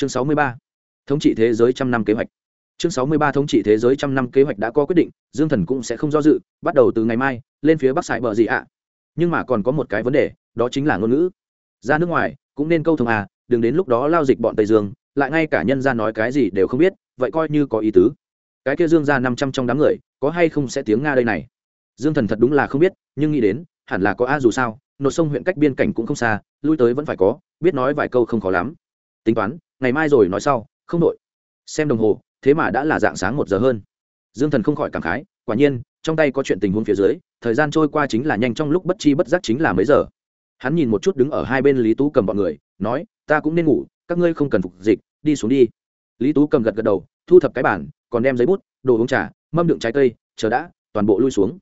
chương sáu mươi ba. Thống trị thế giới trăm năm kế hoạch. Chương sáu mươi ba thống trị thế giới trăm năm kế hoạch đã có quyết định, dương thần cũng sẽ không do dự, bắt đầu từ ngày mai, lên phía bắc sải bờ gì ạ. Nhưng mà còn có một cái vấn đề, đó chính là ngôn ngữ. Ra nước ngoài, cũng nên câu thông à đừng đến lúc đó lao dịch bọn tây dương, lại ngay cả nhân ra nói cái gì đều không biết, vậy coi như có ý tứ. Cái kia dương ra năm trăm trong đám người, có hay không sẽ tiếng nga đây này? Dương thần thật đúng là không biết, nhưng nghĩ đến, hẳn là có a dù sao, nội sông huyện cách biên cảnh cũng không xa, lui tới vẫn phải có, biết nói vài câu không khó lắm. Tính toán ngày mai rồi nói sau, không đội xem đồng hồ, thế mà đã là dạng sáng một giờ hơn. Dương thần không khỏi cảm khái, quả nhiên, trong tay có chuyện tình huống phía dưới, thời gian trôi qua chính là nhanh trong lúc bất chi bất giác chính là mấy giờ. Hắn nhìn một chút đứng ở hai bên lý tú cầm bọn người, nói, ta cũng nên ngủ, các ngươi không cần phục dịch, đi xuống đi. Lý tú cầm gật gật đầu, thu thập cái bản còn đem giấy bút, đồ uống trà, mâm đựng trái cây, chờ đã, toàn bộ lui xuống.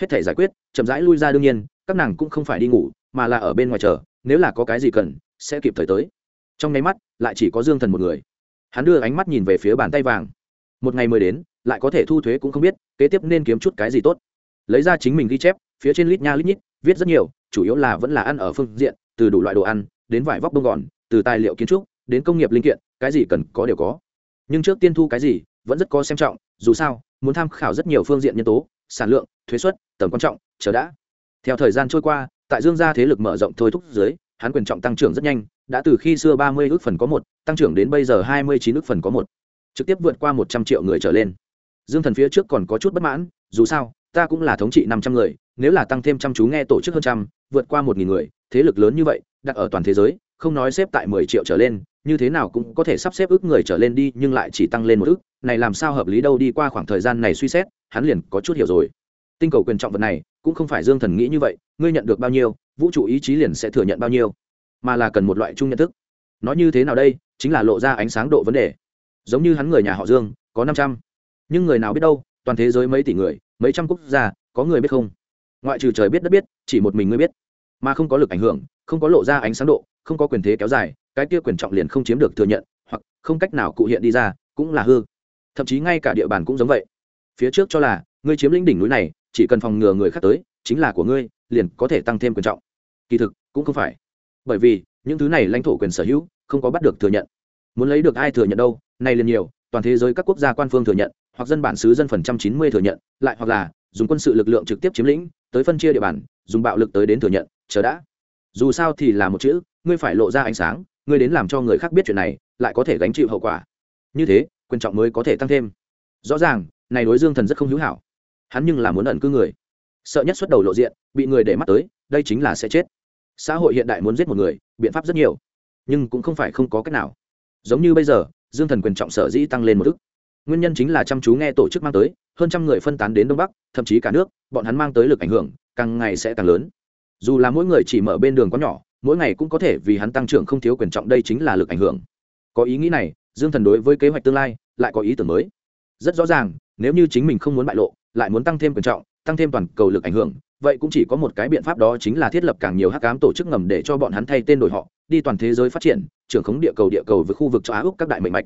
Hết thể giải quyết, chậm rãi lui ra đương nhiên, các nàng cũng không phải đi ngủ, mà là ở bên ngoài chờ, nếu là có cái gì cần, sẽ kịp thời tới trong nháy mắt, lại chỉ có dương thần một người. Hắn đưa ánh mắt nhìn về phía bàn tay vàng. Một ngày mới đến, lại có thể thu thuế cũng không biết, kế tiếp nên kiếm chút cái gì tốt. Lấy ra chính mình ghi chép, phía trên lít nha lít nhít, viết rất nhiều, chủ yếu là vẫn là ăn ở phương diện, từ đủ loại đồ ăn, đến vải vóc bông gòn, từ tài liệu kiến trúc, đến công nghiệp linh kiện, cái gì cần có đều có. Nhưng trước tiên thu cái gì, vẫn rất có xem trọng, dù sao, muốn tham khảo rất nhiều phương diện nhân tố, sản lượng, thuế xuất tầm quan trọng, chờ đã. Theo thời gian trôi qua, tại dương gia thế lực mở rộng thôi thúc dưới hắn quyền trọng tăng trưởng rất nhanh, đã từ khi xưa ba mươi ước phần có một, tăng trưởng đến bây giờ hai mươi chín ước phần có một. Trực tiếp vượt qua một trăm triệu người trở lên. Dương thần phía trước còn có chút bất mãn, dù sao, ta cũng là thống trị năm trăm người, nếu là tăng thêm chăm chú nghe tổ chức hơn trăm, vượt qua một nghìn người, thế lực lớn như vậy, đặt ở toàn thế giới, không nói xếp tại mười triệu trở lên, như thế nào cũng có thể sắp xếp ước người trở lên đi, nhưng lại chỉ tăng lên một ước, này làm sao hợp lý đâu đi qua khoảng thời gian này suy xét, hắn liền có chút hiểu rồi. Tinh cầu quyền trọng vật này, cũng không phải dương thần nghĩ như vậy, ngươi nhận được bao nhiêu vũ trụ ý chí liền sẽ thừa nhận bao nhiêu, mà là cần một loại chung nhận thức. Nói như thế nào đây, chính là lộ ra ánh sáng độ vấn đề. Giống như hắn người nhà họ dương, có năm trăm. Nhưng người nào biết đâu, toàn thế giới mấy tỷ người, mấy trăm quốc gia, có người biết không? Ngoại trừ trời biết đất biết, chỉ một mình ngươi biết. Mà không có lực ảnh hưởng, không có lộ ra ánh sáng độ, không có quyền thế kéo dài, cái kia quyền trọng liền không chiếm được thừa nhận, hoặc không cách nào cụ hiện đi ra, cũng là hư. Thậm chí ngay cả địa bàn cũng giống vậy. Phía trước cho là, ngươi chiếm lĩnh đỉnh núi này, chỉ cần phòng ngừa người khác tới, chính là của ngươi liền có thể tăng thêm quyền trọng. Kỳ thực, cũng không phải. Bởi vì, những thứ này lãnh thổ quyền sở hữu, không có bắt được thừa nhận. Muốn lấy được ai thừa nhận đâu, nay liền nhiều, toàn thế giới các quốc gia quan phương thừa nhận, hoặc dân bản xứ dân phần trăm chín mươi thừa nhận, lại hoặc là, dùng quân sự lực lượng trực tiếp chiếm lĩnh, tới phân chia địa bàn, dùng bạo lực tới đến thừa nhận, chờ đã. Dù sao thì là một chữ, ngươi phải lộ ra ánh sáng, ngươi đến làm cho người khác biết chuyện này, lại có thể gánh chịu hậu quả. Như thế, quyền trọng mới có thể tăng thêm. Rõ ràng, này đối dương thần rất không hữu hảo. Hắn nhưng là muốn ẩn cư người sợ nhất xuất đầu lộ diện, bị người để mắt tới, đây chính là sẽ chết. Xã hội hiện đại muốn giết một người, biện pháp rất nhiều, nhưng cũng không phải không có cách nào. Giống như bây giờ, dương thần quyền trọng sở dĩ tăng lên một ức. Nguyên nhân chính là chăm chú nghe tổ chức mang tới, hơn trăm người phân tán đến đông bắc, thậm chí cả nước, bọn hắn mang tới lực ảnh hưởng, càng ngày sẽ càng lớn. Dù là mỗi người chỉ mở bên đường có nhỏ, mỗi ngày cũng có thể vì hắn tăng trưởng không thiếu quyền trọng, đây chính là lực ảnh hưởng. Có ý nghĩ này, dương thần đối với kế hoạch tương lai lại có ý tưởng mới. Rất rõ ràng, nếu như chính mình không muốn bại lộ, lại muốn tăng thêm quyền trọng tăng thêm toàn cầu lực ảnh hưởng, vậy cũng chỉ có một cái biện pháp đó chính là thiết lập càng nhiều hắc ám tổ chức ngầm để cho bọn hắn thay tên đổi họ, đi toàn thế giới phát triển, trưởng khống địa cầu địa cầu với khu vực châu á úc các đại mệnh mạch.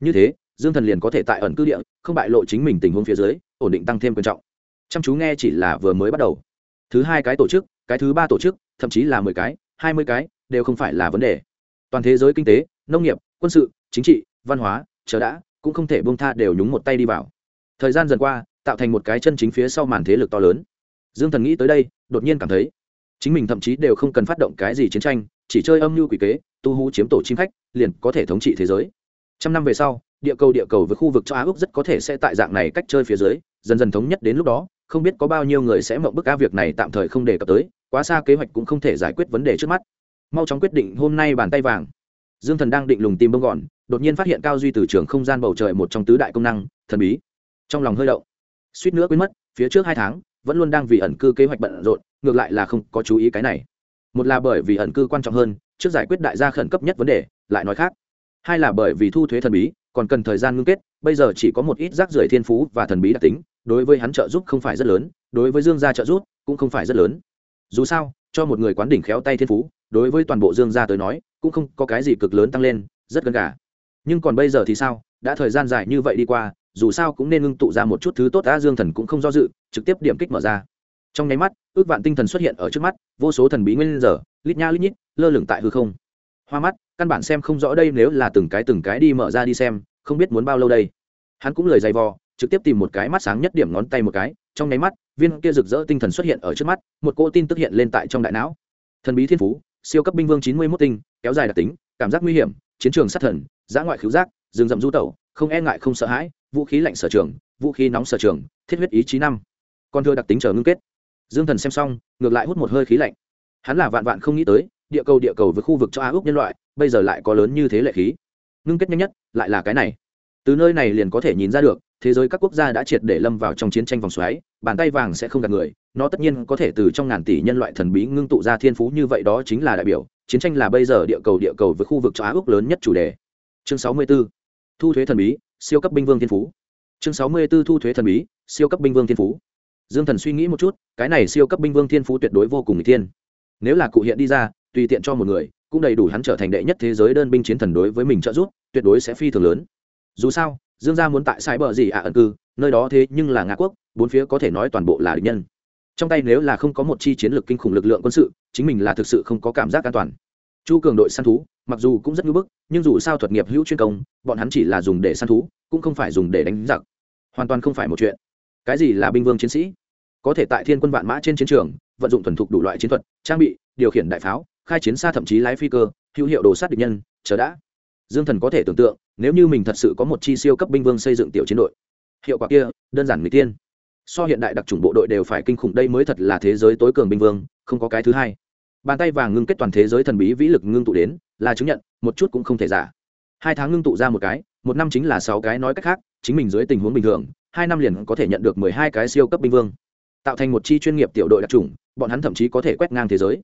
Như thế, dương thần liền có thể tại ẩn cư địa, không bại lộ chính mình tình huống phía dưới, ổn định tăng thêm quan trọng. Chăm chú nghe chỉ là vừa mới bắt đầu. Thứ hai cái tổ chức, cái thứ ba tổ chức, thậm chí là mười cái, hai mươi cái, đều không phải là vấn đề. Toàn thế giới kinh tế, nông nghiệp, quân sự, chính trị, văn hóa, chờ đã, cũng không thể bông tha đều nhúng một tay đi vào. Thời gian dần qua tạo thành một cái chân chính phía sau màn thế lực to lớn. Dương thần nghĩ tới đây, đột nhiên cảm thấy, chính mình thậm chí đều không cần phát động cái gì chiến tranh, chỉ chơi âm mưu quỷ kế, tu hú chiếm tổ chim khách, liền có thể thống trị thế giới. Trăm năm về sau, địa cầu địa cầu với khu vực châu á úc rất có thể sẽ tại dạng này cách chơi phía dưới, dần dần thống nhất đến lúc đó, không biết có bao nhiêu người sẽ mộng bức ca việc này tạm thời không đề cập tới, quá xa kế hoạch cũng không thể giải quyết vấn đề trước mắt. Mau chóng quyết định hôm nay bàn tay vàng. Dương thần đang định lùng tìm bông gọn đột nhiên phát hiện cao duy từ trường không gian bầu trời một trong tứ đại công năng, thần bí. Trong lòng hơi đậu suýt nữa quên mất, phía trước hai tháng, vẫn luôn đang vì ẩn cư kế hoạch bận rộn, ngược lại là không có chú ý cái này. Một là bởi vì ẩn cư quan trọng hơn, trước giải quyết đại gia khẩn cấp nhất vấn đề, lại nói khác. Hai là bởi vì thu thuế thần bí, còn cần thời gian ngưng kết, bây giờ chỉ có một ít rác rưởi thiên phú và thần bí đặc tính, đối với hắn trợ giúp không phải rất lớn, đối với dương gia trợ giúp cũng không phải rất lớn. Dù sao, cho một người quán đỉnh khéo tay thiên phú, đối với toàn bộ dương gia tới nói, cũng không có cái gì cực lớn tăng lên, rất gần cả. Nhưng còn bây giờ thì sao? Đã thời gian dài như vậy đi qua dù sao cũng nên ngưng tụ ra một chút thứ tốt đã dương thần cũng không do dự, trực tiếp điểm kích mở ra. Trong nháy mắt, ước vạn tinh thần xuất hiện ở trước mắt, vô số thần bí nguyên giờ, lít nha lít nhít, lơ lửng tại hư không. Hoa mắt, căn bản xem không rõ đây nếu là từng cái từng cái đi mở ra đi xem, không biết muốn bao lâu đây. Hắn cũng lời dày vò, trực tiếp tìm một cái mắt sáng nhất điểm ngón tay một cái, trong nháy mắt, viên kia rực rỡ tinh thần xuất hiện ở trước mắt, một cỗ tin tức hiện lên tại trong đại não. Thần bí thiên phú, siêu cấp binh vương chín mươi mốt tinh, kéo dài đặc tính, cảm giác nguy hiểm, chiến trường sát thần, giã ngoại khứu giác, rừng rậm du tẩu, không e ngại không sợ hãi vũ khí lạnh sở trường, vũ khí nóng sở trường, thiết huyết ý chí năm. Còn thưa đặc tính chờ ngưng kết. Dương thần xem xong, ngược lại hút một hơi khí lạnh. Hắn là vạn vạn không nghĩ tới, địa cầu địa cầu với khu vực cho a úc nhân loại, bây giờ lại có lớn như thế lệ khí. Ngưng kết nhanh nhất, lại là cái này. Từ nơi này liền có thể nhìn ra được, thế giới các quốc gia đã triệt để lâm vào trong chiến tranh vòng xoáy, bàn tay vàng sẽ không gạt người, nó tất nhiên có thể từ trong ngàn tỷ nhân loại thần bí ngưng tụ ra thiên phú như vậy đó chính là đại biểu, chiến tranh là bây giờ địa cầu địa cầu với khu vực châu á úc lớn nhất chủ đề. Chương 64. thu thuế thần bí siêu cấp binh vương thiên phú. Chương 64 thu thuế thần bí, siêu cấp binh vương thiên phú. Dương thần suy nghĩ một chút, cái này siêu cấp binh vương thiên phú tuyệt đối vô cùng n thiên. Nếu là cụ hiện đi ra, tùy tiện cho một người, cũng đầy đủ hắn trở thành đệ nhất thế giới đơn binh chiến thần đối với mình trợ giúp, tuyệt đối sẽ phi thường lớn. Dù sao, dương gia muốn tại sai bờ gì ạ ẩn cư, nơi đó thế nhưng là ngã quốc, bốn phía có thể nói toàn bộ là địch nhân. Trong tay nếu là không có một chi chiến lược kinh khủng lực lượng quân sự, chính mình là thực sự không có cảm giác an toàn chu cường đội săn thú, mặc dù cũng rất ngưỡng bức, nhưng dù sao thuật nghiệp hữu chuyên công, bọn hắn chỉ là dùng để săn thú, cũng không phải dùng để đánh giặc. Hoàn toàn không phải một chuyện. Cái gì là binh vương chiến sĩ? Có thể tại thiên quân vạn mã trên chiến trường, vận dụng thuần thục đủ loại chiến thuật, trang bị, điều khiển đại pháo, khai chiến xa thậm chí lái phi cơ, hữu hiệu đồ sát địch nhân, chờ đã. Dương thần có thể tưởng tượng, nếu như mình thật sự có một chi siêu cấp binh vương xây dựng tiểu chiến đội, hiệu quả kia, đơn giản người tiên so hiện đại đặc trùng bộ đội đều phải kinh khủng, đây mới thật là thế giới tối cường binh vương, không có cái thứ hai bàn tay vàng ngưng kết toàn thế giới thần bí vĩ lực ngưng tụ đến, là chứng nhận, một chút cũng không thể giả. Hai tháng ngưng tụ ra một cái, một năm chính là sáu cái nói cách khác, chính mình dưới tình huống bình thường, hai năm liền có thể nhận được mười hai cái siêu cấp binh vương. Tạo thành một chi chuyên nghiệp tiểu đội đặc trùng bọn hắn thậm chí có thể quét ngang thế giới.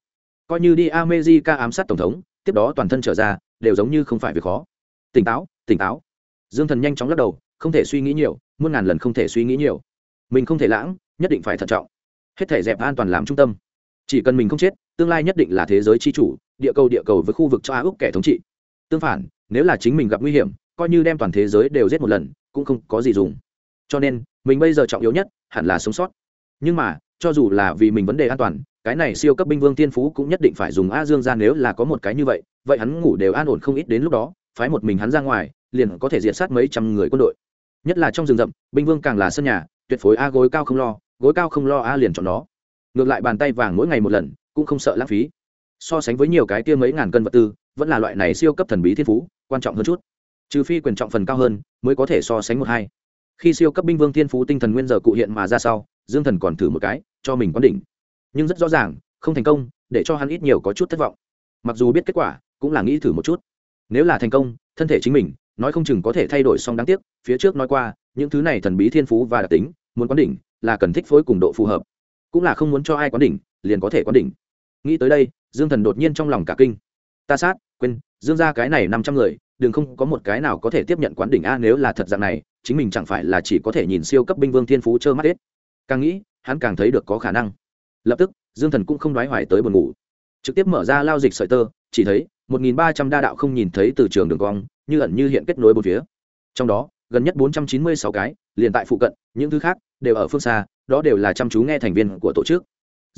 Coi như đi amejica ám sát tổng thống, tiếp đó toàn thân trở ra, đều giống như không phải việc khó. Tỉnh táo tỉnh táo. Dương thần nhanh chóng lắc đầu, không thể suy nghĩ nhiều, muôn ngàn lần không thể suy nghĩ nhiều. Mình không thể lãng, nhất định phải thận trọng. Hết thể dẹp an toàn làm trung tâm. Chỉ cần mình không chết tương lai nhất định là thế giới chi chủ, địa cầu địa cầu với khu vực cho á úc kẻ thống trị. Tương phản, nếu là chính mình gặp nguy hiểm, coi như đem toàn thế giới đều giết một lần, cũng không có gì dùng. Cho nên, mình bây giờ trọng yếu nhất hẳn là sống sót. Nhưng mà, cho dù là vì mình vấn đề an toàn, cái này siêu cấp binh vương tiên phú cũng nhất định phải dùng a dương ra nếu là có một cái như vậy vậy hắn ngủ đều an ổn không ít đến lúc đó, phái một mình hắn ra ngoài, liền có thể diệt sát mấy trăm người quân đội. Nhất là trong rừng rậm, binh vương càng là sân nhà, tuyệt phối a gối cao không lo, gối cao không lo a liền chọn nó. Ngược lại bàn tay vàng mỗi ngày một lần cũng không sợ lãng phí. So sánh với nhiều cái kia mấy ngàn cân vật tư, vẫn là loại này siêu cấp thần bí thiên phú, quan trọng hơn chút. Trừ phi quyền trọng phần cao hơn, mới có thể so sánh một hai. Khi siêu cấp binh vương thiên phú tinh thần nguyên giờ cụ hiện mà ra sau, dương thần còn thử một cái, cho mình quán đỉnh. Nhưng rất rõ ràng, không thành công, để cho hắn ít nhiều có chút thất vọng. Mặc dù biết kết quả, cũng là nghĩ thử một chút. Nếu là thành công, thân thể chính mình, nói không chừng có thể thay đổi song đáng tiếc, phía trước nói qua, những thứ này thần bí thiên phú và đặc tính, muốn quán đỉnh, là cần thích phối cùng độ phù hợp. Cũng là không muốn cho ai quán đỉnh, liền có thể quán đỉnh nghĩ tới đây, dương thần đột nhiên trong lòng cả kinh. Ta sát, quên, dương ra cái này năm trăm người, đừng không có một cái nào có thể tiếp nhận quán đỉnh a nếu là thật dạng này, chính mình chẳng phải là chỉ có thể nhìn siêu cấp binh vương thiên phú trơ mắt hết. Càng nghĩ, hắn càng thấy được có khả năng. Lập tức, dương thần cũng không nói hoài tới buồn ngủ. Trực tiếp mở ra lao dịch sợi tơ, chỉ thấy một nghìn ba trăm đa đạo không nhìn thấy từ trường đường cong, như ẩn như hiện kết nối bốn phía. Trong đó, gần nhất bốn trăm chín mươi sáu cái, liền tại phụ cận, những thứ khác đều ở phương xa, đó đều là chăm chú nghe thành viên của tổ chức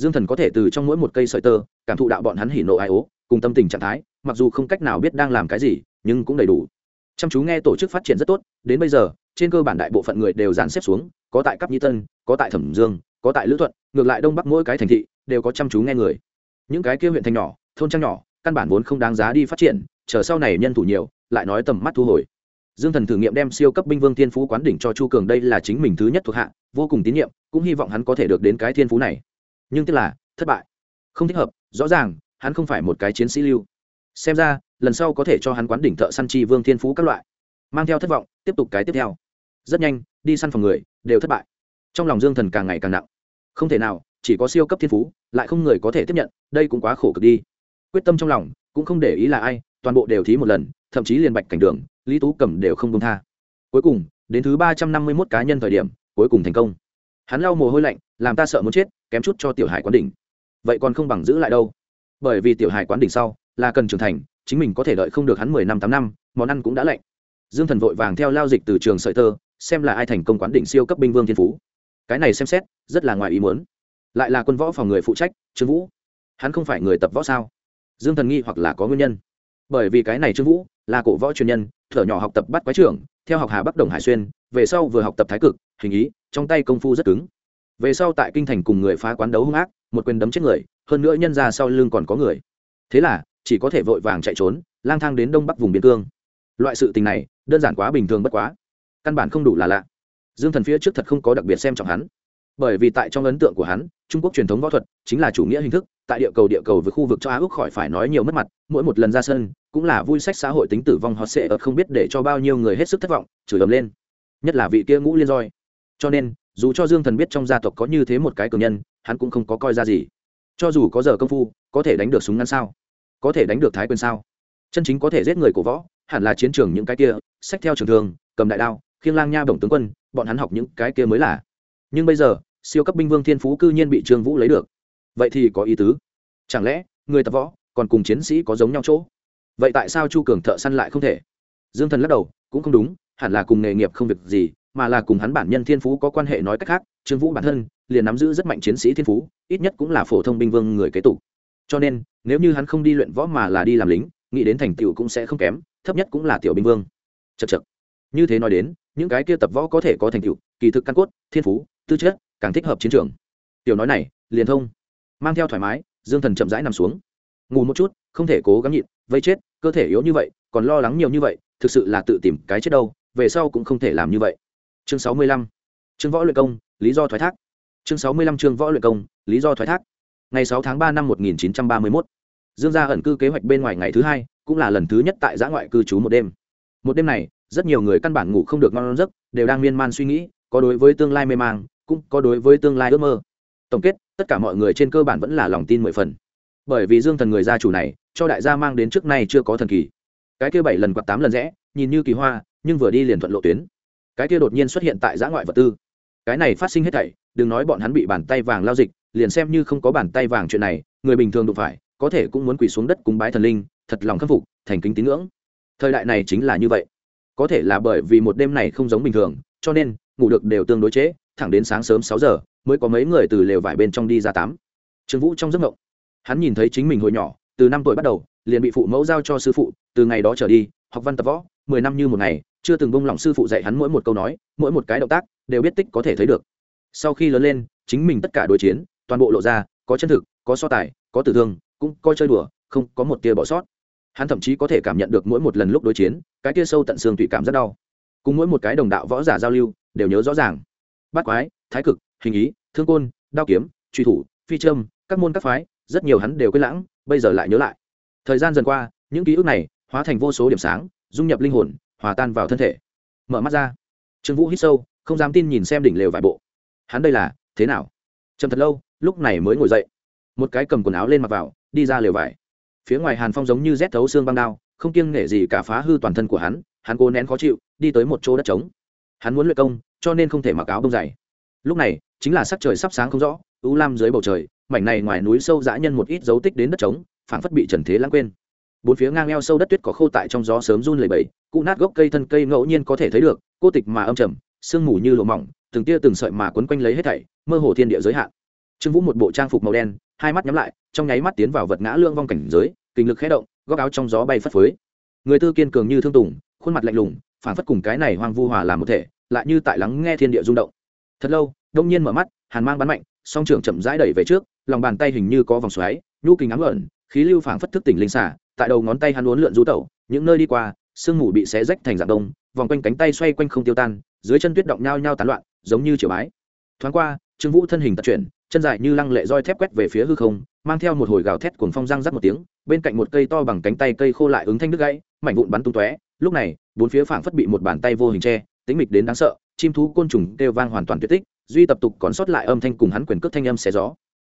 dương thần có thể từ trong mỗi một cây sợi tơ, cảm thụ đạo bọn hắn hỉ nộ ai ố, cùng tâm tình trạng thái, mặc dù không cách nào biết đang làm cái gì, nhưng cũng đầy đủ. Chăm chú nghe tổ chức phát triển rất tốt, đến bây giờ, trên cơ bản đại bộ phận người đều dàn xếp xuống, có tại cấp nhi tân, có tại thẩm dương, có tại lữ thuận, ngược lại đông bắc mỗi cái thành thị, đều có chăm chú nghe người. Những cái kia huyện thành nhỏ, thôn trang nhỏ, căn bản vốn không đáng giá đi phát triển, chờ sau này nhân thủ nhiều, lại nói tầm mắt thu hồi. Dương thần thử nghiệm đem siêu cấp binh vương thiên phú quán đỉnh cho chu cường, đây là chính mình thứ nhất thuộc hạ, vô cùng tín nhiệm, cũng hy vọng hắn có thể được đến cái thiên phú này nhưng tức là, thất bại. Không thích hợp, rõ ràng, hắn không phải một cái chiến sĩ lưu. Xem ra, lần sau có thể cho hắn quán đỉnh thợ săn chi vương thiên phú các loại. Mang theo thất vọng, tiếp tục cái tiếp theo. Rất nhanh, đi săn phòng người, đều thất bại. Trong lòng dương thần càng ngày càng nặng. Không thể nào, chỉ có siêu cấp thiên phú, lại không người có thể tiếp nhận, đây cũng quá khổ cực đi. Quyết tâm trong lòng, cũng không để ý là ai, toàn bộ đều thí một lần, thậm chí liền bạch cảnh đường, lý tú cẩm đều không công tha. Cuối cùng, đến thứ ba trăm năm mươi mốt cá nhân thời điểm, cuối cùng thành công. Hắn lau mồ hôi lạnh, làm ta sợ muốn chết kém chút cho tiểu hải quán đỉnh. Vậy còn không bằng giữ lại đâu. Bởi vì tiểu hải quán đỉnh sau, là cần trưởng thành, chính mình có thể đợi không được hắn mười năm, tám năm, món ăn cũng đã lạnh. Dương thần vội vàng theo lao dịch từ trường sợi tơ, xem là ai thành công quán đỉnh siêu cấp binh vương thiên phú. Cái này xem xét, rất là ngoài ý muốn. Lại là quân võ phòng người phụ trách, trương vũ. Hắn không phải người tập võ sao? Dương thần nghi hoặc là có nguyên nhân. Bởi vì cái này trương vũ là cổ võ truyền nhân, thở nhỏ học tập bắt quái trưởng, theo học hà bắc đồng hải xuyên, về sau vừa học tập thái cực, hình ý, trong tay công phu rất cứng về sau tại kinh thành cùng người phá quán đấu hung ác, một quyền đấm chết người, hơn nữa nhân ra sau lưng còn có người. Thế là, chỉ có thể vội vàng chạy trốn, lang thang đến đông bắc vùng biên cương. Loại sự tình này, đơn giản quá bình thường bất quá. Căn bản không đủ là lạ. Dương thần phía trước thật không có đặc biệt xem trọng hắn. Bởi vì tại trong ấn tượng của hắn, trung quốc truyền thống võ thuật chính là chủ nghĩa hình thức, tại địa cầu địa cầu với khu vực cho á úc khỏi phải nói nhiều mất mặt, mỗi một lần ra sân, cũng là vui sách xã hội tính tử vong họ sẽ ở không biết để cho bao nhiêu người hết sức thất vọng, chửi ầm lên. Nhất là vị kia ngũ liên roi. Cho nên dù cho dương thần biết trong gia tộc có như thế một cái cường nhân, hắn cũng không có coi ra gì. Cho dù có giờ công phu, có thể đánh được súng ngắn sao? Có thể đánh được thái quyền sao? Chân chính có thể giết người cổ võ, hẳn là chiến trường những cái kia, sách theo trường thường, cầm đại đao, khiêng lang nha bổng tướng quân, bọn hắn học những cái kia mới là. Nhưng bây giờ, siêu cấp binh vương thiên phú cư nhiên bị trương vũ lấy được. Vậy thì có ý tứ. Chẳng lẽ, người tập võ, còn cùng chiến sĩ có giống nhau chỗ? Vậy tại sao chu cường thợ săn lại không thể? Dương thần lắc đầu, cũng không đúng, hẳn là cùng nghề nghiệp không việc gì mà là cùng hắn bản nhân thiên phú có quan hệ nói cách khác, trương vũ bản thân liền nắm giữ rất mạnh chiến sĩ thiên phú, ít nhất cũng là phổ thông binh vương người kế tục. Cho nên, nếu như hắn không đi luyện võ mà là đi làm lính, nghĩ đến thành tựu cũng sẽ không kém, thấp nhất cũng là tiểu binh vương. Chật chật như thế nói đến, những cái kia tập võ có thể có thành tựu, kỳ thực căn cốt, thiên phú, tư chất, càng thích hợp chiến trường. Tiểu nói này, liền thông. Mang theo thoải mái, dương thần chậm rãi nằm xuống. Ngủ một chút, không thể cố gắng nhịn, vây chết, cơ thể yếu như vậy, còn lo lắng nhiều như vậy, thực sự là tự tìm cái chết đâu, về sau cũng không thể làm như vậy chương sáu mươi lăm. Chương võ luyện công, lý do thoái thác. Chương sáu mươi lăm chương võ luyện công, lý do thoái thác. Ngày sáu tháng ba năm một nghìn chín trăm ba mươi mốt. Dương gia ẩn cư kế hoạch bên ngoài ngày thứ hai, cũng là lần thứ nhất tại giã ngoại cư trú một đêm. Một đêm này, rất nhiều người căn bản ngủ không được ngon giấc, đều đang miên man suy nghĩ, có đối với tương lai mê mang, cũng có đối với tương lai ước mơ. Tổng kết, tất cả mọi người trên cơ bản vẫn là lòng tin mười phần. Bởi vì dương thần người gia chủ này, cho đại gia mang đến trước nay chưa có thần kỳ. Cái kia bảy lần quạt tám lần rẽ, nhìn như kỳ hoa, nhưng vừa đi liền thuận lộ tuyến cái kia đột nhiên xuất hiện tại giã ngoại vật tư. Cái này phát sinh hết thảy đừng nói bọn hắn bị bàn tay vàng lao dịch liền xem như không có bàn tay vàng chuyện này người bình thường đụng phải có thể cũng muốn quỳ xuống đất cúng bái thần linh thật lòng khâm phục thành kính tín ngưỡng. Thời đại này chính là như vậy. Có thể là bởi vì một đêm này không giống bình thường cho nên ngủ được đều tương đối chế, thẳng đến sáng sớm sáu giờ mới có mấy người từ lều vải bên trong đi ra tắm. trương vũ trong giấc mộng hắn nhìn thấy chính mình hồi nhỏ từ năm tuổi bắt đầu liền bị phụ mẫu giao cho sư phụ từ ngày đó trở đi học văn tập võ mười năm như một ngày chưa từng bông lỏng sư phụ dạy hắn mỗi một câu nói, mỗi một cái động tác, đều biết tích có thể thấy được. Sau khi lớn lên, chính mình tất cả đối chiến, toàn bộ lộ ra, có chân thực, có so tài, có tử thương, cũng coi chơi đùa, không có một tia bỏ sót. Hắn thậm chí có thể cảm nhận được mỗi một lần lúc đối chiến, cái tia sâu tận xương tụy cảm rất đau. Cùng mỗi một cái đồng đạo võ giả giao lưu, đều nhớ rõ ràng. Bát quái, thái cực, hình ý, thương côn, đao kiếm, truy thủ, phi trâm các môn các phái, rất nhiều hắn đều quên lãng, bây giờ lại nhớ lại. Thời gian dần qua, những ký ức này hóa thành vô số điểm sáng, dung nhập linh hồn hòa tan vào thân thể. Mở mắt ra. Trương vũ hít sâu, không dám tin nhìn xem đỉnh lều vải bộ. Hắn đây là, thế nào? Chậm thật lâu, lúc này mới ngồi dậy. Một cái cầm quần áo lên mặc vào, đi ra lều vải. Phía ngoài hàn phong giống như rét thấu xương băng đao, không kiêng nể gì cả phá hư toàn thân của hắn hắn cố nén khó chịu, đi tới một chỗ đất trống. Hắn muốn luyện công, cho nên không thể mặc áo bông dày. Lúc này, chính là sắc trời sắp sáng không rõ ưu lam dưới bầu trời, mảnh này ngoài núi sâu dã nhân một ít dấu tích đến đất trống, phảng phất bị trần thế lãng quên bốn phía ngang eo sâu đất tuyết có khô tại trong gió sớm run lẩy bẩy, cụ nát gốc cây thân cây ngẫu nhiên có thể thấy được cô tịch mà âm trầm sương mù như lụa mỏng từng tia từng sợi mà quấn quanh lấy hết thảy mơ hồ thiên địa giới hạn. Trương vũ một bộ trang phục màu đen hai mắt nhắm lại trong nháy mắt tiến vào vật ngã lương vong cảnh giới kinh lực khẽ động góc áo trong gió bay phất phới. Người tư kiên cường như thương tùng khuôn mặt lạnh lùng phảng phất cùng cái này hoang vu hòa làm một thể lại như tại lắng nghe thiên địa rung động. Thật lâu đông nhiên mở mắt hàn mang bắn mạnh song trưởng chậm rãi đẩy về trước lòng bàn tay hình như có vòng xoáy nhu kình ám ẩn khí lưu phảng phất thức tỉnh linh xả tại đầu ngón tay hắn uốn lượn rú tẩu, những nơi đi qua, sương mù bị xé rách thành dạng đông, vòng quanh cánh tay xoay quanh không tiêu tan, dưới chân tuyết động nhao nhao tán loạn, giống như chiều bái. Thoáng qua, trương vũ thân hình tật chuyển, chân dài như lăng lệ roi thép quét về phía hư không, mang theo một hồi gào thét cuồng phong răng rắc một tiếng, bên cạnh một cây to bằng cánh tay cây khô lại ứng thanh đứt gãy, mảnh vụn bắn tung tóe, lúc này, bốn phía phảng phất bị một bàn tay vô hình che tính mịch đến đáng sợ, chim thú côn trùng kêu vang hoàn toàn tuyệt tích, duy tập tục còn sót lại âm thanh cùng hắn quyền cước thanh âm xé gió.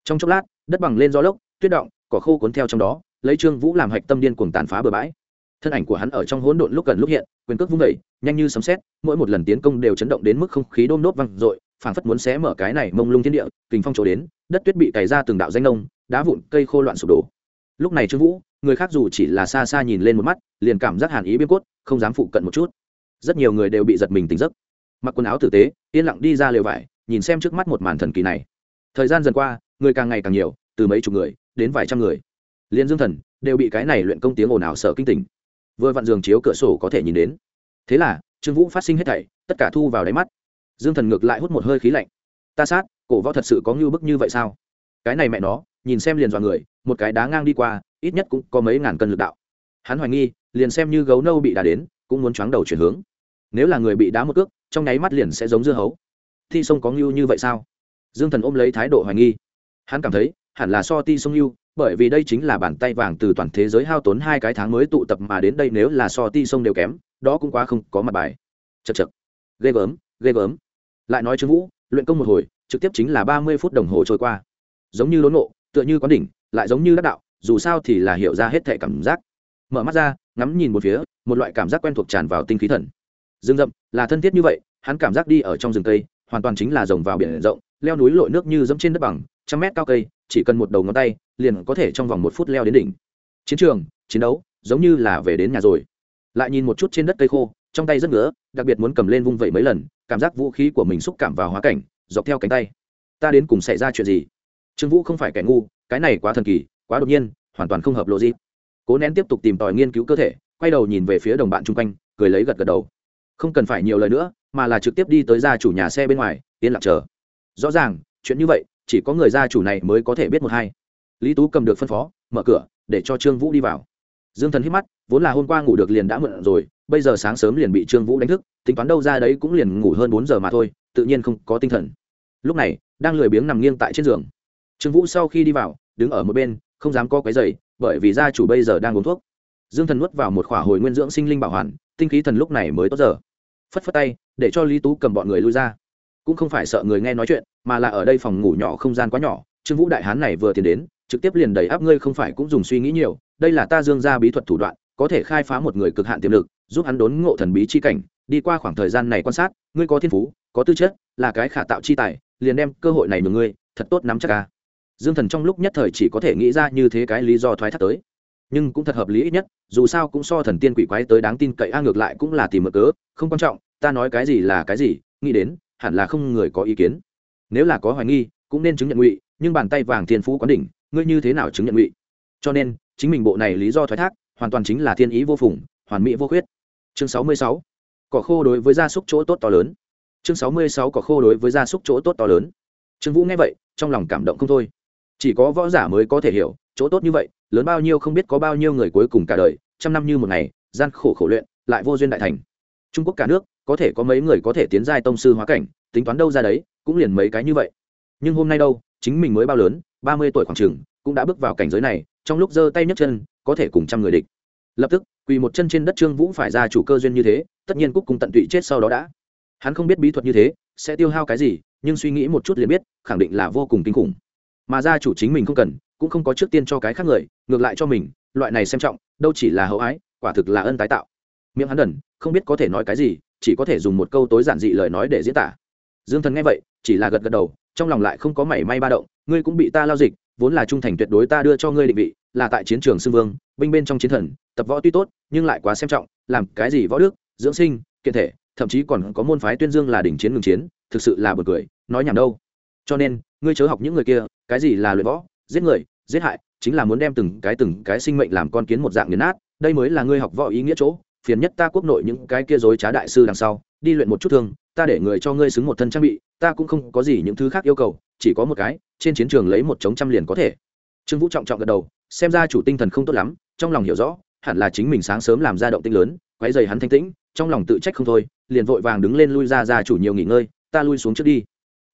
Trong chốc lát, đất bằng lên gió lốc, tuyết động, cỏ khô cuốn theo trong đó lấy trương vũ làm hạch tâm điên cuồng tàn phá bừa bãi. Thân ảnh của hắn ở trong hỗn độn lúc gần lúc hiện, quyền cước vung vẩy nhanh như sấm sét, mỗi một lần tiến công đều chấn động đến mức không khí đôm nốt văng dội, phảng phất muốn xé mở cái này mông lung thiên địa, kình phong chỗ đến, đất tuyết bị cày ra từng đạo danh nông, đá vụn, cây khô loạn sụp đổ. Lúc này trương vũ, người khác dù chỉ là xa xa nhìn lên một mắt, liền cảm giác hàn ý biên cốt, không dám phụ cận một chút. Rất nhiều người đều bị giật mình tỉnh giấc. Mặc quần áo tử tế, yên lặng đi ra lều vải, nhìn xem trước mắt một màn thần kỳ này. Thời gian dần qua, người càng ngày càng nhiều, từ mấy chục người đến vài trăm người liên dương thần đều bị cái này luyện công tiếng ồn ào sợ kinh tỉnh. Vừa vặn giường chiếu cửa sổ có thể nhìn đến. Thế là, trương vũ phát sinh hết thảy, tất cả thu vào đáy mắt. Dương thần ngược lại hút một hơi khí lạnh. Ta sát, cổ võ thật sự có ngưu bức như vậy sao? Cái này mẹ nó, nhìn xem liền dọa người, một cái đá ngang đi qua, ít nhất cũng có mấy ngàn cân lực đạo. Hắn hoài nghi, liền xem như gấu nâu bị đá đến, cũng muốn choáng đầu chuyển hướng. Nếu là người bị đá một cước, trong nháy mắt liền sẽ giống dưa hấu. Thi sông có ngưu như vậy sao? Dương thần ôm lấy thái độ hoài nghi. Hắn cảm thấy, hẳn là so ti sông ngưu bởi vì đây chính là bàn tay vàng từ toàn thế giới hao tốn hai cái tháng mới tụ tập mà đến đây nếu là so ti sông đều kém, đó cũng quá không có mặt bài. Chật chật ghê gớm ghê gớm. Lại nói trương vũ, luyện công một hồi, trực tiếp chính là ba mươi phút đồng hồ trôi qua. Giống như lốn nộ, tựa như quán đỉnh, lại giống như đắc đạo, dù sao thì là hiểu ra hết thẻ cảm giác. Mở mắt ra, ngắm nhìn một phía, một loại cảm giác quen thuộc tràn vào tinh khí thần. Rừng rậm, là thân thiết như vậy, hắn cảm giác đi ở trong rừng cây, hoàn toàn chính là rồng vào biển rộng, leo núi lội nước như dẫm trên đất bằng, trăm mét cao cây chỉ cần một đầu ngón tay, liền có thể trong vòng một phút leo đến đỉnh. Chiến trường, chiến đấu, giống như là về đến nhà rồi. Lại nhìn một chút trên đất cây khô, trong tay rất ngứa, đặc biệt muốn cầm lên vung vẩy mấy lần, cảm giác vũ khí của mình xúc cảm vào hóa cảnh, dọc theo cánh tay. Ta đến cùng xảy ra chuyện gì? Trương vũ không phải kẻ ngu, cái này quá thần kỳ, quá đột nhiên, hoàn toàn không hợp lộ gì cố nén tiếp tục tìm tòi nghiên cứu cơ thể, quay đầu nhìn về phía đồng bạn chung quanh, cười lấy gật gật đầu. Không cần phải nhiều lời nữa, mà là trực tiếp đi tới gia chủ nhà xe bên ngoài, yên lặng chờ. Rõ ràng, chuyện như vậy chỉ có người gia chủ này mới có thể biết một hai. Lý tú cầm được phân phó, mở cửa, để cho trương vũ đi vào. Dương thần hít mắt, vốn là hôm qua ngủ được liền đã mượn rồi, bây giờ sáng sớm liền bị trương vũ đánh thức, tính toán đâu ra đấy cũng liền ngủ hơn bốn giờ mà thôi, tự nhiên không có tinh thần. Lúc này, đang lười biếng nằm nghiêng tại trên giường. Trương vũ sau khi đi vào, đứng ở một bên, không dám co cái giày, bởi vì gia chủ bây giờ đang uống thuốc. Dương thần nuốt vào một khỏa hồi nguyên dưỡng sinh linh bảo hoàn, tinh khí thần lúc này mới tốt giờ. Phất phất tay, để cho lý tú cầm bọn người lui ra cũng không phải sợ người nghe nói chuyện, mà là ở đây phòng ngủ nhỏ không gian quá nhỏ, trương vũ đại hán này vừa tiến đến, trực tiếp liền đầy áp ngươi không phải cũng dùng suy nghĩ nhiều, đây là ta dương ra bí thuật thủ đoạn, có thể khai phá một người cực hạn tiềm lực, giúp hắn đốn ngộ thần bí chi cảnh, đi qua khoảng thời gian này quan sát, ngươi có thiên phú, có tư chất, là cái khả tạo chi tài, liền đem cơ hội này nhường ngươi, thật tốt nắm chắc ca dương thần trong lúc nhất thời chỉ có thể nghĩ ra như thế cái lý do thoái thác tới. Nhưng cũng thật hợp lý ít nhất, dù sao cũng so thần tiên quỷ quái tới đáng tin cậy, a ngược lại cũng là tìm mở cớ, không quan trọng, ta nói cái gì là cái gì, nghĩ đến hẳn là không người có ý kiến. Nếu là có hoài nghi, cũng nên chứng nhận ngụy, nhưng bàn tay vàng thiên phú quán đỉnh, ngươi như thế nào chứng nhận ngụy? Cho nên, chính mình bộ này lý do thoái thác, hoàn toàn chính là thiên ý vô phùng, hoàn mỹ vô khuyết. Chương sáu mươi sáu. Cỏ khô đối với gia súc chỗ tốt to lớn. Chương sáu mươi sáu, cỏ khô đối với gia súc chỗ tốt to lớn. Trương vũ nghe vậy, trong lòng cảm động không thôi. Chỉ có võ giả mới có thể hiểu, chỗ tốt như vậy, lớn bao nhiêu không biết có bao nhiêu người cuối cùng cả đời, trăm năm như một ngày, gian khổ khổ luyện, lại vô duyên đại thành. Trung quốc cả nước có thể có mấy người có thể tiến giai tông sư hóa cảnh, tính toán đâu ra đấy, cũng liền mấy cái như vậy. Nhưng hôm nay đâu, chính mình mới bao lớn, ba mươi tuổi khoảng trường cũng đã bước vào cảnh giới này, trong lúc giơ tay nhấc chân, có thể cùng trăm người địch. Lập tức, quỳ một chân trên đất trương vũ phải ra chủ cơ duyên như thế, tất nhiên cúc cùng tận tụy chết sau đó đã. Hắn không biết bí thuật như thế, sẽ tiêu hao cái gì, nhưng suy nghĩ một chút liền biết, khẳng định là vô cùng kinh khủng. Mà gia chủ chính mình không cần, cũng không có trước tiên cho cái khác người, ngược lại cho mình, loại này xem trọng, đâu chỉ là hậu ái, quả thực là ân tái tạo. Miệng hắn đần, không biết có thể nói cái gì chỉ có thể dùng một câu tối giản dị lời nói để diễn tả. Dương thần nghe vậy, chỉ là gật gật đầu, trong lòng lại không có mảy may ba động, ngươi cũng bị ta lao dịch, vốn là trung thành tuyệt đối ta đưa cho ngươi định vị, là tại chiến trường xưng vương, binh bên trong chiến thần, tập võ tuy tốt, nhưng lại quá xem trọng, làm cái gì võ đức, dưỡng sinh, kiện thể, thậm chí còn có môn phái tuyên dương là đỉnh chiến ngừng chiến, thực sự là bật cười, nói nhảm đâu. Cho nên, ngươi chớ học những người kia, cái gì là luyện võ, giết người, giết hại, chính là muốn đem từng cái từng cái sinh mệnh làm con kiến một dạng nghiền nát, đây mới là ngươi học võ ý nghĩa chỗ phiền nhất ta quốc nội những cái kia dối trá đại sư đằng sau, đi luyện một chút thương, ta để người cho ngươi xứng một thân trang bị, ta cũng không có gì những thứ khác yêu cầu, chỉ có một cái, trên chiến trường lấy một chống trăm liền có thể. Trương vũ trọng trọng gật đầu, xem ra chủ tinh thần không tốt lắm, trong lòng hiểu rõ, hẳn là chính mình sáng sớm làm ra động tinh lớn, quấy dày hắn thanh tĩnh, trong lòng tự trách không thôi, liền vội vàng đứng lên lui ra ra chủ nhiều nghỉ ngơi, ta lui xuống trước đi.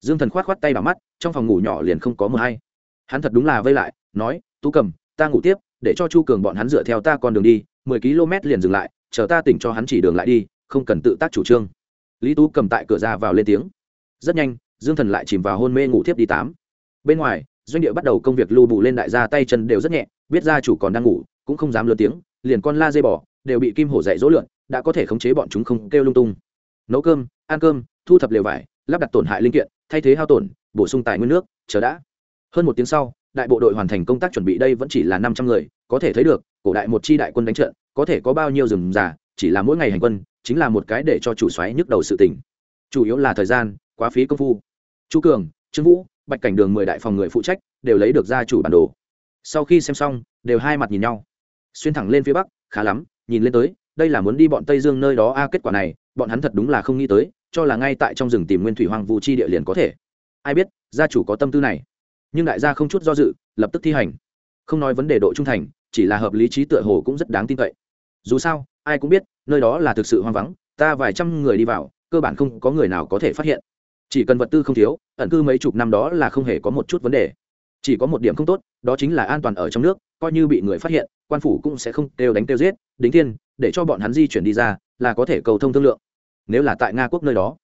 Dương thần khoát khoát tay vào mắt, trong phòng ngủ nhỏ liền không có mờ hay. Hắn thật đúng là vây lại, nói, tú cầm, ta ngủ tiếp, để cho chu cường bọn hắn dựa theo ta con đường đi, mười km liền dừng lại chờ ta tỉnh cho hắn chỉ đường lại đi, không cần tự tác chủ trương. Lý tú cầm tại cửa ra vào lên tiếng. Rất nhanh, dương thần lại chìm vào hôn mê ngủ thiếp đi tám. Bên ngoài, doanh địa bắt đầu công việc lưu bù lên đại gia tay chân đều rất nhẹ, biết gia chủ còn đang ngủ, cũng không dám lớn tiếng, liền con la dây bỏ, đều bị kim hổ dạy dỗ lượn, đã có thể khống chế bọn chúng không kêu lung tung. Nấu cơm, ăn cơm, thu thập lều vải, lắp đặt tổn hại linh kiện, thay thế hao tổn, bổ sung tài nguyên nước, chờ đã. Hơn một tiếng sau, đại bộ đội hoàn thành công tác chuẩn bị đây vẫn chỉ là năm trăm người, có thể thấy được, cổ đại một chi đại quân đánh trận có thể có bao nhiêu rừng già, chỉ là mỗi ngày hành quân, chính là một cái để cho chủ xoáy nhức đầu sự tỉnh chủ yếu là thời gian, quá phí công phu. Chu cường, trương vũ, bạch cảnh đường mười đại phòng người phụ trách, đều lấy được gia chủ bản đồ. Sau khi xem xong, đều hai mặt nhìn nhau. Xuyên thẳng lên phía bắc, khá lắm, nhìn lên tới, đây là muốn đi bọn tây dương nơi đó. A, kết quả này, bọn hắn thật đúng là không nghĩ tới, cho là ngay tại trong rừng tìm nguyên thủy hoang vu chi địa liền có thể. Ai biết, gia chủ có tâm tư này. Nhưng đại gia không chút do dự, lập tức thi hành. Không nói vấn đề độ trung thành, chỉ là hợp lý trí tựa hồ cũng rất đáng tin cậy dù sao, ai cũng biết, nơi đó là thực sự hoang vắng, ta vài trăm người đi vào, cơ bản không có người nào có thể phát hiện. Chỉ cần vật tư không thiếu, ẩn cư mấy chục năm đó là không hề có một chút vấn đề. Chỉ có một điểm không tốt, đó chính là an toàn ở trong nước, coi như bị người phát hiện, quan phủ cũng sẽ không kêu đánh kêu giết, đính thiên, để cho bọn hắn di chuyển đi ra, là có thể cầu thông thương lượng. Nếu là tại nga quốc nơi đó,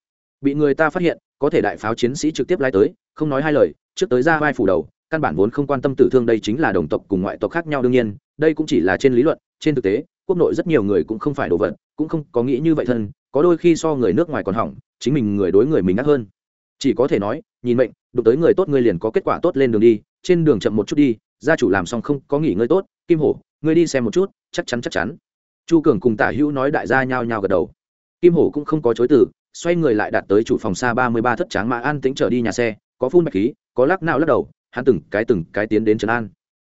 bị người ta phát hiện, có thể đại pháo chiến sĩ trực tiếp lái tới, không nói hai lời, trước tới ra vai phủ đầu, căn bản vốn không quan tâm tử thương đây chính là đồng tộc cùng ngoại tộc khác nhau đương nhiên, đây cũng chỉ là trên lý luận, trên thực tế quốc nội rất nhiều người cũng không phải đồ vật, cũng không có nghĩ như vậy thân, có đôi khi so người nước ngoài còn hỏng, chính mình người đối người mình ác hơn. Chỉ có thể nói, nhìn mệnh, đụng tới người tốt ngươi liền có kết quả tốt lên đường đi, trên đường chậm một chút đi, gia chủ làm xong không có nghỉ ngơi tốt, kim hổ, ngươi đi xem một chút, chắc chắn chắc chắn. Chu cường cùng tả hữu nói đại gia nhao nhao gật đầu. Kim hổ cũng không có chối từ, xoay người lại đạt tới chủ phòng xa ba mươi ba thất tráng mã an tính trở đi nhà xe, có phun bạch khí, có lắc nào lắc đầu, hắn từng cái từng cái tiến đến trấn an.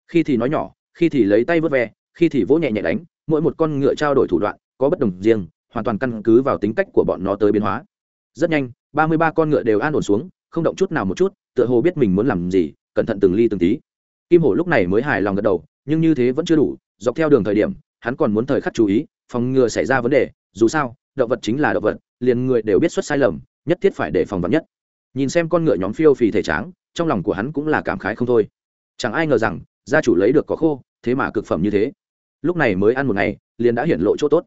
Khi thì nói nhỏ, khi thì lấy tay vớt ve, khi thì vỗ nhẹ nhẹ đánh mỗi một con ngựa trao đổi thủ đoạn, có bất đồng riêng, hoàn toàn căn cứ vào tính cách của bọn nó tới biến hóa. Rất nhanh, ba mươi ba con ngựa đều an ổn xuống, không động chút nào một chút, tựa hồ biết mình muốn làm gì, cẩn thận từng ly từng tí. Kim hổ lúc này mới hài lòng gật đầu, nhưng như thế vẫn chưa đủ, dọc theo đường thời điểm, hắn còn muốn thời khắc chú ý, phòng ngừa xảy ra vấn đề, dù sao, động vật chính là động vật, liền người đều biết xuất sai lầm, nhất thiết phải để phòng vật nhất. Nhìn xem con ngựa nhóm phiêu phì thể tráng trong lòng của hắn cũng là cảm khái không thôi. Chẳng ai ngờ rằng, gia chủ lấy được có khô, thế mà cực phẩm như thế lúc này mới ăn một ngày, liền đã hiển lộ chỗ tốt.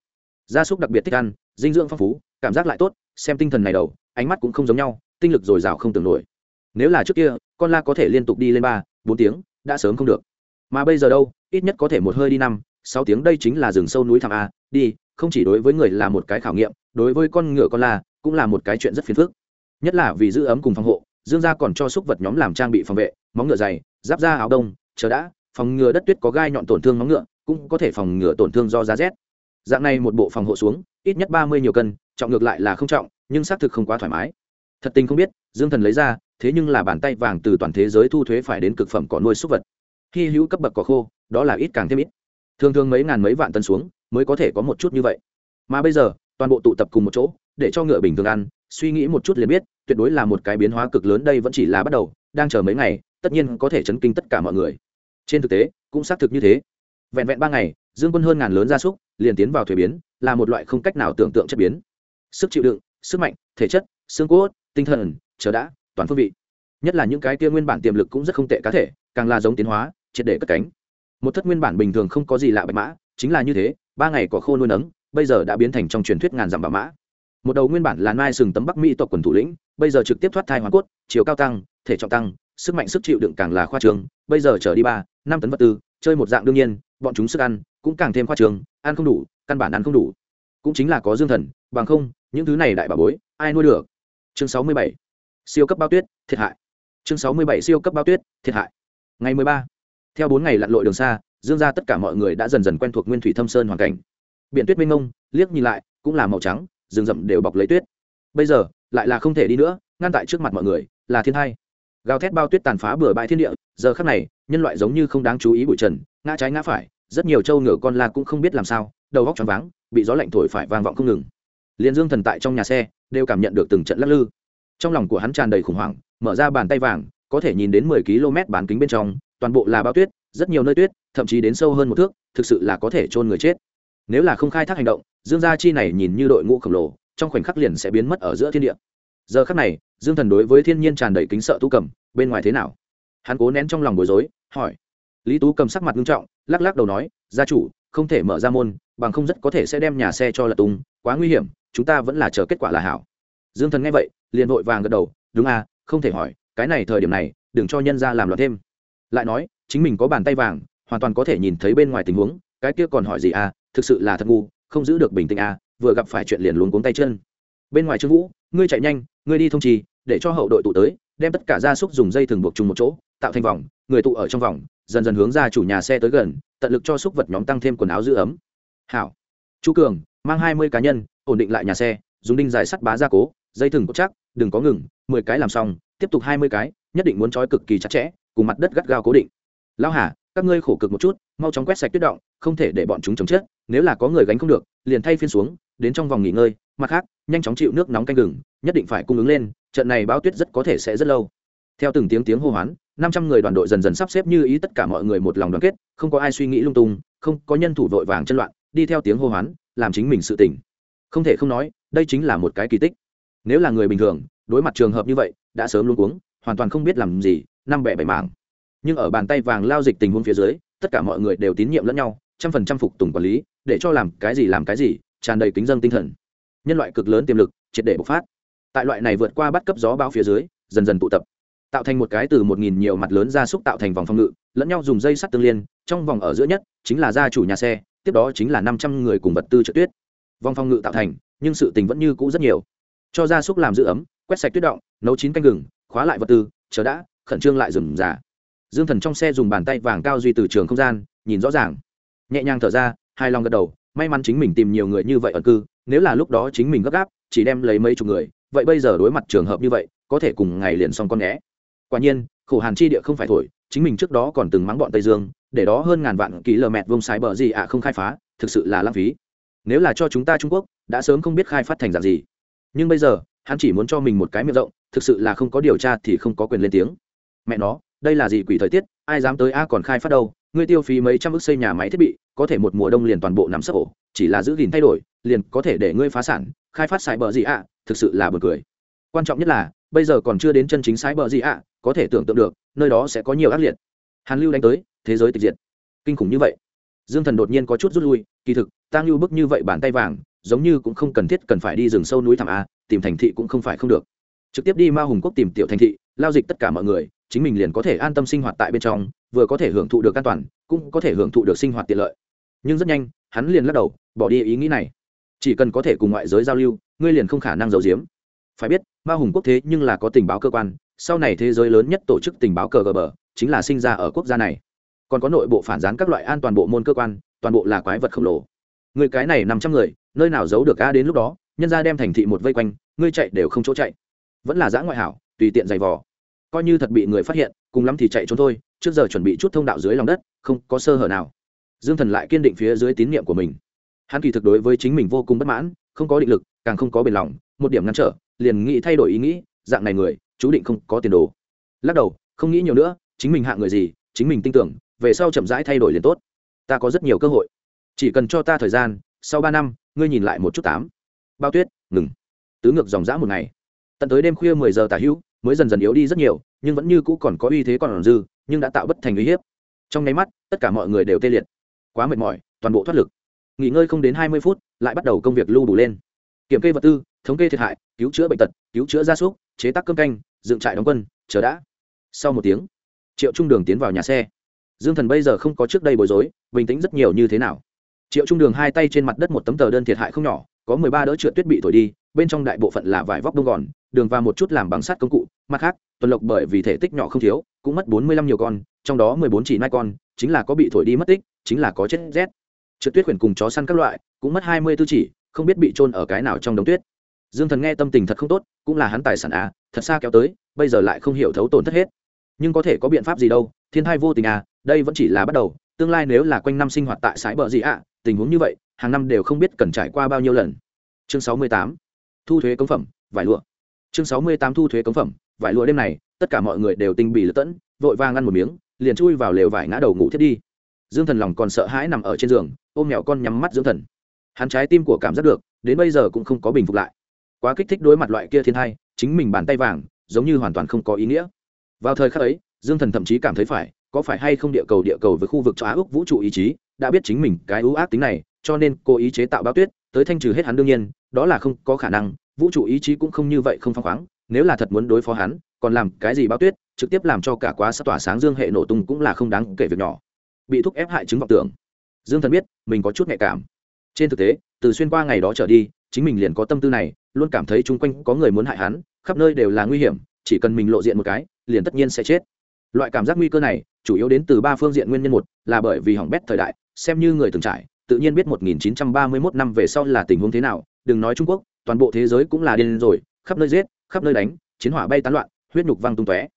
Gia súc đặc biệt thích ăn, dinh dưỡng phong phú, cảm giác lại tốt, xem tinh thần này đầu, ánh mắt cũng không giống nhau, tinh lực dồi dào không tưởng nổi. Nếu là trước kia, con la có thể liên tục đi lên ba, bốn tiếng, đã sớm không được. Mà bây giờ đâu, ít nhất có thể một hơi đi năm, sáu tiếng đây chính là rừng sâu núi thẳm a, đi, không chỉ đối với người là một cái khảo nghiệm, đối với con ngựa con la, cũng là một cái chuyện rất phiền phức. Nhất là vì giữ ấm cùng phòng hộ, dương gia còn cho súc vật nhóm làm trang bị phòng vệ, móng ngựa dày, giáp da áo đông, chờ đã, phòng ngừa đất tuyết có gai nhọn tổn thương móng ngựa cũng có thể phòng ngừa tổn thương do giá rét. Dạng này một bộ phòng hộ xuống, ít nhất ba mươi nhiều cân, trọng ngược lại là không trọng, nhưng xác thực không quá thoải mái. Thật tình không biết, dương thần lấy ra, thế nhưng là bàn tay vàng từ toàn thế giới thu thuế phải đến cực phẩm cỏ nuôi súc vật. Khi hữu cấp bậc cỏ khô, đó là ít càng thêm ít. Thường thường mấy ngàn mấy vạn tân xuống, mới có thể có một chút như vậy. Mà bây giờ, toàn bộ tụ tập cùng một chỗ, để cho ngựa bình thường ăn, suy nghĩ một chút liền biết, tuyệt đối là một cái biến hóa cực lớn đây vẫn chỉ là bắt đầu, đang chờ mấy ngày, tất nhiên có thể chấn kinh tất cả mọi người. Trên thực tế, cũng xác thực như thế vẹn vẹn ba ngày, dương quân hơn ngàn lớn gia súc liền tiến vào thuế biến, là một loại không cách nào tưởng tượng chất biến. Sức chịu đựng, sức mạnh, thể chất, xương cốt, tinh thần, chờ đã, toàn phương vị. Nhất là những cái kia nguyên bản tiềm lực cũng rất không tệ cá thể, càng là giống tiến hóa, triệt để cất cánh. Một thất nguyên bản bình thường không có gì lạ bạch mã, chính là như thế, ba ngày có khô nuôi nấng, bây giờ đã biến thành trong truyền thuyết ngàn dặm bà mã. Một đầu nguyên bản là nai sừng tấm bắc mỹ tộc quần thủ lĩnh, bây giờ trực tiếp thoát thai hoa cốt, chiều cao tăng, thể trọng tăng, sức mạnh, sức chịu đựng càng là khoa trường bây giờ trở đi ba, năm tấn vật tư, chơi một dạng đương nhiên bọn chúng sức ăn cũng càng thêm khoa trường, ăn không đủ, căn bản ăn không đủ. Cũng chính là có dương thần, bằng không, những thứ này đại bà bối, ai nuôi được? Chương sáu mươi bảy, siêu cấp bao tuyết, thiệt hại. Chương sáu mươi bảy, siêu cấp bao tuyết, thiệt hại. Ngày mười ba, theo bốn ngày lặn lội đường xa, dương ra tất cả mọi người đã dần dần quen thuộc nguyên thủy thâm sơn hoàn cảnh. Biển tuyết mênh ngông liếc nhìn lại, cũng là màu trắng, rừng rậm đều bọc lấy tuyết. Bây giờ, lại là không thể đi nữa, ngăn tại trước mặt mọi người, là thiên thai. Gào thét bao tuyết tàn phá bừa bãi thiên địa, giờ khắc này, nhân loại giống như không đáng chú ý bụi trần ngã trái ngã phải, rất nhiều trâu ngựa con la cũng không biết làm sao, đầu góc choáng váng, bị gió lạnh thổi phải vang vọng không ngừng. Liền dương thần tại trong nhà xe, đều cảm nhận được từng trận lắc lư. Trong lòng của hắn tràn đầy khủng hoảng, mở ra bàn tay vàng, có thể nhìn đến mười km bán kính bên trong, toàn bộ là bao tuyết, rất nhiều nơi tuyết, thậm chí đến sâu hơn một thước, thực sự là có thể chôn người chết. Nếu là không khai thác hành động, dương gia chi này nhìn như đội ngũ khổng lồ, trong khoảnh khắc liền sẽ biến mất ở giữa thiên địa. Giờ khắc này, dương thần đối với thiên nhiên tràn đầy kính sợ tu cầm, bên ngoài thế nào? Hắn cố nén trong lòng bối rối, hỏi lý tú cầm sắc mặt nghiêm trọng, lắc lắc đầu nói, gia chủ, không thể mở ra môn, bằng không rất có thể sẽ đem nhà xe cho lật tung quá nguy hiểm, chúng ta vẫn là chờ kết quả là hảo. Dương thần nghe vậy, liền vội vàng gật đầu, đúng à không thể hỏi, cái này thời điểm này, đừng cho nhân ra làm loạn thêm. Lại nói, chính mình có bàn tay vàng, hoàn toàn có thể nhìn thấy bên ngoài tình huống, cái kia còn hỏi gì à thực sự là thật ngu, không giữ được bình tĩnh à vừa gặp phải chuyện liền luống cuống tay chân. Bên ngoài trương vũ, ngươi chạy nhanh, ngươi đi thông trì, để cho hậu đội tụ tới, đem tất cả gia súc dùng dây thừng buộc chung một chỗ, tạo thành vòng, người tụ ở trong vòng dần dần hướng ra chủ nhà xe tới gần, tận lực cho súc vật nhóm tăng thêm quần áo giữ ấm. Hảo. Chu cường, mang hai mươi cá nhân, ổn định lại nhà xe, dùng đinh dài sắt bá gia cố, dây thừng cốt chắc, đừng có ngừng, mười cái làm xong, tiếp tục hai mươi cái, nhất định muốn trói cực kỳ chặt chẽ, cùng mặt đất gắt gao cố định. Lão hà, các ngươi khổ cực một chút, mau chóng quét sạch tuyết động, không thể để bọn chúng chống chết, nếu là có người gánh không được, liền thay phiên xuống, đến trong vòng nghỉ ngơi, mặt khác, nhanh chóng chịu nước nóng canh gừng, nhất định phải cung ứng lên, trận này bão tuyết rất có thể sẽ rất lâu. Theo từng tiếng tiếng hô hoán năm trăm người đoàn đội dần dần sắp xếp như ý tất cả mọi người một lòng đoàn kết, không có ai suy nghĩ lung tung, không có nhân thủ vội vàng chân loạn, đi theo tiếng hô hoán, làm chính mình sự tỉnh. Không thể không nói, đây chính là một cái kỳ tích. Nếu là người bình thường, đối mặt trường hợp như vậy, đã sớm luôn cuống, hoàn toàn không biết làm gì, năm bẻ bảy mảng. Nhưng ở bàn tay vàng lao dịch tình huống phía dưới, tất cả mọi người đều tín nhiệm lẫn nhau, trăm phần trăm phục tùng quản lý, để cho làm cái gì làm cái gì, tràn đầy kính dân tinh thần. Nhân loại cực lớn tiềm lực, triệt để bộc phát. Tại loại này vượt qua bắt cấp gió bão phía dưới, dần dần tụ tập tạo thành một cái từ một nghìn nhiều mặt lớn gia súc tạo thành vòng phòng ngự, lẫn nhau dùng dây sắt tương liên, trong vòng ở giữa nhất chính là gia chủ nhà xe, tiếp đó chính là năm trăm người cùng vật tư trợ tuyết. Vòng phòng ngự tạo thành, nhưng sự tình vẫn như cũ rất nhiều. Cho gia súc làm giữ ấm, quét sạch tuyết động, nấu chín canh gừng, khóa lại vật tư, chờ đã, khẩn trương lại dừng giả dương thần trong xe dùng bàn tay vàng cao duy từ trường không gian, nhìn rõ ràng. Nhẹ nhàng thở ra hai lòng gật đầu, may mắn chính mình tìm nhiều người như vậy ở cư, nếu là lúc đó chính mình gấp gáp, chỉ đem lấy mấy chục người, vậy bây giờ đối mặt trường hợp như vậy, có thể cùng ngày liền xong con né quả nhiên, khổ hàn chi địa không phải thổi, chính mình trước đó còn từng mắng bọn tây dương, để đó hơn ngàn vạn ký lờ mẹt vông sái bờ gì ạ không khai phá, thực sự là lãng phí. Nếu là cho chúng ta trung quốc, đã sớm không biết khai phát thành dạng gì. Nhưng bây giờ, hắn chỉ muốn cho mình một cái miệng rộng, thực sự là không có điều tra thì không có quyền lên tiếng. Mẹ nó, đây là gì quỷ thời tiết, ai dám tới a còn khai phát đâu, ngươi tiêu phí mấy trăm ước xây nhà máy thiết bị, có thể một mùa đông liền toàn bộ nằm sấp ổ, chỉ là giữ gìn thay đổi, liền có thể để ngươi phá sản, khai phát sải bờ gì ạ, thực sự là bờ cười. Quan trọng nhất là, bây giờ còn chưa đến chân chính sải bờ gì ạ có thể tưởng tượng được, nơi đó sẽ có nhiều ác liệt. Hàn lưu đánh tới, thế giới tịch diệt. Kinh khủng như vậy. Dương thần đột nhiên có chút rút lui, kỳ thực tăng lưu bức như vậy bàn tay vàng, giống như cũng không cần thiết cần phải đi rừng sâu núi thảm a, tìm thành thị cũng không phải không được. Trực tiếp đi ma hùng quốc tìm tiểu thành thị, lao dịch tất cả mọi người, chính mình liền có thể an tâm sinh hoạt tại bên trong, vừa có thể hưởng thụ được an toàn, cũng có thể hưởng thụ được sinh hoạt tiện lợi. Nhưng rất nhanh, hắn liền lắc đầu, bỏ đi ý nghĩ này. Chỉ cần có thể cùng ngoại giới giao lưu, ngươi liền không khả năng giấu giếm. Phải biết, ma hùng quốc thế nhưng là có tình báo cơ quan sau này thế giới lớn nhất tổ chức tình báo cờ gờ bờ chính là sinh ra ở quốc gia này. Còn có nội bộ phản gián các loại an toàn bộ môn cơ quan, toàn bộ là quái vật khổng lồ. Người cái này năm trăm người, nơi nào giấu được a đến lúc đó, nhân ra đem thành thị một vây quanh, ngươi chạy đều không chỗ chạy. Vẫn là giã ngoại hảo, tùy tiện giày vò. Coi như thật bị người phát hiện, cùng lắm thì chạy trốn thôi, trước giờ chuẩn bị chút thông đạo dưới lòng đất, không có sơ hở nào. Dương thần lại kiên định phía dưới tín nhiệm của mình. Hắn kỳ thực đối với chính mình vô cùng bất mãn, không có định lực, càng không có bền lòng, một điểm ngăn trở, liền nghĩ thay đổi ý nghĩ, dạng này người chú định không có tiền đồ. Lắc đầu, không nghĩ nhiều nữa, chính mình hạ người gì, chính mình tin tưởng, về sau chậm rãi thay đổi liền tốt. Ta có rất nhiều cơ hội. Chỉ cần cho ta thời gian, sau ba năm, ngươi nhìn lại một chút tám. Bao tuyết, ngừng. Tứ ngược dòng dã một ngày. Tận tới đêm khuya mười giờ tả hữu, mới dần dần yếu đi rất nhiều, nhưng vẫn như cũ còn có uy thế còn dư, nhưng đã tạo bất thành uy hiếp. Trong nháy mắt, tất cả mọi người đều tê liệt. Quá mệt mỏi, toàn bộ thoát lực. Nghỉ ngơi không đến hai mươi phút, lại bắt đầu công việc lưu đủ lên. Kiểm kê vật tư, thống kê thiệt hại, cứu chữa bệnh tật, cứu chữa gia súc chế tác cơm canh, dựng trại đóng quân, chờ đã. Sau một tiếng, triệu trung đường tiến vào nhà xe. Dương thần bây giờ không có trước đây bối rối, bình tĩnh rất nhiều như thế nào. Triệu trung đường hai tay trên mặt đất một tấm tờ đơn thiệt hại không nhỏ, có mười ba đỡ trượt tuyết bị thổi đi, bên trong đại bộ phận là vải vóc đông gòn, đường và một chút làm bằng sắt công cụ, mặt khác, tuần lộc bởi vì thể tích nhỏ không thiếu, cũng mất bốn mươi lăm nhiều con, trong đó mười bốn chỉ nai con, chính là có bị thổi đi mất tích, chính là có chết rét. Trượt tuyết khuyển cùng chó săn các loại, cũng mất hai mươi tư chỉ, không biết bị trôn ở cái nào trong đống tuyết dương thần nghe tâm tình thật không tốt cũng là hắn tài sản à thật xa kéo tới bây giờ lại không hiểu thấu tổn thất hết. Nhưng có thể có biện pháp gì đâu thiên thai vô tình à đây vẫn chỉ là bắt đầu tương lai nếu là quanh năm sinh hoạt tại sái bờ gì ạ à, tình huống như vậy hàng năm đều không biết cần trải qua bao nhiêu lần. Chương sáu mươi tám thu thuế cống phẩm vải lụa. Chương sáu mươi tám thu thuế cống phẩm vải lụa đêm này tất cả mọi người đều tinh bì lật tẫn vội vàng ăn một miếng liền chui vào lều vải ngã đầu ngủ thiết đi. Dương thần lòng còn sợ hãi nằm ở trên giường ôm mẹo con nhắm mắt dưỡng thần. Hắn trái tim của cảm giác được đến bây giờ cũng không có bình phục lại quá kích thích đối mặt loại kia thiên thai, chính mình bàn tay vàng, giống như hoàn toàn không có ý nghĩa. Vào thời khắc ấy, dương thần thậm chí cảm thấy phải, có phải hay không địa cầu địa cầu với khu vực cho á úc vũ trụ ý chí, đã biết chính mình cái ưu ác tính này, cho nên cố ý chế tạo bao tuyết, tới thanh trừ hết hắn đương nhiên, đó là không có khả năng, vũ trụ ý chí cũng không như vậy không phăng khoáng, nếu là thật muốn đối phó hắn, còn làm cái gì bao tuyết, trực tiếp làm cho cả quá sát tỏa sáng dương hệ nổ tung cũng là không đáng kể việc nhỏ. Bị thúc ép hại chứng vọng tưởng. Dương thần biết, mình có chút nhạy cảm. Trên thực tế, từ xuyên qua ngày đó trở đi chính mình liền có tâm tư này, luôn cảm thấy chung quanh có người muốn hại hắn, khắp nơi đều là nguy hiểm, chỉ cần mình lộ diện một cái, liền tất nhiên sẽ chết. Loại cảm giác nguy cơ này, chủ yếu đến từ ba phương diện nguyên nhân một, là bởi vì hỏng bét thời đại, xem như người từng trải, tự nhiên biết 1931 năm về sau là tình huống thế nào, đừng nói trung quốc, toàn bộ thế giới cũng là điên rồi, khắp nơi giết, khắp nơi đánh, chiến hỏa bay tán loạn, huyết nhục văng tung tóe.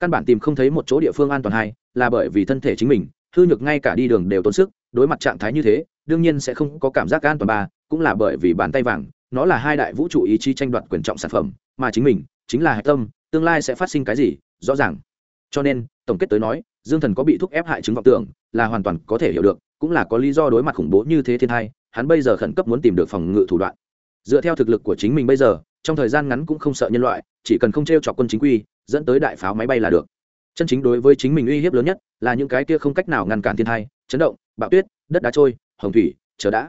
Căn bản tìm không thấy một chỗ địa phương an toàn hay, là bởi vì thân thể chính mình, hư nhược ngay cả đi đường đều tốn sức, đối mặt trạng thái như thế, đương nhiên sẽ không có cảm giác an toàn ba cũng là bởi vì bàn tay vàng, nó là hai đại vũ trụ ý chí tranh đoạt quyền trọng sản phẩm, mà chính mình chính là hạch tâm, tương lai sẽ phát sinh cái gì, rõ ràng. Cho nên, tổng kết tới nói, dương thần có bị thúc ép hại chứng vọng tưởng, là hoàn toàn có thể hiểu được, cũng là có lý do đối mặt khủng bố như thế thiên hai hắn bây giờ khẩn cấp muốn tìm được phòng ngự thủ đoạn. Dựa theo thực lực của chính mình bây giờ, trong thời gian ngắn cũng không sợ nhân loại, chỉ cần không t r e o chọc quân chính quy, dẫn tới đại pháo máy bay là được. Chân chính đối với chính mình uy hiếp lớn nhất là những cái kia không cách nào ngăn cản thiên hai chấn động, bạo tuyết, đất đá trôi, hồng thủy, chờ đã.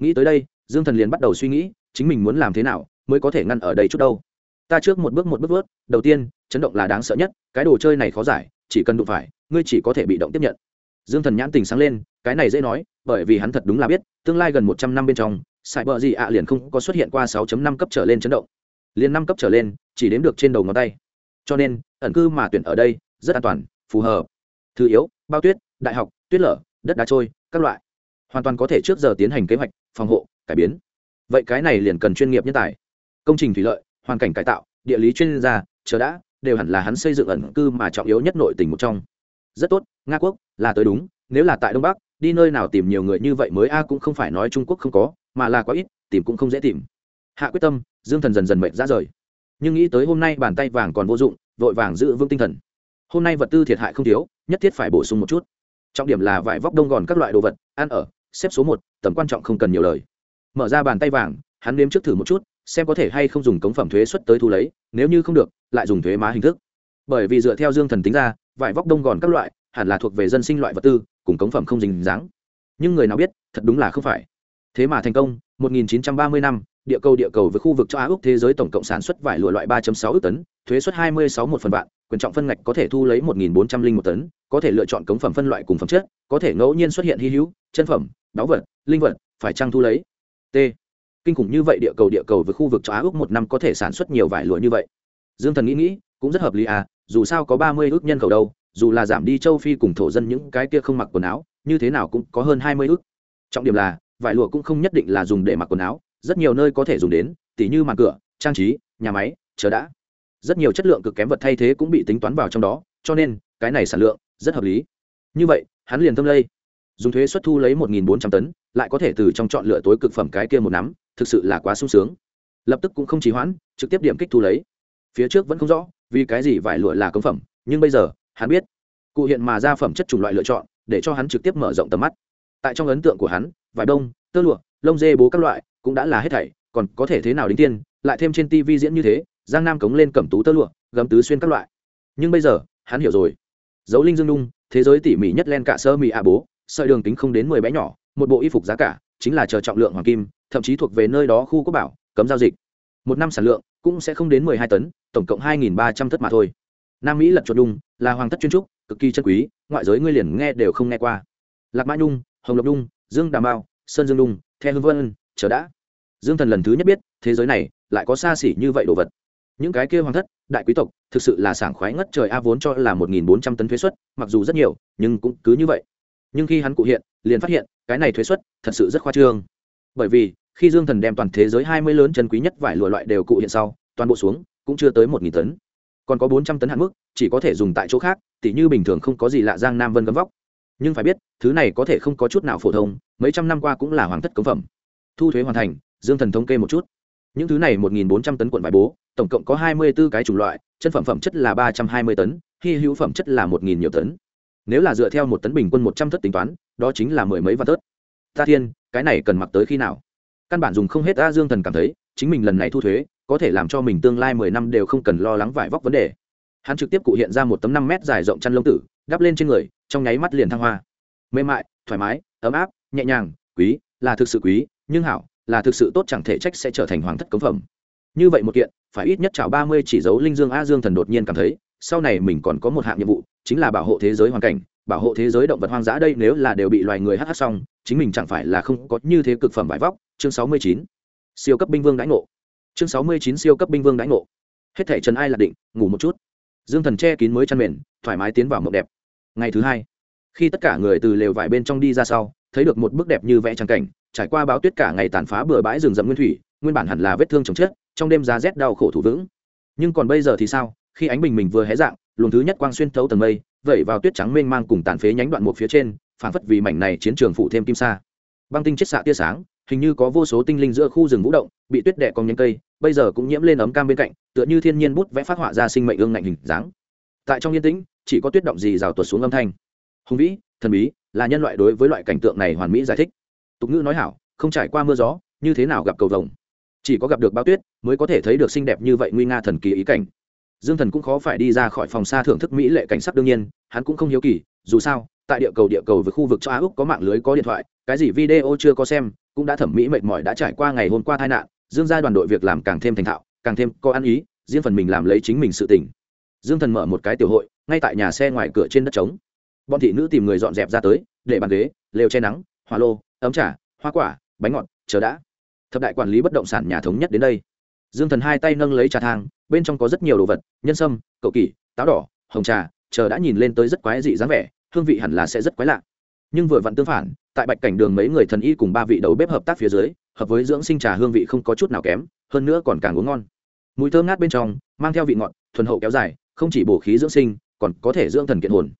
Nghĩ tới đây dương thần liền bắt đầu suy nghĩ, chính mình muốn làm thế nào mới có thể ngăn ở đây chút đâu. Ta trước một bước một bước vớt, đầu tiên, chấn động là đáng sợ nhất, cái đồ chơi này khó giải, chỉ cần đụng phải, ngươi chỉ có thể bị động tiếp nhận. Dương thần nhãn tình sáng lên, cái này dễ nói, bởi vì hắn thật đúng là biết, tương lai gần một trăm năm bên trong sài bờ gì ạ liền không có xuất hiện qua 6 năm cấp trở lên chấn động. Liền năm cấp trở lên, chỉ đếm được trên đầu ngón tay. Cho nên, ẩn cư mà tuyển ở đây, rất an toàn, phù hợp. Thứ yếu, bao tuyết, đại học, tuyết lở, đất đá trôi, các loại. Hoàn toàn có thể trước giờ tiến hành kế hoạch, phòng hộ cải biến. Vậy cái này liền cần chuyên nghiệp nhân tài. Công trình thủy lợi, hoàn cảnh cải tạo, địa lý chuyên gia, chờ đã, đều hẳn là hắn xây dựng ẩn cư mà trọng yếu nhất nội tỉnh một trong. Rất tốt, nga quốc, là tới đúng, nếu là tại đông bắc, đi nơi nào tìm nhiều người như vậy mới a cũng không phải nói trung quốc không có, mà là quá ít, tìm cũng không dễ tìm. Hạ quyết tâm, dương thần dần dần mệt ra rời. Nhưng nghĩ tới hôm nay bàn tay vàng còn vô dụng, vội vàng giữ vững tinh thần. Hôm nay vật tư thiệt hại không thiếu, nhất thiết phải bổ sung một chút. Trọng điểm là vải vóc đông gòn các loại đồ vật, ăn ở, xếp số một, tầm quan trọng không cần nhiều lời mở ra bàn tay vàng hắn nếm trước thử một chút xem có thể hay không dùng cống phẩm thuế xuất tới thu lấy nếu như không được lại dùng thuế má hình thức. Bởi vì dựa theo dương thần tính ra vải vóc đông gòn các loại hẳn là thuộc về dân sinh loại vật tư cùng cống phẩm không dính dáng. Nhưng người nào biết thật đúng là không phải. Thế mà thành công 1930 năm địa cầu địa cầu với khu vực châu Á Úc thế giới tổng cộng sản xuất vải lụa loại 3.6 ức tấn, thuế suất 26 một phần vạn, quyền trọng phân ngạch có thể thu lấy 1.401 tấn, có thể lựa chọn cống phẩm phân loại cùng phẩm chất, có thể ngẫu nhiên xuất hiện hy hữu, chân phẩm, đáo vật, linh vật, phải trang thu lấy. T. Kinh khủng như vậy địa cầu địa cầu với khu vực châu Á ước một năm có thể sản xuất nhiều vải lụa như vậy. Dương Thần nghĩ nghĩ, cũng rất hợp lý à, dù sao có 30 ước nhân khẩu đâu, dù là giảm đi châu Phi cùng thổ dân những cái kia không mặc quần áo, như thế nào cũng có hơn 20 ước. Trọng điểm là, vải lụa cũng không nhất định là dùng để mặc quần áo, rất nhiều nơi có thể dùng đến tỉ như màn cửa trang trí nhà máy chờ đã rất nhiều chất lượng cực kém vật thay thế cũng bị tính toán vào trong đó cho nên cái này sản lượng rất hợp lý như vậy hắn liền tâm lây dùng thuế xuất thu lấy một bốn trăm tấn lại có thể từ trong chọn lựa tối cực phẩm cái kia một nắm thực sự là quá sung sướng. Lập tức cũng không trì hoãn trực tiếp điểm kích thu lấy. Phía trước vẫn không rõ vì cái gì vải lụa là công phẩm nhưng bây giờ hắn biết. Cụ hiện mà ra phẩm chất chủng loại lựa chọn để cho hắn trực tiếp mở rộng tầm mắt. Tại trong ấn tượng của hắn vải đông tơ lụa lông dê bố các loại cũng đã là hết thảy còn có thể thế nào đính tiên lại thêm trên tv diễn như thế giang nam cống lên cẩm tú tơ lụa gấm tứ xuyên các loại. Nhưng bây giờ hắn hiểu rồi. Dấu linh dương đung, thế giới tỉ mỉ nhất len cả sơ mì a bố sợi đường tính không đến mười bé nhỏ một bộ y phục giá cả, chính là chờ trọng lượng hoàng kim, thậm chí thuộc về nơi đó khu quốc bảo, cấm giao dịch. Một năm sản lượng cũng sẽ không đến mười hai tấn, tổng cộng hai nghìn ba trăm thất mà thôi. Nam mỹ lật chuột đung, là hoàng thất chuyên trúc, cực kỳ chân quý, ngoại giới ngươi liền nghe đều không nghe qua. Lạc mã nhung, hồng lộc đung dương đàm bao sơn dương đung the hương vân, chờ đã. Dương thần lần thứ nhất biết, thế giới này lại có xa xỉ như vậy đồ vật. Những cái kia hoàng thất, đại quý tộc, thực sự là sảng khoái ngất trời a vốn cho là một nghìn bốn trăm tấn thuế xuất mặc dù rất nhiều, nhưng cũng cứ như vậy. Nhưng khi hắn cụ hiện liền phát hiện, cái này thuế xuất thật sự rất khoa trương. Bởi vì, khi dương thần đem toàn thế giới hai mươi lớn chân quý nhất vải lụa loại đều cụ hiện sau, toàn bộ xuống cũng chưa tới một nghìn tấn. Còn có bốn trăm tấn hạn mức, chỉ có thể dùng tại chỗ khác, tỉ như bình thường không có gì lạ giang nam vân gấm vóc. Nhưng phải biết, thứ này có thể không có chút nào phổ thông, mấy trăm năm qua cũng là hoàng thất cống phẩm. Thu thuế hoàn thành, dương thần thống kê một chút. Những thứ này một nghìn bốn trăm tấn quận vải bố, tổng cộng có hai mươi b ố cái chủng loại, chân phẩm phẩm chất là ba trăm hai mươi tấn, hy hữu phẩm chất là một nghìn nhiều tấn nếu là dựa theo một tấn bình quân một trăm thất tính toán, đó chính là mười mấy vạn tớt ta thiên, cái này cần mặc tới khi nào? Căn bản dùng không hết a dương thần cảm thấy, chính mình lần này thu thuế, có thể làm cho mình tương lai mười năm đều không cần lo lắng vải vóc vấn đề. Hắn trực tiếp cụ hiện ra một tấm năm mét dài rộng chăn lông tử, đắp lên trên người, trong nháy mắt liền thăng hoa. Mềm mại, thoải mái, ấm áp, nhẹ nhàng, quý, là thực sự quý, nhưng hảo, là thực sự tốt chẳng thể trách sẽ trở thành hoàng thất cống phẩm. Như vậy một kiện, phải ít nhất chào ba mươi chỉ dấu linh dương a dương thần đột nhiên cảm thấy, sau này mình còn có một hạng nhiệm vụ chính là bảo hộ thế giới hoàn cảnh, bảo hộ thế giới động vật hoang dã đây nếu là đều bị loài người hh xong, chính mình chẳng phải là không có như thế cực phẩm vải vóc. Chương sáu mươi chín, siêu cấp binh vương đãi ngộ. Chương sáu mươi chín, siêu cấp binh vương đãi ngộ. Hết thể trần ai là định, ngủ một chút. Dương thần che kín mới chăn mền, thoải mái tiến vào mộng đẹp. Ngày thứ hai, khi tất cả người từ lều vải bên trong đi ra sau, thấy được một bức đẹp như vẽ trắng cảnh, trải qua báo tuyết cả ngày tàn phá bừa bãi rừng rậm nguyên thủy, nguyên bản hẳn là vết thương chồng chết, trong đêm giá rét đau khổ thủ vững. Nhưng còn bây giờ thì sao? Khi ánh bình mình vừa hé dạng luồng thứ nhất quang xuyên thấu tầng mây, vẩy vào tuyết trắng mênh mang cùng tàn phế nhánh đoạn một phía trên phản phất vì mảnh này chiến trường phụ thêm kim sa. Băng tinh chết xạ tia sáng, hình như có vô số tinh linh giữa khu rừng vũ động, bị tuyết đẻ con nhánh cây, bây giờ cũng nhiễm lên ấm cam bên cạnh, tựa như thiên nhiên bút vẽ phát họa ra sinh mệnh ương ngạnh hình dáng. Tại trong yên tĩnh, chỉ có tuyết động gì rào tuột xuống âm thanh. Hùng vĩ, thần bí, là nhân loại đối với loại cảnh tượng này hoàn mỹ giải thích. Tục ngữ nói hảo, không trải qua mưa gió, như thế nào gặp cầu vồng? Chỉ có gặp được bao tuyết, mới có thể thấy được xinh đẹp như vậy nguy nga thần kỳ ý cảnh dương thần cũng khó phải đi ra khỏi phòng xa thưởng thức mỹ lệ cảnh sắc đương nhiên, hắn cũng không hiếu kỳ, dù sao, tại địa cầu địa cầu với khu vực cho á úc có mạng lưới, có điện thoại, cái gì video chưa có xem, cũng đã thẩm mỹ mệt mỏi đã trải qua ngày hôm qua tai nạn, dương ra đoàn đội việc làm càng thêm thành thạo, càng thêm có ăn ý, riêng phần mình làm lấy chính mình sự tỉnh dương thần mở một cái tiểu hội, ngay tại nhà xe ngoài cửa trên đất trống. Bọn thị nữ tìm người dọn dẹp ra tới, để bàn ghế, lều che nắng hỏa lô, ấm trà, hoa quả, bánh ngọt, chờ đã. Thập đại quản lý bất động sản nhà thống nhất đến đây. Dương thần hai tay nâng lấy trà thang bên trong có rất nhiều đồ vật nhân sâm cậu kỷ, táo đỏ hồng trà chờ đã nhìn lên tới rất quái dị dáng vẻ hương vị hẳn là sẽ rất quái lạ. Nhưng vừa vặn tương phản tại bạch cảnh đường mấy người thần y cùng ba vị đầu bếp hợp tác phía dưới hợp với dưỡng sinh trà hương vị không có chút nào kém hơn nữa còn càng uống ngon. Mùi thơm ngát bên trong mang theo vị ngọt thuần hậu kéo dài không chỉ bổ khí dưỡng sinh còn có thể dưỡng thần kiện hồn.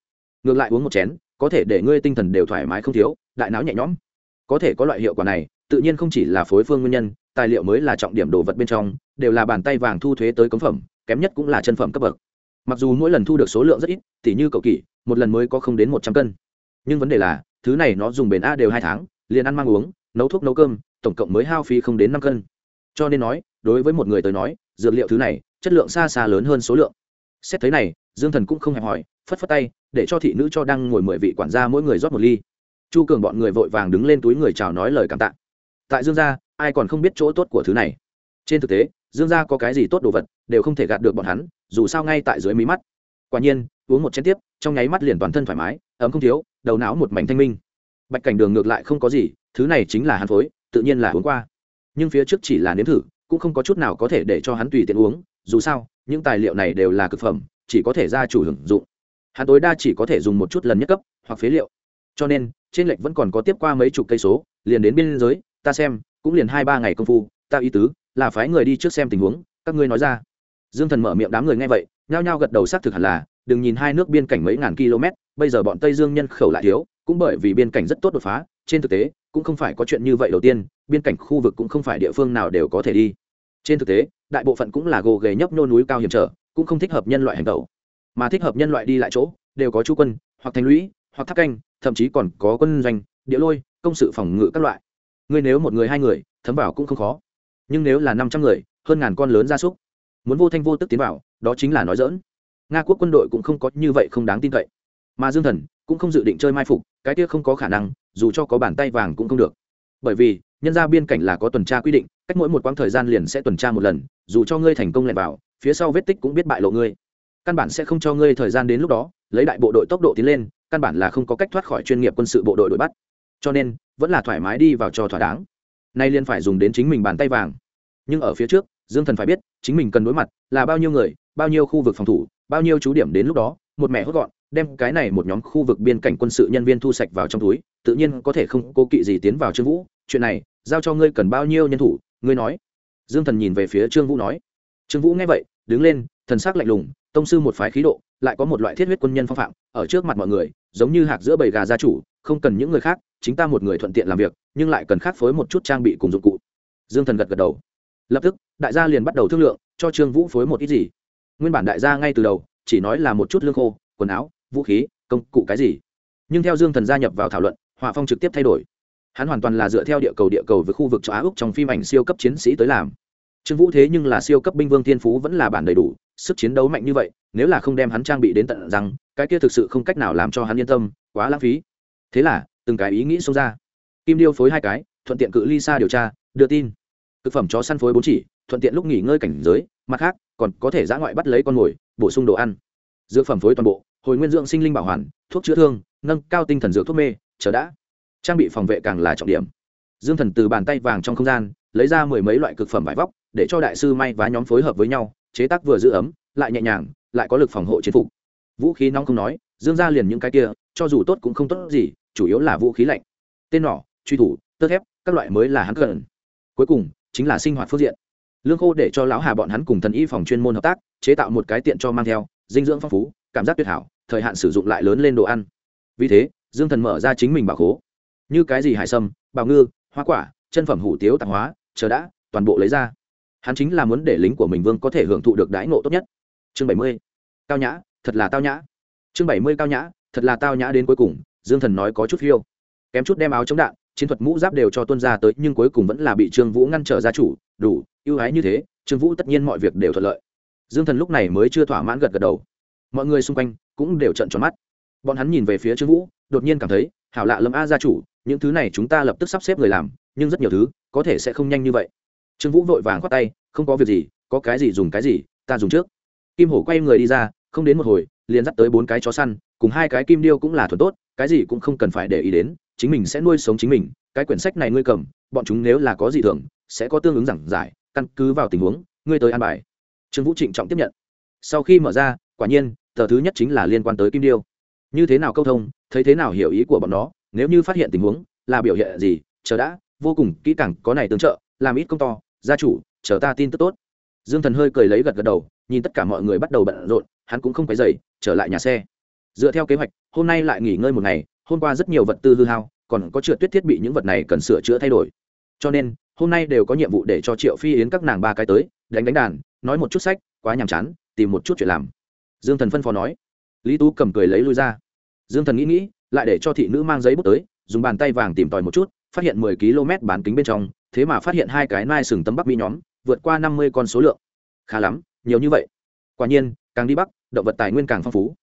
Ngược lại uống một chén có thể để ngươi tinh thần đều thoải mái không thiếu đại não nhẹ nhõm. Có thể có loại hiệu quả này tự nhiên không chỉ là phối phương nguyên nhân tài liệu mới là trọng điểm đồ vật bên trong đều là bàn tay vàng thu thuế tới cống phẩm, kém nhất cũng là chân phẩm cấp bậc. Mặc dù mỗi lần thu được số lượng rất ít, tỉ như cậu kỷ, một lần mới có không đến một trăm cân. Nhưng vấn đề là, thứ này nó dùng bền a đều hai tháng, liền ăn mang uống, nấu thuốc nấu cơm, tổng cộng mới hao phí không đến năm cân. Cho nên nói, đối với một người tới nói, dược liệu thứ này, chất lượng xa xa lớn hơn số lượng. Xét thấy này, dương thần cũng không hẹp hỏi, phất phất tay, để cho thị nữ cho đang ngồi mười vị quản gia mỗi người rót một ly. Chu cường bọn người vội vàng đứng lên túi người chào nói lời cảm tạ. Tại dương gia, ai còn không biết chỗ tốt của thứ này? Trên thực tế dương gia có cái gì tốt đồ vật, đều không thể gạt được bọn hắn, dù sao ngay tại dưới mí mắt. Quả nhiên, uống một chén tiếp, trong nháy mắt liền toàn thân thoải mái, ấm không thiếu, đầu não một mảnh thanh minh. Bạch cảnh đường ngược lại không có gì, thứ này chính là hắn phối, tự nhiên là uống qua. Nhưng phía trước chỉ là nếm thử, cũng không có chút nào có thể để cho hắn tùy tiện uống, dù sao, những tài liệu này đều là cực phẩm, chỉ có thể ra chủ hưởng dụng. Hắn tối đa chỉ có thể dùng một chút lần nhất cấp, hoặc phế liệu. Cho nên, trên lệnh vẫn còn có tiếp qua mấy chục cây số, liền đến biên giới, ta xem, cũng liền hai ba ngày công phu, ta ý tứ là phái người đi trước xem tình huống, các ngươi nói ra. Dương thần mở miệng đám người nghe vậy, nhao nhao gật đầu xác thực hẳn là, đừng nhìn hai nước biên cảnh mấy ngàn km, bây giờ bọn tây dương nhân khẩu lại thiếu, cũng bởi vì biên cảnh rất tốt đột phá, trên thực tế, cũng không phải có chuyện như vậy đầu tiên, biên cảnh khu vực cũng không phải địa phương nào đều có thể đi. Trên thực tế, đại bộ phận cũng là gồ ghề nhấp nhô núi cao hiểm trở, cũng không thích hợp nhân loại hành tẩu mà thích hợp nhân loại đi lại chỗ, đều có chú quân, hoặc thành lũy, hoặc tháp canh, thậm chí còn có quân doanh, địa lôi, công sự phòng ngự các loại. Ngươi nếu một người hai người, thấm vào cũng không khó nhưng nếu là năm trăm người, hơn ngàn con lớn gia súc. Muốn vô thanh vô tức tiến vào, đó chính là nói dỡn nga quốc quân đội cũng không có như vậy không đáng tin cậy. Mà dương thần cũng không dự định chơi mai phục, cái kia không có khả năng, dù cho có bàn tay vàng cũng không được. Bởi vì, nhân ra biên cảnh là có tuần tra quy định, cách mỗi một quãng thời gian liền sẽ tuần tra một lần, dù cho ngươi thành công lẻn vào, phía sau vết tích cũng biết bại lộ ngươi. Căn bản sẽ không cho ngươi thời gian đến lúc đó, lấy đại bộ đội tốc độ tiến lên, căn bản là không có cách thoát khỏi chuyên nghiệp quân sự bộ đội đuổi bắt. Cho nên, vẫn là thoải mái đi vào cho thỏa đáng nay liên phải dùng đến chính mình bàn tay vàng. Nhưng ở phía trước, dương thần phải biết, chính mình cần đối mặt là bao nhiêu người, bao nhiêu khu vực phòng thủ, bao nhiêu chú điểm đến lúc đó, một mẹ hốt gọn, đem cái này một nhóm khu vực biên cảnh quân sự nhân viên thu sạch vào trong túi, tự nhiên có thể không cố kỵ gì tiến vào trương vũ. Chuyện này, giao cho ngươi cần bao nhiêu nhân thủ, ngươi nói. Dương thần nhìn về phía trương vũ nói. Trương vũ nghe vậy, đứng lên, thần sắc lạnh lùng tông sư một phái khí độ, lại có một loại thiết huyết quân nhân phong phạm, ở trước mặt mọi người, giống như hạc giữa bầy gà gia chủ, không cần những người khác, chính ta một người thuận tiện làm việc, nhưng lại cần khác phối một chút trang bị cùng dụng cụ. Dương thần gật gật đầu. Lập tức, đại gia liền bắt đầu thương lượng, cho trương vũ phối một ít gì. Nguyên bản đại gia ngay từ đầu, chỉ nói là một chút lương khô, quần áo, vũ khí, công cụ cái gì. Nhưng theo dương thần gia nhập vào thảo luận, họa phong trực tiếp thay đổi. Hắn hoàn toàn là dựa theo địa cầu địa cầu với khu vực châu á úc trong phim ảnh siêu cấp chiến sĩ tới làm trương vũ thế nhưng là siêu cấp binh vương thiên phú vẫn là bản đầy đủ, sức chiến đấu mạnh như vậy, nếu là không đem hắn trang bị đến tận rằng cái kia thực sự không cách nào làm cho hắn yên tâm, quá lãng phí. Thế là, từng cái ý nghĩ xông ra. Kim điêu phối hai cái, thuận tiện cự ly xa điều tra, đưa tin. Thực phẩm chó săn phối bốn chỉ, thuận tiện lúc nghỉ ngơi cảnh giới, mặt khác, còn có thể giã ngoại bắt lấy con mồi, bổ sung đồ ăn. Dược phẩm phối toàn bộ, hồi nguyên dưỡng sinh linh bảo hoàn, thuốc chữa thương, nâng cao tinh thần dược thuốc mê, chờ đã. Trang bị phòng vệ càng là trọng điểm. Dương thần từ bàn tay vàng trong không gian, lấy ra mười mấy loại cực phẩm vải vóc để cho đại sư may và nhóm phối hợp với nhau, chế tác vừa giữ ấm, lại nhẹ nhàng, lại có lực phòng hộ chiến phục. Vũ khí nóng không nói, dương ra liền những cái kia, cho dù tốt cũng không tốt gì, chủ yếu là vũ khí lạnh. Tên nỏ, truy thủ, tơ thép, các loại mới là hắn cần. Cuối cùng, chính là sinh hoạt phương diện. Lương khô để cho lão hà bọn hắn cùng thần y phòng chuyên môn hợp tác, chế tạo một cái tiện cho mang theo, dinh dưỡng phong phú, cảm giác tuyệt hảo, thời hạn sử dụng lại lớn lên đồ ăn. Vì thế, dương thần mở ra chính mình bảo khố. Như cái gì hải sâm, bào ngư, hoa quả, chân phẩm hủ tiếu tạp hóa, chờ đã, toàn bộ lấy ra hắn chính là muốn để lính của mình vương có thể hưởng thụ được đãi ngộ tốt nhất. Chương bảy mươi. Cao nhã, thật là tao nhã. Chương bảy mươi cao nhã, thật là tao nhã đến cuối cùng, dương thần nói có chút phiêu. Kém chút đem áo chống đạn, chiến thuật mũ giáp đều cho tuân ra tới, nhưng cuối cùng vẫn là bị trương vũ ngăn trở gia chủ, đủ, ưu ái như thế, trương vũ tất nhiên mọi việc đều thuận lợi. Dương thần lúc này mới chưa thỏa mãn gật gật đầu. Mọi người xung quanh cũng đều trận tròn mắt. Bọn hắn nhìn về phía trương vũ, đột nhiên cảm thấy, hảo lạ lâm a gia chủ, những thứ này chúng ta lập tức sắp xếp người làm, nhưng rất nhiều thứ có thể sẽ không nhanh như vậy trương vũ vội vàng khoát tay, không có việc gì, có cái gì dùng cái gì, ta dùng trước. Kim hổ quay người đi ra, không đến một hồi, liền dắt tới bốn cái chó săn, cùng hai cái kim điêu cũng là thuần tốt, cái gì cũng không cần phải để ý đến, chính mình sẽ nuôi sống chính mình, cái quyển sách này ngươi cầm, bọn chúng nếu là có gì thường sẽ có tương ứng giảng giải, căn cứ vào tình huống, ngươi tới an bài. Trương vũ trịnh trọng tiếp nhận. Sau khi mở ra, quả nhiên, tờ thứ nhất chính là liên quan tới kim điêu. Như thế nào câu thông, thấy thế nào hiểu ý của bọn nó, nếu như phát hiện tình huống, là biểu hiện gì, chờ đã, vô cùng kỹ càng, có này tương trợ, làm ít công to gia chủ, chờ ta tin tức tốt. Dương thần hơi cười lấy gật gật đầu, nhìn tất cả mọi người bắt đầu bận rộn, hắn cũng không phải dậy trở lại nhà xe. Dựa theo kế hoạch, hôm nay lại nghỉ ngơi một ngày, hôm qua rất nhiều vật tư hư hao, còn có trượt tuyết thiết bị những vật này cần sửa chữa thay đổi. Cho nên, hôm nay đều có nhiệm vụ để cho triệu phi yến các nàng ba cái tới, đánh đánh đàn, nói một chút sách, quá nhàm chán, tìm một chút chuyện làm. Dương thần phân phó nói. Lý tú cầm cười lấy lui ra. Dương thần nghĩ nghĩ, lại để cho thị nữ mang giấy bút tới, dùng bàn tay vàng tìm tòi một chút, phát hiện mười km bán kính bên trong thế mà phát hiện hai cái nai sừng tấm bắc mỹ nhóm, vượt qua năm mươi con số lượng. Khá lắm, nhiều như vậy. Quả nhiên, càng đi bắc, động vật tài nguyên càng phong phú.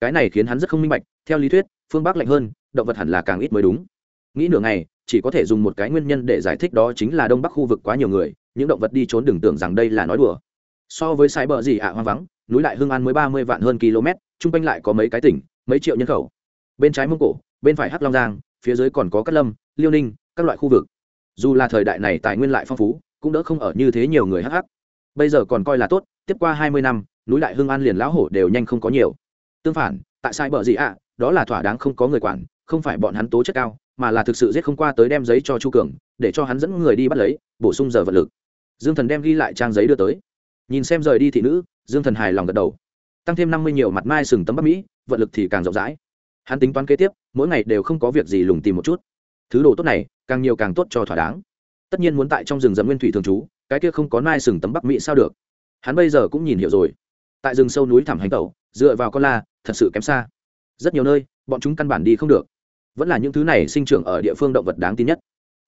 Cái này khiến hắn rất không minh bạch, theo lý thuyết, phương bắc lạnh hơn, động vật hẳn là càng ít mới đúng. Nghĩ nửa ngày, chỉ có thể dùng một cái nguyên nhân để giải thích đó chính là đông bắc khu vực quá nhiều người, những động vật đi trốn đừng tưởng rằng đây là nói đùa. So với sai bờ gì ạ, hoang vắng, núi lại hương an mới ba mươi vạn hơn km, chung quanh lại có mấy cái tỉnh, mấy triệu nhân khẩu. Bên trái mông cổ, bên phải hắc long giang, phía dưới còn có cát lâm, liêu ninh, các loại khu vực dù là thời đại này tài nguyên lại phong phú, cũng đỡ không ở như thế nhiều người hắc hắc. Bây giờ còn coi là tốt, tiếp qua hai mươi năm, núi đại hương an liền lão hổ đều nhanh không có nhiều. Tương phản, tại sai bờ gì ạ, đó là thỏa đáng không có người quản, không phải bọn hắn tố chất cao, mà là thực sự giết không qua tới đem giấy cho chu cường, để cho hắn dẫn người đi bắt lấy, bổ sung giờ vật lực. Dương thần đem ghi lại trang giấy đưa tới. Nhìn xem rời đi thị nữ, dương thần hài lòng gật đầu. Tăng thêm năm mươi nhiều mặt mai sừng tấm bắc mỹ vận lực thì càng rộng rãi. Hắn tính toán kế tiếp, mỗi ngày đều không có việc gì lùng tìm một chút thứ đồ tốt này càng nhiều càng tốt cho thỏa đáng. Tất nhiên muốn tại trong rừng rậm nguyên thủy thường trú, cái kia không có mai sừng tấm bắc mỹ sao được? Hắn bây giờ cũng nhìn hiểu rồi. Tại rừng sâu núi thẳm hành tẩu, dựa vào con la, thật sự kém xa. Rất nhiều nơi, bọn chúng căn bản đi không được. Vẫn là những thứ này sinh trưởng ở địa phương động vật đáng tin nhất.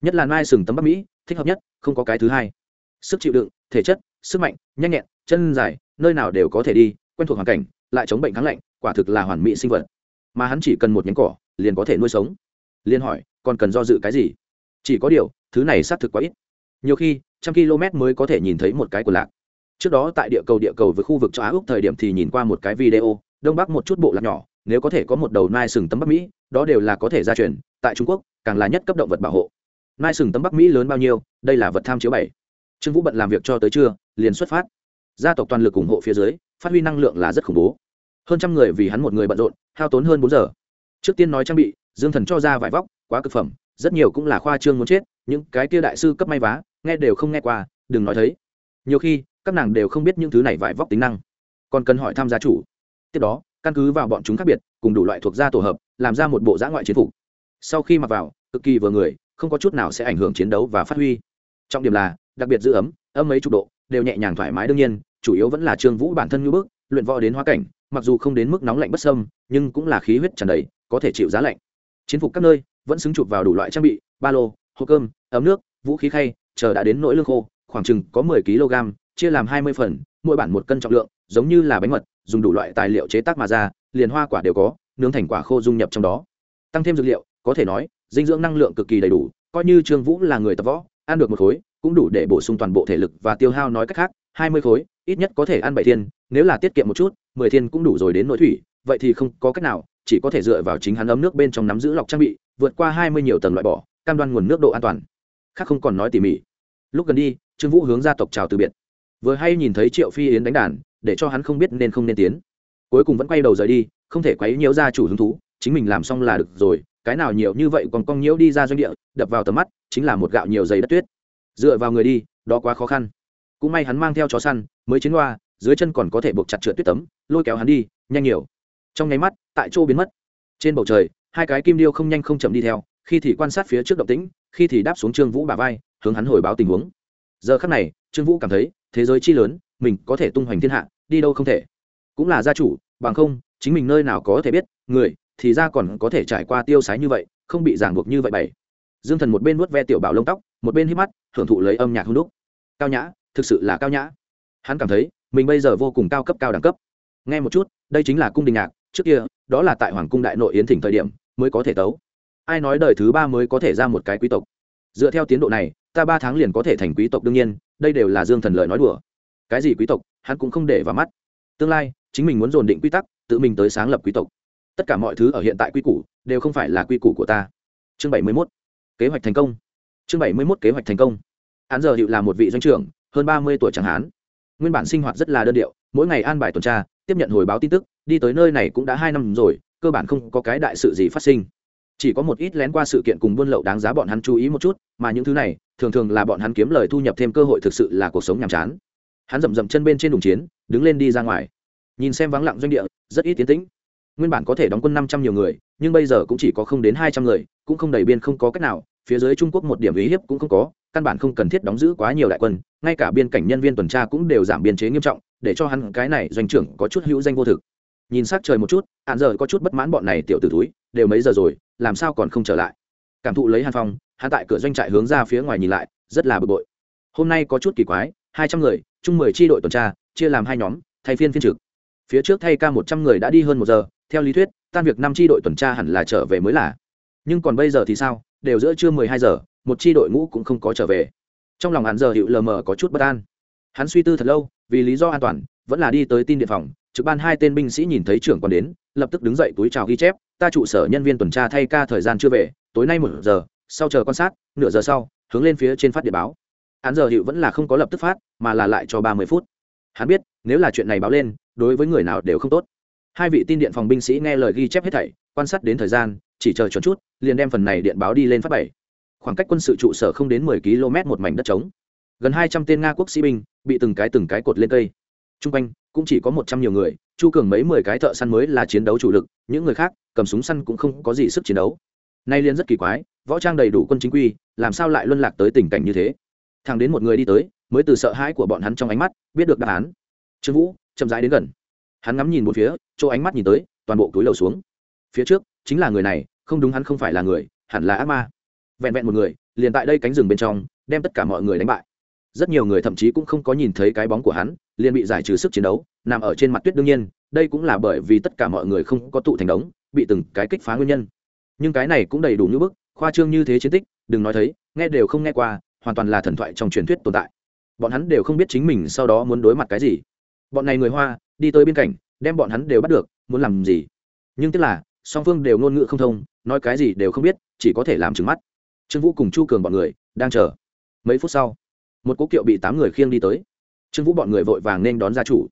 Nhất là mai sừng tấm bắc mỹ, thích hợp nhất, không có cái thứ hai. Sức chịu đựng, thể chất, sức mạnh, nhanh nhẹn, chân dài, nơi nào đều có thể đi, quen thuộc hoàn cảnh, lại chống bệnh kháng lạnh, quả thực là hoàn mỹ sinh vật. Mà hắn chỉ cần một nhánh cỏ, liền có thể nuôi sống. Liền hỏi còn cần do dự cái gì? Chỉ có điều, thứ này xác thực quá ít. Nhiều khi, trăm km mới có thể nhìn thấy một cái của lạc. Trước đó tại địa cầu địa cầu với khu vực châu á úc thời điểm thì nhìn qua một cái video, đông bắc một chút bộ lạc nhỏ, nếu có thể có một đầu nai sừng tấm bắc mỹ, đó đều là có thể gia truyền, tại trung quốc, càng là nhất cấp động vật bảo hộ. Nai sừng tấm bắc mỹ lớn bao nhiêu, đây là vật tham chiếu bảy. Trương vũ bận làm việc cho tới trưa, liền xuất phát. Gia tộc toàn lực ủng hộ phía dưới, phát huy năng lượng là rất khủng bố. Hơn trăm người vì hắn một người bận rộn, hao tốn hơn bốn giờ. Trước tiên nói trang bị, dương thần cho ra vải vóc quá cực phẩm, rất nhiều cũng là khoa trương muốn chết, những cái kia đại sư cấp may vá, nghe đều không nghe qua, đừng nói thấy. Nhiều khi, các nàng đều không biết những thứ này vải vóc tính năng. Còn cần hỏi tham gia chủ. Tiếp đó, căn cứ vào bọn chúng khác biệt, cùng đủ loại thuộc gia tổ hợp, làm ra một bộ giã ngoại chiến phục. Sau khi mặc vào, cực kỳ vừa người, không có chút nào sẽ ảnh hưởng chiến đấu và phát huy. Trọng điểm là, đặc biệt giữ ấm, âm mấy chục độ, đều nhẹ nhàng thoải mái đương nhiên, chủ yếu vẫn là trương vũ bản thân như bước, luyện võ đến hóa cảnh, mặc dù không đến mức nóng lạnh bất sâm, nhưng cũng là khí huyết tràn đầy, có thể chịu giá lạnh. Chiến phục các nơi vẫn xứng chụp vào đủ loại trang bị, ba lô, hộp cơm, ấm nước, vũ khí khay, chờ đã đến nỗi lương khô, khoảng chừng có mười kg chia làm hai mươi phần, mỗi bản một cân trọng lượng, giống như là bánh mật, dùng đủ loại tài liệu chế tác mà ra, liền hoa quả đều có, nướng thành quả khô dung nhập trong đó. Tăng thêm dược liệu, có thể nói, dinh dưỡng năng lượng cực kỳ đầy đủ, coi như trương vũ là người tập võ, ăn được một khối, cũng đủ để bổ sung toàn bộ thể lực và tiêu hao nói cách khác, hai mươi khối, ít nhất có thể ăn bảy thiên, nếu là tiết kiệm một chút, mười thiên cũng đủ rồi đến nội thủy, vậy thì không có cách nào, chỉ có thể dựa vào chính hắn ấm nước bên trong nắm giữ lọc trang bị vượt qua hai mươi nhiều tầng loại bỏ, cam đoan nguồn nước độ an toàn. Khác không còn nói tỉ mỉ. Lúc gần đi, trương vũ hướng gia tộc chào từ biệt. Vừa hay nhìn thấy triệu phi yến đánh đàn, để cho hắn không biết nên không nên tiến. Cuối cùng vẫn quay đầu rời đi, không thể quấy nhiễu gia chủ hứng thú, chính mình làm xong là được rồi, cái nào nhiều như vậy còn cong nhiễu đi ra doanh địa, đập vào tầm mắt, chính là một gạo nhiều giày đất tuyết. Dựa vào người đi, đó quá khó khăn. Cũng may hắn mang theo chó săn, mới chiến hoa dưới chân còn có thể buộc chặt trượt tuyết tấm, lôi kéo hắn đi, nhanh nhiều. Trong nháy mắt, tại chỗ biến mất. Trên bầu trời hai cái kim điêu không nhanh không chậm đi theo, khi thì quan sát phía trước động tĩnh, khi thì đáp xuống trương vũ bà vai, hướng hắn hồi báo tình huống. Giờ khắc này, trương vũ cảm thấy, thế giới chi lớn, mình có thể tung hoành thiên hạ, đi đâu không thể. Cũng là gia chủ, bằng không, chính mình nơi nào có thể biết, người, thì ra còn có thể trải qua tiêu sái như vậy, không bị giảng buộc như vậy bảy. Dương thần một bên nuốt ve tiểu bảo lông tóc, một bên hít mắt, hưởng thụ lấy âm nhạc hung đúc. Cao nhã, thực sự là cao nhã. Hắn cảm thấy, mình bây giờ vô cùng cao cấp cao đẳng cấp. Nghe một chút, đây chính là cung đình nhạc, trước kia, đó là tại hoàng cung đại nội yến thỉnh thời điểm mới có thể tấu. Ai nói đời thứ ba mới có thể ra một cái quý tộc? Dựa theo tiến độ này, ta ba tháng liền có thể thành quý tộc đương nhiên, đây đều là dương thần lợi nói đùa. Cái gì quý tộc, hắn cũng không để vào mắt. Tương lai, chính mình muốn dồn định quy tắc, tự mình tới sáng lập quý tộc. Tất cả mọi thứ ở hiện tại quy củ, đều không phải là quy củ của ta. Chương bảy mươi mốt, kế hoạch thành công. Chương bảy mươi mốt, kế hoạch thành công. Án giờ hiệu là một vị doanh trưởng, hơn ba mươi tuổi chẳng hạn. nguyên bản sinh hoạt rất là đơn điệu, mỗi ngày an bài tuần tra, tiếp nhận hồi báo tin tức đi tới nơi này cũng đã hai năm rồi, cơ bản không có cái đại sự gì phát sinh. Chỉ có một ít lén qua sự kiện cùng buôn lậu đáng giá bọn hắn chú ý một chút, mà những thứ này, thường thường là bọn hắn kiếm lời thu nhập thêm cơ hội thực sự là cuộc sống nhàm chán. Hắn rậm rậm chân bên trên đùng chiến, đứng lên đi ra ngoài. Nhìn xem vắng lặng doanh địa, rất ít tiến tĩnh. Nguyên bản có thể đóng quân năm trăm nhiều người, nhưng bây giờ cũng chỉ có không đến hai trăm người, cũng không đầy biên không có cách nào, phía dưới trung quốc một điểm ý hiếp cũng không có, căn bản không cần thiết đóng giữ quá nhiều đại quân, ngay cả biên cảnh nhân viên tuần tra cũng đều giảm biên chế nghiêm trọng, để cho hắn cái này doanh trưởng có chút hữu danh vô thực nhìn s ắ c trời một chút, hạn giờ có chút bất mãn bọn này tiểu t ử túi đều mấy giờ rồi, làm sao còn không trở lại? Cảm thụ lấy hàn phong, hắn tại cửa doanh trại hướng ra phía ngoài nhìn lại, rất là bực bội. Hôm nay có chút kỳ quái, hai trăm người, chung mười tri đội tuần tra, chia làm hai nhóm, thay phiên phiên trực. Phía trước thay ca một trăm người đã đi hơn một giờ, theo lý thuyết, tan việc năm tri đội tuần tra hẳn là trở về mới là. Nhưng còn bây giờ thì sao? Đều giữa trưa mười hai giờ, một tri đội ngũ cũng không có trở về. Trong lòng hắn giờ hiệu lờ mờ có chút bất an. Hắn suy tư thật lâu, vì lý do an toàn, vẫn là đi tới tin điện phòng trực ban hai tên binh sĩ nhìn thấy trưởng còn đến, lập tức đứng dậy túi chào ghi chép, ta trụ sở nhân viên tuần tra thay ca thời gian chưa về, tối nay một giờ, sau chờ quan sát, nửa giờ sau, hướng lên phía trên phát điện báo. Án giờ hiệu vẫn là không có lập tức phát, mà là lại cho ba mươi phút. Hắn biết, nếu là chuyện này báo lên, đối với người nào đều không tốt. Hai vị tin điện phòng binh sĩ nghe lời ghi chép hết thảy, quan sát đến thời gian, chỉ chờ chuẩn chút, liền đem phần này điện báo đi lên phát bảy. Khoảng cách quân sự trụ sở không đến mười km một mảnh đất trống. Gần hai trăm tên nga quốc sĩ binh bị từng cái từng cái cột lên cây t r u n g quanh cũng chỉ có một trăm nhiều người, chu cường mấy mười cái thợ săn mới là chiến đấu chủ lực, những người khác cầm súng săn cũng không có gì sức chiến đấu. Nay liên rất kỳ quái, võ trang đầy đủ quân chính quy, làm sao lại luân lạc tới tình cảnh như thế? Thằng đến một người đi tới, mới từ sợ hãi của bọn hắn trong ánh mắt biết được đáp án. Trương vũ chậm rãi đến gần. Hắn ngắm nhìn một phía, chỗ ánh mắt nhìn tới, toàn bộ túi lầu xuống. Phía trước chính là người này, không đúng hắn không phải là người, hẳn là ác ma. Vẹn vẹn một người, liền tại đây cánh rừng bên trong, đem tất cả mọi người đánh bại. Rất nhiều người thậm chí cũng không có nhìn thấy cái bóng của hắn liền bị giải trừ sức chiến đấu, nằm ở trên mặt tuyết đương nhiên, đây cũng là bởi vì tất cả mọi người không có tụ thành đống, bị từng cái kích phá nguyên nhân. Nhưng cái này cũng đầy đủ như bức, khoa trương như thế chiến tích, đừng nói thấy, nghe đều không nghe qua, hoàn toàn là thần thoại trong truyền thuyết tồn tại. Bọn hắn đều không biết chính mình sau đó muốn đối mặt cái gì. Bọn này người hoa, đi tới biên cảnh đem bọn hắn đều bắt được, muốn làm gì? Nhưng tức là, song phương đều ngôn ngữ không thông, nói cái gì đều không biết, chỉ có thể làm trừng mắt. Trương vũ cùng chu cường bọn người đang chờ. Mấy phút sau, một cố kiệu bị tám người khiêng đi tới trương vũ bọn người vội vàng nên đón gia chủ.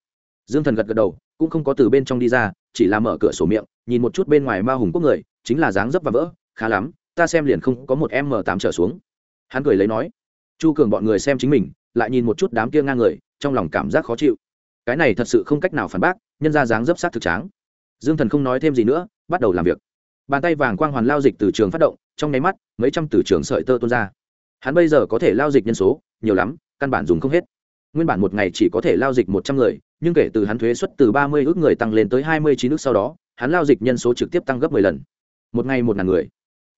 Dương thần gật gật đầu, cũng không có từ bên trong đi ra, chỉ là mở cửa sổ miệng, nhìn một chút bên ngoài ma hùng quốc người, chính là dáng dấp và vỡ, khá lắm, ta xem liền không có một m tám trở xuống. Hắn cười lấy nói, chu cường bọn người xem chính mình, lại nhìn một chút đám kia ngang người, trong lòng cảm giác khó chịu. Cái này thật sự không cách nào phản bác, nhân ra dáng dấp sát thực tráng. Dương thần không nói thêm gì nữa, bắt đầu làm việc. Bàn tay vàng quang hoàn lao dịch từ trường phát động, trong nháy mắt, mấy trăm từ trường sợi tơ tuôn ra. Hắn bây giờ có thể lao dịch nhân số, nhiều lắm, căn bản dùng không hết nguyên bản một ngày chỉ có thể lao dịch một trăm người, nhưng kể từ hắn thuế xuất từ ba mươi ước người tăng lên tới hai mươi chín ước sau đó, hắn lao dịch nhân số trực tiếp tăng gấp mười lần. Một ngày một ngàn người.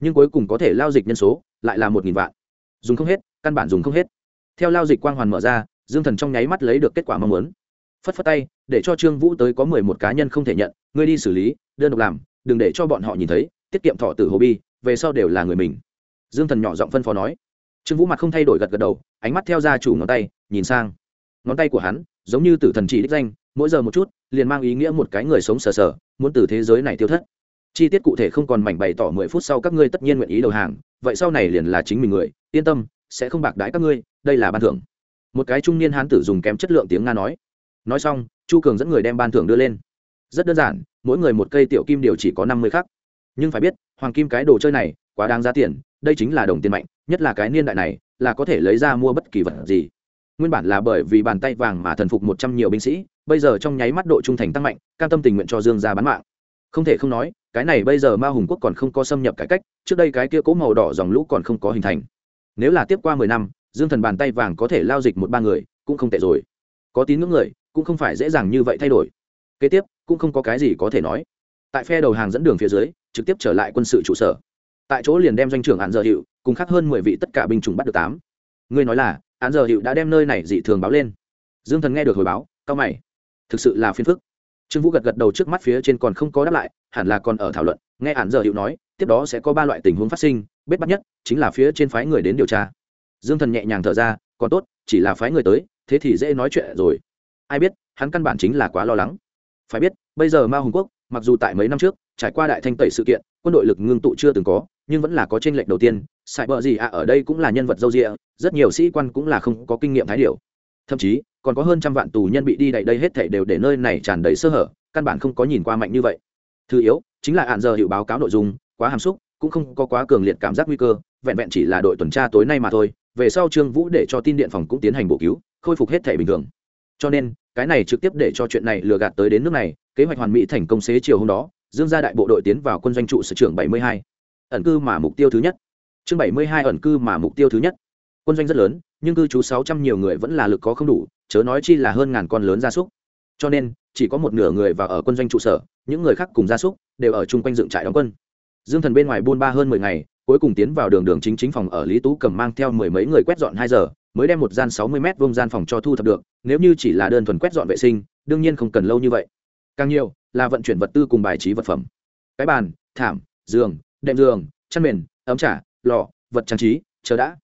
Nhưng cuối cùng có thể lao dịch nhân số lại là một nghìn vạn. Dùng không hết, căn bản dùng không hết. Theo lao dịch quang hoàn mở ra, dương thần trong nháy mắt lấy được kết quả mong muốn. Phất phất tay, để cho trương vũ tới có mười một cá nhân không thể nhận, ngươi đi xử lý, đơn độc làm, đừng để cho bọn họ nhìn thấy, tiết kiệm thọ tử hồ bi, về sau đều là người mình. Dương thần nhỏ giọng phân phó nói. Trương vũ mặt không thay đổi gật gật đầu, ánh mắt theo ra chủ ngón tay, nhìn sang ngón tay của hắn, giống như tử thần chỉ đích danh, mỗi giờ một chút, liền mang ý nghĩa một cái người sống sờ sờ, muốn từ thế giới này tiêu thất. Chi tiết cụ thể không còn mảnh bày tỏ mười phút sau các ngươi tất nhiên nguyện ý đầu hàng, vậy sau này liền là chính mình người, yên tâm, sẽ không bạc đãi các ngươi, đây là ban thưởng. Một cái trung niên hán tử dùng kém chất lượng tiếng nga nói. Nói xong, chu cường dẫn người đem ban thưởng đưa lên. Rất đơn giản, mỗi người một cây tiểu kim điều chỉ có năm mươi khắc. Nhưng phải biết, hoàng kim cái đồ chơi này, quá đáng giá tiền, đây chính là đồng tiền mạnh, nhất là cái niên đại này, là có thể lấy ra mua bất kỳ vật gì nguyên bản là bởi vì bàn tay vàng mà thần phục một trăm nhiều binh sĩ, bây giờ trong nháy mắt độ trung thành tăng mạnh, cam tâm tình nguyện cho dương ra bán mạng. Không thể không nói, cái này bây giờ ma hùng quốc còn không có xâm nhập cải cách, trước đây cái kia cố màu đỏ dòng lũ còn không có hình thành. Nếu là tiếp qua mười năm, dương thần bàn tay vàng có thể lao dịch một ba người, cũng không tệ rồi. Có tín ngưỡng người, cũng không phải dễ dàng như vậy thay đổi. Kế tiếp, cũng không có cái gì có thể nói. Tại phe đầu hàng dẫn đường phía dưới, trực tiếp trở lại quân sự trụ sở. Tại chỗ liền đem doanh trưởng hạn dợ hiệu cùng khác hơn mười vị tất cả binh chủng bắt được tám ngươi nói là, án giờ hiệu đã đem nơi này dị thường báo lên. Dương thần nghe được hồi báo cao mày. Thực sự là phiền phức. Trương vũ gật gật đầu trước mắt phía trên còn không có đáp lại, hẳn là còn ở thảo luận, nghe án giờ hiệu nói, tiếp đó sẽ có ba loại tình huống phát sinh, bết bắt nhất chính là phía trên phái người đến điều tra. Dương thần nhẹ nhàng thở ra, còn tốt, chỉ là phái người tới, thế thì dễ nói chuyện rồi. Ai biết, hắn căn bản chính là quá lo lắng. Phải biết, bây giờ ma hùng quốc, mặc dù tại mấy năm trước trải qua đại thanh tẩy sự kiện, quân đội lực ngưng tụ chưa từng có, nhưng vẫn là có tranh lệch đầu tiên. Sài bờ gì ạ, ở đây cũng là nhân vật dâu rịa rất nhiều sĩ quan cũng là không có kinh nghiệm thái điều thậm chí, còn có hơn trăm vạn tù nhân bị đi đẩy đây hết thảy đều để nơi này tràn đầy sơ hở, căn bản không có nhìn qua mạnh như vậy. Thứ yếu, chính là hạn giờ hiệu báo cáo nội dung, quá hàm xúc, cũng không có quá cường liệt cảm giác nguy cơ, vẹn vẹn chỉ là đội tuần tra tối nay mà thôi, về sau trương vũ để cho tin điện phòng cũng tiến hành bổ cứu, khôi phục hết thể bình thường. Cho nên, cái này trực tiếp để cho chuyện này lừa gạt tới đến nước này, kế hoạch hoàn mỹ thành công xế chiều hôm đó dương gia đại bộ đội tiến vào quân doanh trụ sở trưởng 72. ẩn cư mà mục tiêu thứ nhất. Chương 72 ẩn cư mà mục tiêu thứ nhất. Quân doanh rất lớn, nhưng cư trú 600 nhiều người vẫn là lực có không đủ, chớ nói chi là hơn ngàn con lớn gia súc. Cho nên, chỉ có một nửa người vào ở quân doanh trụ sở, những người khác cùng gia súc đều ở chung quanh dựng trại đóng quân. Dương thần bên ngoài buôn ba hơn mười ngày, cuối cùng tiến vào đường đường chính chính phòng ở lý tú cầm mang theo mười mấy người quét dọn hai giờ, mới đem một gian sáu mươi m vông gian phòng cho thu thập được, nếu như chỉ là đơn thuần quét dọn vệ sinh, đương nhiên không cần lâu như vậy càng nhiều, là vận chuyển vật tư cùng bài trí vật phẩm. Cái bàn, thảm, giường, đệm giường, chăn mền, ấm trả lò vật trang trí, chờ đã.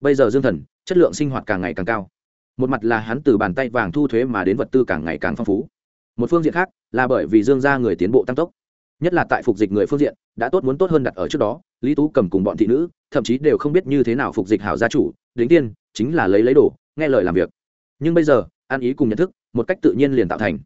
Bây giờ dương thần, chất lượng sinh hoạt càng ngày càng cao. Một mặt là hắn từ bàn tay vàng thu thuế mà đến vật tư càng ngày càng phong phú. Một phương diện khác, là bởi vì dương gia người tiến bộ tăng tốc. Nhất là tại phục dịch người phương diện, đã tốt muốn tốt hơn đặt ở trước đó, lý tú cầm cùng bọn thị nữ, thậm chí đều không biết như thế nào phục dịch hảo gia chủ, đính tiên, chính là lấy lấy đồ, nghe lời làm việc. Nhưng bây giờ, ăn ý cùng nhận thức, một cách tự nhiên liền tạo thành.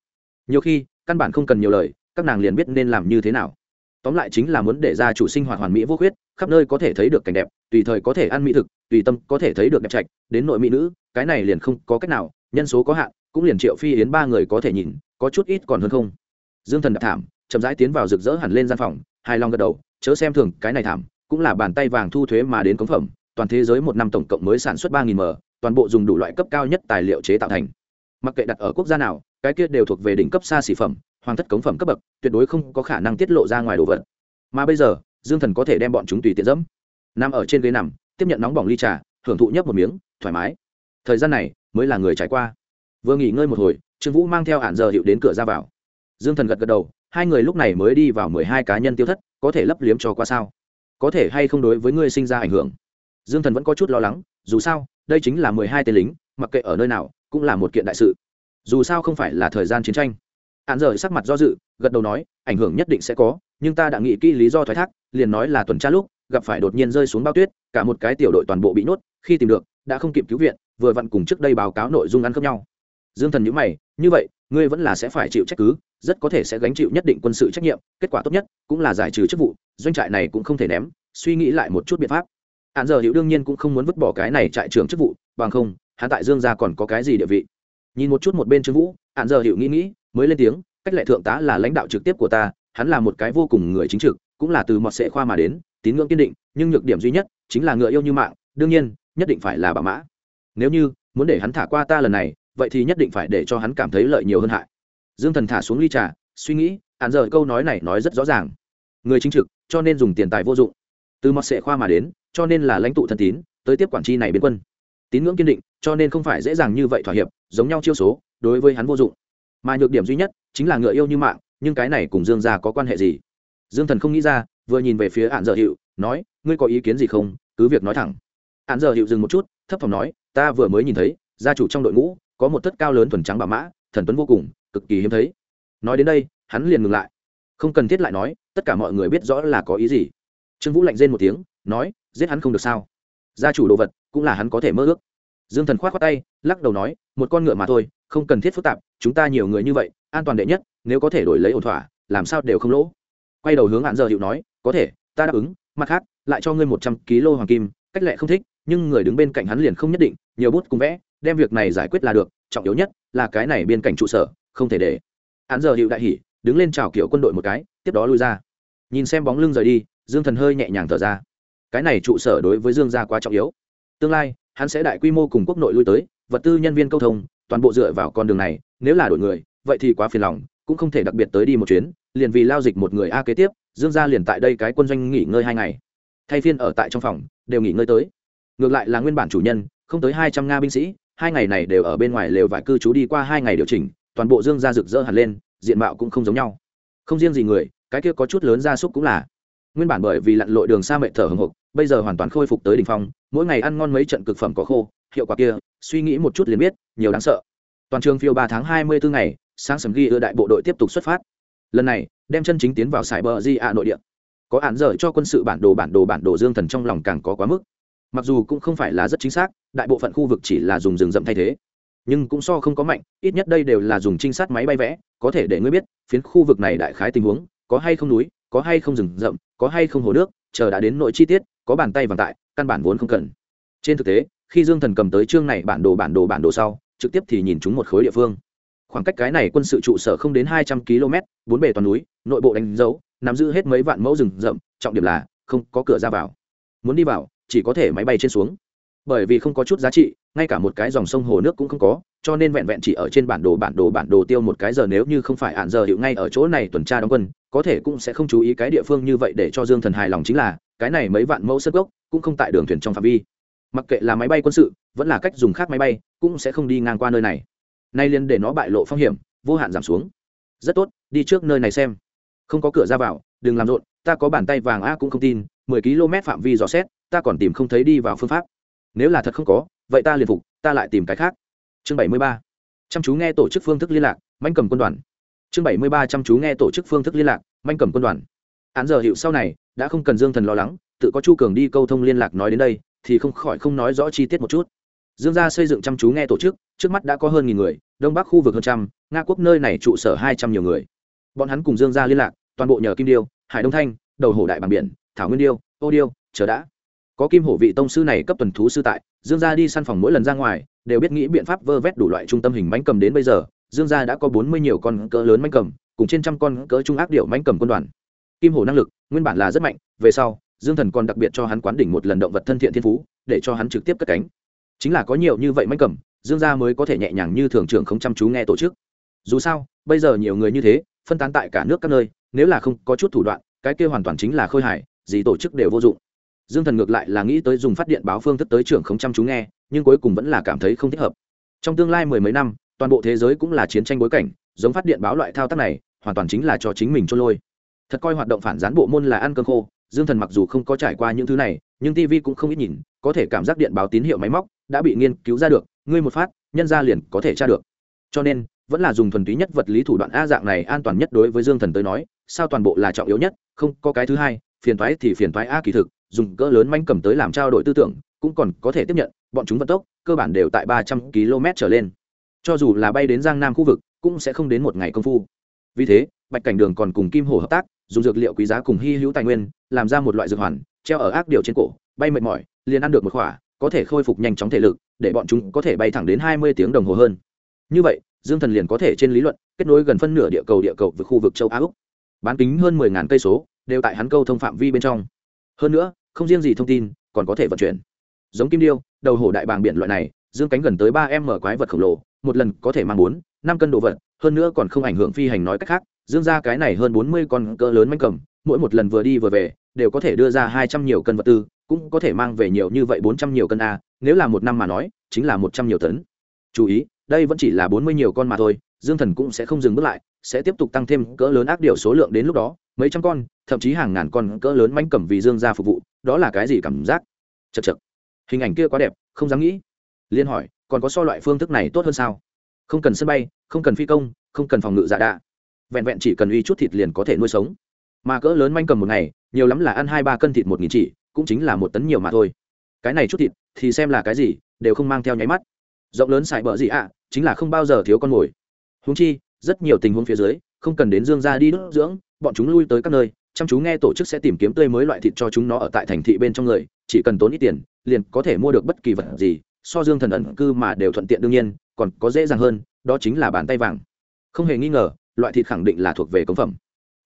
Nhiều khi căn bản không cần nhiều lời, các nàng liền biết nên làm như thế nào. Tóm lại chính là muốn để gia chủ sinh hoạt hoàn mỹ vô khuyết, khắp nơi có thể thấy được cảnh đẹp, tùy thời có thể ăn mỹ thực, tùy tâm có thể thấy được đẹp trạch, đến nội mỹ nữ, cái này liền không có cách nào, nhân số có hạn, cũng liền triệu phi yến ba người có thể nhìn, có chút ít còn hơn không. Dương thần đạp thảm, chậm rãi tiến vào rực rỡ hẳn lên gian phòng, hài lòng gật đầu, chớ xem thường, cái này thảm, cũng là bàn tay vàng thu thuế mà đến cống phẩm, toàn thế giới một năm tổng cộng mới sản xuất ba nghìn m, toàn bộ dùng đủ loại cấp cao nhất tài liệu chế tạo thành. Mặc kệ đặt ở quốc gia nào cái kia đều thuộc về đỉnh cấp xa xỉ phẩm, hoàng thất cống phẩm cấp bậc, tuyệt đối không có khả năng tiết lộ ra ngoài đồ vật. Mà bây giờ, dương thần có thể đem bọn chúng tùy tiện dẫm. Nằm ở trên ghế nằm, tiếp nhận nóng bỏng ly trà hưởng thụ nhấp một miếng, thoải mái. Thời gian này, mới là người trải qua. Vừa nghỉ ngơi một hồi, trương vũ mang theo hạn giờ hiệu đến cửa ra vào. Dương thần gật gật đầu, hai người lúc này mới đi vào mười hai cá nhân tiêu thất, có thể lấp liếm cho qua sao? Có thể hay không đối với ngươi sinh ra ảnh hưởng? Dương thần vẫn có chút lo lắng, dù sao, đây chính là mười hai tên lính, mặc kệ ở nơi nào, cũng là một kiện đại sự dù sao không phải là thời gian chiến tranh. Hạn rời sắc mặt do dự, gật đầu nói, ảnh hưởng nhất định sẽ có, nhưng ta đã nghĩ kỹ lý do thoái thác, liền nói là tuần tra lúc, gặp phải đột nhiên rơi xuống bao tuyết, cả một cái tiểu đội toàn bộ bị nhốt, khi tìm được, đã không kịp cứu viện, vừa vặn cùng trước đây báo cáo nội dung ăn khớp nhau. Dương thần nhữ mày, như vậy, ngươi vẫn là sẽ phải chịu trách cứ, rất có thể sẽ gánh chịu nhất định quân sự trách nhiệm, kết quả tốt nhất cũng là giải trừ chức vụ, doanh trại này cũng không thể ném, suy nghĩ lại một chút biện pháp. Hạn giờ hữu đương nhiên cũng không muốn vứt bỏ cái này trại trưởng chức vụ, bằng không, hắn tại dương gia còn có cái gì địa vị? Nhìn một chút một bên trương vũ hạn giờ hiệu nghĩ nghĩ, mới lên tiếng, cách lệ thượng tá là lãnh đạo trực tiếp của ta, hắn là một cái vô cùng người chính trực, cũng là từ mọt sệ khoa mà đến, tín ngưỡng kiên định, nhưng nhược điểm duy nhất chính là ngựa yêu như mạng, đương nhiên, nhất định phải là bà mã. Nếu như muốn để hắn thả qua ta lần này, vậy thì nhất định phải để cho hắn cảm thấy lợi nhiều hơn hại. Dương thần thả xuống ly trà, suy nghĩ hạn giờ câu nói này nói rất rõ ràng. Người chính trực, cho nên dùng tiền tài vô dụng. Từ mọt sệ khoa mà đến, cho nên là lãnh tụ thân tín, tới tiếp quản tri này biến quân. Tín ngưỡng kiên định cho nên không phải dễ dàng như vậy thỏa hiệp, giống nhau chiêu số, đối với hắn vô dụng. Mà nhược điểm duy nhất chính là ngựa yêu như mạng, nhưng cái này cùng dương gia có quan hệ gì? Dương thần không nghĩ ra, vừa nhìn về phía hạn dợ hiệu nói, ngươi có ý kiến gì không? Cứ việc nói thẳng. Hạn dợ hiệu dừng một chút, thấp thỏm nói, ta vừa mới nhìn thấy, gia chủ trong đội ngũ có một thất cao lớn thuần trắng bà mã, thần tuấn vô cùng, cực kỳ hiếm thấy. Nói đến đây, hắn liền ngừng lại. Không cần thiết lại nói, tất cả mọi người biết rõ là có ý gì. Trương vũ lạnh rên một tiếng, nói, giết hắn không được sao? Gia chủ đồ vật, cũng là hắn có thể mơ ước dương thần k h o á t tay, lắc đầu nói, một con ngựa mà thôi, không cần thiết phức tạp, chúng ta nhiều người như vậy, an toàn đệ nhất, nếu có thể đổi lấy ổn thỏa, làm sao đều không lỗ. Quay đầu hướng hạn giờ hiệu nói, có thể, ta đáp ứng, mặt khác, lại cho ngươi một trăm kg hoàng kim, cách lệ không thích, nhưng người đứng bên cạnh hắn liền không nhất định, nhiều bút cùng vẽ, đem việc này giải quyết là được, trọng yếu nhất là cái này biên cảnh trụ sở, không thể để. Hắn giờ hiệu đại hỉ, đứng lên chào kiểu quân đội một cái, tiếp đó lui ra. Nhìn xem bóng lưng rời đi, dương thần hơi nhẹ nhàng thở ra. Cái này trụ sở đối với dương gia quá trọng yếu. Tương lai hắn sẽ đại quy mô cùng quốc nội lui tới, vật tư nhân viên câu thông, toàn bộ dựa vào con đường này, nếu là đổi người, vậy thì quá phiền lòng, cũng không thể đặc biệt tới đi một chuyến, liền vì lao dịch một người a kế tiếp, dương gia liền tại đây cái quân doanh nghỉ ngơi hai ngày. Thay phiên ở tại trong phòng, đều nghỉ ngơi tới. Ngược lại là nguyên bản chủ nhân, không tới hai trăm nga binh sĩ, hai ngày này đều ở bên ngoài lều vải cư trú đi qua hai ngày điều chỉnh, toàn bộ dương gia rực rỡ hẳn lên, diện mạo cũng không giống nhau. Không riêng gì người, cái kia có chút lớn gia súc cũng là. Nguyên bản bởi vì lặn lội đường xa mệt thở hồng hộc bây giờ hoàn toàn khôi phục tới đ ỉ n h phong, mỗi ngày ăn ngon mấy trận cực phẩm có khô, hiệu quả kia, suy nghĩ một chút liền biết, nhiều đáng sợ. Toàn trường phiêu ba tháng hai mươi bốn ngày, sáng sớm ghi ưa đại bộ đội tiếp tục xuất phát. Lần này, đem chân chính tiến vào sải bờ di ạ nội địa. Có án dở cho quân sự bản đồ bản đồ bản đồ dương thần trong lòng càng có quá mức. Mặc dù cũng không phải là rất chính xác, đại bộ phận khu vực chỉ là dùng rừng rậm thay thế. Nhưng cũng so không có mạnh, ít nhất đây đều là dùng trinh sát máy bay vẽ, có thể để ngươi biết, phiến khu vực này đại khái tình huống, có hay không núi, có hay không rừng rậm, có hay không hồ nước chờ đã đến nội chi tiết, có bàn tay vàng tại, căn bản vốn không cần. Trên thực tế, khi dương thần cầm tới chương này bản đồ bản đồ bản đồ sau, trực tiếp thì nhìn chúng một khối địa phương. Khoảng cách cái này quân sự trụ sở không đến hai trăm km, bốn bề toàn núi, nội bộ đánh dấu, nắm giữ hết mấy vạn mẫu rừng rậm, trọng điểm là không có cửa ra vào. Muốn đi vào, chỉ có thể máy bay trên xuống bởi vì không có chút giá trị, ngay cả một cái dòng sông hồ nước cũng không có, cho nên vẹn vẹn chỉ ở trên bản đồ bản đồ bản đồ tiêu một cái giờ nếu như không phải ạn giờ hiệu ngay ở chỗ này tuần tra đóng quân, có thể cũng sẽ không chú ý cái địa phương như vậy để cho dương thần hài lòng chính là, cái này mấy vạn mẫu sất gốc cũng không tại đường thuyền trong phạm vi. Mặc kệ là máy bay quân sự, vẫn là cách dùng khác máy bay, cũng sẽ không đi ngang qua nơi này. Nay liền để nó bại lộ phong hiểm, vô hạn giảm xuống. Rất tốt, đi trước nơi này xem. Không có cửa ra vào, đừng làm rộn, ta có bàn tay vàng a cũng không tin, mười km phạm vi dò xét, ta còn tìm không thấy đi vào phương pháp nếu là thật không có, vậy ta liền phục, ta lại tìm cái khác. Chương bảy mươi ba. Chăm chú nghe tổ chức phương thức liên lạc, manh cầm quân đoàn. Chương bảy mươi ba, chăm chú nghe tổ chức phương thức liên lạc, manh cầm quân đoàn. Án giờ hiệu sau này, đã không cần dương thần lo lắng, tự có chu cường đi câu thông liên lạc nói đến đây, thì không khỏi không nói rõ chi tiết một chút. Dương gia xây dựng chăm chú nghe tổ chức, trước mắt đã có hơn nghìn người, đông bắc khu vực hơn trăm, nga quốc nơi này trụ sở hai trăm nhiều người. Bọn hắn cùng dương gia liên lạc, toàn bộ nhờ kim điêu, hải đông thanh, đầu hổ đại bằng biển, thảo nguyên điêu, ô điêu, chờ đã có kim hổ vị tông sư này cấp tuần thú sư tại, dương gia đi săn phòng mỗi lần ra ngoài, đều biết nghĩ biện pháp vơ vét đủ loại trung tâm hình mánh cầm đến bây giờ. Dương gia đã có bốn mươi nhiều con cỡ lớn mánh cầm, cùng trên trăm con cỡ trung ác điệu mánh cầm quân đoàn. Kim hổ năng lực, nguyên bản là rất mạnh, về sau, dương thần còn đặc biệt cho hắn quán đỉnh một lần động vật thân thiện thiên phú, để cho hắn trực tiếp cất cánh. Chính là có nhiều như vậy mánh cầm, dương gia mới có thể nhẹ nhàng như thường trưởng không chăm chú nghe tổ chức. Dù sao, bây giờ nhiều người như thế, phân tán tại cả nước các nơi, nếu là không có chút thủ đoạn, cái kia hoàn toàn chính là khôi hài, gì tổ chức đều vô dụng dương thần ngược lại là nghĩ tới dùng phát điện báo phương thức tới trưởng không chăm chú nghe, nhưng cuối cùng vẫn là cảm thấy không thích hợp. Trong tương lai mười mấy năm, toàn bộ thế giới cũng là chiến tranh bối cảnh, giống phát điện báo loại thao tác này, hoàn toàn chính là cho chính mình trôi lôi. Thật coi hoạt động phản gián bộ môn là ăn cơm khô, dương thần mặc dù không có trải qua những thứ này, nhưng tv cũng không ít nhìn, có thể cảm giác điện báo tín hiệu máy móc đã bị nghiên cứu ra được, ngươi một phát, nhân ra liền có thể tra được. Cho nên, vẫn là dùng thuần túy nhất vật lý thủ đoạn a dạng này an toàn nhất đối với dương thần tới nói, sao toàn bộ là trọng yếu nhất, không có cái thứ hai, phiền thoái thì phiền thoái a kỳ thực dùng cỡ lớn manh cầm tới làm trao đổi tư tưởng, cũng còn có thể tiếp nhận, bọn chúng vận tốc, cơ bản đều tại ba trăm km trở lên. Cho dù là bay đến giang nam khu vực, cũng sẽ không đến một ngày công phu. Vì thế, bạch cảnh đường còn cùng kim hồ hợp tác, dùng dược liệu quý giá cùng hy hữu tài nguyên, làm ra một loại dược hoàn, treo ở ác điều trên cổ, bay mệt mỏi, liền ăn được một khỏa, có thể khôi phục nhanh chóng thể lực, để bọn chúng có thể bay thẳng đến hai mươi tiếng đồng hồ hơn. Như vậy, dương thần liền có thể trên lý luận, kết nối gần phân nửa địa cầu địa cầu với khu vực châu á úc. Bán kính hơn mười ngàn cây số, đều tại hắn câu thông phạm vi bên trong. Hơn nữa không riêng gì thông tin, còn có thể vận chuyển. Giống kim điêu, đầu hổ đại bàng biển loại này, dương cánh gần tới ba m quái vật khổng lồ, một lần có thể mang bốn, năm cân đồ vật, hơn nữa còn không ảnh hưởng phi hành nói cách khác, dương ra cái này hơn bốn mươi con cỡ lớn manh cầm, mỗi một lần vừa đi vừa về, đều có thể đưa ra hai trăm nhiều cân vật tư, cũng có thể mang về nhiều như vậy bốn trăm nhiều cân a, nếu là một năm mà nói, chính là một trăm nhiều tấn. Chú ý, đây vẫn chỉ là bốn mươi nhiều con mà thôi, dương thần cũng sẽ không dừng bước lại, sẽ tiếp tục tăng thêm cỡ lớn ác điều số lượng đến lúc đó, mấy trăm con thậm chí hàng ngàn con cỡ lớn manh cầm vì dương ra phục vụ, đó là cái gì cảm giác? Chật chật. Hình ảnh kia quá đẹp, không dám nghĩ. Liên hỏi, còn có so loại phương thức này tốt hơn sao? Không cần sân bay, không cần phi công, không cần phòng ngự giả đạ. Vẹn vẹn chỉ cần uy chút thịt liền có thể nuôi sống. Mà cỡ lớn manh cầm một ngày, nhiều lắm là ăn hai ba cân thịt một nghìn chỉ, cũng chính là một tấn nhiều mà thôi. Cái này chút thịt, thì xem là cái gì, đều không mang theo nháy mắt. Rộng lớn xài bờ gì ạ, chính là không bao giờ thiếu con mồi. Húng chi, rất nhiều tình huống phía dưới, không cần đến dương ra đi đốt dưỡng, bọn chúng lui tới các nơi chăm chú nghe tổ chức sẽ tìm kiếm tươi mới loại thịt cho chúng nó ở tại thành thị bên trong người, chỉ cần tốn ít tiền, liền có thể mua được bất kỳ vật gì, so dương thần ẩn cư mà đều thuận tiện đương nhiên, còn có dễ dàng hơn, đó chính là bàn tay vàng. Không hề nghi ngờ, loại thịt khẳng định là thuộc về công phẩm.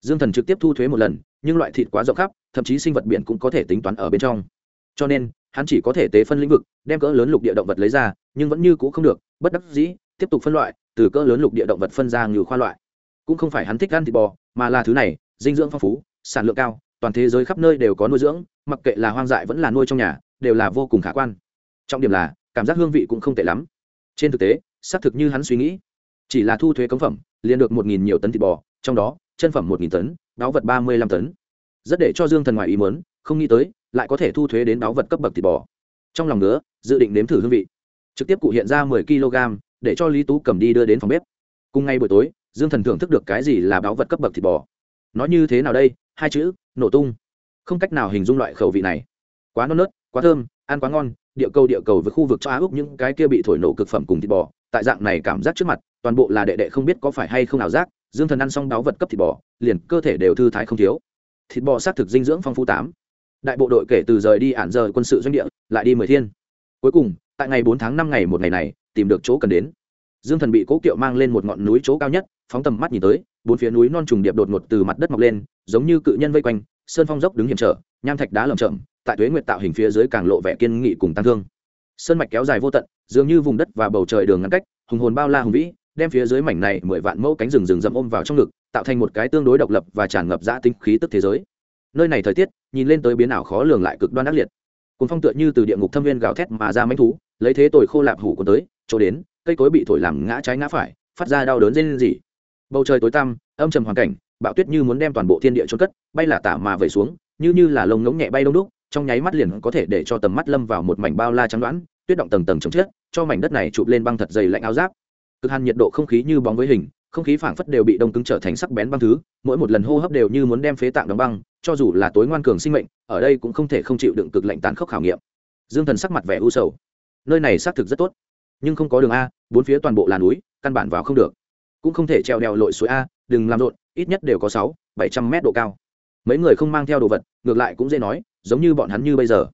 Dương thần trực tiếp thu thuế một lần, nhưng loại thịt quá rộng khắp, thậm chí sinh vật biển cũng có thể tính toán ở bên trong. Cho nên, hắn chỉ có thể tế phân lĩnh vực, đem cỡ lớn lục địa động vật lấy ra, nhưng vẫn như c ũ không được, bất đắc dĩ, tiếp tục phân loại, từ cỡ lớn lục địa động vật phân ra như khoa loại. Cũng không phải hắn thích ăn thịt bò, mà là thứ này, dinh dưỡng phong phú sản lượng cao, toàn thế giới khắp nơi đều có nuôi dưỡng, mặc kệ là hoang dại vẫn là nuôi trong nhà, đều là vô cùng khả quan. Trọng điểm là, cảm giác hương vị cũng không tệ lắm. Trên thực tế, xác thực như hắn suy nghĩ. Chỉ là thu thuế cống phẩm, liền được một nghìn nhiều tấn thịt bò, trong đó, chân phẩm một nghìn tấn đáo vật ba mươi lăm tấn. Rất để cho dương thần ngoài ý mớn không nghĩ tới, lại có thể thu thuế đến đáo vật cấp bậc thịt bò. Trong lòng nữa dự định nếm thử hương vị. Trực tiếp cụ hiện ra mười kg để cho lý tú cầm đi đưa đến phòng bếp. Cùng ngay buổi tối, dương thần thưởng thức được cái gì là đáo vật cấp bậc thịt bò. Nói như thế nào đây? Hai chữ, nổ tung. Không cách nào hình dung loại khẩu vị này. Quá non nớt, quá thơm, ăn quá ngon, địa cầu địa cầu với khu vực cho á úc những cái kia bị thổi nổ cực phẩm cùng thịt bò, tại dạng này cảm giác trước mặt, toàn bộ là đệ đệ không biết có phải hay không nào giác, dương thần ăn xong đáo vật cấp thịt bò, liền cơ thể đều thư thái không thiếu. Thịt bò xác thực dinh dưỡng phong phú tám. Đại bộ đội kể từ rời đi ản giờ quân sự doanh địa, lại đi mười thiên. Cuối cùng, tại ngày bốn tháng năm ngày một ngày này, tìm được chỗ cần đến. Dương thần bị cố kiệu mang lên một ngọn núi chỗ cao nhất, phóng tầm mắt nhìn tới bốn phía núi non trùng điệp đột ngột từ mặt đất mọc lên giống như cự nhân vây quanh sơn phong dốc đứng hiểm trở nham thạch đá lởm chởm, tại tuế nguyệt tạo hình phía dưới càng lộ vẻ kiên nghị cùng tăng thương. Sơn mạch kéo dài vô tận dường như vùng đất và bầu trời đường ngăn cách hùng hồn bao la hùng vĩ đem phía dưới mảnh này mười vạn mẫu cánh rừng rừng rậm ôm vào trong ngực tạo thành một cái tương đối độc lập và tràn ngập dã tinh khí tức thế giới. Nơi này thời tiết nhìn lên tới biến ảo khó lường lại cực đoan ác liệt. Cùng phong tựa như từ địa ngục thâm viên gào thét mà ra mãnh thú lấy thế tồi khô lạp hủ của tới chỗ đến cây cối bị thổi làm ngã trái ngã phải phát ra đau đớn rên rỉ bầu trời tối tăm, âm trầm hoàn cảnh, bạo tuyết như muốn đem toàn bộ thiên địa trôn cất, bay là tả mà vẩy xuống, như như là lông ngỗng nhẹ bay đông đúc, trong nháy mắt liền có thể để cho tầm mắt lâm vào một mảnh bao la trắng đoán, tuyết động tầng tầng chồng chết cho mảnh đất này chụp lên băng thật dày lạnh áo giáp. Cực hàn nhiệt độ không khí như bóng với hình, không khí phảng phất đều bị đông cứng trở thành sắc bén băng thứ, mỗi một lần hô hấp đều như muốn đem phế tạng đóng băng, cho dù là tối ngoan cường sinh mệnh, ở đây cũng không thể không chịu đựng cực lạnh tàn khốc khảo nghiệm. Dương thần sắc mặt vẻ u sầu. Nơi này xác thực rất tốt, nhưng không có đường a, bốn phía toàn bộ là núi, căn bản vào không được cũng không thể treo đèo lội suối a, đừng làm rộn, ít nhất đều có sáu, bảy trăm mét độ cao. Mấy người không mang theo đồ vật, ngược lại cũng dễ nói, giống như bọn hắn như bây giờ.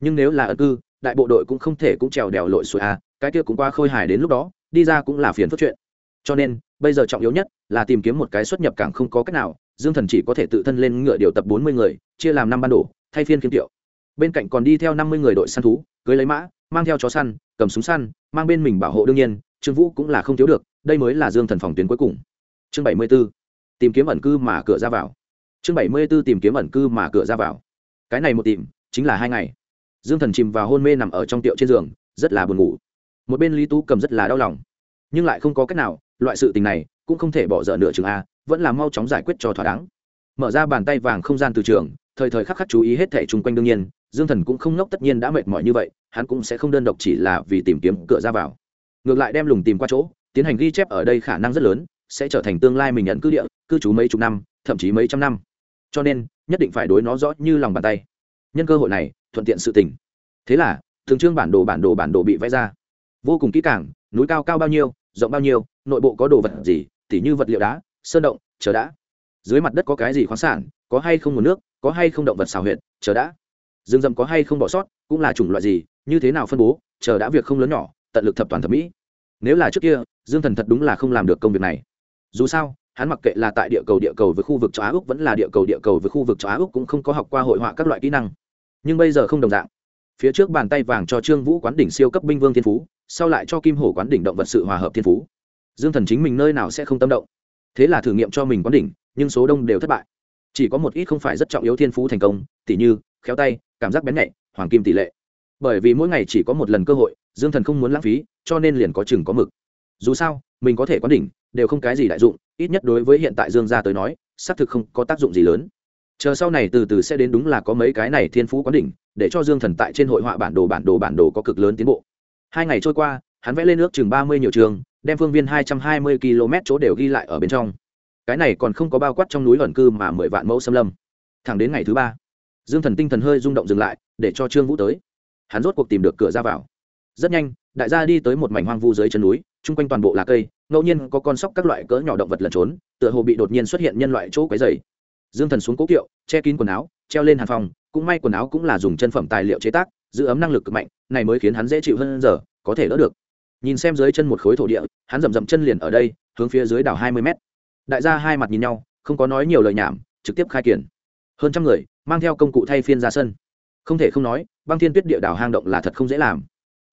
Nhưng nếu là ẩn cư, đại bộ đội cũng không thể cũng trèo đèo lội suối a, cái kia cũng qua khôi hài đến lúc đó, đi ra cũng là phiền phức chuyện. Cho nên, bây giờ trọng yếu nhất là tìm kiếm một cái xuất nhập cảng không có cách nào, dương thần chỉ có thể tự thân lên ngựa điều tập bốn mươi người, chia làm năm ban đổ, thay phiên kiếm tiệu. Bên cạnh còn đi theo năm mươi người đội săn thú, cưới lấy mã, mang theo chó săn, cầm súng săn, mang bên mình bảo hộ đương nhiên, trương vũ cũng là không thiếu được đây mới là dương thần phòng tuyến cuối cùng. Chương bảy mươi b ố tìm kiếm ẩn cư mà cửa ra vào. Chương bảy mươi b ố tìm kiếm ẩn cư mà cửa ra vào. Cái này một tìm, chính là hai ngày. Dương thần chìm vào hôn mê nằm ở trong tiệu trên giường, rất là buồn ngủ. Một bên lý tú cầm rất là đau lòng. Nhưng lại không có cách nào, loại sự tình này cũng không thể bỏ dở nửa chừng a, vẫn là mau chóng giải quyết cho thỏa đáng. Mở ra bàn tay vàng không gian từ trường, thời thời khắc khắc chú ý hết thẻ chung quanh đương nhiên, dương thần cũng không ngốc tất nhiên đã mệt mỏi như vậy, hắn cũng sẽ không đơn độc chỉ là vì tìm kiếm cửa ra vào. Ngược lại đem lùng tìm qua chỗ tiến hành ghi chép ở đây khả năng rất lớn, sẽ trở thành tương lai mình nhận cư địa, cư trú mấy chục năm, thậm chí mấy trăm năm. Cho nên, nhất định phải đối nó rõ như lòng bàn tay. Nhân cơ hội này, thuận tiện sự tình. Thế là, thường trương bản đồ bản đồ bản đồ bị vẽ ra. Vô cùng kỹ càng, núi cao cao bao nhiêu, rộng bao nhiêu, nội bộ có đồ vật gì, tỉ như vật liệu đá, sơn động, chờ đã. Dưới mặt đất có cái gì khoáng sản, có hay không nguồn nước, có hay không động vật xào huyệt, chờ đã. Rừng rậm có hay không bỏ sót, cũng là chủng loại gì, như thế nào phân bố, chờ đã việc không lớn nhỏ, tận lực thập toàn thẩm mỹ nếu là trước kia, dương thần thật đúng là không làm được công việc này. Dù sao, hắn mặc kệ là tại địa cầu địa cầu với khu vực châu á úc vẫn là địa cầu địa cầu với khu vực châu á úc cũng không có học qua hội họa các loại kỹ năng. Nhưng bây giờ không đồng dạng. Phía trước bàn tay vàng cho trương vũ quán đỉnh siêu cấp binh vương thiên phú, sau lại cho kim hổ quán đỉnh động vật sự hòa hợp thiên phú. Dương thần chính mình nơi nào sẽ không tâm động. Thế là thử nghiệm cho mình quán đỉnh, nhưng số đông đều thất bại. Chỉ có một ít không phải rất trọng yếu thiên phú thành công, tỉ như, khéo tay, cảm giác bén nhạy, hoàng kim tỷ lệ bởi vì mỗi ngày chỉ có một lần cơ hội, dương thần không muốn lãng phí, cho nên liền có chừng có mực. Dù sao, mình có thể quán đỉnh, đều không cái gì đại dụng, ít nhất đối với hiện tại dương gia tới nói, xác thực không có tác dụng gì lớn. Chờ sau này từ từ sẽ đến đúng là có mấy cái này thiên phú quán đỉnh, để cho dương thần tại trên hội họa bản đồ bản đồ bản đồ có cực lớn tiến bộ. Hai ngày trôi qua, hắn vẽ lên nước chừng ba mươi nhiều trường, đem phương viên hai trăm hai mươi km chỗ đều ghi lại ở bên trong. Cái này còn không có bao quát trong núi ẩn cư mà mười vạn mẫu xâm lâm. Thẳng đến ngày thứ ba, dương thần tinh thần hơi rung động dừng lại, để cho trương vũ tới hắn rốt cuộc tìm được cửa ra vào. Rất nhanh, đại gia đi tới một mảnh hoang vu dưới chân núi, chung quanh toàn bộ là cây, ngẫu nhiên có con sóc các loại cỡ nhỏ động vật lẩn trốn, tựa hồ bị đột nhiên xuất hiện nhân loại chỗ quấy dày dương thần xuống cố kiệu, che kín quần áo, treo lên hàn phòng cũng may quần áo cũng là dùng chân phẩm tài liệu chế tác, giữ ấm năng lực cực mạnh, này mới khiến hắn dễ chịu hơn giờ, có thể đỡ được. Nhìn xem dưới chân một khối thổ địa, hắn rầm rầm chân liền ở đây, hướng phía dưới đảo hai mươi mét. Đại gia hai mặt nhìn nhau, không có nói nhiều lời nhảm, trực tiếp khai kiển. Hơn trăm người, mang theo công cụ thay phiên ra sân. Không thể không nói băng thiên tuyết địa đào hang động là thật không dễ làm.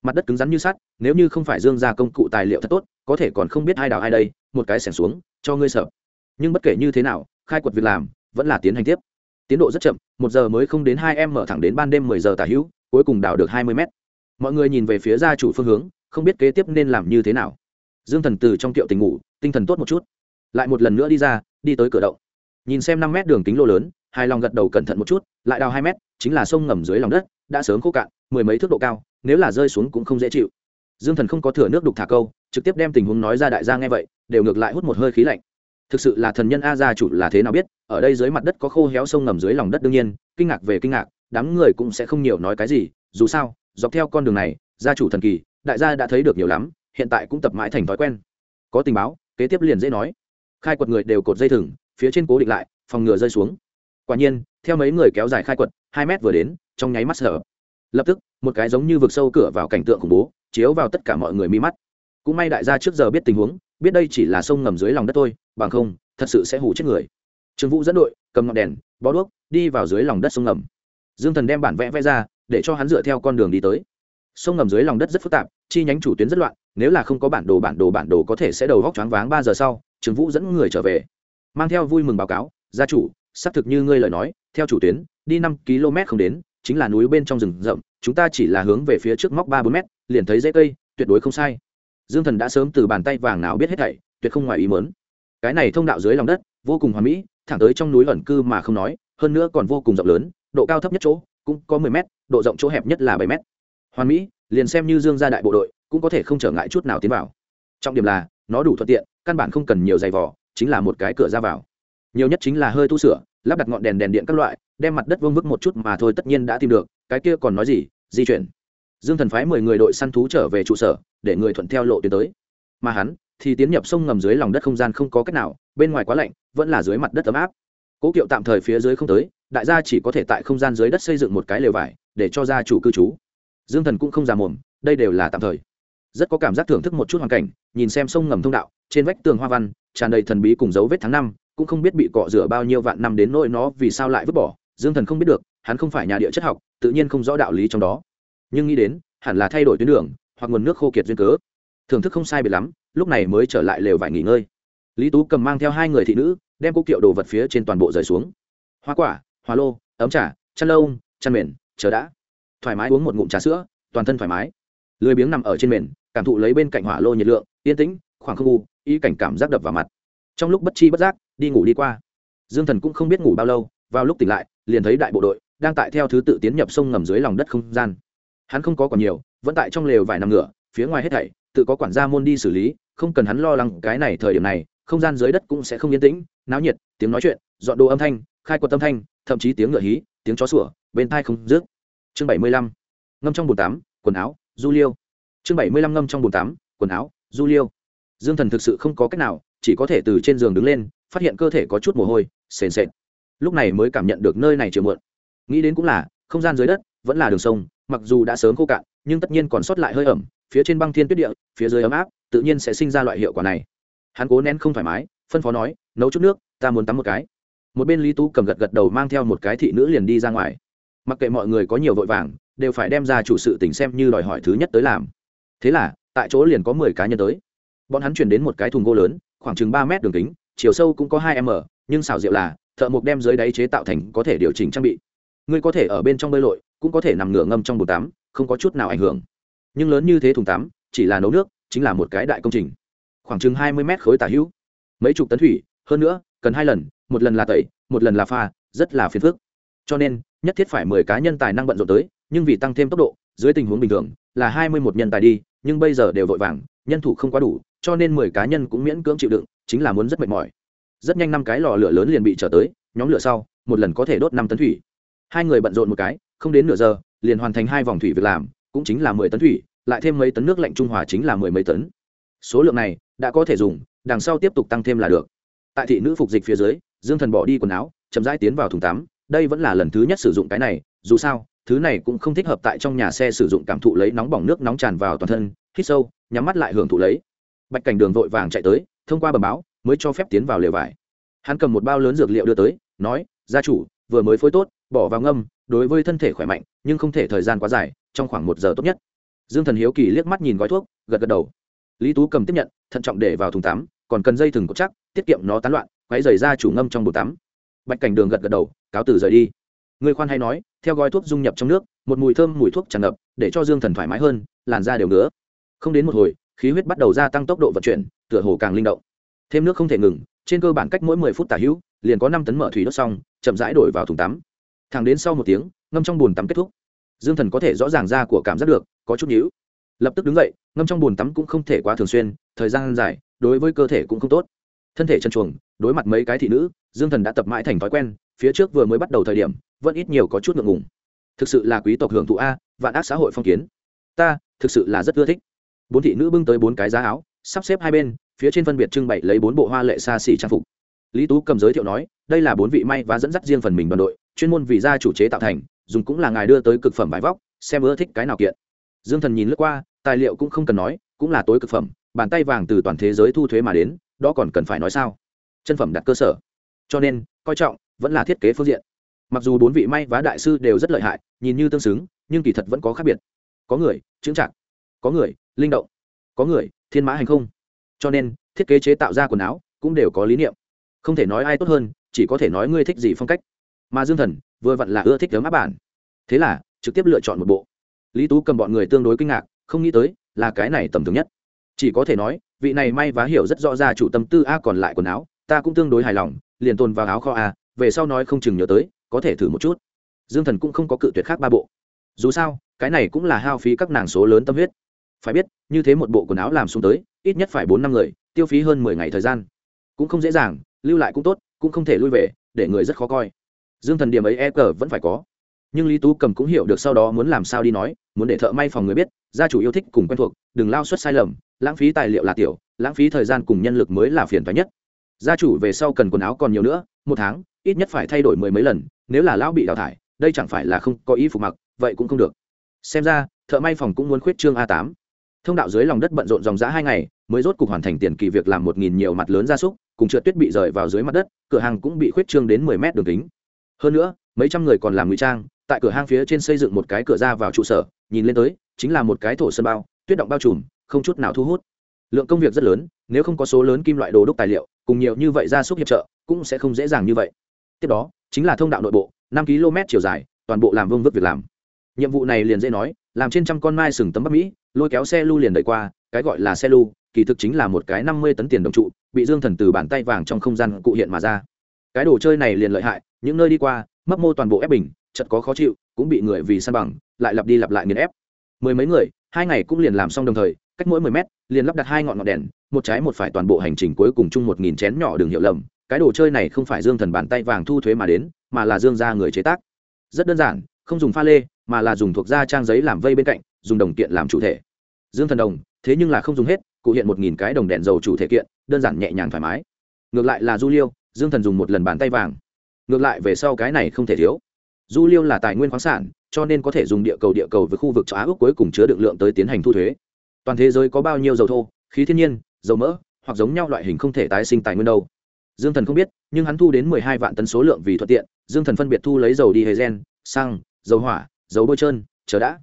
Mặt đất cứng rắn như sắt, nếu như không phải dương ra công cụ tài liệu thật tốt, có thể còn không biết ai đào ai đây, một cái sẻng xuống, cho ngươi sợ. Nhưng bất kể như thế nào, khai quật việc làm, vẫn là tiến hành tiếp. Tiến độ rất chậm, một giờ mới không đến hai em mở thẳng đến ban đêm mười giờ tả hữu, cuối cùng đào được hai mươi mét. Mọi người nhìn về phía gia chủ phương hướng, không biết kế tiếp nên làm như thế nào. Dương thần từ trong tiệu tình ngủ, tinh thần tốt một chút. Lại một lần nữa đi ra, đi tới cửa động. Nhìn xem năm mét đường kính lô lớn hai lòng gật đầu cẩn thận một chút, lại đào hai mét, chính là sông ngầm dưới lòng đất đã sớm khô cạn, mười mấy thước độ cao, nếu là rơi xuống cũng không dễ chịu. Dương thần không có thừa nước đục thả câu, trực tiếp đem tình huống nói ra đại gia nghe vậy, đều ngược lại hút một hơi khí lạnh. Thực sự là thần nhân a gia chủ là thế nào biết, ở đây dưới mặt đất có khô héo sông ngầm dưới lòng đất đương nhiên, kinh ngạc về kinh ngạc, đám người cũng sẽ không nhiều nói cái gì, dù sao, dọc theo con đường này, gia chủ thần kỳ, đại gia đã thấy được nhiều lắm, hiện tại cũng tập mãi thành thói quen. Có tình báo, kế tiếp liền dễ nói. Khai quật người đều cột dây thừng, phía trên cố định lại, phòng ngừa rơi xuống. Quả nhiên, theo mấy người kéo dài khai quật, hai mét vừa đến trong nháy mắt sở lập tức, một cái giống như vực sâu cửa vào cảnh tượng khủng bố, chiếu vào tất cả mọi người mi mắt. Cũng may đại gia trước giờ biết tình huống, biết đây chỉ là sông ngầm dưới lòng đất thôi, bằng không, thật sự sẽ hủ chết người. Trương vũ dẫn đội, cầm ngọn đèn, bó đuốc, đi vào dưới lòng đất sông ngầm. Dương thần đem bản vẽ vẽ ra, để cho hắn dựa theo con đường đi tới. Sông ngầm dưới lòng đất rất phức tạp, chi nhánh chủ tuyến rất loạn, nếu là không có bản đồ bản đồ bản đồ có thể sẽ đầu góc choáng váng ba giờ sau, trương vũ dẫn người trở về. Mang theo vui mừng báo cáo, gia chủ, xác thực như ngươi lời nói, theo chủ tuyến, đi năm km không đến chính là núi bên trong rừng rậm, chúng ta chỉ là hướng về phía trước móc ba bốn mét, liền thấy dễ cây, tuyệt đối không sai. Dương thần đã sớm từ bàn tay vàng nào biết hết thảy, tuyệt không ngoài ý mớn cái này thông đạo dưới lòng đất, vô cùng hoàn mỹ, thẳng tới trong núi ẩn cư mà không nói, hơn nữa còn vô cùng rộng lớn, độ cao thấp nhất chỗ, cũng có mười mét, độ rộng chỗ hẹp nhất là bảy mét. Hoàn mỹ, liền xem như dương gia đại bộ đội, cũng có thể không trở ngại chút nào tiến vào. Trọng điểm là, nó đủ thuận tiện, căn bản không cần nhiều giày vỏ chính là một cái cửa ra vào. Nhiều nhất chính là hơi tu sửa, lắp đặt ngọn đèn đèn điện các loại đem mặt đất vương vức một chút mà thôi tất nhiên đã tìm được, cái kia còn nói gì, di chuyển. Dương thần phái mười người đội săn thú trở về trụ sở, để người thuận theo lộ tiến tới. Mà hắn thì tiến nhập sông ngầm dưới lòng đất không gian không có cách nào, bên ngoài quá lạnh, vẫn là dưới mặt đất ấm áp. Cố kiệu tạm thời phía dưới không tới, đại gia chỉ có thể tại không gian dưới đất xây dựng một cái lều vải, để cho gia chủ cư trú. Dương thần cũng không già mồm, đây đều là tạm thời. Rất có cảm giác thưởng thức một chút hoàn cảnh, nhìn xem sông ngầm thông đạo, trên vách tường hoa văn, tràn đầy thần bí cùng dấu vết tháng năm, cũng không biết bị cọ rửa bao nhiêu vạn năm đến nỗi nó vì sao lại vứt bỏ dương thần không biết được, hắn không phải nhà địa chất học, tự nhiên không rõ đạo lý trong đó. Nhưng nghĩ đến, hẳn là thay đổi tuyến đường, hoặc nguồn nước khô kiệt duyên cớ. Thưởng thức không sai biệt lắm, lúc này mới trở lại lều vải nghỉ ngơi. Lý tú cầm mang theo hai người thị nữ, đem cô kiệu đồ vật phía trên toàn bộ rời xuống. Hoa quả, hoa lô, ấm trà, chăn lâu chăn mền, chờ đã. Thoải mái uống một ngụm trà sữa, toàn thân thoải mái. Lười biếng nằm ở trên mền, cảm thụ lấy bên cạnh hỏa lô nhiệt lượng, yên tĩnh, khoảng không u, ý cảnh cảm giác đập vào mặt. Trong lúc bất chi bất giác, đi ngủ đi qua. Dương thần cũng không biết ngủ bao lâu, vào lúc tỉnh lại liền thấy đại bộ đội đang tại theo thứ tự tiến nhập sông ngầm dưới lòng đất không gian. Hắn không có còn nhiều, vẫn tại trong lều vài năm ngựa phía ngoài hết thảy, tự có quản gia môn đi xử lý, không cần hắn lo lắng cái này thời điểm này, không gian dưới đất cũng sẽ không yên tĩnh, náo nhiệt, tiếng nói chuyện, dọn đồ âm thanh, khai quật âm thanh, thậm chí tiếng ngựa hí, tiếng chó sủa, bên tai không rước chương bảy mươi lăm, ngâm trong bồn tắm, quần áo, du liêu. Chương bảy mươi lăm, ngâm trong bồn tắm, quần áo, du liêu. Dương thần thực sự không có cách nào, chỉ có thể từ trên giường đứng lên, phát hiện cơ thể có chút mồ hôi, sền sệt lúc này mới cảm nhận được nơi này chiều muộn. Nghĩ đến cũng là, không gian dưới đất vẫn là đường sông, mặc dù đã sớm khô cạn, nhưng tất nhiên còn sót lại hơi ẩm, phía trên băng thiên tuyết địa, phía dưới ấm áp, tự nhiên sẽ sinh ra loại hiệu quả này. Hắn cố nén không thoải mái, phân phó nói, nấu chút nước, ta muốn tắm một cái. Một bên lý tú cầm gật gật đầu mang theo một cái thị nữ liền đi ra ngoài. Mặc kệ mọi người có nhiều vội vàng, đều phải đem ra chủ sự tình xem như đòi hỏi thứ nhất tới làm. Thế là, tại chỗ liền có mười cá nhân tới. Bọn hắn chuyển đến một cái thùng gỗ lớn, khoảng chừng ba mét đường kính, chiều sâu cũng có hai m, nhưng xảo diệu là thợ mộc đem dưới đáy chế tạo thành có thể điều chỉnh trang bị. Ngươi có thể ở bên trong bơi lội, cũng có thể nằm ngửa ngâm trong bồn tắm, không có chút nào ảnh hưởng. Nhưng lớn như thế thùng tắm, chỉ là nấu nước, chính là một cái đại công trình. Khoảng chừng hai mươi mét khối tả hữu. Mấy chục tấn thủy, hơn nữa, cần hai lần, một lần là tẩy, một lần là pha, rất là phiền phức. Cho nên, nhất thiết phải mười cá nhân tài năng bận rộn tới, nhưng vì tăng thêm tốc độ, dưới tình huống bình thường, là hai mươi một nhân tài đi, nhưng bây giờ đều vội vàng, nhân thủ không quá đủ, cho nên mười cá nhân cũng miễn cưỡng chịu đựng, chính là muốn rất mệt mỏi rất nhanh năm cái lò lửa lớn liền bị trở tới, nhóm lửa sau, một lần có thể đốt năm tấn thủy. Hai người bận rộn một cái, không đến nửa giờ, liền hoàn thành hai vòng thủy việc làm, cũng chính là mười tấn thủy, lại thêm mấy tấn nước lạnh trung hòa chính là mười mấy tấn. Số lượng này, đã có thể dùng, đằng sau tiếp tục tăng thêm là được. Tại thị nữ phục dịch phía dưới, dương thần bỏ đi quần áo, chậm rãi tiến vào thùng tắm, đây vẫn là lần thứ nhất sử dụng cái này, dù sao, thứ này cũng không thích hợp tại trong nhà xe sử dụng cảm thụ lấy nóng bỏng nước nóng tràn vào toàn thân, hít sâu, nhắm mắt lại hưởng thụ lấy. Bạch cảnh đường vội vàng chạy tới, thông qua bờ báo mới cho phép tiến vào lều vải. Hắn cầm một bao lớn dược liệu đưa tới, nói, gia chủ, vừa mới phối tốt, bỏ vào ngâm, đối với thân thể khỏe mạnh, nhưng không thể thời gian quá dài, trong khoảng một giờ tốt nhất. Dương thần hiếu kỳ liếc mắt nhìn gói thuốc, gật gật đầu. Lý tú cầm tiếp nhận, thận trọng để vào thùng tắm, còn cần dây thừng cột chắc, tiết kiệm nó tán loạn quáy dày ra chủ ngâm trong bồn tắm. Bạch cảnh đường gật gật đầu, cáo từ rời đi. Người khoan hay nói, theo gói thuốc dung nhập trong nước, một mùi thơm mùi thuốc tràn ngập, để cho dương thần thoải mái hơn, làn da đều nữa không đến một hồi, khí huyết bắt đầu gia tăng tốc độ vận chuyển, tựa hồ càng linh động thêm nước không thể ngừng, trên cơ bản cách mỗi mười phút tả hữu, liền có năm tấn mở thủy đốt xong, chậm rãi đổi vào thùng tắm. Thẳng đến sau một tiếng, ngâm trong bồn tắm kết thúc. Dương thần có thể rõ ràng ra của cảm giác được, có chút nhữ lập tức đứng dậy, ngâm trong bồn tắm cũng không thể quá thường xuyên, thời gian dài, đối với cơ thể cũng không tốt. Thân thể chân chuồng đối mặt mấy cái thị nữ, dương thần đã tập mãi thành thói quen, phía trước vừa mới bắt đầu thời điểm, vẫn ít nhiều có chút ngượng ngùng. Thực sự là quý tộc hưởng thụ a, vạn ác xã hội phong kiến. Ta, thực sự là rất ưa thích. Bốn thị nữ bưng tới bốn cái giá áo, sắp xếp hai bên phía trên phân biệt trưng bày lấy bốn bộ hoa lệ xa xỉ trang phục. Lý tú cầm giới thiệu nói, đây là bốn vị may và dẫn dắt riêng phần mình đoàn đội, chuyên môn vì gia chủ chế tạo thành, dùng cũng là ngài đưa tới cực phẩm vải vóc, xem ưa thích cái nào kiện. Dương thần nhìn lướt qua, tài liệu cũng không cần nói, cũng là tối cực phẩm, bàn tay vàng từ toàn thế giới thu thuế mà đến, đó còn cần phải nói sao? Chân phẩm đặt cơ sở. Cho nên, coi trọng, vẫn là thiết kế phương diện. Mặc dù bốn vị may vá đại sư đều rất lợi hại, nhìn như tương xứng, nhưng kỳ thật vẫn có khác biệt. Có người, chững chạc. Có người, linh động. Có người, thiên mã hành không cho nên, thiết kế chế tạo ra quần áo cũng đều có lý niệm. Không thể nói ai tốt hơn, chỉ có thể nói ngươi thích gì phong cách. Mà dương thần, vừa vặn là ưa thích tấm áp bản. Thế là, trực tiếp lựa chọn một bộ. Lý tú cầm bọn người tương đối kinh ngạc, không nghĩ tới, là cái này tầm thường nhất. Chỉ có thể nói, vị này may vá hiểu rất rõ ra chủ tâm tư a còn lại quần áo, ta cũng tương đối hài lòng, liền tồn vào áo kho a, về sau nói không chừng nhớ tới, có thể thử một chút. Dương thần cũng không có cự tuyệt khác ba bộ. Dù sao, cái này cũng là hao phí các nàng số lớn tâm huyết. Phải biết, như thế một bộ quần áo làm xuống tới ít nhất phải bốn năm người, tiêu phí hơn mười ngày thời gian. Cũng không dễ dàng, lưu lại cũng tốt, cũng không thể lui về, để người rất khó coi. Dương thần điểm ấy e cờ vẫn phải có. Nhưng lý tú cầm cũng hiểu được sau đó muốn làm sao đi nói, muốn để thợ may phòng người biết, gia chủ yêu thích cùng quen thuộc, đừng lao suất sai lầm, lãng phí tài liệu là tiểu, lãng phí thời gian cùng nhân lực mới là phiền toái nhất. Gia chủ về sau cần quần áo còn nhiều nữa, một tháng, ít nhất phải thay đổi mười mấy lần, nếu là lão bị đào thải, đây chẳng phải là không có ý phục mặc, vậy cũng không được. Xem ra, thợ may phòng cũng muốn khuyết trương a tám thông đạo dưới lòng đất bận rộn dòng giã hai ngày, mới rốt cục hoàn thành tiền kỳ việc làm một nghìn nhiều mặt lớn gia súc, cùng trượt tuyết bị rời vào dưới mặt đất, cửa hàng cũng bị khuyết trương đến mười mét đường kính. Hơn nữa, mấy trăm người còn làm ngụy trang, tại cửa hàng phía trên xây dựng một cái cửa ra vào trụ sở, nhìn lên tới, chính là một cái thổ sân bao, tuyết động bao trùm, không chút nào thu hút. Lượng công việc rất lớn, nếu không có số lớn kim loại đồ đúc tài liệu, cùng nhiều như vậy gia súc hiệp trợ, cũng sẽ không dễ dàng như vậy. Tiếp đó, chính là thông đạo nội bộ, năm km chiều dài, toàn bộ làm vương vức việc làm. Nhiệm vụ này liền dễ nói, làm trên trăm con mai sừng tấm bắc mỹ lôi kéo xe lưu liền đợi qua, cái gọi là xe lưu kỳ thực chính là một cái năm mươi tấn tiền đồng trụ, bị dương thần từ bàn tay vàng trong không gian cụ hiện mà ra. Cái đồ chơi này liền lợi hại, những nơi đi qua, mấp mô toàn bộ ép bình, chật có khó chịu, cũng bị người vì săn bằng, lại lặp đi lặp lại nghiền ép. Mười mấy người, hai ngày cũng liền làm xong đồng thời, cách mỗi mười mét, liền lắp đặt hai ngọn ngọn đèn, một trái một phải toàn bộ hành trình cuối cùng chung một nghìn chén nhỏ đường hiệu lầm. Cái đồ chơi này không phải dương thần bàn tay vàng thu thuế mà đến, mà là dương ra người chế tác. Rất đơn giản, không dùng pha lê, mà là dùng thuộc da trang giấy làm vây bên cạnh dùng đồng kiện làm chủ thể. Dương thần đồng, thế nhưng là không dùng hết, cụ hiện một nghìn cái đồng đèn dầu chủ thể kiện, đơn giản nhẹ nhàng thoải mái. Ngược lại là du liêu, dương thần dùng một lần bàn tay vàng. Ngược lại về sau cái này không thể thiếu. Du liêu là tài nguyên khoáng sản, cho nên có thể dùng địa cầu địa cầu với khu vực châu á ước cuối cùng chứa được lượng tới tiến hành thu thuế. Toàn thế giới có bao nhiêu dầu thô, khí thiên nhiên, dầu mỡ, hoặc giống nhau loại hình không thể tái sinh tài nguyên đâu. Dương thần không biết, nhưng hắn thu đến mười hai vạn tấn số lượng vì thuận tiện, dương thần phân biệt thu lấy dầu đi hề gen xăng, dầu hỏa, dầu bôi trơn, chờ đã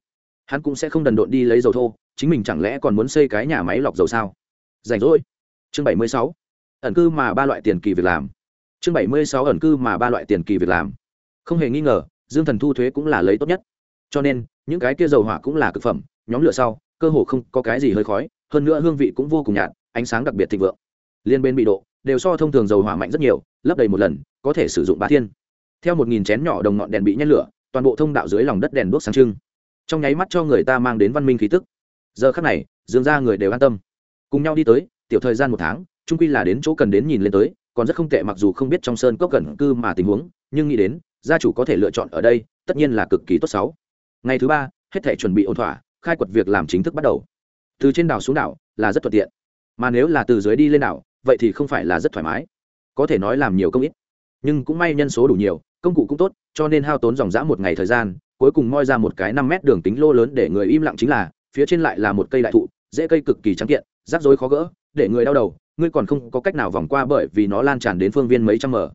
hắn cũng sẽ không đần độn đi lấy dầu thô, chính mình chẳng lẽ còn muốn xây cái nhà máy lọc dầu sao? Rảnh rỗi. Chương bảy mươi sáu. Ẩn cư mà ba loại tiền kỳ việc làm. Chương bảy mươi sáu ẩn cư mà ba loại tiền kỳ việc làm. Không hề nghi ngờ, dương thần thu thuế cũng là lấy tốt nhất. Cho nên, những cái kia dầu hỏa cũng là c ự c phẩm, nhóm lửa sau, cơ hồ không có cái gì hơi khói, hơn nữa hương vị cũng vô cùng nhạt, ánh sáng đặc biệt thịnh vượng. Liên bên bị độ, đều so thông thường dầu hỏa mạnh rất nhiều, lấp đầy một lần, có thể sử dụng ba thiên. Theo một nghìn chén nhỏ đồng ngọn đèn bị nhét lửa, toàn bộ thông đạo dưới lòng đất đèn đuốc sáng trưng trong nháy mắt cho người ta mang đến văn minh khí tức. Giờ khắc này, dương ra người đều an tâm. Cùng nhau đi tới, tiểu thời gian một tháng trung quy là đến chỗ cần đến nhìn lên tới, còn rất không tệ mặc dù không biết trong sơn cốc gần cư mà tình huống, nhưng nghĩ đến, gia chủ có thể lựa chọn ở đây, tất nhiên là cực kỳ tốt sáu. Ngày thứ ba, hết thể chuẩn bị ổn thỏa, khai quật việc làm chính thức bắt đầu. Từ trên đảo xuống đảo, là rất thuận tiện. Mà nếu là từ dưới đi lên đảo, vậy thì không phải là rất thoải mái. Có thể nói làm nhiều công ít. Nhưng cũng may nhân số đủ nhiều, công cụ cũng tốt, cho nên hao tốn dòng dã một ngày thời gian cuối cùng moi ra một cái năm mét đường tính lô lớn để người im lặng chính là, phía trên lại là một cây đại thụ, dễ cây cực kỳ trắng kiện, rắc rối khó gỡ, để người đau đầu, ngươi còn không có cách nào vòng qua bởi vì nó lan tràn đến phương viên mấy trăm mở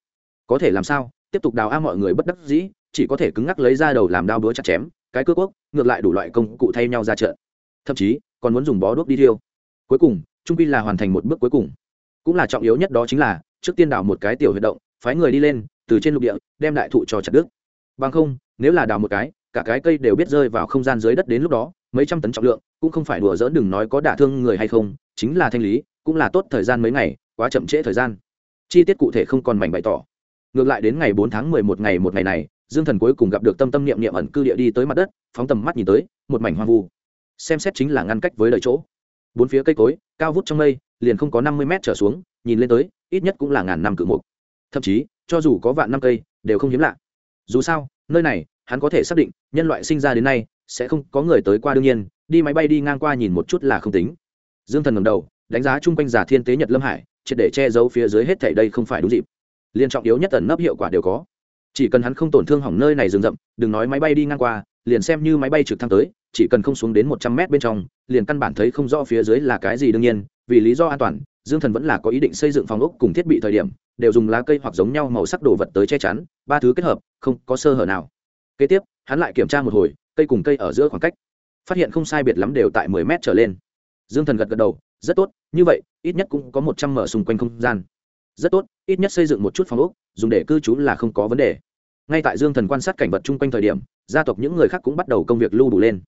có thể làm sao? Tiếp tục đào a mọi người bất đắc dĩ, chỉ có thể cứng ngắc lấy ra đầu làm đao búa chặt chém, cái cước quốc ngược lại đủ loại công cụ thay nhau ra trận. Thậm chí, còn muốn dùng bó đuốc đi thiêu. Cuối cùng, trung pi là hoàn thành một bước cuối cùng. Cũng là trọng yếu nhất đó chính là, trước tiên đào một cái tiểu huyệt động, phái người đi lên, từ trên lục địa, đem đại thụ cho chặt đứt. Bằng không nếu là đào một cái, cả cái cây đều biết rơi vào không gian dưới đất đến lúc đó, mấy trăm tấn trọng lượng, cũng không phải đùa dỡn đừng nói có đả thương người hay không, chính là thanh lý, cũng là tốt thời gian mấy ngày, quá chậm trễ thời gian. Chi tiết cụ thể không còn mảnh bày tỏ. Ngược lại đến ngày bốn tháng mười một ngày một ngày này, dương thần cuối cùng gặp được tâm tâm niệm niệm ẩn cư địa đi tới mặt đất, phóng tầm mắt nhìn tới, một mảnh hoang vu. Xem xét chính là ngăn cách với đời chỗ. Bốn phía cây cối, cao vút trong mây, liền không có năm mươi mét trở xuống, nhìn lên tới, ít nhất cũng là ngàn năm cự mục. Thậm chí, cho dù có vạn năm cây, đều không hiếm lạ. Dù sao nơi này, hắn có thể xác định, nhân loại sinh ra đến nay, sẽ không có người tới qua đương nhiên, đi máy bay đi ngang qua nhìn một chút là không tính. Dương thần ngầm đầu, đánh giá chung quanh giả thiên tế nhật lâm hải, triệt để che giấu phía dưới hết thảy đây không phải đúng dịp. Liên trọng yếu nhất tần nấp hiệu quả đều có. Chỉ cần hắn không tổn thương hỏng nơi này rừng rậm, đừng nói máy bay đi ngang qua, liền xem như máy bay trực thăng tới, chỉ cần không xuống đến một trăm mét bên trong, liền căn bản thấy không rõ phía dưới là cái gì đương nhiên, vì lý do an toàn, dương thần vẫn là có ý định xây dựng phòng ốc cùng thiết bị thời điểm đều dùng lá cây hoặc giống nhau màu sắc đồ vật tới che chắn, ba thứ kết hợp, không có sơ hở nào. Kế tiếp, hắn lại kiểm tra một hồi, cây cùng cây ở giữa khoảng cách. Phát hiện không sai biệt lắm đều tại mười mét trở lên. Dương thần gật gật đầu, rất tốt, như vậy, ít nhất cũng có một trăm mở xung quanh không gian. Rất tốt, ít nhất xây dựng một chút phòng ốc, dùng để cư trú là không có vấn đề. Ngay tại dương thần quan sát cảnh vật chung quanh thời điểm, gia tộc những người khác cũng bắt đầu công việc lưu đủ lên.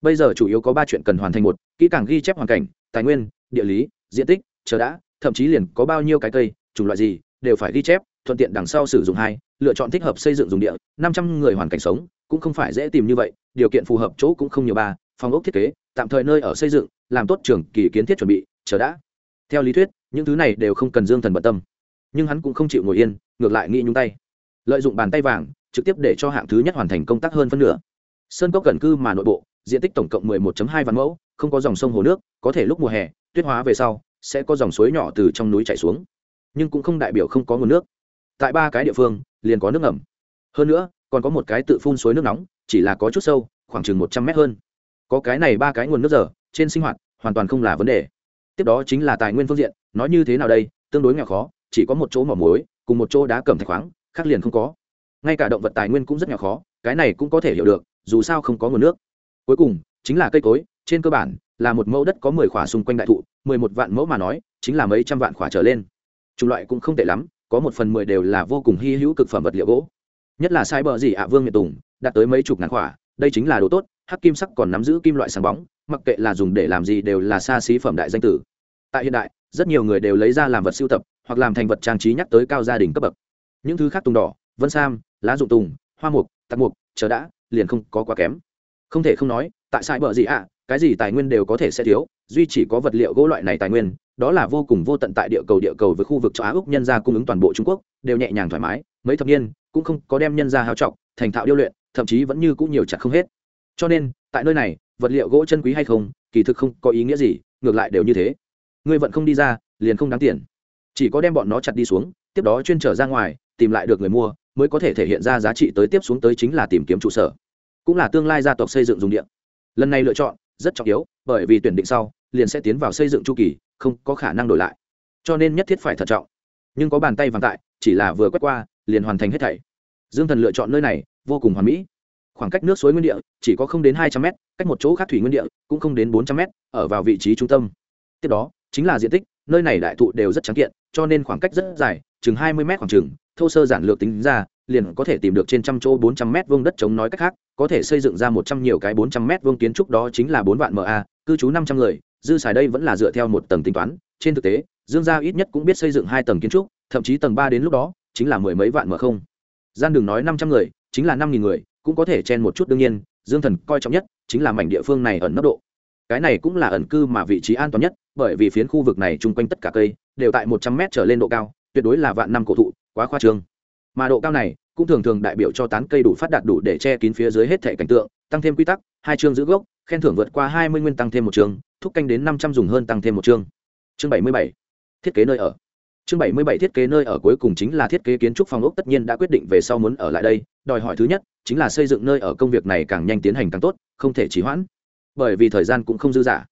Bây giờ chủ yếu có ba chuyện cần hoàn thành một, kỹ càng ghi chép hoàn cảnh, tài nguyên, địa lý, diện tích, chờ đã, thậm chí liền có bao nhiêu cái cây, chủng loại gì đều phải ghi chép, thuận tiện đằng sau sử dụng hai, lựa chọn thích hợp xây dựng dùng địa, năm trăm người hoàn cảnh sống, cũng không phải dễ tìm như vậy, điều kiện phù hợp chỗ cũng không nhiều ba, phòng ốc thiết kế, tạm thời nơi ở xây dựng, làm tốt trường kỳ kiến thiết chuẩn bị, chờ đã. Theo lý thuyết, những thứ này đều không cần dương thần bận tâm. Nhưng hắn cũng không chịu ngồi yên, ngược lại nghĩ nhung tay. Lợi dụng bàn tay vàng, trực tiếp để cho hạng thứ nhất hoàn thành công tác hơn phân nửa. Sơn cốc gần cư mà nội bộ, diện tích tổng cộng 11.2 vạn mẫu, không có dòng sông hồ nước, có thể lúc mùa hè, tuyết hóa về sau, sẽ có dòng suối nhỏ từ trong núi chảy xuống nhưng cũng không đại biểu không có nguồn nước. Tại ba cái địa phương, liền có nước ngầm. Hơn nữa, còn có một cái tự phun suối nước nóng, chỉ là có chút sâu, khoảng chừng một trăm mét hơn. Có cái này ba cái nguồn nước giờ, trên sinh hoạt, hoàn toàn không là vấn đề. Tiếp đó chính là tài nguyên phương diện, nói như thế nào đây, tương đối nghèo khó, chỉ có một chỗ mỏ muối, cùng một chỗ đá cầm thạch khoáng, khác liền không có. Ngay cả động vật tài nguyên cũng rất nghèo khó, cái này cũng có thể hiểu được, dù sao không có nguồn nước. Cuối cùng, chính là cây cối, trên cơ bản, là một mẫu đất có mười khỏa xung quanh đại thụ, mười một vạn mẫu mà nói, chính là mấy trăm vạn khỏa trở lên chủng loại cũng không tệ lắm, có một phần mười đều là vô cùng hy hữu cực phẩm vật liệu gỗ. Nhất là sai bờ gì ạ vương miệt tùng, đạt tới mấy chục ngàn khỏa, đây chính là đồ tốt, hắc kim sắc còn nắm giữ kim loại sáng bóng, mặc kệ là dùng để làm gì đều là xa xí phẩm đại danh tử. Tại hiện đại, rất nhiều người đều lấy ra làm vật sưu tập, hoặc làm thành vật trang trí nhắc tới cao gia đình cấp bậc. Những thứ khác tùng đỏ, vân sam, lá dụng tùng, hoa mục, tạc mục, chờ đã, liền không có quá kém. Không thể không nói, tại sai bờ gì ạ cái gì tài nguyên đều có thể sẽ thiếu, duy chỉ có vật liệu gỗ loại này tài nguyên, đó là vô cùng vô tận tại địa cầu địa cầu với khu vực châu á úc nhân gia cung ứng toàn bộ trung quốc, đều nhẹ nhàng thoải mái, mấy thập niên cũng không có đem nhân gia hao trọng thành thạo điêu luyện, thậm chí vẫn như cũng nhiều chặt không hết. Cho nên, tại nơi này, vật liệu gỗ chân quý hay không, kỳ thực không có ý nghĩa gì, ngược lại đều như thế. Người vẫn không đi ra, liền không đáng tiền. Chỉ có đem bọn nó chặt đi xuống, tiếp đó chuyên trở ra ngoài, tìm lại được người mua, mới có thể thể hiện ra giá trị tới tiếp xuống tới chính là tìm kiếm trụ sở. Cũng là tương lai gia tộc xây dựng dùng điện lần này lựa chọn rất trọng yếu, bởi vì tuyển định sau, liền sẽ tiến vào xây dựng chu kỳ, không có khả năng đổi lại. Cho nên nhất thiết phải thận trọng. Nhưng có bàn tay vàng tại, chỉ là vừa quét qua, liền hoàn thành hết thảy. Dương thần lựa chọn nơi này, vô cùng hoàn mỹ. Khoảng cách nước suối nguyên địa, chỉ có không đến hai trăm mét, cách một chỗ khác thủy nguyên địa, cũng không đến bốn trăm mét, ở vào vị trí trung tâm. Tiếp đó, chính là diện tích, nơi này đại thụ đều rất trắng kiện, cho nên khoảng cách rất dài chừng hai mươi mét khoảng chừng, thô sơ giản lược tính ra, liền có thể tìm được trên trăm chỗ bốn trăm mét vuông đất chống nói cách khác, có thể xây dựng ra một trăm nhiều cái bốn trăm mét vuông kiến trúc đó chính là bốn vạn ma cư trú năm trăm người, dư xài đây vẫn là dựa theo một tầng tính toán. Trên thực tế, dương gia ít nhất cũng biết xây dựng hai tầng kiến trúc, thậm chí tầng ba đến lúc đó, chính là mười mấy vạn mở không. Gian đừng nói năm trăm người, chính là năm nghìn người, cũng có thể chen một chút đương nhiên, dương thần coi trọng nhất chính là mảnh địa phương này ẩn nấp độ. Cái này cũng là ẩn cư mà vị trí an toàn nhất, bởi vì phiến khu vực này chung quanh tất cả cây đều tại một trăm mét trở lên độ cao tuyệt đối là vạn năm cổ thụ, quá khoa trương. Mà độ cao này cũng thường thường đại biểu cho tán cây đủ phát đạt đủ để che kín phía dưới hết thể cảnh tượng, tăng thêm quy tắc, hai chương giữ gốc, khen thưởng vượt qua hai mươi nguyên tăng thêm một chương, thúc canh đến năm trăm dùng hơn tăng thêm một chương. Chương bảy mươi bảy, thiết kế nơi ở. Chương bảy mươi bảy, thiết kế nơi ở cuối cùng chính là thiết kế kiến trúc phòng ốc tất nhiên đã quyết định về sau muốn ở lại đây. Đòi hỏi thứ nhất, chính là xây dựng nơi ở công việc này càng nhanh tiến hành càng tốt, không thể trì hoãn. Bởi vì thời gian cũng không dư dả.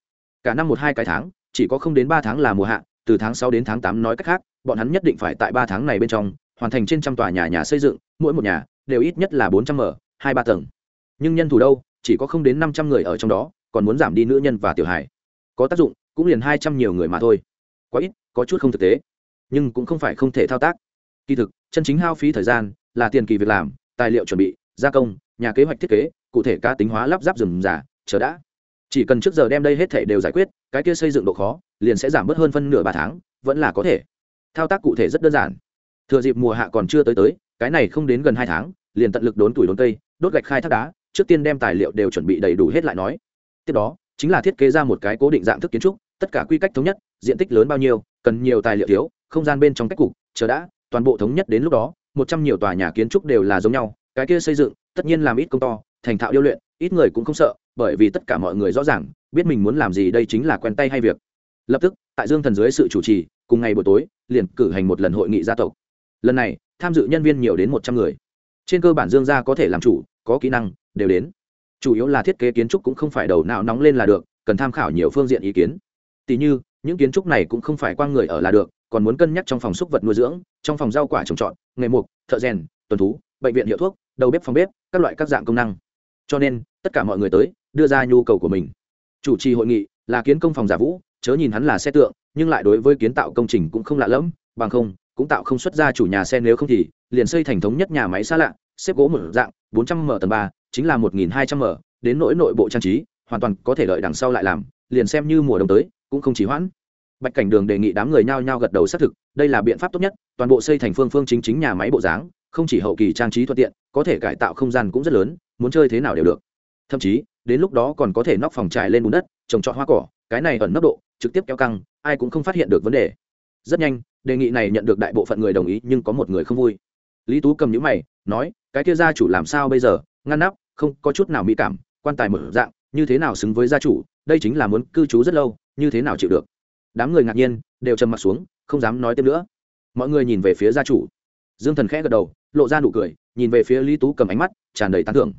Cả năm một hai cái tháng, chỉ có không đến ba tháng là mùa hạ, từ tháng sáu đến tháng tám nói cách khác bọn hắn nhất định phải tại ba tháng này bên trong hoàn thành trên trăm tòa nhà nhà xây dựng, mỗi một nhà đều ít nhất là bốn trăm m hai ba tầng. Nhưng nhân thủ đâu, chỉ có không đến năm trăm người ở trong đó, còn muốn giảm đi nữ nhân và tiểu hài. Có tác dụng, cũng liền hai trăm nhiều người mà thôi. Quá ít, có chút không thực tế, nhưng cũng không phải không thể thao tác. Kỳ thực, chân chính hao phí thời gian là tiền kỳ việc làm, tài liệu chuẩn bị, gia công, nhà kế hoạch thiết kế, cụ thể cá tính hóa lắp ráp rừng giả chờ đã. Chỉ cần trước giờ đem đây hết thể đều giải quyết, cái kia xây dựng độ khó liền sẽ giảm bớt hơn phân nửa ba tháng, vẫn là có thể thao tác cụ thể rất đơn giản. Thừa dịp mùa hạ còn chưa tới tới, cái này không đến gần hai tháng, liền tận lực đốn tuổi đốn cây, đốt gạch khai thác đá, trước tiên đem tài liệu đều chuẩn bị đầy đủ hết lại nói. Tiếp đó, chính là thiết kế ra một cái cố định dạng thức kiến trúc, tất cả quy cách thống nhất, diện tích lớn bao nhiêu, cần nhiều tài liệu thiếu, không gian bên trong cách cục, chờ đã, toàn bộ thống nhất đến lúc đó, một trăm nhiều tòa nhà kiến trúc đều là giống nhau, cái kia xây dựng, tất nhiên làm ít công to, thành thạo điêu luyện, ít người cũng không sợ, bởi vì tất cả mọi người rõ ràng, biết mình muốn làm gì đây chính là quen tay hay việc. Lập tức, tại dương thần dưới sự chủ trì cùng ngày buổi tối, liền cử hành một lần hội nghị gia tộc. Lần này, tham dự nhân viên nhiều đến một trăm người. Trên cơ bản dương gia có thể làm chủ, có kỹ năng, đều đến. Chủ yếu là thiết kế kiến trúc cũng không phải đầu nào nóng lên là được, cần tham khảo nhiều phương diện ý kiến. Tỉ như, những kiến trúc này cũng không phải qua người ở là được, còn muốn cân nhắc trong phòng xúc vật nuôi dưỡng, trong phòng rau quả trồng trọt, nghề mục, thợ rèn, tuần thú, bệnh viện hiệu thuốc, đầu bếp phòng bếp, các loại các dạng công năng. Cho nên, tất cả mọi người tới, đưa ra nhu cầu của mình. Chủ trì hội nghị là kiến công phòng giả vũ, chớ nhìn hắn là xe tượng nhưng lại đối với kiến tạo công trình cũng không lạ lẫm, bằng không, cũng tạo không xuất ra chủ nhà xe nếu không thì, liền xây thành thống nhất nhà máy xa lạ, xếp gỗ một dạng, bốn trăm m tầng ba, chính là một nghìn hai trăm m, đến nỗi nội bộ trang trí, hoàn toàn có thể đợi đằng sau lại làm, liền xem như mùa đông tới, cũng không chỉ hoãn. Bạch cảnh đường đề nghị đám người nhao nhao gật đầu xác thực, đây là biện pháp tốt nhất, toàn bộ xây thành phương phương chính chính nhà máy bộ dáng, không chỉ hậu kỳ trang trí thuận tiện, có thể cải tạo không gian cũng rất lớn, muốn chơi thế nào đều được. Thậm chí, đến lúc đó còn có thể nóc phòng trải lên bùn đất, trồng trọt hoa cỏ, cái này ẩn nấp độ trực tiếp kéo căng, ai cũng không phát hiện được vấn đề. Rất nhanh, đề nghị này nhận được đại bộ phận người đồng ý nhưng có một người không vui. Lý tú cầm nhữ mày, nói, cái kia gia chủ làm sao bây giờ? Ngăn nắp, không có chút nào mỹ cảm, quan tài mở dạng, như thế nào xứng với gia chủ? Đây chính là muốn cư trú rất lâu, như thế nào chịu được? Đám người ngạc nhiên, đều trầm m ặ t xuống, không dám nói tiếp nữa. Mọi người nhìn về phía gia chủ. Dương thần khẽ gật đầu, lộ ra nụ cười, nhìn về phía lý tú cầm ánh mắt, tràn đầy tán thưởng.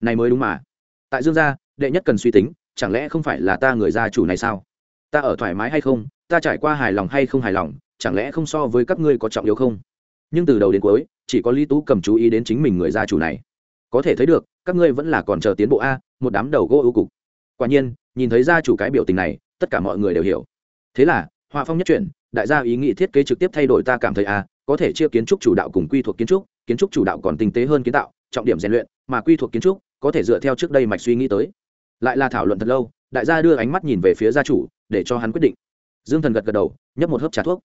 Này mới đúng mà. Tại dương gia, đệ nhất cần suy tính, chẳng lẽ không phải là ta người gia chủ này sao? Ta ở thoải mái hay không, ta trải qua hài lòng hay không hài lòng, chẳng lẽ không so với các ngươi có trọng yếu không? Nhưng từ đầu đến cuối, chỉ có lý tú cầm chú ý đến chính mình người gia chủ này. Có thể thấy được, các ngươi vẫn là còn chờ tiến bộ a, một đám đầu gỗ ưu cục. Quả nhiên, nhìn thấy gia chủ cái biểu tình này, tất cả mọi người đều hiểu. Thế là hòa phong nhất chuyển, đại gia ý nghĩ thiết kế trực tiếp thay đổi ta cảm thấy a, có thể chia kiến trúc chủ đạo cùng quy thuộc kiến trúc kiến trúc chủ đạo còn tinh tế hơn kiến tạo, trọng điểm rèn luyện, mà quy thuộc kiến trúc, có thể dựa theo trước đây mạch suy nghĩ tới. Lại là thảo luận thật lâu, đại gia đưa ánh mắt nhìn về phía gia chủ để cho hắn quyết định. Dương thần gật gật đầu, nhấp một hớp trà thuốc.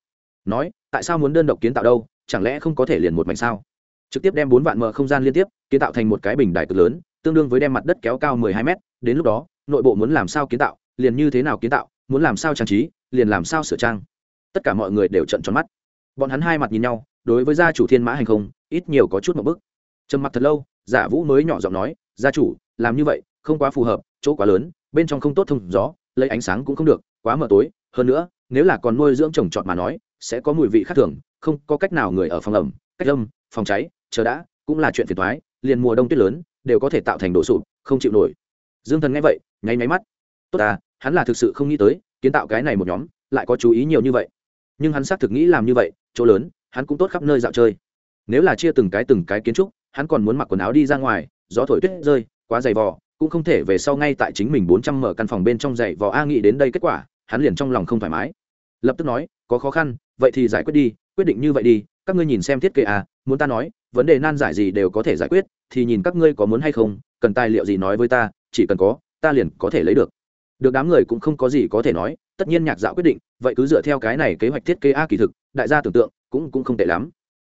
Nói, tại sao muốn đơn độc kiến tạo đâu? Chẳng lẽ không có thể liền một mảnh sao? Trực tiếp đem bốn vạn mở không gian liên tiếp, kiến tạo thành một cái bình đại cực lớn, tương đương với đem mặt đất kéo cao mười hai mét. Đến lúc đó, nội bộ muốn làm sao kiến tạo, liền như thế nào kiến tạo, muốn làm sao trang trí, liền làm sao sửa trang. Tất cả mọi người đều trận tròn mắt. Bọn hắn hai mặt nhìn nhau, đối với gia chủ thiên mã hành không, ít nhiều có chút một bức. Trầm mặt thật lâu, giả vũ mới nhỏ giọng nói, gia chủ, làm như vậy, không quá phù hợp, chỗ quá lớn, bên trong không tốt thông gió, lấy ánh sáng cũng không được quá mờ tối hơn nữa nếu là còn nuôi dưỡng trồng trọt mà nói sẽ có mùi vị khác thường không có cách nào người ở phòng ẩm cách lâm, phòng cháy chờ đã cũng là chuyện phiền thoái liền mùa đông tuyết lớn đều có thể tạo thành đổ sụp không chịu nổi. Dương thần nghe vậy nháy máy mắt. Tốt à hắn là thực sự không nghĩ tới kiến tạo cái này một nhóm lại có chú ý nhiều như vậy. Nhưng hắn xác thực nghĩ làm như vậy chỗ lớn hắn cũng tốt khắp nơi dạo chơi. Nếu là chia từng cái từng cái kiến trúc hắn còn muốn mặc quần áo đi ra ngoài gió thổi tuyết rơi quá dày vò cũng không thể về sau ngay tại chính mình bốn trăm mở căn phòng bên trong dày vò a nghĩ đến đây kết quả hắn liền trong lòng không thoải mái. Lập tức nói, có khó khăn, vậy thì giải quyết đi, quyết định như vậy đi, các ngươi nhìn xem thiết kế à muốn ta nói, vấn đề nan giải gì đều có thể giải quyết, thì nhìn các ngươi có muốn hay không, cần tài liệu gì nói với ta, chỉ cần có, ta liền có thể lấy được. Được đám người cũng không có gì có thể nói, tất nhiên nhạc dạo quyết định, vậy cứ dựa theo cái này kế hoạch thiết kế a kỳ thực, đại gia tưởng tượng cũng cũng không tệ lắm.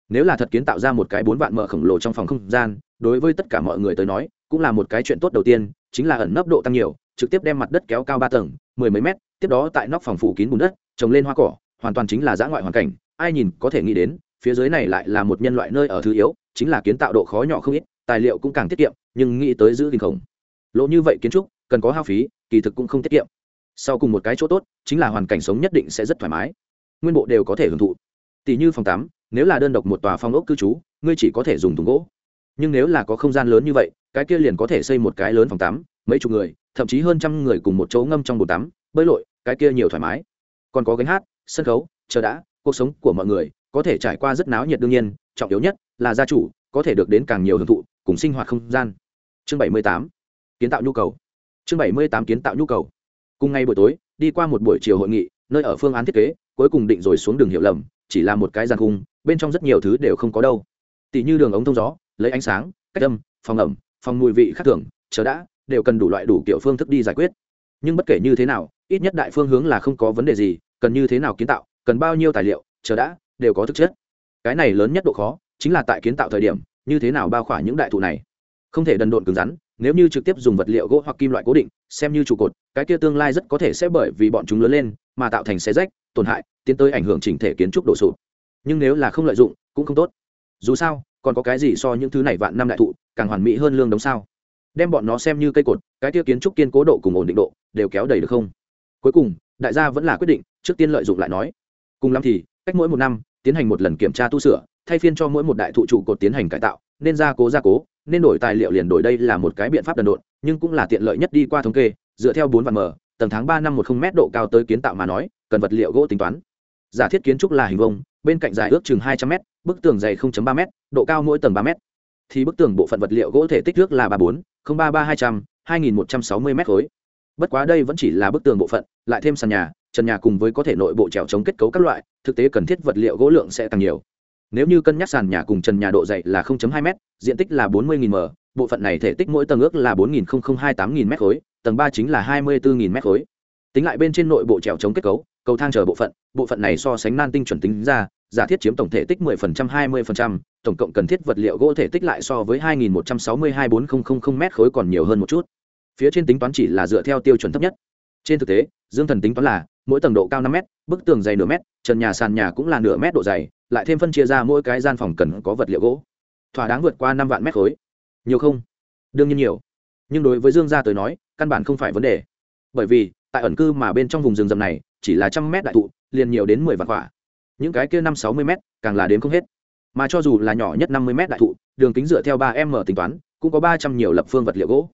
Nếu là thật kiến tạo ra một cái bốn vạn mở khổng lồ trong phòng không gian, đối với tất cả mọi người tới nói, cũng là một cái chuyện tốt đầu tiên, chính là ẩn nấp độ tăng nhiều trực tiếp đem mặt đất kéo cao ba tầng, mười mấy mét, tiếp đó tại nóc phòng phủ kín bùn đất, trồng lên hoa cỏ, hoàn toàn chính là dã ngoại hoàn cảnh, ai nhìn có thể nghĩ đến, phía dưới này lại là một nhân loại nơi ở thứ yếu, chính là kiến tạo độ khó nhỏ không ít, tài liệu cũng càng tiết kiệm, nhưng nghĩ tới giữ kinh khổng. Lỗ như vậy kiến trúc, cần có hao phí, kỳ thực cũng không tiết kiệm. Sau cùng một cái chỗ tốt, chính là hoàn cảnh sống nhất định sẽ rất thoải mái. Nguyên bộ đều có thể hưởng thụ. Tỷ như phòng tắm, nếu là đơn độc một tòa phong ốc cư trú, ngươi chỉ có thể dùng thùng gỗ. Nhưng nếu là có không gian lớn như vậy, cái kia liền có thể xây một cái lớn phòng tắm, mấy chục người thậm chí hơn trăm người cùng một chỗ ngâm trong bồn tắm, bơi lội, cái kia nhiều thoải mái. Còn có gánh hát, sân khấu, chờ đã, cuộc sống của mọi người có thể trải qua rất náo nhiệt đương nhiên, trọng yếu nhất là gia chủ có thể được đến càng nhiều hưởng thụ cùng sinh hoạt không gian. Chương 78. kiến tạo nhu cầu. Chương 78 kiến tạo nhu cầu. Cùng ngày buổi tối, đi qua một buổi chiều hội nghị, nơi ở phương án thiết kế, cuối cùng định rồi xuống đường hiểu lầm, chỉ là một cái giàn khung, bên trong rất nhiều thứ đều không có đâu. Tỷ như đường ống thông gió, lấy ánh sáng, cách âm, phòng ẩm, phòng mùi vị khác thường, chờ đã đều cần đủ loại đủ kiểu phương thức đi giải quyết. Nhưng bất kể như thế nào, ít nhất đại phương hướng là không có vấn đề gì, cần như thế nào kiến tạo, cần bao nhiêu tài liệu, chờ đã, đều có thực chất. Cái này lớn nhất độ khó, chính là tại kiến tạo thời điểm, như thế nào bao khỏa những đại thụ này. Không thể đần độn cứng rắn, nếu như trực tiếp dùng vật liệu gỗ hoặc kim loại cố định, xem như trụ cột, cái kia tương lai rất có thể sẽ bởi vì bọn chúng lớn lên, mà tạo thành xe rách, tổn hại, tiến tới ảnh hưởng chỉnh thể kiến trúc đổ sụp. Nhưng nếu là không lợi dụng, cũng không tốt. Dù sao, còn có cái gì so những thứ này vạn năm đại thụ, càng hoàn mỹ hơn lương đống sao? Đem bọn nó xem như cây cột, cái tiêu kiến trúc kiên cố độ cùng ổn định độ đều kéo đầy được không? Cuối cùng, đại gia vẫn là quyết định, trước tiên lợi dụng lại nói. Cùng lắm thì, cách mỗi một năm, tiến hành một lần kiểm tra tu sửa, thay phiên cho mỗi một đại thụ trụ cột tiến hành cải tạo, nên gia cố gia cố, nên đổi tài liệu liền đổi đây là một cái biện pháp đần độn, nhưng cũng là tiện lợi nhất đi qua thống kê, dựa theo bốn vạn m tầng tháng ba năm một không m độ cao tới kiến tạo mà nói, cần vật liệu gỗ tính toán. Giả thiết kiến trúc là hình vông bên cạnh dài ước chừng hai trăm m bức tường dày ba m độ cao mỗi tầng ba m thì bức tường bộ phận vật liệu gỗ thể tích nước là ba bốn ba ba hai trăm, hai nghìn một trăm sáu mươi m khối. Bất quá đây vẫn chỉ là bức tường bộ phận, lại thêm sàn nhà, trần nhà cùng với có thể nội bộ trèo chống kết cấu các loại, thực tế cần thiết vật liệu gỗ lượng sẽ tăng nhiều. Nếu như cân nhắc sàn nhà cùng trần nhà độ dày là 0.2 m diện tích là 40.000 m, bộ phận này thể tích mỗi tầng ước là 4.028.000 m khối, tầng ba chính là 24.000 m khối. Tính lại bên trên nội bộ trèo chống kết cấu, cầu thang chờ bộ phận bộ phận này so sánh nan tinh chuẩn tính ra giả thiết chiếm tổng thể tích 10% 20%, tổng cộng cần thiết vật liệu gỗ thể tích lại so với 2.162.400 m khối còn nhiều hơn một chút. Phía trên tính toán chỉ là dựa theo tiêu chuẩn thấp nhất. Trên thực tế dương thần tính toán là mỗi tầng độ cao năm m bức tường dày nửa mét trần nhà sàn nhà cũng là nửa mét độ dày lại thêm phân chia ra mỗi cái gian phòng cần có vật liệu gỗ. Thỏa đáng vượt qua năm vạn mét khối. Nhiều không? Đương nhiên nhiều. Nhưng đối với dương gia tới nói căn bản không phải vấn đề. Bởi vì tại ẩn cư mà bên trong vùng rừng rậm này chỉ là trăm mét đại thụ liền nhiều đến mười vạn quả những cái kia năm sáu mươi mét, càng là đến không hết. Mà cho dù là nhỏ nhất năm mươi mét đại thụ, đường kính dựa theo ba m tính toán, cũng có ba trăm nhiều lập phương vật liệu gỗ.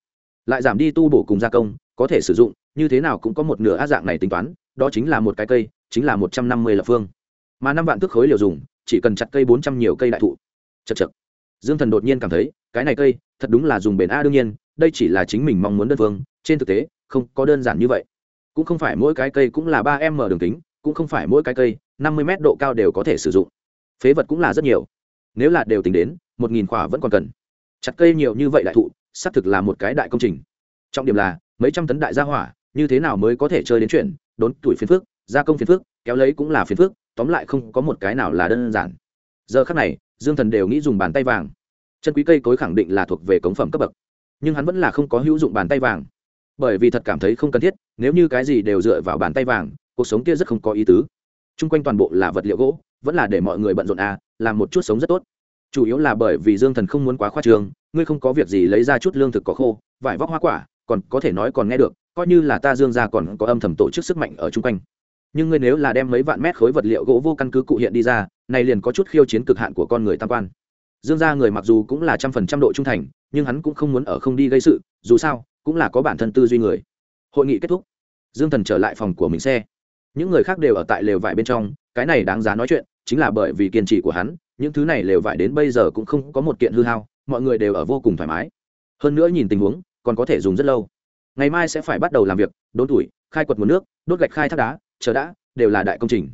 Lại giảm đi tu bổ cùng gia công, có thể sử dụng, như thế nào cũng có một nửa á dạng này tính toán, đó chính là một cái cây, chính là một trăm năm mươi lập phương. Mà năm vạn thước khối liều dùng, chỉ cần chặt cây bốn trăm nhiều cây đại thụ. Chật chật dương thần đột nhiên cảm thấy, cái này cây, thật đúng là dùng bền a đương nhiên, đây chỉ là chính mình mong muốn đơn phương, trên thực tế, không có đơn giản như vậy. Cũng không phải mỗi cái cây cũng là ba m đường kính, cũng không phải mỗi cái cây năm mươi m độ cao đều có thể sử dụng. Phế vật cũng là rất nhiều. Nếu là đều tính đến, một nghìn quả vẫn còn cần. Chặt cây nhiều như vậy đại thụ, xác thực là một cái đại công trình. Trọng điểm là, mấy trăm tấn đại gia hỏa, như thế nào mới có thể chơi đến chuyện, đốn tuổi phiền phước gia công phiền phước kéo lấy cũng là phiền phước tóm lại không có một cái nào là đơn giản. Giờ khắc này, dương thần đều nghĩ dùng bàn tay vàng. Chân quý cây cối khẳng định là thuộc về cống phẩm cấp bậc. Nhưng hắn vẫn là không có hữu dụng bàn tay vàng. Bởi vì thật cảm thấy không cần thiết, nếu như cái gì đều dựa vào bàn tay vàng, cuộc sống kia rất không có ý tứ t r u n g quanh toàn bộ là vật liệu gỗ, vẫn là để mọi người bận rộn à làm một chút sống rất tốt. Chủ yếu là bởi vì dương thần không muốn quá khoa trường ngươi không có việc gì lấy ra chút lương thực có khô, vải vóc hoa quả, còn có thể nói còn nghe được, coi như là ta dương ra còn có âm thầm tổ chức sức mạnh ở chung quanh. Nhưng ngươi nếu là đem mấy vạn mét khối vật liệu gỗ vô căn cứ cụ hiện đi ra, này liền có chút khiêu chiến cực hạn của con người tam quan. Dương gia người mặc dù cũng là trăm phần trăm độ trung thành, nhưng hắn cũng không muốn ở không đi gây sự, dù sao, cũng là có bản thân tư duy người. Hội nghị kết thúc. Dương thần trở lại phòng của mình xe những người khác đều ở tại lều vải bên trong, cái này đáng giá nói chuyện, chính là bởi vì kiên trì của hắn, những thứ này lều vải đến bây giờ cũng không có một kiện hư hao, mọi người đều ở vô cùng thoải mái. Hơn nữa nhìn tình huống, còn có thể dùng rất lâu. Ngày mai sẽ phải bắt đầu làm việc, đốn tuổi, khai quật nguồn nước, đốt gạch khai thác đá, chờ đã, đều là đại công trình.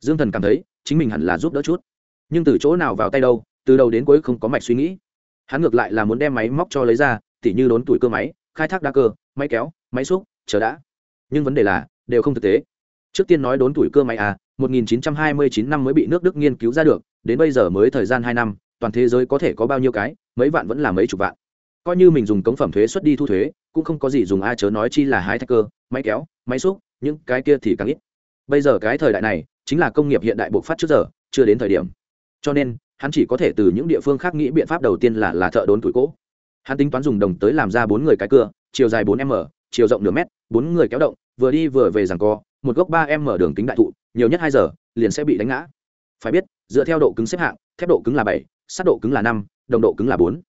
Dương thần cảm thấy, chính mình hẳn là giúp đỡ chút. Nhưng từ chỗ nào vào tay đâu, từ đầu đến cuối không có mạch suy nghĩ. Hắn ngược lại là muốn đem máy móc cho lấy ra, tỉ như đốn tuổi cơ máy, khai thác đa cơ, máy kéo, máy xúc, chờ đã. Nhưng vấn đề là, đều không thực tế trước tiên nói đốn tuổi cơ máy à 1929 năm mới bị nước đức nghiên cứu ra được, đến bây giờ mới thời gian hai năm, toàn thế giới có thể có bao nhiêu cái, mấy vạn vẫn là mấy chục vạn. Coi như mình dùng cống phẩm thuế xuất đi thu thuế, cũng không có gì dùng ai chớ nói chi là hai thách cơ, máy kéo, máy xúc, những cái kia thì càng ít. Bây giờ cái thời đại này, chính là công nghiệp hiện đại bộc phát trước giờ, chưa đến thời điểm. Cho nên, hắn chỉ có thể từ những địa phương khác nghĩ biện pháp đầu tiên là là thợ đốn tuổi cỗ hắn tính toán dùng đồng tới làm ra bốn người cái cưa, chiều dài bốn m, chiều rộng nửa mét, bốn người kéo động, vừa đi vừa về rằng co một gốc ba m đường kính đại thụ, nhiều nhất hai giờ, liền sẽ bị đánh ngã. Phải biết, dựa theo độ cứng xếp hạng, thép độ cứng là bảy, sắt độ cứng là năm, đồng độ cứng là bốn.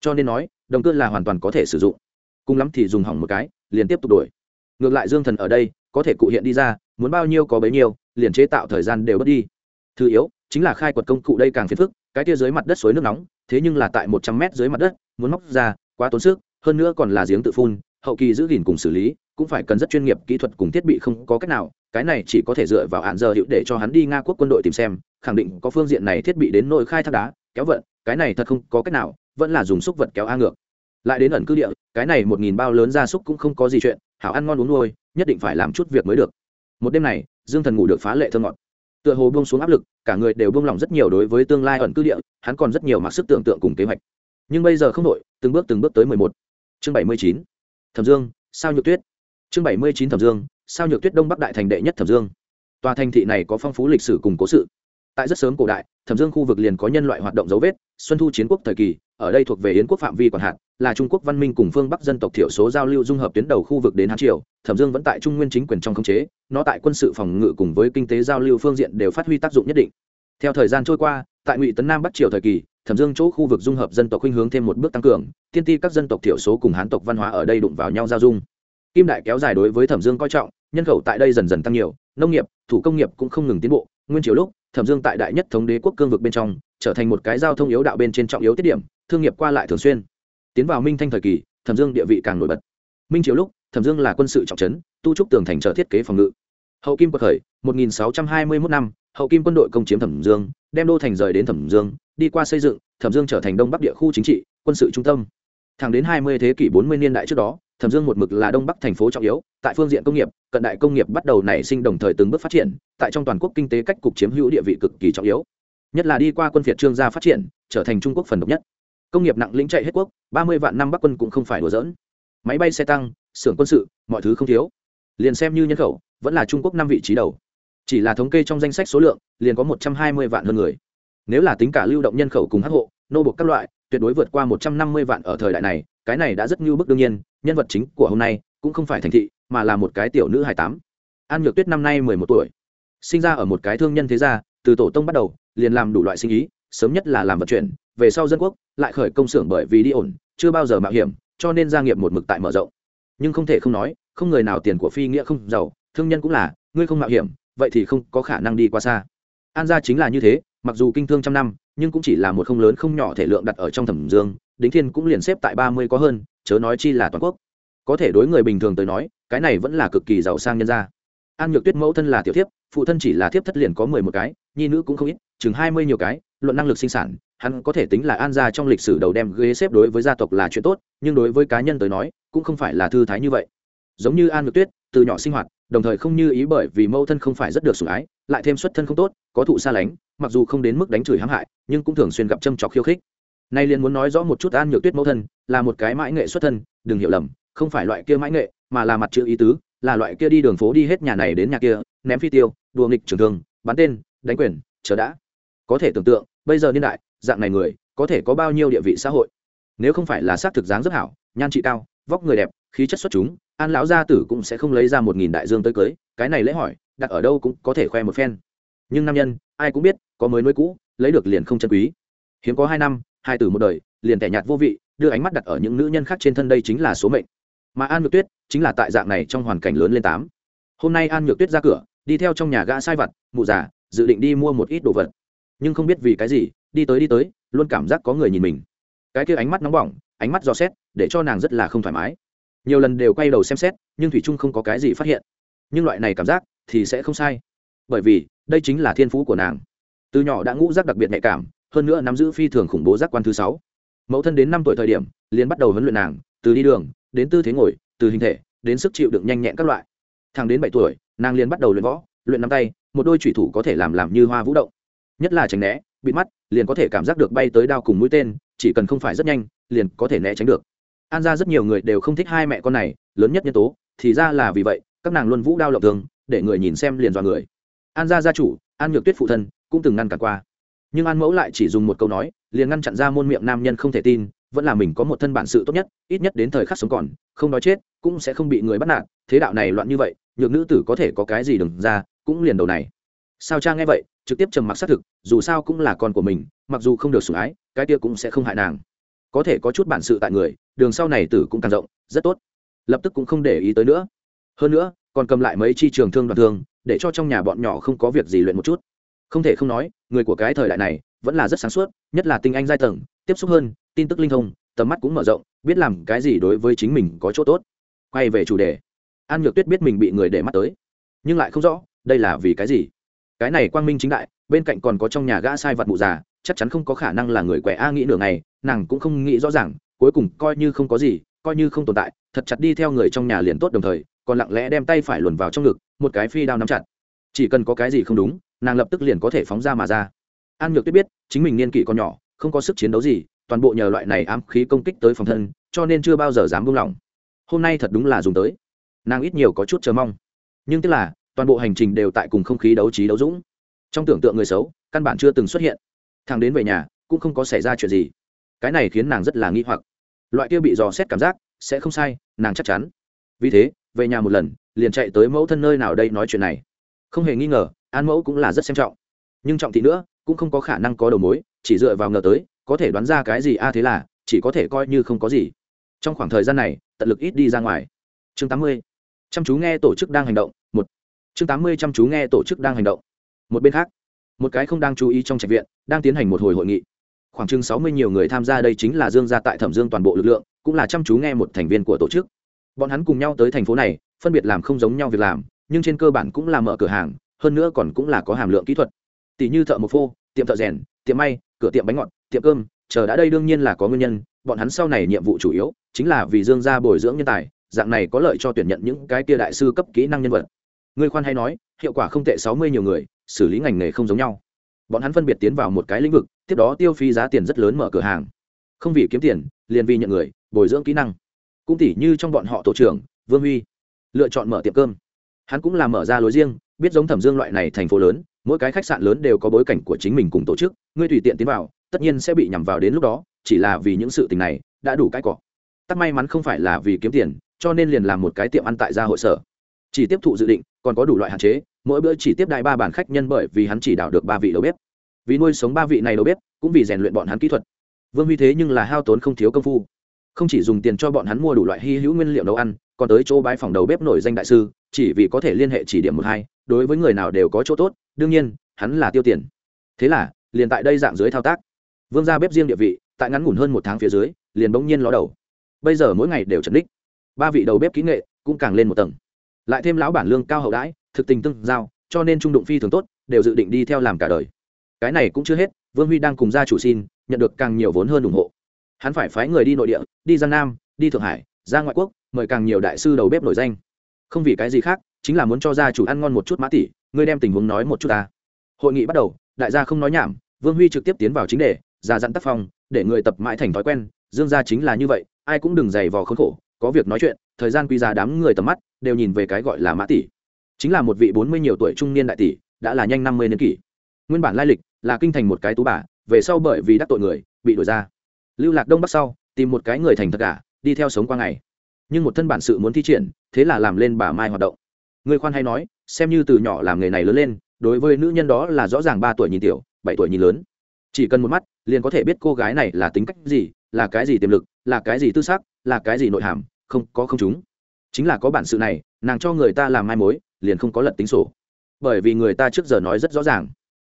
Cho nên nói, đồng cương là hoàn toàn có thể sử dụng. Cùng lắm thì dùng hỏng một cái, liền tiếp tục đổi. Ngược lại dương thần ở đây, có thể cụ hiện đi ra, muốn bao nhiêu có bấy nhiêu, liền chế tạo thời gian đều bớt đi. Thứ yếu, chính là khai quật công cụ đây càng phiền phức, cái kia dưới mặt đất suối nước nóng, thế nhưng là tại một trăm mét dưới mặt đất, muốn móc ra, quá tốn sức, hơn nữa còn là giếng tự phun, hậu kỳ giữ gìn cùng xử lý cũng phải cần rất chuyên nghiệp kỹ thuật cùng thiết bị không có cách nào, cái này chỉ có thể dựa vào hạn giờ hiệu để cho hắn đi nga quốc quân đội tìm xem, khẳng định có phương diện này thiết bị đến nội khai thác đá, kéo vận, cái này thật không có cách nào, vẫn là dùng xúc vật kéo a ngược. Lại đến ẩn cư địa, cái này một nghìn bao lớn gia súc cũng không có gì chuyện, hảo ăn ngon uống nuôi, nhất định phải làm chút việc mới được. Một đêm này, dương thần ngủ được phá lệ thơ ngọt. Tựa hồ buông xuống áp lực, cả người đều buông lỏng rất nhiều đối với tương lai ẩn cư địa, hắn còn rất nhiều mặc sức tưởng tượng cùng kế hoạch. Nhưng bây giờ không đội từng bước từng bước tới mười một. Chương bảy mươi chín. Thẩm dương, sao nhược tuyết? Chương bảy mươi chín thẩm dương, sao nhược tuyết đông bắc đại thành đệ nhất thẩm dương. Tòa thành thị này có phong phú lịch sử cùng cố sự. Tại rất sớm cổ đại, thẩm dương khu vực liền có nhân loại hoạt động dấu vết, xuân thu chiến quốc thời kỳ, ở đây thuộc về yến quốc phạm vi quản hạn, là trung quốc văn minh cùng phương bắc dân tộc thiểu số giao lưu dung hợp tuyến đầu khu vực đến hán triều. Thẩm dương vẫn tại trung nguyên chính quyền trong khống chế, nó tại quân sự phòng ngự cùng với kinh tế giao lưu phương diện đều phát huy tác dụng nhất định. Theo thời gian trôi qua, tại ngụy tấn nam bắc triều thời kỳ, thẩm dương chỗ khu vực dung hợp dân tộc khuynh hướng thêm một bước tăng cường, tiên ti các dân tộc thiểu số cùng hán tộc văn hóa ở đây đụng vào nhau giao dung kim đại kéo dài đối với thẩm dương coi trọng, nhân khẩu tại đây dần dần tăng nhiều, nông nghiệp, thủ công nghiệp cũng không ngừng tiến bộ. Nguyên triều lúc, thẩm dương tại đại nhất thống đế quốc cương vực bên trong, trở thành một cái giao thông yếu đạo bên trên trọng yếu tiết điểm, thương nghiệp qua lại thường xuyên. Tiến vào minh thanh thời kỳ, thẩm dương địa vị càng nổi bật. Minh triều lúc, thẩm dương là quân sự trọng trấn, tu trúc tường thành trở thiết kế phòng ngự. Hậu kim quật khởi 1621 năm, hậu kim quân đội công chiếm thẩm dương, đem đô thành rời đến thẩm dương, đi qua xây dựng, thẩm dương trở thành đông bắc địa khu chính trị, quân sự trung tâm. Thẳng đến 20 thế kỷ 40 niên đại trước đó thẩm dương một mực là đông bắc thành phố trọng yếu, tại phương diện công nghiệp, cận đại công nghiệp bắt đầu nảy sinh đồng thời từng bước phát triển, tại trong toàn quốc kinh tế cách cục chiếm hữu địa vị cực kỳ trọng yếu. Nhất là đi qua quân việt trương gia phát triển, trở thành trung quốc phần độc nhất. Công nghiệp nặng lĩnh chạy hết quốc, ba mươi vạn năm bắc quân cũng không phải đùa dỡn máy bay xe tăng, xưởng quân sự, mọi thứ không thiếu. Liền xem như nhân khẩu, vẫn là trung quốc năm vị trí đầu. Chỉ là thống kê trong danh sách số lượng, liền có một trăm hai mươi vạn hơn người. Nếu là tính cả lưu động nhân khẩu cùng hắc hộ, nô buộc các loại, tuyệt đối vượt qua một trăm năm mươi vạn ở thời đại này cái này đã rất như bức đương nhiên, nhân vật chính của hôm nay cũng không phải thành thị, mà là một cái tiểu nữ hai tám. An nhược tuyết năm nay mười một tuổi, sinh ra ở một cái thương nhân thế gia, từ tổ tông bắt đầu, liền làm đủ loại sinh ý, sớm nhất là làm vận chuyển, về sau dân quốc, lại khởi công xưởng bởi vì đi ổn, chưa bao giờ mạo hiểm, cho nên gia nghiệp một mực tại mở rộng. Nhưng không thể không nói, không người nào tiền của phi nghĩa không giàu, thương nhân cũng là, ngươi không mạo hiểm, vậy thì không có khả năng đi qua xa. An gia chính là như thế, mặc dù kinh thương trăm năm, nhưng cũng chỉ là một không lớn không nhỏ thể lượng đặt ở trong thẩm dương đính thiên cũng liền xếp tại ba mươi có hơn, chớ nói chi là toàn quốc. Có thể đối người bình thường tới nói, cái này vẫn là cực kỳ giàu sang nhân gia. An nhược tuyết mẫu thân là tiểu thiếp, phụ thân chỉ là thiếp thất liền có mười một cái, nhi nữ cũng không ít, chừng hai mươi nhiều cái, luận năng lực sinh sản, hắn có thể tính là an gia trong lịch sử đầu đem ghế xếp đối với gia tộc là chuyện tốt, nhưng đối với cá nhân tới nói, cũng không phải là thư thái như vậy. Giống như an nhược tuyết, từ nhỏ sinh hoạt, đồng thời không như ý bởi vì mẫu thân không phải rất được sủng ái, lại thêm xuất thân không tốt, có thụ xa lánh, mặc dù không đến mức đánh chửi hãm hại, nhưng cũng thường xuyên gặp châm trọc khiêu khích nay liền muốn nói rõ một chút an nhược tuyết mẫu thân, là một cái mãi nghệ xuất thân, đừng hiểu lầm, không phải loại kia mãi nghệ, mà là mặt chữ ý tứ, là loại kia đi đường phố đi hết nhà này đến nhà kia, ném phi tiêu, đùa nghịch trường thương, bắn tên, đánh quyền, chờ đã. Có thể tưởng tượng, bây giờ niên đại, dạng này người, có thể có bao nhiêu địa vị xã hội. Nếu không phải là xác thực dáng rất hảo, nhan trị cao, vóc người đẹp, khí chất xuất chúng, an lão gia tử cũng sẽ không lấy ra một nghìn đại dương tới cưới, cái này lễ hỏi, đặt ở đâu cũng có thể khoe một phen. Nhưng nam nhân, ai cũng biết, có mới nuôi cũ, lấy được liền không chân quý. Hiếm có hai năm hai tử một đời, liền tẻ nhạt vô vị, đưa ánh mắt đặt ở những nữ nhân khác trên thân đây chính là số mệnh. Mà an nhược tuyết chính là tại dạng này trong hoàn cảnh lớn lên tám. Hôm nay an nhược tuyết ra cửa, đi theo trong nhà gã sai vặt, mụ già, dự định đi mua một ít đồ vật. Nhưng không biết vì cái gì, đi tới đi tới, luôn cảm giác có người nhìn mình. Cái kia ánh mắt nóng bỏng, ánh mắt dò xét, để cho nàng rất là không thoải mái. Nhiều lần đều quay đầu xem xét, nhưng thủy trung không có cái gì phát hiện. Nhưng loại này cảm giác thì sẽ không sai. Bởi vì, đây chính là thiên phú của nàng. Từ nhỏ đã ngũ giác đặc biệt nhạy cảm hơn nữa nắm giữ phi thường khủng bố giác quan thứ sáu. Mẫu thân đến năm tuổi thời điểm, liền bắt đầu huấn luyện nàng, từ đi đường, đến tư thế ngồi, từ hình thể, đến sức chịu đựng nhanh nhẹn các loại. Thằng đến bảy tuổi, nàng liền bắt đầu luyện võ, luyện nắm tay, một đôi thủy thủ có thể làm làm như hoa vũ động. Nhất là tránh né bị mắt, liền có thể cảm giác được bay tới đao cùng mũi tên, chỉ cần không phải rất nhanh, liền có thể né tránh được. An ra rất nhiều người đều không thích hai mẹ con này, lớn nhất nhân tố, thì ra là vì vậy, các nàng luôn vũ đao lộng thường, để người nhìn xem liền dọa người. An gia gia chủ, an nhược tuyết phụ thân, cũng từng ngăn cản qua nhưng an mẫu lại chỉ dùng một câu nói, liền ngăn chặn ra môn miệng nam nhân không thể tin, vẫn là mình có một thân bản sự tốt nhất, ít nhất đến thời khắc sống còn, không nói chết, cũng sẽ không bị người bắt nạt, thế đạo này loạn như vậy, nhược nữ tử có thể có cái gì đừng ra, cũng liền đầu này. Sao cha nghe vậy, trực tiếp trầm mặc xác thực, dù sao cũng là con của mình, mặc dù không được sủng ái, cái kia cũng sẽ không hại nàng. Có thể có chút bản sự tại người, đường sau này tử cũng càng rộng, rất tốt. Lập tức cũng không để ý tới nữa. Hơn nữa, còn cầm lại mấy chi trường thương đoàn thương, để cho trong nhà bọn nhỏ không có việc gì luyện một chút không thể không nói, người của cái thời đại này vẫn là rất sáng suốt, nhất là tinh anh giai tầng, tiếp xúc hơn, tin tức linh thông, tầm mắt cũng mở rộng, biết làm cái gì đối với chính mình có chỗ tốt. Quay về chủ đề, an nhược tuyết biết mình bị người để mắt tới, nhưng lại không rõ đây là vì cái gì. Cái này quang minh chính đại, bên cạnh còn có trong nhà gã sai vật mụ già, chắc chắn không có khả năng là người quẻ a nghĩ nửa ngày, nàng cũng không nghĩ rõ ràng, cuối cùng coi như không có gì, coi như không tồn tại, thật chặt đi theo người trong nhà liền tốt đồng thời, còn lặng lẽ đem tay phải luồn vào trong ngực, một cái phi đao nắm chặt. Chỉ cần có cái gì không đúng nàng lập tức liền có thể phóng ra mà ra. An nhược tuyết biết, chính mình niên kỷ còn nhỏ, không có sức chiến đấu gì, toàn bộ nhờ loại này ám khí công kích tới phòng thân, cho nên chưa bao giờ dám buông lỏng. Hôm nay thật đúng là dùng tới. Nàng ít nhiều có chút chờ mong. Nhưng tức là, toàn bộ hành trình đều tại cùng không khí đấu trí đấu dũng. Trong tưởng tượng người xấu, căn bản chưa từng xuất hiện. Thằng đến về nhà, cũng không có xảy ra chuyện gì. Cái này khiến nàng rất là nghi hoặc. Loại kia bị dò xét cảm giác, sẽ không sai, nàng chắc chắn. Vì thế, về nhà một lần, liền chạy tới mẫu thân nơi nào đây nói chuyện này không hề nghi ngờ, an mẫu cũng là rất xem trọng. Nhưng trọng thị nữa, cũng không có khả năng có đầu mối, chỉ dựa vào ngờ tới, có thể đoán ra cái gì a à thế là, chỉ có thể coi như không có gì. Trong khoảng thời gian này, tận lực ít đi ra ngoài. Chương tám mươi. Chăm chú nghe tổ chức đang hành động, một. Chương tám mươi chăm chú nghe tổ chức đang hành động, một bên khác. Một cái không đang chú ý trong trạch viện, đang tiến hành một hồi hội nghị. Khoảng chừng sáu mươi nhiều người tham gia đây chính là dương gia tại thẩm dương toàn bộ lực lượng, cũng là chăm chú nghe một thành viên của tổ chức. Bọn hắn cùng nhau tới thành phố này, phân biệt làm không giống nhau việc làm nhưng trên cơ bản cũng là mở cửa hàng, hơn nữa còn cũng là có hàm lượng kỹ thuật. Tỷ như thợ mộc phô, tiệm thợ rèn, tiệm may, cửa tiệm bánh ngọt, tiệm cơm, chờ đã đây đương nhiên là có nguyên nhân, bọn hắn sau này nhiệm vụ chủ yếu chính là vì dương gia bồi dưỡng nhân tài, dạng này có lợi cho tuyển nhận những cái kia đại sư cấp kỹ năng nhân vật. Người khoan hay nói, hiệu quả không tệ sáu mươi nhiều người, xử lý ngành nghề không giống nhau. Bọn hắn phân biệt tiến vào một cái lĩnh vực, tiếp đó tiêu phí giá tiền rất lớn mở cửa hàng. Không vì kiếm tiền, liền vì nhận người, bồi dưỡng kỹ năng. Cũng tỉ như trong bọn họ tổ trưởng, vương huy, lựa chọn mở tiệm cơm hắn cũng là mở ra lối riêng, biết giống thẩm dương loại này thành phố lớn, mỗi cái khách sạn lớn đều có bối cảnh của chính mình cùng tổ chức, ngươi tùy tiện tiến vào, tất nhiên sẽ bị nhằm vào đến lúc đó, chỉ là vì những sự tình này, đã đủ cái cọ tắc may mắn không phải là vì kiếm tiền, cho nên liền làm một cái tiệm ăn tại gia hội sở. Chỉ tiếp thụ dự định, còn có đủ loại hạn chế, mỗi bữa chỉ tiếp đại ba bản khách nhân bởi vì hắn chỉ đạo được ba vị đầu bếp. Vì nuôi sống ba vị này đầu bếp, cũng vì rèn luyện bọn hắn kỹ thuật. Vương huy thế nhưng là hao tốn không thiếu công phu. Không chỉ dùng tiền cho bọn hắn mua đủ loại hy hữu nguyên liệu nấu ăn, còn tới chỗ bãi phòng đầu bếp nổi danh đại sư chỉ vì có thể liên hệ chỉ điểm một hai, đối với người nào đều có chỗ tốt, đương nhiên, hắn là tiêu tiền. Thế là, liền tại đây dạng dưới thao tác. Vương ra bếp riêng địa vị, tại ngắn ngủn hơn một tháng phía dưới, liền bỗng nhiên ló đầu. Bây giờ mỗi ngày đều trần đích. Ba vị đầu bếp kỹ nghệ cũng càng lên một tầng. Lại thêm lão bản lương cao hậu đãi, thực tình tương giao, cho nên trung đụng phi thường tốt, đều dự định đi theo làm cả đời. Cái này cũng chưa hết, vương huy đang cùng gia chủ xin, nhận được càng nhiều vốn hơn ủng hộ. Hắn phải phái người đi nội địa, đi giang nam, đi thượng hải, ra ngoại quốc, mời càng nhiều đại sư đầu bếp nổi danh không vì cái gì khác, chính là muốn cho gia chủ ăn ngon một chút mã tỷ, ngươi đem tình huống nói một chút ta. Hội nghị bắt đầu, đại gia không nói nhảm, vương huy trực tiếp tiến vào chính đề ra dặn tác phong, để người tập mãi thành thói quen, dương gia chính là như vậy, ai cũng đừng dày vò khốn khổ, có việc nói chuyện, thời gian quy ra đám người tầm mắt, đều nhìn về cái gọi là mã tỷ. Chính là một vị bốn mươi nhiều tuổi trung niên đại tỷ, đã là nhanh năm mươi niên kỷ. Nguyên bản lai lịch là kinh thành một cái tú bà, về sau bởi vì đắc tội người, bị đuổi ra. Lưu lạc đông bắc sau, tìm một cái người thành thật cả, đi theo sống qua ngày nhưng một thân bản sự muốn thi triển, thế là làm lên bà mai hoạt động. Người khoan hay nói, xem như từ nhỏ làm nghề này lớn lên, đối với nữ nhân đó là rõ ràng ba tuổi nhìn tiểu, bảy tuổi nhìn lớn. Chỉ cần một mắt, liền có thể biết cô gái này là tính cách gì, là cái gì tiềm lực, là cái gì tư xác là cái gì nội hàm, không có không chúng. Chính là có bản sự này, nàng cho người ta làm mai mối, liền không có lật tính sổ. Bởi vì người ta trước giờ nói rất rõ ràng.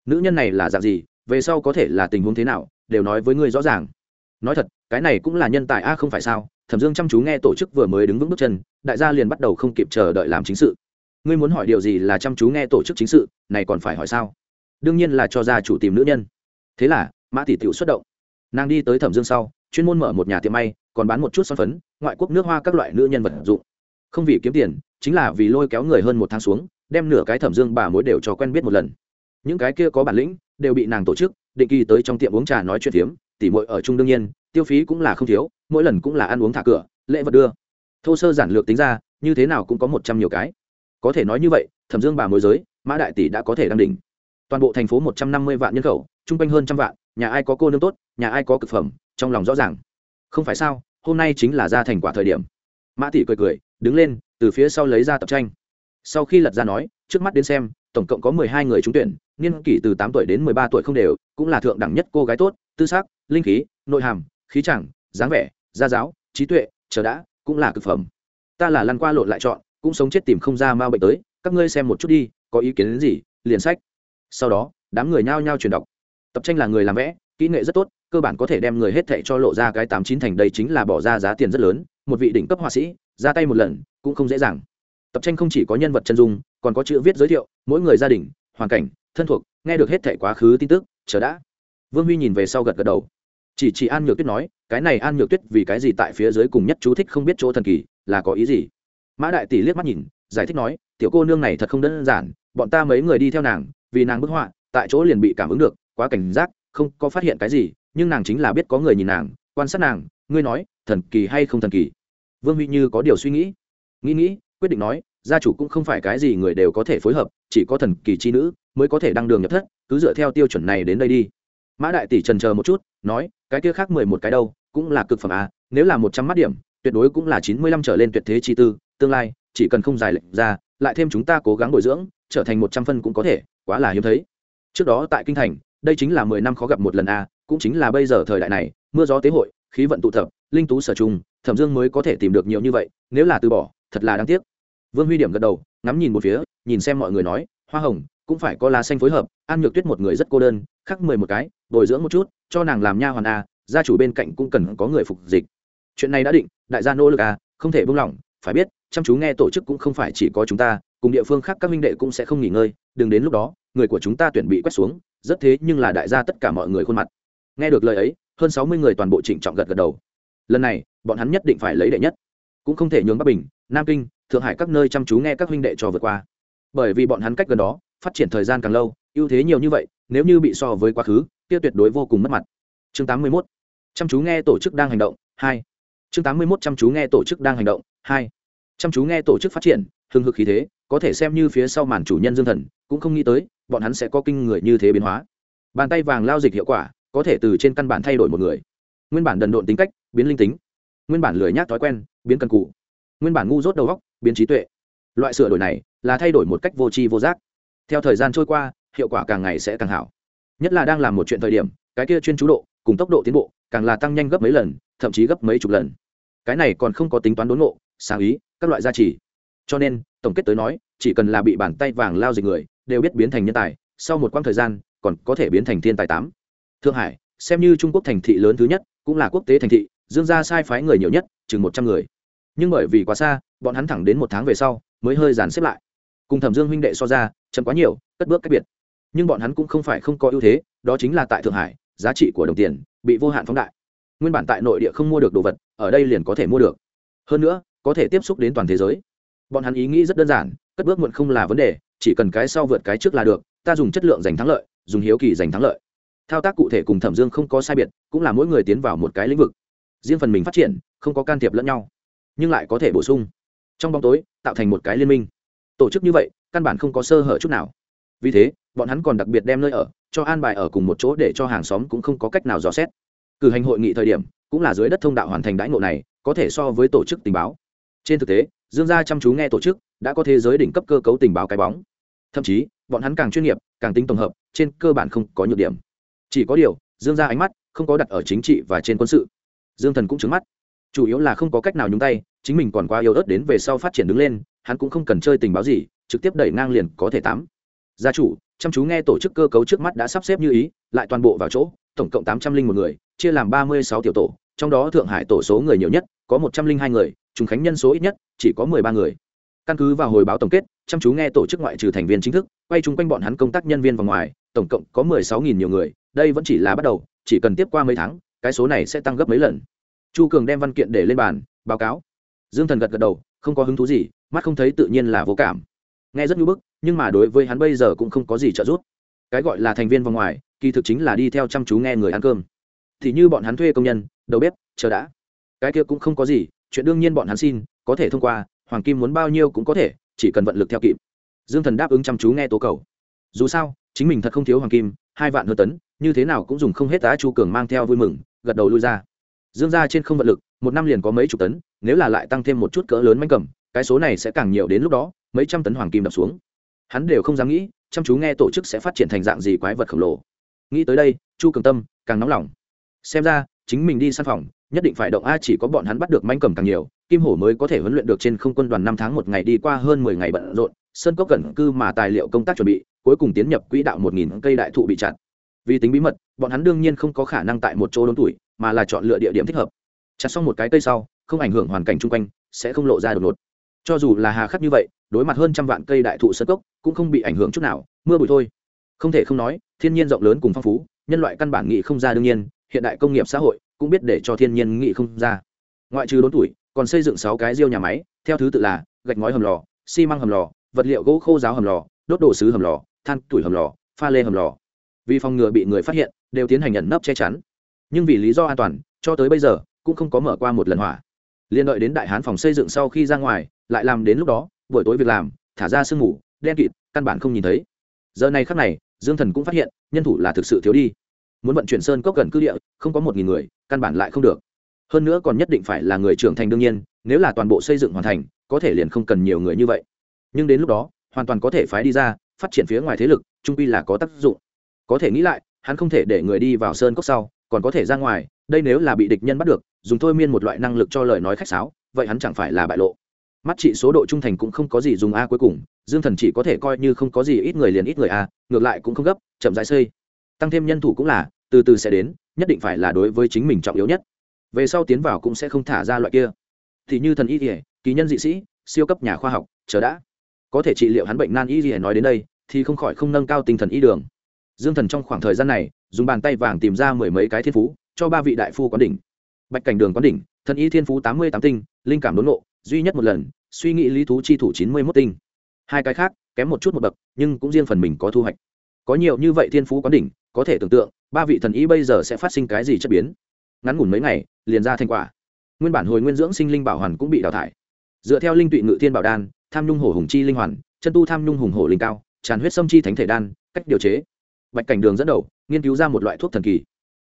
Nữ nhân này là dạng gì, về sau có thể là tình huống thế nào, đều nói với người rõ ràng. Nói thật, cái này cũng là nhân tài a, không phải sao? Thẩm dương chăm chú nghe tổ chức vừa mới đứng vững bước chân, đại gia liền bắt đầu không kịp chờ đợi làm chính sự. Ngươi muốn hỏi điều gì là chăm chú nghe tổ chức chính sự, này còn phải hỏi sao? Đương nhiên là cho gia chủ tìm nữ nhân. Thế là, mã tỷ tiểu xuất động. Nàng đi tới thẩm dương sau, chuyên môn mở một nhà tiệm may, còn bán một chút son phấn, ngoại quốc nước hoa các loại nữ nhân vật dụng. Không vì kiếm tiền, chính là vì lôi kéo người hơn một tháng xuống, đem nửa cái thẩm dương bà mối đều cho quen biết một lần. Những cái kia có bản lĩnh, đều bị nàng tổ chức, định kỳ tới trong tiệm uống trà nói chuyện phiếm tỉ mội ở chung đương nhiên, tiêu phí cũng là không thiếu, mỗi lần cũng là ăn uống thả cửa, lễ vật đưa. Thô sơ giản lược tính ra, như thế nào cũng có một trăm nhiều cái. Có thể nói như vậy, thẩm dương bà môi giới, mã đại tỷ đã có thể đăng đỉnh. Toàn bộ thành phố một trăm năm mươi vạn nhân khẩu chung quanh hơn trăm vạn, nhà ai có cô nương tốt, nhà ai có cực phẩm, trong lòng rõ ràng. Không phải sao, hôm nay chính là ra thành quả thời điểm. Mã tỷ cười cười, đứng lên, từ phía sau lấy ra tập tranh. Sau khi lật ra nói, trước mắt đến xem, tổng cộng có mười hai người trúng tuyển, niên kỷ từ tám tuổi đến mười ba tuổi không đều, cũng là thượng đẳng nhất cô gái tốt tư xác linh khí, nội hàm, khí chẳng, dáng vẻ gia giáo, trí tuệ, chờ đã, cũng là cực phẩm. Ta là lăn qua lộn lại chọn, cũng sống chết tìm không ra mau bệnh tới, các ngươi xem một chút đi, có ý kiến đến gì, liền sách. Sau đó, đám người nhao nhao truyền đọc tập tranh là người làm vẽ, kỹ nghệ rất tốt, cơ bản có thể đem người hết thệ cho lộ ra cái tám chín thành đây chính là bỏ ra giá tiền rất lớn, một vị đỉnh cấp họa sĩ, ra tay một lần, cũng không dễ dàng. Tập tranh không chỉ có nhân vật chân dung, còn có chữ viết giới thiệu, mỗi người gia đình, hoàn cảnh, thân thuộc, nghe được hết thệ quá khứ tin tức, chờ đã vương huy nhìn về sau gật gật đầu. Chỉ chỉ an nhược tuyết nói, cái này an nhược tuyết vì cái gì tại phía dưới cùng nhất chú thích không biết chỗ thần kỳ, là có ý gì? Mã đại tỷ liếc mắt nhìn, giải thích nói, tiểu cô nương này thật không đơn giản, bọn ta mấy người đi theo nàng, vì nàng bức họa, tại chỗ liền bị cảm ứng được, quá cảnh giác, không có phát hiện cái gì, nhưng nàng chính là biết có người nhìn nàng, quan sát nàng, ngươi nói, thần kỳ hay không thần kỳ? Vương huy như có điều suy nghĩ. Nghĩ nghĩ, quyết định nói, gia chủ cũng không phải cái gì người đều có thể phối hợp, chỉ có thần kỳ chi nữ mới có thể đăng đường nhập thất, cứ dựa theo tiêu chuẩn này đến đây đi mã đại tỷ trần chờ một chút, nói, cái kia khác mười một cái đâu, cũng là cực phẩm à nếu là một trăm mắt điểm, tuyệt đối cũng là chín mươi lăm trở lên tuyệt thế chi tư, tương lai, chỉ cần không dài lệnh ra, lại thêm chúng ta cố gắng bồi dưỡng, trở thành một trăm phân cũng có thể, quá là hiếm thấy. Trước đó tại kinh thành, đây chính là mười năm khó gặp một lần a cũng chính là bây giờ thời đại này, mưa gió tế hội, khí vận tụ tập, linh tú sở trung thẩm dương mới có thể tìm được nhiều như vậy, nếu là từ bỏ, thật là đáng tiếc. Vương huy điểm gật đầu, ngắm nhìn một phía, nhìn xem mọi người nói, hoa hồng, cũng phải có lá xanh phối hợp, an nhược tuyết một người rất cô đơn khắc mười một cái, bồi dưỡng một chút, cho nàng làm nha hoàn a, gia chủ bên cạnh cũng cần có người phục dịch. Chuyện này đã định, đại gia nỗ lực a, không thể buông lỏng, phải biết, chăm chú nghe tổ chức cũng không phải chỉ có chúng ta, cùng địa phương khác các minh đệ cũng sẽ không nghỉ ngơi, đừng đến lúc đó, người của chúng ta tuyển bị quét xuống, rất thế nhưng là đại gia tất cả mọi người khuôn mặt. Nghe được lời ấy, hơn sáu mươi người toàn bộ trịnh trọng gật gật đầu. Lần này, bọn hắn nhất định phải lấy đệ nhất. Cũng không thể nhường bắc bình, nam kinh, thượng hải các nơi chăm chú nghe các huynh đệ cho vượt qua. Bởi vì bọn hắn cách gần đó, phát triển thời gian càng lâu, ưu thế nhiều như vậy nếu như bị so với quá khứ, kia tuyệt đối vô cùng mất mặt. Chương 81. chăm chú nghe tổ chức đang hành động, hai. Chương 81 chăm chú nghe tổ chức đang hành động, hai. Chăm chú nghe tổ chức phát triển, hưng hực khí thế, có thể xem như phía sau màn chủ nhân dương thần, cũng không nghĩ tới, bọn hắn sẽ có kinh người như thế biến hóa. Bàn tay vàng lao dịch hiệu quả, có thể từ trên căn bản thay đổi một người. Nguyên bản đần độn tính cách, biến linh tính. Nguyên bản lười nhác thói quen, biến cần cụ nguyên bản ngu dốt đầu óc, biến trí tuệ. Loại sửa đổi này là thay đổi một cách vô tri vô giác. Theo thời gian trôi qua hiệu quả càng ngày sẽ càng hảo. Nhất là đang làm một chuyện thời điểm, cái kia chuyên chú độ, cùng tốc độ tiến bộ, càng là tăng nhanh gấp mấy lần, thậm chí gấp mấy chục lần. Cái này còn không có tính toán đốn ngộ, sáng ý, các loại gia trì. Cho nên, tổng kết tới nói, chỉ cần là bị bàn tay vàng lao dịch người, đều biết biến thành nhân tài, sau một quãng thời gian, còn có thể biến thành thiên tài tám. Thượng hải, xem như trung quốc thành thị lớn thứ nhất, cũng là quốc tế thành thị, dương gia sai phái người nhiều nhất, chừng một trăm người. Nhưng bởi vì quá xa, bọn hắn thẳng đến một tháng về sau, mới hơi dàn xếp lại. Cùng thẩm dương huynh đệ so ra, chậm quá nhiều, cất bước cách biệt nhưng bọn hắn cũng không phải không có ưu thế, đó chính là tại thượng hải, giá trị của đồng tiền bị vô hạn phóng đại. Nguyên bản tại nội địa không mua được đồ vật, ở đây liền có thể mua được. Hơn nữa, có thể tiếp xúc đến toàn thế giới. Bọn hắn ý nghĩ rất đơn giản, cất bước muộn không là vấn đề, chỉ cần cái sau vượt cái trước là được, ta dùng chất lượng giành thắng lợi, dùng hiếu kỳ giành thắng lợi. Thao tác cụ thể cùng thẩm dương không có sai biệt, cũng là mỗi người tiến vào một cái lĩnh vực. Riêng phần mình phát triển, không có can thiệp lẫn nhau, nhưng lại có thể bổ sung. Trong bóng tối, tạo thành một cái liên minh. Tổ chức như vậy, căn bản không có sơ hở chút nào. Vì thế bọn hắn còn đặc biệt đem nơi ở, cho an bài ở cùng một chỗ để cho hàng xóm cũng không có cách nào dò xét. Cử hành hội nghị thời điểm, cũng là dưới đất thông đạo hoàn thành đãi ngộ này, có thể so với tổ chức tình báo. Trên thực tế, dương gia chăm chú nghe tổ chức, đã có thế giới đỉnh cấp cơ cấu tình báo cái bóng. Thậm chí, bọn hắn càng chuyên nghiệp, càng tính tổng hợp, trên cơ bản không có nhược điểm. Chỉ có điều, dương gia ánh mắt không có đặt ở chính trị và trên quân sự. Dương thần cũng trứng mắt. Chủ yếu là không có cách nào nhúng tay, chính mình còn quá yếu ớt đến về sau phát triển đứng lên, hắn cũng không cần chơi tình báo gì, trực tiếp đẩy ngang liền có thể tám. Gia chủ chăm chú nghe tổ chức cơ cấu trước mắt đã sắp xếp như ý, lại toàn bộ vào chỗ, tổng cộng tám trăm linh một người, chia làm ba mươi sáu tiểu tổ, trong đó thượng hải tổ số người nhiều nhất, có một trăm linh hai người, trùng khánh nhân số ít nhất, chỉ có mười ba người. Căn cứ vào hồi báo tổng kết, chăm chú nghe tổ chức ngoại trừ thành viên chính thức, quay chung quanh bọn hắn công tác nhân viên và ngoài, tổng cộng có mười sáu nghìn nhiều người, đây vẫn chỉ là bắt đầu, chỉ cần tiếp qua mấy tháng, cái số này sẽ tăng gấp mấy lần. Chu cường đem văn kiện để lên bàn, báo cáo. Dương thần gật gật đầu, không có hứng thú gì, mắt không thấy tự nhiên là vô cảm. Nghe rất nhu bức nhưng mà đối với hắn bây giờ cũng không có gì trợ giúp. Cái gọi là thành viên vòng ngoài, kỳ thực chính là đi theo chăm chú nghe người ăn cơm. Thì như bọn hắn thuê công nhân, đầu bếp, chờ đã. Cái kia cũng không có gì, chuyện đương nhiên bọn hắn xin, có thể thông qua, hoàng kim muốn bao nhiêu cũng có thể, chỉ cần vận lực theo kịp. Dương thần đáp ứng chăm chú nghe tố cầu. Dù sao, chính mình thật không thiếu hoàng kim, hai vạn hơn tấn, như thế nào cũng dùng không hết tá chu cường mang theo vui mừng, gật đầu lui ra. Dương ra trên không vận lực, một năm liền có mấy chục tấn, nếu là lại tăng thêm một chút cỡ lớn manh cầm, cái số này sẽ càng nhiều đến lúc đó, mấy trăm tấn hoàng kim đập xuống hắn đều không dám nghĩ, chăm chú nghe tổ chức sẽ phát triển thành dạng gì quái vật khổng lồ. Nghĩ tới đây, chu cường tâm càng nóng lòng. Xem ra, chính mình đi săn phòng, nhất định phải động a chỉ có bọn hắn bắt được manh cầm càng nhiều, kim hổ mới có thể huấn luyện được trên không quân đoàn năm tháng một ngày đi qua hơn mười ngày bận rộn, sơn cốc cẩn cư mà tài liệu công tác chuẩn bị, cuối cùng tiến nhập quỹ đạo một nghìn cây đại thụ bị chặn vì tính bí mật, bọn hắn đương nhiên không có khả năng tại một chỗ đốn tuổi, mà là chọn lựa địa điểm thích hợp. Chặt xong một cái cây sau, không ảnh hưởng hoàn cảnh chung quanh, sẽ không lộ ra đột ngột. Cho dù là hà khắc như vậy đối mặt hơn trăm vạn cây đại thụ sơn cốc, cũng không bị ảnh hưởng chút nào, mưa bụi thôi. Không thể không nói, thiên nhiên rộng lớn cùng phong phú, nhân loại căn bản nghị không ra đương nhiên, hiện đại công nghiệp xã hội cũng biết để cho thiên nhiên nghị không ra. Ngoại trừ đốn tuổi, còn xây dựng sáu cái riêu nhà máy, theo thứ tự là gạch ngói hầm lò, xi măng hầm lò, vật liệu gỗ khô giáo hầm lò, đốt đồ sứ hầm lò, than tuổi hầm lò, pha lê hầm lò. Vì phòng ngừa bị người phát hiện, đều tiến hành nhận nấp che chắn. Nhưng vì lý do an toàn, cho tới bây giờ, cũng không có mở qua một lần hỏa. Liên đợi đến đại hán phòng xây dựng sau khi ra ngoài, lại làm đến lúc đó buổi tối việc làm, thả ra sương mù, đen kịt, căn bản không nhìn thấy. Giờ này khắc này, dương thần cũng phát hiện, nhân thủ là thực sự thiếu đi. Muốn vận chuyển sơn cốc gần cư địa, không có một nghìn người, căn bản lại không được. Hơn nữa còn nhất định phải là người trưởng thành đương nhiên, nếu là toàn bộ xây dựng hoàn thành, có thể liền không cần nhiều người như vậy. Nhưng đến lúc đó, hoàn toàn có thể phái đi ra, phát triển phía ngoài thế lực, trung pi là có tác dụng. Có thể nghĩ lại, hắn không thể để người đi vào sơn cốc sau, còn có thể ra ngoài, đây nếu là bị địch nhân bắt được, dùng thôi miên một loại năng lực cho lời nói khách sáo, vậy hắn chẳng phải là bại lộ mắt trị số độ trung thành cũng không có gì dùng a cuối cùng, dương thần chỉ có thể coi như không có gì ít người liền ít người a, ngược lại cũng không gấp, chậm rãi xây. Tăng thêm nhân thủ cũng là, từ từ sẽ đến, nhất định phải là đối với chính mình trọng yếu nhất. Về sau tiến vào cũng sẽ không thả ra loại kia. Thì như thần y thể kỳ nhân dị sĩ, siêu cấp nhà khoa học, chờ đã. Có thể trị liệu hắn bệnh nan y gì nói đến đây, thì không khỏi không nâng cao tinh thần y đường. Dương thần trong khoảng thời gian này, dùng bàn tay vàng tìm ra mười mấy cái thiên phú, cho ba vị đại phu quán đỉnh. Bạch cảnh đường quán đỉnh, thần y thiên phú tám mươi tám tinh, linh cảm đốn nộ duy nhất một lần, suy nghĩ lý thú chi thủ chín mươi mốt tinh. Hai cái khác, kém một chút một bậc, nhưng cũng riêng phần mình có thu hoạch. Có nhiều như vậy thiên phú quán đỉnh, có thể tưởng tượng, ba vị thần y bây giờ sẽ phát sinh cái gì chất biến. Ngắn ngủn mấy ngày, liền ra thành quả. Nguyên bản hồi nguyên dưỡng sinh linh bảo hoàn cũng bị đào thải. Dựa theo linh tụy ngự thiên bảo đan, tham nhung hổ hùng chi linh hoàn, chân tu tham nhung hùng hổ linh cao, tràn huyết sâm chi thánh thể đan, cách điều chế. Bạch cảnh đường dẫn đầu, nghiên cứu ra một loại thuốc thần kỳ.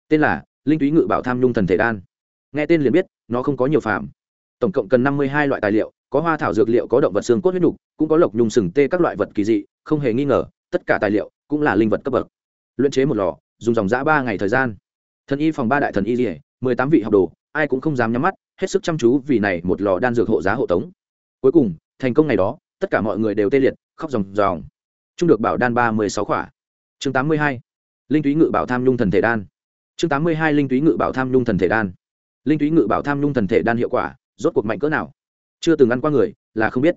Tên là linh túy ngự bảo tham nhung thần thể đan. Nghe tên liền biết, nó không có nhiều phạm tổng cộng cần năm mươi hai loại tài liệu, có hoa thảo dược liệu, có động vật xương cốt huyết nhục cũng có lộc nhung sừng tê các loại vật kỳ dị, không hề nghi ngờ, tất cả tài liệu cũng là linh vật cấp bậc. Luyện chế một lò, dùng dòng giã ba ngày thời gian. Thần y phòng ba đại thần y dỉa mười tám vị học đồ, ai cũng không dám nhắm mắt, hết sức chăm chú vì này một lò đan dược hộ giá hộ tống. Cuối cùng, thành công ngày đó, tất cả mọi người đều tê liệt, khóc ròng ròng. Trung được bảo đan ba mươi sáu khỏa. Chương tám mươi hai, linh túy ngự bảo tham nhung thần thể đan. Chương tám mươi hai, linh túy ngự bảo tham nhung thần thể đan. Linh túy ngự bảo tham nhung thần thể đan hiệu quả rốt cuộc mạnh cỡ nào? Chưa từng ăn qua người, là không biết.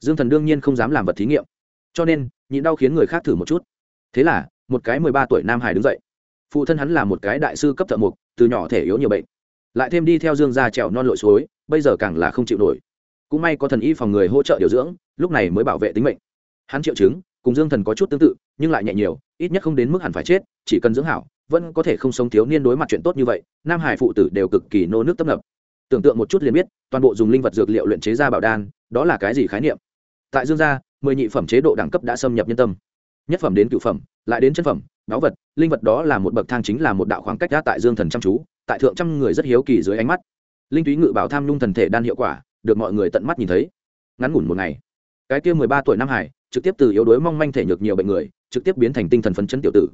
Dương thần đương nhiên không dám làm vật thí nghiệm. Cho nên, nhịn đau khiến người khác thử một chút. Thế là, một cái mười ba tuổi nam hải đứng dậy. Phụ thân hắn là một cái đại sư cấp thợ mục từ nhỏ thể yếu nhiều bệnh. Lại thêm đi theo dương gia trèo non lội suối, bây giờ càng là không chịu nổi. Cũng may có thần y phòng người hỗ trợ điều dưỡng, lúc này mới bảo vệ tính mệnh. Hắn triệu chứng, cùng dương thần có chút tương tự, nhưng lại nhẹ nhiều, ít nhất không đến mức hẳn phải chết, chỉ cần dưỡng hảo, vẫn có thể không sống thiếu niên đối mặt chuyện tốt như vậy, nam hải phụ tử đều cực kỳ nô nước tấp nập tưởng tượng một chút liền biết, toàn bộ dùng linh vật dược liệu luyện chế ra bảo đan, đó là cái gì khái niệm? Tại dương gia, mười nhị phẩm chế độ đẳng cấp đã xâm nhập nhân tâm. Nhất phẩm đến cựu phẩm, lại đến chân phẩm, báu vật, linh vật đó là một bậc thang chính là một đạo khoảng cách đã tại dương thần chăm chú, tại thượng trăm người rất hiếu kỳ dưới ánh mắt. Linh túy ngự bảo tham nhung thần thể đan hiệu quả, được mọi người tận mắt nhìn thấy. Ngắn ngủn một ngày, cái kia mười ba tuổi nam hải, trực tiếp từ yếu đuối mong manh thể nhược nhiều bệnh người, trực tiếp biến thành tinh thần phấn chấn tiểu tử.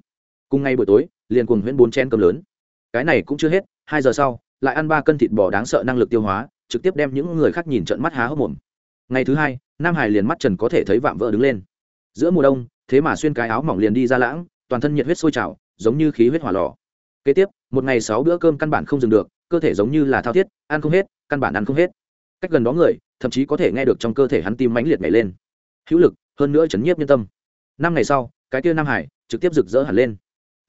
Cùng ngay buổi tối, liền cùng huyễn bốn chen cơm lớn. Cái này cũng chưa hết, hai giờ sau lại ăn ba cân thịt bò đáng sợ năng lực tiêu hóa, trực tiếp đem những người khác nhìn trận mắt há hốc mồm. Ngày thứ hai, nam hải liền mắt trần có thể thấy vạm vỡ đứng lên. Giữa mùa đông, thế mà xuyên cái áo mỏng liền đi ra lãng, toàn thân nhiệt huyết sôi trào, giống như khí huyết hỏa lò. Kế tiếp, một ngày sáu bữa cơm căn bản không dừng được, cơ thể giống như là thao thiết, ăn không hết, căn bản ăn không hết. Cách gần đó người, thậm chí có thể nghe được trong cơ thể hắn tim mãnh liệt nhảy lên. Hữu lực, hơn nữa chấn nhiếp nhân tâm. Năm ngày sau, cái kia nam hải trực tiếp rực rỡ hẳn lên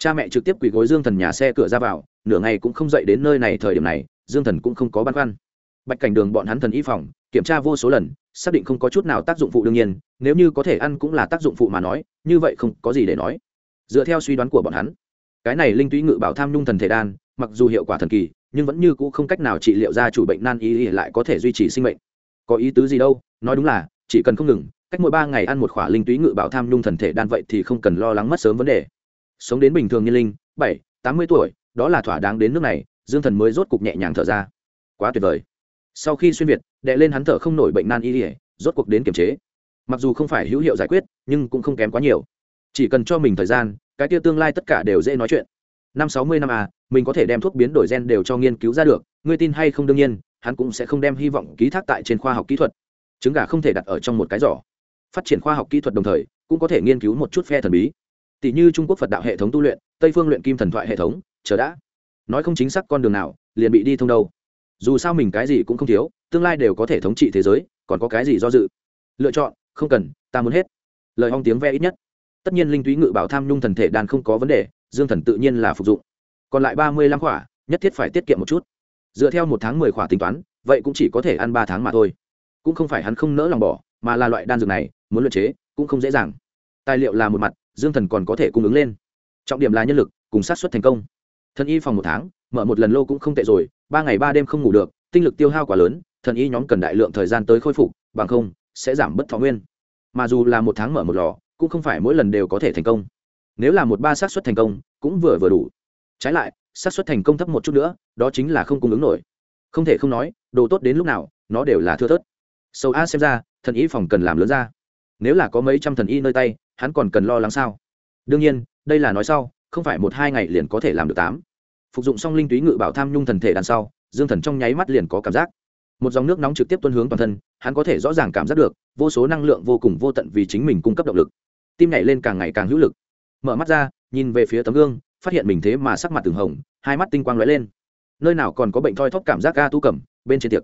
cha mẹ trực tiếp quỳ gối dương thần nhà xe cửa ra vào, nửa ngày cũng không dậy đến nơi này thời điểm này, dương thần cũng không có băn khoăn. Bạch cảnh đường bọn hắn thần y phòng, kiểm tra vô số lần, xác định không có chút nào tác dụng phụ đương nhiên, nếu như có thể ăn cũng là tác dụng phụ mà nói, như vậy không có gì để nói. Dựa theo suy đoán của bọn hắn, cái này linh túy ngự bảo tham nhung thần thể đan, mặc dù hiệu quả thần kỳ, nhưng vẫn như cũ không cách nào trị liệu ra chủ bệnh nan y lại có thể duy trì sinh mệnh. Có ý tứ gì đâu? Nói đúng là, chỉ cần không ngừng, cách mỗi ba ngày ăn một khỏa linh túy ngự bảo tham nhung thần thể đan vậy thì không cần lo lắng mất sớm vấn đề sống đến bình thường như linh, bảy, tám mươi tuổi, đó là thỏa đáng đến nước này, dương thần mới rốt cục nhẹ nhàng thở ra. Quá tuyệt vời. Sau khi xuyên việt, đệ lên hắn thở không nổi bệnh nan y ỉa rốt cuộc đến kiềm chế. Mặc dù không phải hữu hiệu giải quyết, nhưng cũng không kém quá nhiều. Chỉ cần cho mình thời gian, cái tiêu tương lai tất cả đều dễ nói chuyện. Năm sáu mươi năm à mình có thể đem thuốc biến đổi gen đều cho nghiên cứu ra được, ngươi tin hay không đương nhiên, hắn cũng sẽ không đem hy vọng ký thác tại trên khoa học kỹ thuật. Trứng gà không thể đặt ở trong một cái giỏ. Phát triển khoa học kỹ thuật đồng thời, cũng có thể nghiên cứu một chút phe thần bí tỷ như trung quốc phật đạo hệ thống tu luyện, tây phương luyện kim thần thoại hệ thống, chờ đã. Nói không chính xác con đường nào, liền bị đi thông đâu. Dù sao mình cái gì cũng không thiếu, tương lai đều có thể thống trị thế giới, còn có cái gì do dự? Lựa chọn, không cần, ta muốn hết. Lời hong tiếng ve ít nhất. Tất nhiên linh túy ngự bảo tham nhung thần thể đàn không có vấn đề, dương thần tự nhiên là phục dụng. Còn lại ba mươi lăm khỏa, nhất thiết phải tiết kiệm một chút. Dựa theo một tháng mười khỏa tính toán, vậy cũng chỉ có thể ăn ba tháng mà thôi. Cũng không phải hắn không nỡ lòng bỏ, mà là loại đan dược này, muốn luyện chế, cũng không dễ dàng. Tài liệu là một mặt dương thần còn có thể cung ứng lên. Trọng điểm là nhân lực, cùng sát xuất thành công. Thần y phòng một tháng, mở một lần lô cũng không tệ rồi, ba ngày ba đêm không ngủ được, tinh lực tiêu hao quá lớn, thần y nhóm cần đại lượng thời gian tới khôi phục, bằng không, sẽ giảm bất thọ nguyên. Mà dù là một tháng mở một lò, cũng không phải mỗi lần đều có thể thành công. Nếu là một ba xác suất thành công, cũng vừa vừa đủ. Trái lại, xác suất thành công thấp một chút nữa, đó chính là không cung ứng nổi. Không thể không nói, đồ tốt đến lúc nào, nó đều là thưa thớt. Sâu a xem ra, thần y phòng cần làm lớn ra nếu là có mấy trăm thần y nơi tay, hắn còn cần lo lắng sao? Đương nhiên, đây là nói sau, không phải một hai ngày liền có thể làm được tám. Phục dụng xong linh túy ngự bảo tham nhung thần thể đằng sau, dương thần trong nháy mắt liền có cảm giác. Một dòng nước nóng trực tiếp tuân hướng toàn thân, hắn có thể rõ ràng cảm giác được, vô số năng lượng vô cùng vô tận vì chính mình cung cấp động lực. Tim nhảy lên càng ngày càng hữu lực. Mở mắt ra, nhìn về phía tấm gương, phát hiện mình thế mà sắc mặt từng hồng, hai mắt tinh quang lóe lên. Nơi nào còn có bệnh thoi thóp cảm giác ga tu cầm, bên trên tiệc.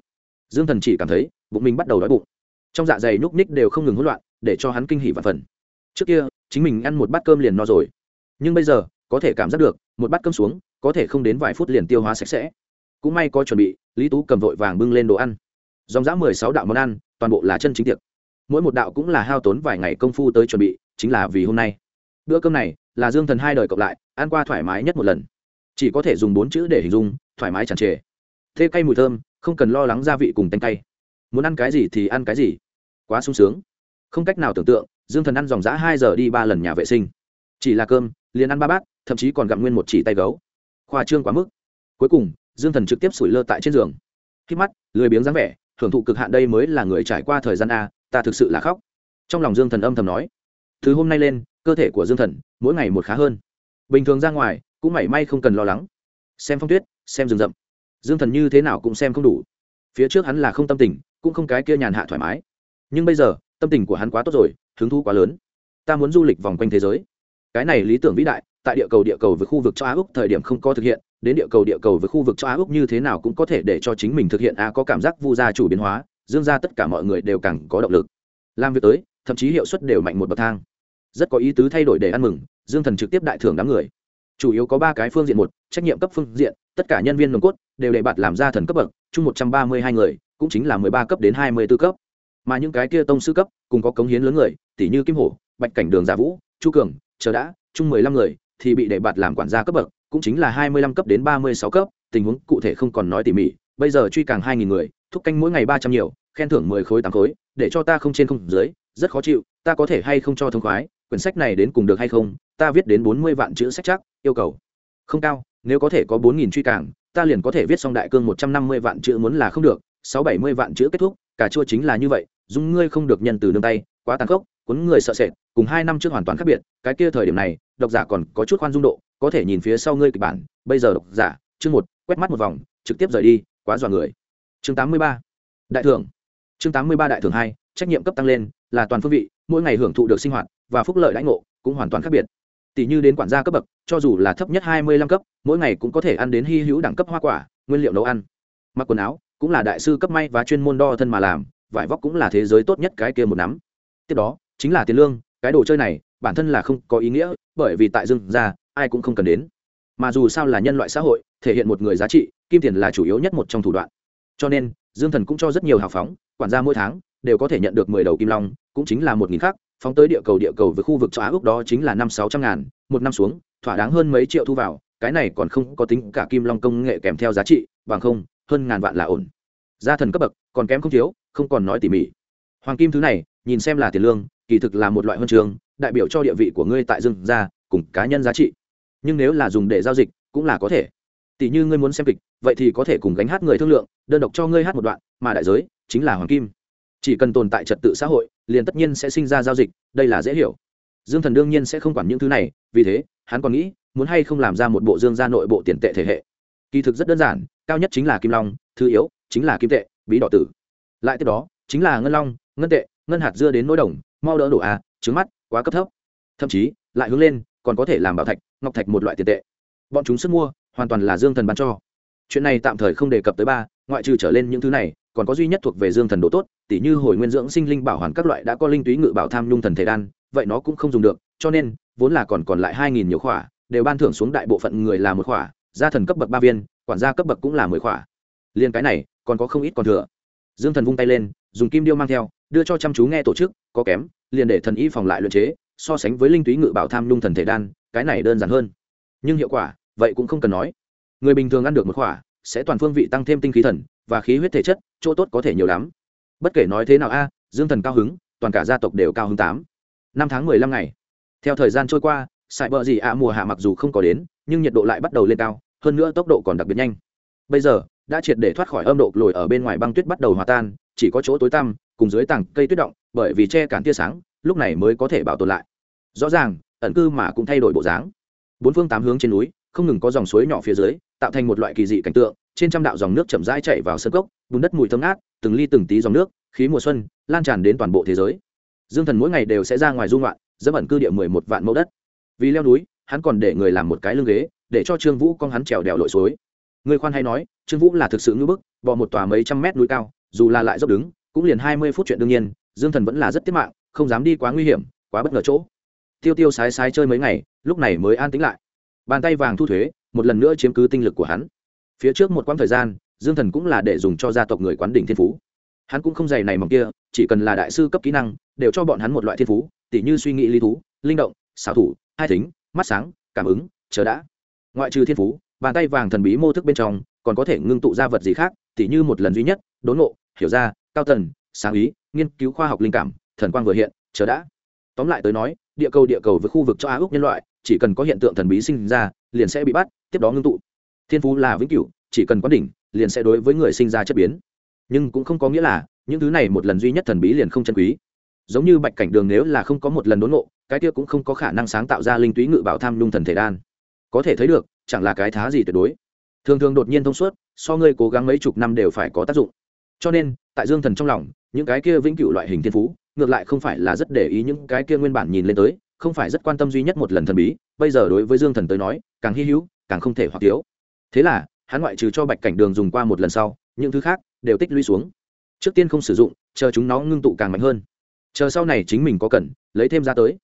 Dương thần chỉ cảm thấy, bụng mình bắt đầu đói bụng. Trong dạ dày nhúc ních đều không ngừng hỗn loạn để cho hắn kinh hỉ và phần. Trước kia, chính mình ăn một bát cơm liền no rồi. Nhưng bây giờ, có thể cảm giác được, một bát cơm xuống, có thể không đến vài phút liền tiêu hóa sạch sẽ. Cũng may có chuẩn bị, lý tú cầm vội vàng bưng lên đồ ăn. Dòng dã mười sáu đạo món ăn, toàn bộ là chân chính tiệc. Mỗi một đạo cũng là hao tốn vài ngày công phu tới chuẩn bị, chính là vì hôm nay. Bữa cơm này, là dương thần hai đời cộng lại, ăn qua thoải mái nhất một lần. Chỉ có thể dùng bốn chữ để hình dung, thoải mái chẳng trề. Thế cay mùi thơm, không cần lo lắng gia vị cùng tanh cay. Muốn ăn cái gì thì ăn cái gì. Quá sung sướng không cách nào tưởng tượng, dương thần ăn dòng dã hai giờ đi ba lần nhà vệ sinh. Chỉ là cơm, liền ăn ba bát, thậm chí còn gặm nguyên một chỉ tay gấu. Khoa trương quá mức. Cuối cùng, dương thần trực tiếp sủi lơ tại trên giường. Khi mắt, lười biếng dáng vẻ, hưởng thụ cực hạn đây mới là người trải qua thời gian a, ta thực sự là khóc. Trong lòng dương thần âm thầm nói, từ hôm nay lên, cơ thể của dương thần mỗi ngày một khá hơn. Bình thường ra ngoài, cũng mảy may không cần lo lắng. Xem phong tuyết, xem rừng rậm. Dương thần như thế nào cũng xem không đủ. Phía trước hắn là không tâm tình, cũng không cái kia nhàn hạ thoải mái. Nhưng bây giờ tâm tình của hắn quá tốt rồi, hứng thú quá lớn. Ta muốn du lịch vòng quanh thế giới. Cái này lý tưởng vĩ đại, tại địa cầu địa cầu với khu vực châu á úc thời điểm không có thực hiện, đến địa cầu địa cầu với khu vực châu á úc như thế nào cũng có thể để cho chính mình thực hiện. A có cảm giác vu gia chủ biến hóa, dương ra tất cả mọi người đều càng có động lực. Làm việc tới, thậm chí hiệu suất đều mạnh một bậc thang. Rất có ý tứ thay đổi để ăn mừng, dương thần trực tiếp đại thưởng đám người. Chủ yếu có ba cái phương diện một, trách nhiệm cấp phương diện, tất cả nhân viên nồng cốt đều để bạt làm ra thần cấp bậc, chung một trăm ba mươi hai người, cũng chính là mười ba cấp đến hai mươi b ố cấp mà những cái kia tông sư cấp, cùng có cống hiến lớn người tỷ như kim hổ, bạch cảnh đường, giả vũ, chu cường, chờ đã, chung mười lăm người, thì bị đề bạt làm quản gia cấp bậc, cũng chính là hai mươi lăm cấp đến ba mươi sáu cấp, tình huống cụ thể không còn nói tỉ mỉ, bây giờ truy càng hai nghìn người, thúc canh mỗi ngày ba trăm nhiều, khen thưởng mười khối tám khối, để cho ta không trên không dưới, rất khó chịu, ta có thể hay không cho thông khoái, quyển sách này đến cùng được hay không, ta viết đến bốn mươi vạn chữ sách chắc, yêu cầu. Không cao, nếu có thể có bốn nghìn truy càng, ta liền có thể viết xong đại cương một trăm năm mươi vạn chữ muốn là không được, sáu bảy mươi vạn chữ kết thúc cả chua chính là như vậy, dung ngươi không được nhân từ nương tay, quá tàn khốc, cuốn người sợ sệt, cùng hai năm trước hoàn toàn khác biệt, cái kia thời điểm này, độc giả còn có chút khoan dung độ, có thể nhìn phía sau ngươi kịch bản, bây giờ độc giả, chương một, quét mắt một vòng, trực tiếp rời đi, quá dọa người. Chương tám mươi ba, đại thưởng. Chương tám mươi ba đại thưởng hai, trách nhiệm cấp tăng lên, là toàn phương vị, mỗi ngày hưởng thụ được sinh hoạt và phúc lợi lãnh ngộ, cũng hoàn toàn khác biệt. Tỷ như đến quản gia cấp bậc, cho dù là thấp nhất hai mươi lăm cấp, mỗi ngày cũng có thể ăn đến hy hữu đẳng cấp hoa quả, nguyên liệu nấu ăn. Mặc quần áo cũng là đại sư cấp may và chuyên môn đo thân mà làm, vải vóc cũng là thế giới tốt nhất cái kia một nắm. Tiếp đó, chính là tiền lương, cái đồ chơi này, bản thân là không có ý nghĩa, bởi vì tại dương gia, ai cũng không cần đến. Mà dù sao là nhân loại xã hội, thể hiện một người giá trị, kim tiền là chủ yếu nhất một trong thủ đoạn. Cho nên, dương thần cũng cho rất nhiều hào phóng, quản gia mỗi tháng đều có thể nhận được mười đầu kim long, cũng chính là một nghìn khác phóng tới địa cầu địa cầu với khu vực châu á úc đó chính là năm sáu trăm ngàn, một năm xuống, thỏa đáng hơn mấy triệu thu vào cái này còn không có tính cả kim long công nghệ kèm theo giá trị, bằng không, hơn ngàn vạn là ổn. Gia thần cấp bậc, còn kém không thiếu, không còn nói tỉ mỉ. Hoàng kim thứ này, nhìn xem là tiền lương, kỳ thực là một loại huân trường, đại biểu cho địa vị của ngươi tại dương gia, cùng cá nhân giá trị. Nhưng nếu là dùng để giao dịch, cũng là có thể. Tỷ như ngươi muốn xem kịch, vậy thì có thể cùng gánh hát người thương lượng, đơn độc cho ngươi hát một đoạn, mà đại giới chính là hoàng kim. Chỉ cần tồn tại trật tự xã hội, liền tất nhiên sẽ sinh ra giao dịch, đây là dễ hiểu. Dương thần đương nhiên sẽ không quản những thứ này, vì thế, hắn còn nghĩ muốn hay không làm ra một bộ dương gia nội bộ tiền tệ thể hệ. Kỳ thực rất đơn giản, cao nhất chính là kim long, thứ yếu chính là kim tệ, bí đỏ tử. Lại tiếp đó, chính là ngân long, ngân tệ, ngân hạt dưa đến nỗi đồng, mau đỡ đổ a, trứng mắt, quá cấp thấp. Thậm chí, lại hướng lên, còn có thể làm bảo thạch, ngọc thạch một loại tiền tệ. Bọn chúng sức mua, hoàn toàn là dương thần bán cho. Chuyện này tạm thời không đề cập tới ba, ngoại trừ trở lên những thứ này, còn có duy nhất thuộc về dương thần đồ tốt, tỉ như hồi nguyên dưỡng sinh linh bảo hoàn các loại đã có linh túy ngự bảo tham nhung thần thể đan, vậy nó cũng không dùng được, cho nên, vốn là còn còn lại hai nghìn nhiều khỏa đều ban thưởng xuống đại bộ phận người là một khỏa, gia thần cấp bậc ba viên, quản gia cấp bậc cũng là mười khỏa. Liên cái này, còn có không ít còn thừa. Dương thần vung tay lên, dùng kim điêu mang theo, đưa cho chăm chú nghe tổ chức, có kém, liền để thần y phòng lại luyện chế, so sánh với linh túy ngự bảo tham nhung thần thể đan, cái này đơn giản hơn. Nhưng hiệu quả, vậy cũng không cần nói. Người bình thường ăn được một khỏa, sẽ toàn phương vị tăng thêm tinh khí thần và khí huyết thể chất, chỗ tốt có thể nhiều lắm. Bất kể nói thế nào a, dương thần cao hứng, toàn cả gia tộc đều cao hứng tám. Năm tháng mười lăm ngày. Theo thời gian trôi qua sải bờ gì ạ, mùa hạ mặc dù không có đến, nhưng nhiệt độ lại bắt đầu lên cao, hơn nữa tốc độ còn đặc biệt nhanh. Bây giờ, đã triệt để thoát khỏi âm độ lồi ở bên ngoài băng tuyết bắt đầu hòa tan, chỉ có chỗ tối tăm, cùng dưới tảng cây tuyết động, bởi vì che cản tia sáng, lúc này mới có thể bảo tồn lại. Rõ ràng, ẩn cư mà cũng thay đổi bộ dáng. Bốn phương tám hướng trên núi, không ngừng có dòng suối nhỏ phía dưới, tạo thành một loại kỳ dị cảnh tượng, trên trăm đạo dòng nước chậm rãi chạy vào sân cốc, bùn đất mùi thơm ngát, từng ly từng tí dòng nước, khí mùa xuân, lan tràn đến toàn bộ thế giới. Dương thần mỗi ngày đều sẽ ra ngoài dung loạn dẫm ẩn cư địa mười một vạn mẫu đất vì leo núi, hắn còn để người làm một cái lưng ghế, để cho trương vũ con hắn trèo đèo lội suối. Người khoan hay nói, trương vũ là thực sự ngưỡng bức bỏ một tòa mấy trăm mét núi cao, dù là lại dốc đứng, cũng liền hai mươi phút chuyện đương nhiên, dương thần vẫn là rất tiết mạng, không dám đi quá nguy hiểm, quá bất ngờ chỗ. Tiêu tiêu sái sái chơi mấy ngày, lúc này mới an tính lại. Bàn tay vàng thu thuế, một lần nữa chiếm cứ tinh lực của hắn. Phía trước một quãng thời gian, dương thần cũng là để dùng cho gia tộc người quán đỉnh thiên phú. Hắn cũng không dày này mỏng kia, chỉ cần là đại sư cấp kỹ năng, đều cho bọn hắn một loại thiên phú, tỉ như suy nghĩ lý thú, linh động, xảo thủ hai thính, mắt sáng, cảm ứng, chờ đã. Ngoại trừ thiên phú, bàn tay vàng thần bí mô thức bên trong, còn có thể ngưng tụ ra vật gì khác, tỉ như một lần duy nhất, đốn ngộ, hiểu ra, cao tần, sáng ý, nghiên cứu khoa học linh cảm, thần quang vừa hiện, chờ đã. Tóm lại tới nói, địa cầu địa cầu với khu vực cho á úc nhân loại, chỉ cần có hiện tượng thần bí sinh ra, liền sẽ bị bắt, tiếp đó ngưng tụ. Thiên phú là vĩnh cửu, chỉ cần quán đỉnh, liền sẽ đối với người sinh ra chất biến. Nhưng cũng không có nghĩa là, những thứ này một lần duy nhất thần bí liền không chân quý. Giống như bạch cảnh đường nếu là không có một lần đốn ngộ cái kia cũng không có khả năng sáng tạo ra linh túy ngự bảo tham nhung thần thể đan. Có thể thấy được, chẳng là cái thá gì tuyệt đối. Thường thường đột nhiên thông suốt, so ngươi cố gắng mấy chục năm đều phải có tác dụng. Cho nên, tại dương thần trong lòng, những cái kia vĩnh cửu loại hình thiên phú, ngược lại không phải là rất để ý những cái kia nguyên bản nhìn lên tới, không phải rất quan tâm duy nhất một lần thần bí, bây giờ đối với dương thần tới nói, càng hy hữu, càng không thể hoặc thiếu. Thế là, hắn ngoại trừ cho bạch cảnh đường dùng qua một lần sau, những thứ khác đều tích lũy xuống. Trước tiên không sử dụng, chờ chúng nó ngưng tụ càng mạnh hơn. Chờ sau này chính mình có cần, lấy thêm ra tới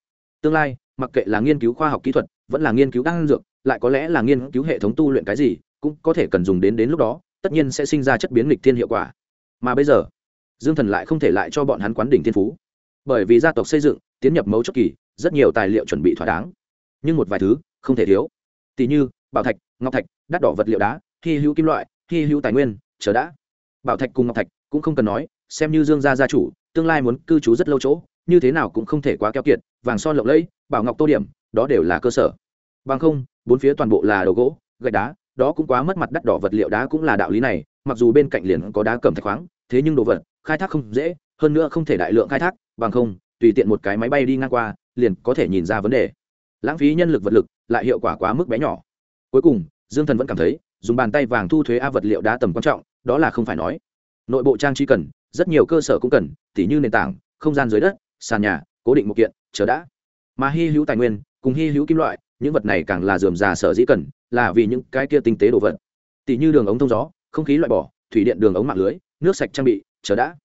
tương lai, mặc kệ là nghiên cứu khoa học kỹ thuật, vẫn là nghiên cứu đan dược, lại có lẽ là nghiên cứu hệ thống tu luyện cái gì, cũng có thể cần dùng đến đến lúc đó, tất nhiên sẽ sinh ra chất biến lịch thiên hiệu quả. Mà bây giờ, dương thần lại không thể lại cho bọn hắn quán đỉnh thiên phú. Bởi vì gia tộc xây dựng, tiến nhập mấu chốt kỳ, rất nhiều tài liệu chuẩn bị thỏa đáng. Nhưng một vài thứ, không thể thiếu. Tỷ như, bảo thạch, ngọc thạch, đắt đỏ vật liệu đá, hy hữu kim loại, hy hữu tài nguyên, chờ đã. Bảo thạch cùng ngọc thạch cũng không cần nói, xem như dương gia gia chủ, tương lai muốn cư trú rất lâu chỗ như thế nào cũng không thể quá keo kiệt, vàng son lộng lẫy, bảo ngọc tô điểm, đó đều là cơ sở. Bằng không, bốn phía toàn bộ là đồ gỗ, gạch đá, đó cũng quá mất mặt đắt đỏ vật liệu đá cũng là đạo lý này, mặc dù bên cạnh liền có đá cầm thạch khoáng, thế nhưng đồ vật, khai thác không dễ, hơn nữa không thể đại lượng khai thác, bằng không, tùy tiện một cái máy bay đi ngang qua, liền có thể nhìn ra vấn đề. Lãng phí nhân lực vật lực, lại hiệu quả quá mức bé nhỏ. Cuối cùng, dương thần vẫn cảm thấy, dùng bàn tay vàng thu thuế a vật liệu đá tầm quan trọng, đó là không phải nói. Nội bộ trang trí cần, rất nhiều cơ sở cũng cần, tỉ như nền tảng, không gian dưới đất sàn nhà, cố định một kiện, chờ đã. Mà hy hữu tài nguyên, cùng hy hữu kim loại, những vật này càng là dườm già sở dĩ cần, là vì những cái kia tinh tế đồ vật. Tỷ như đường ống thông gió, không khí loại bỏ, thủy điện đường ống mạng lưới, nước sạch trang bị, chờ đã.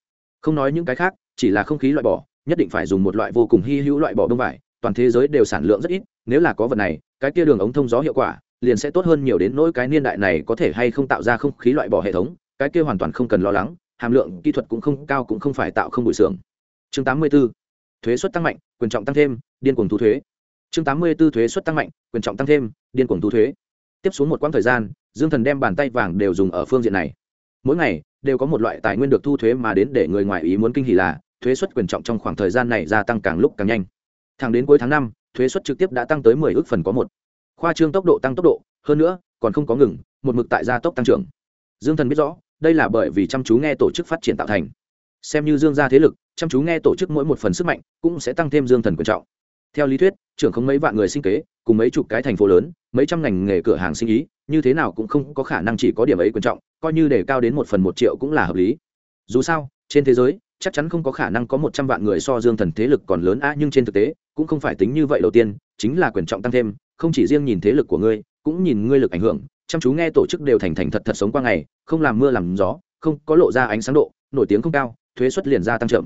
Không nói những cái khác, chỉ là không khí loại bỏ, nhất định phải dùng một loại vô cùng hy hữu loại bỏ đông vải, toàn thế giới đều sản lượng rất ít, nếu là có vật này, cái kia đường ống thông gió hiệu quả, liền sẽ tốt hơn nhiều đến nỗi cái niên đại này có thể hay không tạo ra không khí loại bỏ hệ thống, cái kia hoàn toàn không cần lo lắng, hàm lượng kỹ thuật cũng không cao cũng không phải tạo không bụi xưởng chương 84 thuế suất tăng mạnh, quyền trọng tăng thêm, điên cuồng thu thuế. Chương 84 thuế suất tăng mạnh, quyền trọng tăng thêm, điên cuồng thu thuế. Tiếp xuống một quãng thời gian, dương thần đem bàn tay vàng đều dùng ở phương diện này. Mỗi ngày, đều có một loại tài nguyên được thu thuế mà đến để người ngoài ý muốn kinh hỉ là, thuế suất quyền trọng trong khoảng thời gian này gia tăng càng lúc càng nhanh. Thẳng đến cuối tháng năm, thuế suất trực tiếp đã tăng tới mười ước phần có một. Khoa trương tốc độ tăng tốc độ, hơn nữa, còn không có ngừng, một mực tại gia tốc tăng trưởng. Dương thần biết rõ, đây là bởi vì chăm chú nghe tổ chức phát triển tạo thành xem như dương gia thế lực, chăm chú nghe tổ chức mỗi một phần sức mạnh, cũng sẽ tăng thêm dương thần quan trọng. Theo lý thuyết, trưởng không mấy vạn người sinh kế, cùng mấy chục cái thành phố lớn, mấy trăm ngành nghề cửa hàng sinh ý, như thế nào cũng không có khả năng chỉ có điểm ấy quan trọng, coi như để cao đến một phần một triệu cũng là hợp lý. Dù sao, trên thế giới, chắc chắn không có khả năng có một trăm vạn người so dương thần thế lực còn lớn a nhưng trên thực tế, cũng không phải tính như vậy đầu tiên, chính là quyền trọng tăng thêm, không chỉ riêng nhìn thế lực của ngươi, cũng nhìn ngươi lực ảnh hưởng, chăm chú nghe tổ chức đều thành thành thật thật sống qua ngày, không làm mưa làm gió, không có lộ ra ánh sáng độ, nổi tiếng không cao thuế suất liền ra tăng trưởng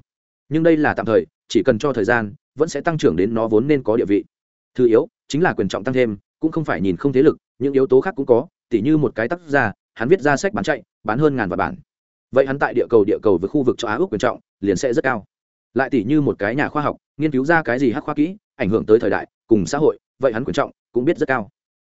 nhưng đây là tạm thời, chỉ cần cho thời gian, vẫn sẽ tăng trưởng đến nó vốn nên có địa vị. Thứ yếu, chính là quyền trọng tăng thêm, cũng không phải nhìn không thế lực, những yếu tố khác cũng có, tỉ như một cái tác giả hắn viết ra sách bán chạy, bán hơn ngàn vạn bản. Vậy hắn tại địa cầu địa cầu với khu vực cho á ước quyền trọng, liền sẽ rất cao. Lại tỉ như một cái nhà khoa học, nghiên cứu ra cái gì hắc khoa kỹ, ảnh hưởng tới thời đại, cùng xã hội, vậy hắn quyền trọng cũng biết rất cao.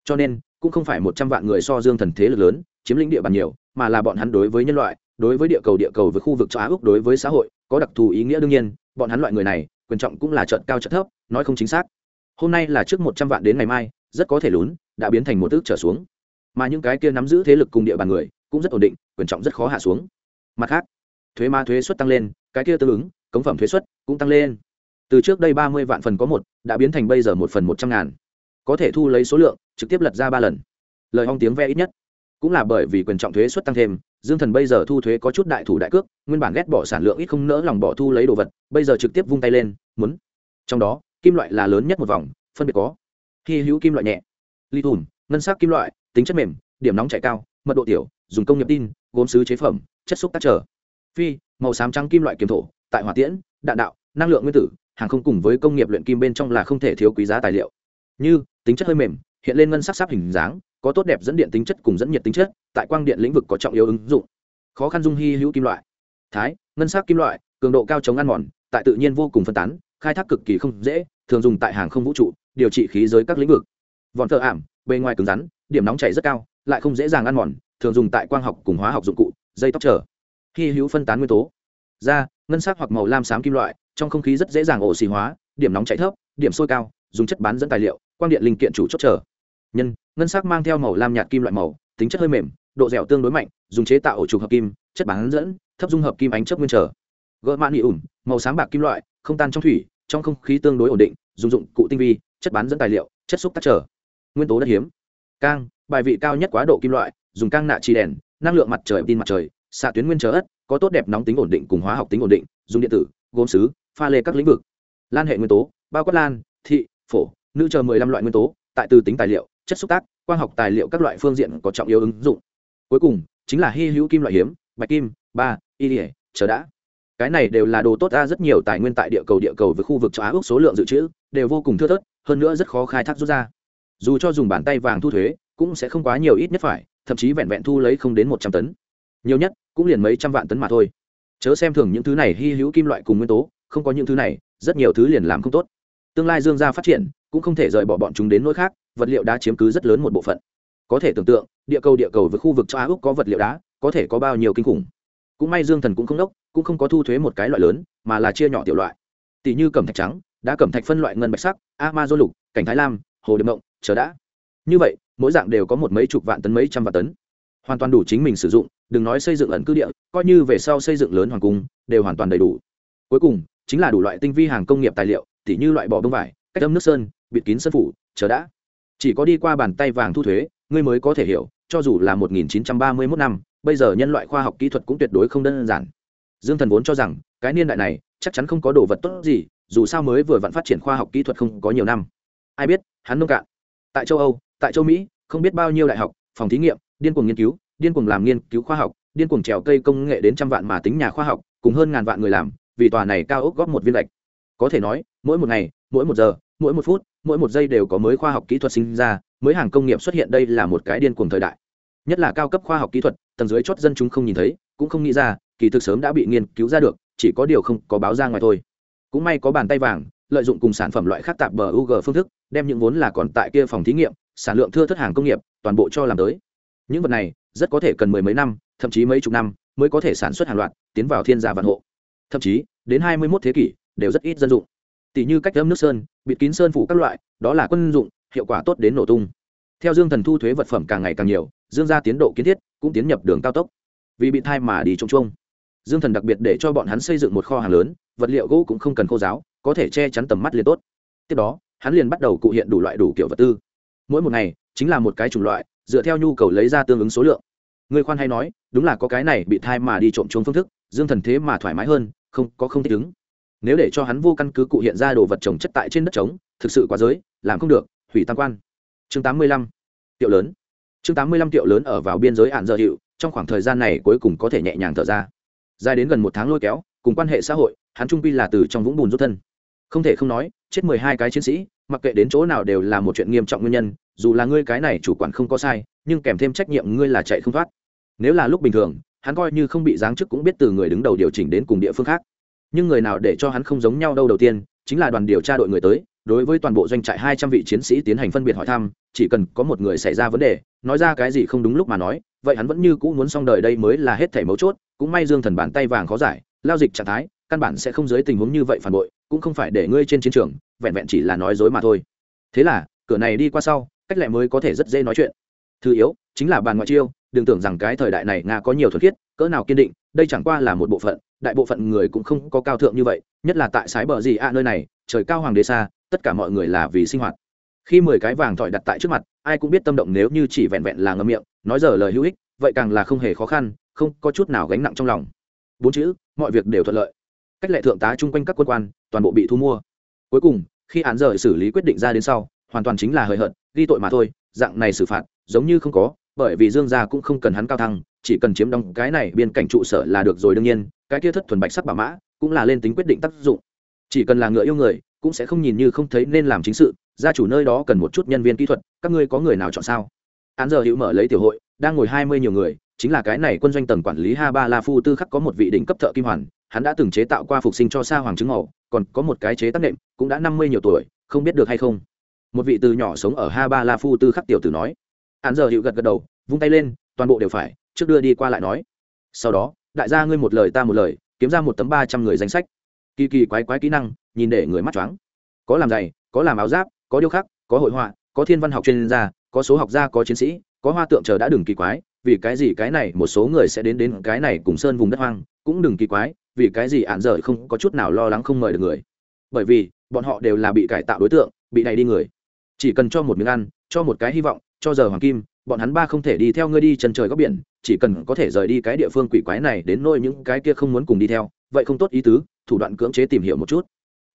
Cho nên, cũng không phải một trăm vạn người so dương thần thế lực lớn, chiếm lĩnh địa bàn nhiều, mà là bọn hắn đối với nhân loại đối với địa cầu địa cầu với khu vực châu á úc đối với xã hội có đặc thù ý nghĩa đương nhiên, bọn hắn loại người này, quyền trọng cũng là trận cao trận thấp, nói không chính xác. Hôm nay là trước một trăm vạn đến ngày mai, rất có thể lún, đã biến thành một ước trở xuống. Mà những cái kia nắm giữ thế lực cùng địa bàn người, cũng rất ổn định, quyền trọng rất khó hạ xuống. Mặt khác, thuế ma thuế suất tăng lên, cái kia tương ứng, cống phẩm thuế suất cũng tăng lên. Từ trước đây ba mươi vạn phần có một, đã biến thành bây giờ một phần một trăm ngàn. Có thể thu lấy số lượng, trực tiếp lật ra ba lần. Lời hong tiếng ve ít nhất. Cũng là bởi vì quyền trọng thuế suất tăng thêm dương thần bây giờ thu thuế có chút đại thủ đại cước, nguyên bản ghét bỏ sản lượng ít không nỡ lòng bỏ thu lấy đồ vật, bây giờ trực tiếp vung tay lên, muốn. Trong đó, kim loại là lớn nhất một vòng, phân biệt có hy hữu kim loại nhẹ, ly thùm ngân sắc kim loại, tính chất mềm, điểm nóng chạy cao, mật độ tiểu, dùng công nghiệp tin, gốm sứ chế phẩm, chất xúc tác trở. Phi, màu xám trắng kim loại kiếm thổ, tại hỏa tiễn, đạn đạo, năng lượng nguyên tử, hàng không cùng với công nghiệp luyện kim bên trong là không thể thiếu quý giá tài liệu. Như, tính chất hơi mềm, hiện lên ngân sắc sắc hình dáng có tốt đẹp dẫn điện tính chất cùng dẫn nhiệt tính chất, tại quang điện lĩnh vực có trọng yếu ứng dụng. Khó khăn dung hy hữu kim loại, thái, ngân sắc kim loại, cường độ cao chống ăn mòn, tại tự nhiên vô cùng phân tán, khai thác cực kỳ không dễ, thường dùng tại hàng không vũ trụ, điều trị khí giới các lĩnh vực. Vòn thợ ảm, bề ngoài cứng rắn, điểm nóng chảy rất cao, lại không dễ dàng ăn mòn, thường dùng tại quang học cùng hóa học dụng cụ, dây tóc trở hy hữu phân tán nguyên tố, da, ngân sắc hoặc màu lam xám kim loại, trong không khí rất dễ dàng ổ xì hóa, điểm nóng chảy thấp, điểm sôi cao, dùng chất bán dẫn tài liệu, quang điện linh kiện chủ chốt trở nhân, ngân sắc mang theo màu lam nhạt kim loại màu, tính chất hơi mềm, độ dẻo tương đối mạnh, dùng chế tạo ổ trục hợp kim, chất bán dẫn, thấp dung hợp kim ánh chấp nguyên trở. Gỡ mạn nghị ủn màu sáng bạc kim loại, không tan trong thủy, trong không khí tương đối ổn định, dùng dụng cụ tinh vi, chất bán dẫn tài liệu, chất xúc tác trở. Nguyên tố đất hiếm. Cang, bài vị cao nhất quá độ kim loại, dùng cang nạ chi đèn, năng lượng mặt trời tin mặt trời, xạ tuyến nguyên trở ất có tốt đẹp nóng tính ổn định cùng hóa học tính ổn định, dùng điện tử, gốm xứ pha lê các lĩnh vực. Lan hệ nguyên tố, bao quát lan, thị, phổ, nữ chờ mười lăm loại nguyên tố, tại từ tính tài liệu chất xúc tác, quang học tài liệu các loại phương diện có trọng yếu ứng dụng. Cuối cùng, chính là hy hữu kim loại hiếm, bạch kim, ba, y ỉa chờ đã. Cái này đều là đồ tốt ra rất nhiều tài nguyên tại địa cầu địa cầu với khu vực châu á ước số lượng dự trữ, đều vô cùng thưa thớt, hơn nữa rất khó khai thác rút ra. Dù cho dùng bàn tay vàng thu thuế, cũng sẽ không quá nhiều ít nhất phải, thậm chí vẹn vẹn thu lấy không đến một trăm tấn. Nhiều nhất, cũng liền mấy trăm vạn tấn mà thôi. Chớ xem thường những thứ này, hy hữu kim loại cùng nguyên tố, không có những thứ này, rất nhiều thứ liền làm không tốt tương lai dương gia phát triển, cũng không thể rời bỏ bọn chúng đến nỗi khác, vật liệu đá chiếm cứ rất lớn một bộ phận. Có thể tưởng tượng, địa cầu địa cầu với khu vực cho á úc có vật liệu đá, có thể có bao nhiêu kinh khủng. Cũng may dương thần cũng không đốc, cũng không có thu thuế một cái loại lớn, mà là chia nhỏ tiểu loại. Tỷ như cẩm thạch trắng, đã cẩm thạch phân loại ngân bạch sắc, amazon lục, cảnh thái lam, hồ điệp mộng, chờ đã. Như vậy, mỗi dạng đều có một mấy chục vạn tấn, mấy trăm vạn tấn. Hoàn toàn đủ chính mình sử dụng, đừng nói xây dựng ẩn cư địa, coi như về sau xây dựng lớn hoàng cung, đều hoàn toàn đầy đủ. Cuối cùng, chính là đủ loại tinh vi hàng công nghiệp tài liệu tỉ như loại bỏ bông vải, cách âm nước sơn, bịt kín sân phủ, chờ đã. Chỉ có đi qua bàn tay vàng thu thuế, ngươi mới có thể hiểu, cho dù là 1931 năm, bây giờ nhân loại khoa học kỹ thuật cũng tuyệt đối không đơn giản. Dương thần vốn cho rằng, cái niên đại này, chắc chắn không có đồ vật tốt gì, dù sao mới vừa vặn phát triển khoa học kỹ thuật không có nhiều năm. Ai biết, hắn nông cạn. Tại châu âu, tại châu mỹ, không biết bao nhiêu đại học, phòng thí nghiệm, điên cuồng nghiên cứu, điên cuồng làm nghiên cứu khoa học, điên cuồng trèo cây công nghệ đến trăm vạn mà tính nhà khoa học, cùng hơn ngàn vạn người làm, vì tòa này cao ốc góp một viên lệch có thể nói, mỗi một ngày, mỗi một giờ, mỗi một phút, mỗi một giây đều có mới khoa học kỹ thuật sinh ra, mới hàng công nghiệp xuất hiện đây là một cái điên cuồng thời đại. Nhất là cao cấp khoa học kỹ thuật, tầng dưới chót dân chúng không nhìn thấy, cũng không nghĩ ra, kỳ thực sớm đã bị nghiên cứu ra được, chỉ có điều không có báo ra ngoài thôi. Cũng may có bàn tay vàng, lợi dụng cùng sản phẩm loại khác tạp bờ UG phương thức, đem những vốn là còn tại kia phòng thí nghiệm, sản lượng thưa thất hàng công nghiệp, toàn bộ cho làm tới. Những vật này, rất có thể cần mười mấy năm, thậm chí mấy chục năm, mới có thể sản xuất hàng loạt, tiến vào thiên gia vạn hộ. Thậm chí, đến hai mươi 21 thế kỷ đều rất ít dân dụng. Tỷ như cách âm nước sơn, bịt kín sơn phủ các loại, đó là quân dụng, hiệu quả tốt đến nổ tung. Theo dương thần thu thuế vật phẩm càng ngày càng nhiều, dương gia tiến độ kiến thiết cũng tiến nhập đường cao tốc. Vì bị thai mà đi trông trông dương thần đặc biệt để cho bọn hắn xây dựng một kho hàng lớn, vật liệu gỗ cũng không cần khô giáo, có thể che chắn tầm mắt liền tốt. Tiếp đó, hắn liền bắt đầu cụ hiện đủ loại đủ kiểu vật tư. Mỗi một ngày, chính là một cái chủng loại, dựa theo nhu cầu lấy ra tương ứng số lượng. Người khoan hay nói, đúng là có cái này bị thai mà đi trộm chuông phương thức, dương thần thế mà thoải mái hơn, không, có không thích ứng nếu để cho hắn vô căn cứ cụ hiện ra đồ vật trồng chất tại trên đất trống, thực sự quá giới, làm không được, hủy tam quan. Chương tám mươi lăm, tiệu lớn. Chương tám mươi lăm tiệu lớn ở vào biên giới hạn giờ hiệu trong khoảng thời gian này cuối cùng có thể nhẹ nhàng thở ra. Dài đến gần một tháng lôi kéo, cùng quan hệ xã hội, hắn trung quy là từ trong vũng bùn rút thân. Không thể không nói, chết mười hai cái chiến sĩ, mặc kệ đến chỗ nào đều là một chuyện nghiêm trọng nguyên nhân, dù là ngươi cái này chủ quản không có sai, nhưng kèm thêm trách nhiệm ngươi là chạy không thoát. Nếu là lúc bình thường, hắn coi như không bị giáng chức cũng biết từ người đứng đầu điều chỉnh đến cùng địa phương khác nhưng người nào để cho hắn không giống nhau đâu đầu tiên, chính là đoàn điều tra đội người tới, đối với toàn bộ doanh trại hai trăm vị chiến sĩ tiến hành phân biệt hỏi thăm, chỉ cần có một người xảy ra vấn đề, nói ra cái gì không đúng lúc mà nói, vậy hắn vẫn như cũ muốn xong đời đây mới là hết thảy mấu chốt, cũng may dương thần bàn tay vàng khó giải, lao dịch trạng thái, căn bản sẽ không dưới tình huống như vậy phản bội, cũng không phải để ngươi trên chiến trường, vẹn vẹn chỉ là nói dối mà thôi. Thế là, cửa này đi qua sau, cách lại mới có thể rất dễ nói chuyện. Thứ yếu, chính là bàn ngoại chiêu, đừng tưởng rằng cái thời đại này nga có nhiều thuật khiết, cỡ nào kiên định đây chẳng qua là một bộ phận, đại bộ phận người cũng không có cao thượng như vậy, nhất là tại sái bờ gì a nơi này, trời cao hoàng đế xa, tất cả mọi người là vì sinh hoạt. Khi mười cái vàng thỏi đặt tại trước mặt, ai cũng biết tâm động nếu như chỉ vẹn vẹn là ngâm miệng, nói giờ lời hữu ích, vậy càng là không hề khó khăn, không có chút nào gánh nặng trong lòng. Bốn chữ, mọi việc đều thuận lợi. Cách lệ thượng tá chung quanh các quân quan, toàn bộ bị thu mua. Cuối cùng, khi án rời xử lý quyết định ra đến sau, hoàn toàn chính là hời hợt, ghi tội mà thôi, dạng này xử phạt, giống như không có, bởi vì dương gia cũng không cần hắn cao thăng chỉ cần chiếm đóng cái này biên cảnh trụ sở là được rồi đương nhiên, cái kia thất thuần bạch sắc bảo mã cũng là lên tính quyết định tác dụng. Chỉ cần là ngựa yêu người, cũng sẽ không nhìn như không thấy nên làm chính sự, gia chủ nơi đó cần một chút nhân viên kỹ thuật, các ngươi có người nào chọn sao? Án giờ hữu mở lấy tiểu hội, đang ngồi hai mươi nhiều người, chính là cái này quân doanh tầng quản lý ha ba la phu tư khắc có một vị đỉnh cấp thợ kim hoàn, hắn đã từng chế tạo qua phục sinh cho sa hoàng trứng màu, còn có một cái chế tác nệm, cũng đã năm mươi nhiều tuổi, không biết được hay không? Một vị từ nhỏ sống ở ha ba la phu tư khắc tiểu tử nói. Hắn giờ hữu gật gật đầu, vung tay lên, toàn bộ đều phải trước đưa đi qua lại nói. Sau đó, đại gia ngươi một lời ta một lời, kiếm ra một tấm ba trăm người danh sách. Kỳ kỳ quái quái kỹ năng, nhìn để người mắt choáng. Có làm giày, có làm áo giáp, có điêu khắc, có hội họa, có thiên văn học chuyên gia, có số học gia, có chiến sĩ, có hoa tượng chờ đã đừng kỳ quái, vì cái gì cái này một số người sẽ đến đến cái này cùng sơn vùng đất hoang, cũng đừng kỳ quái, vì cái gì ạn dở không có chút nào lo lắng không mời được người. Bởi vì, bọn họ đều là bị cải tạo đối tượng, bị này đi người. Chỉ cần cho một miếng ăn, cho một cái hy vọng, cho giờ hoàng kim bọn hắn ba không thể đi theo ngươi đi chân trời góc biển, chỉ cần có thể rời đi cái địa phương quỷ quái này đến nôi những cái kia không muốn cùng đi theo, vậy không tốt ý tứ, thủ đoạn cưỡng chế tìm hiểu một chút.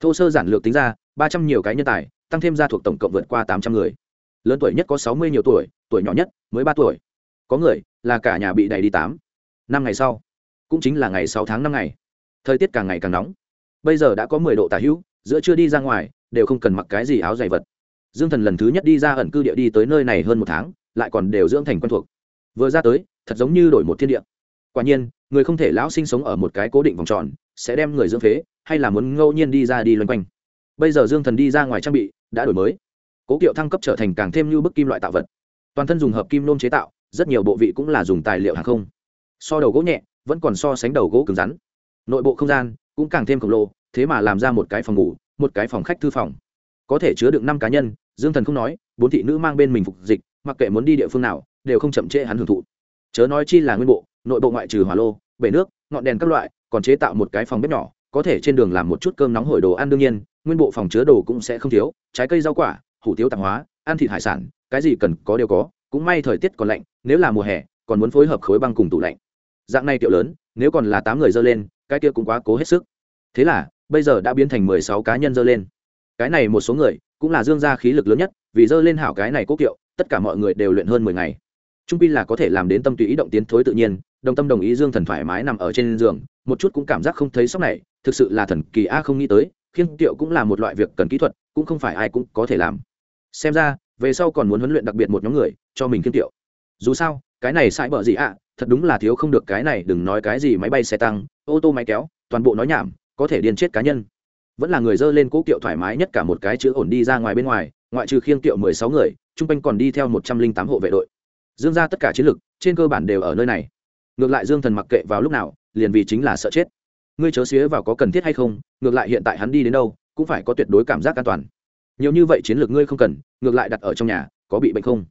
Thô sơ giản lược tính ra, ba trăm nhiều cái nhân tài, tăng thêm gia thuộc tổng cộng vượt qua tám trăm người. Lớn tuổi nhất có sáu mươi nhiều tuổi tuổi nhỏ nhất mới ba tuổi. Có người là cả nhà bị đẩy đi tám, năm ngày sau, cũng chính là ngày sáu tháng năm ngày. Thời tiết càng ngày càng nóng. Bây giờ đã có mười độ tả hữu, giữa chưa đi ra ngoài, đều không cần mặc cái gì áo dày vật. Dương thần lần thứ nhất đi ra ẩn cư địa đi tới nơi này hơn một tháng lại còn đều dưỡng thành quen thuộc. Vừa ra tới, thật giống như đổi một thiên địa. Quả nhiên, người không thể lão sinh sống ở một cái cố định vòng tròn, sẽ đem người dưỡng phế, hay là muốn ngẫu nhiên đi ra đi loanh quanh. Bây giờ dương thần đi ra ngoài trang bị, đã đổi mới. Cố kiệu thăng cấp trở thành càng thêm như bức kim loại tạo vật. Toàn thân dùng hợp kim nôm chế tạo, rất nhiều bộ vị cũng là dùng tài liệu hàng không. So đầu gỗ nhẹ, vẫn còn so sánh đầu gỗ cứng rắn. Nội bộ không gian cũng càng thêm khổng lồ, thế mà làm ra một cái phòng ngủ, một cái phòng khách thư phòng. Có thể chứa được năm cá nhân, dương thần không nói, bốn thị nữ mang bên mình phục dịch mặc kệ muốn đi địa phương nào, đều không chậm trễ hắn hưởng thụ. Chớ nói chi là nguyên bộ, nội bộ ngoại trừ hỏa lô, bể nước, ngọn đèn các loại, còn chế tạo một cái phòng bếp nhỏ, có thể trên đường làm một chút cơm nóng hổi đồ ăn đương nhiên, nguyên bộ phòng chứa đồ cũng sẽ không thiếu, trái cây rau quả, hủ tiếu tạp hóa, ăn thịt hải sản, cái gì cần có đều có, cũng may thời tiết còn lạnh, nếu là mùa hè, còn muốn phối hợp khối băng cùng tủ lạnh. Dạng này tiệu lớn, nếu còn là tám người dơ lên, cái kia cũng quá cố hết sức. Thế là, bây giờ đã biến thành mười sáu cá nhân dơ lên. Cái này một số người, cũng là dương gia khí lực lớn nhất, vì dơ lên hảo cái này cố kiệu tất cả mọi người đều luyện hơn mười ngày. Trung pi là có thể làm đến tâm tùy ý động tiến thối tự nhiên, đồng tâm đồng ý dương thần thoải mái nằm ở trên giường, một chút cũng cảm giác không thấy sốc này, thực sự là thần kỳ a không nghĩ tới, khiêng tiệu cũng là một loại việc cần kỹ thuật, cũng không phải ai cũng có thể làm. Xem ra, về sau còn muốn huấn luyện đặc biệt một nhóm người, cho mình khiêng tiệu. Dù sao, cái này sai bở gì ạ? Thật đúng là thiếu không được cái này, đừng nói cái gì máy bay xe tăng, ô tô máy kéo, toàn bộ nói nhảm, có thể điên chết cá nhân. Vẫn là người dơ lên cố kiệu thoải mái nhất cả một cái chữ ổn đi ra ngoài bên ngoài ngoại trừ khiêng tiệu mười sáu người, chung quanh còn đi theo một trăm linh tám hộ vệ đội. Dương ra tất cả chiến lực, trên cơ bản đều ở nơi này. Ngược lại dương thần mặc kệ vào lúc nào, liền vì chính là sợ chết. Ngươi chớ xía vào có cần thiết hay không, ngược lại hiện tại hắn đi đến đâu, cũng phải có tuyệt đối cảm giác an toàn. Nhiều như vậy chiến lược ngươi không cần, ngược lại đặt ở trong nhà, có bị bệnh không?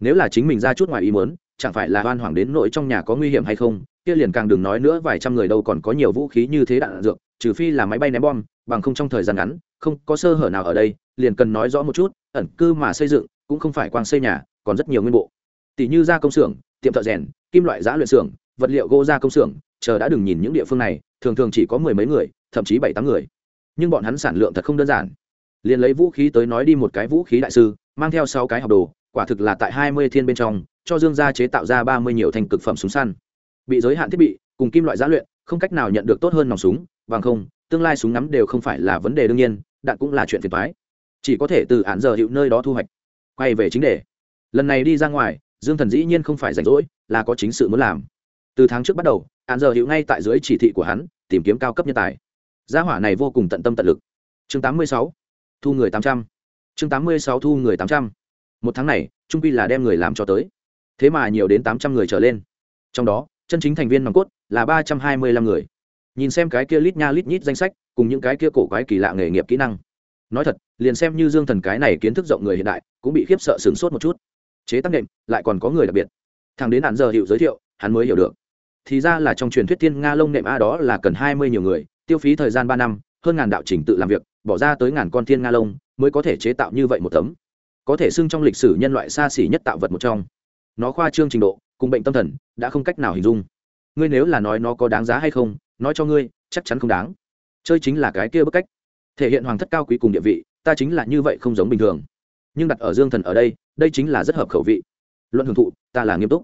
Nếu là chính mình ra chút ngoài ý muốn, chẳng phải là oan hoảng đến nội trong nhà có nguy hiểm hay không? Kia liền càng đừng nói nữa, vài trăm người đâu còn có nhiều vũ khí như thế đạn dược, trừ phi là máy bay ném bom, bằng không trong thời gian ngắn không có sơ hở nào ở đây, liền cần nói rõ một chút, ẩn cư mà xây dựng cũng không phải quang xây nhà, còn rất nhiều nguyên bộ. Tỷ như gia công xưởng, tiệm thợ rèn, kim loại giã luyện xưởng, vật liệu gỗ ra công xưởng, chờ đã đừng nhìn những địa phương này, thường thường chỉ có mười mấy người, thậm chí bảy tám người. Nhưng bọn hắn sản lượng thật không đơn giản. Liền lấy vũ khí tới nói đi một cái vũ khí đại sư, mang theo sáu cái học đồ, quả thực là tại hai mươi thiên bên trong, cho dương gia chế tạo ra ba mươi nhiều thành cực phẩm súng săn. Bị giới hạn thiết bị, cùng kim loại giá luyện, không cách nào nhận được tốt hơn nòng súng, bằng không, tương lai súng ngắm đều không phải là vấn đề đương nhiên đạn cũng là chuyện phiền toái chỉ có thể từ án giờ hiệu nơi đó thu hoạch. Quay về chính đề. Lần này đi ra ngoài, dương thần dĩ nhiên không phải rảnh rỗi, là có chính sự muốn làm. Từ tháng trước bắt đầu án giờ hiệu ngay tại dưới chỉ thị của hắn, tìm kiếm cao cấp nhân tài. Gia hỏa này vô cùng tận tâm tận lực. Chương 86. thu người 800. chương 86 thu người 800. một tháng này, trung quy là đem người làm cho tới. Thế mà nhiều đến 800 người trở lên. Trong đó, chân chính thành viên nòng cốt là ba trăm hai mươi lăm người nhìn xem cái kia lít nha lít nhít danh sách, cùng những cái kia cổ quái kỳ lạ nghề nghiệp kỹ năng. Nói thật, liền xem như dương thần cái này kiến thức rộng người hiện đại, cũng bị khiếp sợ sửng sốt một chút. Chế tác nệm lại còn có người đặc biệt. Thằng đến hạn giờ hiệu giới thiệu, hắn mới hiểu được. Thì ra là trong truyền thuyết thiên nga lông nệm a đó là cần hai mươi nhiều người, tiêu phí thời gian ba năm, hơn ngàn đạo trình tự làm việc, bỏ ra tới ngàn con thiên nga lông, mới có thể chế tạo như vậy một tấm. Có thể xưng trong lịch sử nhân loại xa xỉ nhất tạo vật một trong. Nó khoa trương trình độ, cùng bệnh tâm thần, đã không cách nào hình dung. Ngươi nếu là nói nó có đáng giá hay không nói cho ngươi, chắc chắn không đáng. Chơi chính là cái kia bức cách. Thể hiện hoàng thất cao quý cùng địa vị, ta chính là như vậy không giống bình thường. Nhưng đặt ở dương thần ở đây đây chính là rất hợp khẩu vị. Luận hưởng thụ, ta là nghiêm túc.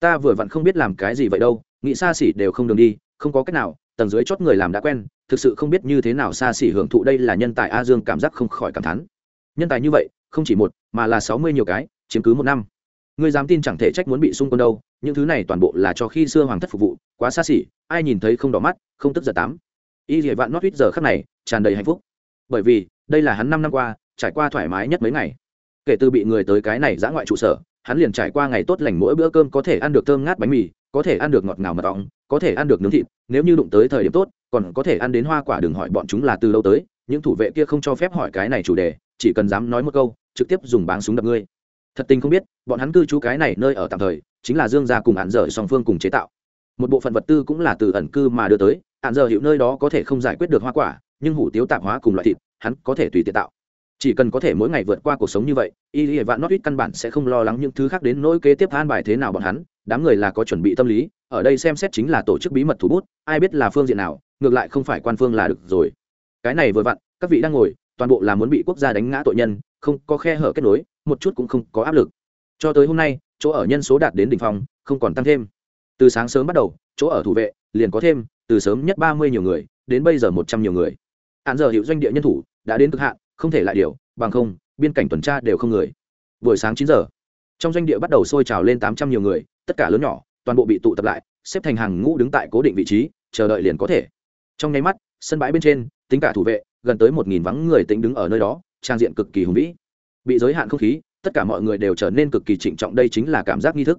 Ta vừa vặn không biết làm cái gì vậy đâu, nghĩ xa xỉ đều không đường đi, không có cách nào, tầng dưới chót người làm đã quen, thực sự không biết như thế nào xa xỉ hưởng thụ đây là nhân tài a dương cảm giác không khỏi cảm thán. Nhân tài như vậy, không chỉ một, mà là sáu mươi nhiều cái, chiếm cứ một năm. Ngươi dám tin chẳng thể trách muốn bị xung quân đâu những thứ này toàn bộ là cho khi xưa hoàng thất phục vụ, quá xa xỉ, ai nhìn thấy không đỏ mắt, không tức giận tám. Y dỉa vạn nót ít giờ khắc này tràn đầy hạnh phúc. Bởi vì, đây là hắn năm năm qua, trải qua thoải mái nhất mấy ngày. Kể từ bị người tới cái này giã ngoại trụ sở, hắn liền trải qua ngày tốt lành mỗi bữa cơm có thể ăn được thơm ngát bánh mì, có thể ăn được ngọt ngào mật ong, có thể ăn được nướng thịt, nếu như đụng tới thời điểm tốt, còn có thể ăn đến hoa quả đừng hỏi bọn chúng là từ lâu tới, những thủ vệ kia không cho phép hỏi cái này chủ đề, chỉ cần dám nói một câu, trực tiếp dùng báng súng đập ngươi thật tình không biết, bọn hắn cư trú cái này nơi ở tạm thời, chính là dương gia cùng hạn dở song phương cùng chế tạo. Một bộ phận vật tư cũng là từ ẩn cư mà đưa tới hạn dở hiệu nơi đó có thể không giải quyết được hoa quả, nhưng hủ tiếu tạp hóa cùng loại thịt, hắn có thể tùy tiện tạo. Chỉ cần có thể mỗi ngày vượt qua cuộc sống như vậy, y hệ vạn nót ít căn bản sẽ không lo lắng những thứ khác đến nỗi kế tiếp an bài thế nào bọn hắn, đám người là có chuẩn bị tâm lý, ở đây xem xét chính là tổ chức bí mật thủ bút, ai biết là phương diện nào, ngược lại không phải quan phương là được rồi. Cái này vừa vặn, các vị đang ngồi toàn bộ là muốn bị quốc gia đánh ngã tội nhân, không có khe hở kết nối, một chút cũng không có áp lực. Cho tới hôm nay, chỗ ở nhân số đạt đến đỉnh phong, không còn tăng thêm. Từ sáng sớm bắt đầu, chỗ ở thủ vệ liền có thêm, từ sớm nhất ba mươi nhiều người, đến bây giờ một trăm nhiều người. Hạn giờ hiệu doanh địa nhân thủ đã đến cực hạn, không thể lại điều, bằng không, biên cảnh tuần tra đều không người. Buổi sáng chín giờ, trong doanh địa bắt đầu sôi trào lên tám trăm nhiều người, tất cả lớn nhỏ, toàn bộ bị tụ tập lại, xếp thành hàng ngũ đứng tại cố định vị trí, chờ đợi liền có thể. Trong nháy mắt, sân bãi bên trên, tính cả thủ vệ gần tới một nghìn vắng người tính đứng ở nơi đó, trang diện cực kỳ hùng vĩ. Bị giới hạn không khí, tất cả mọi người đều trở nên cực kỳ trịnh trọng, đây chính là cảm giác nghi thức.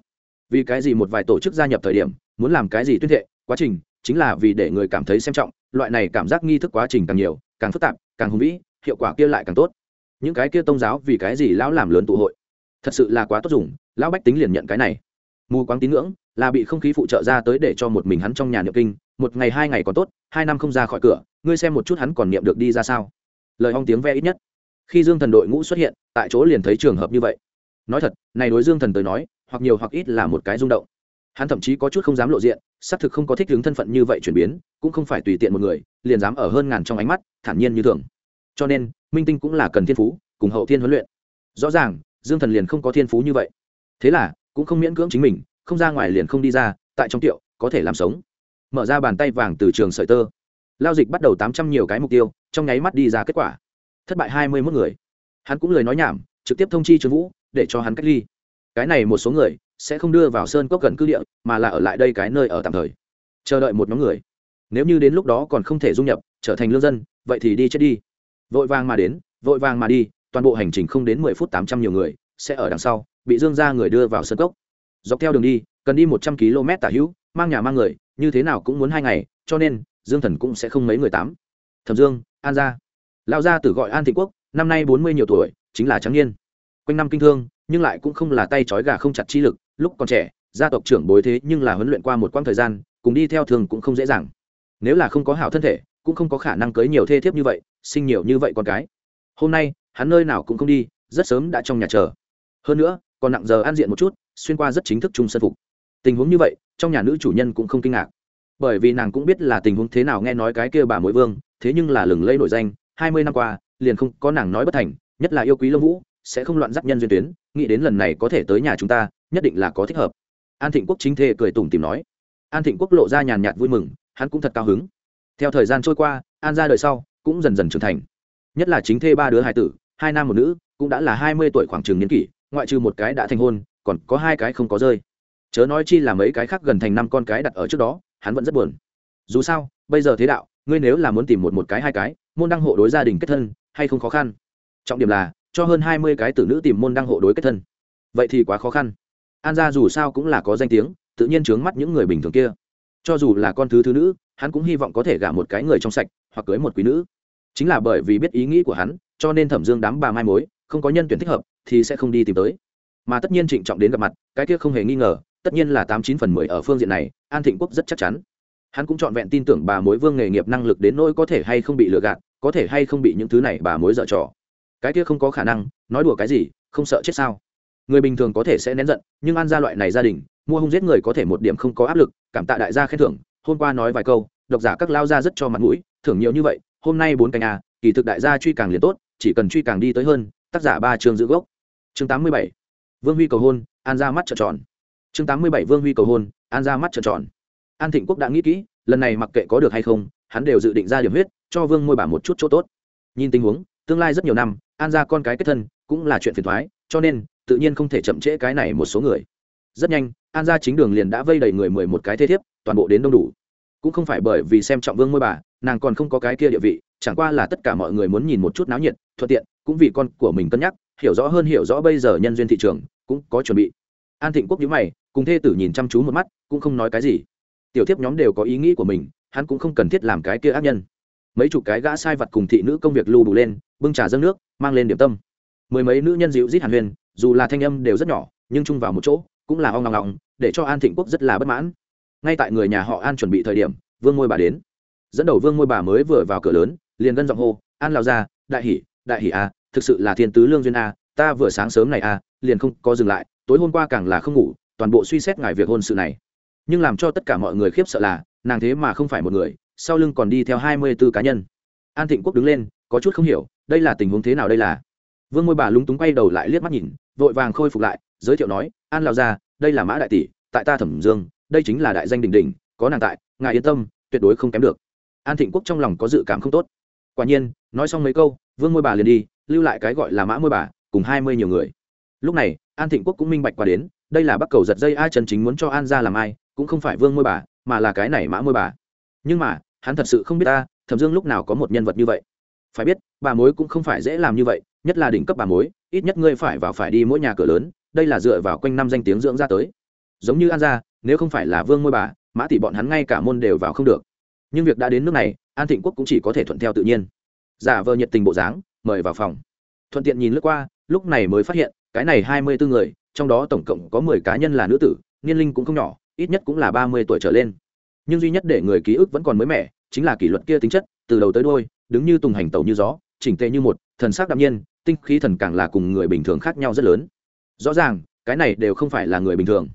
Vì cái gì một vài tổ chức gia nhập thời điểm, muốn làm cái gì tuyên thệ, quá trình, chính là vì để người cảm thấy xem trọng, loại này cảm giác nghi thức quá trình càng nhiều, càng phức tạp, càng hùng vĩ, hiệu quả kia lại càng tốt. Những cái kia tôn giáo vì cái gì lão làm lớn tụ hội? Thật sự là quá tốt dùng, lão bách tính liền nhận cái này. Mù quáng tín ngưỡng, là bị không khí phụ trợ ra tới để cho một mình hắn trong nhà niệm kinh một ngày hai ngày còn tốt, hai năm không ra khỏi cửa, ngươi xem một chút hắn còn niệm được đi ra sao. Lời hong tiếng ve ít nhất. Khi dương thần đội ngũ xuất hiện, tại chỗ liền thấy trường hợp như vậy. Nói thật, này đối dương thần tới nói, hoặc nhiều hoặc ít là một cái rung động. Hắn thậm chí có chút không dám lộ diện, xác thực không có thích hướng thân phận như vậy chuyển biến, cũng không phải tùy tiện một người, liền dám ở hơn ngàn trong ánh mắt, thản nhiên như thường. Cho nên, minh tinh cũng là cần thiên phú, cùng hậu thiên huấn luyện. Rõ ràng, dương thần liền không có thiên phú như vậy. Thế là, cũng không miễn cưỡng chính mình, không ra ngoài liền không đi ra, tại trong tiệu, có thể làm sống mở ra bàn tay vàng từ trường sợi tơ. Lao dịch bắt đầu tám trăm nhiều cái mục tiêu, trong nháy mắt đi ra kết quả. Thất bại hai mươi mốt người. Hắn cũng lời nói nhảm, trực tiếp thông chi trương vũ, để cho hắn cách ly. Cái này một số người sẽ không đưa vào sơn cốc gần cư địa, mà là ở lại đây cái nơi ở tạm thời. Chờ đợi một nhóm người. Nếu như đến lúc đó còn không thể dung nhập, trở thành lương dân, vậy thì đi chết đi. Vội vàng mà đến, vội vàng mà đi, toàn bộ hành trình không đến mười phút tám trăm nhiều người sẽ ở đằng sau, bị dương ra người đưa vào sân cốc. Dọc theo đường đi, cần đi một trăm km tả hữu, mang nhà mang người như thế nào cũng muốn hai ngày, cho nên, dương thần cũng sẽ không mấy người tám. Thẩm dương, an gia. Lao gia tử gọi an thị quốc, năm nay bốn mươi nhiều tuổi, chính là trắng niên. Quanh năm kinh thương, nhưng lại cũng không là tay trói gà không chặt chi lực, lúc còn trẻ, gia tộc trưởng bối thế nhưng là huấn luyện qua một quãng thời gian, cùng đi theo thường cũng không dễ dàng. Nếu là không có hảo thân thể, cũng không có khả năng cưới nhiều thê thiếp như vậy, sinh nhiều như vậy con cái. Hôm nay, hắn nơi nào cũng không đi, rất sớm đã trong nhà chờ. Hơn nữa, còn nặng giờ an diện một chút, xuyên qua rất chính thức chung sân phục tình huống như vậy, trong nhà nữ chủ nhân cũng không kinh ngạc. Bởi vì nàng cũng biết là tình huống thế nào nghe nói cái kia bà mối vương, thế nhưng là lừng lẫy nổi danh, hai mươi năm qua, liền không có nàng nói bất thành, nhất là yêu quý lâm vũ, sẽ không loạn dắt nhân duyên tuyến, nghĩ đến lần này có thể tới nhà chúng ta, nhất định là có thích hợp. An thịnh quốc chính thê cười tủm tìm nói. An thịnh quốc lộ ra nhàn nhạt vui mừng, hắn cũng thật cao hứng. Theo thời gian trôi qua, an ra đời sau, cũng dần dần trưởng thành. Nhất là chính thê ba đứa hai tử, hai nam một nữ, cũng đã là hai mươi tuổi khoảng trường niên kỷ, ngoại trừ một cái đã thành hôn, còn có hai cái không có rơi chớ nói chi là mấy cái khác gần thành năm con cái đặt ở trước đó, hắn vẫn rất buồn. Dù sao, bây giờ thế đạo, ngươi nếu là muốn tìm một một cái hai cái, môn đăng hộ đối gia đình kết thân, hay không khó khăn? Trọng điểm là, cho hơn hai mươi cái tử nữ tìm môn đăng hộ đối kết thân. Vậy thì quá khó khăn. An gia dù sao cũng là có danh tiếng, tự nhiên trướng mắt những người bình thường kia. Cho dù là con thứ thứ nữ, hắn cũng hy vọng có thể gả một cái người trong sạch, hoặc cưới một quý nữ. Chính là bởi vì biết ý nghĩ của hắn, cho nên thẩm dương đám bà mai mối, không có nhân tuyển thích hợp, thì sẽ không đi tìm tới. Mà tất nhiên trịnh trọng đến gặp mặt, cái kia không hề nghi ngờ tất nhiên là tám chín phần mười ở phương diện này an thịnh quốc rất chắc chắn. Hắn cũng trọn vẹn tin tưởng bà mối vương nghề nghiệp năng lực đến nỗi có thể hay không bị lừa gạt có thể hay không bị những thứ này bà mối dở trò. Cái kia không có khả năng nói đùa cái gì không sợ chết sao? Người bình thường có thể sẽ nén giận nhưng an gia loại này gia đình mua hung giết người có thể một điểm không có áp lực cảm tạ đại gia khen thưởng hôm qua nói vài câu độc giả các lao ra rất cho mặt mũi thưởng nhiều như vậy hôm nay bốn canh à, kỳ thực đại gia truy càng liền tốt chỉ cần truy càng đi tới hơn tác giả ba chương giữ gốc. Chương tám mươi bảy. Vương huy cầu hôn an ra mắt trợn tròn chương tám mươi bảy vương huy cầu hôn, an ra mắt trợn tròn. An thịnh quốc đã nghĩ kỹ, lần này mặc kệ có được hay không, hắn đều dự định ra điểm huyết, cho vương môi bà một chút chỗ tốt. Nhìn tình huống, tương lai rất nhiều năm, an ra con cái kết thân cũng là chuyện phiền thoái, cho nên tự nhiên không thể chậm trễ cái này một số người. Rất nhanh, an ra chính đường liền đã vây đầy người mười một cái thế thiếp, toàn bộ đến đông đủ. Cũng không phải bởi vì xem trọng vương môi bà, nàng còn không có cái kia địa vị, chẳng qua là tất cả mọi người muốn nhìn một chút náo nhiệt, thuận tiện, cũng vì con của mình cân nhắc, hiểu rõ hơn hiểu rõ bây giờ nhân duyên thị trường, cũng có chuẩn bị an thịnh quốc nhíu mày cùng thê tử nhìn chăm chú một mắt cũng không nói cái gì. Tiểu thiếp nhóm đều có ý nghĩ của mình hắn cũng không cần thiết làm cái kia ác nhân. Mấy chục cái gã sai vật cùng thị nữ công việc lưu đủ lên bưng trà dâng nước mang lên điểm tâm. Mười mấy nữ nhân dịu rít hàn huyền dù là thanh âm đều rất nhỏ nhưng chung vào một chỗ cũng là ong ngọng ngọng để cho an thịnh quốc rất là bất mãn. Ngay tại người nhà họ an chuẩn bị thời điểm vương ngôi bà đến. Dẫn đầu vương ngôi bà mới vừa vào cửa lớn liền gân giọng hô an lao ra đại hỷ đại hỷ a à, thực sự là thiên tứ lương duyên a à, ta vừa sáng sớm này a à, liền không có dừng lại tối hôm qua càng là không ngủ, toàn bộ suy xét ngài việc hôn sự này. Nhưng làm cho tất cả mọi người khiếp sợ là, nàng thế mà không phải một người, sau lưng còn đi theo hai mươi b ố cá nhân. An thịnh quốc đứng lên, có chút không hiểu, đây là tình huống thế nào đây là? Vương môi bà lúng túng quay đầu lại liếc mắt nhìn, vội vàng khôi phục lại, giới thiệu nói, an lao ra đây là mã đại tỷ, tại ta thẩm dương, đây chính là đại danh đình đình có nàng tại, ngài yên tâm, tuyệt đối không kém được. An thịnh quốc trong lòng có dự cảm không tốt. Quả nhiên, nói xong mấy câu, vương môi bà liền đi, lưu lại cái gọi là mã môi bà, cùng hai mươi nhiều người. Lúc này an thịnh quốc cũng minh bạch qua đến, đây là bắc cầu giật dây ai chân chính muốn cho an ra làm ai, cũng không phải vương môi bà, mà là cái này mã môi bà. Nhưng mà, hắn thật sự không biết ta, thẩm dương lúc nào có một nhân vật như vậy. Phải biết, bà mối cũng không phải dễ làm như vậy, nhất là đỉnh cấp bà mối, ít nhất ngươi phải vào phải đi mỗi nhà cửa lớn, đây là dựa vào quanh năm danh tiếng dưỡng ra tới. Giống như an gia nếu không phải là vương môi bà, mã tỷ bọn hắn ngay cả môn đều vào không được. Nhưng việc đã đến nước này, an thịnh quốc cũng chỉ có thể thuận theo tự nhiên. Giả vờ nhiệt tình bộ dáng, mời vào phòng. Thuận tiện nhìn lướt qua, lúc này mới phát hiện cái này hai mươi bốn người, trong đó tổng cộng có mười cá nhân là nữ tử, niên linh cũng không nhỏ, ít nhất cũng là ba mươi tuổi trở lên. Nhưng duy nhất để người ký ức vẫn còn mới mẻ, chính là kỷ luật kia tính chất, từ đầu tới đôi, đứng như tùng hành tẩu như gió, chỉnh tề như một, thần sắc đạm nhiên, tinh khí thần càng là cùng người bình thường khác nhau rất lớn. Rõ ràng, cái này đều không phải là người bình thường.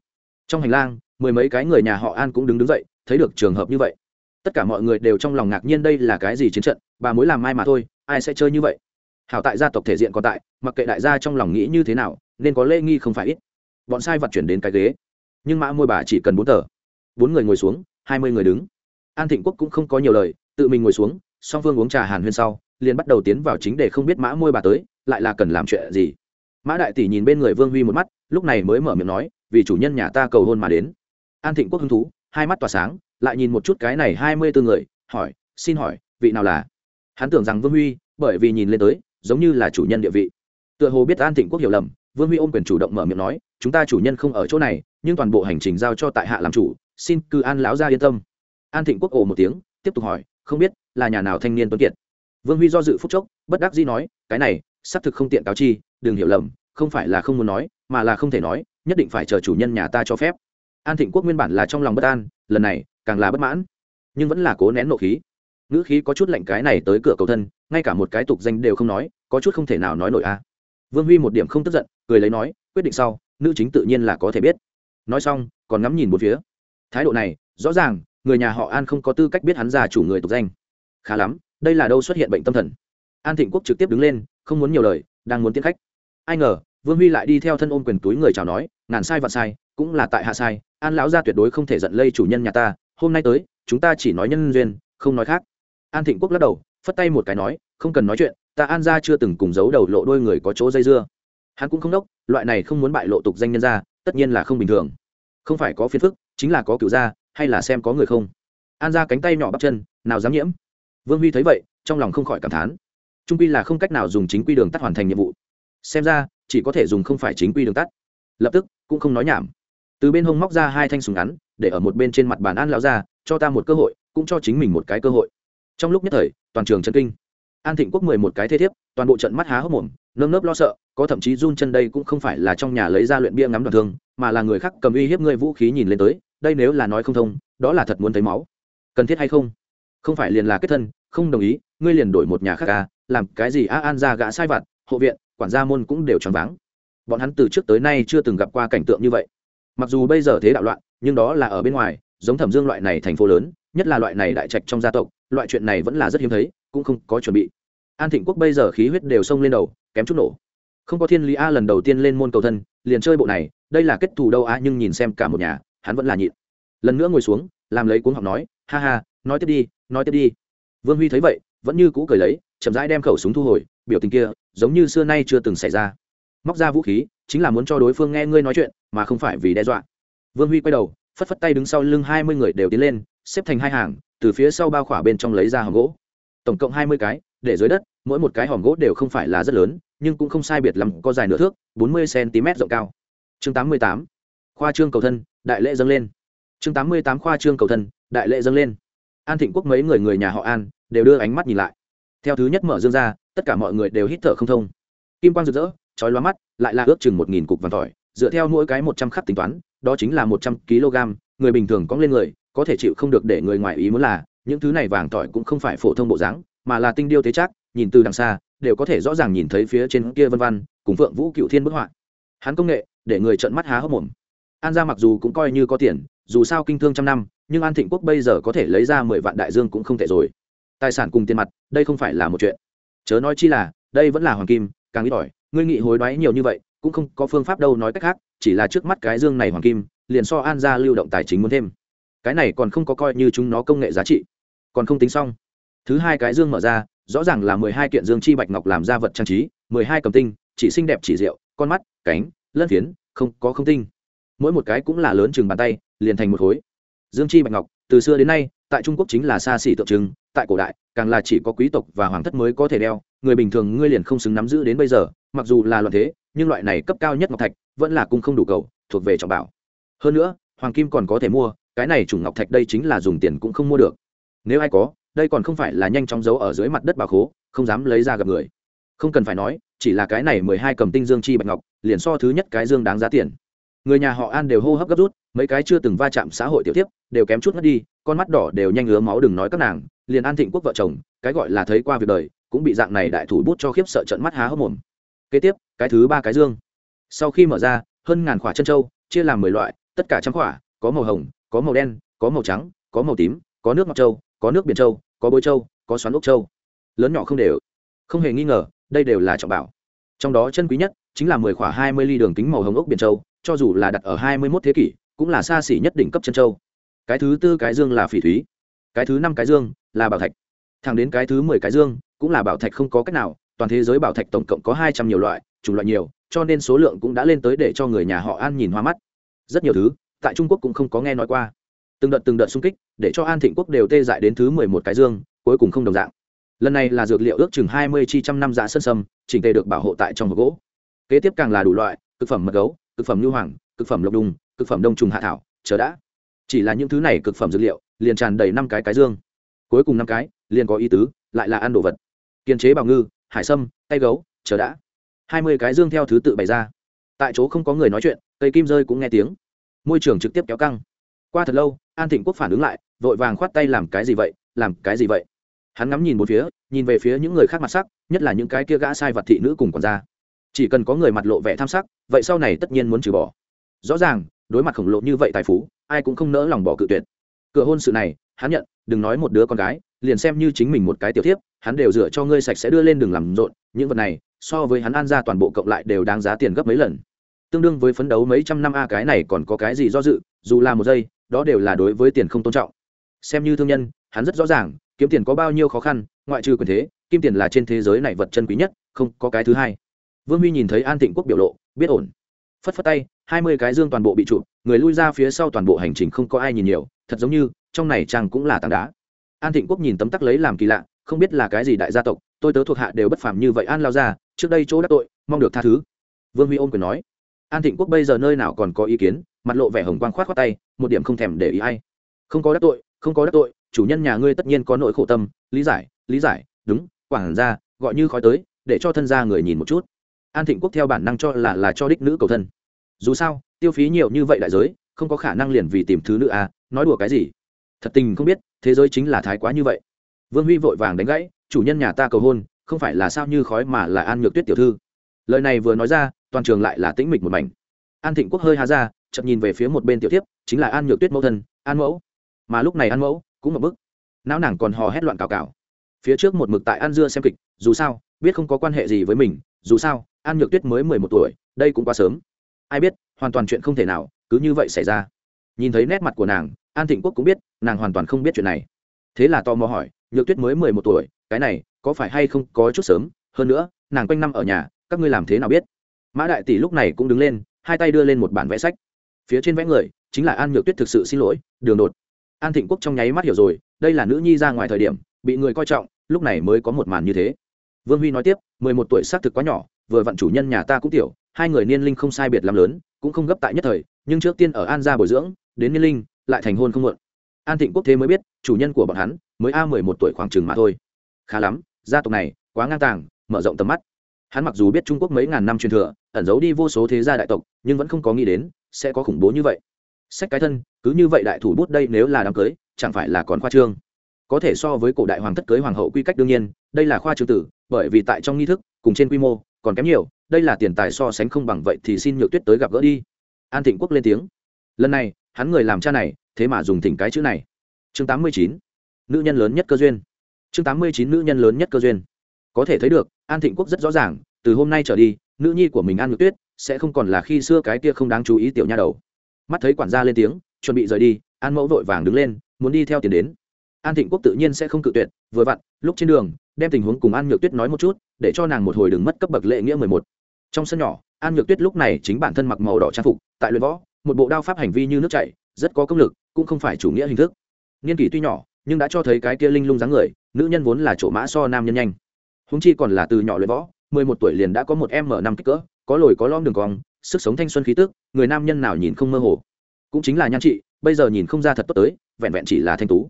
Trong hành lang, mười mấy cái người nhà họ an cũng đứng đứng dậy, thấy được trường hợp như vậy. Tất cả mọi người đều trong lòng ngạc nhiên đây là cái gì chiến trận, bà mối làm mai mà thôi, ai sẽ chơi như vậy? Hảo tại gia tộc thể diện còn tại mặc kệ đại gia trong lòng nghĩ như thế nào, nên có lễ nghi không phải ít. Bọn sai vật chuyển đến cái ghế. Nhưng mã môi bà chỉ cần bốn tờ. Bốn người ngồi xuống, hai mươi người đứng. An thịnh quốc cũng không có nhiều lời, tự mình ngồi xuống, song phương uống trà hàn huyên sau, liền bắt đầu tiến vào chính để không biết mã môi bà tới, lại là cần làm chuyện gì. Mã đại tỷ nhìn bên người vương huy một mắt, lúc này mới mở miệng nói, vì chủ nhân nhà ta cầu hôn mà đến. An thịnh quốc hứng thú, hai mắt tỏa sáng, lại nhìn một chút cái này hai mươi bốn người, hỏi, xin hỏi, vị nào là? Hắn tưởng rằng vương huy, bởi vì nhìn lên tới, giống như là chủ nhân địa vị tựa hồ biết an thịnh quốc hiểu lầm, vương huy ôm quyền chủ động mở miệng nói, chúng ta chủ nhân không ở chỗ này, nhưng toàn bộ hành trình giao cho tại hạ làm chủ, xin cư an lão gia yên tâm. An thịnh quốc ồ một tiếng, tiếp tục hỏi, không biết là nhà nào thanh niên tuấn kiệt? Vương huy do dự phúc chốc, bất đắc dĩ nói, cái này, xác thực không tiện cáo chi, đừng hiểu lầm, không phải là không muốn nói, mà là không thể nói, nhất định phải chờ chủ nhân nhà ta cho phép. An thịnh quốc nguyên bản là trong lòng bất an, lần này càng là bất mãn, nhưng vẫn là cố nén nộ khí. Ngữ khí có chút lạnh cái này tới cửa cầu thân, ngay cả một cái tục danh đều không nói, có chút không thể nào nói nổi a vương huy một điểm không tức giận, cười lấy nói, quyết định sau, nữ chính tự nhiên là có thể biết. Nói xong, còn ngắm nhìn một phía. Thái độ này, rõ ràng, người nhà họ an không có tư cách biết hắn già chủ người tục danh. Khá lắm, đây là đâu xuất hiện bệnh tâm thần. An thịnh quốc trực tiếp đứng lên, không muốn nhiều lời, đang muốn tiến khách. Ai ngờ, vương huy lại đi theo thân ôm quyền túi người chào nói, ngàn sai vạn sai, cũng là tại hạ sai, an lão gia tuyệt đối không thể giận lây chủ nhân nhà ta, hôm nay tới, chúng ta chỉ nói nhân duyên, không nói khác. An thịnh quốc lắc đầu, phất tay một cái nói, không cần nói chuyện ta an gia chưa từng cùng giấu đầu lộ đôi người có chỗ dây dưa. Hắn cũng không đốc, loại này không muốn bại lộ tục danh nhân gia, tất nhiên là không bình thường. Không phải có phiền phức, chính là có cựu gia, hay là xem có người không. An ra cánh tay nhỏ bắp chân, nào dám nhiễm. Vương huy thấy vậy, trong lòng không khỏi cảm thán. Trung quy là không cách nào dùng chính quy đường tắt hoàn thành nhiệm vụ. Xem ra, chỉ có thể dùng không phải chính quy đường tắt. Lập tức, cũng không nói nhảm. Từ bên hông móc ra hai thanh súng ngắn, để ở một bên trên mặt bàn an lão ra cho ta một cơ hội, cũng cho chính mình một cái cơ hội. Trong lúc nhất thời, toàn trường chân kinh an thịnh quốc mười một cái thế thiếp, toàn bộ trận mắt há hốc mồm, nơm nớp lo sợ, có thậm chí run chân đây cũng không phải là trong nhà lấy ra luyện bia ngắm đoạn thương, mà là người khác cầm uy hiếp ngươi vũ khí nhìn lên tới, đây nếu là nói không thông, đó là thật muốn thấy máu. Cần thiết hay không? Không phải liền là kết thân, không đồng ý, ngươi liền đổi một nhà khác à làm cái gì a an ra gã sai vặt, hộ viện, quản gia môn cũng đều choáng váng. Bọn hắn từ trước tới nay chưa từng gặp qua cảnh tượng như vậy. Mặc dù bây giờ thế đạo loạn, nhưng đó là ở bên ngoài, giống thẩm dương loại này thành phố lớn, nhất là loại này đại trạch trong gia tộc, loại chuyện này vẫn là rất hiếm thấy cũng không có chuẩn bị. An thịnh quốc bây giờ khí huyết đều xông lên đầu, kém chút nổ. Không có thiên lý a lần đầu tiên lên môn cầu thân, liền chơi bộ này, đây là kết thù đâu a nhưng nhìn xem cả một nhà, hắn vẫn là nhịn. Lần nữa ngồi xuống, làm lấy cuốn học nói, ha ha, nói tiếp đi, nói tiếp đi. Vương huy thấy vậy, vẫn như cũ cười lấy, chậm rãi đem khẩu súng thu hồi, biểu tình kia, giống như xưa nay chưa từng xảy ra. Móc ra vũ khí, chính là muốn cho đối phương nghe ngươi nói chuyện, mà không phải vì đe dọa. Vương huy quay đầu, phất phất tay đứng sau lưng hai mươi người đều tiến lên, xếp thành hai hàng, từ phía sau bao khỏa bên trong lấy ra hòm gỗ tổng cộng hai mươi cái, để dưới đất, mỗi một cái hòm gỗ đều không phải là rất lớn, nhưng cũng không sai biệt lắm, có dài nửa thước, bốn mươi cm rộng cao. Chương tám mươi tám, khoa trương cầu thân, đại lễ dâng lên. Chương tám mươi tám, khoa trương cầu thân, đại lễ dâng lên. An thịnh quốc mấy người người nhà họ an đều đưa ánh mắt nhìn lại. Theo thứ nhất mở dương ra, tất cả mọi người đều hít thở không thông. Kim quang rực rỡ, chói lóa mắt, lại là ước chừng một nghìn cục vàng tỏi, dựa theo mỗi cái một trăm khắc tính toán, đó chính là một trăm kg người bình thường cóng lên người, có thể chịu không được để người ngoài ý muốn là những thứ này vàng tỏi cũng không phải phổ thông bộ dáng, mà là tinh điêu thế chắc nhìn từ đằng xa, đều có thể rõ ràng nhìn thấy phía trên kia vân văn cùng phượng vũ cựu thiên bức họa. Hắn công nghệ, để người trợn mắt há hốc mồm. An gia mặc dù cũng coi như có tiền, dù sao kinh thương trăm năm, nhưng an thịnh quốc bây giờ có thể lấy ra mười vạn đại dương cũng không thể rồi. Tài sản cùng tiền mặt, đây không phải là một chuyện. Chớ nói chi là, đây vẫn là hoàng kim, càng ít ỏi, ngươi nghị hối đoái nhiều như vậy, cũng không có phương pháp đâu nói cách khác, chỉ là trước mắt cái dương này hoàng kim, liền so an gia lưu động tài chính muốn thêm. Cái này còn không có coi như chúng nó công nghệ giá trị còn không tính xong. Thứ hai cái dương mở ra, rõ ràng là mười hai kiện dương chi bạch ngọc làm ra vật trang trí, mười hai cầm tinh, chỉ xinh đẹp chỉ rượu, con mắt, cánh, lân phiến, không có không tinh. Mỗi một cái cũng là lớn chừng bàn tay, liền thành một khối. Dương chi bạch ngọc, từ xưa đến nay, tại trung quốc chính là xa xỉ tượng trưng, tại cổ đại, càng là chỉ có quý tộc và hoàng thất mới có thể đeo, người bình thường ngươi liền không xứng nắm giữ đến bây giờ, mặc dù là loạn thế, nhưng loại này cấp cao nhất ngọc thạch, vẫn là cung không đủ cầu, thuộc về trọng bảo. Hơn nữa, hoàng kim còn có thể mua, cái này chủng ngọc thạch đây chính là dùng tiền cũng không mua được nếu ai có, đây còn không phải là nhanh chóng giấu ở dưới mặt đất bà khố, không dám lấy ra gặp người. Không cần phải nói, chỉ là cái này mười hai cầm tinh dương chi bạch ngọc, liền so thứ nhất cái dương đáng giá tiền. Người nhà họ an đều hô hấp gấp rút, mấy cái chưa từng va chạm xã hội tiểu tiếp đều kém chút mất đi, con mắt đỏ đều nhanh ngứa máu đừng nói các nàng, liền an thịnh quốc vợ chồng, cái gọi là thấy qua việc đời, cũng bị dạng này đại thủ bút cho khiếp sợ trận mắt há hốc mồm. Kế tiếp, cái thứ ba cái dương. Sau khi mở ra, hơn ngàn khỏa chân trâu chia làm mười loại, tất cả trăm khỏa, có màu hồng, có màu đen, có màu trắng, có màu tím, có nước ngọc trâu có nước biển châu, có bôi châu, có xoắn ốc châu, lớn nhỏ không đều. Không hề nghi ngờ đây đều là trọng bảo. Trong đó chân quý nhất chính là mười khỏa hai mươi ly đường kính màu hồng ốc biển châu, cho dù là đặt ở hai mươi mốt thế kỷ cũng là xa xỉ nhất đỉnh cấp chân châu. Cái thứ tư cái dương là phỉ thúy cái thứ năm cái dương là bảo thạch. Thẳng đến cái thứ mười cái dương cũng là bảo thạch không có cách nào toàn thế giới bảo thạch tổng cộng có hai trăm nhiều loại chủng loại nhiều cho nên số lượng cũng đã lên tới để cho người nhà họ an nhìn hoa mắt. Rất nhiều thứ tại trung quốc cũng không có nghe nói qua từng đợt từng đợt xung kích, để cho an thịnh quốc đều tê dại đến thứ mười một cái dương, cuối cùng không đồng dạng. Lần này là dược liệu ước chừng hai mươi chi trăm năm dạ sân sâm, chỉnh tề được bảo hộ tại trong hộp gỗ. Kế tiếp càng là đủ loại thực phẩm mật gấu thực phẩm lưu hoàng thực phẩm lộc đùng thực phẩm đông trùng hạ thảo, chờ đã. Chỉ là những thứ này cực phẩm dược liệu, liền tràn đầy năm cái cái dương. Cuối cùng năm cái, liền có ý tứ, lại là ăn đồ vật. Kiên chế bào ngư, hải sâm, tay gấu, chờ đã. Hai mươi cái dương theo thứ tự bày ra. Tại chỗ không có người nói chuyện, cây kim rơi cũng nghe tiếng. Môi trường trực tiếp kéo căng qua thật lâu, an thịnh quốc phản ứng lại, vội vàng khoát tay làm cái gì vậy, làm cái gì vậy? Hắn ngắm nhìn một phía, nhìn về phía những người khác mặt sắc, nhất là những cái kia gã sai vật thị nữ cùng còn ra chỉ cần có người mặt lộ vẻ tham sắc, vậy sau này tất nhiên muốn trừ bỏ. Rõ ràng, đối mặt khổng lồ như vậy tài phú, ai cũng không nỡ lòng bỏ cự tuyệt. Cửa hôn sự này, hắn nhận, đừng nói một đứa con gái, liền xem như chính mình một cái tiểu thiếp, hắn đều dựa cho ngươi sạch sẽ đưa lên đường làm rộn, những vật này, so với hắn an ra toàn bộ cộng lại đều đáng giá tiền gấp mấy lần. Tương đương với phấn đấu mấy trăm năm a cái này còn có cái gì do dự, dù là một giây đó đều là đối với tiền không tôn trọng. Xem như thương nhân, hắn rất rõ ràng, kiếm tiền có bao nhiêu khó khăn, ngoại trừ quyền thế, kim tiền là trên thế giới này vật chân quý nhất, không có cái thứ hai. Vương huy nhìn thấy an thịnh quốc biểu lộ, biết ổn. Phất phất tay, hai mươi cái dương toàn bộ bị chụp, người lui ra phía sau toàn bộ hành trình không có ai nhìn nhiều, thật giống như, trong này chàng cũng là tảng đá. An thịnh quốc nhìn tấm tắc lấy làm kỳ lạ, không biết là cái gì đại gia tộc, tôi tớ thuộc hạ đều bất phàm như vậy, an lao ra, trước đây chỗ đắc tội, mong được tha thứ. Vương huy ôm quyền nói. An thịnh quốc bây giờ nơi nào còn có ý kiến mặt lộ vẻ hồng quang khoát khoát tay, một điểm không thèm để ý ai. không có đắc tội, không có đắc tội, chủ nhân nhà ngươi tất nhiên có nỗi khổ tâm. Lý giải lý giải, đúng quảng ra gọi như khói tới, để cho thân gia người nhìn một chút. An thịnh quốc theo bản năng cho là là cho đích nữ cầu thân. Dù sao, tiêu phí nhiều như vậy đại giới, không có khả năng liền vì tìm thứ nữ à nói đùa cái gì? Thật tình không biết, thế giới chính là thái quá như vậy. Vương huy vội vàng đánh gãy, chủ nhân nhà ta cầu hôn, không phải là sao như khói mà là an nhược tuyết tiểu thư. Lời này vừa nói ra, toàn trường lại là tĩnh mịch một mảnh. An thịnh quốc hơi há ra chậm nhìn về phía một bên tiểu tiếp chính là an nhược tuyết mẫu thân, an mẫu. Mà lúc này an mẫu cũng một bức não nàng còn hò hét loạn cào cào. Phía trước một mực tại an dưa xem kịch, dù sao, biết không có quan hệ gì với mình, dù sao, an nhược tuyết mới mười một tuổi, đây cũng quá sớm. Ai biết, hoàn toàn chuyện không thể nào, cứ như vậy xảy ra. Nhìn thấy nét mặt của nàng, an thịnh quốc cũng biết, nàng hoàn toàn không biết chuyện này. Thế là tò mò hỏi, nhược tuyết mới mười một tuổi, cái này có phải hay không có chút sớm? Hơn nữa, nàng quanh năm ở nhà, các ngươi làm thế nào biết? Mã đại tỷ lúc này cũng đứng lên, hai tay đưa lên một bản vẽ sách phía trên vẽ người chính là an nhược tuyết thực sự xin lỗi đường đột an thịnh quốc trong nháy mắt hiểu rồi đây là nữ nhi ra ngoài thời điểm bị người coi trọng lúc này mới có một màn như thế vương huy nói tiếp mười một tuổi xác thực quá nhỏ vừa vặn chủ nhân nhà ta cũng tiểu hai người niên linh không sai biệt làm lớn cũng không gấp tại nhất thời nhưng trước tiên ở an gia bồi dưỡng đến niên linh lại thành hôn không muộn an thịnh quốc thế mới biết chủ nhân của bọn hắn mới a mười một tuổi khoảng chừng mà thôi khá lắm gia tộc này quá ngang tàng mở rộng tầm mắt hắn mặc dù biết trung quốc mấy ngàn năm truyền thừa ẩn giấu đi vô số thế gia đại tộc nhưng vẫn không có nghĩ đến sẽ có khủng bố như vậy. Sách cái thân, cứ như vậy đại thủ bút đây nếu là đám cưới, chẳng phải là còn khoa trương? Có thể so với cổ đại hoàng thất cưới hoàng hậu quy cách đương nhiên, đây là khoa trương tử, bởi vì tại trong nghi thức, cùng trên quy mô, còn kém nhiều, đây là tiền tài so sánh không bằng vậy thì xin nhược tuyết tới gặp gỡ đi. An thịnh quốc lên tiếng. Lần này, hắn người làm cha này, thế mà dùng thỉnh cái chữ này. Chương tám mươi chín, nữ nhân lớn nhất cơ duyên. Chương tám mươi chín, nữ nhân lớn nhất cơ duyên. Có thể thấy được, an thịnh quốc rất rõ ràng, từ hôm nay trở đi, nữ nhi của mình an nhược tuyết sẽ không còn là khi xưa cái kia không đáng chú ý tiểu nha đầu. Mắt thấy quản gia lên tiếng, chuẩn bị rời đi, an mẫu vội vàng đứng lên, muốn đi theo tiền đến. An thịnh quốc tự nhiên sẽ không cự tuyệt, vừa vặn, lúc trên đường, đem tình huống cùng an nhược tuyết nói một chút, để cho nàng một hồi đừng mất cấp bậc lệ nghĩa mười một. Trong sân nhỏ, an nhược tuyết lúc này chính bản thân mặc màu đỏ trang phục, tại luyện võ, một bộ đao pháp hành vi như nước chảy, rất có công lực, cũng không phải chủ nghĩa hình thức. Niên kỷ tuy nhỏ, nhưng đã cho thấy cái kia linh lung dáng người, nữ nhân vốn là chỗ mã so nam nhân nhanh. Húng chi còn là từ nhỏ luyện võ, mười một tuổi liền đã có một m năm kích cỡ có lồi có lom đường cong sức sống thanh xuân khí tức người nam nhân nào nhìn không mơ hồ. Cũng chính là nhan chị, bây giờ nhìn không ra thật tốt tới vẹn vẹn chỉ là thanh tú.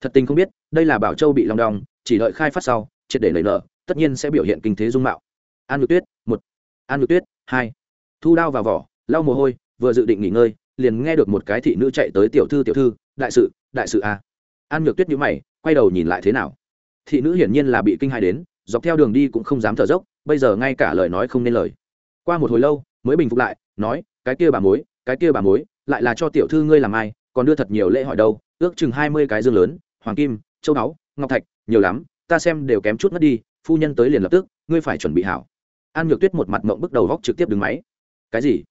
Thật tình không biết đây là bảo châu bị lòng đong chỉ đợi khai phát sau triệt để nảy nở tất nhiên sẽ biểu hiện kinh thế dung mạo. An nhược tuyết một. An nhược tuyết hai. Thu đao vào vỏ lau mồ hôi vừa dự định nghỉ ngơi liền nghe được một cái thị nữ chạy tới tiểu thư tiểu thư đại sự đại sự a à. an nhược tuyết nhíu mày quay đầu nhìn lại thế nào. Thị nữ hiển nhiên là bị kinh hai đến dọc theo đường đi cũng không dám thở dốc bây giờ ngay cả lời nói không nên lời qua một hồi lâu, mới bình phục lại, nói, cái kia bà mối, cái kia bà mối, lại là cho tiểu thư ngươi làm ai, còn đưa thật nhiều lễ hỏi đâu, ước chừng hai mươi cái dương lớn, hoàng kim, châu báu, ngọc thạch, nhiều lắm, ta xem đều kém chút mất đi, phu nhân tới liền lập tức, ngươi phải chuẩn bị hảo. An nhược tuyết một mặt mộng bước đầu góc trực tiếp đứng máy. Cái gì?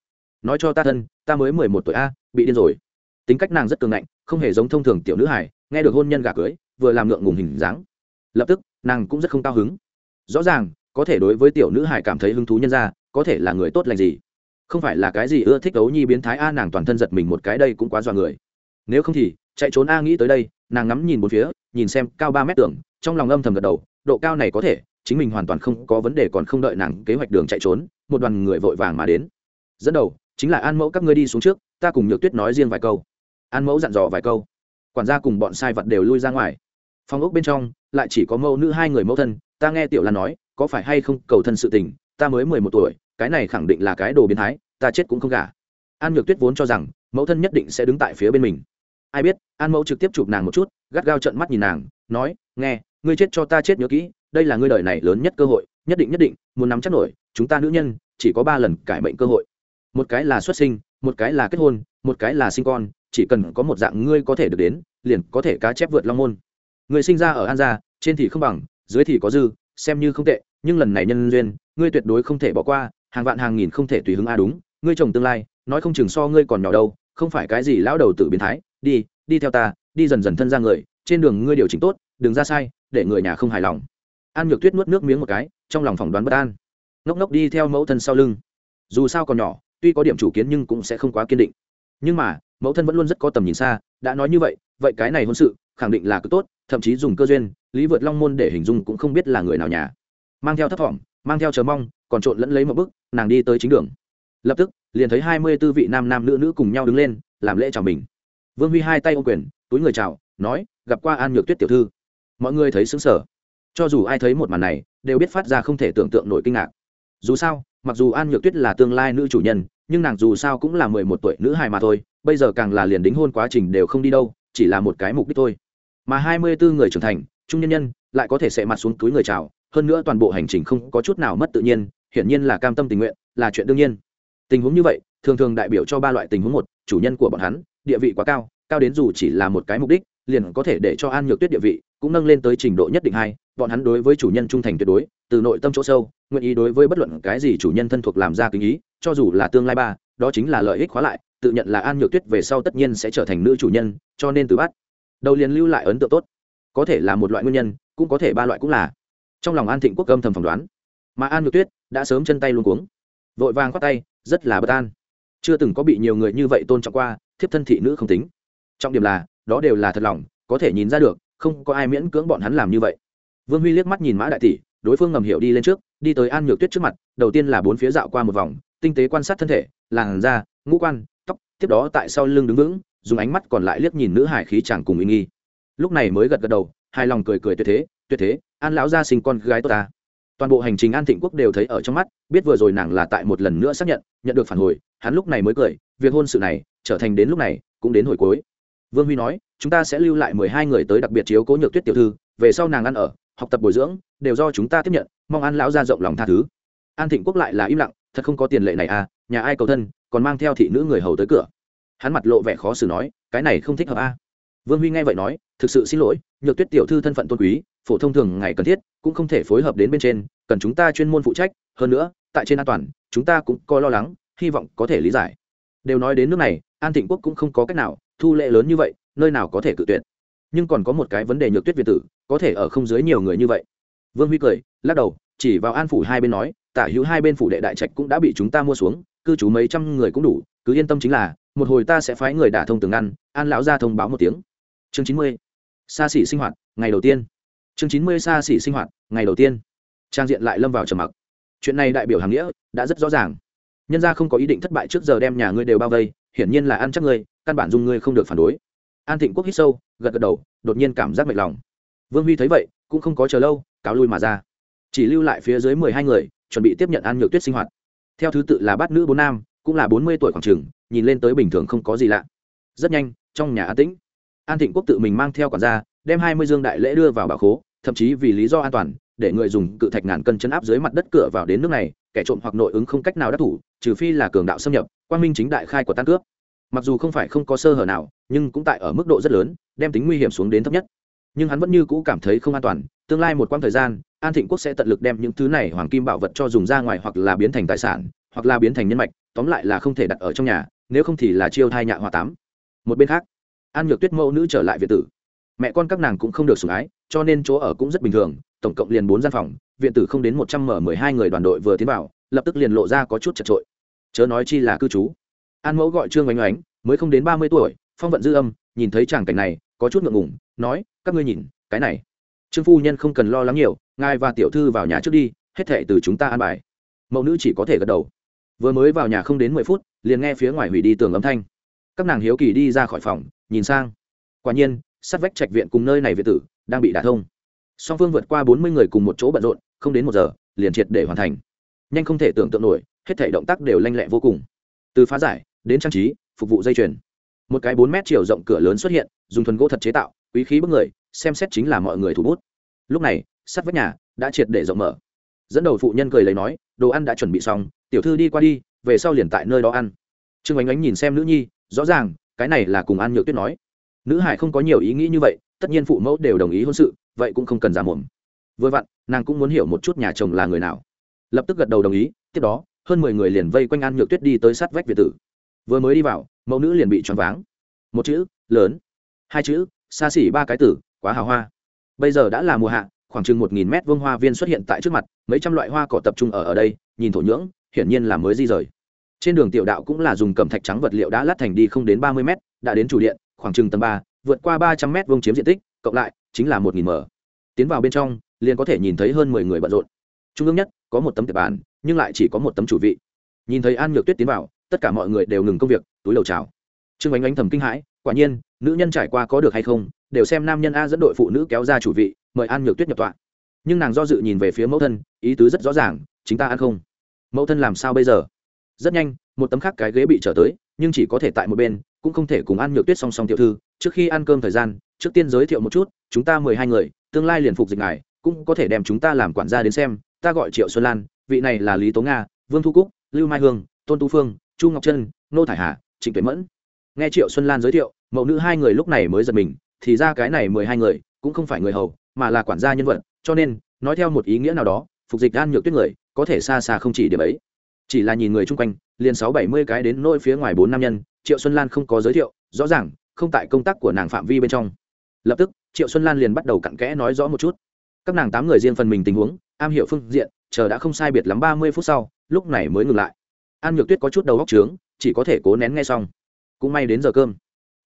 Nói cho ta thân, ta mới mười một tuổi a, bị điên rồi. Tính cách nàng rất cường ngạnh, không hề giống thông thường tiểu nữ hải nghe được hôn nhân gà cưới, vừa làm ngượng ngùng hình dáng. Lập tức, nàng cũng rất không cao hứng. Rõ ràng, có thể đối với tiểu nữ hải cảm thấy hứng thú nhân ra có thể là người tốt lành gì? Không phải là cái gì ưa thích ấu nhi biến thái a, nàng toàn thân giật mình một cái đây cũng quá dọa người. Nếu không thì, chạy trốn a nghĩ tới đây, nàng ngắm nhìn bốn phía, nhìn xem cao ba mét tường, trong lòng âm thầm gật đầu, độ cao này có thể, chính mình hoàn toàn không có vấn đề còn không đợi nàng kế hoạch đường chạy trốn, một đoàn người vội vàng mà đến. Dẫn đầu, chính là an mẫu các ngươi đi xuống trước, ta cùng nhược tuyết nói riêng vài câu. An mẫu dặn dò vài câu. Quản gia cùng bọn sai vật đều lui ra ngoài. Phòng ốc bên trong, lại chỉ có mẫu nữ hai người mẫu thân, ta nghe tiểu lan nói, có phải hay không cầu thân sự tình, ta mới mười một tuổi cái này khẳng định là cái đồ biến thái, ta chết cũng không gả. An nhược tuyết vốn cho rằng, mẫu thân nhất định sẽ đứng tại phía bên mình. Ai biết, an mẫu trực tiếp chụp nàng một chút, gắt gao trận mắt nhìn nàng, nói, nghe, ngươi chết cho ta chết nhớ kỹ, đây là ngươi đời này lớn nhất cơ hội, nhất định nhất định, muốn nắm chắc nổi, chúng ta nữ nhân, chỉ có ba lần cải mệnh cơ hội. Một cái là xuất sinh, một cái là kết hôn, một cái là sinh con, chỉ cần có một dạng ngươi có thể được đến, liền có thể cá chép vượt long môn. Người sinh ra ở an gia, trên thì không bằng, dưới thì có dư, xem như không tệ, nhưng lần này nhân duyên, ngươi tuyệt đối không thể bỏ qua hàng vạn hàng nghìn không thể tùy hứng a đúng, ngươi chồng tương lai, nói không chừng so ngươi còn nhỏ đâu, không phải cái gì lão đầu tự biến thái, đi đi theo ta, đi dần dần thân ra người, trên đường ngươi điều chỉnh tốt, đừng ra sai, để người nhà không hài lòng. An nhược tuyết nuốt nước miếng một cái, trong lòng phỏng đoán bất an. Ngốc ngốc đi theo mẫu thân sau lưng. Dù sao còn nhỏ, tuy có điểm chủ kiến nhưng cũng sẽ không quá kiên định. Nhưng mà, mẫu thân vẫn luôn rất có tầm nhìn xa, đã nói như vậy vậy cái này hôn sự, khẳng định là cứ tốt, thậm chí dùng cơ duyên, lý vượt long môn để hình dung cũng không biết là người nào nhà. Mang theo thấp thỏm, mang theo chờ mong còn trộn lẫn lấy một bước, nàng đi tới chính đường. Lập tức liền thấy hai mươi tư vị nam nam nữ nữ cùng nhau đứng lên làm lễ chào mình. Vương huy hai tay ô quyền túi người chào nói gặp qua an nhược tuyết tiểu thư. Mọi người thấy xứng sở cho dù ai thấy một màn này đều biết phát ra không thể tưởng tượng nổi kinh ngạc. Dù sao mặc dù an nhược tuyết là tương lai nữ chủ nhân nhưng nàng dù sao cũng là mười một tuổi nữ hài mà thôi bây giờ càng là liền đính hôn quá trình đều không đi đâu chỉ là một cái mục đích thôi. Mà hai mươi bốn người trưởng thành trung nhân nhân lại có thể sẽ mặt xuống túi người chào hơn nữa toàn bộ hành trình không có chút nào mất tự nhiên hiển nhiên là cam tâm tình nguyện, là chuyện đương nhiên. Tình huống như vậy, thường thường đại biểu cho ba loại tình huống một, chủ nhân của bọn hắn, địa vị quá cao cao đến dù chỉ là một cái mục đích, liền có thể để cho an nhược tuyết địa vị cũng nâng lên tới trình độ nhất định hai, bọn hắn đối với chủ nhân trung thành tuyệt đối, từ nội tâm chỗ sâu, nguyện ý đối với bất luận cái gì chủ nhân thân thuộc làm ra kính ý, cho dù là tương lai ba, đó chính là lợi ích khóa lại, tự nhận là an nhược tuyết về sau tất nhiên sẽ trở thành nữ chủ nhân, cho nên từ bắt, đầu liền lưu lại ấn tượng tốt. Có thể là một loại nguyên nhân, cũng có thể ba loại cũng là. Trong lòng an thịnh quốc âm thầm phỏng đoán, mà an nhược tuyết đã sớm chân tay luôn cuống. Vội vàng khoác tay, rất là bất an. Chưa từng có bị nhiều người như vậy tôn trọng qua, thiếp thân thị nữ không tính. Trọng điểm là, đó đều là thật lòng, có thể nhìn ra được, không có ai miễn cưỡng bọn hắn làm như vậy. Vương huy liếc mắt nhìn mã đại tỷ, đối phương ngầm hiểu đi lên trước, đi tới an nhược tuyết trước mặt, đầu tiên là bốn phía dạo qua một vòng, tinh tế quan sát thân thể, làn da, ngũ quan, tóc, tiếp đó tại sau lưng đứng vững, dùng ánh mắt còn lại liếc nhìn nữ hải khí chàng cùng uy nghi. Lúc này mới gật gật đầu, hài lòng cười cười tuyệt thế tuyệt thế, an lão gia sinh con gái tốt ta toàn bộ hành trình an thịnh quốc đều thấy ở trong mắt, biết vừa rồi nàng là tại một lần nữa xác nhận nhận được phản hồi, hắn lúc này mới cười, việc hôn sự này trở thành đến lúc này cũng đến hồi cuối. Vương huy nói, chúng ta sẽ lưu lại mười hai người tới đặc biệt chiếu cố nhược tuyết tiểu thư, về sau nàng ăn ở, học tập bồi dưỡng, đều do chúng ta tiếp nhận, mong an lão ra rộng lòng tha thứ. An thịnh quốc lại là im lặng, thật không có tiền lệ này à nhà ai cầu thân, còn mang theo thị nữ người hầu tới cửa. Hắn mặt lộ vẻ khó xử nói, cái này không thích hợp a à vương huy nghe vậy nói, thực sự xin lỗi, nhược tuyết tiểu thư thân phận tôn quý, phổ thông thường ngày cần thiết, cũng không thể phối hợp đến bên trên, cần chúng ta chuyên môn phụ trách, hơn nữa, tại trên an toàn, chúng ta cũng có lo lắng, hy vọng có thể lý giải. Đều nói đến nước này, an thịnh quốc cũng không có cách nào thu lệ lớn như vậy, nơi nào có thể cự tuyệt. Nhưng còn có một cái vấn đề nhược tuyết việt tử, có thể ở không dưới nhiều người như vậy. Vương huy cười, lắc đầu, chỉ vào an phủ hai bên nói, tả hữu hai bên phủ đệ đại trạch cũng đã bị chúng ta mua xuống, cư trú mấy trăm người cũng đủ, cứ yên tâm chính là, một hồi ta sẽ phái người đả thông tường ngăn, an lão ra thông báo một tiếng chương chín mươi. Xa xỉ sinh hoạt, ngày đầu tiên. Chương chín mươi xa xỉ sinh hoạt, ngày đầu tiên. Trang diện lại lâm vào trầm mặc. Chuyện này đại biểu hàng nghĩa, đã rất rõ ràng. Nhân gia không có ý định thất bại trước giờ đem nhà ngươi đều bao vây, hiển nhiên là ăn chắc ngươi, căn bản dung ngươi không được phản đối. An thịnh quốc hít sâu, gật gật đầu, đột nhiên cảm giác mệt lòng. Vương huy thấy vậy, cũng không có chờ lâu, cáo lui mà ra. Chỉ lưu lại phía dưới mười hai người, chuẩn bị tiếp nhận an nhược tuyết sinh hoạt. Theo thứ tự là bát nữ bốn nam, cũng là bốn mươi tuổi khoảng trường nhìn lên tới bình thường không có gì lạ. Rất nhanh, trong nhà an tĩnh an thịnh quốc tự mình mang theo quản gia, đem hai mươi dương đại lễ đưa vào bảo khố, thậm chí vì lý do an toàn, để người dùng cự thạch ngàn cân chấn áp dưới mặt đất cửa vào đến nước này, kẻ trộm hoặc nội ứng không cách nào đắc thủ, trừ phi là cường đạo xâm nhập quan minh chính đại khai của tan cướp. Mặc dù không phải không có sơ hở nào, nhưng cũng tại ở mức độ rất lớn, đem tính nguy hiểm xuống đến thấp nhất. Nhưng hắn vẫn như cũ cảm thấy không an toàn, tương lai một quãng thời gian, an thịnh quốc sẽ tận lực đem những thứ này hoàng kim bảo vật cho dùng ra ngoài hoặc là biến thành tài sản, hoặc là biến thành nhân mạch, tóm lại là không thể đặt ở trong nhà, nếu không thì là chiêu thai nhạ hòa tám. Một bên khác an nhược tuyết mẫu nữ trở lại việt tử. Mẹ con các nàng cũng không được sủng ái, cho nên chỗ ở cũng rất bình thường, tổng cộng liền bốn gian phòng, viện tử không đến một trăm mở mười hai người đoàn đội vừa tiến vào, lập tức liền lộ ra có chút chật trội chớ nói chi là cư trú. An mẫu gọi trương oanh oánh, mới không đến ba mươi tuổi, phong vận dư âm, nhìn thấy tràng cảnh này, có chút ngượng ngùng, nói, các ngươi nhìn, cái này. Trương phu nhân không cần lo lắng nhiều, ngài và tiểu thư vào nhà trước đi, hết thệ từ chúng ta an bài. Mẫu nữ chỉ có thể gật đầu. Vừa mới vào nhà không đến mười phút, liền nghe phía ngoài hủy đi tường âm thanh. Các nàng hiếu kỳ đi ra khỏi phòng nhìn sang. Quả nhiên, sát vách trạch viện cùng nơi này viện tử đang bị đả thông. Song phương vượt qua bốn mươi người cùng một chỗ bận rộn, không đến một giờ, liền triệt để hoàn thành. Nhanh không thể tưởng tượng nổi, hết thể động tác đều lanh lẹ vô cùng. Từ phá giải, đến trang trí, phục vụ dây chuyền. Một cái bốn mét chiều rộng cửa lớn xuất hiện, dùng thuần gỗ thật chế tạo, quý khí bức người, xem xét chính là mọi người thủ bút. Lúc này sắt vách nhà đã triệt để rộng mở. Dẫn đầu phụ nhân cười lấy nói, đồ ăn đã chuẩn bị xong, tiểu thư đi qua đi, về sau liền tại nơi đó ăn. Trương ánh ánh nhìn xem nữ nhi, rõ ràng cái này là cùng an nhược tuyết nói. Nữ hải không có nhiều ý nghĩ như vậy, tất nhiên phụ mẫu đều đồng ý hôn sự, vậy cũng không cần giả mồm. Vừa vặn, nàng cũng muốn hiểu một chút nhà chồng là người nào. Lập tức gật đầu đồng ý, tiếp đó, hơn mười người liền vây quanh an nhược tuyết đi tới sát vách việt tử. Vừa mới đi vào, mẫu nữ liền bị choáng váng. Một chữ, lớn. Hai chữ, xa xỉ ba cái tử, quá hào hoa. Bây giờ đã là mùa hạ, khoảng chừng một nghìn mét vương hoa viên xuất hiện tại trước mặt, mấy trăm loại hoa cỏ tập trung ở ở đây, nhìn thổ nhưỡng, hiển nhiên là mới di rời trên đường tiểu đạo cũng là dùng cẩm thạch trắng vật liệu đã lát thành đi không đến ba mươi mét, đã đến chủ điện, khoảng chừng tầm ba, vượt qua ba trăm mét vông chiếm diện tích, cộng lại chính là một nghìn m. Tiến vào bên trong, liền có thể nhìn thấy hơn mười người bận rộn. Trung ương nhất, có một tấm tiệp bàn, nhưng lại chỉ có một tấm chủ vị. Nhìn thấy an nhược tuyết tiến vào, tất cả mọi người đều ngừng công việc, túi đầu chào. Trương ánh ánh thầm kinh hãi, quả nhiên, nữ nhân trải qua có được hay không, đều xem nam nhân a dẫn đội phụ nữ kéo ra chủ vị, mời an nhược tuyết nhập tọa. Nhưng nàng do dự nhìn về phía mẫu thân, ý tứ rất rõ ràng, chính ta ăn không? Mẫu thân làm sao bây giờ? Rất nhanh, một tấm khác cái ghế bị trở tới, nhưng chỉ có thể tại một bên, cũng không thể cùng ăn nhược tuyết song song tiểu thư. Trước khi ăn cơm thời gian, trước tiên giới thiệu một chút, chúng ta mười hai người, tương lai liền phục dịch ngài, cũng có thể đem chúng ta làm quản gia đến xem. Ta gọi triệu xuân lan, vị này là lý tố nga, vương thu cúc, lưu mai hương, tôn tu phương, chu ngọc trân, nô thải hà, trịnh tuệ mẫn. Nghe triệu xuân lan giới thiệu, mẫu nữ hai người lúc này mới giật mình, thì ra cái này mười hai người cũng không phải người hầu, mà là quản gia nhân vật, cho nên, nói theo một ý nghĩa nào đó, phục dịch an nhược tuyết người, có thể xa xa không chỉ điểm ấy chỉ là nhìn người chung quanh, liền sáu bảy mươi cái đến nôi phía ngoài bốn nam nhân, triệu xuân lan không có giới thiệu, rõ ràng, không tại công tác của nàng phạm vi bên trong. Lập tức, triệu xuân lan liền bắt đầu cặn kẽ nói rõ một chút. Các nàng tám người riêng phần mình tình huống, am hiểu phương diện, chờ đã không sai biệt lắm ba mươi phút sau, lúc này mới ngừng lại. An nhược tuyết có chút đầu góc trướng, chỉ có thể cố nén nghe xong. Cũng may đến giờ cơm.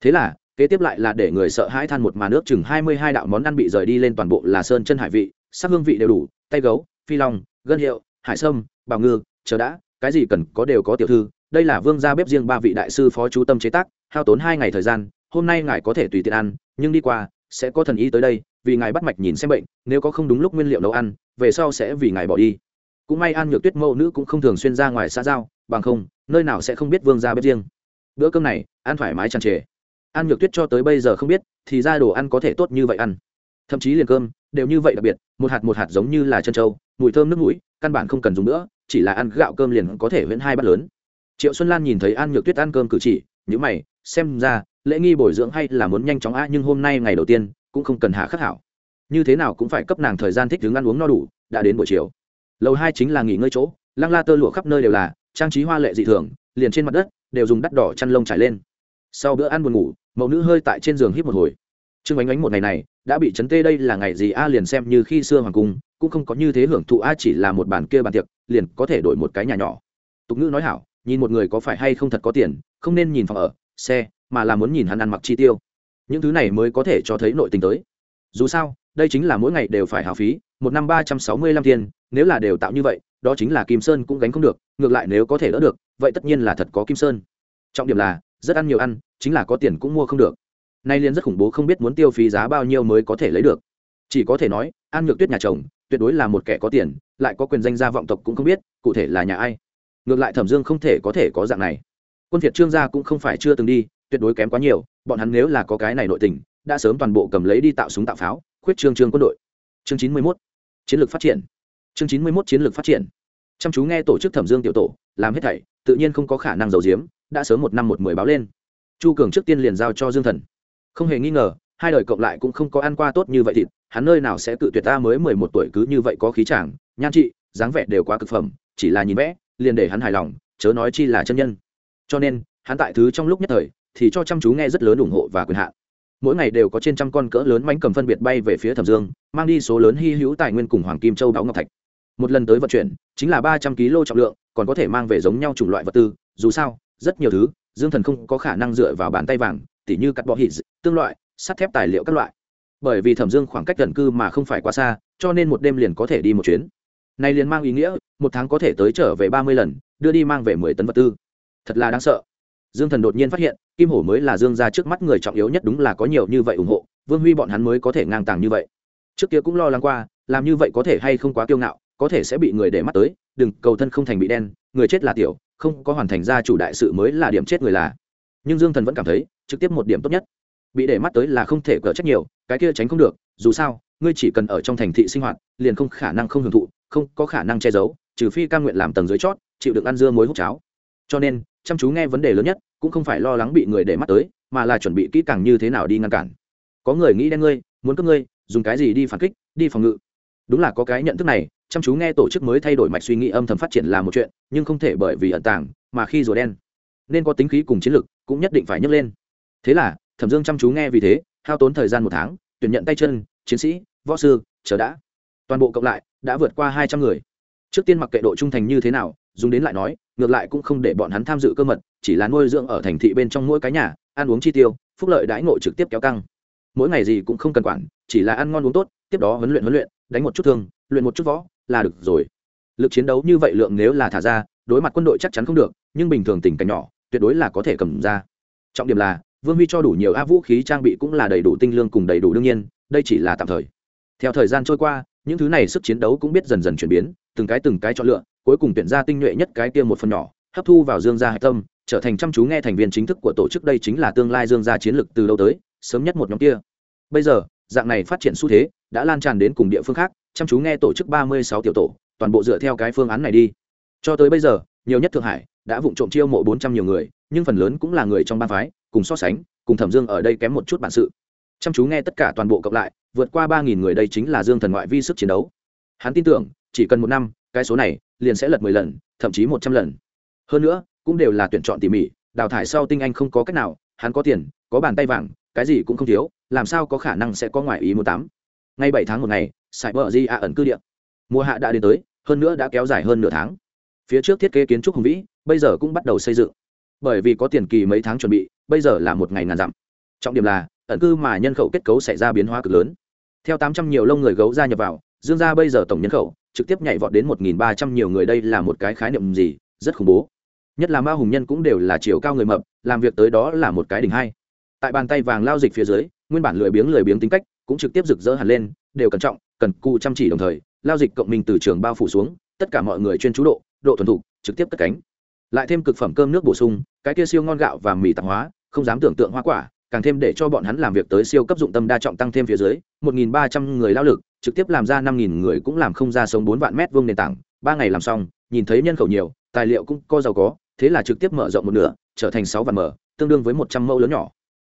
Thế là, kế tiếp lại là để người sợ hãi than một mà nước chừng hai mươi hai đạo món ăn bị rời đi lên toàn bộ là sơn chân hải vị, sắc hương vị đều đủ, tay gấu, phi long, gân hiệu, hải sâm, bào ngư, chờ đã cái gì cần có đều có tiểu thư, đây là vương gia bếp riêng ba vị đại sư phó chú tâm chế tác, hao tốn hai ngày thời gian, hôm nay ngài có thể tùy tiện ăn, nhưng đi qua, sẽ có thần y tới đây, vì ngài bắt mạch nhìn xem bệnh, nếu có không đúng lúc nguyên liệu nấu ăn, về sau sẽ vì ngài bỏ đi. Cũng may an nhược tuyết mẫu nữ cũng không thường xuyên ra ngoài xã giao, bằng không, nơi nào sẽ không biết vương gia bếp riêng. Bữa cơm này ăn thoải mái tràn trề. An nhược tuyết cho tới bây giờ không biết, thì ra đồ ăn có thể tốt như vậy ăn. Thậm chí liền cơm, đều như vậy đặc biệt, một hạt một hạt giống như là chân trâu, mùi thơm nước mũi, căn bản không cần dùng nữa chỉ là ăn gạo cơm liền có thể huyễn hai bát lớn. Triệu xuân lan nhìn thấy an nhược tuyết ăn cơm cử chỉ nhữ mày, xem ra, lễ nghi bồi dưỡng hay là muốn nhanh chóng a nhưng hôm nay ngày đầu tiên, cũng không cần hạ khắc hảo. Như thế nào cũng phải cấp nàng thời gian thích đứng ăn uống no đủ, đã đến buổi chiều. Lầu hai chính là nghỉ ngơi chỗ, lăng la tơ lụa khắp nơi đều là, trang trí hoa lệ dị thường, liền trên mặt đất, đều dùng đắt đỏ chăn lông trải lên. Sau bữa ăn buồn ngủ, mẫu nữ hơi tại trên giường hít một hồi trương ánh ánh một ngày này, đã bị chấn tê đây là ngày gì a liền xem như khi xưa hoàng cung, cũng không có như thế hưởng thụ a chỉ là một bàn kia bàn tiệc, liền có thể đổi một cái nhà nhỏ. Tục ngữ nói hảo, nhìn một người có phải hay không thật có tiền, không nên nhìn phòng ở, xe, mà là muốn nhìn hắn ăn mặc chi tiêu. Những thứ này mới có thể cho thấy nội tình tới. Dù sao, đây chính là mỗi ngày đều phải hào phí, một năm ba trăm sáu mươi lăm tiền, nếu là đều tạo như vậy, đó chính là kim sơn cũng gánh không được, ngược lại nếu có thể đỡ được, vậy tất nhiên là thật có kim sơn. Trọng điểm là, rất ăn nhiều ăn, chính là có tiền cũng mua không được nay liên rất khủng bố không biết muốn tiêu phí giá bao nhiêu mới có thể lấy được. Chỉ có thể nói, an nhược tuyết nhà chồng, tuyệt đối là một kẻ có tiền, lại có quyền danh gia vọng tộc cũng không biết, cụ thể là nhà ai. Ngược lại thẩm dương không thể có thể có dạng này. Quân việt trương gia cũng không phải chưa từng đi, tuyệt đối kém quá nhiều, bọn hắn nếu là có cái này nội tình, đã sớm toàn bộ cầm lấy đi tạo súng tạo pháo, khuyết trương trương quân đội. Chương chín mươi mốt, chiến lược phát triển. Chương chín mươi mốt, chiến lược phát triển. Chăm chú nghe tổ chức thẩm dương tiểu tổ, làm hết thảy, tự nhiên không có khả năng giấu giếm, đã sớm một năm một mười báo lên. Chu cường trước tiên liền giao cho dương thần không hề nghi ngờ, hai đời cộng lại cũng không có ăn qua tốt như vậy thịt, hắn nơi nào sẽ tự tuyệt ta mới mười một tuổi cứ như vậy có khí chàng, nhan trị, dáng vẻ đều quá cực phẩm, chỉ là nhìn vẽ, liền để hắn hài lòng, chớ nói chi là chân nhân. Cho nên, hắn tại thứ trong lúc nhất thời, thì cho chăm chú nghe rất lớn ủng hộ và quyền hạn. Mỗi ngày đều có trên trăm con cỡ lớn mánh cầm phân biệt bay về phía thẩm dương, mang đi số lớn hy hữu tài nguyên cùng hoàng kim châu đáo ngọc thạch. Một lần tới vận chuyển, chính là ba trăm kg trọng lượng, còn có thể mang về giống nhau chủng loại vật tư, dù sao, rất nhiều thứ, dương thần không có khả năng dựa vào bàn tay vàng tỉ như cắt bọ hít tương loại, sắt thép tài liệu các loại. Bởi vì thẩm dương khoảng cách gần cư mà không phải quá xa, cho nên một đêm liền có thể đi một chuyến. Này liền mang ý nghĩa, một tháng có thể tới trở về ba mươi lần, đưa đi mang về mười tấn vật tư. Thật là đáng sợ. Dương thần đột nhiên phát hiện, kim hổ mới là dương ra trước mắt người trọng yếu nhất đúng là có nhiều như vậy ủng hộ, vương huy bọn hắn mới có thể ngang tàng như vậy. Trước kia cũng lo lắng qua, làm như vậy có thể hay không quá kiêu ngạo, có thể sẽ bị người để mắt tới, đừng, cầu thân không thành bị đen, người chết là tiểu, không có hoàn thành ra chủ đại sự mới là điểm chết người là nhưng dương thần vẫn cảm thấy trực tiếp một điểm tốt nhất. Bị để mắt tới là không thể cỡ trách nhiều, cái kia tránh không được, dù sao, ngươi chỉ cần ở trong thành thị sinh hoạt, liền không khả năng không hưởng thụ, không có khả năng che giấu, trừ phi ca nguyện làm tầng dưới chót, chịu được ăn dưa muối hút cháo. Cho nên, chăm chú nghe vấn đề lớn nhất, cũng không phải lo lắng bị người để mắt tới, mà là chuẩn bị kỹ càng như thế nào đi ngăn cản. Có người nghĩ đen ngươi, muốn cướp ngươi, dùng cái gì đi phản kích, đi phòng ngự. Đúng là có cái nhận thức này, chăm chú nghe tổ chức mới thay đổi mạch suy nghĩ âm thầm phát triển là một chuyện, nhưng không thể bởi vì ẩn tàng, mà khi rùa đen. Nên có tính khí cùng chiến lược cũng nhất định phải nhấc lên. Thế là, thẩm dương chăm chú nghe vì thế, hao tốn thời gian một tháng, tuyển nhận tay chân, chiến sĩ, võ sư, chờ đã. Toàn bộ cộng lại, đã vượt qua hai trăm người. Trước tiên mặc kệ độ trung thành như thế nào, dùng đến lại nói, ngược lại cũng không để bọn hắn tham dự cơ mật, chỉ là nuôi dưỡng ở thành thị bên trong mỗi cái nhà, ăn uống chi tiêu, phúc lợi đãi ngộ trực tiếp kéo căng. Mỗi ngày gì cũng không cần quản, chỉ là ăn ngon uống tốt, tiếp đó huấn luyện huấn luyện, đánh một chút thương, luyện một chút võ, là được rồi. Lực chiến đấu như vậy lượng nếu là thả ra, đối mặt quân đội chắc chắn không được, nhưng bình thường tình cảnh nhỏ tuyệt đối là có thể cầm ra. Trọng điểm là, vương huy cho đủ nhiều a vũ khí trang bị cũng là đầy đủ tinh lương cùng đầy đủ đương nhiên, đây chỉ là tạm thời. Theo thời gian trôi qua, những thứ này sức chiến đấu cũng biết dần dần chuyển biến, từng cái từng cái chọn lựa, cuối cùng tuyển ra tinh nhuệ nhất cái kia một phần nhỏ, hấp thu vào dương gia hạch tâm, trở thành chăm chú nghe thành viên chính thức của tổ chức đây chính là tương lai dương gia chiến lược từ lâu tới, sớm nhất một nhóm kia. Bây giờ, dạng này phát triển xu thế, đã lan tràn đến cùng địa phương khác, chăm chú nghe tổ chức ba mươi sáu tiểu tổ, toàn bộ dựa theo cái phương án này đi. Cho tới bây giờ, nhiều nhất thượng hải đã vụng trộm chiêu mộ bốn trăm nhiều người, nhưng phần lớn cũng là người trong ba phái, cùng so sánh, cùng thẩm dương ở đây kém một chút bản sự. Chăm chú nghe tất cả toàn bộ cộng lại, vượt qua ba nghìn người đây chính là dương thần ngoại vi sức chiến đấu. Hắn tin tưởng, chỉ cần một năm, cái số này liền sẽ lật mười lần, thậm chí một trăm lần. Hơn nữa, cũng đều là tuyển chọn tỉ mỉ, đào thải sau tinh anh không có cách nào, hắn có tiền, có bàn tay vàng, cái gì cũng không thiếu, làm sao có khả năng sẽ có ngoại ý một tám. Ngày bảy tháng một ngày sài bờ di a ẩn cư địa. Mùa hạ đã đến tới, hơn nữa đã kéo dài hơn nửa tháng. Phía trước thiết kế kiến trúc hùng vĩ bây giờ cũng bắt đầu xây dựng. Bởi vì có tiền kỳ mấy tháng chuẩn bị, bây giờ là một ngày ngàn dặm. Trọng điểm là, ẩn cư mà nhân khẩu kết cấu xảy ra biến hóa cực lớn. Theo tám trăm nhiều lông người gấu gia nhập vào, dương gia bây giờ tổng nhân khẩu trực tiếp nhảy vọt đến một nghìn ba trăm nhiều người, đây là một cái khái niệm gì? Rất khủng bố. Nhất là ma hùng nhân cũng đều là chiều cao người mập, làm việc tới đó là một cái đỉnh hay tại bàn tay vàng lao dịch phía dưới, nguyên bản lười biếng lười biếng tính cách cũng trực tiếp rực rỡ hẳn lên, đều cẩn trọng, cần cụ chăm chỉ đồng thời, lao dịch cộng minh từ trường bao phủ xuống, tất cả mọi người chuyên chú độ độ thuần thục, trực tiếp cất cánh lại thêm cực phẩm cơm nước bổ sung, cái kia siêu ngon gạo và mì tạp hóa, không dám tưởng tượng hoa quả, càng thêm để cho bọn hắn làm việc tới siêu cấp dụng tâm đa trọng tăng thêm phía dưới, một nghìn ba trăm người lao lực, trực tiếp làm ra năm nghìn người cũng làm không ra sống bốn vạn mét vuông nền tảng. Ba ngày làm xong, nhìn thấy nhân khẩu nhiều, tài liệu cũng có giàu có, thế là trực tiếp mở rộng một nửa, trở thành sáu vạn mở, tương đương với một trăm mẫu lớn nhỏ.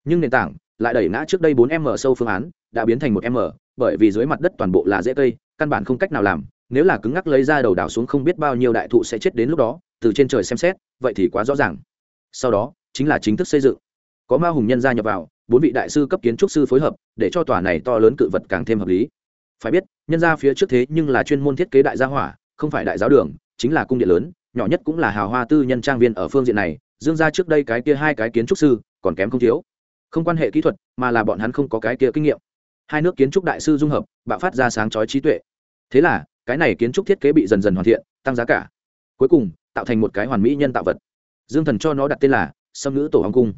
Nhưng nền tảng lại đẩy ngã trước đây bốn m sâu phương án, đã biến thành một m, bởi vì dưới mặt đất toàn bộ là dễ cây, căn bản không cách nào làm, nếu là cứng ngắc lấy ra đầu đảo xuống không biết bao nhiêu đại thụ sẽ chết đến lúc đó từ trên trời xem xét, vậy thì quá rõ ràng. Sau đó, chính là chính thức xây dựng. Có ma hùng nhân gia nhập vào, bốn vị đại sư cấp kiến trúc sư phối hợp, để cho tòa này to lớn cự vật càng thêm hợp lý. Phải biết, nhân gia phía trước thế nhưng là chuyên môn thiết kế đại gia hỏa, không phải đại giáo đường, chính là cung điện lớn, nhỏ nhất cũng là hào hoa tư nhân trang viên ở phương diện này, dương gia trước đây cái kia hai cái kiến trúc sư, còn kém không thiếu. Không quan hệ kỹ thuật, mà là bọn hắn không có cái kia kinh nghiệm. Hai nước kiến trúc đại sư dung hợp, bạo phát ra sáng chói trí tuệ. Thế là, cái này kiến trúc thiết kế bị dần dần hoàn thiện, tăng giá cả. Cuối cùng tạo thành một cái hoàn mỹ nhân tạo vật. Dương thần cho nó đặt tên là sâm ngữ tổ hong cung.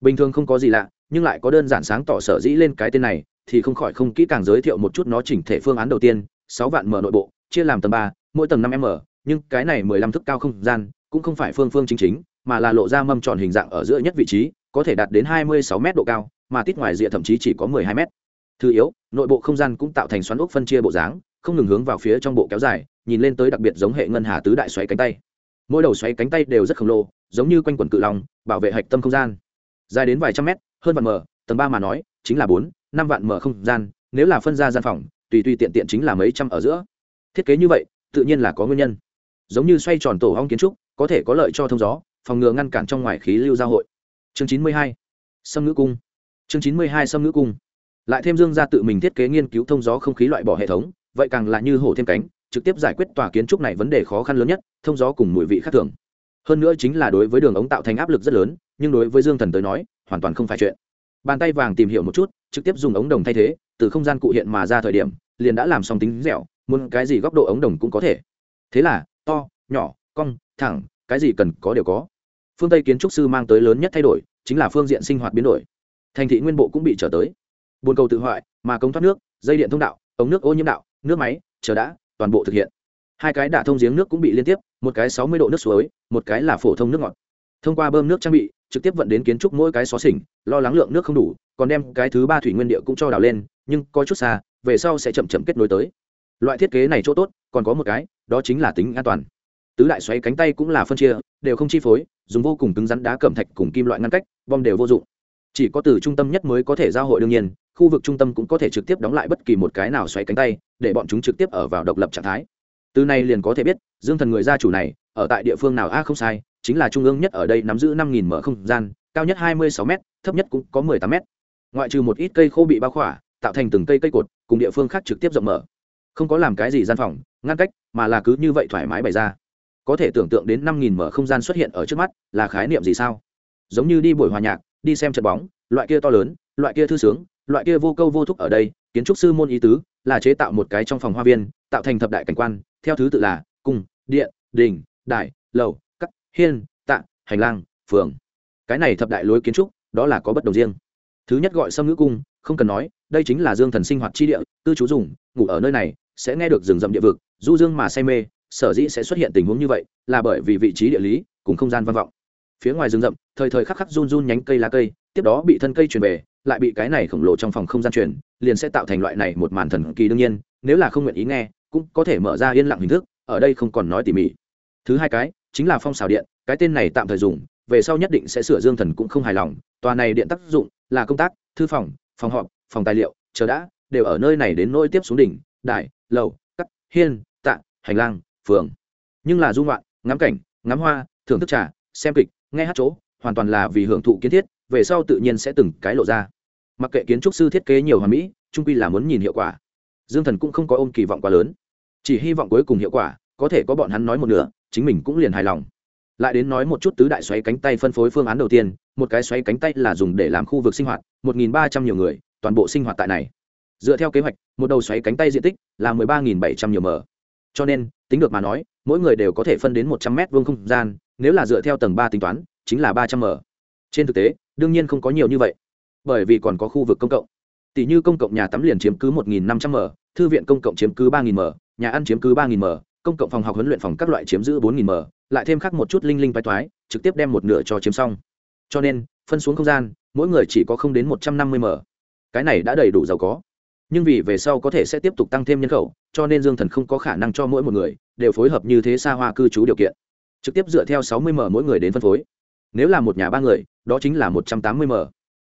Bình thường không có gì lạ, nhưng lại có đơn giản sáng tỏ sở dĩ lên cái tên này, thì không khỏi không kỹ càng giới thiệu một chút nó chỉnh thể phương án đầu tiên, sáu vạn mở nội bộ, chia làm tầng ba, mỗi tầng năm m, nhưng cái này mười lăm thức cao không gian, cũng không phải phương phương chính chính, mà là lộ ra mâm tròn hình dạng ở giữa nhất vị trí, có thể đạt đến hai mươi sáu m độ cao, mà tít ngoài rìa thậm chí chỉ có mười hai m thứ yếu, nội bộ không gian cũng tạo thành xoắn ốc phân chia bộ dáng, không ngừng hướng vào phía trong bộ kéo dài, nhìn lên tới đặc biệt giống hệ ngân hà tứ đại xoáy cánh tay mỗi đầu xoáy cánh tay đều rất khổng lồ, giống như quanh quần cự lòng bảo vệ hạch tâm không gian. Dài đến vài trăm mét, hơn vạn mở tầng ba mà nói, chính là bốn, năm vạn mở không gian, nếu là phân ra gian phòng, tùy tùy tiện tiện chính là mấy trăm ở giữa. Thiết kế như vậy, tự nhiên là có nguyên nhân. Giống như xoay tròn tổ hong kiến trúc, có thể có lợi cho thông gió, phòng ngừa ngăn cản trong ngoài khí lưu giao hội. Chương chín mươi hai, sâm ngữ cung. Chương chín mươi hai, sâm ngữ cung. Lại thêm dương ra tự mình thiết kế nghiên cứu thông gió không khí loại bỏ hệ thống, vậy càng là như hổ thêm cánh trực tiếp giải quyết tòa kiến trúc này vấn đề khó khăn lớn nhất, thông gió cùng mùi vị khác thường. Hơn nữa chính là đối với đường ống tạo thành áp lực rất lớn, nhưng đối với dương thần tới nói, hoàn toàn không phải chuyện. Bàn tay vàng tìm hiểu một chút, trực tiếp dùng ống đồng thay thế, từ không gian cụ hiện mà ra thời điểm, liền đã làm xong tính dẻo, muốn cái gì góc độ ống đồng cũng có thể. Thế là, to, nhỏ, cong, thẳng, cái gì cần có đều có. Phương tây kiến trúc sư mang tới lớn nhất thay đổi, chính là phương diện sinh hoạt biến đổi. Thành thị nguyên bộ cũng bị trở tới. Bồn cầu tự hoại, mà cống thoát nước, dây điện thông đạo, ống nước ô nhiễm đạo, nước máy, chờ đã toàn bộ thực hiện. Hai cái đả thông giếng nước cũng bị liên tiếp, một cái sáu mươi độ nước suối, một cái là phổ thông nước ngọt. Thông qua bơm nước trang bị, trực tiếp vận đến kiến trúc mỗi cái xó xỉnh, lo lắng lượng nước không đủ, còn đem cái thứ ba thủy nguyên địa cũng cho đào lên, nhưng có chút xa, về sau sẽ chậm chậm kết nối tới. Loại thiết kế này chỗ tốt, còn có một cái, đó chính là tính an toàn. Tứ đại xoáy cánh tay cũng là phân chia, đều không chi phối, dùng vô cùng cứng rắn đá cẩm thạch cùng kim loại ngăn cách, bom đều vô dụng chỉ có từ trung tâm nhất mới có thể giao hội đương nhiên, khu vực trung tâm cũng có thể trực tiếp đóng lại bất kỳ một cái nào xoáy cánh tay, để bọn chúng trực tiếp ở vào độc lập trạng thái. Từ này liền có thể biết, dương thần người gia chủ này, ở tại địa phương nào a không sai, chính là trung ương nhất ở đây nắm giữ năm nghìn mở không gian, cao nhất hai mươi sáu m thấp nhất cũng có mười tám m ngoại trừ một ít cây khô bị bao khỏa, tạo thành từng cây cây cột, cùng địa phương khác trực tiếp rộng mở. Không có làm cái gì gian phòng, ngăn cách, mà là cứ như vậy thoải mái bày ra. Có thể tưởng tượng đến năm nghìn mở không gian xuất hiện ở trước mắt, là khái niệm gì sao? Giống như đi buổi hòa nhạc đi xem trận bóng, loại kia to lớn, loại kia thư sướng, loại kia vô câu vô thúc ở đây, kiến trúc sư môn ý tứ là chế tạo một cái trong phòng hoa viên, tạo thành thập đại cảnh quan. Theo thứ tự là cung, điện, đình đại lầu cắt hiên, tạ, hành lang, phường. Cái này thập đại lối kiến trúc, đó là có bất đồng riêng. Thứ nhất gọi sâm ngữ cung, không cần nói, đây chính là dương thần sinh hoạt chi địa cư trú dùng, ngủ ở nơi này, sẽ nghe được rừng rậm địa vực, du dương mà say mê, sở dĩ sẽ xuất hiện tình huống như vậy là bởi vì vị trí địa lý cùng không gian văn vọng phía ngoài rừng rậm, thời thời khắc khắc run run nhánh cây lá cây, tiếp đó bị thân cây truyền về, lại bị cái này khổng lồ trong phòng không gian truyền liền sẽ tạo thành loại này một màn thần kỳ đương nhiên, nếu là không nguyện ý nghe, cũng có thể mở ra yên lặng hình thức, ở đây không còn nói tỉ mỉ. Thứ hai cái, chính là phong xào điện, cái tên này tạm thời dùng, về sau nhất định sẽ sửa dương thần cũng không hài lòng, tòa này điện tác dụng là công tác, thư phòng phòng họp, phòng tài liệu, chờ đã, đều ở nơi này đến nôi tiếp xuống đỉnh đại lầu, cắt, hiên, tạ, hành lang, phường. Nhưng là du ngoạn, ngắm cảnh, ngắm hoa, thưởng thức trà, xem kịch nghe hát chỗ, hoàn toàn là vì hưởng thụ kiến thiết, về sau tự nhiên sẽ từng cái lộ ra. Mặc kệ kiến trúc sư thiết kế nhiều hoàn mỹ trung quy là muốn nhìn hiệu quả. Dương thần cũng không có ôm kỳ vọng quá lớn. Chỉ hy vọng cuối cùng hiệu quả, có thể có bọn hắn nói một nửa, chính mình cũng liền hài lòng. Lại đến nói một chút tứ đại xoáy cánh tay phân phối phương án đầu tiên, một cái xoáy cánh tay là dùng để làm khu vực sinh hoạt, một nghìn ba trăm nhiều người, toàn bộ sinh hoạt tại này. Dựa theo kế hoạch, một đầu xoáy cánh tay diện tích là mười ba nghìn bảy trăm nhiều mở cho nên, tính được mà nói, mỗi người đều có thể phân đến một trăm mét vuông không gian nếu là dựa theo tầng ba tính toán, chính là ba trăm m. Trên thực tế, đương nhiên không có nhiều như vậy. Bởi vì còn có khu vực công cộng. Tỷ như công cộng nhà tắm liền chiếm cứ một nghìn năm trăm m, thư viện công cộng chiếm cứ ba nghìn m, nhà ăn chiếm cứ ba nghìn m, công cộng phòng học huấn luyện phòng các loại chiếm giữ bốn nghìn m, lại thêm khác một chút linh linh toái toái, trực tiếp đem một nửa cho chiếm xong. Cho nên, phân xuống không gian, mỗi người chỉ có không đến một trăm năm mươi m. Cái này đã đầy đủ giàu có. Nhưng vì về sau có thể sẽ tiếp tục tăng thêm nhân khẩu, cho nên dương thần không có khả năng cho mỗi một người đều phối hợp như thế xa hoa cư trú điều kiện trực tiếp dựa theo sáu mươi m mỗi người đến phân phối. Nếu là một nhà ba người, đó chính là một trăm tám mươi m.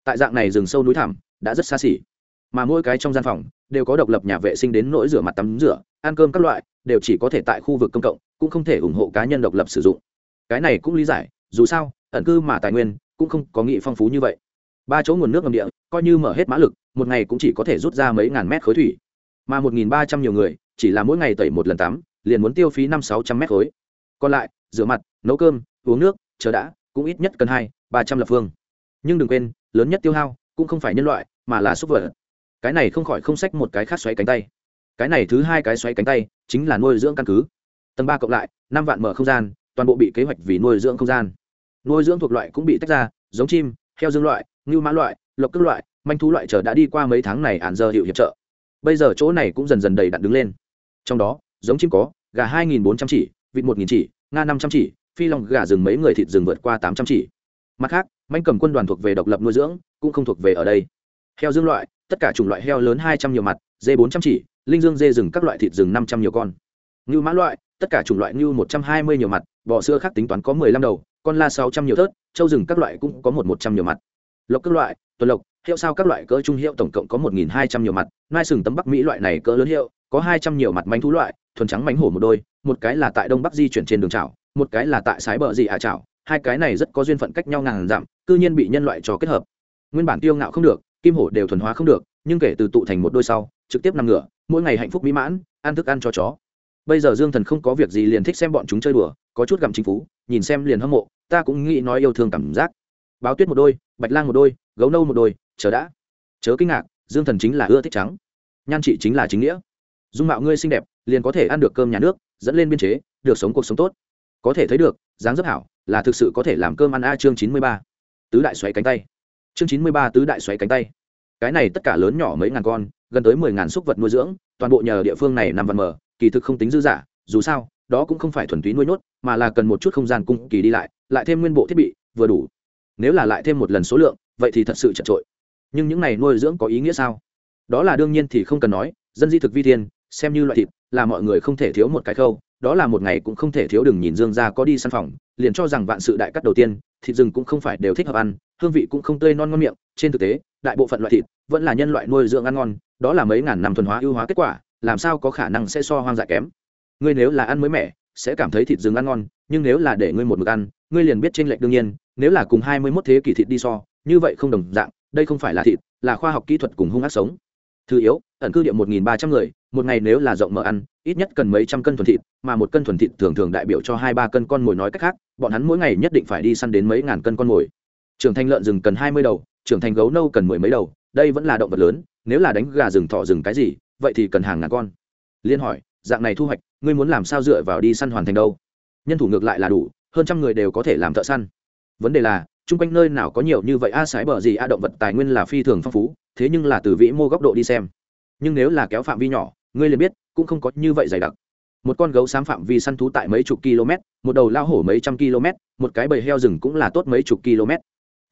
Tại dạng này rừng sâu núi thẳm, đã rất xa xỉ. Mà mỗi cái trong gian phòng, đều có độc lập nhà vệ sinh đến nỗi rửa mặt tắm rửa, ăn cơm các loại, đều chỉ có thể tại khu vực công cộng, cũng không thể ủng hộ cá nhân độc lập sử dụng. Cái này cũng lý giải, dù sao, ẩn cư mà tài nguyên, cũng không có nghị phong phú như vậy. Ba chỗ nguồn nước ngầm địa, coi như mở hết mã lực, một ngày cũng chỉ có thể rút ra mấy ngàn mét khối thủy. Mà một nghìn ba trăm nhiều người, chỉ là mỗi ngày tẩy một lần tắm, liền muốn tiêu phí năm sáu trăm mét khối. Còn lại rửa mặt, nấu cơm, uống nước, chờ đã, cũng ít nhất cần hai, ba trăm lập phương. Nhưng đừng quên, lớn nhất tiêu hao cũng không phải nhân loại, mà là súc vật. Cái này không khỏi không sách một cái khác xoáy cánh tay. Cái này thứ hai cái xoáy cánh tay chính là nuôi dưỡng căn cứ. Tầng ba cộng lại, năm vạn mở không gian, toàn bộ bị kế hoạch vì nuôi dưỡng không gian. Nuôi dưỡng thuộc loại cũng bị tách ra, giống chim, heo dương loại, ngưu mã loại, lộc cước loại, manh thú loại chờ đã đi qua mấy tháng này ản giờ hiệu hiệp trợ. Bây giờ chỗ này cũng dần dần đầy đặn đứng lên. Trong đó, giống chim có, gà hai nghìn bốn trăm chỉ, vịt một nghìn chỉ nga năm trăm chỉ, phi long gà rừng mấy người thịt rừng vượt qua tám trăm chỉ. Mặt khác, manh cầm quân đoàn thuộc về độc lập nuôi dưỡng, cũng không thuộc về ở đây. Heo dương loại, tất cả chủng loại heo lớn hai trăm nhiều mặt, dê bốn trăm chỉ, linh dương dê rừng các loại thịt rừng năm trăm nhiều con. Ngưu mã loại, tất cả chủng loại ngưu một trăm hai mươi nhiều mặt, bò sữa khác tính toán có mười lăm đầu, con la sáu trăm nhiều thớt, trâu rừng các loại cũng có một một trăm nhiều mặt. Lộc các loại, tuần lộc hiệu sao các loại cỡ trung hiệu tổng cộng có một nghìn hai trăm nhiều mặt, nai sừng tấm bắc mỹ loại này cỡ lớn hiệu có hai trăm nhiều mặt manh thú loại, thuần trắng mánh hổ một đôi một cái là tại đông bắc di chuyển trên đường trảo một cái là tại sái bờ dị ạ trảo hai cái này rất có duyên phận cách nhau ngàn dặm, cư nhiên bị nhân loại cho kết hợp. Nguyên bản tiêu ngạo không được, kim hổ đều thuần hóa không được, nhưng kể từ tụ thành một đôi sau, trực tiếp nằm ngửa, mỗi ngày hạnh phúc mỹ mãn, ăn thức ăn cho chó. Bây giờ dương thần không có việc gì liền thích xem bọn chúng chơi đùa, có chút gặm chính phú, nhìn xem liền hâm mộ, ta cũng nghĩ nói yêu thương cảm giác. Báo tuyết một đôi, bạch lang một đôi, gấu nâu một đôi, chờ đã. Chớ kinh ngạc, dương thần chính là ưa thích trắng. Nhan trị chính là chính nghĩa dung mạo ngươi xinh đẹp, liền có thể ăn được cơm nhà nước, dẫn lên biên chế, được sống cuộc sống tốt. Có thể thấy được, dáng rất hảo, là thực sự có thể làm cơm ăn a chương chín mươi ba. Tứ đại xoáy cánh tay. Chương chín mươi ba tứ đại xoáy cánh tay. Cái này tất cả lớn nhỏ mấy ngàn con, gần tới mười ngàn súc vật nuôi dưỡng, toàn bộ nhờ địa phương này nằm văn mờ, kỳ thực không tính dư giả, dù sao, đó cũng không phải thuần túy nuôi nhốt, mà là cần một chút không gian cung kỳ đi lại lại thêm nguyên bộ thiết bị, vừa đủ. Nếu là lại thêm một lần số lượng, vậy thì thật sự chật trội. Nhưng những này nuôi dưỡng có ý nghĩa sao? Đó là đương nhiên thì không cần nói, dân di thực vi thiên xem như loại thịt, là mọi người không thể thiếu một cái khâu, đó là một ngày cũng không thể thiếu đừng nhìn dương ra có đi săn phòng, liền cho rằng vạn sự đại cắt đầu tiên, thịt rừng cũng không phải đều thích hợp ăn, hương vị cũng không tươi non ngon miệng, trên thực tế, đại bộ phận loại thịt vẫn là nhân loại nuôi dưỡng ăn ngon, đó là mấy ngàn năm thuần hóa ưu hóa kết quả, làm sao có khả năng sẽ so hoang dại kém. Ngươi nếu là ăn mới mẻ, sẽ cảm thấy thịt rừng ăn ngon, nhưng nếu là để ngươi một mực ăn, ngươi liền biết trên lệch đương nhiên, nếu là cùng hai mươi mốt thế kỷ thịt đi so, như vậy không đồng dạng, đây không phải là thịt, là khoa học kỹ thuật cùng hung ác sống thứ yếu, ẩn cư địa một nghìn ba trăm người, một ngày nếu là rộng mở ăn, ít nhất cần mấy trăm cân thuần thịt, mà một cân thuần thịt thường thường đại biểu cho hai ba cân con mồi nói cách khác, bọn hắn mỗi ngày nhất định phải đi săn đến mấy ngàn cân con mồi. Trưởng thành lợn rừng cần hai mươi đầu, trưởng thành gấu nâu cần mười mấy đầu, đây vẫn là động vật lớn, nếu là đánh gà rừng thọ rừng cái gì, vậy thì cần hàng ngàn con. Liên hỏi, dạng này thu hoạch, ngươi muốn làm sao dựa vào đi săn hoàn thành đâu? Nhân thủ ngược lại là đủ, hơn trăm người đều có thể làm thợ săn. Vấn đề là chung quanh nơi nào có nhiều như vậy, a, sái bờ gì, a, động vật tài nguyên là phi thường phong phú, thế nhưng là từ vĩ mô góc độ đi xem. Nhưng nếu là kéo phạm vi nhỏ, ngươi liền biết, cũng không có như vậy dày đặc. Một con gấu xám phạm vi săn thú tại mấy chục km, một đầu lao hổ mấy trăm km, một cái bầy heo rừng cũng là tốt mấy chục km.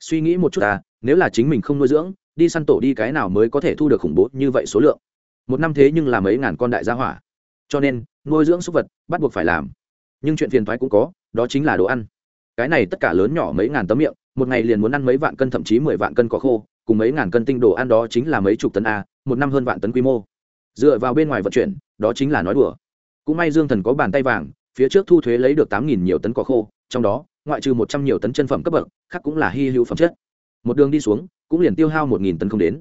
Suy nghĩ một chút à nếu là chính mình không nuôi dưỡng, đi săn tổ đi cái nào mới có thể thu được khủng bố như vậy số lượng? Một năm thế nhưng là mấy ngàn con đại gia hỏa. Cho nên, nuôi dưỡng súc vật bắt buộc phải làm. Nhưng chuyện phiền thoái cũng có, đó chính là đồ ăn cái này tất cả lớn nhỏ mấy ngàn tấm miệng, một ngày liền muốn ăn mấy vạn cân thậm chí mười vạn cân có khô, cùng mấy ngàn cân tinh đồ ăn đó chính là mấy chục tấn a, một năm hơn vạn tấn quy mô. Dựa vào bên ngoài vận chuyển, đó chính là nói đùa. Cũng may dương thần có bàn tay vàng, phía trước thu thuế lấy được tám nghìn nhiều tấn cỏ khô, trong đó, ngoại trừ một trăm nhiều tấn chân phẩm cấp bậc, khác cũng là hy hữu phẩm chất. Một đường đi xuống, cũng liền tiêu hao một nghìn tấn không đến.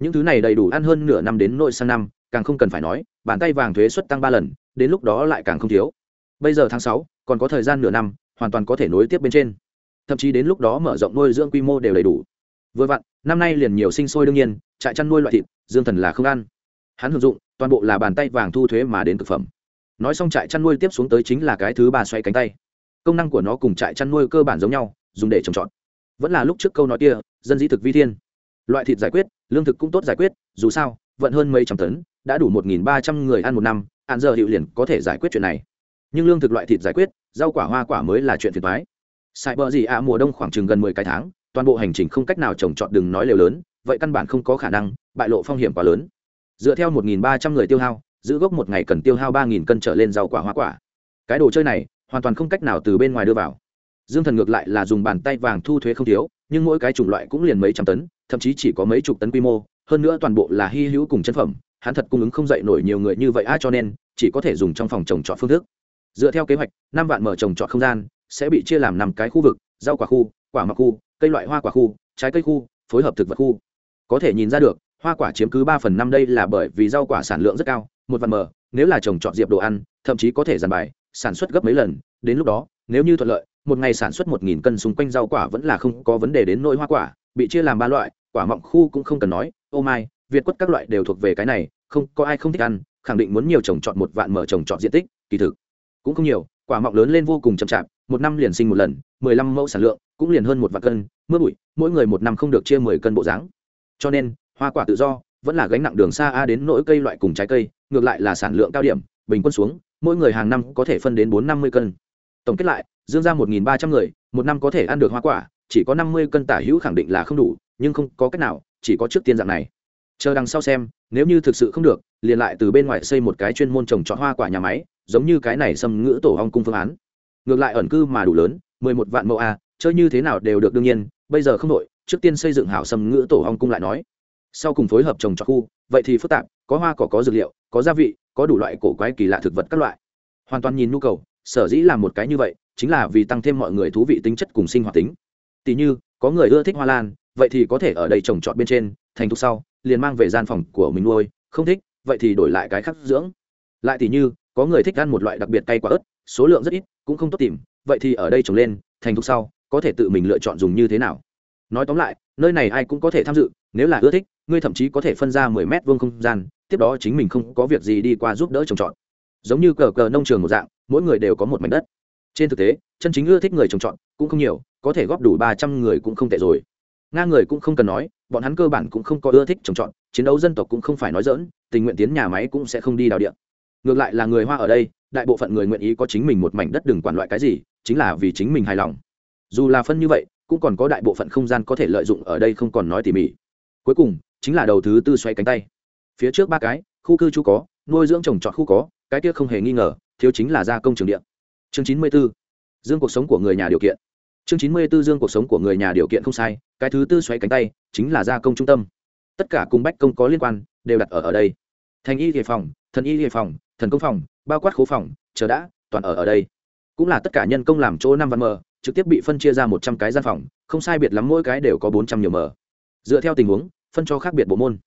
Những thứ này đầy đủ ăn hơn nửa năm đến nội sang năm, càng không cần phải nói, bàn tay vàng thuế suất tăng ba lần, đến lúc đó lại càng không thiếu. Bây giờ tháng sáu, còn có thời gian nửa năm hoàn toàn có thể nối tiếp bên trên. Thậm chí đến lúc đó mở rộng nuôi dưỡng quy mô đều đầy đủ. Vừa vặn, năm nay liền nhiều sinh sôi đương nhiên, trại chăn nuôi loại thịt, dương thần là không ăn. Hắn hưởng dụng, toàn bộ là bàn tay vàng thu thuế mà đến thực phẩm. Nói xong trại chăn nuôi tiếp xuống tới chính là cái thứ ba xoay cánh tay. Công năng của nó cùng trại chăn nuôi cơ bản giống nhau, dùng để trồng trọt. Vẫn là lúc trước câu nói kia, dân dĩ thực vi thiên. Loại thịt giải quyết, lương thực cũng tốt giải quyết, dù sao, vận hơn mấy trăm tấn, đã đủ một nghìn ba trăm người ăn một năm, hạn giờ hiệu liền có thể giải quyết chuyện này nhưng lương thực loại thịt giải quyết, rau quả hoa quả mới là chuyện phiền thoái sai bờ gì ạ, mùa đông khoảng chừng gần mười cái tháng, toàn bộ hành trình không cách nào trồng trọt đừng nói lều lớn, vậy căn bản không có khả năng, bại lộ phong hiểm quá lớn. Dựa theo một nghìn ba trăm người tiêu hao, giữ gốc một ngày cần tiêu hao ba nghìn cân trở lên rau quả hoa quả. Cái đồ chơi này, hoàn toàn không cách nào từ bên ngoài đưa vào. Dương thần ngược lại là dùng bàn tay vàng thu thuế không thiếu, nhưng mỗi cái chủng loại cũng liền mấy trăm tấn, thậm chí chỉ có mấy chục tấn quy mô, hơn nữa toàn bộ là hy hữu cùng chân phẩm, hắn thật cung ứng không dậy nổi nhiều người như vậy, a, cho nên, chỉ có thể dùng trong phòng trồng trọt phương thức dựa theo kế hoạch, năm vạn mở trồng trọt không gian, sẽ bị chia làm năm cái khu vực, rau quả khu, quả mặc khu, cây loại hoa quả khu, trái cây khu, phối hợp thực vật khu. Có thể nhìn ra được, hoa quả chiếm cứ ba phần năm đây là bởi vì rau quả sản lượng rất cao, một vạn mở, nếu là trồng trọt diệp đồ ăn, thậm chí có thể giàn bài, sản xuất gấp mấy lần, đến lúc đó, nếu như thuận lợi, một ngày sản xuất một nghìn cân xung quanh rau quả vẫn là không có vấn đề đến nỗi hoa quả, bị chia làm ba loại, quả mọng khu cũng không cần nói, ô mai, việt quất các loại đều thuộc về cái này, không có ai không thích ăn, khẳng định muốn nhiều trồng trọt một vạn mở trồng trọt diện tích, kỳ thực cũng không nhiều, quả mọng lớn lên vô cùng chậm chạp, một năm liền sinh một lần, mười lăm mẫu sản lượng, cũng liền hơn một vạn cân, mưa bụi, mỗi người một năm không được chia mười cân bộ dáng. Cho nên, hoa quả tự do vẫn là gánh nặng đường xa a đến nỗi cây loại cùng trái cây, ngược lại là sản lượng cao điểm, bình quân xuống, mỗi người hàng năm có thể phân đến bốn năm mươi cân. Tổng kết lại, dương ra một ba trăm người, một năm có thể ăn được hoa quả, chỉ có năm mươi cân tả hữu khẳng định là không đủ, nhưng không có cách nào, chỉ có trước tiên dạng này. Chờ đằng sau xem, nếu như thực sự không được, liền lại từ bên ngoài xây một cái chuyên môn trồng trọt hoa quả nhà máy giống như cái này xâm ngữ tổ hong cung phương án. Ngược lại ẩn cư mà đủ lớn, mười một vạn mẫu a, chơi như thế nào đều được đương nhiên, bây giờ không đội trước tiên xây dựng hảo xâm ngữ tổ hong cung lại nói. Sau cùng phối hợp trồng trọt khu, vậy thì phức tạp, có hoa cỏ có dược liệu, có gia vị, có đủ loại cổ quái kỳ lạ thực vật các loại. Hoàn toàn nhìn nhu cầu, sở dĩ làm một cái như vậy, chính là vì tăng thêm mọi người thú vị tính chất cùng sinh hoạt tính. Tỷ như, có người ưa thích hoa lan, vậy thì có thể ở đây trồng trọt bên trên, thành thục sau, liền mang về gian phòng của mình nuôi, không thích, vậy thì đổi lại cái khác dưỡng. Lại tỷ như có người thích ăn một loại đặc biệt cay quả ớt, số lượng rất ít, cũng không tốt tìm, vậy thì ở đây trồng lên, thành thục sau, có thể tự mình lựa chọn dùng như thế nào. Nói tóm lại, nơi này ai cũng có thể tham dự, nếu là ưa thích, ngươi thậm chí có thể phân ra mười mét vuông không gian, tiếp đó chính mình không có việc gì đi qua giúp đỡ trồng trọt. Giống như cờ cờ nông trường một dạng, mỗi người đều có một mảnh đất. Trên thực tế, chân chính ưa thích người trồng trọt cũng không nhiều, có thể góp đủ ba trăm người cũng không tệ rồi. Nga người cũng không cần nói, bọn hắn cơ bản cũng không có ưa thích trồng trọt, chiến đấu dân tộc cũng không phải nói dỡn tình nguyện tiến nhà máy cũng sẽ không đi đào điện ngược lại là người hoa ở đây, đại bộ phận người nguyện ý có chính mình một mảnh đất đừng quản loại cái gì, chính là vì chính mình hài lòng. Dù là phân như vậy, cũng còn có đại bộ phận không gian có thể lợi dụng ở đây không còn nói tỉ mỉ. Cuối cùng, chính là đầu thứ tư xoay cánh tay. Phía trước ba cái, khu cư trú có, nuôi dưỡng trồng trọt khu có, cái kia không hề nghi ngờ, thiếu chính là gia công trường điện. Chương chín mươi b ố dương cuộc sống của người nhà điều kiện. Chương chín mươi b ố dương cuộc sống của người nhà điều kiện không sai, cái thứ tư xoay cánh tay, chính là gia công trung tâm. Tất cả cùng bách công có liên quan, đều đặt ở ở đây. Thành y hệ phòng, thần y hệ phòng thần công phòng, bao quát khố phòng, chờ đã, toàn ở ở đây. Cũng là tất cả nhân công làm chỗ năm văn mờ, trực tiếp bị phân chia ra một trăm cái gian phòng, không sai biệt lắm mỗi cái đều có bốn trăm nhiều mờ. Dựa theo tình huống, phân cho khác biệt bộ môn.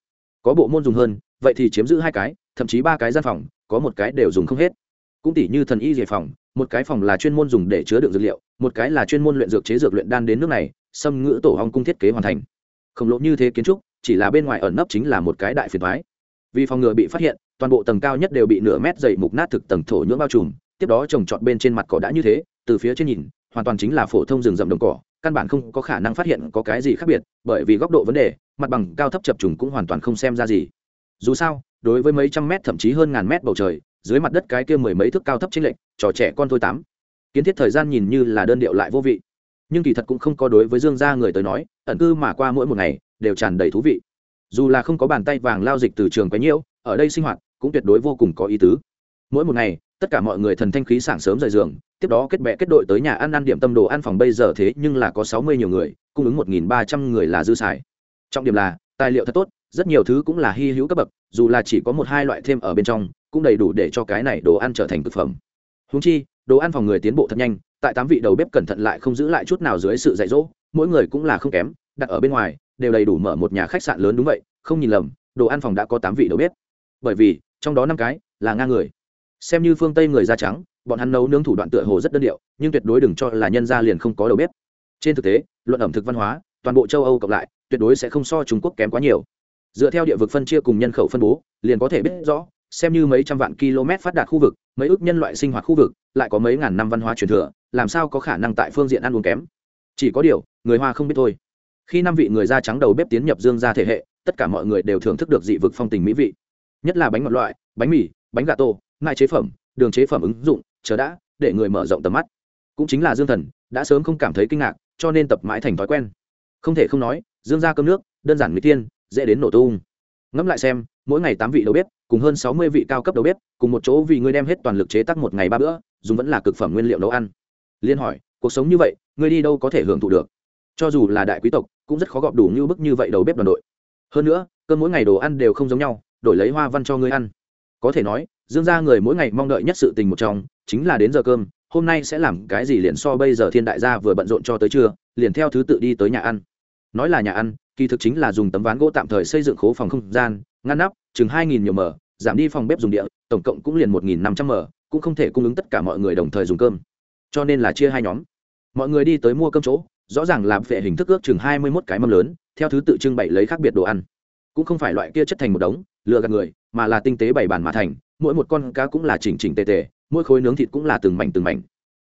Có bộ môn dùng hơn, vậy thì chiếm giữ hai cái, thậm chí ba cái gian phòng, có một cái đều dùng không hết. Cũng tỷ như thần y dề phòng, một cái phòng là chuyên môn dùng để chứa đựng dược liệu, một cái là chuyên môn luyện dược chế dược luyện đan đến nước này, xâm ngữ tổ hong cung thiết kế hoàn thành. Khổng lồ như thế kiến trúc, chỉ là bên ngoài ẩn nấp chính là một cái đại phiền thoái. Vì phòng ngừa bị phát hiện toàn bộ tầng cao nhất đều bị nửa mét dày mục nát thực tầng thổ nhưỡng bao trùm, tiếp đó trồng trọt bên trên mặt cỏ đã như thế, từ phía trên nhìn, hoàn toàn chính là phổ thông rừng rậm đồng cỏ, căn bản không có khả năng phát hiện có cái gì khác biệt, bởi vì góc độ vấn đề, mặt bằng cao thấp chập trùng cũng hoàn toàn không xem ra gì. Dù sao, đối với mấy trăm mét thậm chí hơn ngàn mét bầu trời, dưới mặt đất cái kia mười mấy thước cao thấp trên lệnh trò trẻ con thôi tám. Kiến thiết thời gian nhìn như là đơn điệu lại vô vị. Nhưng kỳ thật cũng không có đối với dương gia người tới nói, ẩn cư mà qua mỗi một ngày, đều tràn đầy thú vị. Dù là không có bàn tay vàng lao dịch từ trường quấy nhiễu, ở đây sinh hoạt cũng tuyệt đối vô cùng có ý tứ. Mỗi một ngày, tất cả mọi người thần thanh khí sảng sớm rời giường, tiếp đó kết bè kết đội tới nhà ăn ăn điểm tâm đồ ăn phòng bây giờ thế nhưng là có sáu mươi nhiều người, cung ứng một nghìn ba trăm người là dư xài. Trọng điểm là, tài liệu thật tốt, rất nhiều thứ cũng là hy hữu cấp bậc, dù là chỉ có một hai loại thêm ở bên trong, cũng đầy đủ để cho cái này đồ ăn trở thành thực phẩm. Húng chi, đồ ăn phòng người tiến bộ thật nhanh, tại tám vị đầu bếp cẩn thận lại không giữ lại chút nào dưới sự dạy dỗ, mỗi người cũng là không kém, đặt ở bên ngoài, đều đầy đủ mở một nhà khách sạn lớn đúng vậy, không nhìn lầm, đồ ăn phòng đã có tám vị đầu bếp. Bởi vì trong đó năm cái là ngang người. Xem như phương tây người da trắng, bọn hắn nấu nướng thủ đoạn tựa hồ rất đơn điệu, nhưng tuyệt đối đừng cho là nhân gia liền không có đầu bếp. Trên thực tế, luận ẩm thực văn hóa, toàn bộ châu âu cộng lại, tuyệt đối sẽ không so trung quốc kém quá nhiều. Dựa theo địa vực phân chia cùng nhân khẩu phân bố, liền có thể biết rõ, xem như mấy trăm vạn km phát đạt khu vực, mấy ước nhân loại sinh hoạt khu vực, lại có mấy ngàn năm văn hóa truyền thừa, làm sao có khả năng tại phương diện ăn uống kém? Chỉ có điều, người hoa không biết thôi. Khi năm vị người da trắng đầu bếp tiến nhập dương ra thể hệ, tất cả mọi người đều thưởng thức được dị vực phong tình mỹ vị nhất là bánh ngọt loại, bánh mì, bánh gà tô, ngại chế phẩm, đường chế phẩm ứng dụng, chờ đã, để người mở rộng tầm mắt. Cũng chính là dương thần, đã sớm không cảm thấy kinh ngạc, cho nên tập mãi thành thói quen. Không thể không nói, dương ra cơm nước, đơn giản mỹ tiên, dễ đến nổ tung. Ngẫm lại xem, mỗi ngày tám vị đầu bếp, cùng hơn sáu mươi vị cao cấp đầu bếp, cùng một chỗ vì ngươi đem hết toàn lực chế tác một ngày ba bữa, dùng vẫn là cực phẩm nguyên liệu nấu ăn. Liên hỏi, cuộc sống như vậy, ngươi đi đâu có thể hưởng thụ được? Cho dù là đại quý tộc, cũng rất khó gọp đủ như bức như vậy đầu bếp đoàn đội. Hơn nữa, cơm mỗi ngày đồ ăn đều không giống nhau đổi lấy hoa văn cho ngươi ăn. Có thể nói, dương gia người mỗi ngày mong đợi nhất sự tình một trong, chính là đến giờ cơm, hôm nay sẽ làm cái gì liền so bây giờ thiên đại gia vừa bận rộn cho tới trưa, liền theo thứ tự đi tới nhà ăn. Nói là nhà ăn, kỳ thực chính là dùng tấm ván gỗ tạm thời xây dựng khố phòng không gian, ngăn nắp, chừng hai nghìn nhiều mở giảm đi phòng bếp dùng địa, tổng cộng cũng liền một nghìn năm trăm mở cũng không thể cung ứng tất cả mọi người đồng thời dùng cơm. Cho nên là chia hai nhóm. Mọi người đi tới mua cơm chỗ, rõ ràng làm vệ hình thức ước chừng hai mươi mốt cái mâm lớn, theo thứ tự trưng bày lấy khác biệt đồ ăn. Cũng không phải loại kia chất thành một đống lừa gạt người, mà là tinh tế bày bàn mà thành, mỗi một con cá cũng là chỉnh chỉnh tề tề, mỗi khối nướng thịt cũng là từng mảnh từng mảnh.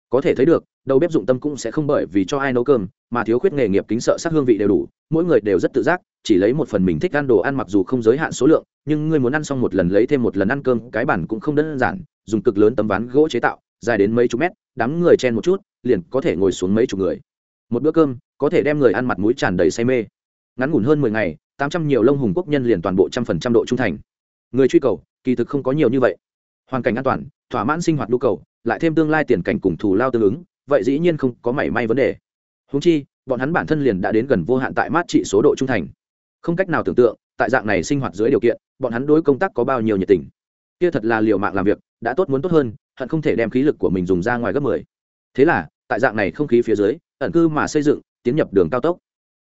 Có thể thấy được, đầu bếp dụng tâm cũng sẽ không bởi vì cho ai nấu cơm, mà thiếu khuyết nghề nghiệp kính sợ sắc hương vị đều đủ, mỗi người đều rất tự giác, chỉ lấy một phần mình thích ăn đồ ăn mặc dù không giới hạn số lượng, nhưng người muốn ăn xong một lần lấy thêm một lần ăn cơm, cái bản cũng không đơn giản, dùng cực lớn tấm ván gỗ chế tạo, dài đến mấy chục mét, đám người chen một chút, liền có thể ngồi xuống mấy chục người. Một bữa cơm, có thể đem người ăn mặt mũi tràn đầy say mê. Ngắn ngủn hơn mười ngày tám trăm nhiều lông hùng quốc nhân liền toàn bộ trăm phần trăm độ trung thành. Người truy cầu, kỳ thực không có nhiều như vậy. Hoàn cảnh an toàn, thỏa mãn sinh hoạt nhu cầu, lại thêm tương lai tiền cảnh cùng thù lao tương ứng, vậy dĩ nhiên không có mảy may vấn đề. Húng chi, bọn hắn bản thân liền đã đến gần vô hạn tại mát trị số độ trung thành. Không cách nào tưởng tượng, tại dạng này sinh hoạt dưới điều kiện, bọn hắn đối công tác có bao nhiêu nhiệt tình. Kia thật là liều mạng làm việc, đã tốt muốn tốt hơn, hận không thể đem khí lực của mình dùng ra ngoài gấp mười. Thế là, tại dạng này không khí phía dưới, ẩn cư mà xây dựng, tiến nhập đường cao tốc.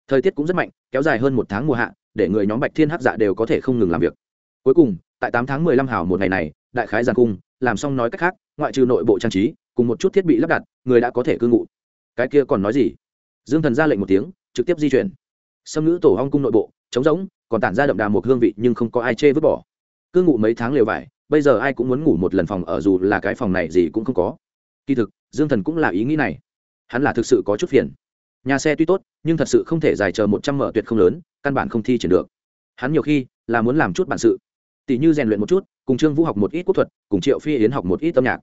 Thời tiết cũng rất mạnh, kéo dài hơn một tháng mùa hạ để người nhóm bạch thiên hắc dạ đều có thể không ngừng làm việc. Cuối cùng, tại tám tháng mười lăm hào một ngày này, đại khái giàn cung, làm xong nói cách khác, ngoại trừ nội bộ trang trí, cùng một chút thiết bị lắp đặt, người đã có thể cư ngụ. Cái kia còn nói gì? Dương thần ra lệnh một tiếng, trực tiếp di chuyển. Xâm ngữ tổ hong cung nội bộ, trống rỗng, còn tản ra đậm đà một hương vị nhưng không có ai chê vứt bỏ. Cư ngụ mấy tháng lều vải, bây giờ ai cũng muốn ngủ một lần phòng ở dù là cái phòng này gì cũng không có. Kỳ thực, dương thần cũng là ý nghĩ này. Hắn là thực sự có chút phiền. Nhà xe tuy tốt, nhưng thật sự không thể dài chờ một trăm mở tuyệt không lớn căn bản không thi triển được. Hắn nhiều khi là muốn làm chút bản sự. Tỷ như rèn luyện một chút, cùng trương vũ học một ít quốc thuật, cùng triệu phi yến học một ít âm nhạc.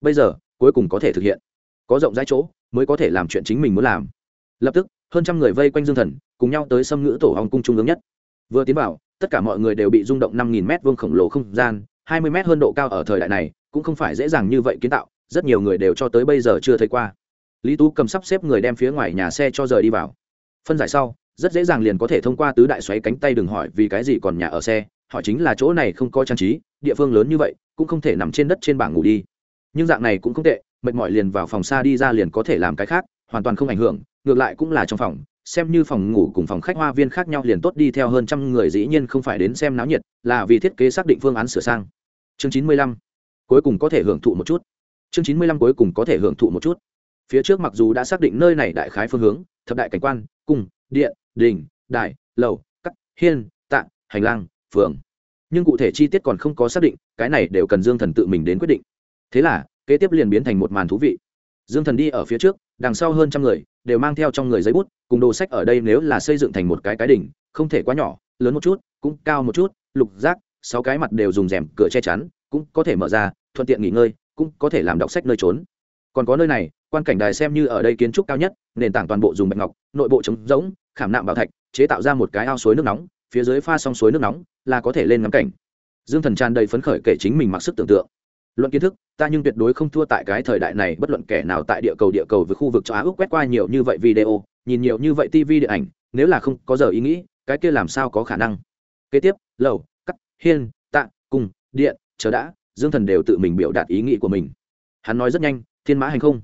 Bây giờ, cuối cùng có thể thực hiện. Có rộng rãi chỗ, mới có thể làm chuyện chính mình muốn làm. Lập tức, hơn trăm người vây quanh dương thần, cùng nhau tới xâm ngữ tổ hồng cung trung ương nhất. Vừa tiến vào, tất cả mọi người đều bị rung động năm nghìn m vuông khổng lồ không gian, hai mươi m hơn độ cao ở thời đại này, cũng không phải dễ dàng như vậy kiến tạo, rất nhiều người đều cho tới bây giờ chưa thấy qua. Lý tú cầm sắp xếp người đem phía ngoài nhà xe cho rời đi vào. Phân giải sau rất dễ dàng liền có thể thông qua tứ đại xoáy cánh tay đừng hỏi vì cái gì còn nhà ở xe, hỏi chính là chỗ này không có trang trí, địa phương lớn như vậy, cũng không thể nằm trên đất trên bảng ngủ đi. Nhưng dạng này cũng không tệ, mệt mỏi liền vào phòng xa đi ra liền có thể làm cái khác, hoàn toàn không ảnh hưởng, ngược lại cũng là trong phòng, xem như phòng ngủ cùng phòng khách hoa viên khác nhau liền tốt đi theo hơn trăm người dĩ nhiên không phải đến xem náo nhiệt, là vì thiết kế xác định phương án sửa sang. Chương chín mươi lăm, cuối cùng có thể hưởng thụ một chút. Chương chín mươi lăm cuối cùng có thể hưởng thụ một chút. Phía trước mặc dù đã xác định nơi này đại khái phương hướng, thập đại cảnh quan, cung, điện đình đại lầu, cắt, hiên, tạ, hành lang, phường. Nhưng cụ thể chi tiết còn không có xác định, cái này đều cần dương thần tự mình đến quyết định. Thế là, kế tiếp liền biến thành một màn thú vị. Dương thần đi ở phía trước, đằng sau hơn trăm người, đều mang theo trong người giấy bút, cùng đồ sách ở đây nếu là xây dựng thành một cái cái đỉnh, không thể quá nhỏ, lớn một chút, cũng cao một chút, lục giác, sáu cái mặt đều dùng rèm cửa che chắn, cũng có thể mở ra, thuận tiện nghỉ ngơi, cũng có thể làm đọc sách nơi trốn. Còn có nơi này, quan cảnh đài xem như ở đây kiến trúc cao nhất, nền tảng toàn bộ dùng bạch ngọc, nội bộ trống rỗng khảm nạm bảo thạch, chế tạo ra một cái ao suối nước nóng, phía dưới pha xong suối nước nóng, là có thể lên ngắm cảnh. Dương thần tràn đầy phấn khởi kể chính mình mặc sức tưởng tượng. Luận kiến thức, ta nhưng tuyệt đối không thua tại cái thời đại này, bất luận kẻ nào tại địa cầu địa cầu với khu vực châu á ước quét qua nhiều như vậy video, nhìn nhiều như vậy tv điện ảnh, nếu là không có giờ ý nghĩ, cái kia làm sao có khả năng? Kế tiếp, lầu, cắt, hiên, tạ cung điện, chờ đã, dương thần đều tự mình biểu đạt ý nghĩ của mình. Hắn nói rất nhanh, thiên mã hành không.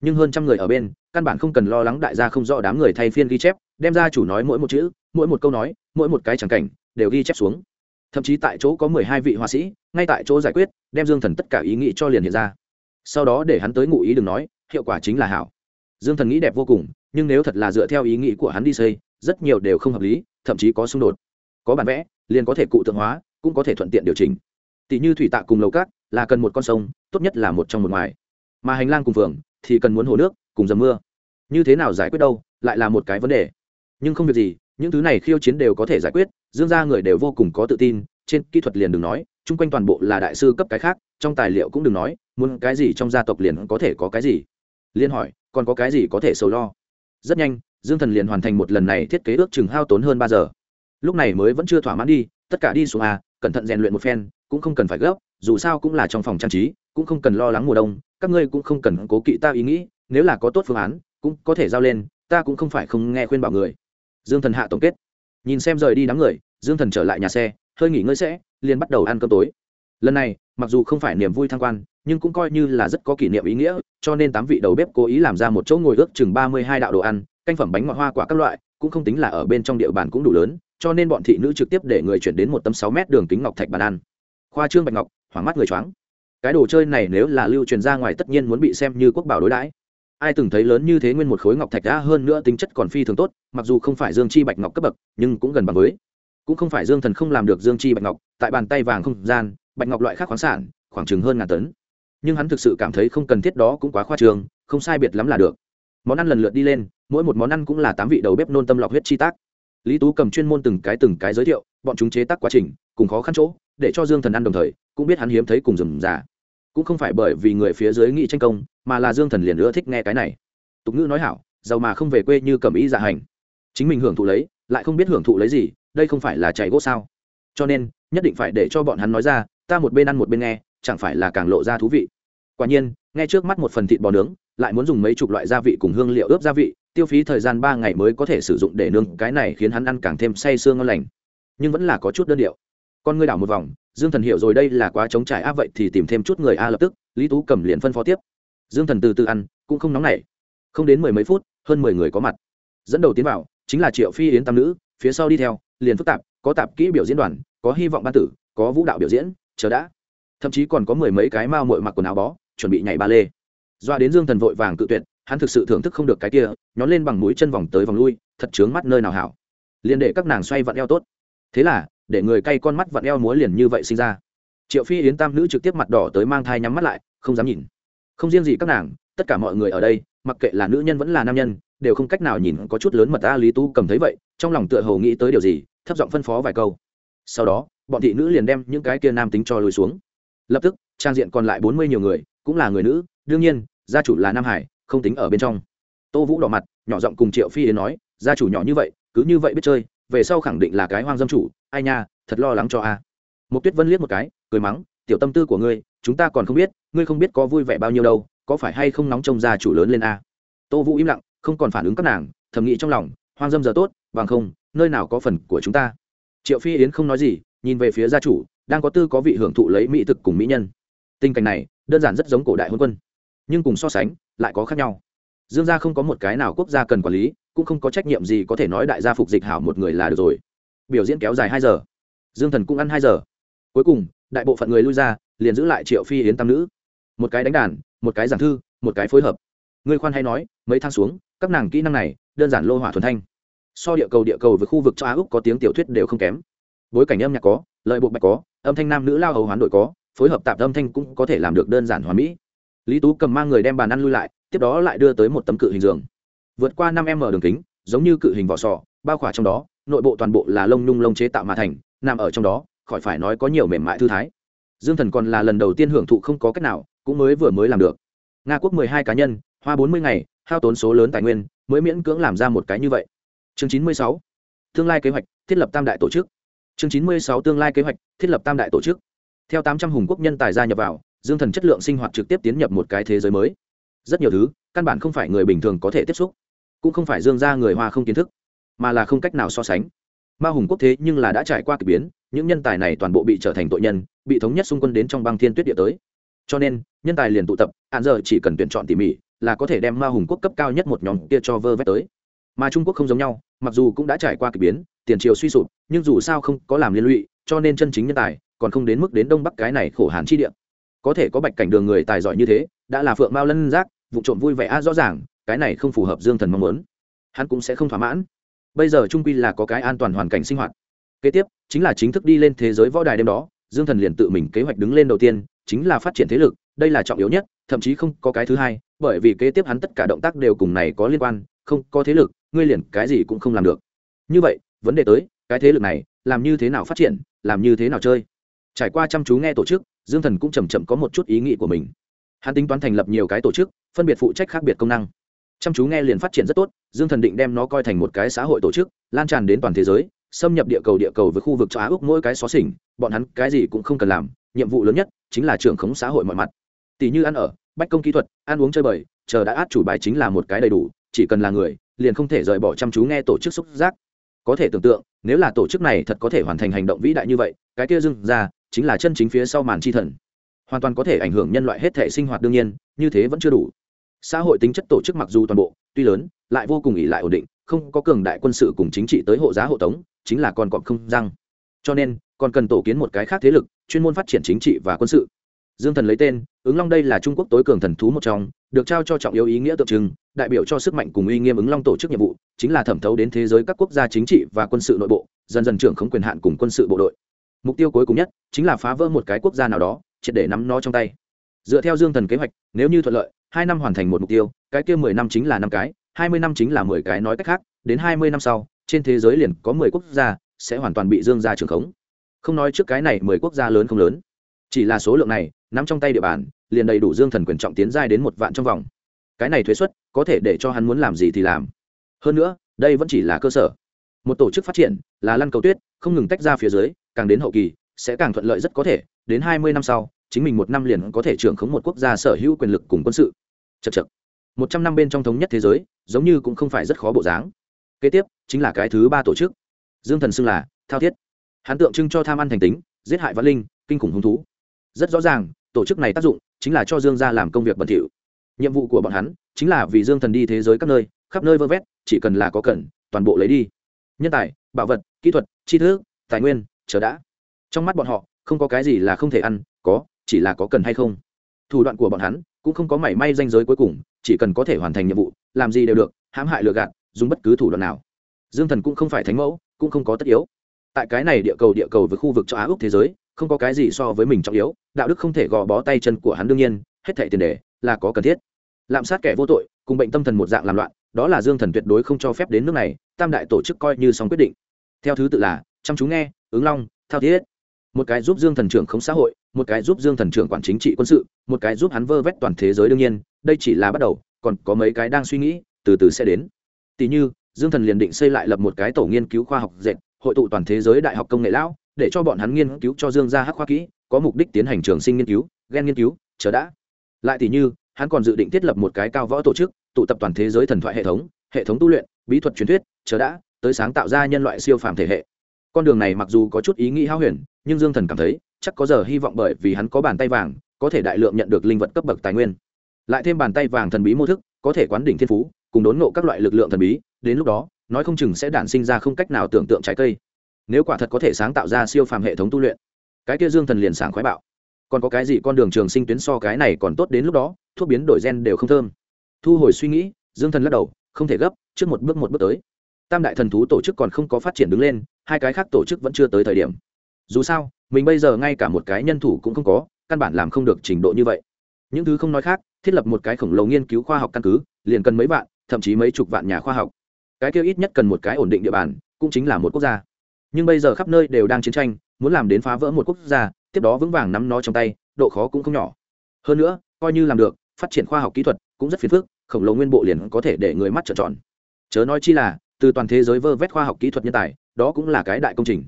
Nhưng hơn trăm người ở bên, căn bản không cần lo lắng đại gia không rõ đám người thay phiên ghi chép đem ra chủ nói mỗi một chữ, mỗi một câu nói, mỗi một cái tràng cảnh, đều ghi chép xuống. Thậm chí tại chỗ có mười hai vị họa sĩ, ngay tại chỗ giải quyết, đem dương thần tất cả ý nghĩ cho liền hiện ra. Sau đó để hắn tới ngụ ý đừng nói, hiệu quả chính là hảo. Dương thần nghĩ đẹp vô cùng, nhưng nếu thật là dựa theo ý nghĩ của hắn đi xây, rất nhiều đều không hợp lý, thậm chí có xung đột. Có bản vẽ, liền có thể cụ tượng hóa, cũng có thể thuận tiện điều chỉnh. Tỷ như thủy tạ cùng lầu cát, là cần một con sông, tốt nhất là một trong một ngoài. Mà hành lang cùng phường, thì cần muốn hồ nước, cùng dầm mưa. Như thế nào giải quyết đâu, lại là một cái vấn đề nhưng không việc gì, những thứ này khiêu chiến đều có thể giải quyết, dương gia người đều vô cùng có tự tin, trên kỹ thuật liền đừng nói, chung quanh toàn bộ là đại sư cấp cái khác, trong tài liệu cũng đừng nói, muốn cái gì trong gia tộc liền có thể có cái gì. Liên hỏi, còn có cái gì có thể sầu lo? Rất nhanh, dương thần liền hoàn thành một lần này thiết kế ước chừng hao tốn hơn ba giờ. Lúc này mới vẫn chưa thỏa mãn đi, tất cả đi xuống à cẩn thận rèn luyện một phen, cũng không cần phải gấp, dù sao cũng là trong phòng trang trí, cũng không cần lo lắng mùa đông, các ngươi cũng không cần cố kỵ ta ý nghĩ, nếu là có tốt phương án, cũng có thể giao lên, ta cũng không phải không nghe khuyên bảo người dương thần hạ tổng kết. Nhìn xem rời đi đám người, dương thần trở lại nhà xe, hơi nghỉ ngơi sẽ, liền bắt đầu ăn cơm tối. Lần này, mặc dù không phải niềm vui thăng quan, nhưng cũng coi như là rất có kỷ niệm ý nghĩa, cho nên tám vị đầu bếp cố ý làm ra một chỗ ngồi ước chừng ba mươi hai đạo đồ ăn, canh phẩm bánh ngọt hoa quả các loại, cũng không tính là ở bên trong địa bàn cũng đủ lớn, cho nên bọn thị nữ trực tiếp để người chuyển đến một tấm sáu mét đường kính ngọc thạch bàn ăn. Khoa trương bạch ngọc, hoảng mắt người choáng. Cái đồ chơi này nếu là lưu truyền ra ngoài tất nhiên muốn bị xem như quốc bảo đối đãi ai từng thấy lớn như thế nguyên một khối ngọc thạch đã hơn nữa tính chất còn phi thường tốt, mặc dù không phải dương chi bạch ngọc cấp bậc, nhưng cũng gần bằng với. Cũng không phải dương thần không làm được dương chi bạch ngọc, tại bàn tay vàng không gian, bạch ngọc loại khác khoáng sản, khoảng chừng hơn ngàn tấn. Nhưng hắn thực sự cảm thấy không cần thiết đó cũng quá khoa trường không sai biệt lắm là được. Món ăn lần lượt đi lên, mỗi một món ăn cũng là tám vị đầu bếp nôn tâm lọc huyết chi tác. Lý tú cầm chuyên môn từng cái từng cái giới thiệu, bọn chúng chế tác quá trình, cùng khó khăn chỗ, để cho dương thần ăn đồng thời, cũng biết hắn hiếm thấy cùng rừng già cũng không phải bởi vì người phía dưới nghị tranh công, mà là dương thần liền ưa thích nghe cái này. Tục ngữ nói hảo, giàu mà không về quê như cầm ý dạ hành. Chính mình hưởng thụ lấy, lại không biết hưởng thụ lấy gì, đây không phải là chạy gỗ sao? Cho nên, nhất định phải để cho bọn hắn nói ra, ta một bên ăn một bên nghe, chẳng phải là càng lộ ra thú vị. Quả nhiên, nghe trước mắt một phần thịt bò nướng, lại muốn dùng mấy chục loại gia vị cùng hương liệu ướp gia vị, tiêu phí thời gian ba ngày mới có thể sử dụng để nương cái này khiến hắn ăn càng thêm say sương ngon lành. Nhưng vẫn là có chút đơn điệu. Con ngươi đảo một vòng dương thần hiểu rồi đây là quá chống trải a vậy thì tìm thêm chút người a lập tức, lý tú cầm liền phân phó tiếp. Dương thần từ từ ăn, cũng không nóng nảy. Không đến mười mấy phút, hơn mười người có mặt. Dẫn đầu tiến vào, chính là triệu phi yến tam nữ, phía sau đi theo, liền phức tạp, có tạp kỹ biểu diễn đoàn, có hy vọng ban tử, có vũ đạo biểu diễn, chờ đã. Thậm chí còn có mười mấy cái mao mội mặc quần áo bó, chuẩn bị nhảy ba lê. Doa đến dương thần vội vàng cự tuyệt, hắn thực sự thưởng thức không được cái kia, nhón lên bằng mũi chân vòng tới vòng lui, thật chướng mắt nơi nào hảo. Liền để các nàng xoay vặn eo tốt. Thế là để người cay con mắt vặn eo múa liền như vậy sinh ra. Triệu phi yến tam nữ trực tiếp mặt đỏ tới mang thai nhắm mắt lại, không dám nhìn. Không riêng gì các nàng, tất cả mọi người ở đây, mặc kệ là nữ nhân vẫn là nam nhân, đều không cách nào nhìn có chút lớn mật ta lý tu cầm thấy vậy, trong lòng tựa hồ nghĩ tới điều gì, thấp giọng phân phó vài câu. Sau đó, bọn thị nữ liền đem những cái kia nam tính cho lùi xuống. Lập tức, trang diện còn lại bốn mươi nhiều người, cũng là người nữ, đương nhiên, gia chủ là nam hải, không tính ở bên trong. Tô vũ đỏ mặt, nhỏ giọng cùng triệu phi yến nói, gia chủ nhỏ như vậy, cứ như vậy biết chơi về sau khẳng định là cái hoang dâm chủ, ai nha, thật lo lắng cho a. Một tuyết vân liếc một cái, cười mắng, tiểu tâm tư của ngươi, chúng ta còn không biết, ngươi không biết có vui vẻ bao nhiêu đâu, có phải hay không nóng trông ra chủ lớn lên a? Tô vũ im lặng, không còn phản ứng các nàng, thầm nghĩ trong lòng, hoang dâm giờ tốt, bằng không, nơi nào có phần của chúng ta. Triệu phi yến không nói gì, nhìn về phía gia chủ, đang có tư có vị hưởng thụ lấy mỹ thực cùng mỹ nhân. Tình cảnh này, đơn giản rất giống cổ đại hôn quân. Nhưng cùng so sánh, lại có khác nhau. Dương gia không có một cái nào quốc gia cần quản lý cũng không có trách nhiệm gì có thể nói đại gia phục dịch hảo một người là được rồi. Biểu diễn kéo dài hai giờ. Dương thần cũng ăn hai giờ. Cuối cùng, đại bộ phận người lui ra, liền giữ lại triệu phi yến tam nữ. Một cái đánh đàn, một cái giảng thư, một cái phối hợp. Người khoan hay nói, mấy thang xuống, các nàng kỹ năng này, đơn giản lô hỏa thuần thanh. So địa cầu địa cầu với khu vực cho á úc có tiếng tiểu thuyết đều không kém. Bối cảnh âm nhạc có, lợi bộ bạch có, âm thanh nam nữ lao hầu hoán đội có, phối hợp tạp âm thanh cũng có thể làm được đơn giản hoàn mỹ. Lý tú cầm mang người đem bàn ăn lui lại, tiếp đó lại đưa tới một tấm cự hình giường vượt qua năm m đường kính, giống như cự hình vỏ sò, bao khỏa trong đó, nội bộ toàn bộ là lông nhung lông chế tạo mà thành, nằm ở trong đó, khỏi phải nói có nhiều mềm mại thư thái. Dương thần còn là lần đầu tiên hưởng thụ không có cách nào, cũng mới vừa mới làm được. Nga quốc mười hai cá nhân, hoa bốn mươi ngày, hao tốn số lớn tài nguyên, mới miễn cưỡng làm ra một cái như vậy. Chương chín mươi sáu, tương lai kế hoạch, thiết lập tam đại tổ chức. Chương chín mươi sáu, tương lai kế hoạch, thiết lập tam đại tổ chức. Theo tám trăm hùng quốc nhân tài gia nhập vào, dương thần chất lượng sinh hoạt trực tiếp tiến nhập một cái thế giới mới. Rất nhiều thứ, căn bản không phải người bình thường có thể tiếp xúc cũng không phải dương gia người hoa không kiến thức, mà là không cách nào so sánh. Ma hùng quốc thế nhưng là đã trải qua k ỳ biến, những nhân tài này toàn bộ bị trở thành tội nhân, bị thống nhất xung quân đến trong băng thiên tuyết địa tới. Cho nên, nhân tài liền tụ tập, hạn giờ chỉ cần tuyển chọn tỉ mỉ, là có thể đem ma hùng quốc cấp cao nhất một nhóm kia cho vơ vét tới. Mà trung quốc không giống nhau, mặc dù cũng đã trải qua k ỳ biến, tiền triều suy sụp, nhưng dù sao không có làm liên lụy, cho nên chân chính nhân tài còn không đến mức đến đông bắc cái này khổ hàn chi địa. Có thể có bạch cảnh đường người tài giỏi như thế, đã là phượng mao lân giác, vụ trộm vui vẻ a rõ ràng cái này không phù hợp dương thần mong muốn. Hắn cũng sẽ không thỏa mãn. Bây giờ trung quy là có cái an toàn hoàn cảnh sinh hoạt. Kế tiếp, chính là chính thức đi lên thế giới võ đài đêm đó, dương thần liền tự mình kế hoạch đứng lên đầu tiên, chính là phát triển thế lực, đây là trọng yếu nhất, thậm chí không có cái thứ hai, bởi vì kế tiếp hắn tất cả động tác đều cùng này có liên quan, không có thế lực, ngươi liền cái gì cũng không làm được. Như vậy, vấn đề tới, cái thế lực này, làm như thế nào phát triển, làm như thế nào chơi? Trải qua chăm chú nghe tổ chức, dương thần cũng chầm chậm có một chút ý nghĩ của mình. Hắn tính toán thành lập nhiều cái tổ chức, phân biệt phụ trách khác biệt công năng chăm chú nghe liền phát triển rất tốt, dương thần định đem nó coi thành một cái xã hội tổ chức, lan tràn đến toàn thế giới, xâm nhập địa cầu địa cầu với khu vực châu á úc mỗi cái xó xỉnh, bọn hắn cái gì cũng không cần làm, nhiệm vụ lớn nhất chính là trưởng khống xã hội mọi mặt. Tỷ như ăn ở, bách công kỹ thuật, ăn uống chơi bời, chờ đã át chủ bài chính là một cái đầy đủ, chỉ cần là người, liền không thể rời bỏ chăm chú nghe tổ chức xúc giác. Có thể tưởng tượng, nếu là tổ chức này thật có thể hoàn thành hành động vĩ đại như vậy, cái kia dưng ra chính là chân chính phía sau màn chi thần. Hoàn toàn có thể ảnh hưởng nhân loại hết thể sinh hoạt đương nhiên, như thế vẫn chưa đủ xã hội tính chất tổ chức mặc dù toàn bộ, tuy lớn, lại vô cùng ỉ lại ổn định, không có cường đại quân sự cùng chính trị tới hộ giá hộ tống, chính là còn cọp không răng. Cho nên, còn cần tổ kiến một cái khác thế lực, chuyên môn phát triển chính trị và quân sự. Dương thần lấy tên, ứng long đây là trung quốc tối cường thần thú một trong, được trao cho trọng yếu ý nghĩa tượng trưng, đại biểu cho sức mạnh cùng uy nghiêm ứng long tổ chức nhiệm vụ, chính là thẩm thấu đến thế giới các quốc gia chính trị và quân sự nội bộ, dần dần trưởng khống quyền hạn cùng quân sự bộ đội. Mục tiêu cuối cùng nhất, chính là phá vỡ một cái quốc gia nào đó, triệt để nắm nó trong tay. Dựa theo dương thần kế hoạch, nếu như thuận lợi hai năm hoàn thành một mục tiêu, cái kia mười năm chính là năm cái, hai mươi năm chính là mười cái nói cách khác, đến hai mươi năm sau, trên thế giới liền có mười quốc gia sẽ hoàn toàn bị dương gia trưởng khống. Không nói trước cái này mười quốc gia lớn không lớn, chỉ là số lượng này, nắm trong tay địa bàn, liền đầy đủ dương thần quyền trọng tiến giai đến một vạn trong vòng. Cái này thuế xuất có thể để cho hắn muốn làm gì thì làm. Hơn nữa, đây vẫn chỉ là cơ sở. Một tổ chức phát triển là lăn cầu tuyết, không ngừng tách ra phía dưới, càng đến hậu kỳ, sẽ càng thuận lợi rất có thể, đến hai mươi năm sau, chính mình một năm liền có thể trưởng khống một quốc gia sở hữu quyền lực cùng quân sự chật chật. Một trăm năm bên trong thống nhất thế giới, giống như cũng không phải rất khó bộ dáng. Kế tiếp, chính là cái thứ ba tổ chức. Dương thần xưng là thao thiết. Hắn tượng trưng cho tham ăn thành tính, giết hại văn linh, kinh khủng hung thú. Rất rõ ràng, tổ chức này tác dụng chính là cho dương gia làm công việc bẩn thỉu. Nhiệm vụ của bọn hắn chính là vì dương thần đi thế giới các nơi, khắp nơi vơ vét, chỉ cần là có cần, toàn bộ lấy đi. Nhân tài, bảo vật, kỹ thuật, tri thức, tài nguyên, chờ đã. Trong mắt bọn họ, không có cái gì là không thể ăn, có, chỉ là có cần hay không. Thủ đoạn của bọn hắn cũng không có mảy may danh giới cuối cùng, chỉ cần có thể hoàn thành nhiệm vụ, làm gì đều được, hãm hại lừa gạt, dùng bất cứ thủ đoạn nào. Dương thần cũng không phải thánh mẫu, cũng không có tất yếu. Tại cái này địa cầu địa cầu với khu vực cho á úc thế giới, không có cái gì so với mình trọng yếu, đạo đức không thể gò bó tay chân của hắn đương nhiên, hết thệ tiền đề là có cần thiết. Lạm sát kẻ vô tội, cùng bệnh tâm thần một dạng làm loạn, đó là dương thần tuyệt đối không cho phép đến nước này, tam đại tổ chức coi như xong quyết định. Theo thứ tự là, chăm chú nghe, ứng long, thao thiết một cái giúp dương thần trưởng không xã hội, một cái giúp dương thần trưởng quản chính trị quân sự, một cái giúp hắn vơ vét toàn thế giới đương nhiên, đây chỉ là bắt đầu, còn có mấy cái đang suy nghĩ, từ từ sẽ đến. Tỷ như, dương thần liền định xây lại lập một cái tổ nghiên cứu khoa học dệt, hội tụ toàn thế giới đại học công nghệ lão, để cho bọn hắn nghiên cứu cho dương gia hắc khoa kỹ, có mục đích tiến hành trường sinh nghiên cứu ghen nghiên cứu, chờ đã. Lại tỷ như, hắn còn dự định thiết lập một cái cao võ tổ chức, tụ tập toàn thế giới thần thoại hệ thống hệ thống tu luyện, bí thuật truyền thuyết, chờ đã, tới sáng tạo ra nhân loại siêu phàm thể hệ. Con đường này mặc dù có chút ý nghĩ hao huyền nhưng dương thần cảm thấy, chắc có giờ hy vọng bởi vì hắn có bàn tay vàng, có thể đại lượng nhận được linh vật cấp bậc tài nguyên. Lại thêm bàn tay vàng thần bí mô thức, có thể quán đỉnh thiên phú, cùng đốn nộ các loại lực lượng thần bí, đến lúc đó, nói không chừng sẽ đản sinh ra không cách nào tưởng tượng trái cây. Nếu quả thật có thể sáng tạo ra siêu phàm hệ thống tu luyện, cái kia dương thần liền sảng khoái bạo. Còn có cái gì con đường trường sinh tuyến so cái này còn tốt đến lúc đó, thuốc biến đổi gen đều không thơm. Thu hồi suy nghĩ, dương thần lắc đầu, không thể gấp, trước một bước một bước tới. Tam đại thần thú tổ chức còn không có phát triển đứng lên, hai cái khác tổ chức vẫn chưa tới thời điểm dù sao, mình bây giờ ngay cả một cái nhân thủ cũng không có, căn bản làm không được trình độ như vậy. Những thứ không nói khác, thiết lập một cái khổng lồ nghiên cứu khoa học căn cứ, liền cần mấy vạn, thậm chí mấy chục vạn nhà khoa học. Cái kia ít nhất cần một cái ổn định địa bàn, cũng chính là một quốc gia. Nhưng bây giờ khắp nơi đều đang chiến tranh, muốn làm đến phá vỡ một quốc gia, tiếp đó vững vàng nắm nó trong tay, độ khó cũng không nhỏ. Hơn nữa, coi như làm được, phát triển khoa học kỹ thuật cũng rất phiền phức, khổng lồ nguyên bộ liền có thể để người mắt trợn tròn. Chớ nói chi là, từ toàn thế giới vơ vét khoa học kỹ thuật nhân tài, đó cũng là cái đại công trình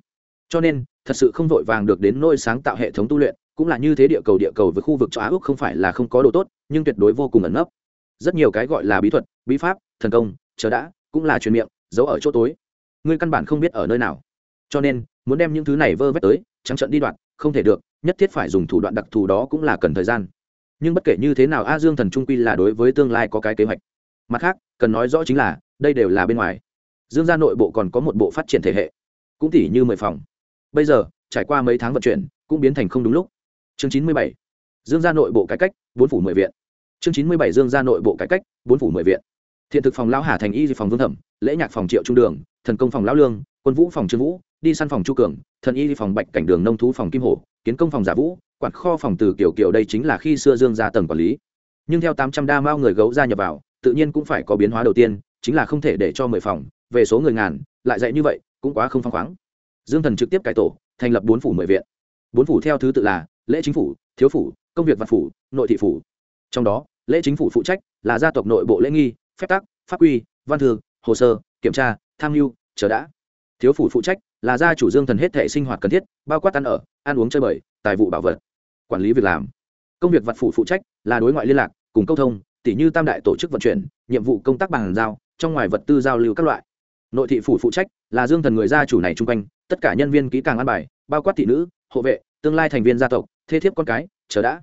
cho nên, thật sự không vội vàng được đến nôi sáng tạo hệ thống tu luyện, cũng là như thế địa cầu địa cầu với khu vực châu á úc không phải là không có đồ tốt, nhưng tuyệt đối vô cùng ẩn nấp. Rất nhiều cái gọi là bí thuật, bí pháp, thần công, chờ đã, cũng là truyền miệng, giấu ở chỗ tối. Ngươi căn bản không biết ở nơi nào. Cho nên, muốn đem những thứ này vơ vét tới, trắng trận đi đoạn, không thể được, nhất thiết phải dùng thủ đoạn đặc thù đó cũng là cần thời gian. Nhưng bất kể như thế nào, a dương thần trung quy là đối với tương lai có cái kế hoạch. Mặt khác, cần nói rõ chính là, đây đều là bên ngoài. Dương gia nội bộ còn có một bộ phát triển thể hệ. Cũng tỷ như mười phòng bây giờ, trải qua mấy tháng vận chuyển, cũng biến thành không đúng lúc. Chương chín mươi bảy. Dương gia nội bộ cải cách, bốn phủ mười viện. Chương chín mươi bảy dương gia nội bộ cải cách, bốn phủ mười viện. Thiện thực phòng lão hà thành y phòng vương thẩm, lễ nhạc phòng triệu trung đường, thần công phòng lão lương, quân vũ phòng trương vũ, đi săn phòng chu cường, thần y phòng bạch cảnh đường nông thú phòng kim hổ, kiến công phòng giả vũ, quản kho phòng từ kiểu kiểu đây chính là khi xưa dương gia tầng quản lý. Nhưng theo tám trăm đa mao người gấu gia nhập vào, tự nhiên cũng phải có biến hóa đầu tiên, chính là không thể để cho mười phòng, về số người ngàn, lại dạy như vậy, cũng quá không phăng khoáng dương thần trực tiếp cải tổ, thành lập bốn phủ mười viện. Bốn phủ theo thứ tự là lễ chính phủ, thiếu phủ, công việc văn phủ, nội thị phủ. Trong đó, lễ chính phủ phụ trách là gia tộc nội bộ lễ nghi, phép tắc, pháp quy, văn thư, hồ sơ, kiểm tra, tham mưu, chờ đã. Thiếu phủ phụ trách là gia chủ dương thần hết thể sinh hoạt cần thiết, bao quát ăn ở, ăn uống chơi bời, tài vụ bảo vật, quản lý việc làm. Công việc vật phủ phụ trách là đối ngoại liên lạc, cùng câu thông tỷ như tam đại tổ chức vận chuyển, nhiệm vụ công tác bàn giao, trong ngoài vật tư giao lưu các loại nội thị phủ phụ trách là dương thần người gia chủ này chung quanh, tất cả nhân viên kỹ càng ăn bài, bao quát thị nữ, hộ vệ, tương lai thành viên gia tộc thế thiếp con cái, chờ đã.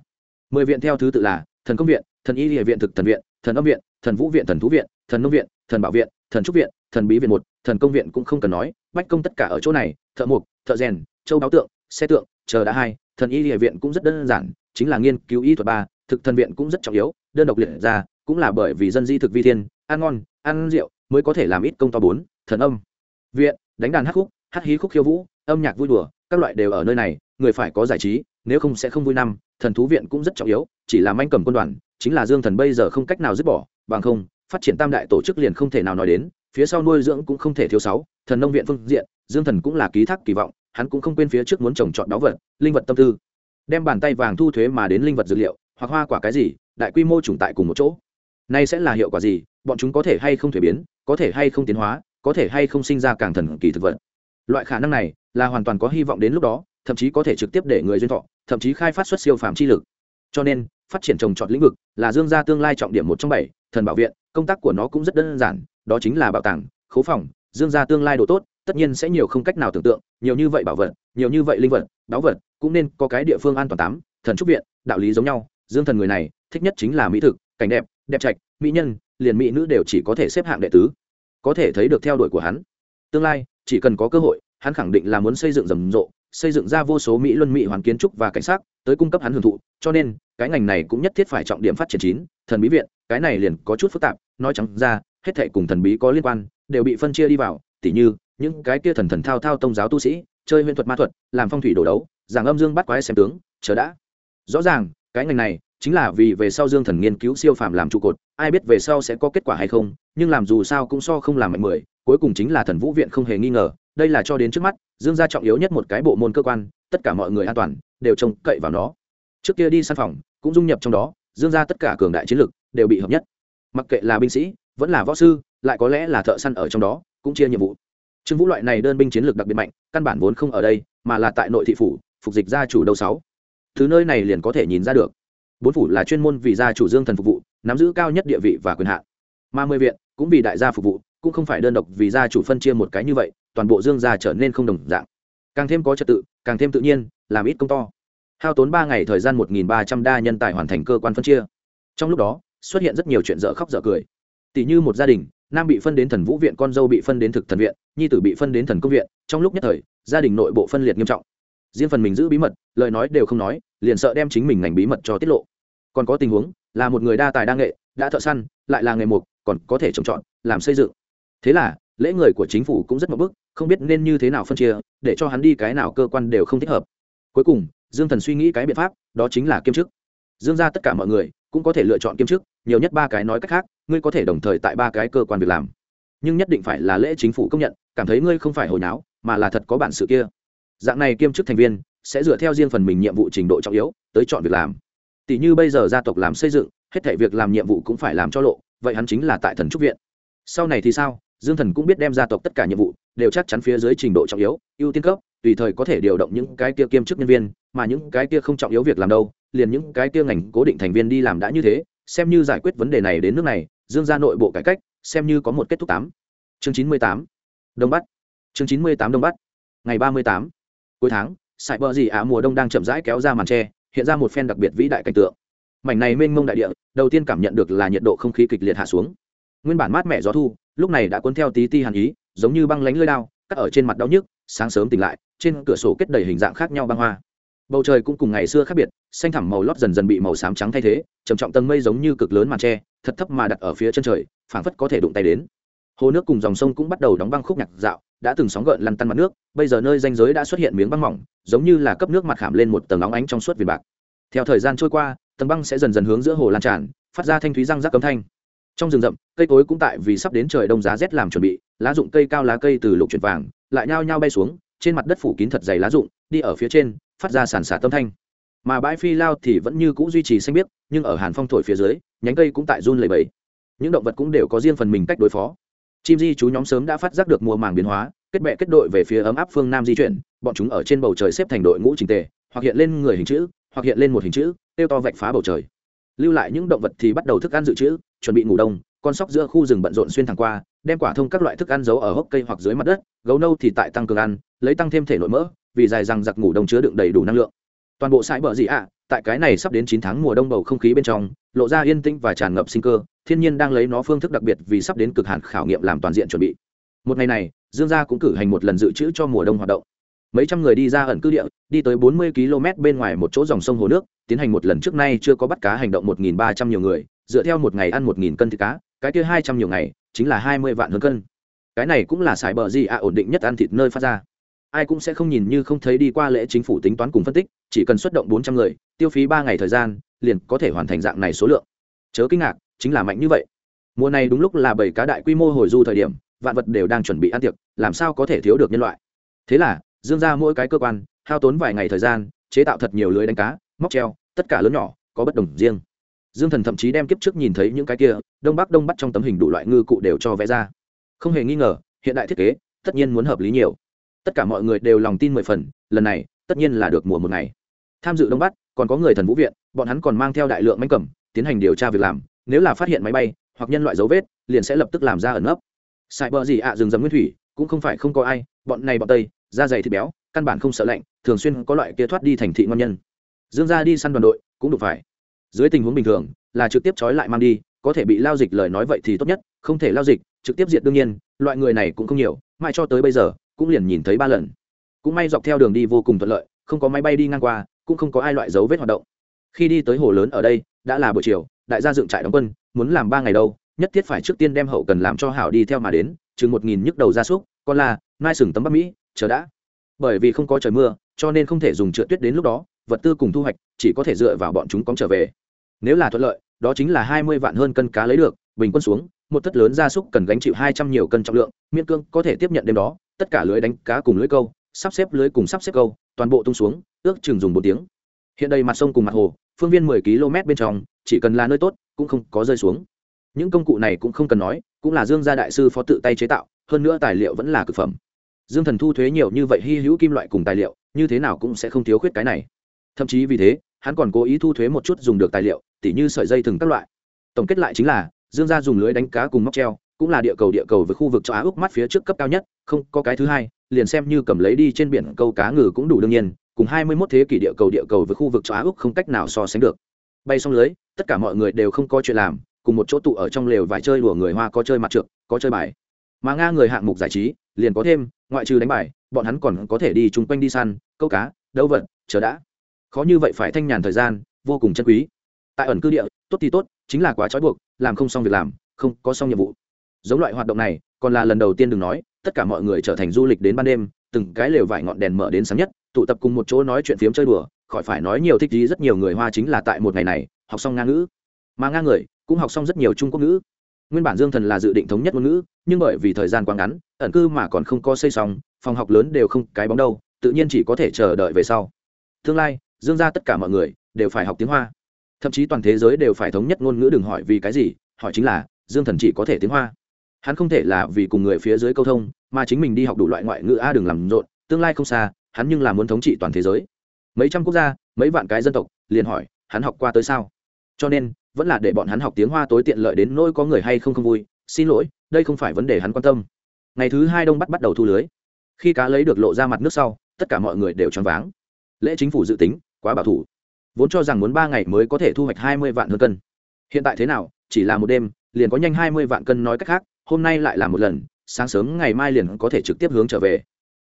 Mười viện theo thứ tự là thần công viện, thần y địa viện thực thần viện, thần âm viện, thần vũ viện, thần thú viện, thần nông viện, thần bảo viện, thần trúc viện, thần bí viện một, thần công viện cũng không cần nói, bách công tất cả ở chỗ này, thợ mộc, thợ rèn, châu báo tượng, xe tượng, chờ đã hai, thần y địa viện cũng rất đơn giản, chính là nghiên cứu y thuật ba, thực thần viện cũng rất trọng yếu, đơn độc liệt ra, cũng là bởi vì dân di thực vi thiên, ăn ngon, ăn rượu mới có thể làm ít công to bốn, thần âm, viện, đánh đàn hát khúc, hát hí khúc khiêu vũ, âm nhạc vui đùa, các loại đều ở nơi này, người phải có giải trí, nếu không sẽ không vui năm, thần thú viện cũng rất trọng yếu, chỉ là manh cầm quân đoàn, chính là dương thần bây giờ không cách nào dứt bỏ, bằng không, phát triển tam đại tổ chức liền không thể nào nói đến, phía sau nuôi dưỡng cũng không thể thiếu sáu, thần nông viện phương diện, dương thần cũng là ký thác kỳ vọng, hắn cũng không quên phía trước muốn trồng trọt đáo vật, linh vật tâm tư. Đem bàn tay vàng thu thuế mà đến linh vật dược liệu, hoặc hoa quả cái gì, đại quy mô trùng tại cùng một chỗ. Nay sẽ là hiệu quả gì bọn chúng có thể hay không thể biến, có thể hay không tiến hóa, có thể hay không sinh ra càng thần kỳ thực vật. Loại khả năng này là hoàn toàn có hy vọng đến lúc đó, thậm chí có thể trực tiếp để người duyên thọ, thậm chí khai phát xuất siêu phàm chi lực. Cho nên, phát triển trồng trọt lĩnh vực là dương gia tương lai trọng điểm một trong bảy, thần bảo viện, công tác của nó cũng rất đơn giản, đó chính là bảo tàng, khố phòng, dương gia tương lai đồ tốt, tất nhiên sẽ nhiều không cách nào tưởng tượng, nhiều như vậy bảo vật, nhiều như vậy linh vật đáo vật, cũng nên có cái địa phương an toàn tám thần trúc viện, đạo lý giống nhau, dương thần người này thích nhất chính là mỹ thực, cảnh đẹp đẹp trạch, mỹ nhân liền mỹ nữ đều chỉ có thể xếp hạng đệ tứ. Có thể thấy được theo đuổi của hắn. Tương lai, chỉ cần có cơ hội, hắn khẳng định là muốn xây dựng rầm rộ, xây dựng ra vô số mỹ luân mỹ hoàn kiến trúc và cảnh sát tới cung cấp hắn hưởng thụ. Cho nên, cái ngành này cũng nhất thiết phải trọng điểm phát triển chín, thần bí viện, cái này liền có chút phức tạp, nói chẳng ra, hết thệ cùng thần bí có liên quan, đều bị phân chia đi vào, tỉ như, những cái kia thần thần thao thao tông giáo tu sĩ, chơi huyễn thuật ma thuật, làm phong thủy đồ đấu, giảng âm dương bắt quái xem tướng, chờ đã. Rõ ràng, cái ngành này chính là vì về sau dương thần nghiên cứu siêu phàm làm trụ cột, ai biết về sau sẽ có kết quả hay không, nhưng làm dù sao cũng so không làm mạnh mười, cuối cùng chính là thần vũ viện không hề nghi ngờ, đây là cho đến trước mắt, dương gia trọng yếu nhất một cái bộ môn cơ quan, tất cả mọi người an toàn, đều trông cậy vào nó. Trước kia đi săn phòng, cũng dung nhập trong đó, dương gia tất cả cường đại chiến lực đều bị hợp nhất. Mặc kệ là binh sĩ, vẫn là võ sư, lại có lẽ là thợ săn ở trong đó, cũng chia nhiệm vụ. Trương vũ loại này đơn binh chiến lược đặc biệt mạnh, căn bản vốn không ở đây, mà là tại nội thị phủ, phục dịch gia chủ đầu sáu. Thứ nơi này liền có thể nhìn ra được bốn phủ là chuyên môn vì gia chủ dương thần phục vụ, nắm giữ cao nhất địa vị và quyền hạn. Mà mười viện, cũng vì đại gia phục vụ, cũng không phải đơn độc vì gia chủ phân chia một cái như vậy, toàn bộ dương gia trở nên không đồng dạng. Càng thêm có trật tự, càng thêm tự nhiên, làm ít công to. Hao tốn ba ngày thời gian một nghìn ba trăm đa nhân tài hoàn thành cơ quan phân chia. Trong lúc đó, xuất hiện rất nhiều chuyện dở khóc dở cười. Tỷ như một gia đình, nam bị phân đến thần vũ viện, con dâu bị phân đến thực thần viện, nhi tử bị phân đến thần công viện, trong lúc nhất thời, gia đình nội bộ phân liệt nghiêm trọng riêng phần mình giữ bí mật, lời nói đều không nói, liền sợ đem chính mình ngành bí mật cho tiết lộ. Còn có tình huống, là một người đa tài đa nghệ, đã thợ săn, lại là nghề mục còn có thể trồng trọt, làm xây dựng. Thế là, lễ người của chính phủ cũng rất mập bức, không biết nên như thế nào phân chia, để cho hắn đi cái nào cơ quan đều không thích hợp. Cuối cùng, dương thần suy nghĩ cái biện pháp, đó chính là kiêm chức. Dương ra tất cả mọi người cũng có thể lựa chọn kiêm chức, nhiều nhất ba cái nói cách khác, ngươi có thể đồng thời tại ba cái cơ quan việc làm. Nhưng nhất định phải là lễ chính phủ công nhận, cảm thấy ngươi không phải hồi náo, mà là thật có bản sự kia dạng này kiêm chức thành viên sẽ dựa theo riêng phần mình nhiệm vụ trình độ trọng yếu tới chọn việc làm. Tỷ như bây giờ gia tộc làm xây dựng, hết thể việc làm nhiệm vụ cũng phải làm cho lộ, vậy hắn chính là tại thần trúc viện. Sau này thì sao? Dương thần cũng biết đem gia tộc tất cả nhiệm vụ đều chắc chắn phía dưới trình độ trọng yếu, ưu tiên cấp, tùy thời có thể điều động những cái kia kiêm chức nhân viên, mà những cái kia không trọng yếu việc làm đâu, liền những cái kia ngành cố định thành viên đi làm đã như thế, xem như giải quyết vấn đề này đến nước này, dương ra nội bộ cải cách, xem như có một kết thúc tám. Chương chín mươi tám. Đông bắc. Chương chín mươi tám đông bắc. Ngày ba mươi tám cuối tháng sải bờ gì ạ mùa đông đang chậm rãi kéo ra màn tre, hiện ra một phen đặc biệt vĩ đại cảnh tượng. Mảnh này mênh mông đại địa, đầu tiên cảm nhận được là nhiệt độ không khí kịch liệt hạ xuống. Nguyên bản mát mẻ gió thu, lúc này đã cuốn theo tí ti hàn ý, giống như băng lánh lơi lao cắt ở trên mặt đau nhức, sáng sớm tỉnh lại, trên cửa sổ kết đầy hình dạng khác nhau băng hoa. Bầu trời cũng cùng ngày xưa khác biệt, xanh thẳm màu lót dần dần bị màu xám trắng thay thế, trầm trọng tầng mây giống như cực lớn màn tre, thật thấp mà đặt ở phía chân trời, phảng phất có thể đụng tay đến. Hồ nước cùng dòng sông cũng bắt đầu đóng băng khúc nhạc dạo đã từng sóng gợn lăn tăn mặt nước, bây giờ nơi danh giới đã xuất hiện miếng băng mỏng, giống như là cấp nước mặt khảm lên một tầng óng ánh trong suốt viền bạc. Theo thời gian trôi qua, tầng băng sẽ dần dần hướng giữa hồ lan tràn, phát ra thanh thúy răng rác cấm thanh. Trong rừng rậm, cây cối cũng tại vì sắp đến trời đông giá rét làm chuẩn bị, lá dụng cây cao lá cây từ lục chuyển vàng, lại nhao nhao bay xuống, trên mặt đất phủ kín thật dày lá dụng đi ở phía trên, phát ra sàn xả tâm thanh. Mà bãi phi lao thì vẫn như cũ duy trì xanh biếc, nhưng ở hàn phong thổi phía dưới, nhánh cây cũng tại run lầy bầy những động vật cũng đều có riêng phần mình cách đối phó chim di chú nhóm sớm đã phát giác được mùa màng biến hóa, kết bệ kết đội về phía ấm áp phương nam di chuyển, bọn chúng ở trên bầu trời xếp thành đội ngũ trình tề, hoặc hiện lên người hình chữ, hoặc hiện lên một hình chữ, tiêu to vạch phá bầu trời. Lưu lại những động vật thì bắt đầu thức ăn dự trữ, chuẩn bị ngủ đông, con sóc giữa khu rừng bận rộn xuyên thẳng qua, đem quả thông các loại thức ăn giấu ở hốc cây hoặc dưới mặt đất, gấu nâu thì tại tăng cường ăn, lấy tăng thêm thể nội mỡ, vì dài rằng giặc ngủ đông chứa đựng đầy đủ năng lượng. Toàn bộ sải bờ gì ạ? Tại cái này sắp đến chín tháng mùa đông bầu không khí bên trong, lộ ra yên tĩnh và tràn ngập sinh cơ, thiên nhiên đang lấy nó phương thức đặc biệt vì sắp đến cực hạn khảo nghiệm làm toàn diện chuẩn bị. Một ngày này, dương gia cũng cử hành một lần dự trữ cho mùa đông hoạt động. Mấy trăm người đi ra ẩn cư địa, đi tới bốn mươi km bên ngoài một chỗ dòng sông hồ nước, tiến hành một lần trước nay chưa có bắt cá hành động một nghìn ba trăm nhiều người, dựa theo một ngày ăn một nghìn cân thịt cá, cái kia hai trăm nhiều ngày, chính là hai mươi vạn hơn cân. Cái này cũng là sải bờ gì ạ ổn định nhất ăn thịt nơi phát ra ai cũng sẽ không nhìn như không thấy đi qua lễ chính phủ tính toán cùng phân tích, chỉ cần xuất động bốn trăm người, tiêu phí ba ngày thời gian, liền có thể hoàn thành dạng này số lượng. Chớ kinh ngạc, chính là mạnh như vậy. Mùa này đúng lúc là bảy cá đại quy mô hồi du thời điểm, vạn vật đều đang chuẩn bị ăn tiệc, làm sao có thể thiếu được nhân loại? Thế là, dương ra mỗi cái cơ quan, hao tốn vài ngày thời gian, chế tạo thật nhiều lưới đánh cá, móc treo, tất cả lớn nhỏ, có bất đồng riêng. Dương thần thậm chí đem kiếp trước nhìn thấy những cái kia, đông bắc đông bắc trong tấm hình đủ loại ngư cụ đều cho vẽ ra. Không hề nghi ngờ, hiện đại thiết kế, tất nhiên muốn hợp lý nhiều tất cả mọi người đều lòng tin mười phần lần này tất nhiên là được mùa một ngày. Tham dự đông bắc còn có người thần vũ viện bọn hắn còn mang theo đại lượng manh cầm tiến hành điều tra việc làm nếu là phát hiện máy bay hoặc nhân loại dấu vết liền sẽ lập tức làm ra ẩn ấp sai bờ gì ạ à, rừng rầm nguyên thủy cũng không phải không có ai bọn này bọn tây da dày thịt béo căn bản không sợ lạnh thường xuyên có loại kia thoát đi thành thị ngon nhân. Dương ra đi săn đoàn đội cũng đủ phải. Dưới tình huống bình thường là trực tiếp trói lại mang đi có thể bị lao dịch lời nói vậy thì tốt nhất không thể lao dịch trực tiếp diệt đương nhiên loại người này cũng không nhiều mãi cho tới bây giờ cũng liền nhìn thấy ba lần. Cũng may dọc theo đường đi vô cùng thuận lợi, không có máy bay đi ngang qua, cũng không có ai loại dấu vết hoạt động. Khi đi tới hồ lớn ở đây, đã là buổi chiều, đại gia dựng trại đóng quân, muốn làm ba ngày đâu, nhất thiết phải trước tiên đem hậu cần làm cho hảo đi theo mà đến, chừng một nghìn nhức đầu gia súc con là nai sừng tấm bắc mỹ, chờ đã. Bởi vì không có trời mưa, cho nên không thể dùng trượt tuyết đến lúc đó, vật tư cùng thu hoạch, chỉ có thể dựa vào bọn chúng cóng trở về. Nếu là thuận lợi, đó chính là hai mươi vạn hơn cân cá lấy được, bình quân xuống, một thất lớn gia súc cần gánh chịu hai trăm nhiều cân trọng lượng miên cương có thể tiếp nhận đêm đó tất cả lưới đánh cá cùng lưới câu, sắp xếp lưới cùng sắp xếp câu, toàn bộ tung xuống, ước chừng dùng một tiếng. Hiện đây mặt sông cùng mặt hồ, phương viên mười km bên trong, chỉ cần là nơi tốt, cũng không có rơi xuống. Những công cụ này cũng không cần nói, cũng là dương gia đại sư phó tự tay chế tạo, hơn nữa tài liệu vẫn là cực phẩm. Dương thần thu thuế nhiều như vậy hy hữu kim loại cùng tài liệu, như thế nào cũng sẽ không thiếu khuyết cái này. Thậm chí vì thế, hắn còn cố ý thu thuế một chút dùng được tài liệu, tỉ như sợi dây thừng các loại. Tổng kết lại chính là, dương gia dùng lưới đánh cá cùng móc treo, cũng là địa cầu địa cầu với khu vực châu á úc mắt phía trước cấp cao nhất không có cái thứ hai, liền xem như cầm lấy đi trên biển câu cá ngừ cũng đủ đương nhiên, cùng hai mươi 21 thế kỷ địa cầu địa cầu với khu vực châu á úc không cách nào so sánh được. Bay xong lưới, tất cả mọi người đều không có chuyện làm, cùng một chỗ tụ ở trong lều vải chơi đùa người hoa có chơi mặt trượt, có chơi bài. Mà nga người hạng mục giải trí, liền có thêm, ngoại trừ đánh bài, bọn hắn còn có thể đi chung quanh đi săn, câu cá, đấu vật, chờ đã. Khó như vậy phải thanh nhàn thời gian, vô cùng chân quý. Tại ẩn cư địa, tốt thì tốt, chính là quá trói buộc, làm không xong việc làm, không có xong nhiệm vụ. Giống loại hoạt động này, còn là lần đầu tiên đừng nói tất cả mọi người trở thành du lịch đến ban đêm, từng cái lều vải ngọn đèn mở đến sáng nhất, tụ tập cùng một chỗ nói chuyện phiếm chơi đùa, khỏi phải nói nhiều thích gì rất nhiều người hoa chính là tại một ngày này, học xong nga ngữ. Mà nga người, cũng học xong rất nhiều trung quốc ngữ. Nguyên bản dương thần là dự định thống nhất ngôn ngữ, nhưng bởi vì thời gian quá ngắn, ẩn cư mà còn không có xây xong, phòng học lớn đều không cái bóng đâu, tự nhiên chỉ có thể chờ đợi về sau. Tương lai, dương ra tất cả mọi người đều phải học tiếng hoa. Thậm chí toàn thế giới đều phải thống nhất ngôn ngữ đừng hỏi vì cái gì, hỏi chính là, dương thần chỉ có thể tiếng hoa hắn không thể là vì cùng người phía dưới câu thông, mà chính mình đi học đủ loại ngoại ngữ a đừng làm rộn, tương lai không xa, hắn nhưng là muốn thống trị toàn thế giới. Mấy trăm quốc gia, mấy vạn cái dân tộc, liền hỏi, hắn học qua tới sao? Cho nên, vẫn là để bọn hắn học tiếng hoa tối tiện lợi đến nỗi có người hay không không vui, xin lỗi, đây không phải vấn đề hắn quan tâm. Ngày thứ hai đông bắt bắt đầu thu lưới. Khi cá lấy được lộ ra mặt nước sau, tất cả mọi người đều choáng váng. Lễ chính phủ dự tính, quá bảo thủ. Vốn cho rằng muốn ba ngày mới có thể thu hoạch hai mươi vạn hơn cân. Hiện tại thế nào, chỉ là một đêm, liền có nhanh hai mươi vạn cân nói cách khác hôm nay lại là một lần, sáng sớm ngày mai liền có thể trực tiếp hướng trở về.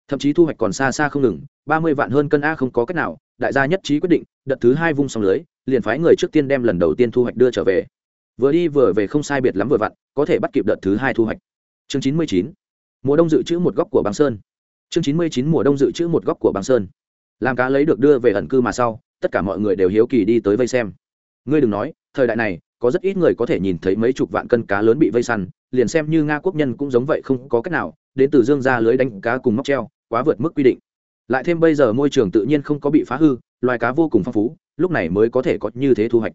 Thậm chí thu hoạch còn xa xa không ngừng, ba mươi vạn hơn cân a không có cách nào, đại gia nhất trí quyết định, đợt thứ hai vung xong lưới, liền phái người trước tiên đem lần đầu tiên thu hoạch đưa trở về. Vừa đi vừa về không sai biệt lắm vừa vặn, có thể bắt kịp đợt thứ hai thu hoạch. Chương chín mươi chín. Mùa đông dự trữ một góc của băng sơn. Chương chín mươi chín mùa đông dự trữ một góc của băng sơn. Làm cá lấy được đưa về ẩn cư mà sau, tất cả mọi người đều hiếu kỳ đi tới vây xem. Ngươi đừng nói, thời đại này, có rất ít người có thể nhìn thấy mấy chục vạn cân cá lớn bị vây săn liền xem như nga quốc nhân cũng giống vậy không có cách nào, đến từ dương ra lưới đánh cá cùng móc treo, quá vượt mức quy định. Lại thêm bây giờ môi trường tự nhiên không có bị phá hư, loài cá vô cùng phong phú, lúc này mới có thể có như thế thu hoạch.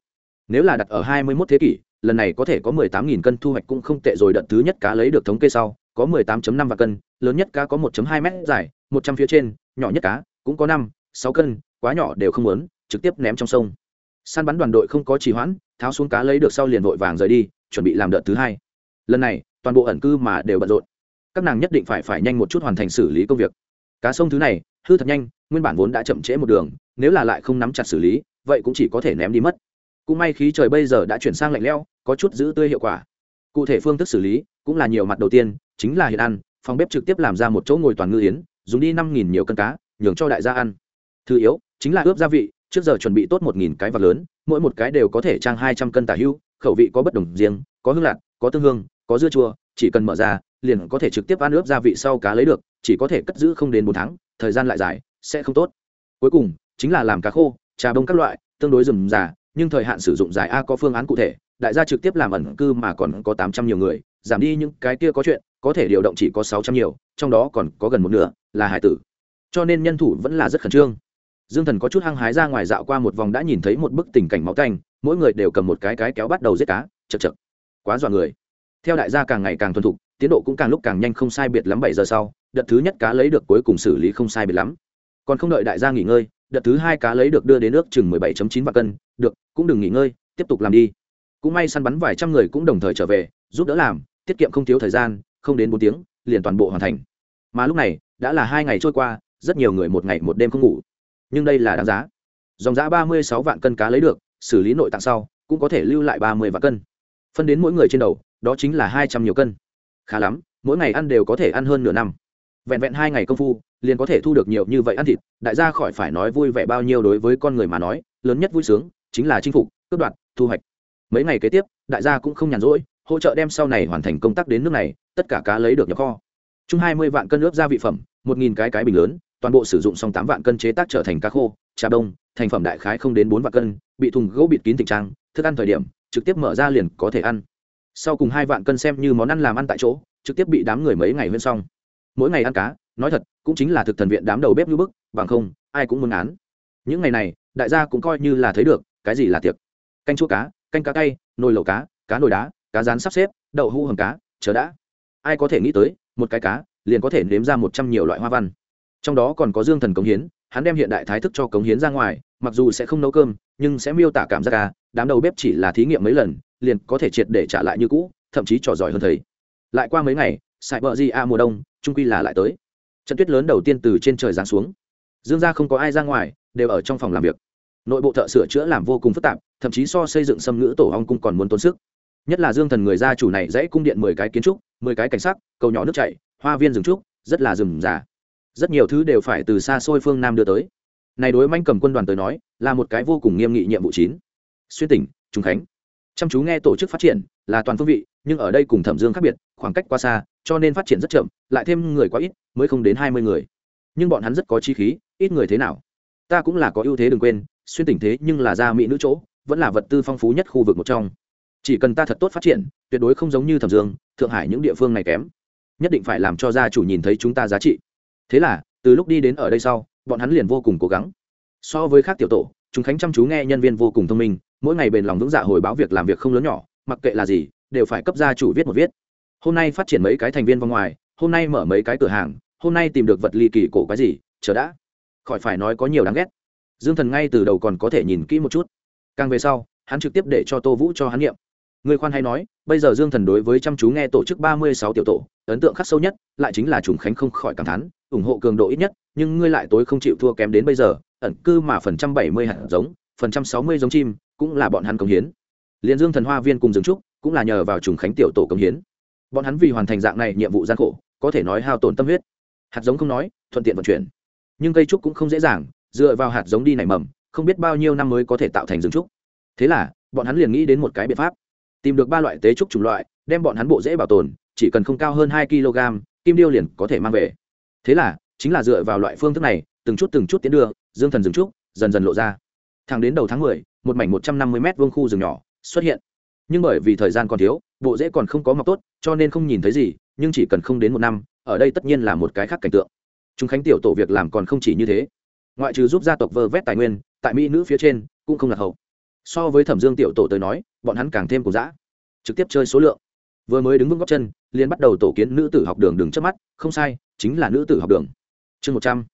Nếu là đặt ở hai mươi 21 thế kỷ, lần này có thể có mười tám nghìn cân thu hoạch cũng không tệ rồi, đợt thứ nhất cá lấy được thống kê sau, có mười 18 năm vạn cân, lớn nhất cá có 1 hai m dài, một trăm phía trên, nhỏ nhất cá cũng có năm, sáu cân, quá nhỏ đều không muốn, trực tiếp ném trong sông. Săn bắn đoàn đội không có trì hoãn, tháo xuống cá lấy được sau liền vội vàng rời đi, chuẩn bị làm đợt thứ hai lần này toàn bộ ẩn cư mà đều bận rộn các nàng nhất định phải phải nhanh một chút hoàn thành xử lý công việc cá sông thứ này hư thật nhanh nguyên bản vốn đã chậm trễ một đường nếu là lại không nắm chặt xử lý vậy cũng chỉ có thể ném đi mất cũng may khí trời bây giờ đã chuyển sang lạnh lẽo, có chút giữ tươi hiệu quả cụ thể phương thức xử lý cũng là nhiều mặt đầu tiên chính là hiện ăn phòng bếp trực tiếp làm ra một chỗ ngồi toàn ngư yến dùng đi năm nghìn nhiều cân cá nhường cho đại gia ăn thứ yếu chính là ướp gia vị trước giờ chuẩn bị tốt một nghìn cái vật lớn mỗi một cái đều có thể trang hai trăm cân tả hưu khẩu vị có bất đồng riêng có hương lạc có tương hương có dưa chua, chỉ cần mở ra, liền có thể trực tiếp ăn ướp gia vị sau cá lấy được, chỉ có thể cất giữ không đến bốn tháng, thời gian lại dài, sẽ không tốt. Cuối cùng, chính là làm cá khô, trà bông các loại, tương đối rườm rà, nhưng thời hạn sử dụng dài a có phương án cụ thể, đại gia trực tiếp làm ẩn cư mà còn có tám trăm nhiều người, giảm đi những cái kia có chuyện, có thể điều động chỉ có sáu trăm nhiều, trong đó còn có gần một nửa là hải tử. Cho nên nhân thủ vẫn là rất khẩn trương. Dương thần có chút hăng hái ra ngoài dạo qua một vòng đã nhìn thấy một bức tình cảnh máu tanh, mỗi người đều cầm một cái cái kéo bắt đầu giết cá, chật chật. Quá dọa người theo đại gia càng ngày càng thuần thục, tiến độ cũng càng lúc càng nhanh không sai biệt lắm bảy giờ sau, đợt thứ nhất cá lấy được cuối cùng xử lý không sai biệt lắm. Còn không đợi đại gia nghỉ ngơi, đợt thứ hai cá lấy được đưa đến nước chừng mười bảy chín vạn cân, được, cũng đừng nghỉ ngơi, tiếp tục làm đi. Cũng may săn bắn vài trăm người cũng đồng thời trở về, giúp đỡ làm, tiết kiệm không thiếu thời gian, không đến bốn tiếng, liền toàn bộ hoàn thành. Mà lúc này, đã là hai ngày trôi qua, rất nhiều người một ngày một đêm không ngủ. Nhưng đây là đáng giá. Dòng giá ba mươi sáu vạn cân cá lấy được, xử lý nội tạng sau, cũng có thể lưu lại ba mươi vạn cân. Phân đến mỗi người trên đầu đó chính là hai trăm nhiều cân. Khá lắm, mỗi ngày ăn đều có thể ăn hơn nửa năm. Vẹn vẹn hai ngày công phu, liền có thể thu được nhiều như vậy ăn thịt, đại gia khỏi phải nói vui vẻ bao nhiêu đối với con người mà nói, lớn nhất vui sướng chính là chinh phục, cướp đoạt, thu hoạch. Mấy ngày kế tiếp, đại gia cũng không nhàn rỗi, hỗ trợ đem sau này hoàn thành công tác đến nước này, tất cả cá lấy được nhập kho. Chung hai mươi vạn cân ướp gia vị phẩm, một nghìn cái cái bình lớn, toàn bộ sử dụng xong tám vạn cân chế tác trở thành cá khô, trà đông, thành phẩm đại khái không đến bốn vạn cân, bị thùng gỗ bịt kín tình trang, thức ăn thời điểm, trực tiếp mở ra liền có thể ăn sau cùng hai vạn cân xem như món ăn làm ăn tại chỗ, trực tiếp bị đám người mấy ngày huyên xong. Mỗi ngày ăn cá, nói thật, cũng chính là thực thần viện đám đầu bếp như bức, bằng không, ai cũng muốn án những ngày này, đại gia cũng coi như là thấy được, cái gì là tiệc. Canh chua cá, canh cá cay, nồi lẩu cá cá nồi đá, cá rán sắp xếp, đậu hũ hầm cá chờ đã. Ai có thể nghĩ tới, một cái cá, liền có thể nếm ra một trăm nhiều loại hoa văn. Trong đó còn có dương thần cống hiến, hắn đem hiện đại thái thức cho cống hiến ra ngoài, mặc dù sẽ không nấu cơm, nhưng sẽ miêu tả cảm giác cá. Đám đầu bếp chỉ là thí nghiệm mấy lần liền có thể triệt để trả lại như cũ, thậm chí trò giỏi hơn thầy. Lại qua mấy ngày, sài bờ di a mùa đông, trung quy là lại tới. Trận tuyết lớn đầu tiên từ trên trời giáng xuống. Dương gia không có ai ra ngoài, đều ở trong phòng làm việc. Nội bộ thợ sửa chữa làm vô cùng phức tạp, thậm chí so xây dựng xâm ngữ tổ hong cung còn muốn tốn sức. Nhất là dương thần người gia chủ này dãy cung điện mười cái kiến trúc, mười cái cảnh sắc, cầu nhỏ nước chảy, hoa viên rừng trúc, rất là rừng già rất nhiều thứ đều phải từ xa xôi phương nam đưa tới. Này đối manh cầm quân đoàn tới nói, là một cái vô cùng nghiêm nghị nhiệm vụ chín. Xuyên tỉnh trung khánh chăm chú nghe tổ chức phát triển là toàn phương vị, nhưng ở đây cùng thẩm dương khác biệt, khoảng cách quá xa, cho nên phát triển rất chậm, lại thêm người quá ít, mới không đến hai mươi người. Nhưng bọn hắn rất có chi khí, ít người thế nào? Ta cũng là có ưu thế đừng quên, xuyên tỉnh thế nhưng là gia mỹ nữ chỗ, vẫn là vật tư phong phú nhất khu vực một trong. Chỉ cần ta thật tốt phát triển, tuyệt đối không giống như thẩm dương, thượng hải những địa phương này kém. Nhất định phải làm cho gia chủ nhìn thấy chúng ta giá trị. Thế là, từ lúc đi đến ở đây sau, bọn hắn liền vô cùng cố gắng. So với khác tiểu tổ chúng khánh chăm chú nghe nhân viên vô cùng thông minh mỗi ngày bền lòng vững dạ hồi báo việc làm việc không lớn nhỏ, mặc kệ là gì, đều phải cấp gia chủ viết một viết. Hôm nay phát triển mấy cái thành viên vòng ngoài, hôm nay mở mấy cái cửa hàng, hôm nay tìm được vật ly kỳ cổ cái gì, chờ đã. Khỏi phải nói có nhiều đáng ghét. Dương thần ngay từ đầu còn có thể nhìn kỹ một chút. Càng về sau, hắn trực tiếp để cho tô vũ cho hắn nghiệm. Người khoan hay nói, bây giờ dương thần đối với chăm chú nghe tổ chức ba mươi sáu tiểu tổ, ấn tượng khắc sâu nhất, lại chính là trùng khánh không khỏi cảm thán, ủng hộ cường độ ít nhất, nhưng ngươi lại tối không chịu thua kém đến bây giờ, ẩn cư mà phần trăm bảy mươi hạt giống, phần trăm sáu mươi giống chim cũng là bọn hắn công hiến. Liền dương thần hoa viên cùng dương trúc cũng là nhờ vào trùng khánh tiểu tổ công hiến. Bọn hắn vì hoàn thành dạng này nhiệm vụ gian khổ, có thể nói hao tổn tâm huyết. Hạt giống không nói, thuận tiện vận chuyển. Nhưng cây trúc cũng không dễ dàng, dựa vào hạt giống đi nảy mầm, không biết bao nhiêu năm mới có thể tạo thành rừng trúc. Thế là, bọn hắn liền nghĩ đến một cái biện pháp. Tìm được ba loại tế trúc chủng loại, đem bọn hắn bộ dễ bảo tồn, chỉ cần không cao hơn hai kg, kim điêu liền có thể mang về. Thế là, chính là dựa vào loại phương thức này, từng chút từng chút tiến đưa, dương thần rừng trúc dần dần lộ ra. Thẳng đến đầu tháng mười một mảnh một trăm năm mươi m vuông khu rừng nhỏ xuất hiện. Nhưng bởi vì thời gian còn thiếu, bộ rễ còn không có mọc tốt, cho nên không nhìn thấy gì, nhưng chỉ cần không đến một năm, ở đây tất nhiên là một cái khác cảnh tượng. Chúng khánh tiểu tổ việc làm còn không chỉ như thế. Ngoại trừ giúp gia tộc vơ vét tài nguyên, tại mỹ nữ phía trên, cũng không là hậu. So với thẩm dương tiểu tổ tới nói, bọn hắn càng thêm cổ giã trực tiếp chơi số lượng. Vừa mới đứng vững góc chân, liền bắt đầu tổ kiến nữ tử học đường đứng trước mắt, không sai, chính là nữ tử học đường. Chương một trăm.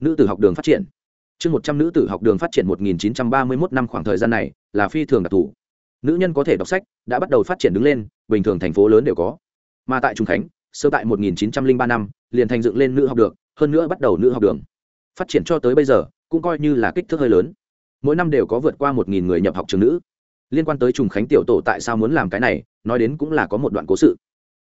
Nữ tử học đường phát triển chương một trăm nữ tử học đường phát triển một nghìn chín trăm ba mươi mốt năm khoảng thời gian này là phi thường đặc thù. Nữ nhân có thể đọc sách, đã bắt đầu phát triển đứng lên, bình thường thành phố lớn đều có. Mà tại trung khánh, sơ tại một nghìn chín trăm linh ba năm, liền thành dựng lên nữ học đường, hơn nữa bắt đầu nữ học đường. Phát triển cho tới bây giờ, cũng coi như là kích thước hơi lớn. Mỗi năm đều có vượt qua một nghìn người nhập học trường nữ. Liên quan tới trùng khánh tiểu tổ tại sao muốn làm cái này, nói đến cũng là có một đoạn cố sự.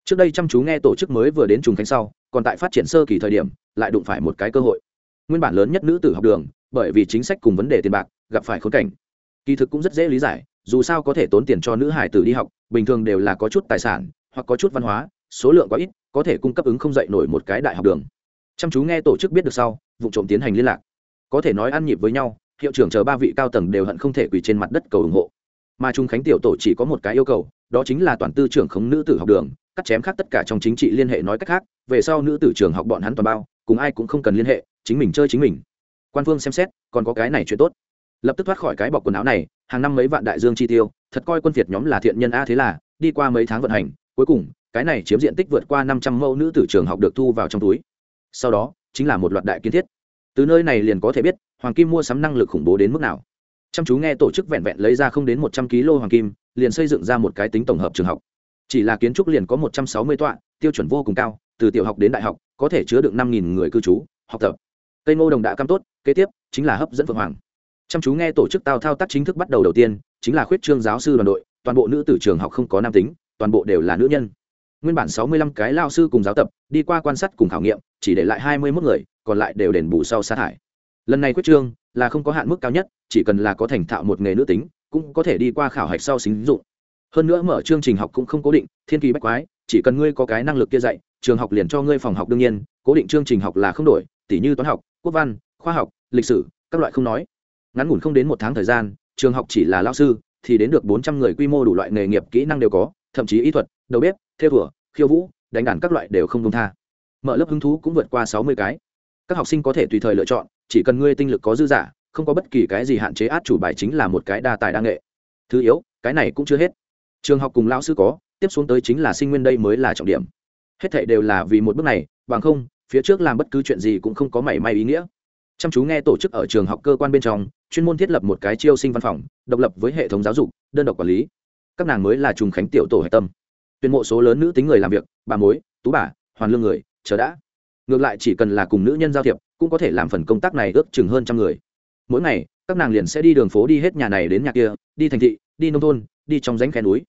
Trước đây chăm chú nghe tổ chức mới vừa đến trùng khánh sau, còn tại phát triển sơ kỳ thời điểm, lại đụng phải một cái cơ hội. Nguyên bản lớn nhất nữ tử học đường bởi vì chính sách cùng vấn đề tiền bạc, gặp phải khốn cảnh. Kỳ thực cũng rất dễ lý giải, dù sao có thể tốn tiền cho nữ hải tử đi học, bình thường đều là có chút tài sản, hoặc có chút văn hóa, số lượng quá ít, có thể cung cấp ứng không dạy nổi một cái đại học đường. Chăm chú nghe tổ chức biết được sau, vụ trộm tiến hành liên lạc. Có thể nói ăn nhịp với nhau, hiệu trưởng chờ ba vị cao tầng đều hận không thể quỳ trên mặt đất cầu ủng hộ. Mà trung khánh tiểu tổ chỉ có một cái yêu cầu, đó chính là toàn tư trưởng khống nữ tử học đường, cắt chém khác tất cả trong chính trị liên hệ nói cách khác, về sau nữ tử trường học bọn hắn toàn bao, cùng ai cũng không cần liên hệ, chính mình chơi chính mình quan phương xem xét, còn có cái này chuyện tốt. Lập tức thoát khỏi cái bọc quần áo này, hàng năm mấy vạn đại dương chi tiêu, thật coi quân việt nhóm là thiện nhân a thế là, đi qua mấy tháng vận hành, cuối cùng, cái này chiếm diện tích vượt qua năm trăm mẫu nữ tử trường học được thu vào trong túi. Sau đó, chính là một loạt đại kiến thiết. Từ nơi này liền có thể biết, hoàng kim mua sắm năng lực khủng bố đến mức nào. Chăm chú nghe tổ chức vẹn vẹn lấy ra không đến một trăm kg hoàng kim, liền xây dựng ra một cái tính tổng hợp trường học. Chỉ là kiến trúc liền có một trăm sáu mươi tọa, tiêu chuẩn vô cùng cao, từ tiểu học đến đại học, có thể chứa được năm người cư trú, học tập cây ngô đồng đã cam tốt, kế tiếp chính là hấp dẫn phượng hoàng. Chăm chú nghe tổ chức tao thao tác chính thức bắt đầu đầu tiên, chính là khuyết trương giáo sư đoàn đội, toàn bộ nữ tử trường học không có nam tính, toàn bộ đều là nữ nhân. Nguyên bản sáu mươi lăm cái lao sư cùng giáo tập, đi qua quan sát cùng khảo nghiệm, chỉ để lại hai mươi mốt người, còn lại đều đền bù sau sát hại lần này khuyết trương là không có hạn mức cao nhất, chỉ cần là có thành thạo một nghề nữ tính, cũng có thể đi qua khảo hạch sau xính dụng. Hơn nữa mở chương trình học cũng không cố định, thiên kỳ bách quái, chỉ cần ngươi có cái năng lực kia dạy, trường học liền cho ngươi phòng học đương nhiên, cố định chương trình học là không đổi, tỉ như toán học quốc văn, khoa học, lịch sử, các loại không nói. Ngắn ngủn không đến một tháng thời gian, trường học chỉ là lao sư, thì đến được bốn trăm người quy mô đủ loại nghề nghiệp kỹ năng đều có, thậm chí ý thuật, đầu bếp theo thủa, khiêu vũ, đánh đàn các loại đều không công tha. Mở lớp hứng thú cũng vượt qua sáu mươi cái. Các học sinh có thể tùy thời lựa chọn, chỉ cần ngươi tinh lực có dư giả, không có bất kỳ cái gì hạn chế át chủ bài chính là một cái đa tài đa nghệ. Thứ yếu, cái này cũng chưa hết. Trường học cùng lão sư có, tiếp xuống tới chính là sinh nguyên đây mới là trọng điểm. Hết thảy đều là vì một bước này, bằng không phía trước làm bất cứ chuyện gì cũng không có mảy may ý nghĩa. Chăm chú nghe tổ chức ở trường học cơ quan bên trong, chuyên môn thiết lập một cái chiêu sinh văn phòng, độc lập với hệ thống giáo dục, đơn độc quản lý. Các nàng mới là trùng khánh tiểu tổ hệ tâm. Tuyển mộ số lớn nữ tính người làm việc, bà mối, tú bà, hoàn lương người, chờ đã. Ngược lại chỉ cần là cùng nữ nhân giao thiệp, cũng có thể làm phần công tác này ước chừng hơn trăm người. Mỗi ngày, các nàng liền sẽ đi đường phố đi hết nhà này đến nhà kia, đi thành thị, đi nông thôn, đi trong ránh khe núi.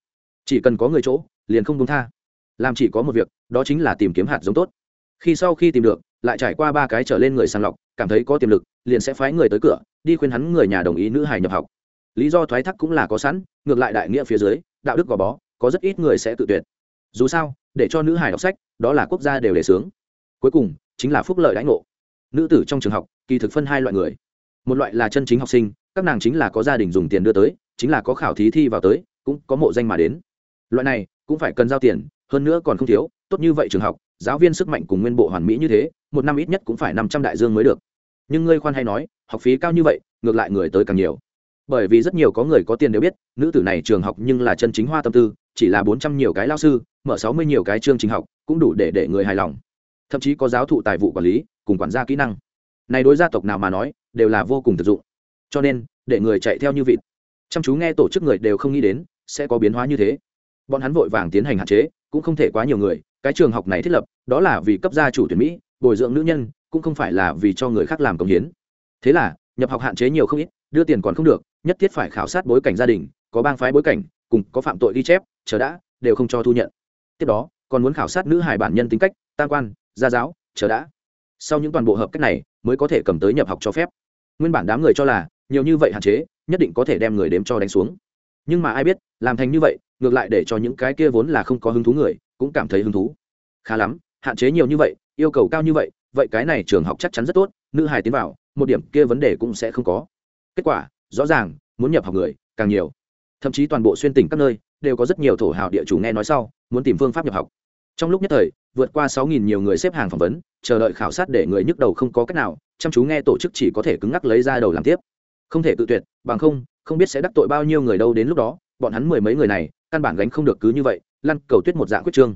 Chỉ cần có người chỗ, liền không đúng tha. Làm chỉ có một việc, đó chính là tìm kiếm hạt giống tốt khi sau khi tìm được, lại trải qua ba cái trở lên người sàng lọc, cảm thấy có tiềm lực, liền sẽ phái người tới cửa, đi khuyên hắn người nhà đồng ý nữ hài nhập học. Lý do thoái thác cũng là có sẵn, ngược lại đại nghĩa phía dưới, đạo đức gò bó, có rất ít người sẽ tự tuyệt. Dù sao, để cho nữ hài đọc sách, đó là quốc gia đều để sướng. Cuối cùng, chính là phúc lợi đãi ngộ. Nữ tử trong trường học, kỳ thực phân hai loại người. Một loại là chân chính học sinh, các nàng chính là có gia đình dùng tiền đưa tới, chính là có khảo thí thi vào tới, cũng có mộ danh mà đến. Loại này, cũng phải cần giao tiền, hơn nữa còn không thiếu, tốt như vậy trường học giáo viên sức mạnh cùng nguyên bộ hoàn mỹ như thế, một năm ít nhất cũng phải năm trăm đại dương mới được. Nhưng ngươi khoan hay nói, học phí cao như vậy, ngược lại người tới càng nhiều. Bởi vì rất nhiều có người có tiền đều biết, nữ tử này trường học nhưng là chân chính hoa tâm tư, chỉ là bốn trăm nhiều cái lao sư, mở sáu mươi nhiều cái chương trình học, cũng đủ để để người hài lòng. Thậm chí có giáo thụ tài vụ quản lý, cùng quản gia kỹ năng. Này đối gia tộc nào mà nói, đều là vô cùng thực dụng. Cho nên, để người chạy theo như vịt. Chăm chú nghe tổ chức người đều không nghĩ đến, sẽ có biến hóa như thế. Bọn hắn vội vàng tiến hành hạn chế, cũng không thể quá nhiều người cái trường học này thiết lập, đó là vì cấp gia chủ tuyển mỹ, bồi dưỡng nữ nhân, cũng không phải là vì cho người khác làm công hiến. Thế là, nhập học hạn chế nhiều không ít, đưa tiền còn không được, nhất thiết phải khảo sát bối cảnh gia đình, có bang phái bối cảnh, cùng có phạm tội ghi chép, chờ đã, đều không cho thu nhận. Tiếp đó, còn muốn khảo sát nữ hài bản nhân tính cách, tam quan, gia giáo, chờ đã. Sau những toàn bộ hợp cách này, mới có thể cầm tới nhập học cho phép. Nguyên bản đám người cho là, nhiều như vậy hạn chế, nhất định có thể đem người đếm cho đánh xuống. Nhưng mà ai biết, làm thành như vậy ngược lại để cho những cái kia vốn là không có hứng thú người cũng cảm thấy hứng thú. Khá lắm, hạn chế nhiều như vậy, yêu cầu cao như vậy vậy cái này trường học chắc chắn rất tốt, nữ hài tiến vào, một điểm kia vấn đề cũng sẽ không có. Kết quả, rõ ràng, muốn nhập học người, càng nhiều. Thậm chí toàn bộ xuyên tỉnh các nơi, đều có rất nhiều thổ hào địa chủ nghe nói sau, muốn tìm phương pháp nhập học. Trong lúc nhất thời, vượt qua sáu nghìn nhiều người xếp hàng phỏng vấn, chờ đợi khảo sát để người nhức đầu không có cách nào, chăm chú nghe tổ chức chỉ có thể cứng ngắc lấy ra đầu làm tiếp. Không thể tự tuyệt, bằng không không biết sẽ đắc tội bao nhiêu người đâu đến lúc đó bọn hắn mười mấy người này, căn bản gánh không được cứ như vậy, lăn cầu tuyết một dạng quyết trương.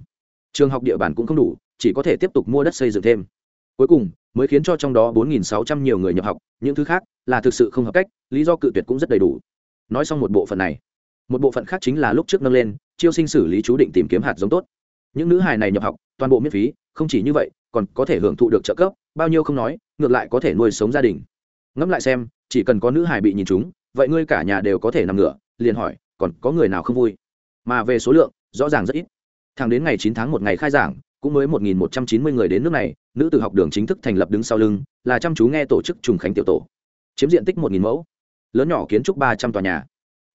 Trường học địa bàn cũng không đủ, chỉ có thể tiếp tục mua đất xây dựng thêm. Cuối cùng, mới khiến cho trong đó bốn nghìn sáu trăm nhiều người nhập học, những thứ khác là thực sự không hợp cách, lý do cự tuyệt cũng rất đầy đủ. Nói xong một bộ phận này, một bộ phận khác chính là lúc trước nâng lên, chiêu sinh xử lý chú định tìm kiếm hạt giống tốt. Những nữ hài này nhập học, toàn bộ miễn phí, không chỉ như vậy, còn có thể hưởng thụ được trợ cấp, bao nhiêu không nói, ngược lại có thể nuôi sống gia đình. Ngẫm lại xem, chỉ cần có nữ hài bị nhìn chúng vậy ngươi cả nhà đều có thể nằm ngửa, liền hỏi còn có người nào không vui? Mà về số lượng, rõ ràng rất ít. Thẳng đến ngày chín tháng một ngày khai giảng, cũng mới một nghìn một trăm chín mươi người đến nước này, nữ tử học đường chính thức thành lập đứng sau lưng, là chăm chú nghe tổ chức trùng khánh tiểu tổ. Chiếm diện tích một nghìn mẫu. Lớn nhỏ kiến trúc ba trăm tòa nhà.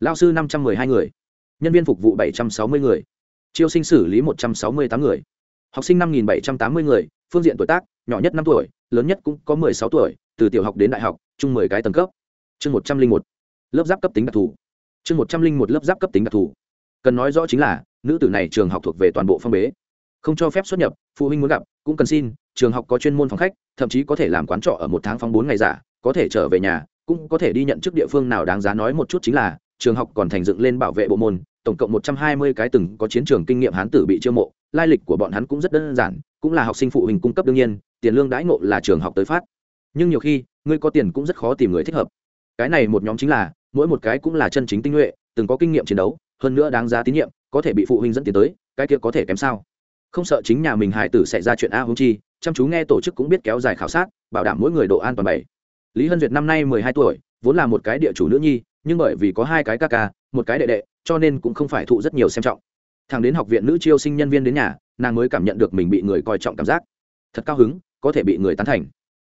Lao sư năm trăm m ư ơ i hai người. Nhân viên phục vụ bảy trăm sáu mươi người. Chiêu sinh xử lý một trăm sáu mươi tám người. Học sinh năm bảy trăm tám mươi người, phương diện tuổi tác, nhỏ nhất năm tuổi, lớn nhất cũng có mười sáu tuổi, từ tiểu học đến đại học, chung mười cái tầng cấp. Chương một trăm linh một. Lớp giáp cấp tính đặc thù chương một trăm linh một lớp giáp cấp tính đặc thù. Cần nói rõ chính là, nữ tử này trường học thuộc về toàn bộ phong bế. Không cho phép xuất nhập, phụ huynh muốn gặp, cũng cần xin, trường học có chuyên môn phòng khách, thậm chí có thể làm quán trọ ở một tháng phong bốn ngày giả, có thể trở về nhà, cũng có thể đi nhận chức địa phương nào đáng giá nói một chút chính là, trường học còn thành dựng lên bảo vệ bộ môn, tổng cộng một trăm hai mươi cái từng có chiến trường kinh nghiệm hán tử bị chiêu mộ, lai lịch của bọn hắn cũng rất đơn giản, cũng là học sinh phụ huynh cung cấp đương nhiên, tiền lương đãi ngộ là trường học tới phát. Nhưng nhiều khi, ngươi có tiền cũng rất khó tìm người thích hợp. Cái này một nhóm chính là mỗi một cái cũng là chân chính tinh nhuệ, từng có kinh nghiệm chiến đấu, hơn nữa đáng giá tín nhiệm, có thể bị phụ huynh dẫn tiến tới, cái kia có thể kém sao? Không sợ chính nhà mình hài tử sẽ ra chuyện a hung chi, chăm chú nghe tổ chức cũng biết kéo dài khảo sát, bảo đảm mỗi người độ an toàn bảy. Lý hân duyệt năm nay mười hai tuổi, vốn là một cái địa chủ nữ nhi, nhưng bởi vì có hai cái ca ca, một cái đệ đệ, cho nên cũng không phải thụ rất nhiều xem trọng. Thằng đến học viện nữ chiêu sinh nhân viên đến nhà, nàng mới cảm nhận được mình bị người coi trọng cảm giác. Thật cao hứng, có thể bị người tán thành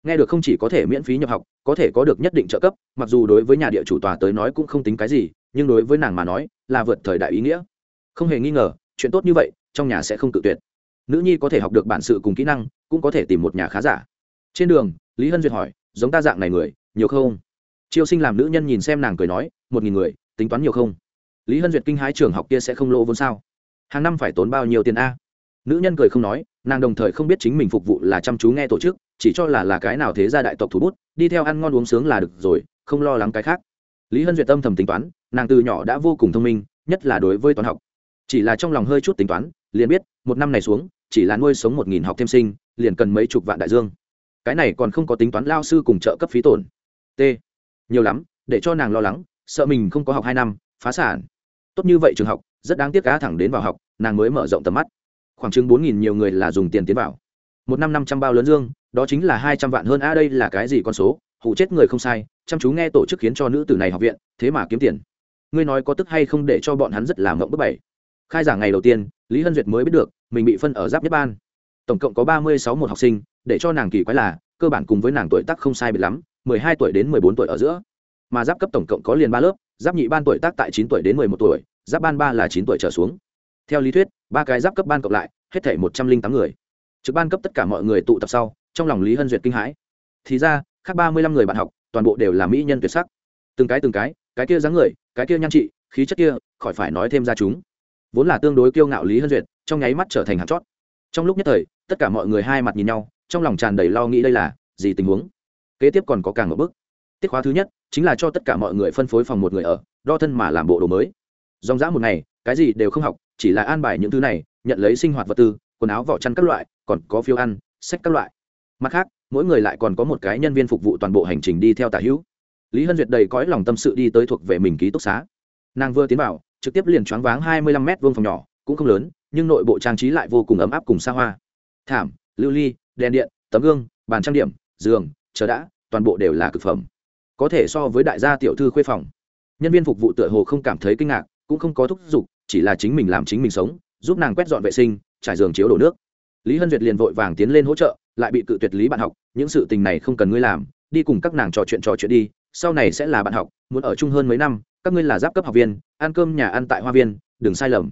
nghe được không chỉ có thể miễn phí nhập học, có thể có được nhất định trợ cấp, mặc dù đối với nhà địa chủ tòa tới nói cũng không tính cái gì, nhưng đối với nàng mà nói, là vượt thời đại ý nghĩa. Không hề nghi ngờ, chuyện tốt như vậy, trong nhà sẽ không tự tuyệt. Nữ nhi có thể học được bản sự cùng kỹ năng, cũng có thể tìm một nhà khá giả. Trên đường, lý hân duyệt hỏi, giống ta dạng này người, nhiều không? Chiêu sinh làm nữ nhân nhìn xem nàng cười nói, một nghìn người, tính toán nhiều không? Lý hân duyệt kinh hái trường học kia sẽ không lỗ vốn sao? Hàng năm phải tốn bao nhiêu tiền a? Nữ nhân cười không nói, nàng đồng thời không biết chính mình phục vụ là chăm chú nghe tổ chức, chỉ cho là là cái nào thế gia đại tộc thủ bút, đi theo ăn ngon uống sướng là được rồi, không lo lắng cái khác. Lý hân duyệt tâm thầm tính toán, nàng từ nhỏ đã vô cùng thông minh, nhất là đối với toán học. Chỉ là trong lòng hơi chút tính toán, liền biết, một năm này xuống, chỉ là nuôi sống một nghìn học thêm sinh, liền cần mấy chục vạn đại dương. Cái này còn không có tính toán lao sư cùng trợ cấp phí tổn. T. Nhiều lắm, để cho nàng lo lắng, sợ mình không có học hai năm, phá sản. Tốt như vậy trường học, rất đáng tiếc cá thẳng đến vào học, nàng mới mở rộng tầm mắt khoảng chừng bốn nghìn nhiều người là dùng tiền tiến vào. Một năm năm trăm bao lớn dương, đó chính là hai trăm vạn hơn, a, đây là cái gì con số? Hụ chết người không sai, chăm chú nghe tổ chức khiến cho nữ tử này học viện, thế mà kiếm tiền. Ngươi nói có tức hay không để cho bọn hắn rất là mộng bức bảy khai giảng ngày đầu tiên, lý hân duyệt mới biết được, mình bị phân ở giáp nhất ban. Tổng cộng có ba mươi sáu một học sinh, để cho nàng kỳ quái là, cơ bản cùng với nàng tuổi tác không sai biệt lắm, mười hai tuổi đến mười bốn tuổi ở giữa. Mà giáp cấp tổng cộng có liền ba lớp, giáp nhị ban tuổi tác tại chín tuổi đến mười một tuổi, giáp ban ba là chín tuổi trở xuống. Theo lý thuyết ba cái giáp cấp ban cộng lại, hết thể một trăm linh tám người. Trực ban cấp tất cả mọi người tụ tập sau, trong lòng lý hân duyệt kinh hãi. Thì ra, khác ba mươi lăm người bạn học, toàn bộ đều là mỹ nhân tuyệt sắc. Từng cái từng cái cái kia dáng người, cái kia nhan trị, khí chất kia, khỏi phải nói thêm ra chúng. Vốn là tương đối kiêu ngạo lý hân duyệt, trong nháy mắt trở thành hạt chót. Trong lúc nhất thời, tất cả mọi người hai mặt nhìn nhau, trong lòng tràn đầy lo nghĩ đây là gì tình huống. Kế tiếp còn có càng một bước. Tiết khóa thứ nhất, chính là cho tất cả mọi người phân phối phòng một người ở, đo thân mà làm bộ đồ mới. Dòng dã một ngày, cái gì đều không học chỉ là an bài những thứ này, nhận lấy sinh hoạt vật tư, quần áo, vỏ chăn các loại, còn có phiếu ăn, sách các loại. Mặt khác, mỗi người lại còn có một cái nhân viên phục vụ toàn bộ hành trình đi theo tả hữu. Lý hân duyệt đầy cõi lòng tâm sự đi tới thuộc về mình ký túc xá. Nàng vừa tiến vào, trực tiếp liền choáng váng hai mươi lăm m vuông phòng nhỏ, cũng không lớn, nhưng nội bộ trang trí lại vô cùng ấm áp cùng xa hoa. Thảm, lưu ly, đèn điện, tấm gương, bàn trang điểm, giường, chờ đã, toàn bộ đều là cực phẩm. Có thể so với đại gia tiểu thư khuê phòng. Nhân viên phục vụ tựa hồ không cảm thấy kinh ngạc, cũng không có thúc giục chỉ là chính mình làm chính mình sống, giúp nàng quét dọn vệ sinh, trải giường chiếu đổ nước. Lý hân duyệt liền vội vàng tiến lên hỗ trợ, lại bị cự tuyệt lý bạn học, những sự tình này không cần ngươi làm, đi cùng các nàng trò chuyện trò chuyện đi, sau này sẽ là bạn học, muốn ở chung hơn mấy năm, các ngươi là giáp cấp học viên, ăn cơm nhà ăn tại hoa viên, đừng sai lầm.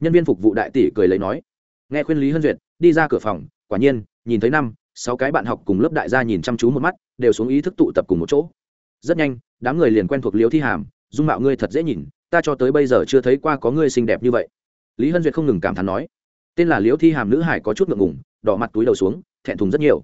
Nhân viên phục vụ đại tỷ cười lấy nói. Nghe khuyên lý hân duyệt, đi ra cửa phòng, quả nhiên, nhìn thấy năm, sáu cái bạn học cùng lớp đại gia nhìn chăm chú một mắt, đều xuống ý thức tụ tập cùng một chỗ. Rất nhanh, đám người liền quen thuộc liễu thi hàm, dung mạo ngươi thật dễ nhìn ta cho tới bây giờ chưa thấy qua có ngươi xinh đẹp như vậy. Lý hân duyệt không ngừng cảm thán nói, tên là liễu thi hàm nữ hải có chút ngượng ngùng, đỏ mặt túi đầu xuống, thẹn thùng rất nhiều.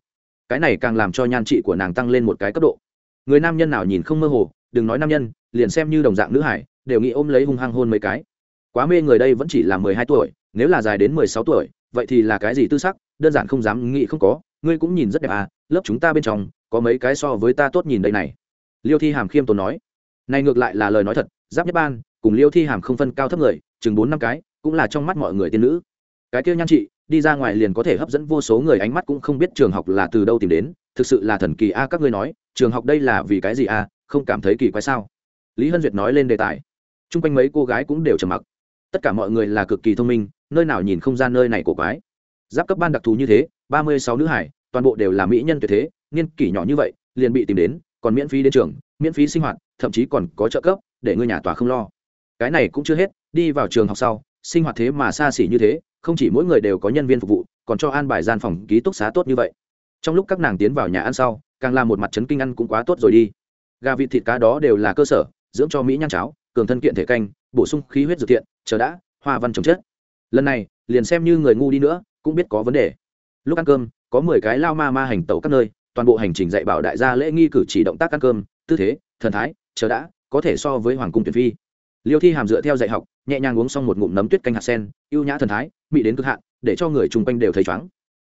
Cái này càng làm cho nhan trị của nàng tăng lên một cái cấp độ. Người nam nhân nào nhìn không mơ hồ, đừng nói nam nhân, liền xem như đồng dạng nữ hải, đều nghĩ ôm lấy hung hăng hôn mấy cái. Quá mê người đây vẫn chỉ là mười hai tuổi, nếu là dài đến mười sáu tuổi, vậy thì là cái gì tư sắc, đơn giản không dám nghĩ không có, ngươi cũng nhìn rất đẹp à lớp chúng ta bên trong, có mấy cái so với ta tốt nhìn đây này. Liêu thi hàm khiêm tốn nói, này ngược lại là lời nói thật, giáp nhất ban cùng liêu thi hàm không phân cao thấp người, chừng bốn năm cái, cũng là trong mắt mọi người tiên nữ. Cái kia nhan chị, đi ra ngoài liền có thể hấp dẫn vô số người, ánh mắt cũng không biết trường học là từ đâu tìm đến, thực sự là thần kỳ a, các ngươi nói, trường học đây là vì cái gì a, không cảm thấy kỳ quái sao? Lý hân duyệt nói lên đề tài. T r u n g quanh mấy cô gái cũng đều trầm mặc. Tất cả mọi người là cực kỳ thông minh, nơi nào nhìn không ra nơi này của quái. Giáp cấp ban đặc thù như thế, ba mươi sáu nữ hải, toàn bộ đều là mỹ nhân tuyệt thế, niên kỷ nhỏ như vậy, liền bị tìm đến, còn miễn phí đến trường, miễn phí sinh hoạt, thậm chí còn có trợ cấp, để ngươi nhà tòa không lo cái này cũng chưa hết, đi vào trường học sau, sinh hoạt thế mà xa xỉ như thế, không chỉ mỗi người đều có nhân viên phục vụ, còn cho an bài gian phòng ký túc xá tốt như vậy. Trong lúc các nàng tiến vào nhà ăn sau, càng làm một mặt trấn kinh ăn cũng quá tốt rồi đi. Gà vịt thịt cá đó đều là cơ sở, dưỡng cho mỹ nhan cháo, cường thân kiện thể canh, bổ sung khí huyết dược thiện, chờ đã, hoa văn trồng chất. Lần này, liền xem như người ngu đi nữa, cũng biết có vấn đề. Lúc ăn cơm, có mười cái lao ma ma hành tẩu các nơi, toàn bộ hành trình dạy bảo đại gia lễ nghi cử chỉ động tác ăn cơm, tư thế, thần thái, chờ đã, có thể so với hoàng cung tuyển phi liêu thi hàm dựa theo dạy học, nhẹ nhàng uống xong một ngụm nấm tuyết canh hạt sen, ưu nhã thần thái, mị đến cực hạn, để cho người chung quanh đều thấy chóng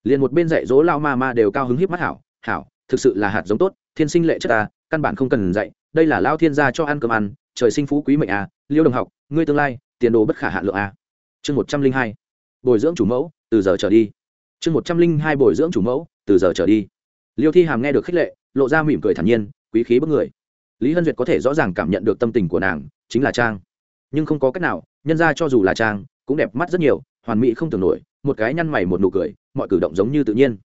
liền một bên dạy dỗ lao ma ma đều cao hứng hiếp mắt hảo hảo, thực sự là hạt giống tốt, thiên sinh lệ chất ta, căn bản không cần dạy, đây là lao thiên gia cho ăn cơm ăn, trời sinh phú quý mệnh à liêu đồng học, ngươi tương lai, tiền đồ bất khả hạn lượng à chương một trăm linh hai, bồi dưỡng chủ mẫu, từ giờ trở đi. Chương một trăm linh hai, bồi dưỡng chủ mẫu, từ giờ trở đi. Liêu thi hàm nghe được khích lệ, lộ ra mỉm cười thản nhiên, quý khí bức người. Lý hân duyệt có thể rõ ràng cảm nhận được tâm tình của nàng chính là trang. Nhưng không có cách nào, nhân ra cho dù là trang, cũng đẹp mắt rất nhiều, hoàn mỹ không tưởng nổi, một cái nhăn mày một nụ cười, mọi cử động giống như tự nhiên.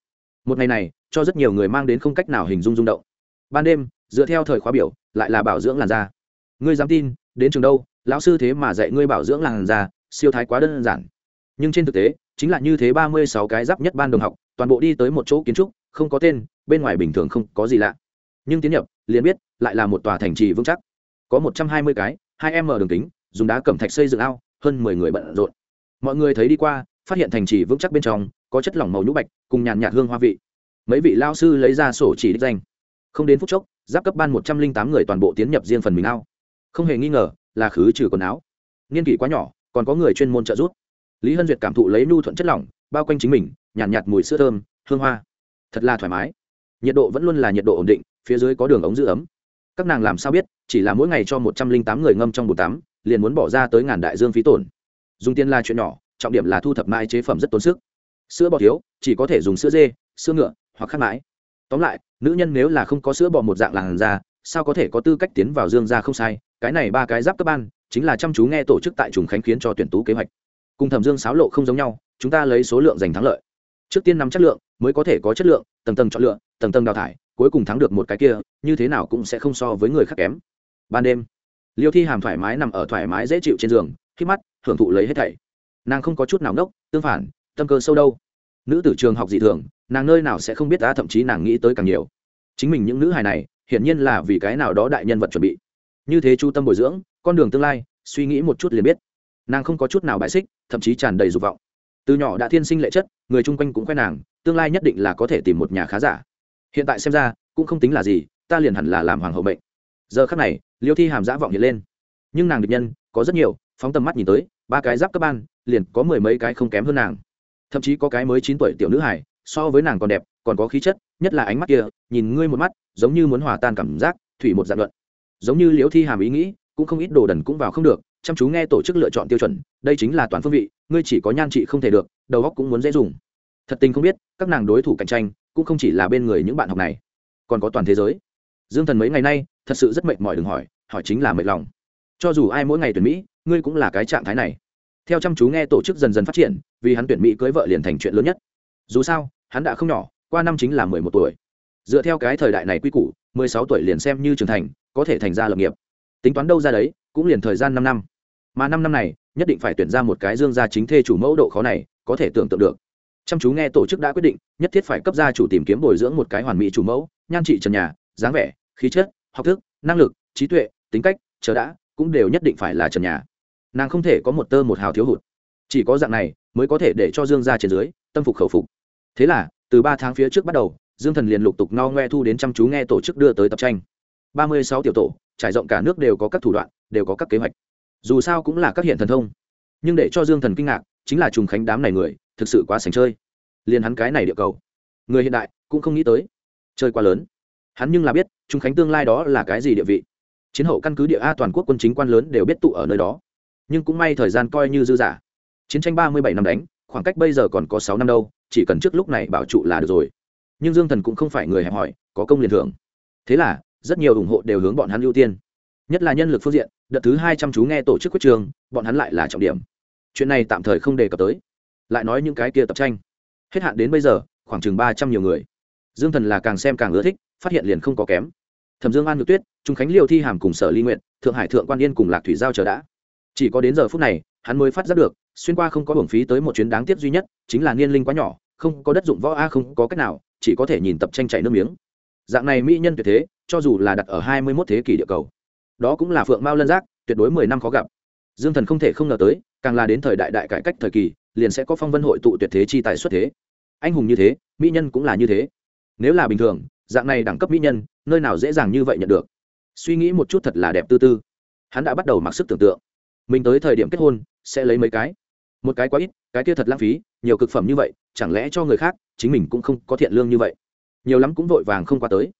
Một ngày này, cho rất nhiều người mang đến không cách nào hình dung rung động. Ban đêm, dựa theo thời khóa biểu, lại là bảo dưỡng làn da. Ngươi dám tin, đến trường đâu, lão sư thế mà dạy ngươi bảo dưỡng làn da, siêu thái quá đơn giản. Nhưng trên thực tế, chính là như thế ba mươi sáu cái giáp nhất ban đồng học, toàn bộ đi tới một chỗ kiến trúc, không có tên, bên ngoài bình thường không có gì lạ. Nhưng tiến nhập, liền biết, lại là một tòa thành trì vững chắc. Có một trăm hai mươi cái hai m đường kính dùng đá cẩm thạch xây dựng ao hơn mười người bận rộn. Mọi người thấy đi qua phát hiện thành trì vững chắc bên trong có chất lỏng màu nhũ bạch cùng nhàn nhạt hương hoa vị. Mấy vị lao sư lấy ra sổ chỉ đích danh. Không đến phút chốc giáp cấp ban một trăm linh tám người toàn bộ tiến nhập riêng phần mình ao. Không hề nghi ngờ là khứ trừ quần áo. Niên kỷ quá nhỏ còn có người chuyên môn trợ giúp. Lý hân duyệt cảm thụ lấy nhu thuận chất lỏng bao quanh chính mình nhàn nhạt, nhạt mùi sữa thơm hương hoa. Thật là thoải mái. Nhiệt độ vẫn luôn là nhiệt độ ổn định phía dưới có đường ống giữ ấm các nàng làm sao biết, chỉ là mỗi ngày cho một trăm linh tám người ngâm trong bồn tắm, liền muốn bỏ ra tới ngàn đại dương phí tổn. Dùng tiền là chuyện nhỏ, trọng điểm là thu thập mãi chế phẩm rất tốn sức. Sữa bò thiếu, chỉ có thể dùng sữa dê, sữa ngựa hoặc khác mãi. Tóm lại, nữ nhân nếu là không có sữa bò một dạng làn da, sao có thể có tư cách tiến vào dương gia không sai? Cái này ba cái giáp cấp ban, chính là chăm chú nghe tổ chức tại trùng khánh khiến cho tuyển tú kế hoạch. Cùng thẩm dương sáo lộ không giống nhau, chúng ta lấy số lượng giành thắng lợi. Trước tiên nắm chất lượng, mới có thể có chất lượng, tầng tầng chọn lựa, tầng tầng đào thải cuối cùng thắng được một cái kia, như thế nào cũng sẽ không so với người khác kém. Ban đêm, liêu thi hàm thoải mái nằm ở thoải mái dễ chịu trên giường, khi mắt hưởng thụ lấy hết thảy. Nàng không có chút nào ngốc, tương phản, tâm cơ sâu đâu. Nữ tử trường học dị thường, nàng nơi nào sẽ không biết ta thậm chí nàng nghĩ tới càng nhiều. Chính mình những nữ hài này, hiển nhiên là vì cái nào đó đại nhân vật chuẩn bị. Như thế chu tâm bồi dưỡng, con đường tương lai, suy nghĩ một chút liền biết. Nàng không có chút nào bại xích, thậm chí tràn đầy dục vọng. Từ nhỏ đã thiên sinh lệ chất, người chung quanh cũng khoe nàng, tương lai nhất định là có thể tìm một nhà khá giả hiện tại xem ra, cũng không tính là gì, ta liền hẳn là làm hoàng hậu bệnh giờ khắc này, liêu thi hàm dã vọng hiện lên. Nhưng nàng địch nhân, có rất nhiều, phóng tầm mắt nhìn tới, ba cái giáp cấp ban, liền có mười mấy cái không kém hơn nàng. Thậm chí có cái mới chín tuổi tiểu nữ hải so với nàng còn đẹp, còn có khí chất, nhất là ánh mắt kia, nhìn ngươi một mắt, giống như muốn hòa tan cảm giác, thủy một dạng luận. Giống như liễu thi hàm ý nghĩ, cũng không ít đồ đần cũng vào không được, chăm chú nghe tổ chức lựa chọn tiêu chuẩn, đây chính là toàn phương vị, ngươi chỉ có nhan trị không thể được, đầu óc cũng muốn dễ dùng. Thật tình không biết, các nàng đối thủ cạnh tranh cũng không chỉ là bên người những bạn học này, còn có toàn thế giới. Dương thần mấy ngày nay thật sự rất mệt mỏi đừng hỏi hỏi chính là mệt lòng. Cho dù ai mỗi ngày tuyển mỹ, ngươi cũng là cái trạng thái này. Theo chăm chú nghe tổ chức dần dần phát triển, vì hắn tuyển mỹ cưới vợ liền thành chuyện lớn nhất. Dù sao, hắn đã không nhỏ, qua năm chính là mười một tuổi. Dựa theo cái thời đại này quy củ, mười sáu tuổi liền xem như trưởng thành, có thể thành ra lập nghiệp. Tính toán đâu ra đấy, cũng liền thời gian năm năm. Mà năm năm này, nhất định phải tuyển ra một cái dương gia chính thê chủ mẫu độ khó này, có thể tưởng tượng được chăm chú nghe tổ chức đã quyết định, nhất thiết phải cấp gia chủ tìm kiếm bồi dưỡng một cái hoàn mỹ chủ mẫu, nhan trị trần nhà, dáng vẻ, khí chất, học thức, năng lực, trí tuệ, tính cách, chờ đã, cũng đều nhất định phải là trần nhà. Nàng không thể có một tơ một hào thiếu hụt. Chỉ có dạng này, mới có thể để cho dương gia trên dưới, tâm phục khẩu phục. Thế là, từ ba tháng phía trước bắt đầu, dương thần liền lục tục no ngoe thu đến chăm chú nghe tổ chức đưa tới tập tranh. Ba mươi sáu tiểu tổ, trải rộng cả nước đều có các thủ đoạn, đều có các kế hoạch. Dù sao cũng là các hiện thần thông. Nhưng để cho dương thần kinh ngạc, chính là trùng khánh đám này người thực sự quá sành chơi. Liền hắn cái này địa cầu, người hiện đại cũng không nghĩ tới. Chơi quá lớn. Hắn nhưng là biết, trung khánh tương lai đó là cái gì địa vị. Chiến hậu căn cứ địa a toàn quốc quân chính quan lớn đều biết tụ ở nơi đó. Nhưng cũng may thời gian coi như dư giả chiến tranh ba mươi bảy năm đánh, khoảng cách bây giờ còn có sáu năm đâu, chỉ cần trước lúc này bảo trụ là được rồi. Nhưng dương thần cũng không phải người hẹp hòi, có công liền thưởng. Thế là, rất nhiều ủng hộ đều hướng bọn hắn ưu tiên. Nhất là nhân lực phương diện, đợt thứ hai trăm chú nghe tổ chức quyết trường, bọn hắn lại là trọng điểm. Chuyện này tạm thời không đề cập tới lại nói những cái kia tập tranh. Hết hạn đến bây giờ, khoảng chừng ba trăm nhiều người. Dương thần là càng xem càng ưa thích, phát hiện liền không có kém. Thẩm dương an ngược tuyết, trung khánh liều thi hàm cùng sở ly nguyện thượng hải thượng quan yên cùng lạc thủy giao chờ đã. Chỉ có đến giờ phút này, hắn mới phát giác được, xuyên qua không có hưởng phí tới một chuyến đáng tiếc duy nhất, chính là niên linh quá nhỏ, không có đất dụng võ a, không có cách nào, chỉ có thể nhìn tập tranh chạy nước miếng. Dạng này mỹ nhân tuyệt thế, cho dù là đặt ở hai mươi mốt thế kỷ địa cầu. Đó cũng là phượng mao lân giác, tuyệt đối mười năm khó gặp. Dương thần không thể không ngờ tới, càng là đến thời đại đại cải cách thời kỳ liền sẽ có phong vân hội tụ tuyệt thế chi tài xuất thế. Anh hùng như thế, mỹ nhân cũng là như thế. Nếu là bình thường, dạng này đẳng cấp mỹ nhân, nơi nào dễ dàng như vậy nhận được? Suy nghĩ một chút thật là đẹp tư tư. Hắn đã bắt đầu mặc sức tưởng tượng. Mình tới thời điểm kết hôn, sẽ lấy mấy cái? Một cái quá ít, cái kia thật lãng phí, nhiều cực phẩm như vậy, chẳng lẽ cho người khác, chính mình cũng không có thiện lương như vậy? Nhiều lắm cũng vội vàng không qua tới.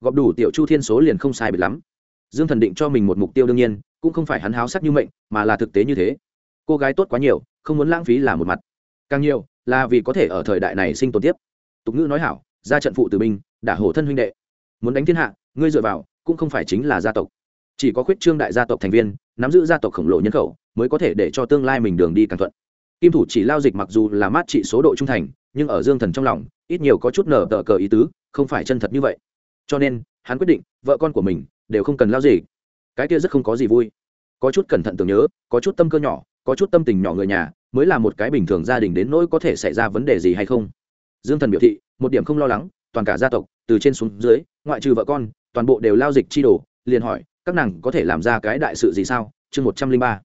Gọp đủ tiểu chu thiên số liền không sai biệt lắm. Dương thần định cho mình một mục tiêu đương nhiên, cũng không phải hắn háo sắc như mệnh, mà là thực tế như thế. Cô gái tốt quá nhiều không muốn lãng phí là một mặt. Càng nhiều, là vì có thể ở thời đại này sinh tồn tiếp. Tục ngữ nói hảo, ra trận phụ tử binh, đả hổ thân huynh đệ. Muốn đánh thiên hạ, ngươi dựa vào, cũng không phải chính là gia tộc. Chỉ có khuyết trương đại gia tộc thành viên, nắm giữ gia tộc khổng lồ nhân khẩu, mới có thể để cho tương lai mình đường đi càng thuận. Kim thủ chỉ lao dịch mặc dù là mát trị số độ trung thành, nhưng ở dương thần trong lòng, ít nhiều có chút nở tờ cờ ý tứ, không phải chân thật như vậy. Cho nên, hắn quyết định, vợ con của mình, đều không cần lao gì cái kia rất không có gì vui. Có chút cẩn thận tưởng nhớ, có chút tâm cơ nhỏ có chút tâm tình nhỏ người nhà, mới là một cái bình thường gia đình đến nỗi có thể xảy ra vấn đề gì hay không. Dương thần biểu thị, một điểm không lo lắng, toàn cả gia tộc, từ trên xuống dưới, ngoại trừ vợ con, toàn bộ đều lao dịch chi đồ, liền hỏi, các nàng có thể làm ra cái đại sự gì sao? Chương một trăm linh ba.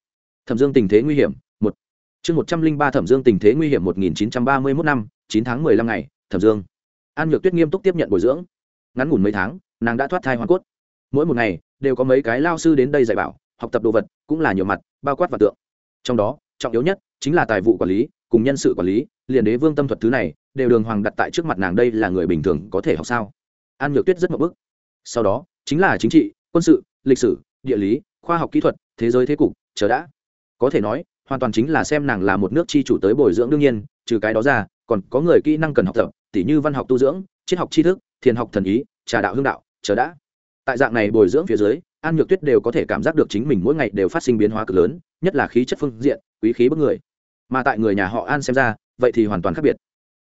Thẩm dương tình thế nguy hiểm, một. Chương một trăm linh ba thẩm dương tình thế nguy hiểm một nghìn chín trăm ba mươi mốt năm, chín tháng mười lăm ngày, thẩm dương. An nhược tuyết nghiêm túc tiếp nhận bồi dưỡng. Ngắn ngủn mấy tháng, nàng đã thoát thai hoa cốt. Mỗi một ngày, đều có mấy cái lao sư đến đây dạy bảo, học tập đồ vật, cũng là nhiều mặt, bao quát và tượng trong đó, trọng yếu nhất chính là tài vụ quản lý cùng nhân sự quản lý, liền đế vương tâm thuật thứ này đều đường hoàng đặt tại trước mặt nàng đây là người bình thường có thể học sao? An nhược tuyết rất mậu bức. Sau đó, chính là chính trị, quân sự, lịch sử, địa lý, khoa học kỹ thuật, thế giới thế cục, chờ đã. Có thể nói, hoàn toàn chính là xem nàng là một nước chi chủ tới bồi dưỡng đương nhiên, trừ cái đó ra, còn có người kỹ năng cần học tập, tỉ như văn học tu dưỡng, triết học tri thức, thiền học thần ý, trà đạo hương đạo, chờ đã. Tại dạng này bồi dưỡng phía dưới, an nhược tuyết đều có thể cảm giác được chính mình mỗi ngày đều phát sinh biến hóa cực lớn nhất là khí chất phương diện, quý khí bức người. Mà tại người nhà họ an xem ra, vậy thì hoàn toàn khác biệt.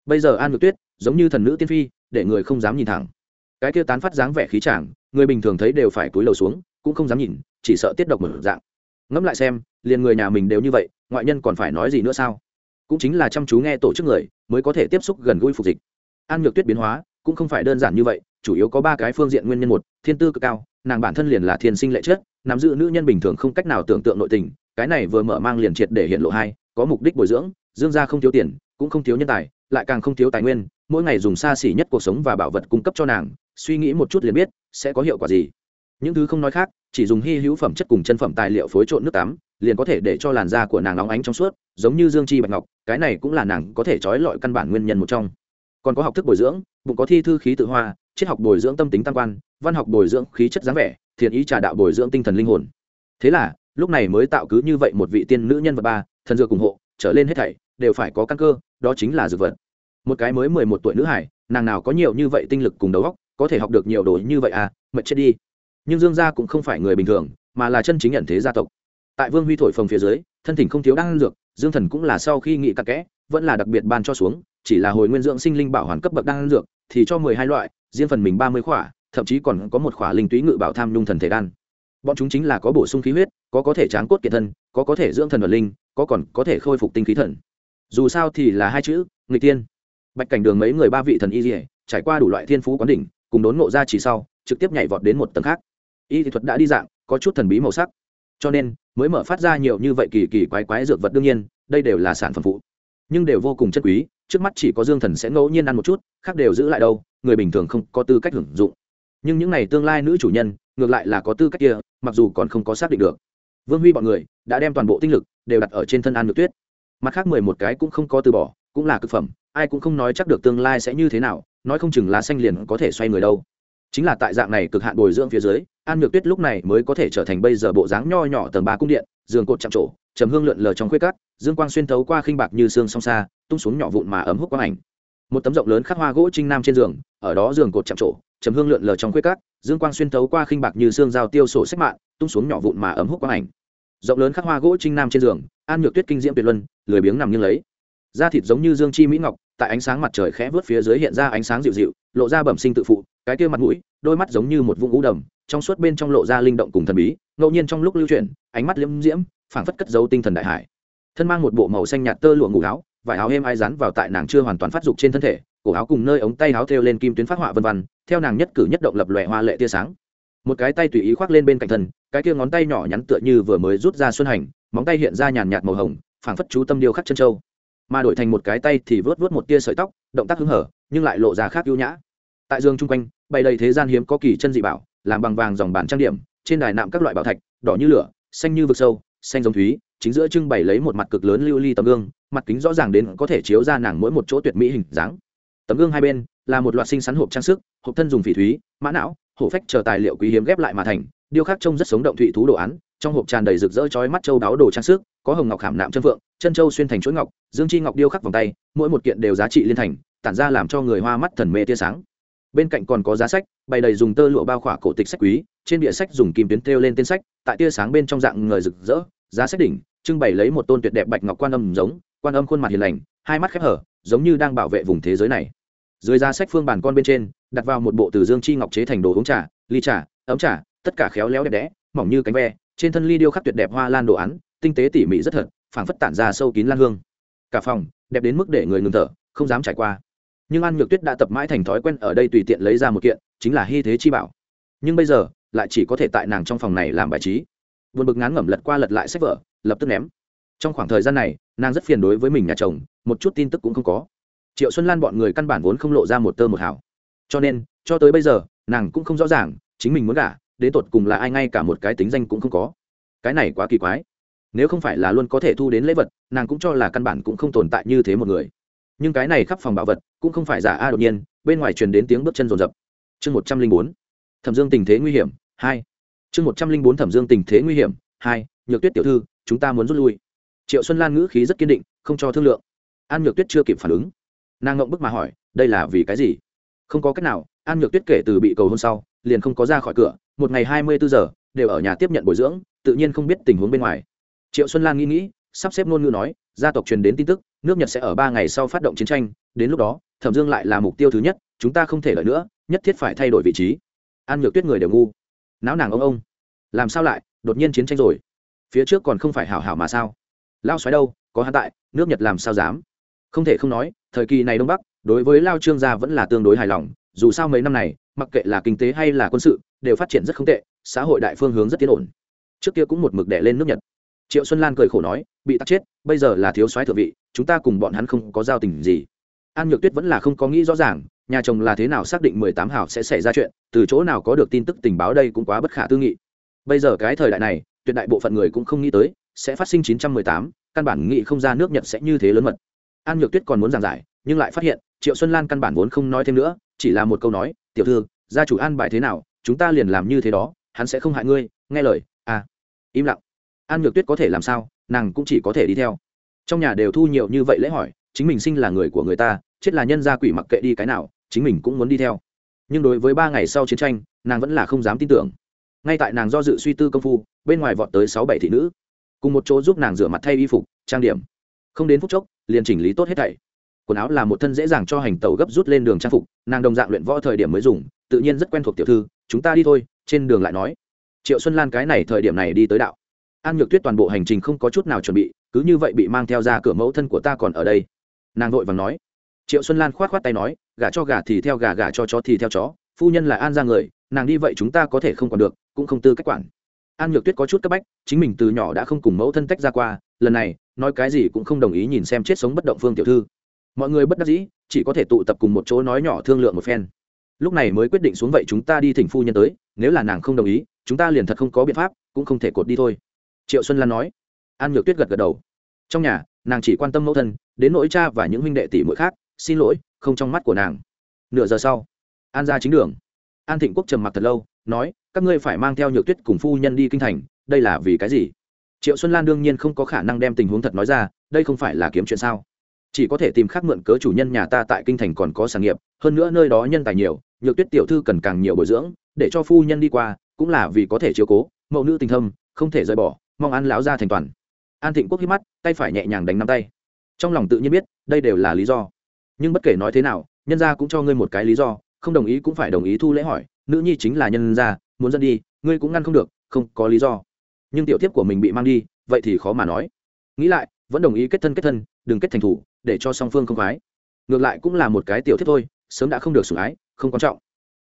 Bây giờ an nhược tuyết giống như thần nữ tiên phi, để người không dám nhìn thẳng. Cái kia tán phát dáng vẻ khí chàng, người bình thường thấy đều phải cúi đầu xuống, cũng không dám nhìn, chỉ sợ tiết độc mở dạng. Ngẫm lại xem, liền người nhà mình đều như vậy, ngoại nhân còn phải nói gì nữa sao? Cũng chính là chăm chú nghe tổ chức người, mới có thể tiếp xúc gần gũi phục dịch. An nhược tuyết biến hóa, cũng không phải đơn giản như vậy, chủ yếu có ba cái phương diện nguyên nhân một, thiên tư cực cao, nàng bản thân liền là thiên sinh lệ chất, nắm giữ nữ nhân bình thường không cách nào tưởng tượng nội tình cái này vừa mở mang liền triệt để hiện lộ hai, có mục đích bồi dưỡng, dương gia không thiếu tiền, cũng không thiếu nhân tài, lại càng không thiếu tài nguyên, mỗi ngày dùng xa xỉ nhất cuộc sống và bảo vật cung cấp cho nàng, suy nghĩ một chút liền biết, sẽ có hiệu quả gì. Những thứ không nói khác, chỉ dùng hy hữu phẩm chất cùng chân phẩm tài liệu phối trộn nước tắm, liền có thể để cho làn da của nàng nóng ánh trong suốt, giống như dương chi bạch ngọc, cái này cũng là nàng có thể trói lọi căn bản nguyên nhân một trong. Còn có học thức bồi dưỡng, bụng có thi thư khí tự hoa, triết học bồi dưỡng tâm tính tam quan, văn học bồi dưỡng khí chất dáng vẻ, thiện ý trà đạo bồi dưỡng tinh thần linh hồn. Thế là lúc này mới tạo cứ như vậy một vị tiên nữ nhân vật ba, thần dược ủng hộ, trở lên hết thảy đều phải có căn cơ, đó chính là dược vật. Một cái mới mười một tuổi nữ hải, nàng nào có nhiều như vậy tinh lực cùng đầu óc, có thể học được nhiều đồ như vậy à mệt chết đi. Nhưng dương gia cũng không phải người bình thường, mà là chân chính nhận thế gia tộc. Tại vương huy thổi phồng phía dưới, thân thỉnh không thiếu đan dược, dương thần cũng là sau khi nghị cặn kẽ, vẫn là đặc biệt ban cho xuống, chỉ là hồi nguyên dưỡng sinh linh bảo hoàn cấp bậc đan dược, thì cho mười hai loại, riêng phần mình ba mươi khỏa, thậm chí còn có một khỏa linh túy ngự bảo tham nhung thần thể đan. Bọn chúng chính là có bổ sung khí huyết có có thể tráng cốt kiện thân, có có thể dưỡng thần vật linh, có còn có thể khôi phục tinh khí thần. Dù sao thì là hai chữ người tiên bạch cảnh đường mấy người ba vị thần y dỉa trải qua đủ loại thiên phú quán đỉnh, cùng đốn ngộ ra chỉ sau, trực tiếp nhảy vọt đến một tầng khác. Y thị thuật đã đi dạng, có chút thần bí màu sắc. Cho nên, mới mở phát ra nhiều như vậy kỳ kỳ quái quái dược vật đương nhiên, đây đều là sản phẩm phụ. Nhưng đều vô cùng chất quý, trước mắt chỉ có dương thần sẽ ngẫu nhiên ăn một chút, khác đều giữ lại đâu, người bình thường không có tư cách hưởng dụng. Nhưng những n à y tương lai nữ chủ nhân, ngược lại là có tư cách kia, mặc dù còn không có xác định được vương huy bọn người đã đem toàn bộ tinh lực đều đặt ở trên thân an nhược tuyết. Mặt khác mười một cái cũng không có từ bỏ, cũng là cực phẩm, ai cũng không nói chắc được tương lai sẽ như thế nào, nói không chừng lá xanh liền có thể xoay người đâu. Chính là tại dạng này cực hạn bồi dưỡng phía dưới, an nhược tuyết lúc này mới có thể trở thành bây giờ bộ dáng nho nhỏ tầng ba cung điện, giường cột chạm trổ, trầm hương lượn lờ trong khuê cắt dương quang xuyên thấu qua khinh bạc như xương song xa, tung xuống nhỏ vụn mà ấm hút quang ảnh. Một tấm rộng lớn khắc hoa gỗ trinh nam trên giường, ở đó giường cột chạm trổ, trầm hương lượn lờ trong khuê cắt dương quang xuyên thấu qua khinh bạc như xương dao tiêu sổ sách mạng tung xuống nhỏ vụn mà ấm hút quang ảnh rộng lớn khắc hoa gỗ trinh nam trên giường, an nhược tuyết kinh diễm tuyệt luân, lười biếng nằm nghiêng lấy. Da thịt giống như dương chi mỹ ngọc, tại ánh sáng mặt trời khẽ vớt phía dưới hiện ra ánh sáng dịu dịu, lộ ra bẩm sinh tự phụ, cái kia mặt mũi, đôi mắt giống như một vũng ngũ đầm, trong suốt bên trong lộ ra linh động cùng thần bí, ngẫu nhiên trong lúc lưu chuyển, ánh mắt liễm diễm, phảng phất cất dấu tinh thần đại hải. Thân mang một bộ màu xanh nhạt tơ lụa ngủ áo, vải áo êm ai rắn vào tại nàng chưa hoàn toàn phát dục trên thân thể, cổ áo cùng nơi ống tay áo thêu lên kim tuyến phát họa vân vân, theo nàng nhất cử nhất động lập lòe hoa lệ tia sáng một cái tay tùy ý khoác lên bên cạnh thân, cái kia ngón tay nhỏ nhắn tựa như vừa mới rút ra xuân hành, móng tay hiện ra nhàn nhạt màu hồng, phảng phất chú tâm điêu khắc chân châu. Mà đổi thành một cái tay thì vớt vớt một tia sợi tóc, động tác hứng hở, nhưng lại lộ ra khác ưu nhã. Tại giường chung quanh, bày đầy thế gian hiếm có kỳ chân dị bảo, làm bằng vàng dòng bản trang điểm, trên đài nạm các loại bảo thạch, đỏ như lửa, xanh như vực sâu, xanh giống thúy, chính giữa trưng bày lấy một mặt cực lớn lưu ly tấm gương, mặt kính rõ ràng đến có thể chiếu ra nàng mỗi một chỗ tuyệt mỹ hình dáng. Tấm gương hai bên là một loạt sinh sắn hộp trang sức, hộp thân dùng phỉ thúy, mã não hổ phách chờ tài liệu quý hiếm ghép lại mà thành, điêu khắc trông rất sống động thụy thú đồ án, trong hộp tràn đầy rực rỡ chói mắt châu đáo đồ trang sức, có hồng ngọc hàm nạm chân phượng, chân châu xuyên thành chuỗi ngọc, dương chi ngọc điêu khắc vòng tay, mỗi một kiện đều giá trị liên thành, tản ra làm cho người hoa mắt thần mê tia sáng. Bên cạnh còn có giá sách, bày đầy dùng tơ lụa bao khỏa cổ tịch sách quý, trên bìa sách dùng kim tuyến thêu lên tên sách, tại tia sáng bên trong dạng người rực rỡ, giá sách đỉnh, trưng bày lấy một tôn tuyệt đẹp bạch ngọc quan âm giống, quan âm khuôn mặt hiền lành, hai mắt khép hở, giống như đang bảo vệ vùng thế giới này dưới giá sách phương bản con bên trên, đặt vào một bộ từ dương chi ngọc chế thành đồ uống trà, ly trà, ấm trà, tất cả khéo léo đẹp đẽ, mỏng như cánh ve, trên thân ly điêu khắc tuyệt đẹp hoa lan đồ án, tinh tế tỉ mỉ rất thật, phảng phất tản ra sâu kín lan hương. Cả phòng, đẹp đến mức để người ngừng thở, không dám trải qua. Nhưng an nhược tuyết đã tập mãi thành thói quen ở đây tùy tiện lấy ra một kiện, chính là hy thế chi bảo. Nhưng bây giờ, lại chỉ có thể tại nàng trong phòng này làm bài trí. Buồn bực ngán ngẩm lật qua lật lại sách vở, lập tức ném. Trong khoảng thời gian này, nàng rất phiền đối với mình nhà chồng, một chút tin tức cũng không có triệu xuân lan bọn người căn bản vốn không lộ ra một tơ một hào. cho nên, cho tới bây giờ, nàng cũng không rõ ràng, chính mình muốn gả đến tột cùng là ai ngay cả một cái tính danh cũng không có. cái này quá kỳ quái. nếu không phải là luôn có thể thu đến lễ vật, nàng cũng cho là căn bản cũng không tồn tại như thế một người. nhưng cái này khắp phòng bảo vật, cũng không phải giả a đột nhiên, bên ngoài truyền đến tiếng bước chân rồn rập. chương một trăm linh bốn, thẩm dương tình thế nguy hiểm, hai. chương một trăm linh bốn, thẩm dương tình thế nguy hiểm, hai. nhược tuyết tiểu thư, chúng ta muốn rút lui. triệu xuân lan ngữ khí rất kiên định, không cho thương lượng. an nhược tuyết chưa kịp phản ứng nàng ngộng bức mà hỏi, đây là vì cái gì? Không có cách nào, an nhược tuyết kể từ bị cầu hôn sau, liền không có ra khỏi cửa, một ngày hai mươi bốn giờ, đều ở nhà tiếp nhận bồi dưỡng, tự nhiên không biết tình huống bên ngoài. Triệu xuân lan nghĩ nghĩ, sắp xếp ngôn ngữ nói, gia tộc truyền đến tin tức, nước nhật sẽ ở ba ngày sau phát động chiến tranh, đến lúc đó, thẩm dương lại là mục tiêu thứ nhất, chúng ta không thể lợi nữa, nhất thiết phải thay đổi vị trí. An nhược tuyết người đều ngu. Não nàng ông ông, làm sao lại, đột nhiên chiến tranh rồi? Phía trước còn không phải hảo hảo mà sao? Lao xoáy đâu, có hắn tại, nước nhật làm sao dám? Không thể không nói, thời kỳ này đông bắc, đối với lao trương gia vẫn là tương đối hài lòng, dù sao mấy năm này, mặc kệ là kinh tế hay là quân sự, đều phát triển rất không tệ, xã hội đại phương hướng rất tiến ổn. Trước kia cũng một mực đẻ lên nước nhật. Triệu xuân lan cười khổ nói, bị tắc chết, bây giờ là thiếu soái thượng vị, chúng ta cùng bọn hắn không có giao tình gì. An nhược tuyết vẫn là không có nghĩ rõ ràng, nhà chồng là thế nào xác định mười tám hảo sẽ xảy ra chuyện, từ chỗ nào có được tin tức tình báo đây cũng quá bất khả tư nghị. Bây giờ cái thời đại này, tuyệt đại bộ phận người cũng không nghĩ tới, sẽ phát sinh chín trăm mười tám, căn bản nghĩ không ra nước nhật sẽ như thế lớn mật an nhược tuyết còn muốn giảng giải, nhưng lại phát hiện, triệu xuân lan căn bản vốn không nói thêm nữa, chỉ là một câu nói, tiểu thư, gia chủ an bài thế nào, chúng ta liền làm như thế đó, hắn sẽ không hại ngươi, nghe lời à. Im lặng. An nhược tuyết có thể làm sao, nàng cũng chỉ có thể đi theo. Trong nhà đều thu nhiều như vậy lễ hỏi, chính mình sinh là người của người ta, chết là nhân gia quỷ mặc kệ đi cái nào, chính mình cũng muốn đi theo. Nhưng đối với ba ngày sau chiến tranh, nàng vẫn là không dám tin tưởng. Ngay tại nàng do dự suy tư công phu, bên ngoài vọt tới sáu bảy thị nữ. Cùng một chỗ giúp nàng rửa mặt thay y phục, trang điểm không đến phút chốc, liền chỉnh lý tốt hết thảy. Quần áo là một thân dễ dàng cho hành tàu gấp rút lên đường trang phục, nàng đồng dạng luyện võ thời điểm mới dùng, tự nhiên rất quen thuộc tiểu thư, chúng ta đi thôi, trên đường lại nói. Triệu xuân lan cái này thời điểm này đi tới đạo. An nhược tuyết toàn bộ hành trình không có chút nào chuẩn bị, cứ như vậy bị mang theo ra cửa mẫu thân của ta còn ở đây. Nàng vội vàng nói. Triệu xuân lan k h o á t k h o á t tay nói gà cho gà thì theo gà gà cho chó thì theo chó, phu nhân là an ra người, nàng đi vậy chúng ta có thể không còn được, cũng không tư cách quản. An nhược tuyết có chút cấp bách, chính mình từ nhỏ đã không cùng mẫu thân tách ra qua, lần này nói cái gì cũng không đồng ý nhìn xem chết sống bất động phương tiểu thư. Mọi người bất đắc dĩ, chỉ có thể tụ tập cùng một chỗ nói nhỏ thương lượng một phen. Lúc này mới quyết định xuống vậy chúng ta đi thỉnh phu nhân tới, nếu là nàng không đồng ý, chúng ta liền thật không có biện pháp, cũng không thể cột đi thôi. Triệu xuân lan nói. An nhược tuyết gật gật đầu. Trong nhà, nàng chỉ quan tâm mẫu thân, đến nỗi cha và những huynh đệ tỷ muội khác, xin lỗi, không trong mắt của nàng. Nửa giờ sau, an ra chính đường. An thịnh quốc trầm mặc thật lâu, nói, các ngươi phải mang theo nhược tuyết cùng phu nhân đi kinh thành, đây là vì cái gì? Triệu xuân lan đương nhiên không có khả năng đem tình huống thật nói ra, đây không phải là kiếm chuyện sao? Chỉ có thể tìm khác mượn cớ chủ nhân nhà ta tại kinh thành còn có sản nghiệp, hơn nữa nơi đó nhân tài nhiều, nhược tuyết tiểu thư cần càng nhiều bồi dưỡng, để cho phu nhân đi qua, cũng là vì có thể chiếu cố, mẫu nữ tình thâm, không thể rời bỏ, mong ăn lão ra thành toàn. An thịnh quốc hít mắt, tay phải nhẹ nhàng đánh nắm tay. Trong lòng tự nhiên biết, đây đều là lý do. Nhưng bất kể nói thế nào, nhân gia cũng cho ngươi một cái lý do, không đồng ý cũng phải đồng ý thu lễ hỏi, nữ nhi chính là nhân gia, muốn dẫn đi, ngươi cũng ngăn không được, không có lý do nhưng tiểu tiếp của mình bị mang đi, vậy thì khó mà nói. Nghĩ lại, vẫn đồng ý kết thân kết thân, đừng kết thành thủ, để cho song phương không khoái. Ngược lại cũng là một cái tiểu tiếp thôi, sớm đã không được sủng ái, không quan trọng.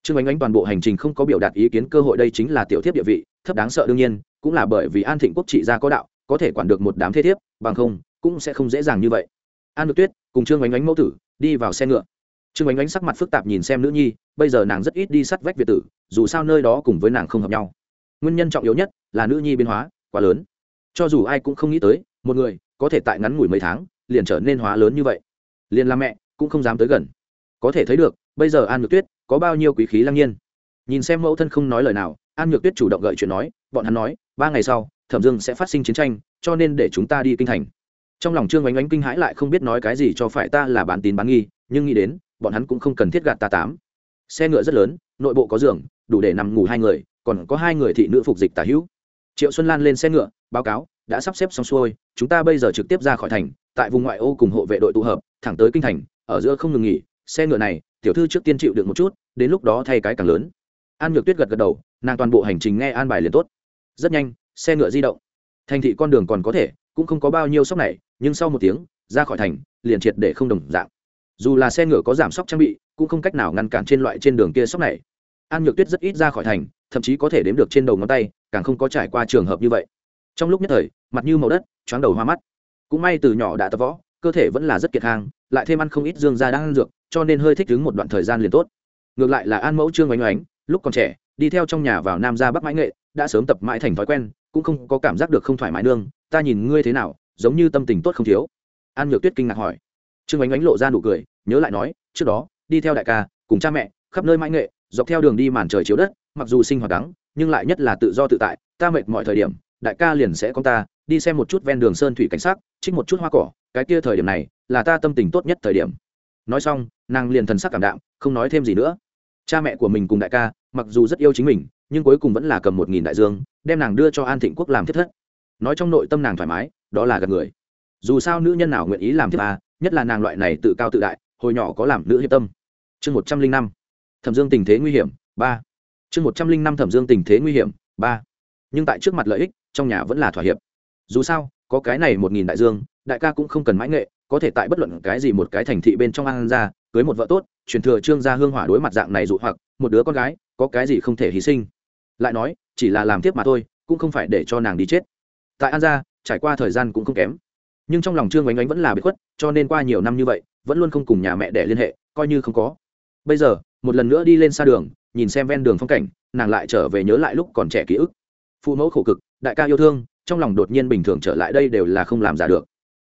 Trương ánh ánh toàn bộ hành trình không có biểu đạt ý kiến cơ hội đây chính là tiểu thiếp địa vị, thấp đáng sợ đương nhiên, cũng là bởi vì an thịnh quốc trị gia có đạo, có thể quản được một đám thế thiếp, bằng không, cũng sẽ không dễ dàng như vậy. An được tuyết, cùng trương ánh ánh mẫu tử, đi vào xe ngựa. Trương ánh ánh sắc mặt phức tạp nhìn xem nữ nhi, bây giờ nàng rất ít đi sắt vách việt tử, dù sao nơi đó cùng với nàng không hợp nhau nguyên nhân trọng yếu nhất là nữ nhi biến hóa quá lớn. Cho dù ai cũng không nghĩ tới, một người có thể tại ngắn ngủi mấy tháng liền trở nên hóa lớn như vậy. Liền là mẹ cũng không dám tới gần. Có thể thấy được, bây giờ an nhược tuyết có bao nhiêu quý khí lăng nhiên. Nhìn xem mẫu thân không nói lời nào, an nhược tuyết chủ động gợi chuyện nói, bọn hắn nói, ba ngày sau, thẩm dương sẽ phát sinh chiến tranh, cho nên để chúng ta đi kinh thành. Trong lòng trương oánh oánh kinh hãi lại không biết nói cái gì cho phải ta là bán tín bán nghi, nhưng nghĩ đến, bọn hắn cũng không cần thiết gạt ta tám. Xe ngựa rất lớn, nội bộ có giường, đủ để nằm ngủ hai người còn có hai người thị nữ phục dịch tả hữu. Triệu xuân lan lên xe ngựa, báo cáo, đã sắp xếp xong xuôi, chúng ta bây giờ trực tiếp ra khỏi thành, tại vùng ngoại ô cùng hộ vệ đội tụ hợp, thẳng tới kinh thành, ở giữa không ngừng nghỉ, xe ngựa này, tiểu thư trước tiên chịu được một chút, đến lúc đó thay cái càng lớn. An nhược tuyết gật gật đầu, nàng toàn bộ hành trình nghe an bài liền tốt. Rất nhanh, xe ngựa di động. Thành thị con đường còn có thể, cũng không có bao nhiêu sốc này, nhưng sau một tiếng, ra khỏi thành, liền triệt để không đồng dạng. Dù là xe ngựa có giảm sốc trang bị, cũng không cách nào ngăn cản trên loại trên đường kia sốc này an nhược tuyết rất ít ra khỏi thành, thậm chí có thể đếm được trên đầu ngón tay, càng không có trải qua trường hợp như vậy. Trong lúc nhất thời, mặt như màu đất, choáng đầu hoa mắt. Cũng may từ nhỏ đã tập võ, cơ thể vẫn là rất kiệt hàng lại thêm ăn không ít dương da đang ăn dược, cho nên hơi thích đứng một đoạn thời gian liền tốt. Ngược lại là an mẫu trương oánh oánh, lúc còn trẻ, đi theo trong nhà vào nam ra bắc mãi nghệ, đã sớm tập mãi thành thói quen, cũng không có cảm giác được không thoải mái nương, ta nhìn ngươi thế nào, giống như tâm tình tốt không thiếu. An nhược tuyết kinh ngạc hỏi. Trương oánh oánh lộ ra nụ cười, nhớ lại nói, trước đó, đi theo đại ca, cùng cha mẹ khắp nơi mãi nghệ, dọc theo đường đi màn trời chiếu đất, mặc dù sinh hoạt đắng, nhưng lại nhất là tự do tự tại, ta mệt mọi thời điểm, đại ca liền sẽ con ta, đi xem một chút ven đường sơn thủy cảnh sắc, trích một chút hoa cỏ, cái kia thời điểm này, là ta tâm tình tốt nhất thời điểm. Nói xong, nàng liền thần sắc cảm đạm, không nói thêm gì nữa. Cha mẹ của mình cùng đại ca, mặc dù rất yêu chính mình, nhưng cuối cùng vẫn là cầm một nghìn đại dương, đem nàng đưa cho an thịnh quốc làm thiết thất. Nói trong nội tâm nàng thoải mái, đó là gặp người. Dù sao nữ nhân nào nguyện ý làm thiết à nhất là nàng loại này tự cao tự đại, hồi nhỏ có làm nữ hiệp tâm. Chương một trăm linh năm thẩm dương tình thế nguy hiểm, ba. Chương một trăm linh năm thẩm dương tình thế nguy hiểm, ba. Nhưng tại trước mặt lợi ích, trong nhà vẫn là thỏa hiệp. Dù sao, có cái này một nghìn đại dương, đại ca cũng không cần mãi nghệ, có thể tại bất luận cái gì một cái thành thị bên trong an ra, cưới một vợ tốt, truyền thừa trương gia hương hỏa đối mặt dạng này dụ hoặc, một đứa con gái, có cái gì không thể hy sinh. Lại nói, chỉ là làm tiếp mà thôi, cũng không phải để cho nàng đi chết. Tại an gia trải qua thời gian cũng không kém. Nhưng trong lòng trương oánh oánh vẫn là bị khuất, cho nên qua nhiều năm như vậy, vẫn luôn không cùng nhà mẹ để liên hệ, coi như không có. Bây giờ một lần nữa đi lên xa đường, nhìn xem ven đường phong cảnh, nàng lại trở về nhớ lại lúc còn trẻ ký ức. Phụ mẫu khổ cực, đại ca yêu thương, trong lòng đột nhiên bình thường trở lại đây đều là không làm giả được.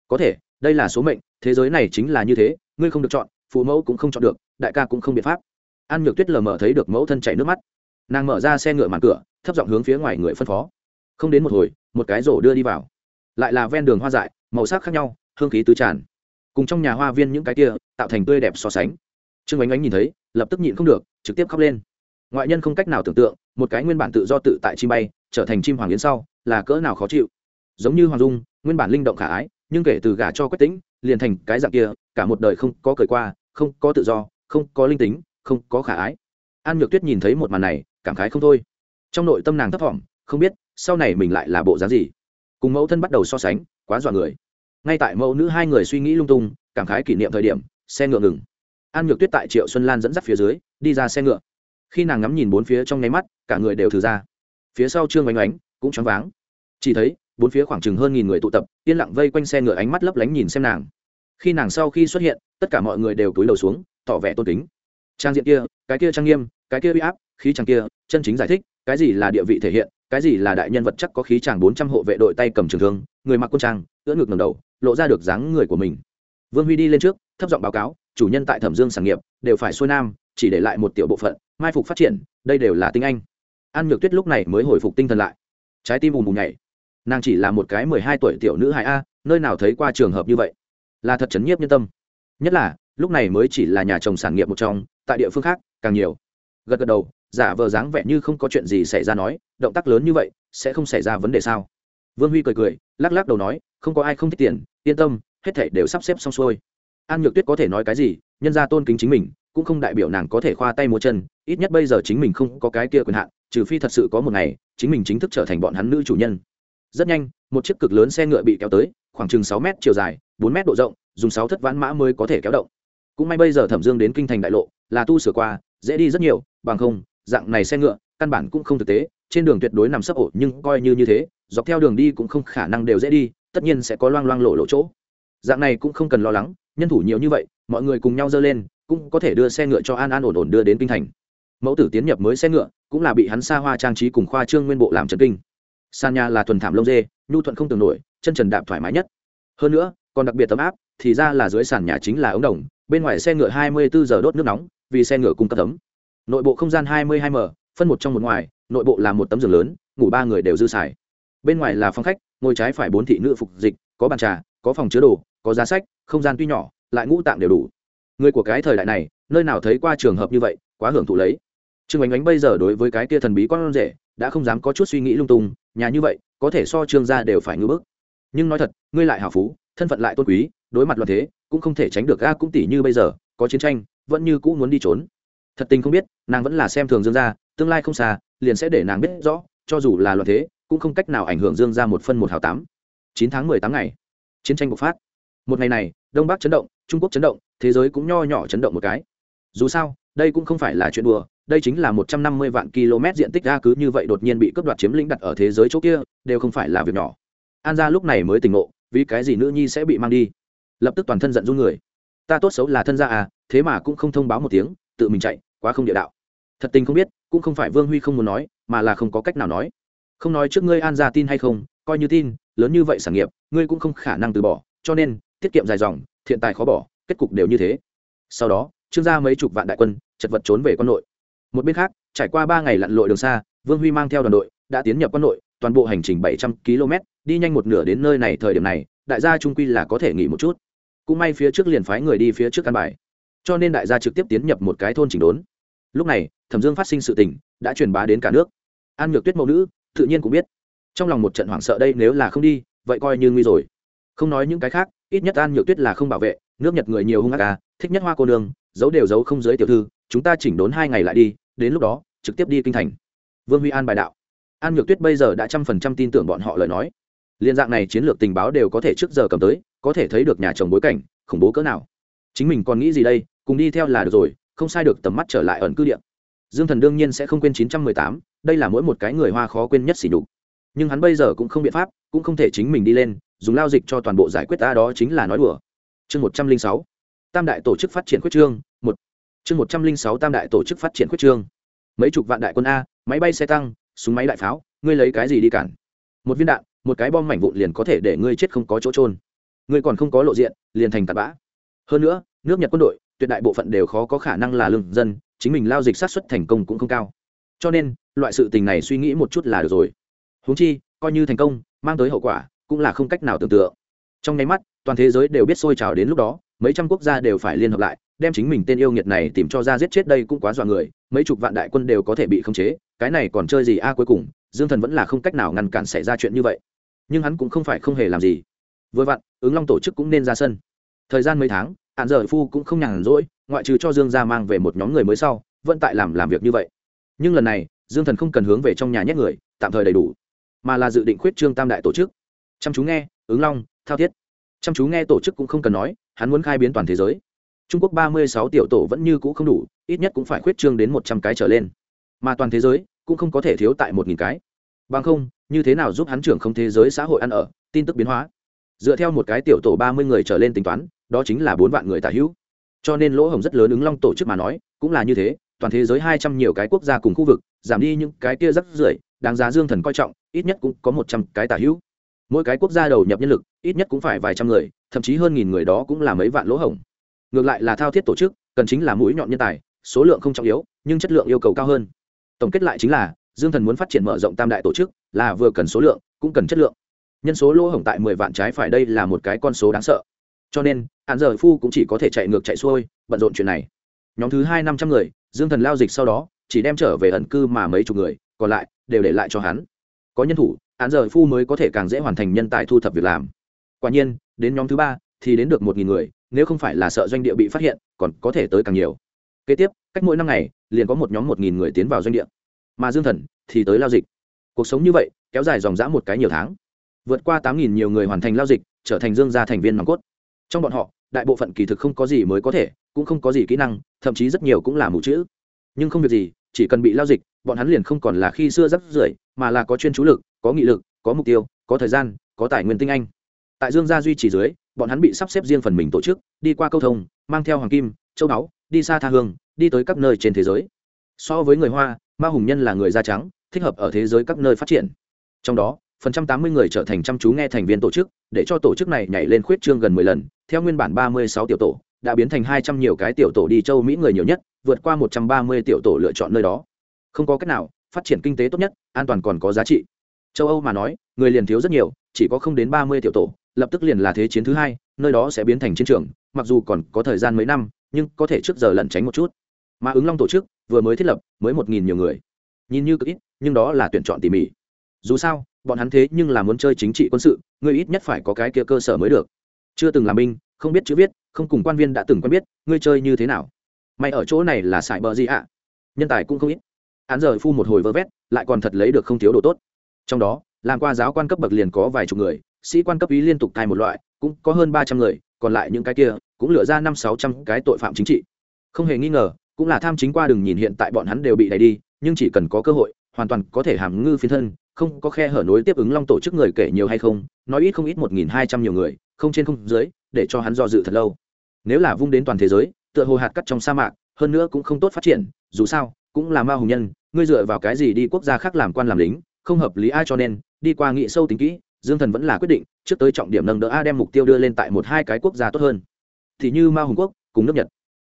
Có thể, đây là số mệnh, thế giới này chính là như thế, ngươi không được chọn, phụ mẫu cũng không chọn được, đại ca cũng không biện pháp. An nhược tuyết lờ mờ thấy được mẫu thân chảy nước mắt. Nàng mở ra xe ngựa màn cửa, thấp giọng hướng phía ngoài người phân phó. Không đến một hồi, một cái rổ đưa đi vào. Lại là ven đường hoa dại, màu sắc khác nhau, hương khí tứ tràn. Cùng trong nhà hoa viên những cái kia, tạo thành tươi đẹp so sánh trương ánh ánh nhìn thấy, lập tức nhịn không được, trực tiếp khóc lên. Ngoại nhân không cách nào tưởng tượng, một cái nguyên bản tự do tự tại chim bay, trở thành chim hoàng yến sau, là cỡ nào khó chịu. Giống như hoàng dung, nguyên bản linh động khả ái, nhưng kể từ gả cho quách tính liền thành cái dạng kia, cả một đời không có cười qua, không có tự do, không có linh tính, không có khả ái. An nhược tuyết nhìn thấy một màn này, cảm khái không thôi. Trong nội tâm nàng thấp thỏm, không biết, sau này mình lại là bộ dáng gì. Cùng mẫu thân bắt đầu so sánh, quá dọa người. Ngay tại mẫu nữ hai người suy nghĩ lung tung, cảm khái kỷ niệm thời điểm, xe ngựa ngừng an nhược tuyết tại triệu xuân lan dẫn dắt phía dưới, đi ra xe ngựa. Khi nàng ngắm nhìn bốn phía trong nháy mắt, cả người đều thử ra. Phía sau trương oanh oánh cũng choáng váng. Chỉ thấy, bốn phía khoảng chừng hơn nghìn người tụ tập, yên lặng vây quanh xe ngựa ánh mắt lấp lánh nhìn xem nàng. Khi nàng sau khi xuất hiện, tất cả mọi người đều túi đầu xuống, tỏ vẻ tôn kính. Trang diện kia, cái kia trang nghiêm, cái kia uy áp, khí chàng kia, chân chính giải thích, cái gì là địa vị thể hiện, cái gì là đại nhân vật chắc có khí chàng bốn trăm hộ vệ đội tay cầm trường thương, người mặc quân trang, ưỡn ngực ngầm đầu, lộ ra được dáng người của mình vương huy đi lên trước, thấp giọng báo cáo, chủ nhân tại thẩm dương sản nghiệp, đều phải xuôi nam, chỉ để lại một tiểu bộ phận, mai phục phát triển, đây đều là tinh anh. An nhược tuyết lúc này mới hồi phục tinh thần lại. Trái tim ùm ùm nhảy. Nàng chỉ là một cái mười hai tuổi tiểu nữ hài a, nơi nào thấy qua trường hợp như vậy? Là thật chấn nhiếp nhân tâm. Nhất là, lúc này mới chỉ là nhà chồng sản nghiệp một trong, tại địa phương khác, càng nhiều. Gật gật đầu, giả vờ dáng vẻ như không có chuyện gì xảy ra nói, động tác lớn như vậy, sẽ không xảy ra vấn đề sao? Vương huy cười cười, lắc lắc đầu nói, không có ai không thích tiền, yên tâm hết thảy đều sắp xếp xong xuôi. An nhược tuyết có thể nói cái gì, nhân ra tôn kính chính mình, cũng không đại biểu nàng có thể khoa tay múa chân, ít nhất bây giờ chính mình không có cái kia quyền hạn, trừ phi thật sự có một ngày, chính mình chính thức trở thành bọn hắn nữ chủ nhân. Rất nhanh, một chiếc cực lớn xe ngựa bị kéo tới, khoảng chừng sáu mét chiều dài, bốn mét độ rộng, dùng sáu thất vãn mã mới có thể kéo động. Cũng may bây giờ thẩm dương đến kinh thành đại lộ, là tu sửa qua, dễ đi rất nhiều, bằng không, dạng này xe ngựa, căn bản cũng không thực tế, trên đường tuyệt đối nằm sấp ổ, nhưng coi như như thế, dọc theo đường đi cũng không khả năng đều dễ đi, tất nhiên sẽ có loang loang lộ lộ chỗ dạng này cũng không cần lo lắng, nhân thủ nhiều như vậy, mọi người cùng nhau dơ lên, cũng có thể đưa xe ngựa cho an an ổn ổn đưa đến kinh thành. Mẫu tử tiến nhập mới xe ngựa, cũng là bị hắn xa hoa trang trí cùng khoa trương nguyên bộ làm trần kinh. Sàn nhà là thuần thảm lông dê, nhu thuận không tưởng nổi, chân trần đạp thoải mái nhất. Hơn nữa, còn đặc biệt tấm áp, thì ra là dưới sàn nhà chính là ống đồng, bên ngoài xe ngựa 24 giờ đốt nước nóng, vì xe ngựa cung cấp tấm nội bộ không gian 22 m, phân một trong một ngoài, nội bộ là một tấm giường lớn, ngủ ba người đều dư xài. Bên ngoài là phòng khách, ngồi trái phải bốn thị nữ phục dịch, có bàn trà, có phòng chứa đồ có giá sách, không gian tuy nhỏ, lại ngũ tạng đều đủ. Người của cái thời đại này, nơi nào thấy qua trường hợp như vậy, quá hưởng thụ lấy. Trương ánh ánh bây giờ đối với cái kia thần bí con rể, đã không dám có chút suy nghĩ lung tung, nhà như vậy, có thể so trương gia đều phải ngưỡng bức. Nhưng nói thật, ngươi lại hào phú, thân phận lại tôn quý, đối mặt loạn thế, cũng không thể tránh được ga cũng tỷ như bây giờ, có chiến tranh, vẫn như cũ muốn đi trốn. Thật tình không biết, nàng vẫn là xem thường dương gia, tương lai không xa, liền sẽ để nàng biết rõ, cho dù là loạn thế, cũng không cách nào ảnh hưởng dương gia một phân một hào tám. Chín tháng mười tám ngày, chiến tranh bộc phát một ngày này, đông bắc chấn động, trung quốc chấn động, thế giới cũng nho nhỏ chấn động một cái. Dù sao, đây cũng không phải là chuyện đùa, đây chính là một trăm năm mươi vạn km diện tích ga cứ như vậy đột nhiên bị cướp đoạt chiếm lĩnh đặt ở thế giới chỗ kia, đều không phải là việc nhỏ. An gia lúc này mới tỉnh ngộ, vì cái gì nữ nhi sẽ bị mang đi? Lập tức toàn thân giận run người. Ta tốt xấu là thân gia à thế mà cũng không thông báo một tiếng, tự mình chạy, quá không địa đạo. Thật tình không biết, cũng không phải vương huy không muốn nói, mà là không có cách nào nói. Không nói trước ngươi an gia tin hay không, coi như tin, lớn như vậy sản nghiệp, ngươi cũng không khả năng từ bỏ, cho nên tiết kiệm dài dòng, thiện tài khó bỏ, kết cục đều như thế. Sau đó, trương gia mấy chục vạn đại quân, chật vật trốn về quân nội. Một bên khác, trải qua ba ngày lặn lội đường xa, vương huy mang theo đoàn đội, đã tiến nhập quân nội, toàn bộ hành trình bảy trăm km, đi nhanh một nửa đến nơi này thời điểm này, đại gia trung quy là có thể nghỉ một chút. Cũng may phía trước liền phái người đi phía trước căn bài. Cho nên đại gia trực tiếp tiến nhập một cái thôn chỉnh đốn. Lúc này, thẩm dương phát sinh sự tình, đã truyền bá đến cả nước. An nhược tuyết mẫu nữ, tự nhiên cũng biết. Trong lòng một trận hoảng sợ đây nếu là không đi, vậy coi như nguy rồi. Không nói những cái khác ít nhất an nhược tuyết là không bảo vệ, nước nhật người nhiều hung ác à thích nhất hoa cô nương, giấu đều giấu không dưới tiểu thư, chúng ta chỉnh đốn hai ngày lại đi, đến lúc đó, trực tiếp đi kinh thành. Vương huy an bài đạo. An nhược tuyết bây giờ đã trăm phần trăm tin tưởng bọn họ lời nói. Liên dạng này chiến lược tình báo đều có thể trước giờ cầm tới, có thể thấy được nhà chồng bối cảnh, khủng bố cỡ nào. Chính mình còn nghĩ gì đây, cùng đi theo là được rồi, không sai được tầm mắt trở lại ẩn cư điện dương thần đương nhiên sẽ không quên chín trăm mười tám, đây là mỗi một cái người hoa khó quên nhất xỉ nhục. Nhưng hắn bây giờ cũng không biện pháp, cũng không thể chính mình đi lên dùng lao dịch cho toàn bộ giải quyết ta đó chính là nói đùa. Chương một trăm linh sáu, tam đại tổ chức phát triển quyết trương, một. Chương một trăm linh sáu, tam đại tổ chức phát triển quyết trương. Mấy chục vạn đại quân a, máy bay xe tăng, súng máy đại pháo, ngươi lấy cái gì đi cản? Một viên đạn, một cái bom mảnh vụn liền có thể để ngươi chết không có chỗ trôn ngươi còn không có lộ diện, liền thành tạt bã. Hơn nữa, nước nhật quân đội, tuyệt đại bộ phận đều khó có khả năng là lương dân, chính mình lao dịch sát xuất thành công cũng không cao. Cho nên, loại sự tình này suy nghĩ một chút là được rồi. Huống chi, coi như thành công, mang tới hậu quả cũng là không cách nào tưởng tượng. Trong nháy mắt, toàn thế giới đều biết sôi trào đến lúc đó, mấy trăm quốc gia đều phải liên hợp lại, đem chính mình tên yêu nghiệt này tìm cho ra giết chết đây cũng quá dọa người, mấy chục vạn đại quân đều có thể bị khống chế, cái này còn chơi gì a à, cuối cùng, dương thần vẫn là không cách nào ngăn cản xảy ra chuyện như vậy. Nhưng hắn cũng không phải không hề làm gì. Vừa vặn, ứng long tổ chức cũng nên ra sân. Thời gian mấy tháng, hạn dở phu cũng không nhàn rỗi, ngoại trừ cho dương ra mang về một nhóm người mới sau, vẫn tại làm làm việc như vậy. Nhưng lần này, dương thần không cần hướng về trong nhà nhét người, tạm thời đầy đủ. Mà là dự định khuyết trương tam đại tổ chức chăm chú nghe, ứng long, thao thiết. Chăm chú nghe tổ chức cũng không cần nói, hắn muốn khai biến toàn thế giới. Trung quốc ba mươi sáu tiểu tổ vẫn như cũ không đủ, ít nhất cũng phải khuyết trương đến một trăm cái trở lên. Mà toàn thế giới cũng không có thể thiếu tại một nghìn cái. Bằng không, như thế nào giúp hắn trưởng không thế giới xã hội ăn ở, tin tức biến hóa. Dựa theo một cái tiểu tổ ba mươi người trở lên tính toán, đó chính là bốn vạn người tả hữu. Cho nên lỗ hổng rất lớn ứng long tổ chức mà nói, cũng là như thế, toàn thế giới hai trăm nhiều cái quốc gia cùng khu vực, giảm đi những cái kia rất rưởi, đáng giá dương thần coi trọng, ít nhất cũng có một trăm cái tả hữu mỗi cái quốc gia đầu nhập nhân lực, ít nhất cũng phải vài trăm người, thậm chí hơn nghìn người đó cũng là mấy vạn lỗ hổng. Ngược lại là thao thiết tổ chức, cần chính là mũi nhọn nhân tài, số lượng không trọng yếu, nhưng chất lượng yêu cầu cao hơn. Tổng kết lại chính là, dương thần muốn phát triển mở rộng tam đại tổ chức, là vừa cần số lượng, cũng cần chất lượng. Nhân số lỗ hổng tại mười vạn trái phải đây là một cái con số đáng sợ. Cho nên hạn giờ phu cũng chỉ có thể chạy ngược chạy xuôi, bận rộn chuyện này. Nhóm thứ hai năm trăm người, dương thần lao dịch sau đó, chỉ đem trở về ẩn cư mà mấy chục người, còn lại, đều để lại cho hắn. Có nhân thủ án giờ phu mới có thể càng dễ hoàn thành nhân tài thu thập việc làm. Quả nhiên, đến nhóm thứ ba thì đến được một nghìn người, nếu không phải là sợ doanh địa bị phát hiện, còn có thể tới càng nhiều. Kế tiếp, cách mỗi năm ngày, liền có một nhóm một nghìn người tiến vào doanh địa. Mà dương thần thì tới lao dịch. Cuộc sống như vậy, kéo dài dòng dã một cái nhiều tháng. Vượt qua tám nghìn nhiều người hoàn thành lao dịch, trở thành dương gia thành viên nòng cốt. Trong bọn họ, đại bộ phận kỳ thực không có gì mới có thể, cũng không có gì kỹ năng, thậm chí rất nhiều cũng là mù chữ. Nhưng không việc gì, chỉ cần bị lao dịch, bọn hắn liền không còn là khi xưa rắc rưởi, mà là có chuyên chú lực có nghị lực, có mục tiêu, có thời gian, có tài nguyên tinh anh. Tại dương gia duy trì dưới, bọn hắn bị sắp xếp riêng phần mình tổ chức, đi qua câu thông, mang theo hoàng kim, châu báu, đi xa tha hương, đi tới các nơi trên thế giới. So với người hoa, ma hùng nhân là người da trắng, thích hợp ở thế giới các nơi phát triển. Trong đó, phần trăm tám mươi người trở thành chăm chú nghe thành viên tổ chức, để cho tổ chức này nhảy lên khuyết trương gần mười lần, theo nguyên bản ba mươi sáu tiểu tổ, đã biến thành hai trăm nhiều cái tiểu tổ đi châu mỹ người nhiều nhất, vượt qua một trăm ba mươi tiểu tổ lựa chọn nơi đó. Không có cách nào, phát triển kinh tế tốt nhất, an toàn còn có giá trị châu âu mà nói, người liền thiếu rất nhiều, chỉ có không đến ba mươi tiểu tổ, lập tức liền là thế chiến thứ hai, nơi đó sẽ biến thành chiến trường, mặc dù còn có thời gian mấy năm, nhưng có thể trước giờ lẩn tránh một chút. Mà ứng long tổ chức, vừa mới thiết lập, mới một nghìn nhiều người. Nhìn như cực ít, nhưng đó là tuyển chọn tỉ mỉ. Dù sao, bọn hắn thế nhưng là muốn chơi chính trị quân sự ngươi ít nhất phải có cái kia cơ sở mới được. Chưa từng làm binh, không biết chữ viết, không cùng quan viên đã từng quen biết, ngươi chơi như thế nào? Mày ở chỗ này là sải bờ gì ạ? Nhân tài cũng không ít. Hắn giờ phu một hồi vơ vét, lại còn thật lấy được không thiếu đồ tốt trong đó, làm qua giáo quan cấp bậc liền có vài chục người, sĩ quan cấp ý liên tục thay một loại, cũng có hơn ba trăm người, còn lại những cái kia, cũng lựa ra năm sáu trăm cái tội phạm chính trị. Không hề nghi ngờ, cũng là tham chính qua đừng nhìn hiện tại bọn hắn đều bị đẩy đi, nhưng chỉ cần có cơ hội, hoàn toàn có thể hàm ngư phiến thân, không có khe hở nối tiếp ứng long tổ chức người kể nhiều hay không, nói ít không ít một nghìn hai trăm nhiều người, không trên không dưới, để cho hắn do dự thật lâu. Nếu là vung đến toàn thế giới, tựa hồ hạt cắt trong sa mạc, hơn nữa cũng không tốt phát triển, dù sao, cũng là ma hùng nhân, ngươi dựa vào cái gì đi quốc gia khác làm quan làm lính không hợp lý ai cho nên, đi qua nghị sâu tính kỹ, dương thần vẫn là quyết định, trước tới trọng điểm nâng đỡ a đem mục tiêu đưa lên tại một hai cái quốc gia tốt hơn. Thì như ma hùng quốc, cùng nước nhật.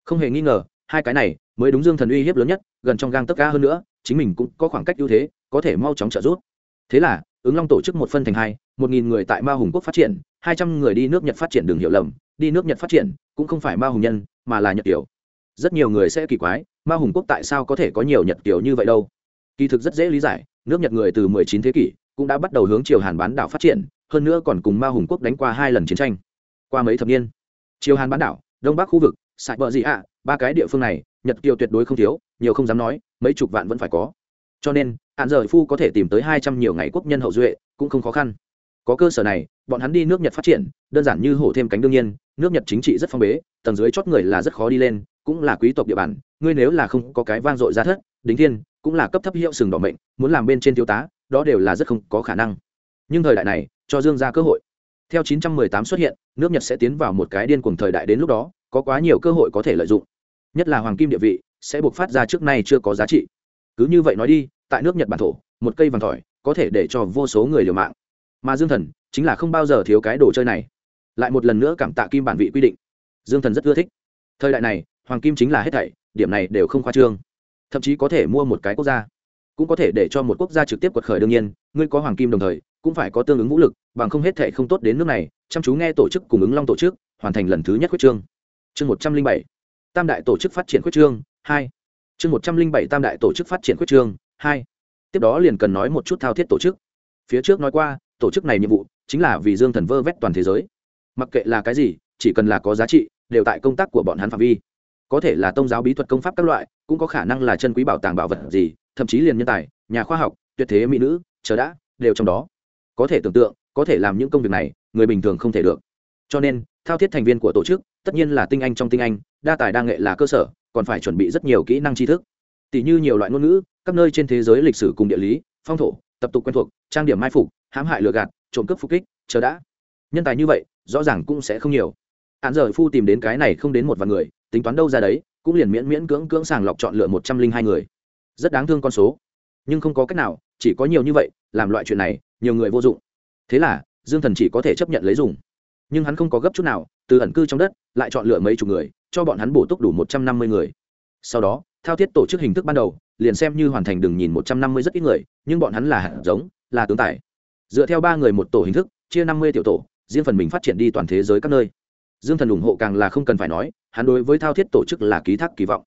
Không hề nghi ngờ, hai cái này mới đúng dương thần uy hiếp lớn nhất, gần trong gang tất ca hơn nữa, chính mình cũng có khoảng cách ưu thế, có thể mau chóng trợ giúp. Thế là, ứng long tổ chức một phân thành hai, một nghìn người tại ma hùng quốc phát triển, hai trăm người đi nước nhật phát triển đường hiểu lầm, đi nước nhật phát triển cũng không phải ma hùng nhân, mà là nhật tiểu rất nhiều người sẽ kỳ quái, ma hùng quốc tại sao có thể có nhiều nhật tiểu như vậy đâu? Kỳ thực rất dễ lý giải nước nhật người từ 19 thế kỷ cũng đã bắt đầu hướng triều hàn bán đảo phát triển, hơn nữa còn cùng ma hùng quốc đánh qua hai lần chiến tranh. Qua mấy thập niên, triều hàn bán đảo, đông bắc khu vực, sài bờ gì ạ, ba cái địa phương này, nhật kiều tuyệt đối không thiếu, nhiều không dám nói, mấy chục vạn vẫn phải có. Cho nên hạn giờ phu có thể tìm tới hai trăm nhiều ngày quốc nhân hậu duệ cũng không khó khăn. Có cơ sở này, bọn hắn đi nước nhật phát triển, đơn giản như hổ thêm cánh đương nhiên, nước nhật chính trị rất phong bế, tầng dưới chót người là rất khó đi lên, cũng là quý tộc địa bàn, ngươi nếu là không có cái vang dội ra thất, đính thiên cũng là cấp thấp hiệu sừng đỏ mệnh, muốn làm bên trên thiếu tá, đó đều là rất không có khả năng. Nhưng thời đại này, cho dương ra cơ hội. Theo 918 xuất hiện, nước nhật sẽ tiến vào một cái điên cuồng thời đại đến lúc đó, có quá nhiều cơ hội có thể lợi dụng. Nhất là hoàng kim địa vị, sẽ buộc phát ra trước nay chưa có giá trị. Cứ như vậy nói đi, tại nước nhật bản thổ, một cây vàng thỏi có thể để cho vô số người liều mạng. Mà dương thần chính là không bao giờ thiếu cái đồ chơi này. Lại một lần nữa cảm tạ kim bản vị quy định. Dương thần rất ưa thích. Thời đại này, hoàng kim chính là hết thảy, điểm này đều không khoa trương thậm chí có thể mua một cái quốc gia. Cũng có thể để cho một quốc gia trực tiếp quật khởi đương nhiên, ngươi có hoàng kim đồng thời, cũng phải có tương ứng vũ lực, bằng không hết thệ không tốt đến nước này, chăm chú nghe tổ chức cùng ứng long tổ chức, hoàn thành lần thứ nhất quyết trương. Chương một trăm linh bảy, tam đại tổ chức phát triển quyết trương, hai. Chương một trăm linh bảy, tam đại tổ chức phát triển quyết trương, hai. Tiếp đó liền cần nói một chút thao thiết tổ chức. Phía trước nói qua, tổ chức này nhiệm vụ chính là vì dương thần vơ vét toàn thế giới. Mặc kệ là cái gì, chỉ cần là có giá trị, đều tại công tác của bọn hắn phạm vi có thể là tôn giáo bí thuật công pháp các loại, cũng có khả năng là chân quý bảo tàng bảo vật gì, thậm chí liền nhân tài, nhà khoa học, tuyệt thế mỹ nữ, chờ đã, đều trong đó. Có thể tưởng tượng, có thể làm những công việc này, người bình thường không thể được. Cho nên, thao thiết thành viên của tổ chức, tất nhiên là tinh anh trong tinh anh, đa tài đa nghệ là cơ sở, còn phải chuẩn bị rất nhiều kỹ năng tri thức. Tỷ như nhiều loại ngôn ngữ, các nơi trên thế giới lịch sử cùng địa lý, phong thổ, tập tục quen thuộc, trang điểm mai phục, hãm hại lừa gạt, trộm cướp phục kích, chờ đã. Nhân tài như vậy, rõ ràng cũng sẽ không nhiều hạn giờ phu tìm đến cái này không đến một vài người, tính toán đâu ra đấy, cũng liền miễn miễn cưỡng cưỡng sàng lọc chọn lựa một trăm linh hai người. Rất đáng thương con số. Nhưng không có cách nào, chỉ có nhiều như vậy, làm loại chuyện này, nhiều người vô dụng. Thế là, dương thần chỉ có thể chấp nhận lấy dùng. Nhưng hắn không có gấp chút nào, từ ẩn cư trong đất, lại chọn lựa mấy chục người, cho bọn hắn bổ túc đủ một trăm năm mươi người. Sau đó, thao thiết tổ chức hình thức ban đầu, liền xem như hoàn thành đừng nhìn một trăm năm mươi rất ít người, nhưng bọn hắn là hạt giống, là tướng tài. Dựa theo ba người một tổ hình thức, chia năm mươi tiểu tổ, riêng phần mình phát triển đi toàn thế giới các nơi dương thần ủng hộ càng là không cần phải nói, hắn đối với thao thiết tổ chức là ký thác kỳ vọng.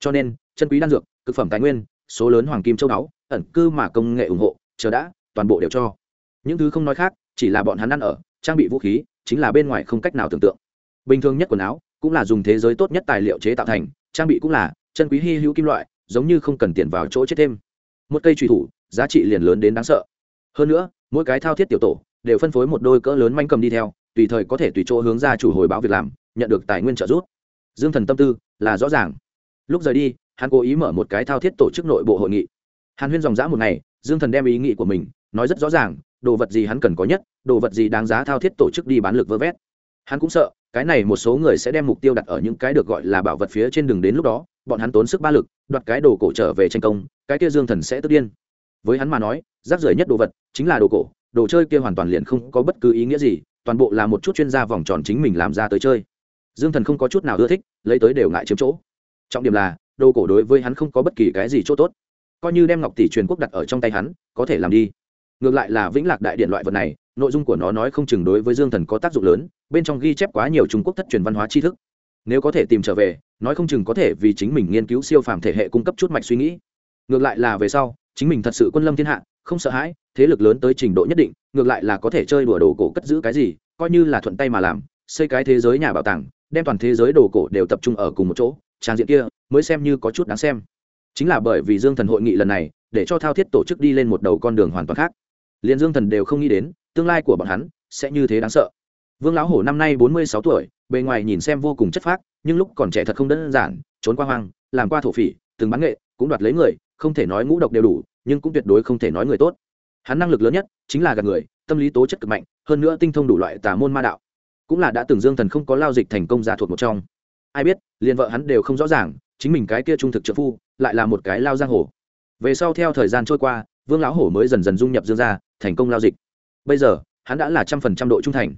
Cho nên, chân quý đan dược thực phẩm tài nguyên, số lớn hoàng kim châu đáo ẩn cư mà công nghệ ủng hộ, chờ đã, toàn bộ đều cho. Những thứ không nói khác, chỉ là bọn hắn ăn ở, trang bị vũ khí, chính là bên ngoài không cách nào tưởng tượng. Bình thường nhất quần áo, cũng là dùng thế giới tốt nhất tài liệu chế tạo thành, trang bị cũng là, chân quý hy hữu kim loại, giống như không cần tiền vào chỗ chết thêm. Một cây truy thủ, giá trị liền lớn đến đáng sợ. Hơn nữa, mỗi cái thao thiết tiểu tổ, đều phân phối một đôi cỡ lớn manh cầm đi theo tùy thời có thể tùy chỗ hướng ra chủ hồi báo việc làm, nhận được tài nguyên trợ giúp. Dương thần tâm tư là rõ ràng. Lúc rời đi, hắn cố ý mở một cái thao thiết tổ chức nội bộ hội nghị. Hàn huyên dòng dã một ngày, dương thần đem ý nghĩ của mình nói rất rõ ràng, đồ vật gì hắn cần có nhất, đồ vật gì đáng giá thao thiết tổ chức đi bán lực vơ vét. Hắn cũng sợ, cái này một số người sẽ đem mục tiêu đặt ở những cái được gọi là bảo vật phía trên đường đến lúc đó, bọn hắn tốn sức ba lực, đoạt cái đồ cổ trở về tranh công, cái kia dương thần sẽ tức điên. Với hắn mà nói, rác rưởi nhất đồ vật chính là đồ cổ, đồ chơi kia hoàn toàn liền không có bất cứ ý nghĩa gì toàn bộ là một chút chuyên gia vòng tròn chính mình làm ra tới chơi. Dương thần không có chút nào ưa thích, lấy tới đều ngại chiếm chỗ. Trọng điểm là, đồ cổ đối với hắn không có bất kỳ cái gì chỗ tốt. Coi như đem ngọc tỷ truyền quốc đặt ở trong tay hắn, có thể làm đi. Ngược lại là vĩnh lạc đại điện loại vật này, nội dung của nó nói không chừng đối với dương thần có tác dụng lớn, bên trong ghi chép quá nhiều trung quốc thất truyền văn hóa tri thức. Nếu có thể tìm trở về, nói không chừng có thể vì chính mình nghiên cứu siêu phàm thể hệ cung cấp chút mạch suy nghĩ. Ngược lại là về sau, chính mình thật sự quân lâm thiên hạ không sợ hãi, thế lực lớn tới trình độ nhất định, ngược lại là có thể chơi đùa đồ cổ cất giữ cái gì, coi như là thuận tay mà làm, xây cái thế giới nhà bảo tàng, đem toàn thế giới đồ cổ đều tập trung ở cùng một chỗ, trang diện kia mới xem như có chút đáng xem. Chính là bởi vì dương thần hội nghị lần này, để cho thao thiết tổ chức đi lên một đầu con đường hoàn toàn khác. Liền dương thần đều không nghĩ đến, tương lai của bọn hắn sẽ như thế đáng sợ. Vương lão hổ năm nay bốn mươi sáu tuổi, bề ngoài nhìn xem vô cùng chất phác, nhưng lúc còn trẻ thật không đơn giản, trốn qua hoang, làm qua thổ phỉ, từng bán nghệ, cũng đoạt lấy người, không thể nói ngũ độc đều đủ nhưng cũng tuyệt đối không thể nói người tốt. Hắn năng lực lớn nhất chính là gạt người tâm lý tố chất cực mạnh hơn nữa tinh thông đủ loại tà môn ma đạo. Cũng là đã từng dương thần không có lao dịch thành công giả thuộc một trong. Ai biết liền vợ hắn đều không rõ ràng chính mình cái kia trung thực trợ phu lại là một cái lao giang hồ. Về sau theo thời gian trôi qua vương lão hổ mới dần dần dung nhập dương gia, thành công lao dịch. Bây giờ hắn đã là trăm phần trăm độ trung thành.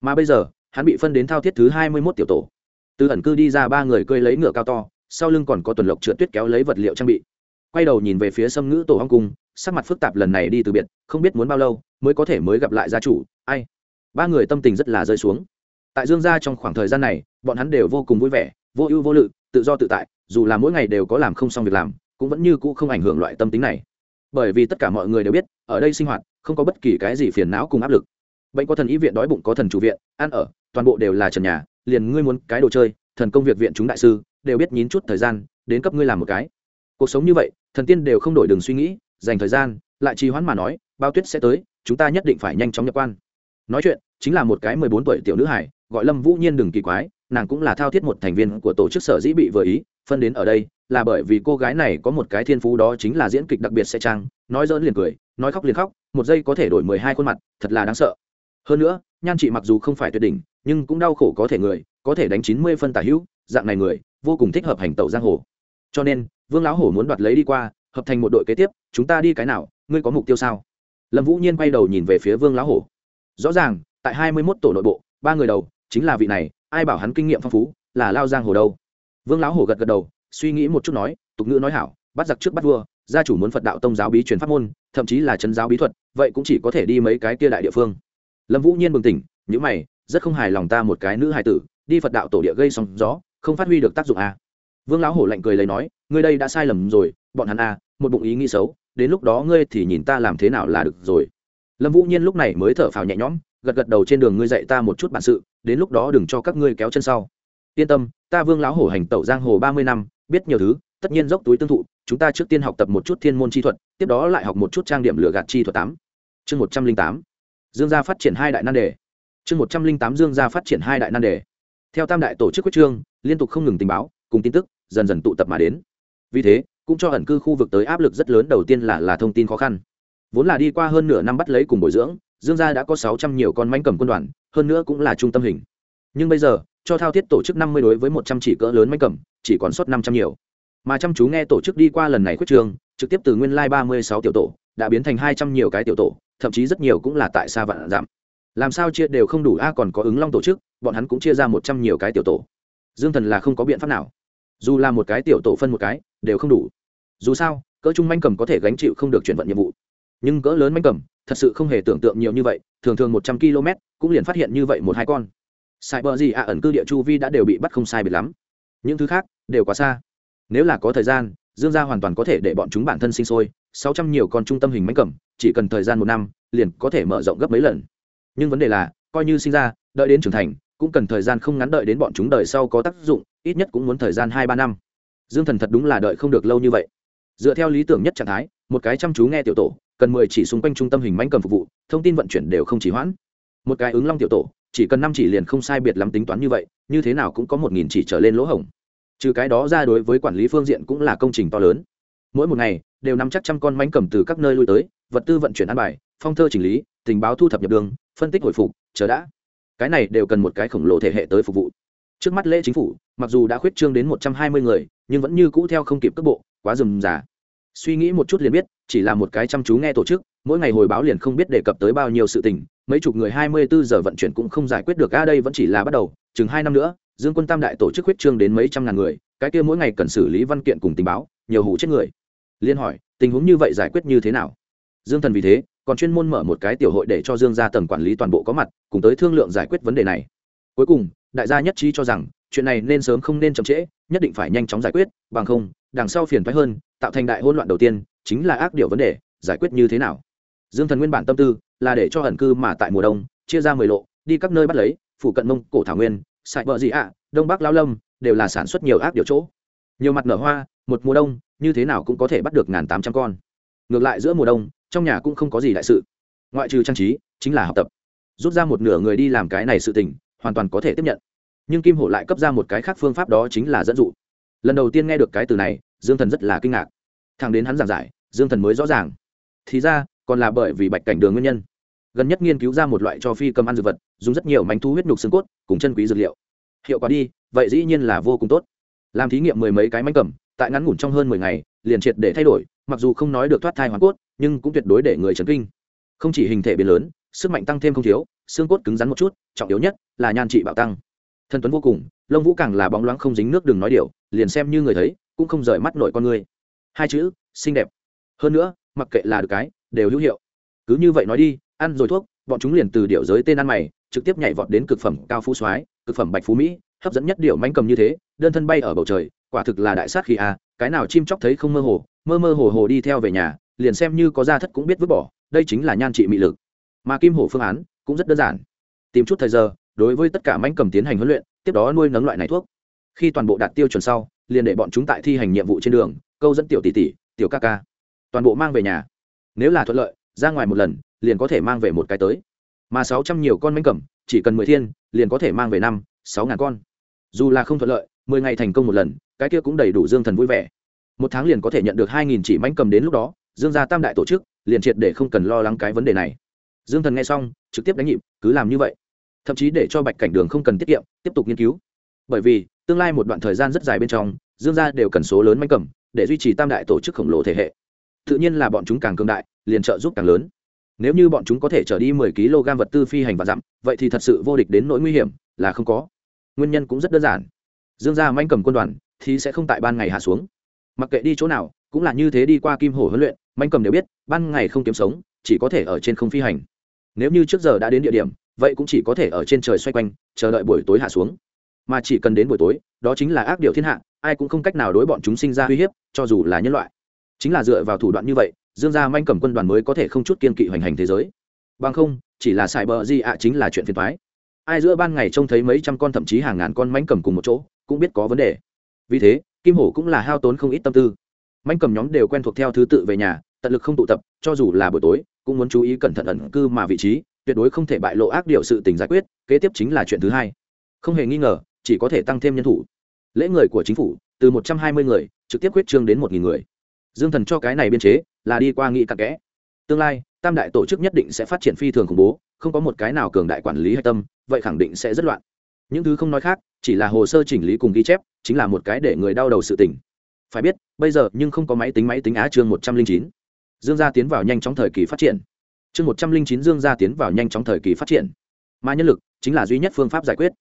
Mà bây giờ hắn bị phân đến thao thiết thứ hai mươi mốt tiểu tổ. Từ ẩn cư đi ra ba người cơi lấy ngựa cao to sau lưng còn có tuần lộc trượt tuyết kéo lấy vật liệu trang bị quay đầu nhìn về phía sâm ngữ tổ hong cung, sắc mặt phức tạp lần này đi từ biệt, không biết muốn bao lâu mới có thể mới gặp lại gia chủ, ai? Ba người tâm tình rất là rơi xuống. Tại dương gia trong khoảng thời gian này, bọn hắn đều vô cùng vui vẻ, vô ưu vô lự, tự do tự tại, dù là mỗi ngày đều có làm không xong việc làm, cũng vẫn như cũ không ảnh hưởng loại tâm tính này. Bởi vì tất cả mọi người đều biết, ở đây sinh hoạt, không có bất kỳ cái gì phiền não cùng áp lực. Bệnh có thần y viện, đói bụng có thần chủ viện, ăn ở, toàn bộ đều là trần nhà, liền ngươi muốn cái đồ chơi, thần công việc viện chúng đại sư, đều biết nhín chút thời gian, đến cấp ngươi làm một cái cuộc sống như vậy, thần tiên đều không đổi đường suy nghĩ, dành thời gian, lại trì hoãn mà nói, bao tuyết sẽ tới, chúng ta nhất định phải nhanh chóng nhập quan. Nói chuyện, chính là một cái mười bốn tuổi tiểu nữ hải gọi lâm vũ nhiên đừng kỳ quái, nàng cũng là thao thiết một thành viên của tổ chức sở dĩ bị vừa ý, phân đến ở đây, là bởi vì cô gái này có một cái thiên phú đó chính là diễn kịch đặc biệt sẽ trang, nói dỡn liền cười, nói khóc liền khóc, một giây có thể đổi mười hai khuôn mặt, thật là đáng sợ. Hơn nữa, nhan chị mặc dù không phải tuyệt đỉnh, nhưng cũng đau khổ có thể người, có thể đánh chín mươi phân tả hữu, dạng này người, vô cùng thích hợp hành tẩu giang hồ. Cho nên vương lão hổ muốn đoạt lấy đi qua, hợp thành một đội kế tiếp, chúng ta đi cái nào, ngươi có mục tiêu sao? Lâm vũ nhiên quay đầu nhìn về phía vương lão hổ. Rõ ràng, tại hai mươi mốt tổ nội bộ, ba người đầu, chính là vị này, ai bảo hắn kinh nghiệm phong phú, là lao giang hồ đâu? Vương lão hổ gật gật đầu, suy nghĩ một chút nói, tục ngữ nói hảo, bắt giặc trước bắt vua, gia chủ muốn phật đạo tông giáo bí truyền pháp môn, thậm chí là chân giáo bí thuật, vậy cũng chỉ có thể đi mấy cái kia đại địa phương. Lâm vũ nhiên bừng tỉnh những mày, rất không hài lòng ta một cái nữ hài tử, đi phật đạo tổ địa gây sóng gió, không phát huy được tác dụng à vương lão hổ lạnh cười lấy nói ngươi đây đã sai lầm rồi bọn hắn à, một bụng ý nghĩ xấu đến lúc đó ngươi thì nhìn ta làm thế nào là được rồi. Lâm vũ nhiên lúc này mới thở phào nhẹ nhõm gật gật đầu trên đường ngươi dạy ta một chút bản sự đến lúc đó đừng cho các ngươi kéo chân sau. Yên tâm ta vương lão hổ hành tẩu giang hồ ba mươi năm biết nhiều thứ tất nhiên dốc túi tương thụ chúng ta trước tiên học tập một chút thiên môn chi thuật tiếp đó lại học một chút trang điểm lửa gạt chi thuật tám. Chương một trăm linh tám. Dương gia phát triển hai đại nan đề. Chương một trăm linh tám dương gia phát triển hai đại nan đề. Theo tam đại tổ chức quyết trương liên tục không ngừng tình báo cùng tin tức dần dần tụ tập mà đến. Vì thế, cũng cho ẩn cư khu vực tới áp lực rất lớn đầu tiên là là thông tin khó khăn. Vốn là đi qua hơn nửa năm bắt lấy cùng bồi dưỡng, dương gia đã có sáu trăm nhiều con mánh cầm quân đoàn, hơn nữa cũng là trung tâm hình. Nhưng bây giờ, cho thao thiết tổ chức năm mươi đối với một trăm chỉ cỡ lớn mánh cầm, chỉ còn sót năm trăm nhiều. Mà chăm chú nghe tổ chức đi qua lần này quyết trường, trực tiếp từ nguyên lai ba mươi sáu tiểu tổ, đã biến thành hai trăm nhiều cái tiểu tổ, thậm chí rất nhiều cũng là tại xa vạn giảm làm sao chia đều không đủ, a, còn có ứng long tổ chức, bọn hắn cũng chia ra một trăm nhiều cái tiểu tổ. Dương thần là không có biện pháp nào dù là một cái tiểu tổ phân một cái, đều không đủ. Dù sao, cỡ trung manh cầm có thể gánh chịu không được chuyển vận nhiệm vụ. Nhưng cỡ lớn manh cầm, thật sự không hề tưởng tượng nhiều như vậy, thường thường một trăm km, cũng liền phát hiện như vậy một hai con. Sai bờ gì à ẩn cư địa chu vi đã đều bị bắt không sai biệt lắm. Những thứ khác, đều quá xa. Nếu là có thời gian, dương gia hoàn toàn có thể để bọn chúng bản thân sinh sôi, sáu trăm nhiều con trung tâm hình mánh cầm, chỉ cần thời gian một năm, liền có thể mở rộng gấp mấy lần. Nhưng vấn đề là, coi như sinh ra, đợi đến trưởng thành, cũng cần thời gian không ngắn đợi đến bọn chúng đời sau có tác dụng ít nhất cũng muốn thời gian hai ba năm. Dương thần thật đúng là đợi không được lâu như vậy. Dựa theo lý tưởng nhất trạng thái, một cái chăm chú nghe tiểu tổ, cần mười chỉ xung quanh trung tâm hình mánh cầm phục vụ, thông tin vận chuyển đều không chỉ hoãn. Một cái ứng long tiểu tổ, chỉ cần năm chỉ liền không sai biệt lắm tính toán như vậy, như thế nào cũng có một nghìn chỉ trở lên lỗ hổng. Trừ cái đó ra đối với quản lý phương diện cũng là công trình to lớn. Mỗi một ngày, đều nắm chắc trăm con mánh cầm từ các nơi lui tới, vật tư vận chuyển an bài, phong thơ chỉnh lý, tình báo thu thập nhập đường, phân tích hồi phục, chờ đã. Cái này đều cần một cái khổng lồ thể hệ tới phục vụ trước mắt lễ chính phủ, mặc dù đã khuyết trương đến một trăm hai mươi người, nhưng vẫn như cũ theo không kịp cấp bộ, quá rườm rà. Suy nghĩ một chút liền biết, chỉ là một cái chăm chú nghe tổ chức, mỗi ngày hồi báo liền không biết đề cập tới bao nhiêu sự tình, mấy chục người hai mươi bốn giờ vận chuyển cũng không giải quyết được, a, đây vẫn chỉ là bắt đầu, chừng hai năm nữa, dương quân tam đại tổ chức khuyết trương đến mấy trăm ngàn người, cái kia mỗi ngày cần xử lý văn kiện cùng tình báo, nhiều hủ chết người. Liên hỏi, tình huống như vậy giải quyết như thế nào? Dương thần vì thế, còn chuyên môn mở một cái tiểu hội để cho dương gia tầng quản lý toàn bộ có mặt, cùng tới thương lượng giải quyết vấn đề này. Cuối cùng đại gia nhất trí cho rằng, chuyện này nên sớm không nên chậm trễ, nhất định phải nhanh chóng giải quyết, bằng không, đằng sau phiền thoái hơn, tạo thành đại hỗn loạn đầu tiên, chính là ác điều vấn đề, giải quyết như thế nào? Dương thần nguyên bản tâm tư là để cho ẩn cư mà tại mùa đông, chia ra mười lộ, đi các nơi bắt lấy, phụ cận mông cổ thảo nguyên, sài bờ gì ạ, đông bắc lao lâm, đều là sản xuất nhiều ác điều chỗ. Nhiều mặt nở hoa, một mùa đông, như thế nào cũng có thể bắt được ngàn tám trăm con. Ngược lại giữa mùa đông, trong nhà cũng không có gì đại sự. Ngoại trừ trang trí, chính là học tập. Rút ra một nửa người đi làm cái này sự tình hoàn toàn có thể tiếp nhận. Nhưng kim hổ lại cấp ra một cái khác phương pháp đó chính là dẫn dụ. Lần đầu tiên nghe được cái từ này, dương thần rất là kinh ngạc. Thằng đến hắn giảng giải, dương thần mới rõ ràng. Thì ra, còn là bởi vì bạch cảnh đường nguyên nhân. Gần nhất nghiên cứu ra một loại cho phi cầm ăn dược vật, dùng rất nhiều mánh thu huyết nhục xương cốt, cùng chân quý dược liệu. Hiệu quả đi, vậy dĩ nhiên là vô cùng tốt. Làm thí nghiệm mười mấy cái mánh cầm, tại ngắn ngủn trong hơn mười ngày, liền triệt để thay đổi, mặc dù không nói được thoát thai hoàn cốt, nhưng cũng tuyệt đối để người chấn kinh. Không chỉ hình thể biến lớn, sức mạnh tăng thêm không thiếu xương cốt cứng rắn một chút, trọng yếu nhất là nhan trị bạo tăng. Thân tuấn vô cùng, lông vũ càng là bóng loáng không dính nước đừng nói điều, liền xem như người thấy, cũng không rời mắt nổi con người. Hai chữ, xinh đẹp. Hơn nữa, mặc kệ là được cái, đều hữu hiệu. Cứ như vậy nói đi, ăn rồi thuốc, bọn chúng liền từ điệu giới tên ăn mày, trực tiếp nhảy vọt đến cực phẩm cao phú soái, cực phẩm bạch phú mỹ, hấp dẫn nhất điệu manh cầm như thế, đơn thân bay ở bầu trời, quả thực là đại sát khi a, cái nào chim chóc thấy không mơ hồ, mơ mơ hồ hồ đi theo về nhà, liền xem như có ra thất cũng biết vứt bỏ, đây chính là nhan trị mị lực. Mà kim hổ phương án cũng rất đơn giản. Tìm chút thời giờ, đối với tất cả mánh cầm tiến hành huấn luyện, tiếp đó nuôi nấng loại này thuốc. Khi toàn bộ đạt tiêu chuẩn sau, liền để bọn chúng tại thi hành nhiệm vụ trên đường, câu dẫn tiểu tỷ tỷ, tiểu ca ca. Toàn bộ mang về nhà. Nếu là thuận lợi, ra ngoài một lần, liền có thể mang về một cái tới. Mà sáu trăm nhiều con mánh cầm, chỉ cần mười thiên, liền có thể mang về năm, sáu ngàn con. Dù là không thuận lợi, mười ngày thành công một lần, cái kia cũng đầy đủ dương thần vui vẻ. Một tháng liền có thể nhận được hai nghìn chỉ mánh cầm đến lúc đó, dương gia tam đại tổ chức liền triệt để không cần lo lắng cái vấn đề này dương thần nghe xong, trực tiếp đánh nhịp, cứ làm như vậy. Thậm chí để cho bạch cảnh đường không cần tiết kiệm, tiếp tục nghiên cứu. Bởi vì, tương lai một đoạn thời gian rất dài bên trong, dương gia đều cần số lớn manh cầm, để duy trì tam đại tổ chức khổng lồ thể hệ. Tự nhiên là bọn chúng càng cường đại, liền trợ giúp càng lớn. Nếu như bọn chúng có thể trở đi mười kg vật tư phi hành và dặm, vậy thì thật sự vô địch đến nỗi nguy hiểm, là không có. Nguyên nhân cũng rất đơn giản. Dương gia manh cầm quân đoàn, thì sẽ không tại ban ngày hạ xuống. Mặc kệ đi chỗ nào, cũng là như thế đi qua kim hổ huấn luyện, manh cầm đều biết, ban ngày không kiếm sống, chỉ có thể ở trên không phi hành nếu như trước giờ đã đến địa điểm, vậy cũng chỉ có thể ở trên trời xoay quanh, chờ đợi buổi tối hạ xuống. Mà chỉ cần đến buổi tối, đó chính là ác điệu thiên hạ, ai cũng không cách nào đối bọn chúng sinh ra uy hiếp, cho dù là nhân loại. Chính là dựa vào thủ đoạn như vậy, dương gia manh cầm quân đoàn mới có thể không chút kiên kỵ hoành hành thế giới. Bằng không, chỉ là xài bờ gì ạ chính là chuyện phiền thoái ai giữa ban ngày trông thấy mấy trăm con thậm chí hàng ngàn con manh cầm cùng một chỗ, cũng biết có vấn đề. Vì thế, kim hổ cũng là hao tốn không ít tâm tư. Manh cầm nhóm đều quen thuộc theo thứ tự về nhà, tận lực không tụ tập, cho dù là buổi tối cũng muốn chú ý cẩn thận ẩn cư mà vị trí, tuyệt đối không thể bại lộ ác điều sự tình giải quyết, kế tiếp chính là chuyện thứ hai. Không hề nghi ngờ, chỉ có thể tăng thêm nhân thủ. Lễ người của chính phủ, từ một trăm hai mươi người, trực tiếp quyết trương đến một nghìn người. Dương thần cho cái này biên chế, là đi qua nghị cặn kẽ. Tương lai, tam đại tổ chức nhất định sẽ phát triển phi thường khủng bố, không có một cái nào cường đại quản lý hạch tâm, vậy khẳng định sẽ rất loạn. Những thứ không nói khác, chỉ là hồ sơ chỉnh lý cùng ghi chép, chính là một cái để người đau đầu sự tỉnh phải biết, bây giờ nhưng không có máy tính máy tính á chương một trăm linh chín dương gia tiến vào nhanh chóng thời kỳ phát triển. Chương một trăm linh chín dương gia tiến vào nhanh chóng thời kỳ phát triển. Mà nhân lực chính là duy nhất phương pháp giải quyết.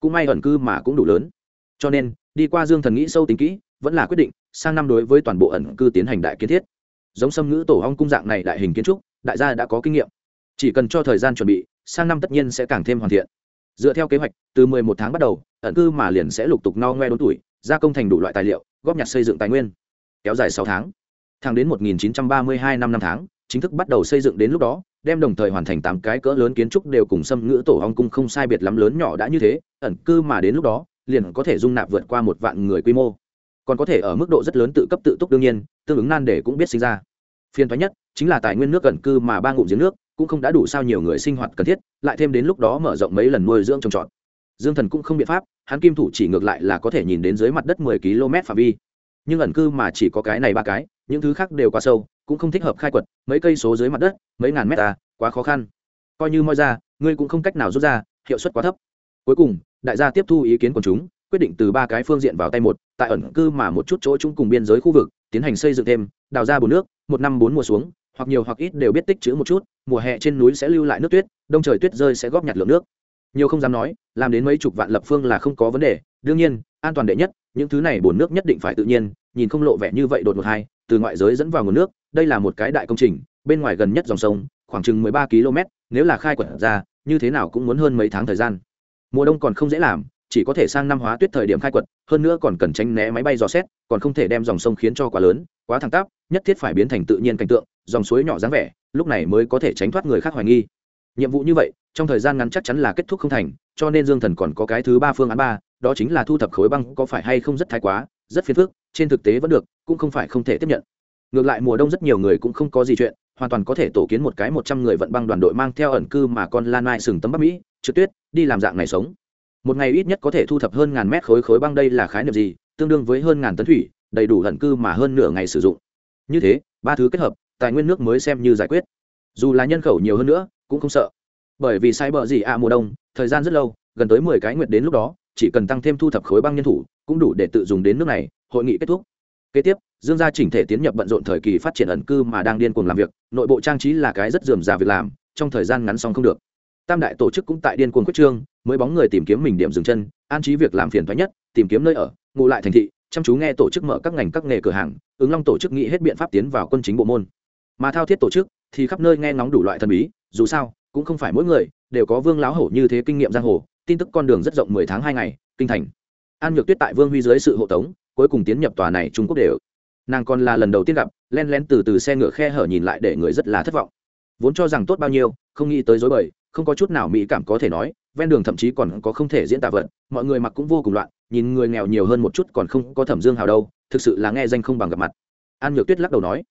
Cũng may ẩn cư mà cũng đủ lớn. Cho nên, đi qua dương thần nghĩ sâu tính kỹ, vẫn là quyết định sang năm đối với toàn bộ ẩn cư tiến hành đại kiến thiết. Giống xâm ngữ tổ hong cung dạng này đại hình kiến trúc, đại gia đã có kinh nghiệm. Chỉ cần cho thời gian chuẩn bị, sang năm tất nhiên sẽ càng thêm hoàn thiện. Dựa theo kế hoạch, từ 11 tháng bắt đầu, ẩn cư mà liền sẽ lục tục no ngoe đốn tuổi, gia công thành đủ loại tài liệu, góp nhặt xây dựng tài nguyên. Kéo dài 6 tháng thẳng đến 1932 năm năm tháng, chính thức bắt đầu xây dựng đến lúc đó, đem đồng thời hoàn thành tám cái cỡ lớn kiến trúc đều cùng xâm ngữ tổ hong cung không sai biệt lắm lớn nhỏ đã như thế, ẩn cư mà đến lúc đó, liền có thể dung nạp vượt qua một vạn người quy mô. Còn có thể ở mức độ rất lớn tự cấp tự túc đương nhiên, tương ứng nan để cũng biết sinh ra. Phiên toái nhất chính là tài nguyên nước gần cư mà ba ngụm giếng nước cũng không đã đủ sao nhiều người sinh hoạt cần thiết, lại thêm đến lúc đó mở rộng mấy lần nuôi dưỡng trồng trọt. Dương thần cũng không biện pháp, hắn kim thủ chỉ ngược lại là có thể nhìn đến dưới mặt đất mười km phạm vi. Nhưng ẩn cư mà chỉ có cái này ba cái những thứ khác đều quá sâu, cũng không thích hợp khai quật, mấy cây số dưới mặt đất, mấy ngàn mét ta quá khó khăn. Coi như moi ra, ngươi cũng không cách nào rút ra, hiệu suất quá thấp. Cuối cùng, đại gia tiếp thu ý kiến của chúng, quyết định từ ba cái phương diện vào tay một, tại ẩn cư mà một chút chỗ chung cùng biên giới khu vực, tiến hành xây dựng thêm, đào ra bùn nước, một năm bốn mùa xuống, hoặc nhiều hoặc ít đều biết tích trữ một chút, mùa hè trên núi sẽ lưu lại nước tuyết, đông trời tuyết rơi sẽ góp nhặt lượng nước. Nhiều không dám nói, làm đến mấy chục vạn lập phương là không có vấn đề, đương nhiên, an toàn đệ nhất, những thứ này bổn nước nhất định phải tự nhiên, nhìn không lộ vẻ như vậy đột một hai từ ngoại giới dẫn vào nguồn nước, đây là một cái đại công trình, bên ngoài gần nhất dòng sông, khoảng chừng mười ba km nếu là khai quật ra, như thế nào cũng muốn hơn mấy tháng thời gian. Mùa đông còn không dễ làm, chỉ có thể sang năm hóa tuyết thời điểm khai quật, hơn nữa còn cần tránh né máy bay dò xét, còn không thể đem dòng sông khiến cho quá lớn, quá thẳng tắp, nhất thiết phải biến thành tự nhiên cảnh tượng, dòng suối nhỏ dáng vẻ, lúc này mới có thể tránh thoát người khác hoài nghi. Nhiệm vụ như vậy, trong thời gian ngắn chắc chắn là kết thúc không thành, cho nên dương thần còn có cái thứ ba phương án ba, đó chính là thu thập khối băng có phải hay không rất thái quá, rất phiền phức trên thực tế vẫn được, cũng không phải không thể tiếp nhận. Ngược lại, mùa đông rất nhiều người cũng không có gì chuyện, hoàn toàn có thể tổ kiến một cái một trăm người vận băng đoàn đội mang theo ẩn cư mà con lan mai sừng tấm bắc mỹ, trượt tuyết, đi làm dạng này sống. Một ngày ít nhất có thể thu thập hơn ngàn mét khối khối băng đây là khái niệm gì, tương đương với hơn ngàn tấn thủy, đầy đủ ẩn cư mà hơn nửa ngày sử dụng. Như thế, ba thứ kết hợp, tài nguyên nước mới xem như giải quyết. Dù là nhân khẩu nhiều hơn nữa, cũng không sợ. Bởi vì sai bờ gì ạ, mùa đông, thời gian rất lâu, gần tới mười cái nguyệt đến lúc đó, chỉ cần tăng thêm thu thập khối băng nhân thủ, cũng đủ để tự dùng đến nước này hội nghị kết thúc. Kế tiếp, dương gia chỉnh thể tiến nhập bận rộn thời kỳ phát triển ẩn cư mà đang điên cuồng làm việc, nội bộ trang trí là cái rất dườm già việc làm, trong thời gian ngắn xong không được. Tam đại tổ chức cũng tại điên cuồng quyết trương, mới bóng người tìm kiếm mình điểm dừng chân, an trí việc làm phiền thoái nhất, tìm kiếm nơi ở ngụ lại thành thị, chăm chú nghe tổ chức mở các ngành các nghề cửa hàng, ứng long tổ chức nghĩ hết biện pháp tiến vào quân chính bộ môn. Mà thao thiết tổ chức thì khắp nơi nghe ngóng đủ loại thần bí, dù sao, cũng không phải mỗi người đều có vương láo hổ như thế kinh nghiệm giang hồ, tin tức con đường rất rộng mười tháng hai ngày, kinh thành. An nhược tuyết tại vương huy dưới sự hộ tống cuối cùng tiến nhập tòa này trung quốc đều. Nàng còn là lần đầu tiên gặp, len lén từ từ xe ngựa khe hở nhìn lại để người rất là thất vọng. Vốn cho rằng tốt bao nhiêu, không nghĩ tới dối bời, không có chút nào mỹ cảm có thể nói, ven đường thậm chí còn có không thể diễn tả vật, mọi người mặc cũng vô cùng loạn, nhìn người nghèo nhiều hơn một chút còn không có thẩm dương hào đâu, thực sự là nghe danh không bằng gặp mặt. An nhược tuyết lắc đầu nói.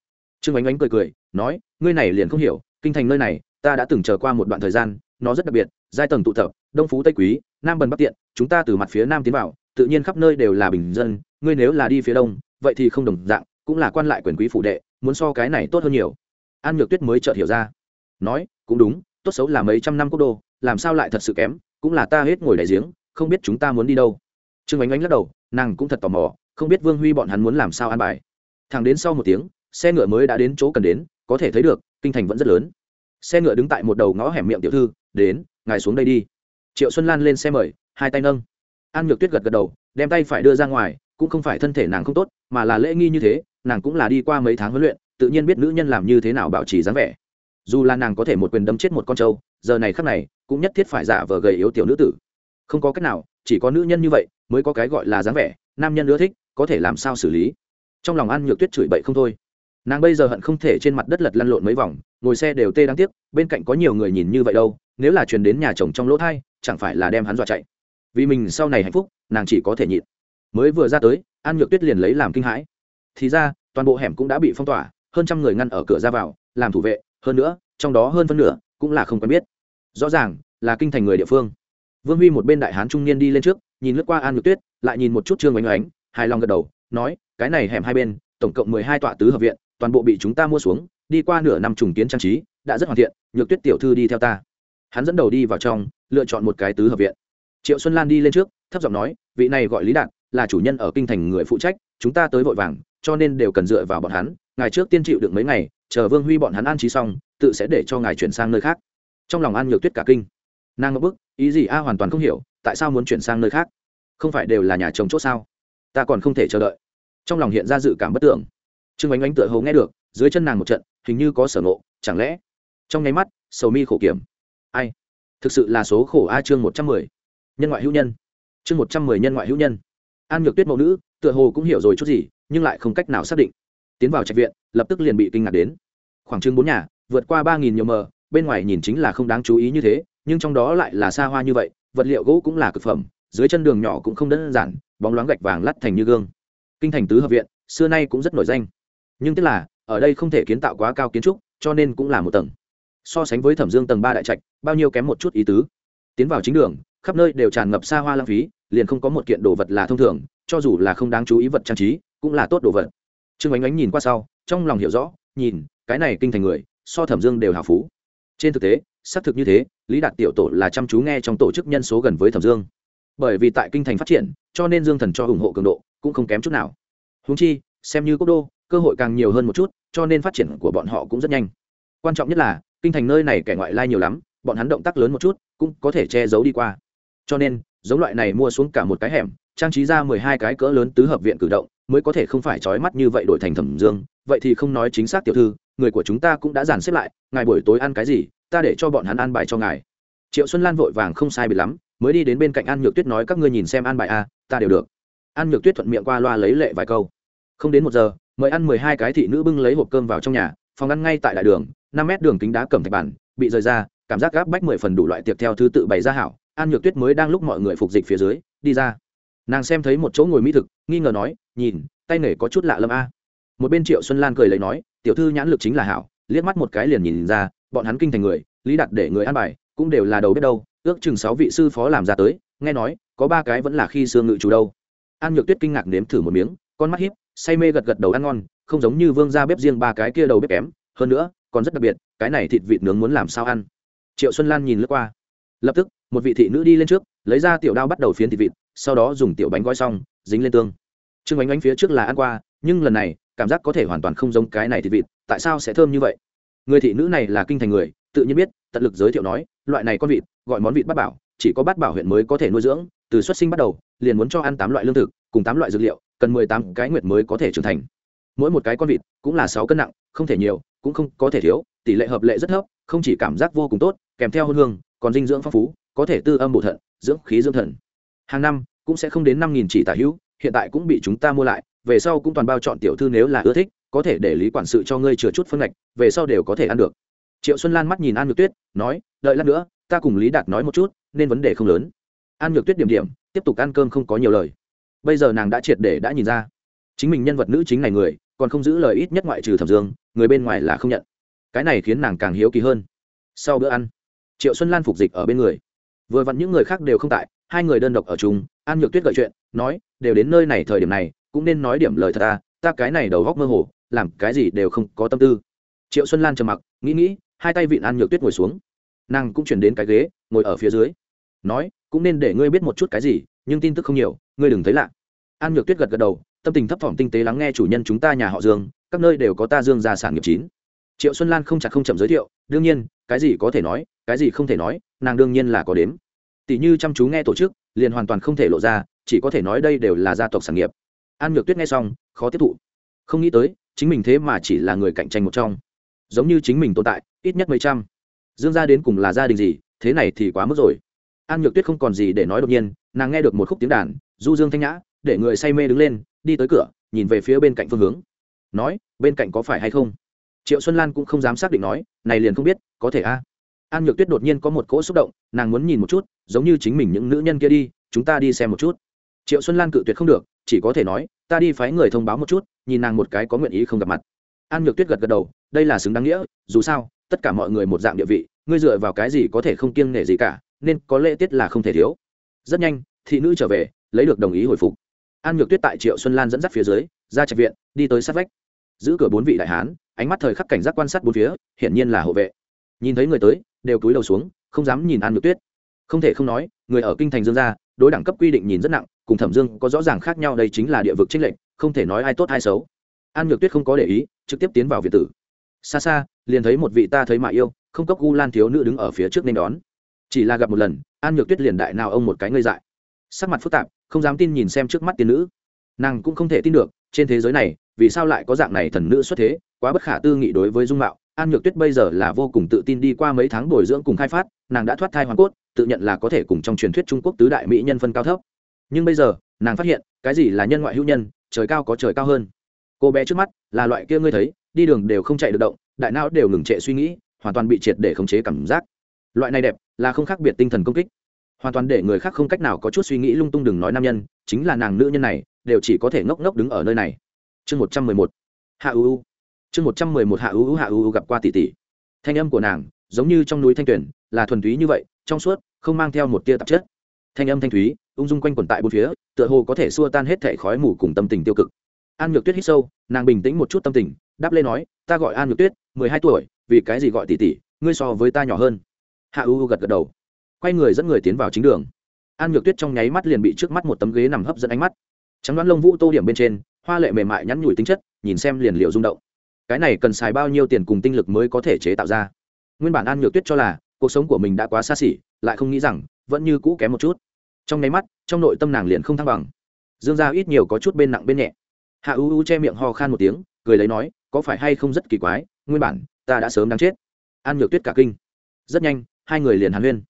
Trương ánh ánh cười cười, nói, ngươi này liền không hiểu, kinh thành nơi này, ta đã từng chờ qua một đoạn thời gian, nó rất đặc biệt, giai tầng tụ tập, đông phú tây quý, nam bần bắc tiện, chúng ta từ mặt phía nam tiến vào tự nhiên khắp nơi đều là bình dân, ngươi nếu là đi phía đông, vậy thì không đồng dạng, cũng là quan lại quyền quý phụ đệ, muốn so cái này tốt hơn nhiều. An nhược tuyết mới chợt hiểu ra. Nói, cũng đúng, tốt xấu là mấy trăm năm quốc đô, làm sao lại thật sự kém, cũng là ta hết ngồi đại giếng, không biết chúng ta muốn đi đâu. Trương ánh ánh lắc đầu, nàng cũng thật tò mò, không biết vương huy bọn hắn muốn làm sao an bài. Thẳng đến sau một tiếng, xe ngựa mới đã đến chỗ cần đến, có thể thấy được, kinh thành vẫn rất lớn. Xe ngựa đứng tại một đầu ngõ hẻm miệng tiểu thư, đến, ngài xuống đây đi. Triệu xuân lan lên xe mời, hai tay nâng an nhược tuyết gật gật đầu, đem tay phải đưa ra ngoài, cũng không phải thân thể nàng không tốt, mà là lễ nghi như thế, nàng cũng là đi qua mấy tháng huấn luyện, tự nhiên biết nữ nhân làm như thế nào bảo trì dáng vẻ. Dù là nàng có thể một quyền đâm chết một con trâu, giờ này khắc này, cũng nhất thiết phải giả vờ gầy yếu tiểu nữ tử. Không có cách nào, chỉ có nữ nhân như vậy mới có cái gọi là dáng vẻ, nam nhân ưa thích, có thể làm sao xử lý. Trong lòng an nhược tuyết chửi bậy không thôi. Nàng bây giờ hận không thể trên mặt đất lật lăn lộn mấy vòng, ngồi xe đều tê đáng tiếc, bên cạnh có nhiều người nhìn như vậy đâu, nếu là truyền đến nhà chồng trong lỗ thai, chẳng phải là đem hắn dọa chạy vì mình sau này hạnh phúc, nàng chỉ có thể nhịn. Mới vừa ra tới, an nhược tuyết liền lấy làm kinh hãi. Thì ra, toàn bộ hẻm cũng đã bị phong tỏa, hơn trăm người ngăn ở cửa ra vào, làm thủ vệ, hơn nữa, trong đó hơn phân nửa cũng là không quen biết. Rõ ràng, là kinh thành người địa phương. Vương huy một bên đại hán trung niên đi lên trước, nhìn lướt qua an nhược tuyết, lại nhìn một chút trương oanh oánh, hài lòng gật đầu, nói, cái này hẻm hai bên, tổng cộng mười hai tọa tứ hợp viện, toàn bộ bị chúng ta mua xuống, đi qua nửa năm trùng kiến trang trí, đã rất hoàn thiện, nhược tuyết tiểu thư đi theo ta. Hắn dẫn đầu đi vào trong, lựa chọn một cái tứ hợp viện triệu xuân lan đi lên trước, thấp giọng nói, vị này gọi lý đạt, là chủ nhân ở kinh thành người phụ trách, chúng ta tới vội vàng, cho nên đều cần dựa vào bọn hắn, ngài trước tiên chịu được mấy ngày, chờ vương huy bọn hắn an trí xong, tự sẽ để cho ngài chuyển sang nơi khác. Trong lòng an nhược tuyết cả kinh. Nàng ngập bức, ý gì a hoàn toàn không hiểu, tại sao muốn chuyển sang nơi khác? Không phải đều là nhà chồng chốt sao? Ta còn không thể chờ đợi. Trong lòng hiện ra dự cảm bất tưởng. Trương ánh ánh tựa hầu nghe được, dưới chân nàng một trận, hình như có sở ngộ, chẳng lẽ? Trong nháy mắt, sầu mi khổ kiểm. Ai? Thực sự là số khổ a chương một trăm mười nhân ngoại hữu nhân. Chương một trăm mười nhân ngoại hữu nhân. An nhược tuyết mẫu nữ, tựa hồ cũng hiểu rồi chút gì, nhưng lại không cách nào xác định. Tiến vào trạch viện, lập tức liền bị kinh ngạc đến. Khoảng chừng bốn nhà, vượt qua ba nghìn nhiều mờ, bên ngoài nhìn chính là không đáng chú ý như thế, nhưng trong đó lại là xa hoa như vậy, vật liệu gỗ cũng là cực phẩm, dưới chân đường nhỏ cũng không đơn giản, bóng loáng gạch vàng lắt thành như gương. Kinh thành tứ hợp viện, xưa nay cũng rất nổi danh. Nhưng tức là, ở đây không thể kiến tạo quá cao kiến trúc, cho nên cũng là một tầng. So sánh với thẩm dương tầng ba đại trạch, bao nhiêu kém một chút ý tứ. Tiến vào chính đường khắp nơi đều tràn ngập xa hoa lãng phí, liền không có một kiện đồ vật là thông thường, cho dù là không đáng chú ý vật trang trí, cũng là tốt đồ vật. Trương ánh ánh nhìn qua sau, trong lòng hiểu rõ, nhìn, cái này kinh thành người, so thẩm dương đều hào phú. Trên thực tế, xác thực như thế, lý đạt tiểu tổ là chăm chú nghe trong tổ chức nhân số gần với thẩm dương. Bởi vì tại kinh thành phát triển, cho nên dương thần cho ủng hộ cường độ, cũng không kém chút nào. Húng chi, xem như quốc đô, cơ hội càng nhiều hơn một chút, cho nên phát triển của bọn họ cũng rất nhanh. Quan trọng nhất là, kinh thành nơi này kẻ ngoại lai nhiều lắm, bọn hắn động tác lớn một chút, cũng có thể che giấu đi qua cho nên, giống loại này mua xuống cả một cái hẻm, trang trí ra mười hai cái cỡ lớn tứ hợp viện cử động, mới có thể không phải trói mắt như vậy đổi thành thẩm dương. Vậy thì không nói chính xác tiểu thư, người của chúng ta cũng đã dàn xếp lại, ngài buổi tối ăn cái gì, ta để cho bọn hắn ăn bài cho ngài. Triệu xuân lan vội vàng không sai bị lắm, mới đi đến bên cạnh an nhược tuyết nói các ngươi nhìn xem ăn bài a, ta đều được. An nhược tuyết thuận miệng qua loa lấy lệ vài câu. Không đến một giờ, mời ăn mười hai cái thị nữ bưng lấy hộp cơm vào trong nhà, phòng ăn ngay tại đại đường, năm mét đường kính đá cầm thạch bản bị rời ra, cảm giác gáp bách mười phần đủ loại tiệc theo thứ tự bày ra hảo an nhược tuyết mới đang lúc mọi người phục dịch phía dưới, đi ra. Nàng xem thấy một chỗ ngồi mỹ thực, nghi ngờ nói, nhìn, tay nghề có chút lạ lâm a. Một bên triệu xuân lan cười lấy nói, tiểu thư nhãn lực chính là hảo. Liếc mắt một cái liền nhìn ra, bọn hắn kinh thành người, lý đặt để người ăn bài, cũng đều là đầu biết đâu, ước chừng sáu vị sư phó làm ra tới, nghe nói, có ba cái vẫn là khi xương ngự chủ đâu. An nhược tuyết kinh ngạc nếm thử một miếng, con mắt hiếp say mê gật gật đầu ăn ngon, không giống như vương ra bếp riêng ba cái kia đầu bếp kém, hơn nữa, còn rất đặc biệt, cái này thịt vịt nướng muốn làm sao ăn. Triệu xuân lan nhìn lướt qua, lập tức một vị thị nữ đi lên trước, lấy ra tiểu đao bắt đầu phiến thịt vịt, sau đó dùng tiểu bánh gói xong, dính lên tương. Trưng bánh bánh phía trước là ăn qua, nhưng lần này, cảm giác có thể hoàn toàn không giống cái này thịt vịt, tại sao sẽ thơm như vậy? Người thị nữ này là kinh thành người, tự nhiên biết, tận lực giới thiệu nói, loại này con vịt, gọi món vịt bát bảo, chỉ có bát bảo huyện mới có thể nuôi dưỡng, từ xuất sinh bắt đầu, liền muốn cho ăn tám loại lương thực, cùng tám loại dược liệu, cần mười tám cái nguyệt mới có thể trưởng thành. Mỗi một cái con vịt cũng là sáu cân nặng, không thể nhiều, cũng không có thể thiếu, tỷ lệ hợp lệ rất thấp, không chỉ cảm giác vô cùng tốt, kèm theo hương hương, còn dinh dưỡng phong phú có thể tư âm bổ thận, dưỡng khí dưỡng thần. Hàng năm, cũng sẽ không đến năm nghìn chỉ tả hữu, hiện tại cũng bị chúng ta mua lại, về sau cũng toàn bao chọn tiểu thư nếu là ưa thích, có thể để lý quản sự cho ngươi chừa chút phân ngạch, về sau đều có thể ăn được. Triệu xuân lan mắt nhìn an nhược tuyết, nói, đợi lát nữa, ta cùng lý đạt nói một chút, nên vấn đề không lớn. An nhược tuyết điểm điểm, tiếp tục ăn cơm không có nhiều lời. Bây giờ nàng đã triệt để đã nhìn ra, chính mình nhân vật nữ chính này người, còn không giữ lời ít nhất ngoại trừ thẩm dương, người bên ngoài là không nhận. Cái này khiến nàng càng hiếu kỳ hơn. Sau bữa ăn, triệu xuân lan phục dịch ở bên người vừa vặn những người khác đều không tại, hai người đơn độc ở chung, an nhược tuyết gợi chuyện, nói, đều đến nơi này thời điểm này, cũng nên nói điểm lời thật ta ta cái này đầu góc mơ hồ, làm cái gì đều không có tâm tư. Triệu xuân lan trầm mặc, nghĩ nghĩ, hai tay vịn an nhược tuyết ngồi xuống. Nàng cũng chuyển đến cái ghế, ngồi ở phía dưới. Nói, cũng nên để ngươi biết một chút cái gì, nhưng tin tức không nhiều, ngươi đừng thấy lạ. An nhược tuyết gật gật đầu, tâm tình thấp thỏm tinh tế lắng nghe chủ nhân chúng ta nhà họ dương, các nơi đều có ta dương gia sản nghiệp chín triệu xuân lan không chặt không chậm giới thiệu, đương nhiên, cái gì có thể nói, cái gì không thể nói, nàng đương nhiên là có đếm. Tỷ như chăm chú nghe tổ chức, liền hoàn toàn không thể lộ ra, chỉ có thể nói đây đều là gia tộc sản nghiệp. An nhược tuyết nghe xong, khó tiếp thụ. Không nghĩ tới, chính mình thế mà chỉ là người cạnh tranh một trong. Giống như chính mình tồn tại, ít nhất mấy trăm. Dương gia đến cùng là gia đình gì, thế này thì quá mức rồi. An nhược tuyết không còn gì để nói đột nhiên, nàng nghe được một khúc tiếng đàn, du dương thanh nhã, để người say mê đứng lên, đi tới cửa, nhìn về phía bên cạnh phương hướng. Nói, bên cạnh có phải hay không? Triệu xuân lan cũng không dám xác định nói, này liền không biết, có thể a. An nhược tuyết đột nhiên có một cỗ xúc động, nàng muốn nhìn một chút, giống như chính mình những nữ nhân kia đi, chúng ta đi xem một chút. Triệu xuân lan cự tuyệt không được, chỉ có thể nói, ta đi phái người thông báo một chút, nhìn nàng một cái có nguyện ý không gặp mặt. An nhược tuyết gật gật đầu, đây là xứng đáng nghĩa, dù sao, tất cả mọi người một dạng địa vị, ngươi dựa vào cái gì có thể không kiêng nể gì cả, nên có lễ tiết là không thể thiếu. Rất nhanh, thị nữ trở về, lấy được đồng ý hồi phục. An nhược tuyết tại triệu xuân lan dẫn dắt phía dưới, ra trạch viện, đi tới sát vách. Giữ cửa bốn vị đại hán ánh mắt thời khắc cảnh giác quan sát bốn phía, hiển nhiên là hộ vệ. Nhìn thấy người tới, đều cúi đầu xuống, không dám nhìn an nhược tuyết. Không thể không nói, người ở kinh thành dương gia, đối đẳng cấp quy định nhìn rất nặng, cùng thẩm dương có rõ ràng khác nhau, đây chính là địa vực trích lệnh không thể nói ai tốt ai xấu. An nhược tuyết không có để ý, trực tiếp tiến vào việt tử. Xa xa, liền thấy một vị ta thấy mà yêu, không cấp u lan thiếu nữ đứng ở phía trước nên đón. Chỉ là gặp một lần, an nhược tuyết liền đại nào ông một cái ngây dại. Sắc mặt phức tạp, không dám tin nhìn xem trước mắt tiên nữ. Nàng cũng không thể tin được, trên thế giới này, vì sao lại có dạng này thần nữ xuất thế? Quá bất khả tư nghị đối với dung mạo. An nhược tuyết bây giờ là vô cùng tự tin đi qua mấy tháng bồi dưỡng cùng khai phát, nàng đã thoát thai hoàn cốt, tự nhận là có thể cùng trong truyền thuyết trung quốc tứ đại mỹ nhân phân cao thấp. Nhưng bây giờ, nàng phát hiện, cái gì là nhân ngoại hữu nhân, trời cao có trời cao hơn. Cô bé trước mắt, là loại kia ngươi thấy, đi đường đều không chạy được động, đại não đều ngừng trệ suy nghĩ, hoàn toàn bị triệt để khống chế cảm giác. Loại này đẹp, là không khác biệt tinh thần công kích. Hoàn toàn để người khác không cách nào có chút suy nghĩ lung tung đừng nói nam nhân, chính là nàng nữ nhân này, đều chỉ có thể ngốc ngốc đứng ở nơi này. Chương một trăm mười một. Hạ uu chương một trăm mười một hạ ưu hạ ưu gặp qua tỷ tỷ. Thanh âm của nàng giống như trong núi thanh tuyển là thuần túy như vậy, trong suốt, không mang theo một tia tạp chất. Thanh âm thanh thúy, ung dung quanh quẩn tại bốn phía, tựa hồ có thể xua tan hết thẻ khói mù cùng tâm tình tiêu cực. An nhược tuyết hít sâu, nàng bình tĩnh một chút tâm tình, đáp lên nói, ta gọi an nhược tuyết, mười hai tuổi, vì cái gì gọi tỷ tỷ, ngươi so với ta nhỏ hơn. Hạ u gật gật đầu, quay người dẫn người tiến vào chính đường. An nhược tuyết trong nháy mắt liền bị trước mắt một tấm ghế nằm hấp dẫn ánh mắt. Trắng đoán lông vũ tô điểm bên trên, hoa lệ mềm mại nhắn nhủi tính chất, nhìn xem liền liệu rung động cái này cần xài bao nhiêu tiền cùng tinh lực mới có thể chế tạo ra? Nguyên bản an nhược tuyết cho là, cuộc sống của mình đã quá xa xỉ, lại không nghĩ rằng, vẫn như cũ kém một chút. Trong nháy mắt, trong nội tâm nàng liền không thăng bằng. Dương gia ít nhiều có chút bên nặng bên nhẹ. Hạ u u che miệng ho khan một tiếng, cười lấy nói, có phải hay không rất kỳ quái, nguyên bản, ta đã sớm đáng chết. An nhược tuyết cả kinh. Rất nhanh, hai người liền hàn huyên.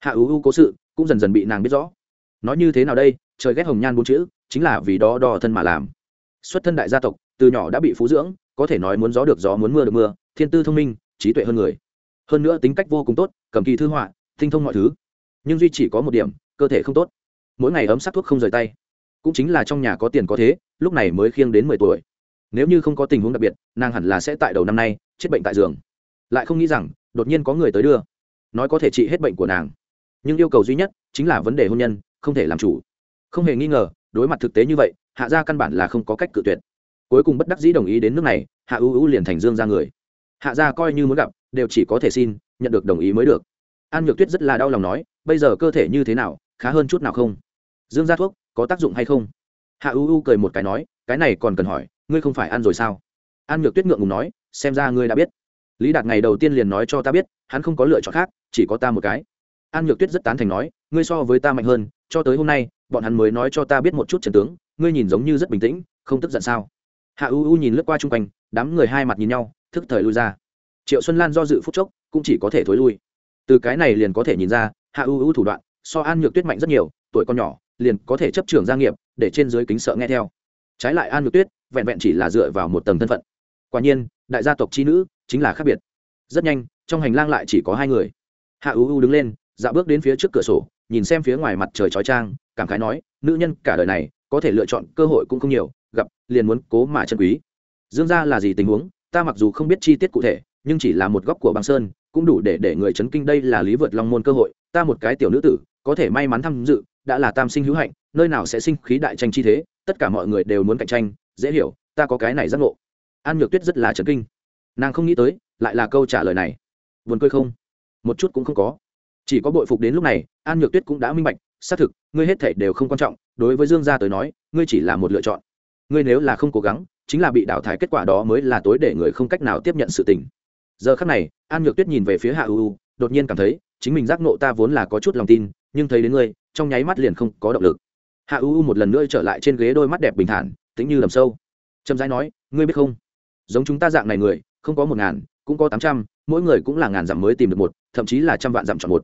Hạ u u cố sự, cũng dần dần bị nàng biết rõ. Nói như thế nào đây, trời ghét hồng nhan bốn chữ, chính là vì đó đo thân mà làm. Xuất thân đại gia tộc, từ nhỏ đã bị phú dưỡng có thể nói muốn gió được gió, muốn mưa được mưa, thiên tư thông minh, trí tuệ hơn người. Hơn nữa tính cách vô cùng tốt, cầm kỳ thư họa, tinh thông mọi thứ. Nhưng duy chỉ có một điểm, cơ thể không tốt. Mỗi ngày ấm sắc thuốc không rời tay. Cũng chính là trong nhà có tiền có thế, lúc này mới khiêng đến mười tuổi. Nếu như không có tình huống đặc biệt, nàng hẳn là sẽ tại đầu năm nay, chết bệnh tại giường. Lại không nghĩ rằng, đột nhiên có người tới đưa. Nói có thể trị hết bệnh của nàng. Nhưng yêu cầu duy nhất, chính là vấn đề hôn nhân, không thể làm chủ. Không hề nghi ngờ, đối mặt thực tế như vậy, hạ gia căn bản là không có cách cự tuyệt. Cuối cùng bất đắc dĩ đồng ý đến nước này hạ ưu ưu liền thành dương ra người. Hạ gia coi như muốn gặp, đều chỉ có thể xin, nhận được đồng ý mới được. An nhược tuyết rất là đau lòng nói, bây giờ cơ thể như thế nào, khá hơn chút nào không? Dương ra thuốc, có tác dụng hay không? Hạ ưu ưu cười một cái nói, cái này còn cần hỏi, ngươi không phải ăn rồi sao? An nhược tuyết ngượng ngùng nói, xem ra ngươi đã biết. Lý đạt ngày đầu tiên liền nói cho ta biết, hắn không có lựa chọn khác, chỉ có ta một cái. An nhược tuyết rất tán thành nói, ngươi so với ta mạnh hơn, cho tới hôm nay, bọn hắn mới nói cho ta biết một chút trần tướng, ngươi nhìn giống như rất bình tĩnh, không tức giận sao? Hạ u u nhìn lướt qua chung quanh đám người hai mặt nhìn nhau, thức thời lui ra. Triệu xuân lan do dự phút chốc, cũng chỉ có thể thối lui. Từ cái này liền có thể nhìn ra, hạ u u thủ đoạn, so an nhược tuyết mạnh rất nhiều, tuổi con nhỏ, liền có thể chấp trưởng gia nghiệp, để trên dưới kính sợ nghe theo. Trái lại an nhược tuyết, vẹn vẹn chỉ là dựa vào một tầng thân phận. Quả nhiên, đại gia tộc chi nữ, chính là khác biệt. Rất nhanh, trong hành lang lại chỉ có hai người. Hạ u u đứng lên dạ bước đến phía trước cửa sổ, nhìn xem phía ngoài mặt trời chói trang cảm khái nói, nữ nhân cả đời này, có thể lựa chọn cơ hội cũng không nhiều, gặp, liền muốn cố mà chân quý dương gia là gì tình huống, ta mặc dù không biết chi tiết cụ thể, nhưng chỉ là một góc của băng sơn, cũng đủ để để người chấn kinh đây là lý vượt long môn cơ hội, ta một cái tiểu nữ tử, có thể may mắn tham dự, đã là tam sinh hữu hạnh, nơi nào sẽ sinh khí đại tranh chi thế, tất cả mọi người đều muốn cạnh tranh, dễ hiểu, ta có cái này giác ngộ. An nhược tuyết rất là chấn kinh. Nàng không nghĩ tới, lại là câu trả lời này. Buồn cười không? Một chút cũng không có. Chỉ có bội phục đến lúc này, an nhược tuyết cũng đã minh bạch, xác thực, ngươi hết thể đều không quan trọng, đối với dương gia tới nói, ngươi chỉ là một lựa chọn. Ngươi nếu là không cố gắng chính là bị đào thải kết quả đó mới là tối để người không cách nào tiếp nhận sự tình. Giờ khắc này, an nhược tuyết nhìn về phía hạ uu đột nhiên cảm thấy, chính mình giác nộ ta vốn là có chút lòng tin, nhưng thấy đến ngươi, trong nháy mắt liền không có động lực. Hạ uu một lần nữa trở lại trên ghế đôi mắt đẹp bình thản, tĩnh như đầm sâu. Trầm rãi nói, ngươi biết không? Giống chúng ta dạng này người, không có một ngàn, cũng có tám trăm, mỗi người cũng là ngàn dặm mới tìm được một, thậm chí là trăm vạn dặm chọn một.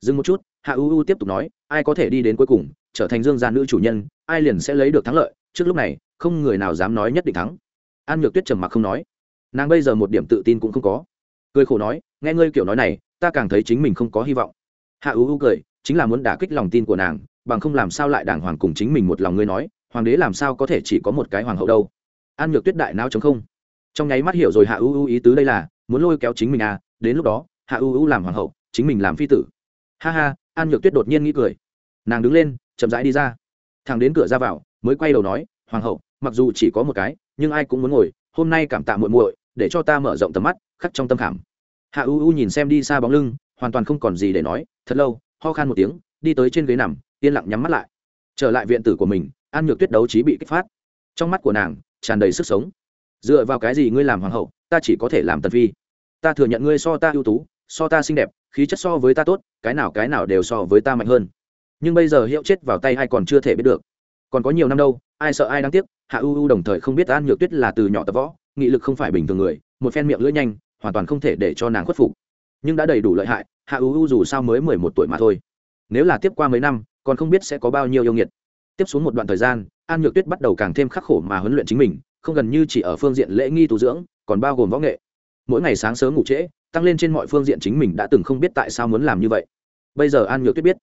Dừng một chút, hạ uu tiếp tục nói, ai có thể đi đến cuối cùng, trở thành dương gia nữ chủ nhân, ai liền sẽ lấy được thắng lợi. Trước lúc này không người nào dám nói nhất định thắng. An nhược tuyết trầm mặc không nói. Nàng bây giờ một điểm tự tin cũng không có. Cười khổ nói, nghe ngươi kiểu nói này, ta càng thấy chính mình không có hy vọng. Hạ u u cười, chính là muốn đả kích lòng tin của nàng, bằng không làm sao lại đàng hoàng cùng chính mình một lòng ngươi nói, hoàng đế làm sao có thể chỉ có một cái hoàng hậu đâu. An nhược tuyết đại não chống không. Trong nháy mắt hiểu rồi hạ u u ý tứ đây là, muốn lôi kéo chính mình à đến lúc đó, hạ u u làm hoàng hậu, chính mình làm phi tử. Ha ha, an nhược tuyết đột nhiên nghĩ cười. Nàng đứng lên, chậm rãi đi ra. Thằng đến cửa ra vào, mới quay đầu nói, hoàng hậu mặc dù chỉ có một cái, nhưng ai cũng muốn ngồi, hôm nay cảm tạ muội muội, để cho ta mở rộng tầm mắt, khắc trong tâm khảm. Hạ u u nhìn xem đi xa bóng lưng, hoàn toàn không còn gì để nói, thật lâu, ho khan một tiếng, đi tới trên ghế nằm, yên lặng nhắm mắt lại. Trở lại viện tử của mình, an nhược tuyết đấu trí bị kích phát. Trong mắt của nàng, tràn đầy sức sống. Dựa vào cái gì ngươi làm hoàng hậu, ta chỉ có thể làm tần phi. Ta thừa nhận ngươi so ta ưu tú, so ta xinh đẹp, khí chất so với ta tốt, cái nào cái nào đều so với ta mạnh hơn. Nhưng bây giờ hiệu chết vào tay hay còn chưa thể biết được còn có nhiều năm đâu, ai sợ ai đáng tiếc, hạ u u đồng thời không biết an nhược tuyết là từ nhỏ tập võ, nghị lực không phải bình thường người, một phen miệng lưỡi nhanh, hoàn toàn không thể để cho nàng khuất phục. Nhưng đã đầy đủ lợi hại, hạ u u dù sao mới mười một tuổi mà thôi. Nếu là tiếp qua mấy năm, còn không biết sẽ có bao nhiêu yêu nghiệt. Tiếp xuống một đoạn thời gian, an nhược tuyết bắt đầu càng thêm khắc khổ mà huấn luyện chính mình, không gần như chỉ ở phương diện lễ nghi tu dưỡng, còn bao gồm võ nghệ. Mỗi ngày sáng sớm ngủ trễ, tăng lên trên mọi phương diện chính mình đã từng không biết tại sao muốn làm như vậy. Bây giờ an nhược tuyết biết,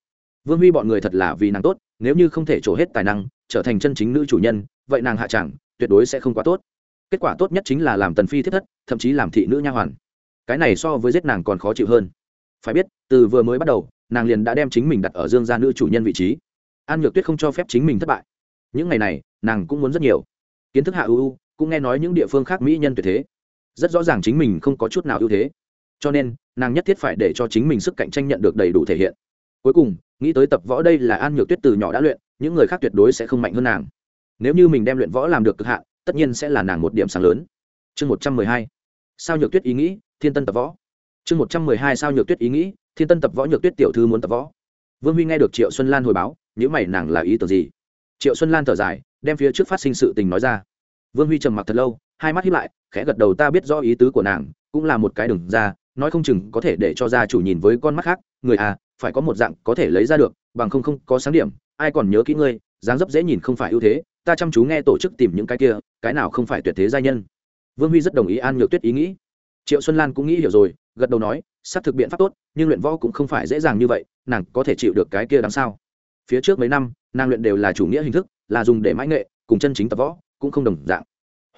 vương huy bọn người thật là vì nàng tốt, nếu như không thể trổ hết tài năng trở thành chân chính nữ chủ nhân, vậy nàng hạ chẳng, tuyệt đối sẽ không quá tốt. Kết quả tốt nhất chính là làm tần phi thiết thất, thậm chí làm thị nữ nha hoàn. Cái này so với giết nàng còn khó chịu hơn. Phải biết, từ vừa mới bắt đầu, nàng liền đã đem chính mình đặt ở dương gia nữ chủ nhân vị trí. An nhược tuyết không cho phép chính mình thất bại. Những ngày này, nàng cũng muốn rất nhiều. Kiến thức hạ ưu cũng nghe nói những địa phương khác mỹ nhân tuyệt thế. Rất rõ ràng chính mình không có chút nào ưu thế. Cho nên, nàng nhất thiết phải để cho chính mình sức cạnh tranh nhận được đầy đủ thể hiện. Cuối cùng, nghĩ tới tập võ đây là an nhược tuyết từ nhỏ đã luyện những người khác tuyệt đối sẽ không mạnh hơn nàng. Nếu như mình đem luyện võ làm được cực hạn, tất nhiên sẽ là nàng một điểm sáng lớn. Chương một trăm mười hai. Sao nhược tuyết ý nghĩ, thiên tân tập võ. Chương một trăm mười hai, sao nhược tuyết ý nghĩ, thiên tân tập võ nhược tuyết tiểu thư muốn tập võ. Vương huy nghe được triệu xuân lan hồi báo nhữ mày nàng là ý tưởng gì? Triệu xuân lan thở dài, đem phía trước phát sinh sự tình nói ra. Vương huy trầm mặc thật lâu, hai mắt hiếp lại, khẽ gật đầu ta biết rõ ý tứ của nàng, cũng là một cái đừng ra, nói không chừng có thể để cho gia chủ nhìn với con mắt khác, người à phải có một dạng có thể lấy ra được, bằng không không có sáng điểm ai còn nhớ kỹ ngươi, dáng dấp dễ nhìn không phải ưu thế, ta chăm chú nghe tổ chức tìm những cái kia, cái nào không phải tuyệt thế gia nhân. Vương huy rất đồng ý an nhược tuyết ý nghĩ. Triệu xuân lan cũng nghĩ hiểu rồi, gật đầu nói, xác thực biện pháp tốt, nhưng luyện võ cũng không phải dễ dàng như vậy, nàng có thể chịu được cái kia đằng sau. Phía trước mấy năm, nàng luyện đều là chủ nghĩa hình thức, là dùng để mãi nghệ, cùng chân chính tập võ, cũng không đồng dạng.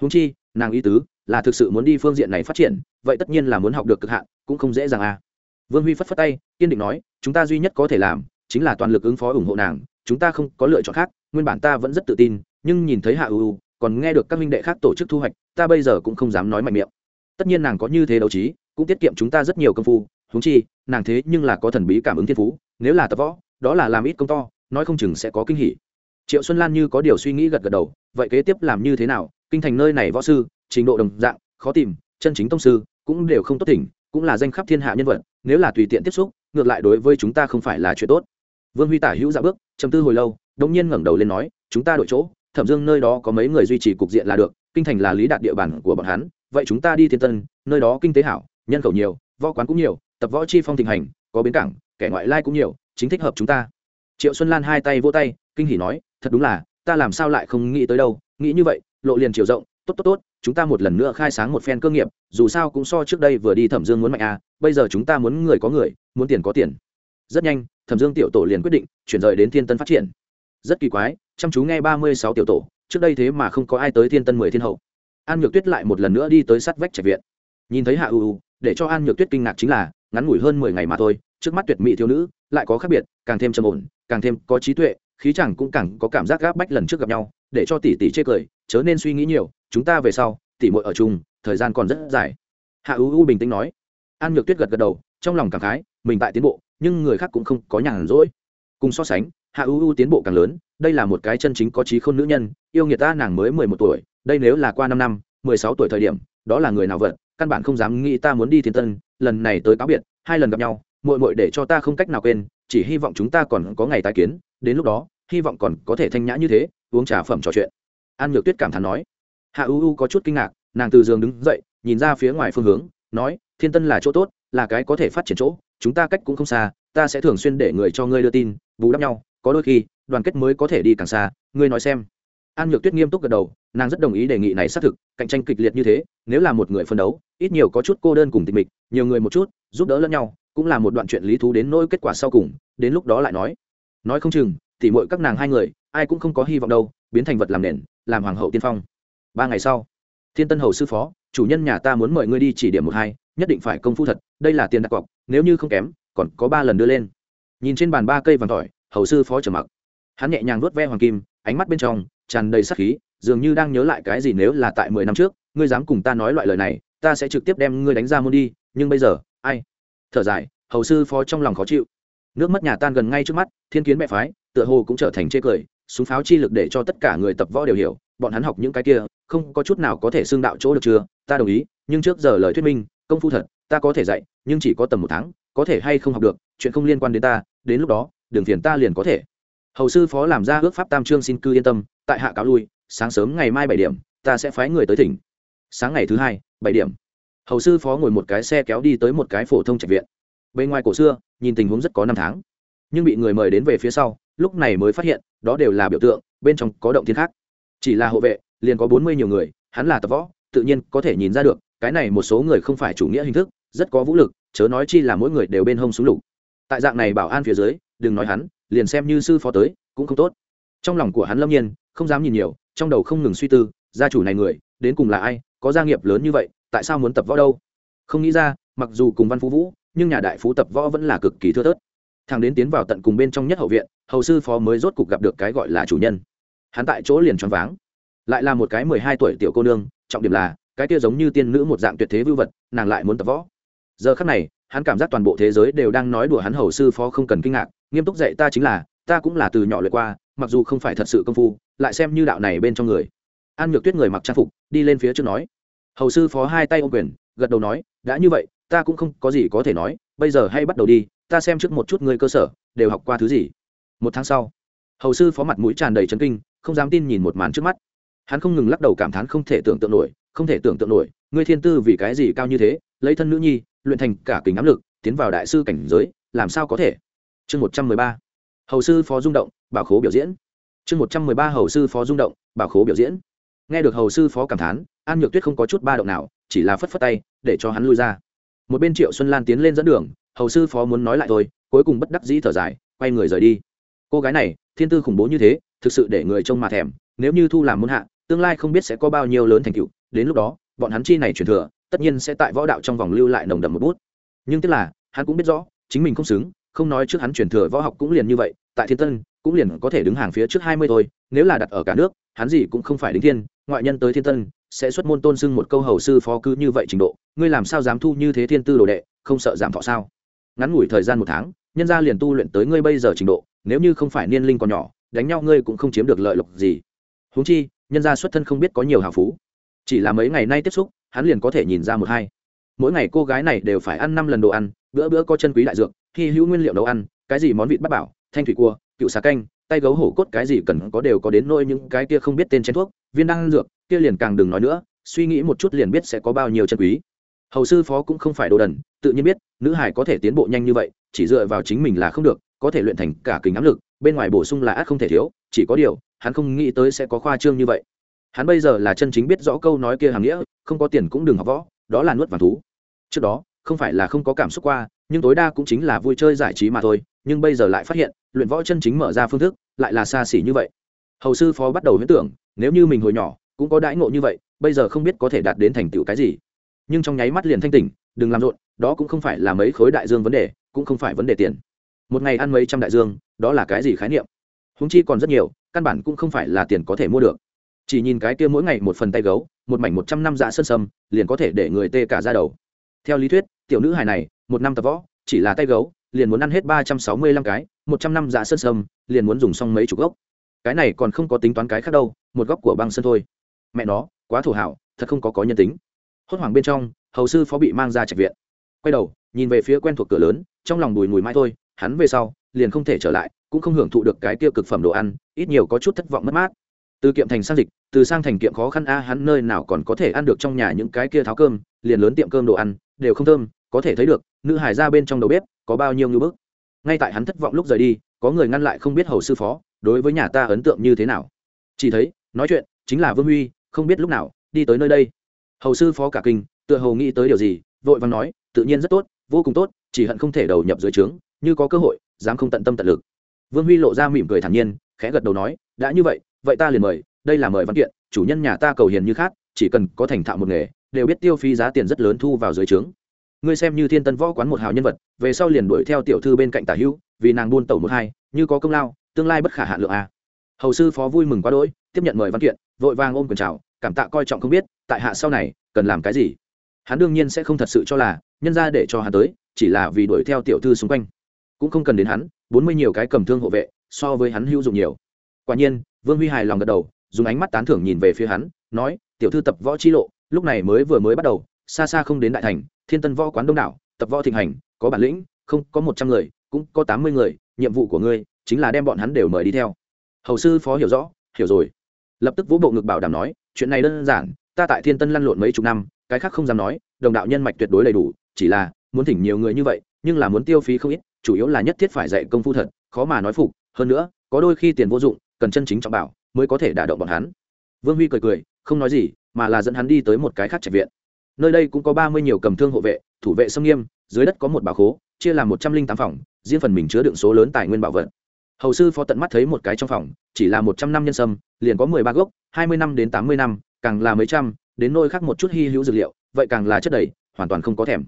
Húng chi, nàng ý tứ, là thực sự muốn đi phương diện này phát triển, vậy tất nhiên là muốn học được cực hạn, cũng không dễ dàng à. Vương huy phất phất tay, kiên định nói, chúng ta duy nhất có thể làm, chính là toàn lực ứng phó ủng hộ nàng chúng ta không có lựa chọn khác, nguyên bản ta vẫn rất tự tin, nhưng nhìn thấy hạ ưu còn nghe được các minh đệ khác tổ chức thu hoạch, ta bây giờ cũng không dám nói mạnh miệng. Tất nhiên nàng có như thế đấu trí, cũng tiết kiệm chúng ta rất nhiều công phu, huống chi, nàng thế nhưng là có thần bí cảm ứng thiên phú, nếu là tập võ, đó là làm ít công to, nói không chừng sẽ có kinh hỉ. Triệu xuân lan như có điều suy nghĩ gật gật đầu, vậy kế tiếp làm như thế nào? Kinh thành nơi này võ sư, trình độ đồng dạng, khó tìm, chân chính tông sư, cũng đều không tốt tỉnh, cũng là danh khắp thiên hạ nhân vật, nếu là tùy tiện tiếp xúc, ngược lại đối với chúng ta không phải là chuyện tốt vương huy tả hữu dạ bước chầm tư hồi lâu đông nhiên ngẩng đầu lên nói, chúng ta đổi chỗ, thẩm dương nơi đó có mấy người duy trì cục diện là được, kinh thành là lý đạt địa bàn của bọn hắn, vậy chúng ta đi thiên tân, nơi đó kinh tế hảo, nhân khẩu nhiều, võ quán cũng nhiều, tập võ chi phong thịnh hành, có bến cảng, kẻ ngoại lai cũng nhiều, chính thích hợp chúng ta. Triệu xuân lan hai tay vỗ tay, kinh hỉ nói, thật đúng là, ta làm sao lại không nghĩ tới đâu, nghĩ như vậy, lộ liền chiều rộng, tốt tốt tốt, chúng ta một lần nữa khai sáng một phen cơ nghiệp, dù sao cũng so trước đây vừa đi thẩm dương muốn mạnh à bây giờ chúng ta muốn người có người, muốn tiền có tiền. Rất nhanh thẩm dương tiểu tổ liền quyết định chuyển rời đến thiên tân phát triển. Rất kỳ quái, chăm chú nghe ba mươi sáu tiểu tổ, trước đây thế mà không có ai tới thiên tân mười thiên hậu. An nhược tuyết lại một lần nữa đi tới sắt vách trạch viện. Nhìn thấy hạ ưu để cho an nhược tuyết kinh ngạc chính là, ngắn ngủi hơn mười ngày mà thôi, trước mắt tuyệt mỹ thiếu nữ lại có khác biệt, càng thêm trầm ổn, càng thêm có trí tuệ, khí chẳng cũng càng có cảm giác gáp bách lần trước gặp nhau, để cho tỷ tỷ chê cười, chớ nên suy nghĩ nhiều, chúng ta về sau, tỷ muội ở chung, thời gian còn rất dài. Hạ ưu u bình tĩnh nói. An nhược tuyết gật gật đầu, trong lòng cảm khái, mình tại tiến bộ nhưng người khác cũng không có nhàn rỗi. Cùng so sánh, hạ ưu u tiến bộ càng lớn, đây là một cái chân chính có trí khôn nữ nhân, yêu nghiệt ta nàng mới mười một tuổi, đây nếu là qua năm năm, mười sáu tuổi thời điểm, đó là người nào vật, căn bản không dám nghĩ ta muốn đi thiên tân, lần này tới cáo biệt, hai lần gặp nhau, muội muội để cho ta không cách nào quên, chỉ hy vọng chúng ta còn có ngày tái kiến, đến lúc đó, hy vọng còn có thể thanh nhã như thế, uống trà phẩm trò chuyện. An nhược tuyết cảm thán nói. Hạ u u có chút kinh ngạc, nàng từ giường đứng dậy, nhìn ra phía ngoài phương hướng, nói, thiên tân là chỗ tốt, là cái có thể phát triển chỗ chúng ta cách cũng không xa, ta sẽ thường xuyên để người cho ngươi đưa tin, bù đắp nhau, có đôi khi, đoàn kết mới có thể đi càng xa, ngươi nói xem. An nhược tuyết nghiêm túc gật đầu, nàng rất đồng ý đề nghị này xác thực, cạnh tranh kịch liệt như thế, nếu là một người phân đấu, ít nhiều có chút cô đơn cùng tịch mịch, nhiều người một chút, giúp đỡ lẫn nhau, cũng là một đoạn chuyện lý thú đến nỗi kết quả sau cùng, đến lúc đó lại nói. Nói không chừng thì mỗi các nàng hai người, ai cũng không có hy vọng đâu, biến thành vật làm nền, làm hoàng hậu tiên phong. Ba ngày sau, thiên tân hầu sư phó, chủ nhân nhà ta muốn mời ngươi đi chỉ điểm một hai, nhất định phải công phu thật, đây là tiền đặt cọc nếu như không kém, còn có ba lần đưa lên. Nhìn trên bàn ba cây vàng tỏi, hầu sư phó trở mặc. Hắn nhẹ nhàng vuốt ve hoàng kim, ánh mắt bên trong tràn đầy sắc khí, dường như đang nhớ lại cái gì nếu là tại mười năm trước, ngươi dám cùng ta nói loại lời này, ta sẽ trực tiếp đem ngươi đánh ra môn đi, nhưng bây giờ, ai? Thở dài, hầu sư phó trong lòng khó chịu. Nước mất nhà tan gần ngay trước mắt, thiên kiến mẹ phái, tựa hồ cũng trở thành chê cười, súng pháo chi lực để cho tất cả người tập võ đều hiểu, bọn hắn học những cái kia, không có chút nào có thể xương đạo chỗ được chưa? Ta đồng ý, nhưng trước giờ lời thuyết minh, công phu thật, ta có thể dạy nhưng chỉ có tầm một tháng, có thể hay không học được, chuyện không liên quan đến ta, đến lúc đó, đường phiền ta liền có thể. Hầu sư phó làm ra ước pháp tam trương xin cư yên tâm, tại hạ cáo lui, sáng sớm ngày mai bảy điểm, ta sẽ phái người tới tỉnh sáng ngày thứ hai, bảy điểm. Hầu sư phó ngồi một cái xe kéo đi tới một cái phổ thông trạch viện. Bên ngoài cổ xưa, nhìn tình huống rất có năm tháng. Nhưng bị người mời đến về phía sau, lúc này mới phát hiện, đó đều là biểu tượng, bên trong có động thiên khác. Chỉ là hộ vệ, liền có bốn mươi nhiều người, hắn là tập võ, tự nhiên có thể nhìn ra được, cái này một số người không phải chủ nghĩa hình thức rất có vũ lực, chớ nói chi là mỗi người đều bên hông súng lục. Tại dạng này bảo an phía dưới, đừng nói hắn, liền xem như sư phó tới, cũng không tốt. Trong lòng của hắn lâm nhiên, không dám nhìn nhiều, trong đầu không ngừng suy tư, gia chủ này người, đến cùng là ai, có gia nghiệp lớn như vậy, tại sao muốn tập võ đâu? Không nghĩ ra, mặc dù cùng văn phú vũ, nhưng nhà đại phú tập võ vẫn là cực kỳ thưa thớt. Thằng đến tiến vào tận cùng bên trong nhất hậu viện, hầu sư phó mới rốt cục gặp được cái gọi là chủ nhân. Hắn tại chỗ liền choáng váng. Lại là một cái mười hai tuổi tiểu cô nương, trọng điểm là, cái kia giống như tiên nữ một dạng tuyệt thế vưu vật, nàng lại muốn tập võ giờ khắc này, hắn cảm giác toàn bộ thế giới đều đang nói đùa hắn hầu sư phó không cần kinh ngạc, nghiêm túc dạy ta chính là, ta cũng là từ nhỏ lượt qua, mặc dù không phải thật sự công phu, lại xem như đạo này bên trong người. An nhược tuyết người mặc trang phục, đi lên phía trước nói. Hầu sư phó hai tay ô quyền, gật đầu nói, đã như vậy, ta cũng không có gì có thể nói, bây giờ hay bắt đầu đi, ta xem trước một chút người cơ sở, đều học qua thứ gì. Một tháng sau, hầu sư phó mặt mũi tràn đầy chấn kinh, không dám tin nhìn một màn trước mắt. Hắn không ngừng lắc đầu cảm thán không thể tưởng tượng nổi, không thể tưởng tượng nổi, ngươi thiên tư vì cái gì cao như thế, lấy thân nữ nhi luyện thành cả kính ám lực, tiến vào đại sư cảnh giới, làm sao có thể? Chương một trăm mười ba. Hầu sư phó rung động, bảo khố biểu diễn. Chương một trăm mười ba hầu sư phó rung động, bảo khố biểu diễn. Nghe được hầu sư phó cảm thán, an nhược tuyết không có chút ba động nào, chỉ là phất phất tay, để cho hắn lui ra. Một bên triệu xuân lan tiến lên dẫn đường, hầu sư phó muốn nói lại thôi, cuối cùng bất đắc dĩ thở dài, quay người rời đi. Cô gái này, thiên tư khủng bố như thế, thực sự để người trông mà thèm, nếu như thu làm môn hạ, tương lai không biết sẽ có bao nhiêu lớn thành tựu, đến lúc đó, bọn hắn chi này truyền thừa tất nhiên sẽ tại võ đạo trong vòng lưu lại nồng đậm một bút. Nhưng tức là, hắn cũng biết rõ, chính mình không xứng, không nói trước hắn truyền thừa võ học cũng liền như vậy, tại thiên tân, cũng liền có thể đứng hàng phía trước hai mươi thôi, nếu là đặt ở cả nước, hắn gì cũng không phải đính thiên, ngoại nhân tới thiên tân, sẽ xuất môn tôn sưng một câu hầu sư phó cứ như vậy trình độ, ngươi làm sao dám thu như thế thiên tư đồ đệ, không sợ giảm thọ sao? Ngắn ngủi thời gian một tháng, nhân gia liền tu luyện tới ngươi bây giờ trình độ, nếu như không phải niên linh còn nhỏ, đánh nhau ngươi cũng không chiếm được lợi lộc gì. Huống chi, nhân gia xuất thân không biết có nhiều hào phú. Chỉ là mấy ngày nay tiếp xúc hắn liền có thể nhìn ra một hai. Mỗi ngày cô gái này đều phải ăn năm lần đồ ăn, bữa bữa có chân quý đại dược khi hữu nguyên liệu nấu ăn, cái gì món vịt bắt bảo, thanh thủy cua, cựu xà canh, tay gấu hổ cốt cái gì cần có đều có đến nỗi những cái kia không biết tên chén thuốc, viên đan dược, kia liền càng đừng nói nữa, suy nghĩ một chút liền biết sẽ có bao nhiêu chân quý. Hầu sư phó cũng không phải đồ đần, tự nhiên biết, nữ hải có thể tiến bộ nhanh như vậy, chỉ dựa vào chính mình là không được, có thể luyện thành cả kính áp lực, bên ngoài bổ sung là ác không thể thiếu, chỉ có điều, hắn không nghĩ tới sẽ có khoa trương như vậy hắn bây giờ là chân chính biết rõ câu nói kia hàm nghĩa, không có tiền cũng đừng học võ, đó là nuốt vàng thú. Trước đó, không phải là không có cảm xúc qua, nhưng tối đa cũng chính là vui chơi giải trí mà thôi, nhưng bây giờ lại phát hiện, luyện võ chân chính mở ra phương thức, lại là xa xỉ như vậy. Hầu sư phó bắt đầu huyễn tưởng, nếu như mình hồi nhỏ, cũng có đãi ngộ như vậy, bây giờ không biết có thể đạt đến thành tựu cái gì. Nhưng trong nháy mắt liền thanh tỉnh, đừng làm rộn, đó cũng không phải là mấy khối đại dương vấn đề, cũng không phải vấn đề tiền. Một ngày ăn mấy trăm đại dương, đó là cái gì khái niệm? Húng chi còn rất nhiều, căn bản cũng không phải là tiền có thể mua được chỉ nhìn cái kia mỗi ngày một phần tay gấu, một mảnh một trăm năm dạ sơn sâm, liền có thể để người tê cả ra đầu. Theo lý thuyết, tiểu nữ hài này, một năm tập võ, chỉ là tay gấu, liền muốn ăn hết ba trăm sáu mươi lăm cái, một trăm năm dạ sơn sâm, liền muốn dùng xong mấy chục gốc. Cái này còn không có tính toán cái khác đâu, một góc của băng sơn thôi. Mẹ nó, quá thổ hảo, thật không có có nhân tính. Hốt hoảng bên trong, hầu sư phó bị mang ra trạch viện. Quay đầu, nhìn về phía quen thuộc cửa lớn, trong lòng bùi mùi mãi thôi, hắn về sau, liền không thể trở lại, cũng không hưởng thụ được cái tiêu cực phẩm đồ ăn, ít nhiều có chút thất vọng mất mát từ kiệm thành sang dịch, từ sang thành kiệm khó khăn, a, hắn nơi nào còn có thể ăn được trong nhà những cái kia tháo cơm, liền lớn tiệm cơm đồ ăn, đều không thơm, có thể thấy được, nữ hải ra bên trong đầu bếp, có bao nhiêu ngưỡng bức. Ngay tại hắn thất vọng lúc rời đi, có người ngăn lại không biết hầu sư phó, đối với nhà ta ấn tượng như thế nào. Chỉ thấy, nói chuyện, chính là vương huy, không biết lúc nào, đi tới nơi đây. Hầu sư phó cả kinh, tựa hầu nghĩ tới điều gì, vội vàng nói, tự nhiên rất tốt, vô cùng tốt, chỉ hận không thể đầu nhập dưới trướng, như có cơ hội, dám không tận tâm tận lực. Vương huy lộ ra mỉm cười thản nhiên, khẽ gật đầu nói, đã như vậy vậy ta liền mời, đây là mời văn kiện, chủ nhân nhà ta cầu hiền như khác, chỉ cần có thành thạo một nghề, đều biết tiêu phí giá tiền rất lớn thu vào dưới trướng. Ngươi xem như thiên tân võ quán một hào nhân vật, về sau liền đuổi theo tiểu thư bên cạnh tả hữu vì nàng buôn tẩu một hai, như có công lao, tương lai bất khả hạ lượng a. Hầu sư phó vui mừng quá đỗi, tiếp nhận mời văn kiện, vội vàng ôm quyền chào, cảm tạ coi trọng không biết, tại hạ sau này, cần làm cái gì? Hắn đương nhiên sẽ không thật sự cho là, nhân ra để cho hắn tới, chỉ là vì đuổi theo tiểu thư xung quanh. Cũng không cần đến hắn, bốn mươi nhiều cái cầm thương hộ vệ, so với hắn hữu dụng nhiều. Quả nhiên vương huy hài lòng gật đầu, dùng ánh mắt tán thưởng nhìn về phía hắn, nói, tiểu thư tập võ chi lộ, lúc này mới vừa mới bắt đầu, xa xa không đến đại thành, thiên tân võ quán đông đảo, tập võ thịnh hành, có bản lĩnh, không, có một trăm người, cũng có tám mươi người, nhiệm vụ của ngươi chính là đem bọn hắn đều mời đi theo. Hầu sư phó hiểu rõ, hiểu rồi. Lập tức vũ bộ ngực bảo đảm nói, chuyện này đơn giản, ta tại thiên tân lăn lộn mấy chục năm, cái khác không dám nói, đồng đạo nhân mạch tuyệt đối đầy đủ, chỉ là muốn thỉnh nhiều người như vậy, nhưng là muốn tiêu phí không ít, chủ yếu là nhất thiết phải dạy công phu thật, khó mà nói phục, hơn nữa, có đôi khi tiền vô dụng cần chân chính trọng bảo mới có thể đả động bọn hắn. Vương huy cười cười, không nói gì, mà là dẫn hắn đi tới một cái khác trạch viện. Nơi đây cũng có ba mươi nhiều cầm thương hộ vệ, thủ vệ sông nghiêm, dưới đất có một bảo khố, chia làm một trăm linh tám phòng, riêng phần mình chứa đựng số lớn tài nguyên bảo vật. Hầu sư phó tận mắt thấy một cái trong phòng, chỉ là một trăm năm nhân sâm, liền có mười ba gốc, hai mươi năm đến tám mươi năm, càng là mấy trăm, đến nôi khác một chút hy hữu dược liệu, vậy càng là chất đầy, hoàn toàn không có thèm.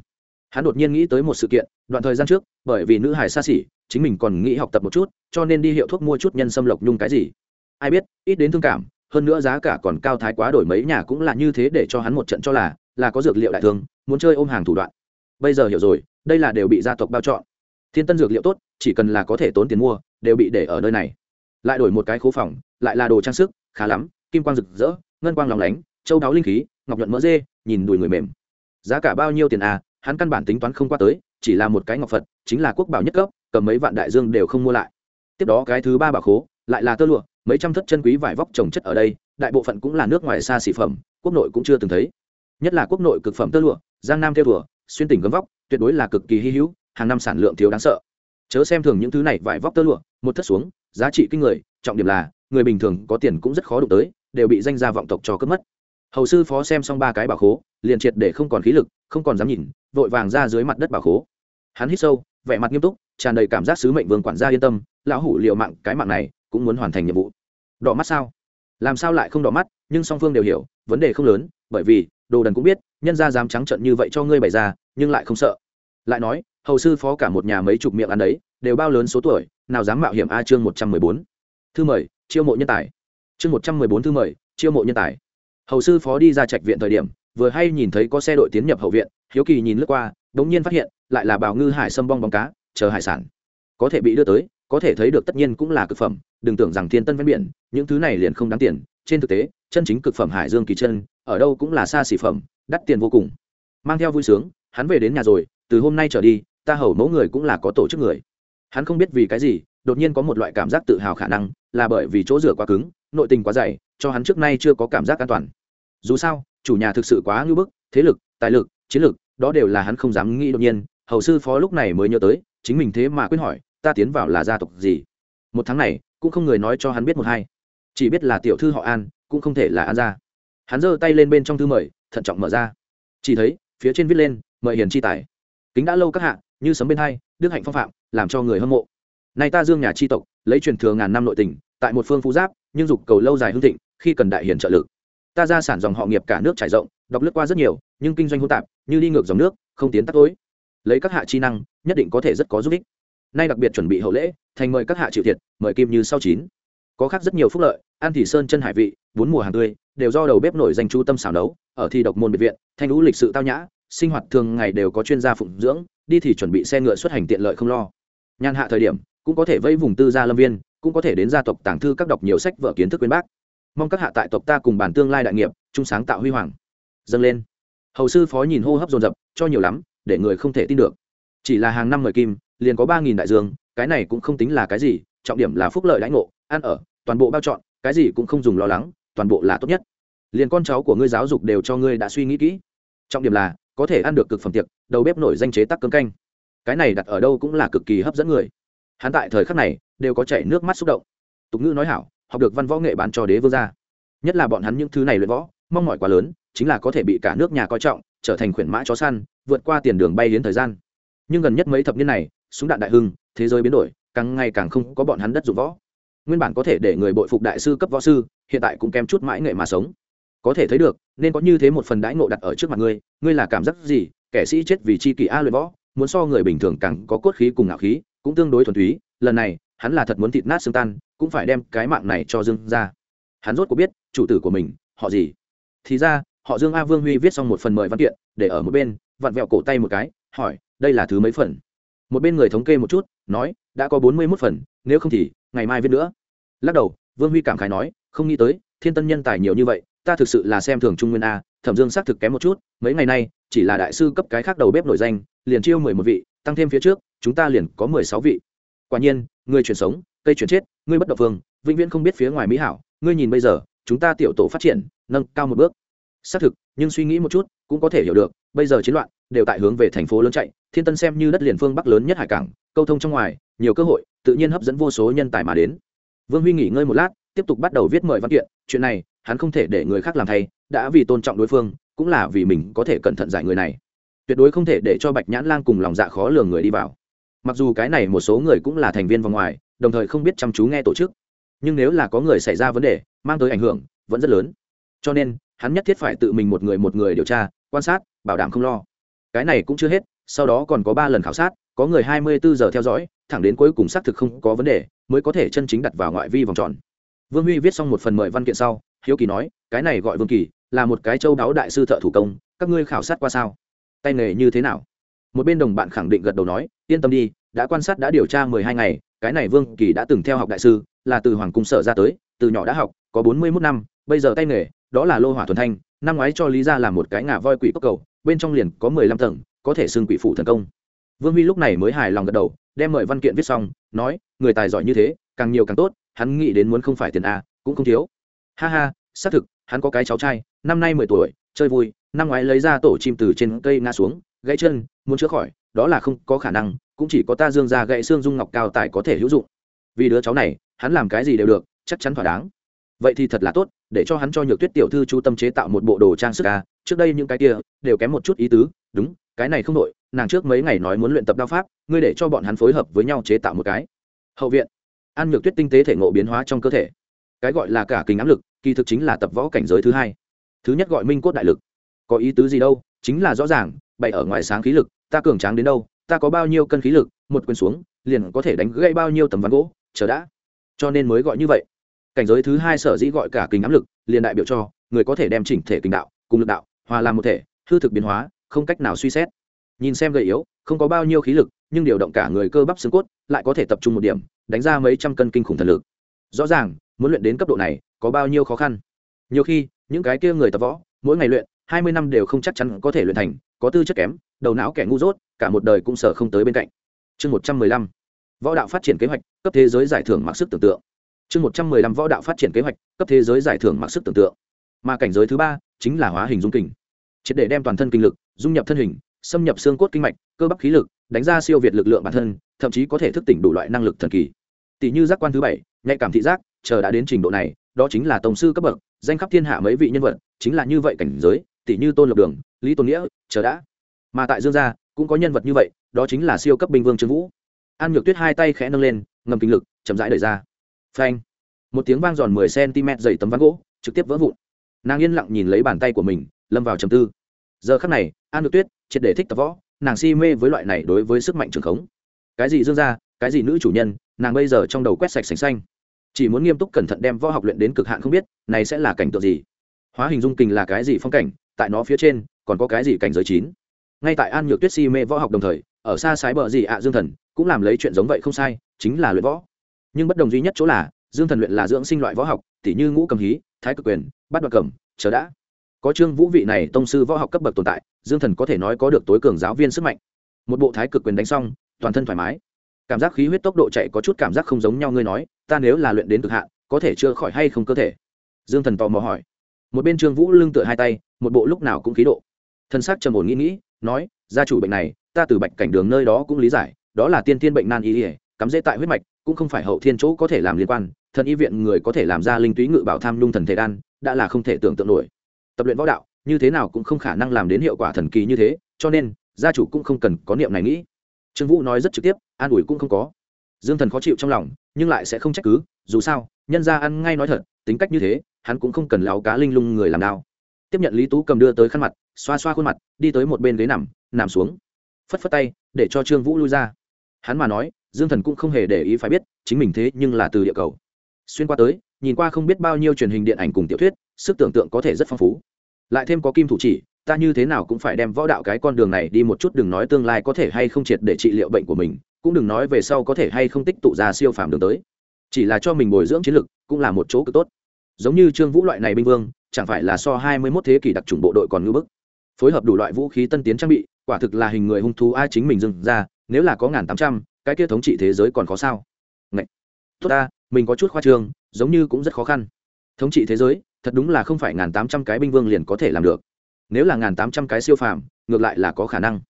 Hắn đột nhiên nghĩ tới một sự kiện, đoạn thời gian trước, bởi vì nữ hải xa xỉ chính mình còn nghĩ học tập một chút, cho nên đi hiệu thuốc mua chút nhân sâm lộc nhung cái gì. Ai biết, ít đến thương cảm, hơn nữa giá cả còn cao thái quá đổi mấy nhà cũng là như thế để cho hắn một trận cho là là có dược liệu đại thương, muốn chơi ôm hàng thủ đoạn. Bây giờ hiểu rồi, đây là đều bị gia tộc bao chọn. Thiên tân dược liệu tốt, chỉ cần là có thể tốn tiền mua, đều bị để ở nơi này. Lại đổi một cái khố phòng, lại là đồ trang sức, khá lắm, kim quang rực rỡ, ngân quang lòng lánh, châu đáo linh khí, ngọc nhuận mỡ dê, nhìn đùi người mềm. Giá cả bao nhiêu tiền à hắn căn bản tính toán không qua tới, chỉ là một cái ngọc phật, chính là quốc bảo nhất cấp cầm mấy vạn đại dương đều không mua lại. Tiếp đó cái thứ ba bảo khố, lại là tơ lụa, mấy trăm thất chân quý vải vóc trồng chất ở đây, đại bộ phận cũng là nước ngoài xa xỉ phẩm, quốc nội cũng chưa từng thấy. Nhất là quốc nội cực phẩm tơ lụa, giang nam theo thùa, xuyên tỉnh gấm vóc, tuyệt đối là cực kỳ hy hữu, hàng năm sản lượng thiếu đáng sợ. Chớ xem thường những thứ này vải vóc tơ lụa, một thất xuống, giá trị kinh người, trọng điểm là, người bình thường có tiền cũng rất khó đụng tới, đều bị danh gia vọng tộc cho cướp mất. Hầu sư phó xem xong ba cái bảo khố, liền triệt để không còn khí lực, không còn dám nhìn, vội vàng ra dưới mặt đất bảo khố. Hắn hít sâu vẻ mặt nghiêm túc, tràn đầy cảm giác sứ mệnh vương quản gia yên tâm, lão hủ liệu mạng cái mạng này cũng muốn hoàn thành nhiệm vụ. Đỏ mắt sao? Làm sao lại không đỏ mắt, nhưng song phương đều hiểu, vấn đề không lớn, bởi vì, đồ đần cũng biết, nhân gia dám trắng trận như vậy cho ngươi bày ra, nhưng lại không sợ. Lại nói, hầu sư phó cả một nhà mấy chục miệng ăn đấy, đều bao lớn số tuổi, nào dám mạo hiểm a chương một trăm mười bốn. Thư mời, chiêu mộ nhân tài. Chương một trăm mười bốn thư mời, chiêu mộ nhân tài. Hầu sư phó đi ra trạch viện thời điểm, vừa hay nhìn thấy có xe đội tiến nhập hậu viện, hiếu kỳ nhìn lướt qua đ ỗ n g nhiên phát hiện lại là bào ngư hải sâm bong bóng cá, chờ hải sản. Có thể bị đưa tới, có thể thấy được tất nhiên cũng là cực phẩm, đừng tưởng rằng thiên tân ven biển, những thứ này liền không đáng tiền. Trên thực tế, chân chính cực phẩm hải dương kỳ chân, ở đâu cũng là xa xỉ phẩm, đắt tiền vô cùng. Mang theo vui sướng, hắn về đến nhà rồi, từ hôm nay trở đi, ta hầu mẫu người cũng là có tổ chức người. Hắn không biết vì cái gì, đột nhiên có một loại cảm giác tự hào khả năng, là bởi vì chỗ rửa quá cứng, nội tình quá dày, cho hắn trước nay chưa có cảm giác an toàn. Dù sao, chủ nhà thực sự quá ngưỡng bức, thế lực, tài lực, chiến lực, đó đều là hắn không dám nghĩ đột nhiên hầu sư phó lúc này mới nhớ tới, chính mình thế mà quyết hỏi, ta tiến vào là gia tộc gì? Một tháng này, cũng không người nói cho hắn biết một hai. Chỉ biết là tiểu thư họ an, cũng không thể là an gia. Hắn giơ tay lên bên trong thư mời, thận trọng mở ra. Chỉ thấy, phía trên viết lên, mời hiền chi tài. Kính đã lâu các hạ, như sấm bên hai, đức hạnh phong phạm, làm cho người hâm mộ. Nay ta dương nhà chi tộc, lấy truyền thừa ngàn năm nội tình, tại một phương phú giáp, nhưng dục cầu lâu dài hương thịnh, khi cần đại hiền trợ lực. Ta ra sản dòng họ nghiệp cả nước trải rộng, đọc lướt qua rất nhiều, nhưng kinh doanh hỗn tạp, như đi ngược dòng nước, không tiến tắt tối lấy các hạ chi năng, nhất định có thể rất có giúp ích. Nay đặc biệt chuẩn bị hậu lễ, thành mời các hạ chịu thiệt, mời kim như sau chín. Có khác rất nhiều phúc lợi, an thị sơn chân hải vị, bốn mùa hàng tươi, đều do đầu bếp nổi danh chu tâm xào nấu, ở thi độc môn biệt viện, thanh lũ lịch sự tao nhã, sinh hoạt thường ngày đều có chuyên gia phụng dưỡng, đi thì chuẩn bị xe ngựa xuất hành tiện lợi không lo. Nhàn hạ thời điểm, cũng có thể vây vùng tư gia lâm viên, cũng có thể đến gia tộc tàng thư các đọc nhiều sách vở kiến thức quyên bác. Mong các hạ tại tộc ta cùng bản tương lai đại nghiệp, chung sáng tạo huy hoàng. Dâng lên. Hầu sư phó nhìn hô hấp dồn dập, cho nhiều lắm để người không thể tin được. Chỉ là hàng năm người kim, liền có ba nghìn đại dương, cái này cũng không tính là cái gì, trọng điểm là phúc lợi đãi ngộ, ăn ở, toàn bộ bao chọn, cái gì cũng không dùng lo lắng, toàn bộ là tốt nhất. Liền con cháu của ngươi giáo dục đều cho ngươi đã suy nghĩ kỹ. Trọng điểm là, có thể ăn được cực phẩm tiệc, đầu bếp nổi danh chế tắc cơm canh. Cái này đặt ở đâu cũng là cực kỳ hấp dẫn người. Hắn tại thời khắc này, đều có chảy nước mắt xúc động. Tục ngữ nói hảo, học được văn võ nghệ bán cho đế vương gia. Nhất là bọn hắn những thứ này luyện võ, mong mỏi quá lớn, chính là có thể bị cả nước nhà coi trọng, trở thành khuyển mã chó săn vượt qua tiền đường bay đến thời gian. Nhưng gần nhất mấy thập niên này, súng đạn đại hưng, thế giới biến đổi, càng ngày càng không có bọn hắn đất dụng võ. Nguyên bản có thể để người bội phục đại sư cấp võ sư, hiện tại cũng kém chút mãi nghệ mà sống. Có thể thấy được, nên có như thế một phần đãi ngộ đặt ở trước mặt ngươi ngươi là cảm giác gì? Kẻ sĩ chết vì chi kỷ a luyện võ, muốn so người bình thường càng có cốt khí cùng ngạo khí, cũng tương đối thuần túy, lần này, hắn là thật muốn thịt nát xương tan, cũng phải đem cái mạng này cho dương ra hắn rốt có biết, chủ tử của mình, họ gì. Thì ra, họ dương a vương huy viết xong một phần mời văn kiện, để ở một bên vặn vẹo cổ tay một cái, hỏi, đây là thứ mấy phần? Một bên người thống kê một chút, nói, đã có bốn mươi mốt phần, nếu không thì ngày mai viết nữa. Lắc đầu, vương huy cảm khái nói, không nghĩ tới, thiên tân nhân tài nhiều như vậy, ta thực sự là xem thường trung nguyên a, thẩm dương xác thực kém một chút, mấy ngày nay, chỉ là đại sư cấp cái khác đầu bếp nổi danh, liền chiêu mười một vị, tăng thêm phía trước, chúng ta liền có mười sáu vị. Quả nhiên, người chuyển sống, cây chuyển chết ngươi bất động phương vĩnh viễn không biết phía ngoài mỹ hảo, ngươi nhìn bây giờ, chúng ta tiểu tổ phát triển, nâng cao một bước. Xác thực, nhưng suy nghĩ một chút, cũng có thể hiểu được bây giờ chiến loạn, đều tại hướng về thành phố lớn chạy, thiên tân xem như đất liền phương bắc lớn nhất hải cảng, câu thông trong ngoài, nhiều cơ hội, tự nhiên hấp dẫn vô số nhân tài mà đến. Vương huy nghỉ ngơi một lát, tiếp tục bắt đầu viết mời văn kiện, chuyện này, hắn không thể để người khác làm thay, đã vì tôn trọng đối phương, cũng là vì mình có thể cẩn thận giải người này. Tuyệt đối không thể để cho bạch nhãn lang cùng lòng dạ khó lường người đi vào. Mặc dù cái này một số người cũng là thành viên vòng ngoài, đồng thời không biết chăm chú nghe tổ chức, nhưng nếu là có người xảy ra vấn đề, mang tới ảnh hưởng, vẫn rất lớn. Cho nên, hắn nhất thiết phải tự mình một người một người điều tra, quan sát bảo đảm không lo. Cái này cũng chưa hết, sau đó còn có ba lần khảo sát, có người hai mươi bốn giờ theo dõi, thẳng đến cuối cùng xác thực không có vấn đề, mới có thể chân chính đặt vào ngoại vi vòng tròn. Vương huy viết xong một phần mời văn kiện sau, hiếu kỳ nói, cái này gọi vương kỳ, là một cái châu đáo đại sư thợ thủ công, các ngươi khảo sát qua sao? Tay nghề như thế nào? Một bên đồng bạn khẳng định gật đầu nói, yên tâm đi, đã quan sát đã điều tra mười hai ngày, cái này vương kỳ đã từng theo học đại sư, là từ hoàng cung sở ra tới, từ nhỏ đã học, có bốn mươi mốt năm, bây giờ tay nghề, đó là lô hỏa thuần thanh, năm ngoái cho lý ra làm một cái ngà voi quỷ cốc cầu bên trong liền có mười lăm tầng, có thể xưng quỷ phụ thần công. Vương huy lúc này mới hài lòng gật đầu, đem mời văn kiện viết xong, nói, người tài giỏi như thế, càng nhiều càng tốt, hắn nghĩ đến muốn không phải tiền a, cũng không thiếu. Ha ha, xác thực, hắn có cái cháu trai, năm nay mười tuổi, chơi vui, năm ngoái lấy ra tổ chim từ trên cây ngã xuống, gãy chân, muốn chữa khỏi, đó là không có khả năng, cũng chỉ có ta dương ra gãy xương dung ngọc cao tài có thể hữu dụng. Vì đứa cháu này, hắn làm cái gì đều được, chắc chắn thỏa đáng. Vậy thì thật là tốt, để cho hắn cho nhược tuyết tiểu thư chú tâm chế tạo một bộ đồ trang sức a trước đây những cái kia đều kém một chút ý tứ, đúng, cái này không đội, nàng trước mấy ngày nói muốn luyện tập đao pháp, ngươi để cho bọn hắn phối hợp với nhau chế tạo một cái. Hậu viện, an nhược tuyết tinh tế thể ngộ biến hóa trong cơ thể. Cái gọi là cả kính áp lực, kỳ thực chính là tập võ cảnh giới thứ hai. Thứ nhất gọi minh cốt đại lực. Có ý tứ gì đâu, chính là rõ ràng, bày ở ngoài sáng khí lực, ta cường tráng đến đâu, ta có bao nhiêu cân khí lực, một quyền xuống, liền có thể đánh gãy bao nhiêu tấm ván gỗ, chờ đã. Cho nên mới gọi như vậy. Cảnh giới thứ hai sở dĩ gọi cả kính áp lực, liền đại biểu cho, người có thể đem chỉnh thể kinh đạo, cùng lực đạo hòa làm một thể, hư thực biến hóa, không cách nào suy xét. Nhìn xem gầy yếu, không có bao nhiêu khí lực, nhưng điều động cả người cơ bắp xương cốt lại có thể tập trung một điểm, đánh ra mấy trăm cân kinh khủng thần lực. Rõ ràng, muốn luyện đến cấp độ này, có bao nhiêu khó khăn. Nhiều khi, những cái kia người tập võ, mỗi ngày luyện, hai mươi năm đều không chắc chắn có thể luyện thành, có tư chất kém, đầu não kẻ ngu dốt, cả một đời cũng sợ không tới bên cạnh. Chương một trăm mười lăm. Võ đạo phát triển kế hoạch, cấp thế giới giải thưởng mặc sức tưởng tượng. Chương một trăm mười lăm, võ đạo phát triển kế hoạch, cấp thế giới giải thưởng mặc sức tưởng tượng. Mà cảnh giới thứ ba chính là hóa hình dung kình. Triệt để đem toàn thân kinh lực, dung nhập thân hình, xâm nhập xương cốt kinh mạch, cơ bắp khí lực, đánh ra siêu việt lực lượng bản thân, thậm chí có thể thức tỉnh đủ loại năng lực thần kỳ. Tỷ như giác quan thứ bảy, nhạy cảm thị giác, chờ đã đến trình độ này, đó chính là tổng sư cấp bậc, danh khắp thiên hạ mấy vị nhân vật, chính là như vậy cảnh giới, tỷ như tôn lập đường, lý tôn nghĩa, chờ đã. Mà tại dương gia, cũng có nhân vật như vậy, đó chính là siêu cấp binh vương trương vũ. An nhược tuyết hai tay khẽ nâng lên, ngầm kinh lực, chậm rãi đẩy ra. Phanh. Một tiếng vang giòn mười cm dày tấm ván gỗ, trực tiếp vỡ vụn nàng yên lặng nhìn lấy bàn tay của mình, lâm vào trầm tư. Giờ khắc này, an nhược tuyết triệt để thích tập võ, nàng si mê với loại này đối với sức mạnh trường khống. Cái gì dương gia, cái gì nữ chủ nhân, nàng bây giờ trong đầu quét sạch sành xanh. Chỉ muốn nghiêm túc cẩn thận đem võ học luyện đến cực hạn không biết, này sẽ là cảnh tượng gì? Hóa hình dung kình là cái gì phong cảnh, tại nó phía trên, còn có cái gì cảnh giới chín? Ngay tại an nhược tuyết si mê võ học đồng thời, ở xa sái bờ gì ạ, dương thần cũng làm lấy chuyện giống vậy không sai, chính là luyện võ. Nhưng bất đồng duy nhất chỗ là, dương thần luyện là dưỡng sinh loại võ học, tỉ như ngũ cầm hí thái cực quyền bắt đoạt cẩm, chờ đã. Có trương vũ vị này tông sư võ học cấp bậc tồn tại dương thần có thể nói có được tối cường giáo viên sức mạnh. Một bộ thái cực quyền đánh xong toàn thân thoải mái. Cảm giác khí huyết tốc độ chạy có chút cảm giác không giống nhau ngươi nói ta nếu là luyện đến cực hạn có thể chữa khỏi hay không cơ thể? Dương thần tò mò hỏi. Một bên trương vũ lưng tựa hai tay một bộ lúc nào cũng khí độ. Thân xác trầm ổn nghĩ nghĩ nói gia chủ bệnh này ta từ bạch cảnh đường nơi đó cũng lý giải đó là tiên thiên bệnh nan y ỉa cắm dễ tại huyết mạch cũng không phải hậu thiên chỗ có thể làm liên quan thần y viện người có thể làm ra linh túy ngự bảo tham nhung thần thể đan, đã là không thể tưởng tượng nổi. Tập luyện võ đạo, như thế nào cũng không khả năng làm đến hiệu quả thần kỳ như thế, cho nên, gia chủ cũng không cần có niệm này nghĩ. Trương vũ nói rất trực tiếp, an ủi cũng không có. Dương thần khó chịu trong lòng, nhưng lại sẽ không trách cứ, dù sao, nhân ra ăn ngay nói thật, tính cách như thế, hắn cũng không cần láo cá linh lung người làm đao. Tiếp nhận lý tú cầm đưa tới khăn mặt, xoa xoa khuôn mặt, đi tới một bên ghế nằm nằm xuống. Phất phất tay, để cho trương vũ lui ra. Hắn mà nói, dương thần cũng không hề để ý phải biết, chính mình thế nhưng là từ địa cầu xuyên qua tới, nhìn qua không biết bao nhiêu truyền hình điện ảnh cùng tiểu thuyết, sức tưởng tượng có thể rất phong phú. Lại thêm có kim thủ chỉ, ta như thế nào cũng phải đem võ đạo cái con đường này đi một chút, đừng nói tương lai có thể hay không triệt để trị liệu bệnh của mình, cũng đừng nói về sau có thể hay không tích tụ ra siêu phàm đường tới. Chỉ là cho mình bồi dưỡng chiến lực, cũng là một chỗ cực tốt. Giống như trương vũ loại này binh vương, chẳng phải là so hai mươi 21 thế kỷ đặc trùng bộ đội còn ngưỡng bức. Phối hợp đủ loại vũ khí tân tiến trang bị, quả thực là hình người hung thú ai chính mình dừng ra, nếu là có ngàn tám trăm, cái kia thống trị thế giới còn khó sao? Ngậy! tốt ta mình có chút khoa trương, giống như cũng rất khó khăn. Thống trị thế giới, thật đúng là không phải ngàn tám trăm cái binh vương liền có thể làm được. Nếu là ngàn tám trăm cái siêu phàm, ngược lại là có khả năng.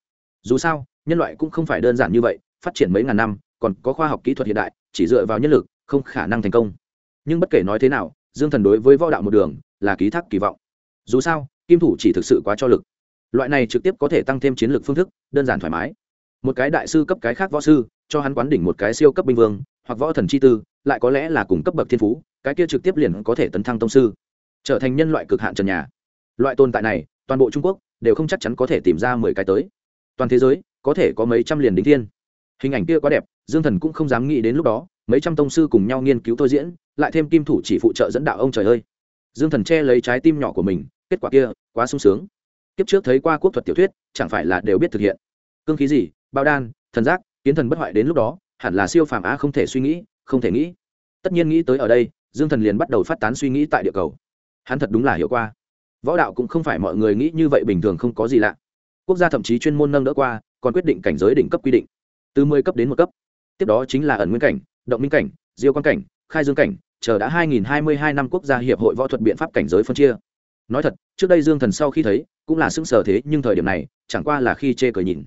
Dù sao, nhân loại cũng không phải đơn giản như vậy, phát triển mấy ngàn năm, còn có khoa học kỹ thuật hiện đại, chỉ dựa vào nhân lực, không khả năng thành công. Nhưng bất kể nói thế nào, dương thần đối với võ đạo một đường, là ký thác kỳ vọng. Dù sao, kim thủ chỉ thực sự quá cho lực. Loại này trực tiếp có thể tăng thêm chiến lược phương thức, đơn giản thoải mái. Một cái đại sư cấp cái khác võ sư, cho hắn quán đỉnh một cái siêu cấp binh vương, hoặc võ thần chi tư lại có lẽ là cùng cấp bậc thiên phú, cái kia trực tiếp liền có thể tấn thăng tông sư, trở thành nhân loại cực hạn trần nhà. Loại tồn tại này, toàn bộ trung quốc đều không chắc chắn có thể tìm ra mười cái tới. Toàn thế giới có thể có mấy trăm liền đính thiên. Hình ảnh kia quá đẹp, dương thần cũng không dám nghĩ đến lúc đó, mấy trăm tông sư cùng nhau nghiên cứu thôi diễn, lại thêm kim thủ chỉ phụ trợ dẫn đạo ông trời ơi. Dương thần che lấy trái tim nhỏ của mình, kết quả kia quá sung sướng. Kiếp trước thấy qua quốc thuật tiểu thuyết, chẳng phải là đều biết thực hiện. Cương khí gì, bao đan, thần giác, kiến thần bất hoại đến lúc đó, hẳn là siêu phàm á không thể suy nghĩ không thể nghĩ. Tất nhiên nghĩ tới ở đây, dương thần liền bắt đầu phát tán suy nghĩ tại địa cầu. Hắn thật đúng là hiểu qua. Võ đạo cũng không phải mọi người nghĩ như vậy bình thường không có gì lạ. Quốc gia thậm chí chuyên môn nâng đỡ qua, còn quyết định cảnh giới đỉnh cấp quy định. Từ mười cấp đến một cấp. Tiếp đó chính là ẩn nguyên cảnh, động minh cảnh, diêu quan cảnh, khai dương cảnh, chờ đã 2022 năm quốc gia hiệp hội võ thuật biện pháp cảnh giới phân chia. Nói thật, trước đây dương thần sau khi thấy, cũng là sững sờ thế, nhưng thời điểm này, chẳng qua là khi chê cười nhìn.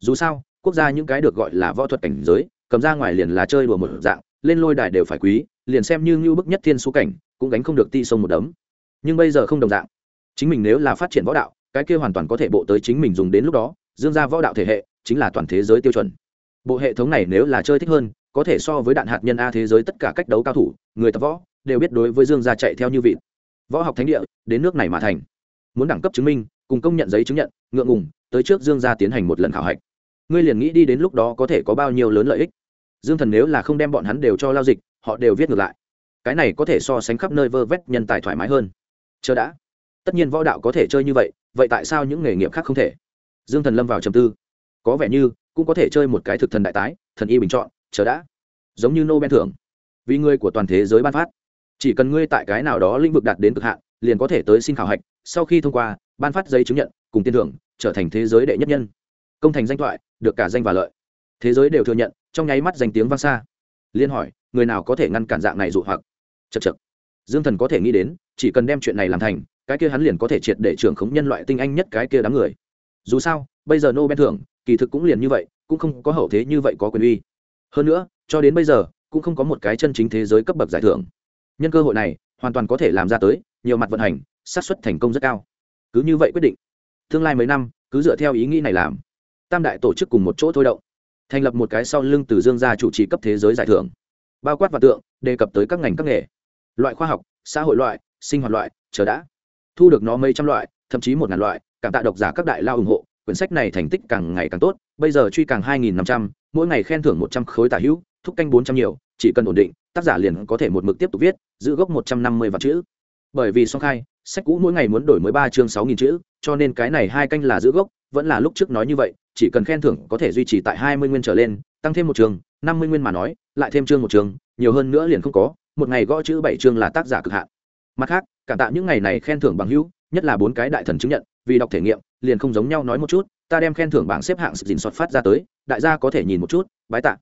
Dù sao, quốc gia những cái được gọi là võ thuật cảnh giới, cầm ra ngoài liền là chơi đùa một dạng lên lôi đài đều phải quý, liền xem như ngưu bức nhất thiên số cảnh, cũng gánh không được ti sông một đấm. Nhưng bây giờ không đồng dạng. Chính mình nếu là phát triển võ đạo, cái kia hoàn toàn có thể bộ tới chính mình dùng đến lúc đó, dương ra võ đạo thể hệ, chính là toàn thế giới tiêu chuẩn. Bộ hệ thống này nếu là chơi thích hơn, có thể so với đạn hạt nhân a thế giới tất cả cách đấu cao thủ, người tập võ, đều biết đối với dương gia chạy theo như vị võ học thánh địa, đến nước này mà thành. Muốn đẳng cấp chứng minh, cùng công nhận giấy chứng nhận, ngượng ngùng, tới trước dương gia tiến hành một lần khảo hạch. Ngươi liền nghĩ đi đến lúc đó có thể có bao nhiêu lớn lợi ích dương thần nếu là không đem bọn hắn đều cho lao dịch, họ đều viết ngược lại. Cái này có thể so sánh khắp nơi vơ vét nhân tài thoải mái hơn. Chờ đã. Tất nhiên võ đạo có thể chơi như vậy vậy tại sao những nghề nghiệp khác không thể? Dương thần lâm vào trầm tư. Có vẻ như cũng có thể chơi một cái thực thần đại tái, thần y bình chọn, chờ đã. Giống như nobel thưởng. Vì người của toàn thế giới ban phát. Chỉ cần ngươi tại cái nào đó lĩnh vực đạt đến cực hạn, liền có thể tới xin khảo hạch, sau khi thông qua, ban phát giấy chứng nhận, cùng tiền thưởng, trở thành thế giới đệ nhất nhân. Công thành danh thoại, được cả danh và lợi. Thế giới đều thừa nhận trong nháy mắt danh tiếng vang xa. Liên hỏi, người nào có thể ngăn cản dạng này dụ hoặc? Chật chật dương thần có thể nghĩ đến, chỉ cần đem chuyện này làm thành, cái kia hắn liền có thể triệt để trưởng khống nhân loại tinh anh nhất cái kia đám người. Dù sao, bây giờ nobel thưởng, kỳ thực cũng liền như vậy, cũng không có hậu thế như vậy có quyền uy. Hơn nữa, cho đến bây giờ, cũng không có một cái chân chính thế giới cấp bậc giải thưởng. Nhân cơ hội này, hoàn toàn có thể làm ra tới, nhiều mặt vận hành, xác suất thành công rất cao. Cứ như vậy quyết định. Tương lai mấy năm, cứ dựa theo ý nghĩ này làm. Tam đại tổ chức cùng một chỗ thôi động thành lập một cái sau lưng từ dương gia chủ trì cấp thế giới giải thưởng. Bao quát và tượng, đề cập tới các ngành các nghề. Loại khoa học, xã hội loại, sinh hoạt loại, chờ đã. Thu được nó mấy trăm loại, thậm chí một ngàn loại, cảm tạ độc giả các đại lao ủng hộ. Quyển sách này thành tích càng ngày càng tốt, bây giờ truy càng hai nghìn năm trăm, mỗi ngày khen thưởng một trăm khối tả hữu, thúc canh bốn trăm nhiều, chỉ cần ổn định, tác giả liền có thể một mực tiếp tục viết, giữ gốc một trăm năm mươi vạn chữ. Bởi vì song khai, sách cũ mỗi ngày muốn đổi mới ba chương sáu nghìn chữ, cho nên cái này hai canh là giữ gốc, vẫn là lúc trước nói như vậy chỉ cần khen thưởng có thể duy trì tại hai mươi nguyên trở lên tăng thêm một trường, năm mươi nguyên mà nói lại thêm chương một trường, nhiều hơn nữa liền không có một ngày gõ chữ bảy chương là tác giả cực hạn. Mặt khác cảm tạ những ngày này khen thưởng bằng hữu nhất là bốn cái đại thần chứng nhận vì đọc thể nghiệm liền không giống nhau nói một chút ta đem khen thưởng bảng xếp hạng sự dình soát phát ra tới đại gia có thể nhìn một chút bái tạ.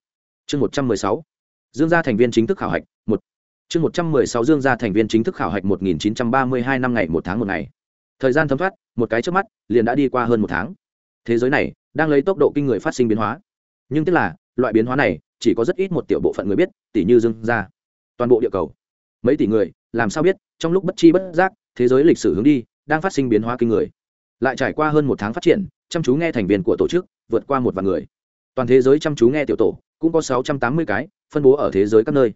Chương một trăm mười sáu dương gia thành viên chính thức khảo hạch một. Chương một trăm mười sáu dương gia thành viên chính thức khảo hạch một nghìn chín trăm ba mươi hai năm ngày một tháng một ngày. Thời gian thấm thoát một cái trước mắt liền đã đi qua hơn một tháng. Thế giới này đang lấy tốc độ kinh người phát sinh biến hóa. Nhưng tức là, loại biến hóa này, chỉ có rất ít một tiểu bộ phận người biết tỷ như dương gia. Toàn bộ địa cầu. Mấy tỷ người, làm sao biết, trong lúc bất chi bất giác, thế giới lịch sử hướng đi, đang phát sinh biến hóa kinh người. Lại trải qua hơn một tháng phát triển, chăm chú nghe thành viên của tổ chức, vượt qua một vạn người. Toàn thế giới chăm chú nghe tiểu tổ, cũng có sáu trăm tám mươi cái, phân bố ở thế giới các nơi.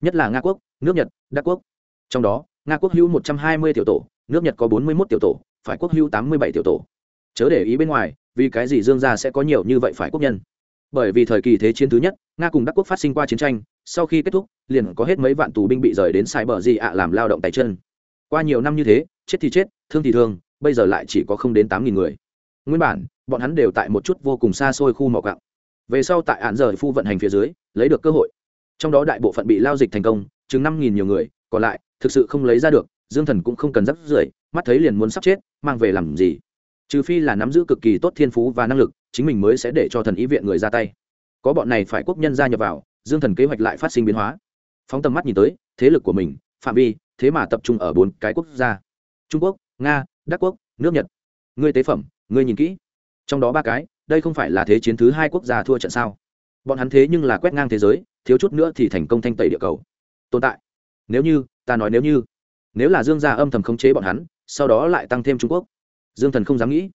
Nhất là nga quốc, nước nhật, đắc quốc. Trong đó, nga quốc hữu một trăm hai mươi tiểu tổ, nước nhật có bốn mươi một tiểu tổ, phải quốc hữu tám mươi bảy tiểu tổ. Chớ để ý bên ngoài vì cái gì dương gia sẽ có nhiều như vậy phải quốc nhân? Bởi vì thời kỳ thế chiến thứ nhất, nga cùng đắc quốc phát sinh qua chiến tranh, sau khi kết thúc, liền có hết mấy vạn tù binh bị rời đến sai bờ gì ạ làm lao động tay chân. Qua nhiều năm như thế, chết thì chết, thương thì thương, bây giờ lại chỉ có không đến tám nghìn người. Nguyên bản, bọn hắn đều tại một chút vô cùng xa xôi khu mỏ gạo. về sau tại hạn rời phu vận hành phía dưới, lấy được cơ hội. Trong đó đại bộ phận bị lao dịch thành công, chừng năm nghìn nhiều người, còn lại, thực sự không lấy ra được, dương thần cũng không cần rắc rưởi, mắt thấy liền muốn sắp chết, mang về làm gì? Trừ phi là nắm giữ cực kỳ tốt thiên phú và năng lực, chính mình mới sẽ để cho thần ý viện người ra tay. Có bọn này phải quốc nhân gia nhập vào, dương thần kế hoạch lại phát sinh biến hóa. Phóng tầm mắt nhìn tới, thế lực của mình, phạm vi, thế mà tập trung ở bốn cái quốc gia. Trung quốc, nga, đắc quốc, nước nhật. Ngươi tế phẩm, ngươi nhìn kỹ. Trong đó ba cái, đây không phải là thế chiến thứ hai quốc gia thua trận sao? Bọn hắn thế nhưng là quét ngang thế giới, thiếu chút nữa thì thành công thanh tẩy địa cầu. Tồn tại. Nếu như, ta nói nếu như. Nếu là dương gia âm thầm khống chế bọn hắn, sau đó lại tăng thêm trung quốc dương thần không dám nghĩ.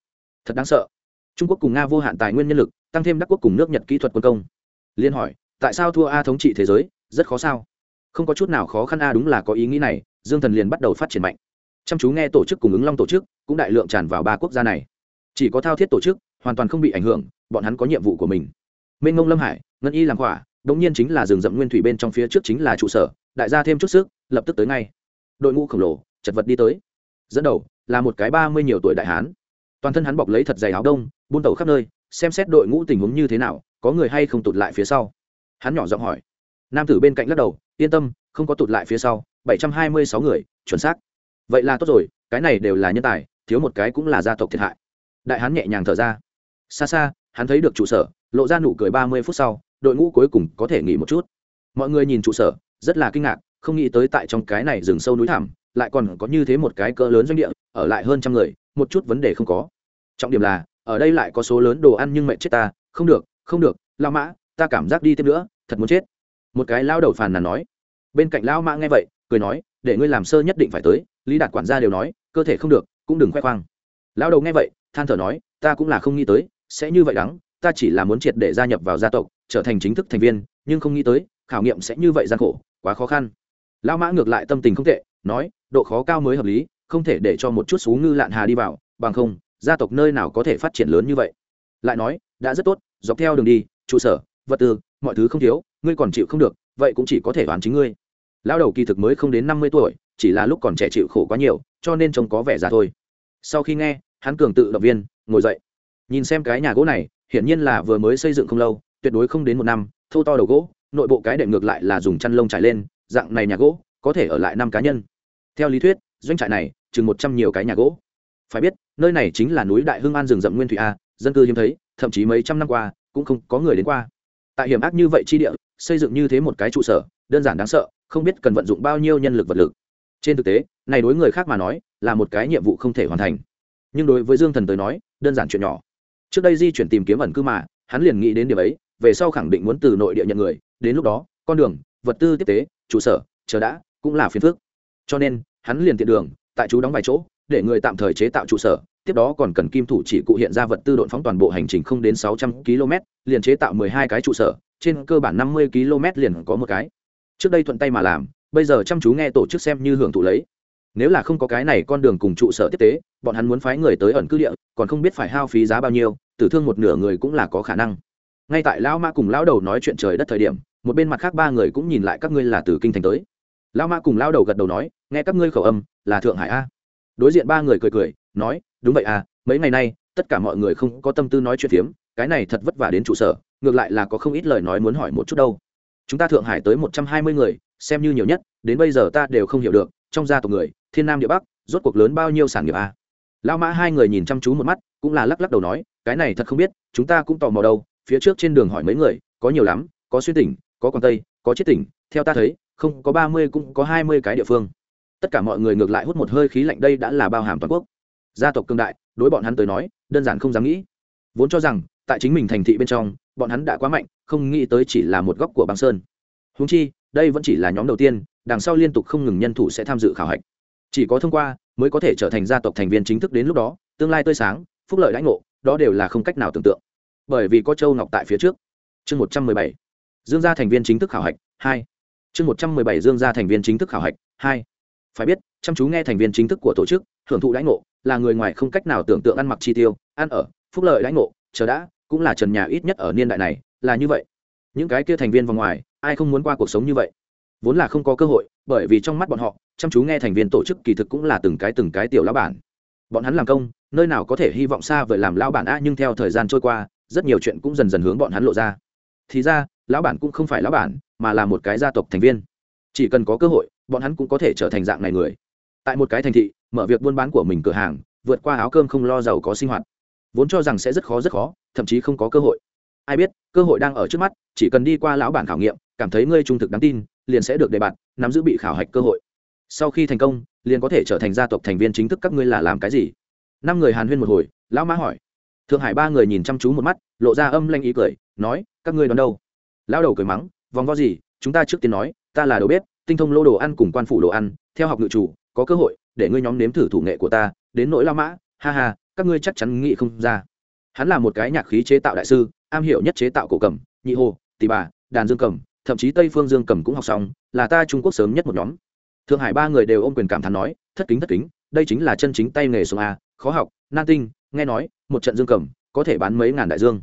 Thật đáng sợ. Trung quốc cùng nga vô hạn tài nguyên nhân lực, tăng thêm đắc quốc cùng nước nhật kỹ thuật quân công. Liên hỏi, tại sao thua a thống trị thế giới, rất khó sao? Không có chút nào khó khăn a đúng là có ý nghĩ này, dương thần liền bắt đầu phát triển mạnh. Chăm chú nghe tổ chức cùng ứng long tổ chức, cũng đại lượng tràn vào ba quốc gia này. Chỉ có thao thiết tổ chức, hoàn toàn không bị ảnh hưởng, bọn hắn có nhiệm vụ của mình. Minh ngông lâm hải, ngân y làm khỏa, đống nhiên chính là rừng rậm nguyên thủy bên trong phía trước chính là trụ sở, đại gia thêm chút sức, lập tức tới ngay. Đội ngũ khổng lồ, chật vật đi tới. Dẫn đầu là một cái ba mươi nhiều tuổi đại hán. Toàn thân hắn bọc lấy thật dày áo đông, buôn tàu khắp nơi, xem xét đội ngũ tình huống như thế nào, có người hay không tụt lại phía sau. Hắn nhỏ giọng hỏi. Nam tử bên cạnh lắc đầu, yên tâm, không có tụt lại phía sau, bảy trăm hai mươi sáu người, chuẩn xác. Vậy là tốt rồi, cái này đều là nhân tài, thiếu một cái cũng là gia tộc thiệt hại. Đại hán nhẹ nhàng thở ra. Xa xa, hắn thấy được trụ sở, lộ ra nụ cười ba mươi phút sau, đội ngũ cuối cùng có thể nghỉ một chút. Mọi người nhìn trụ sở, rất là kinh ngạc, không nghĩ tới tại trong cái này rừng sâu núi thảm lại còn có như thế một cái cỡ lớn doanh địa, ở lại hơn trăm người, một chút vấn đề không có. Trọng điểm là, ở đây lại có số lớn đồ ăn nhưng mẹ chết ta, không được không được, lao mã, ta cảm giác đi tiếp nữa, thật muốn chết. Một cái lao đầu phàn nàn nói. Bên cạnh lao mã nghe vậy, cười nói, để ngươi làm sơ nhất định phải tới, lý đạt quản gia đều nói, cơ thể không được, cũng đừng khoe khoang. Lao đầu nghe vậy, than thở nói, ta cũng là không nghĩ tới, sẽ như vậy đắng, ta chỉ là muốn triệt để gia nhập vào gia tộc, trở thành chính thức thành viên, nhưng không nghĩ tới, khảo nghiệm sẽ như vậy gian khổ, quá khó khăn. Lao mã ngược lại tâm tình không tệ nói, độ khó cao mới hợp lý, không thể để cho một chút xú ngư lạn hà đi vào, bằng không, gia tộc nơi nào có thể phát triển lớn như vậy. Lại nói, đã rất tốt, dọc theo đường đi, trụ sở, vật tư, mọi thứ không thiếu, ngươi còn chịu không được, vậy cũng chỉ có thể đoán chính ngươi. Lao đầu kỳ thực mới không đến năm mươi tuổi, chỉ là lúc còn trẻ chịu khổ quá nhiều, cho nên trông có vẻ già thôi. Sau khi nghe, hắn cường tự động viên, ngồi dậy. Nhìn xem cái nhà gỗ này, hiển nhiên là vừa mới xây dựng không lâu, tuyệt đối không đến một năm thâu to đầu gỗ, nội bộ cái đệm ngược lại là dùng chăn lông trải lên, dạng này nhà gỗ, có thể ở lại năm cá nhân theo lý thuyết, doanh trại này chừng một trăm nhiều cái nhà gỗ. Phải biết, nơi này chính là núi đại hưng an rừng rậm nguyên thủy a, dân cư hiếm thấy, thậm chí mấy trăm năm qua cũng không có người đến qua. Tại hiểm ác như vậy chi địa, xây dựng như thế một cái trụ sở, đơn giản đáng sợ, không biết cần vận dụng bao nhiêu nhân lực vật lực. Trên thực tế, này đối người khác mà nói là một cái nhiệm vụ không thể hoàn thành. Nhưng đối với dương thần tới nói, đơn giản chuyện nhỏ. Trước đây di chuyển tìm kiếm ẩn cư mà, hắn liền nghĩ đến điểm ấy, về sau khẳng định muốn từ nội địa nhận người, đến lúc đó, con đường, vật tư tiếp tế, trụ sở, chờ đã, cũng là phiền phức cho nên, hắn liền tiện đường, tại chú đóng vài chỗ, để người tạm thời chế tạo trụ sở, tiếp đó còn cần kim thủ chỉ cụ hiện ra vật tư độn phóng toàn bộ hành trình không đến sáu trăm km, liền chế tạo mười hai cái trụ sở, trên cơ bản năm mươi km liền có một cái. Trước đây thuận tay mà làm, bây giờ chăm chú nghe tổ chức xem như hưởng thụ lấy. Nếu là không có cái này con đường cùng trụ sở tiếp tế, bọn hắn muốn phái người tới ẩn cư địa, còn không biết phải hao phí giá bao nhiêu, tử thương một nửa người cũng là có khả năng. Ngay tại lão Ma cùng lão đầu nói chuyện trời đất thời điểm, một bên mặt khác ba người cũng nhìn lại các ngươi là từ kinh thành tới. Lão Ma cùng lão đầu gật đầu nói nghe các ngươi khẩu âm, là thượng hải a. Đối diện ba người cười cười, nói, đúng vậy à mấy ngày nay, tất cả mọi người không có tâm tư nói chuyện phiếm, cái này thật vất vả đến trụ sở, ngược lại là có không ít lời nói muốn hỏi một chút đâu. Chúng ta thượng hải tới một trăm hai mươi người, xem như nhiều nhất, đến bây giờ ta đều không hiểu được, trong gia tộc người, thiên nam địa bắc, rốt cuộc lớn bao nhiêu sản nghiệp à. lao mã hai người nhìn chăm chú một mắt, cũng là lắc lắc đầu nói, cái này thật không biết, chúng ta cũng tò mò đâu, phía trước trên đường hỏi mấy người, có nhiều lắm, có xuyên tỉnh, có quảng tây, có chết tỉnh, theo ta thấy, không có ba mươi cũng có hai mươi cái địa phương tất cả mọi người ngược lại hút một hơi khí lạnh, đây đã là bao hàm toàn quốc. Gia tộc cương đại, đối bọn hắn tới nói, đơn giản không dám nghĩ. Vốn cho rằng, tại chính mình thành thị bên trong, bọn hắn đã quá mạnh, không nghĩ tới chỉ là một góc của băng sơn. Húng chi, đây vẫn chỉ là nhóm đầu tiên, đằng sau liên tục không ngừng nhân thủ sẽ tham dự khảo hạch. Chỉ có thông qua, mới có thể trở thành gia tộc thành viên chính thức đến lúc đó, tương lai tươi sáng, phúc lợi đãi ngộ, đó đều là không cách nào tưởng tượng. Bởi vì có châu ngọc tại phía trước. Chương một trăm mười bảy. Dương gia thành viên chính thức khảo hạch, hai. Chương một trăm mười bảy, dương gia thành viên chính thức khảo hạch, hai phải biết, chăm chú nghe thành viên chính thức của tổ chức, hưởng thụ đãi ngộ, là người ngoài không cách nào tưởng tượng ăn mặc chi tiêu, ăn ở, phúc lợi đãi ngộ, chờ đã, cũng là trần nhà ít nhất ở niên đại này, là như vậy. Những cái kia thành viên vòng ngoài, ai không muốn qua cuộc sống như vậy? Vốn là không có cơ hội, bởi vì trong mắt bọn họ, chăm chú nghe thành viên tổ chức kỳ thực cũng là từng cái từng cái tiểu lão bản. Bọn hắn làm công, nơi nào có thể hy vọng xa vời làm lão bản a nhưng theo thời gian trôi qua, rất nhiều chuyện cũng dần dần hướng bọn hắn lộ ra. Thì ra, lão bản cũng không phải lão bản, mà là một cái gia tộc thành viên. Chỉ cần có cơ hội bọn hắn cũng có thể trở thành dạng này người. Tại một cái thành thị, mở việc buôn bán của mình cửa hàng, vượt qua áo cơm không lo giàu có sinh hoạt. Vốn cho rằng sẽ rất khó rất khó, thậm chí không có cơ hội. Ai biết, cơ hội đang ở trước mắt, chỉ cần đi qua lão bản khảo nghiệm, cảm thấy ngươi trung thực đáng tin, liền sẽ được đề bạt, nắm giữ bị khảo hạch cơ hội. Sau khi thành công, liền có thể trở thành gia tộc thành viên chính thức các ngươi là làm cái gì? Năm người hàn huyên một hồi, lão mã hỏi. Thượng hải ba người nhìn chăm chú một mắt, lộ ra âm lanh ý cười, nói, các ngươi đón đâu? Lão đầu cười mắng, vòng vo gì, chúng ta trước tiên nói, ta là đầu bếp tinh thông lô đồ ăn cùng quan phủ đồ ăn, theo học ngự chủ, có cơ hội, để ngươi nhóm nếm thử thủ nghệ của ta, đến nỗi la mã, ha ha, các ngươi chắc chắn nghĩ không ra. Hắn là một cái nhạc khí chế tạo đại sư, am hiểu nhất chế tạo cổ cầm, nhị hồ, tỳ bà, đàn dương cầm, thậm chí tây phương dương cầm cũng học xong, là ta trung quốc sớm nhất một nhóm. Thượng hải ba người đều ôm quyền cảm thán nói, thất kính thất kính, đây chính là chân chính tay nghề sông a, khó học, nan tinh, nghe nói, một trận dương cầm, có thể bán mấy ngàn đại dương.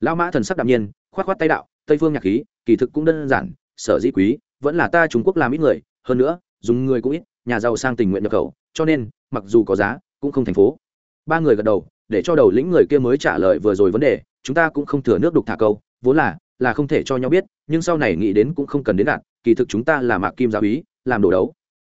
Lão mã thần sắc đạm nhiên, khoát khoát tay đạo, tây phương nhạc khí, kỳ thực cũng đơn giản, sở dĩ quý vẫn là ta trung quốc làm ít người, hơn nữa, dùng người cũng ít, nhà giàu sang tình nguyện nhập khẩu, cho nên, mặc dù có giá, cũng không thành phố. Ba người gật đầu, để cho đầu lĩnh người kia mới trả lời vừa rồi vấn đề, chúng ta cũng không thừa nước đục thả câu, vốn là là không thể cho nhau biết, nhưng sau này nghĩ đến cũng không cần đến đạt, kỳ thực chúng ta là mạc kim giáo ý làm đồ đấu.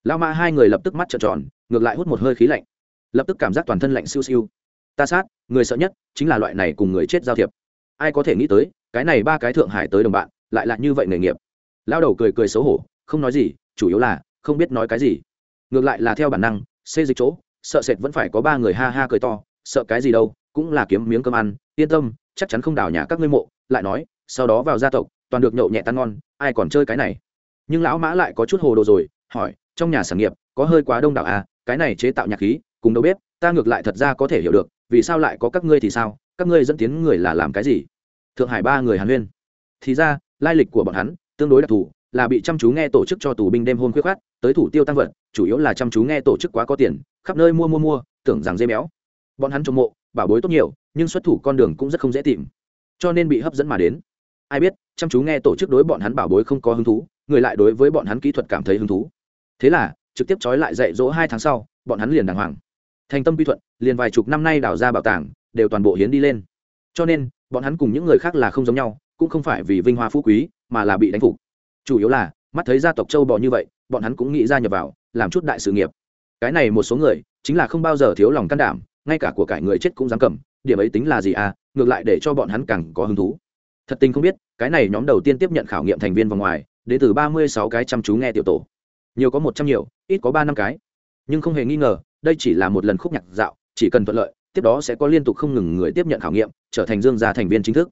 Lao mã hai người lập tức mắt trợn tròn, ngược lại hút một hơi khí lạnh. Lập tức cảm giác toàn thân lạnh siêu siêu. Ta sát, người sợ nhất, chính là loại này cùng người chết giao thiệp. Ai có thể nghĩ tới, cái này ba cái thượng hải tới đồng bạn, lại là như vậy nghề nghiệp lao đầu cười cười xấu hổ, không nói gì, chủ yếu là không biết nói cái gì. Ngược lại là theo bản năng, xê dịch chỗ, sợ sệt vẫn phải có ba người ha ha cười to, sợ cái gì đâu, cũng là kiếm miếng cơm ăn, yên tâm, chắc chắn không đào nhà các ngươi mộ, lại nói, sau đó vào gia tộc, toàn được nhậu nhẹ tan ngon, ai còn chơi cái này. Nhưng lão mã lại có chút hồ đồ rồi, hỏi, trong nhà sản nghiệp, có hơi quá đông đảo à cái này chế tạo nhạc khí, cùng đâu biết ta ngược lại thật ra có thể hiểu được, vì sao lại có các ngươi thì sao, các ngươi dẫn tiến người là làm cái gì? Thượng hải ba người hàn huyên. Thì ra, lai lịch của bọn hắn tương đối đặc thù, là bị chăm chú nghe tổ chức cho tù binh đêm hôm khuyết khát tới thủ tiêu tăng vật, chủ yếu là chăm chú nghe tổ chức quá có tiền, khắp nơi mua mua mua, tưởng rằng dây béo. Bọn hắn trông mộ, bảo bối tốt nhiều, nhưng xuất thủ con đường cũng rất không dễ tìm, cho nên bị hấp dẫn mà đến. Ai biết, chăm chú nghe tổ chức đối bọn hắn bảo bối không có hứng thú, người lại đối với bọn hắn kỹ thuật cảm thấy hứng thú. Thế là, trực tiếp trói lại dạy dỗ hai tháng sau, bọn hắn liền đàng hoàng. Thành tâm quy thuận, liền vài chục năm nay đào ra bảo tàng, đều toàn bộ hiến đi lên. Cho nên, bọn hắn cùng những người khác là không giống nhau, cũng không phải vì vinh hoa phú quý mà là bị đánh phục. Chủ yếu là, mắt thấy gia tộc châu bò như vậy, bọn hắn cũng nghĩ ra nhập vào, làm chút đại sự nghiệp. Cái này một số người, chính là không bao giờ thiếu lòng can đảm, ngay cả của cải người chết cũng dám cầm, điểm ấy tính là gì à ngược lại để cho bọn hắn càng có hứng thú. Thật tình không biết, cái này nhóm đầu tiên tiếp nhận khảo nghiệm thành viên vòng ngoài, đến từ ba mươi sáu cái chăm chú nghe tiểu tổ. Nhiều có một trăm nhiều, ít có ba năm cái. Nhưng không hề nghi ngờ, đây chỉ là một lần khúc nhạc dạo, chỉ cần thuận lợi, tiếp đó sẽ có liên tục không ngừng người tiếp nhận khảo nghiệm, trở thành dương gia thành viên chính thức.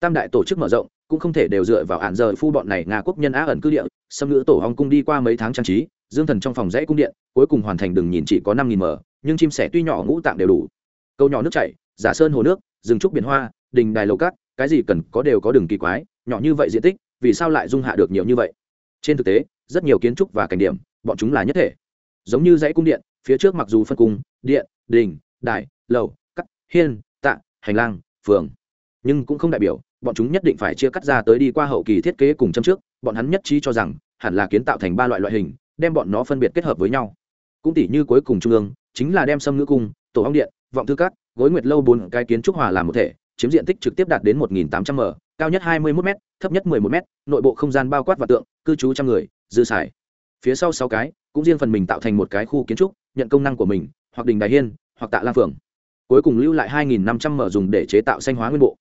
Tam đại tổ chức mở rộng cũng không thể đều dựa vào hạn giờ phu bọn này nga quốc nhân á ẩn cư địa, xâm ngữ tổ hong cung đi qua mấy tháng trang trí, dương thần trong phòng rẽ cung điện, cuối cùng hoàn thành đừng nhìn chỉ có năm nghìn m, nhưng chim sẻ tuy nhỏ ngũ tạng đều đủ. Câu nhỏ nước chảy, giả sơn hồ nước, rừng trúc biển hoa, đình đài lầu cát, cái gì cần có đều có đường kỳ quái, nhỏ như vậy diện tích, vì sao lại dung hạ được nhiều như vậy? Trên thực tế, rất nhiều kiến trúc và cảnh điểm, bọn chúng là nhất thể. Giống như dãy cung điện, phía trước mặc dù phân cung, điện, đình, đài, lầu cắt hiên, tạ, hành lang, phường, nhưng cũng không đại biểu bọn chúng nhất định phải chia cắt ra tới đi qua hậu kỳ thiết kế cùng châm trước, bọn hắn nhất trí cho rằng, hẳn là kiến tạo thành ba loại loại hình, đem bọn nó phân biệt kết hợp với nhau. Cũng tỷ như cuối cùng trung ương, chính là đem sâm ngữ cung, tổ ong điện, vọng thư cát, gối nguyệt lâu bốn cái kiến trúc hòa làm một thể, chiếm diện tích trực tiếp đạt đến một tám trăm m, cao nhất hai mươi một m, thấp nhất 11 m, nội bộ không gian bao quát và tượng, cư trú trăm người, dư xài. Phía sau sáu cái, cũng riêng phần mình tạo thành một cái khu kiến trúc, nhận công năng của mình, hoặc đình đài hiên, hoặc tạ lang phường. Cuối cùng lưu lại 2.500 m dùng để chế tạo xanh hóa nguyên bộ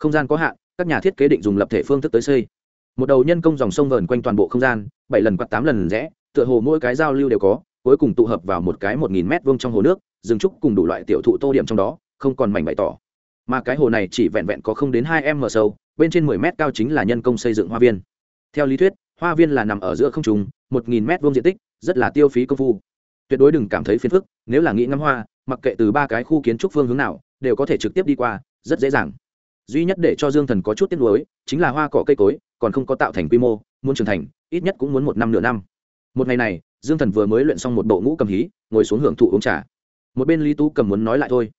không gian có hạn, các nhà thiết kế định dùng lập thể phương thức tới xây. Một đầu nhân công dòng sông vờn quanh toàn bộ không gian, bảy lần quạt tám lần rẽ, tựa hồ mỗi cái giao lưu đều có, cuối cùng tụ hợp vào một cái một nghìn mét vuông trong hồ nước, rừng trúc cùng đủ loại tiểu thụ tô điểm trong đó, không còn mảnh bày tỏ. Mà cái hồ này chỉ vẹn vẹn có không đến hai m sâu, bên trên mười mét cao chính là nhân công xây dựng hoa viên. Theo lý thuyết, hoa viên là nằm ở giữa không trùng một nghìn mét vuông diện tích, rất là tiêu phí công phu. Tuyệt đối đừng cảm thấy phiền phức, nếu là nghĩ ngắm hoa, mặc kệ từ ba cái khu kiến trúc phương hướng nào, đều có thể trực tiếp đi qua, rất dễ dàng duy nhất để cho dương thần có chút tiếc nuối, chính là hoa cỏ cây cối, còn không có tạo thành quy mô, muốn trưởng thành, ít nhất cũng muốn một năm nửa năm. Một ngày này, dương thần vừa mới luyện xong một bộ ngũ cầm hí, ngồi xuống hưởng thụ uống trà. Một bên lý tú cầm muốn nói lại thôi.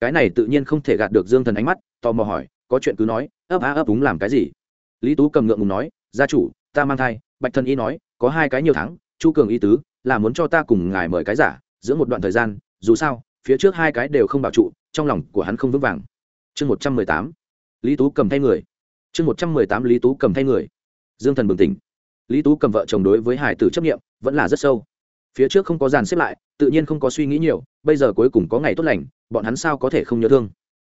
Cái này tự nhiên không thể gạt được dương thần ánh mắt, tò mò hỏi, có chuyện cứ nói, ấp á ấp đúng làm cái gì? Lý tú cầm ngượng ngùng nói, gia chủ, ta mang thai. Bạch thần y nói, có hai cái nhiều tháng, chu cường y tứ là muốn cho ta cùng ngài mời cái giả, giữa một đoạn thời gian, dù sao, phía trước hai cái đều không bảo trụ, trong lòng của hắn không vững vàng. Chương một trăm mười tám lý tú cầm thay người. Chương một trăm mười tám lý tú cầm thay người. Dương thần bừng tỉnh. Lý tú cầm vợ chồng đối với hải tử chấp nghiệm, vẫn là rất sâu. Phía trước không có dàn xếp lại, tự nhiên không có suy nghĩ nhiều, bây giờ cuối cùng có ngày tốt lành, bọn hắn sao có thể không nhớ thương?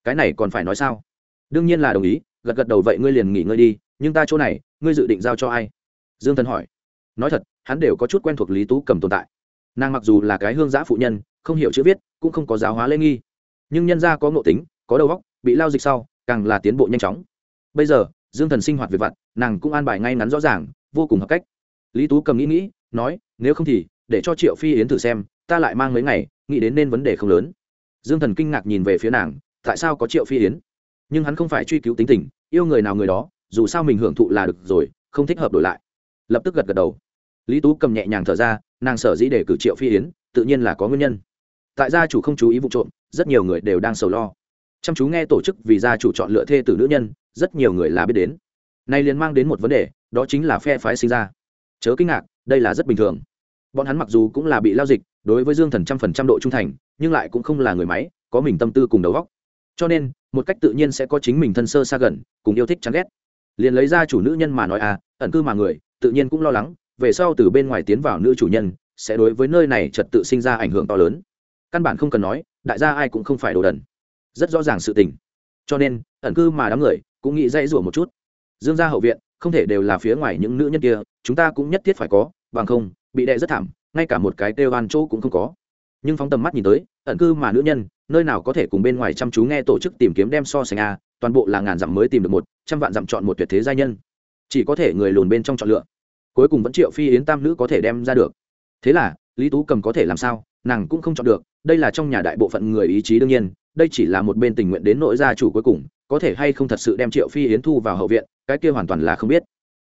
Cái này còn phải nói sao? Đương nhiên là đồng ý, gật gật đầu vậy ngươi liền nghỉ ngơi đi, nhưng ta chỗ này, ngươi dự định giao cho ai? Dương thần hỏi. Nói thật, hắn đều có chút quen thuộc lý tú cầm tồn tại. Nàng mặc dù là cái hương giã phụ nhân, không hiểu chữ viết, cũng không có giáo hóa lễ nghi. Nhưng nhân gia có ngộ tính, có đầu óc, bị lao dịch sau càng là tiến bộ nhanh chóng. Bây giờ, dương thần sinh hoạt về vặt, nàng cũng an bài ngay ngắn rõ ràng, vô cùng hợp cách. Lý tú cầm nghĩ nghĩ, nói, nếu không thì, để cho triệu phi yến thử xem, ta lại mang mấy ngày, nghĩ đến nên vấn đề không lớn. Dương thần kinh ngạc nhìn về phía nàng, tại sao có triệu phi yến? Nhưng hắn không phải truy cứu tính tình, yêu người nào người đó, dù sao mình hưởng thụ là được rồi, không thích hợp đổi lại. Lập tức gật gật đầu. Lý tú cầm nhẹ nhàng thở ra, nàng sở dĩ để cử triệu phi yến, tự nhiên là có nguyên nhân. Tại gia chủ không chú ý vụ trộm, rất nhiều người đều đang sầu lo chăm chú nghe tổ chức vì gia chủ chọn lựa thê tử nữ nhân, rất nhiều người là biết đến. Nay liền mang đến một vấn đề, đó chính là phe phái sinh ra. Chớ kinh ngạc, đây là rất bình thường. Bọn hắn mặc dù cũng là bị lao dịch, đối với dương thần trăm phần trăm độ trung thành, nhưng lại cũng không là người máy, có mình tâm tư cùng đầu góc cho nên, một cách tự nhiên sẽ có chính mình thân sơ xa gần, cùng yêu thích chán ghét. Liền lấy ra chủ nữ nhân mà nói à ẩn cư mà người, tự nhiên cũng lo lắng, về sau từ bên ngoài tiến vào nữ chủ nhân, sẽ đối với nơi này trật tự sinh ra ảnh hưởng to lớn. Căn bản không cần nói, đại gia ai cũng không phải đồ đần rất rõ ràng sự tình. Cho nên, ẩn cư mà đám người cũng nghĩ dãy rủa một chút. Dương gia hậu viện không thể đều là phía ngoài những nữ nhân kia, chúng ta cũng nhất thiết phải có, bằng không, bị đệ rất thảm, ngay cả một cái kêu oan chỗ cũng không có. Nhưng phóng tầm mắt nhìn tới, ẩn cư mà nữ nhân, nơi nào có thể cùng bên ngoài chăm chú nghe tổ chức tìm kiếm đem so sánh a, toàn bộ là ngàn dặm mới tìm được một, trăm vạn dặm chọn một tuyệt thế gia nhân. Chỉ có thể người lùn bên trong chọn lựa. Cuối cùng vẫn triệu phi yến tam nữ có thể đem ra được. Thế là, lý tú cầm có thể làm sao? Nàng cũng không chọn được, đây là trong nhà đại bộ phận người ý chí đương nhiên, đây chỉ là một bên tình nguyện đến nội gia chủ cuối cùng, có thể hay không thật sự đem triệu phi yến thu vào hậu viện, cái kia hoàn toàn là không biết.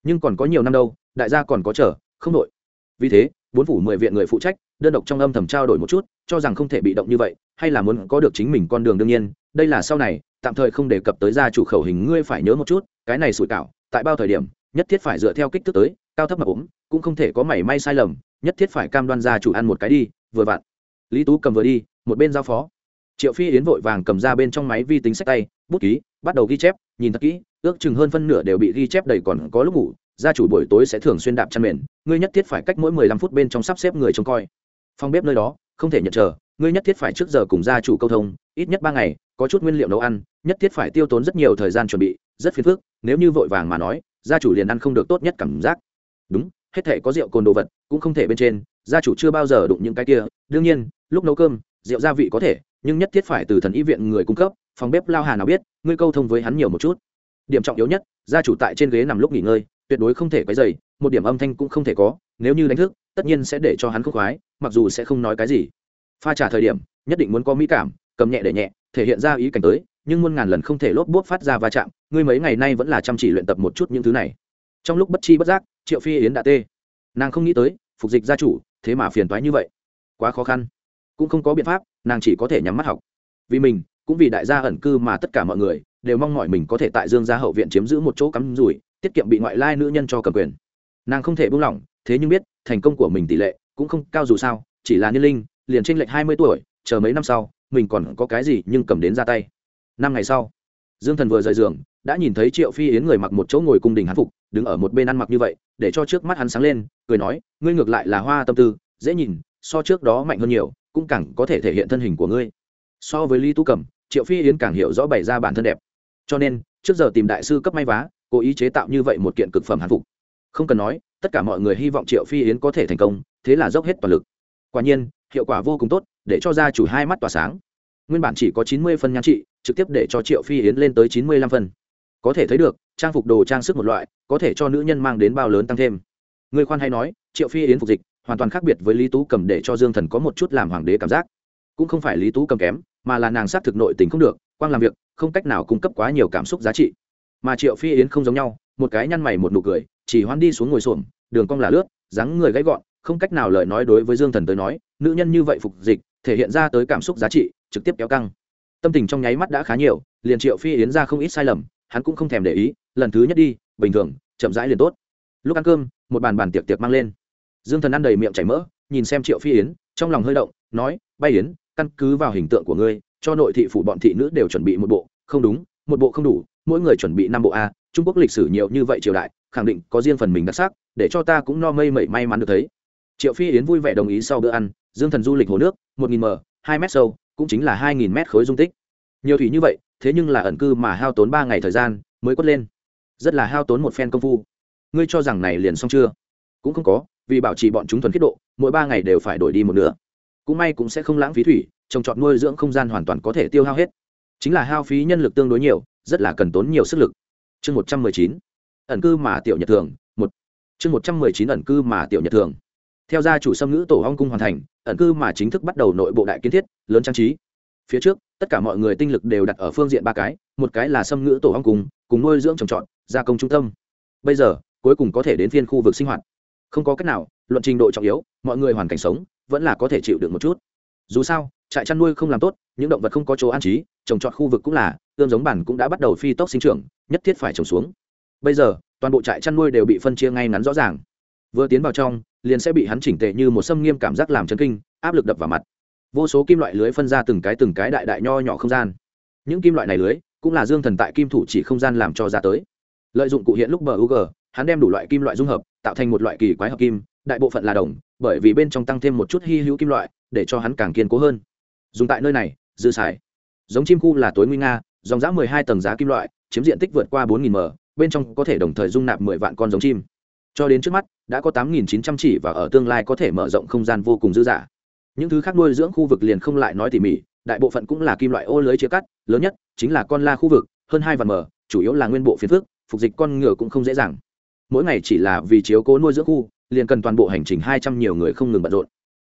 Nhưng còn có nhiều năm đâu, đại gia còn có chờ, không đội vì thế, bốn phủ mười viện người phụ trách, đơn độc trong âm thầm trao đổi một chút, cho rằng không thể bị động như vậy, hay là muốn có được chính mình con đường đương nhiên, đây là sau này, tạm thời không đề cập tới gia chủ khẩu hình, ngươi phải nhớ một chút, cái này sủi cảo, tại bao thời điểm, nhất thiết phải dựa theo kích thước tới, cao thấp mà ốm, cũng không thể có mảy may sai lầm, nhất thiết phải cam đoan gia chủ ăn một cái đi vừa vặn. Lý tú cầm vừa đi, một bên giao phó. Triệu phi yến vội vàng cầm ra bên trong máy vi tính sách tay, bút ký, bắt đầu ghi chép, nhìn thật kỹ, ước chừng hơn phân nửa đều bị ghi chép đầy còn có lúc ngủ, gia chủ buổi tối sẽ thường xuyên đạp chăn mền, ngươi nhất thiết phải cách mỗi mười lăm phút bên trong sắp xếp người trông coi. Phòng bếp nơi đó, không thể nhận chờ, ngươi nhất thiết phải trước giờ cùng gia chủ câu thông, ít nhất ba ngày, có chút nguyên liệu nấu ăn, nhất thiết phải tiêu tốn rất nhiều thời gian chuẩn bị, rất phiền phức, nếu như vội vàng mà nói, gia chủ liền ăn không được tốt nhất cảm giác. Đúng hết thể có rượu cồn đồ vật, cũng không thể bên trên, gia chủ chưa bao giờ đụng những cái kia. Đương nhiên, lúc nấu cơm, rượu gia vị có thể, nhưng nhất thiết phải từ thần y viện người cung cấp, phòng bếp lao hà nào biết, ngươi câu thông với hắn nhiều một chút. Điểm trọng yếu nhất, gia chủ tại trên ghế nằm lúc nghỉ ngơi, tuyệt đối không thể quấy dày một điểm âm thanh cũng không thể có, nếu như đánh thức, tất nhiên sẽ để cho hắn khúc khoái, mặc dù sẽ không nói cái gì. Pha trả thời điểm, nhất định muốn có mỹ cảm, cầm nhẹ để nhẹ, thể hiện ra ý cảnh tới, nhưng muôn ngàn lần không thể lốp bốp phát ra va chạm, ngươi mấy ngày nay vẫn là chăm chỉ luyện tập một chút những thứ này trong lúc bất chi bất giác, triệu phi yến đã tê. Nàng không nghĩ tới, phục dịch gia chủ, thế mà phiền toái như vậy. Quá khó khăn. Cũng không có biện pháp, nàng chỉ có thể nhắm mắt học. Vì mình, cũng vì đại gia ẩn cư mà tất cả mọi người đều mong mỏi mình có thể tại dương gia hậu viện chiếm giữ một chỗ cắm rủi, tiết kiệm bị ngoại lai nữ nhân cho cầm quyền. Nàng không thể buông lỏng, thế nhưng biết, thành công của mình tỷ lệ cũng không cao dù sao, chỉ là niên linh, liền tranh lệch hai mươi tuổi, chờ mấy năm sau, mình còn có cái gì nhưng cầm đến ra tay. Năm ngày sau dương thần vừa rời giường, đã nhìn thấy triệu phi yến người mặc một chỗ ngồi cung đình hán phục, đứng ở một bên ăn mặc như vậy, để cho trước mắt hắn sáng lên, cười nói, ngươi ngược lại là hoa tâm tư, dễ nhìn, so trước đó mạnh hơn nhiều, cũng càng có thể thể hiện thân hình của ngươi. So với lý tu cầm triệu phi yến càng hiểu rõ bày ra bản thân đẹp. Cho nên, trước giờ tìm đại sư cấp may vá, cố ý chế tạo như vậy một kiện cực phẩm hán phục. Không cần nói, tất cả mọi người hy vọng triệu phi yến có thể thành công, thế là dốc hết toàn lực. Quả nhiên, hiệu quả vô cùng tốt, để cho gia chủ hai mắt tỏa sáng. Nguyên bản chỉ có chín mươi phân nhan trị trực tiếp để cho triệu phi yến lên tới chín mươi lăm phân. Có thể thấy được, trang phục đồ trang sức một loại, có thể cho nữ nhân mang đến bao lớn tăng thêm. Người khoan hay nói, triệu phi yến phục dịch, hoàn toàn khác biệt với lý tú cầm để cho dương thần có một chút làm hoàng đế cảm giác. Cũng không phải lý tú cầm kém, mà là nàng sát thực nội tình không được, quang làm việc, không cách nào cung cấp quá nhiều cảm xúc giá trị. Mà triệu phi yến không giống nhau, một cái nhăn mày một nụ cười, chỉ hoan đi xuống ngồi xổm, đường cong là lướt, dáng người gãy gọn, không cách nào lời nói đối với dương thần tới nói, nữ nhân như vậy phục dịch, thể hiện ra tới cảm xúc giá trị, trực tiếp kéo căng tâm tình trong nháy mắt đã khá nhiều, liền triệu phi yến ra không ít sai lầm, hắn cũng không thèm để ý, lần thứ nhất đi, bình thường, chậm rãi liền tốt. Lúc ăn cơm, một bàn bàn tiệc tiệc mang lên. Dương thần ăn đầy miệng chảy mỡ, nhìn xem triệu phi yến, trong lòng hơi động, nói, bay yến, căn cứ vào hình tượng của ngươi, cho nội thị phủ bọn thị nữ đều chuẩn bị một bộ. Không đúng, một bộ không đủ, mỗi người chuẩn bị năm bộ a, trung quốc lịch sử nhiều như vậy triều đại, khẳng định có riêng phần mình đặc sắc, để cho ta cũng no mây mẩy may mắn được thấy. Triệu phi yến vui vẻ đồng ý sau bữa ăn, dương thần du lịch hồ nước, một nghìn m, hai m sâu cũng chính là hai nghìn mét khối dung tích. Nhiều thủy như vậy, thế nhưng là ẩn cư mà hao tốn ba ngày thời gian mới quất lên. Rất là hao tốn một phen công phu. Ngươi cho rằng này liền xong chưa? Cũng không có, vì bảo trì bọn chúng thuần khiết độ, mỗi ba ngày đều phải đổi đi một nửa. Cũng may cũng sẽ không lãng phí thủy, trồng trọt nuôi dưỡng không gian hoàn toàn có thể tiêu hao hết. Chính là hao phí nhân lực tương đối nhiều, rất là cần tốn nhiều sức lực. Chương một trăm mười chín. Ẩn cư mà tiểu nhật thường, một. Chương một trăm mười chín ẩn cư mà tiểu nhật thường theo gia chủ xâm ngữ tổ hong cung hoàn thành, ẩn cư mà chính thức bắt đầu nội bộ đại kiến thiết, lớn trang trí. Phía trước, tất cả mọi người tinh lực đều đặt ở phương diện ba cái, một cái là xâm ngữ tổ hong cung, cùng nuôi dưỡng trồng trọt, gia công trung tâm. Bây giờ, cuối cùng có thể đến phiên khu vực sinh hoạt. Không có cách nào, luận trình độ trọng yếu, mọi người hoàn cảnh sống, vẫn là có thể chịu được một chút. Dù sao, trại chăn nuôi không làm tốt, những động vật không có chỗ an trí, trồng trọt khu vực cũng là ươm giống bản cũng đã bắt đầu phi tốc sinh trưởng, nhất thiết phải trồng xuống. Bây giờ, toàn bộ trại chăn nuôi đều bị phân chia ngay ngắn rõ ràng. Vừa tiến vào trong liền sẽ bị hắn chỉnh tệ như một xâm nghiêm cảm giác làm chấn kinh, áp lực đập vào mặt. Vô số kim loại lưới phân ra từng cái từng cái đại đại nho nhỏ không gian. Những kim loại này lưới cũng là dương thần tại kim thủ chỉ không gian làm cho ra tới. Lợi dụng cụ hiện lúc bờ ug hắn đem đủ loại kim loại dung hợp, tạo thành một loại kỳ quái hợp kim, đại bộ phận là đồng, bởi vì bên trong tăng thêm một chút hy hữu kim loại, để cho hắn càng kiên cố hơn. Dùng tại nơi này, dư xài. Giống chim khu là tối nguy nga, dòng giá mười hai tầng giá kim loại, chiếm diện tích vượt qua bốn nghìn m, bên trong có thể đồng thời dung nạp mười vạn con giống chim cho đến trước mắt, đã có tám nghìn chín trăm chỉ và ở tương lai có thể mở rộng không gian vô cùng dư dả. Những thứ khác nuôi dưỡng khu vực liền không lại nói tỉ mỉ, đại bộ phận cũng là kim loại ô lưới chia cắt, lớn nhất chính là con la khu vực, hơn hai vạn mở chủ yếu là nguyên bộ phiến phước phục dịch con ngựa cũng không dễ dàng. Mỗi ngày chỉ là vì chiếu cố nuôi dưỡng khu, liền cần toàn bộ hành trình hai trăm nhiều người không ngừng bận rộn.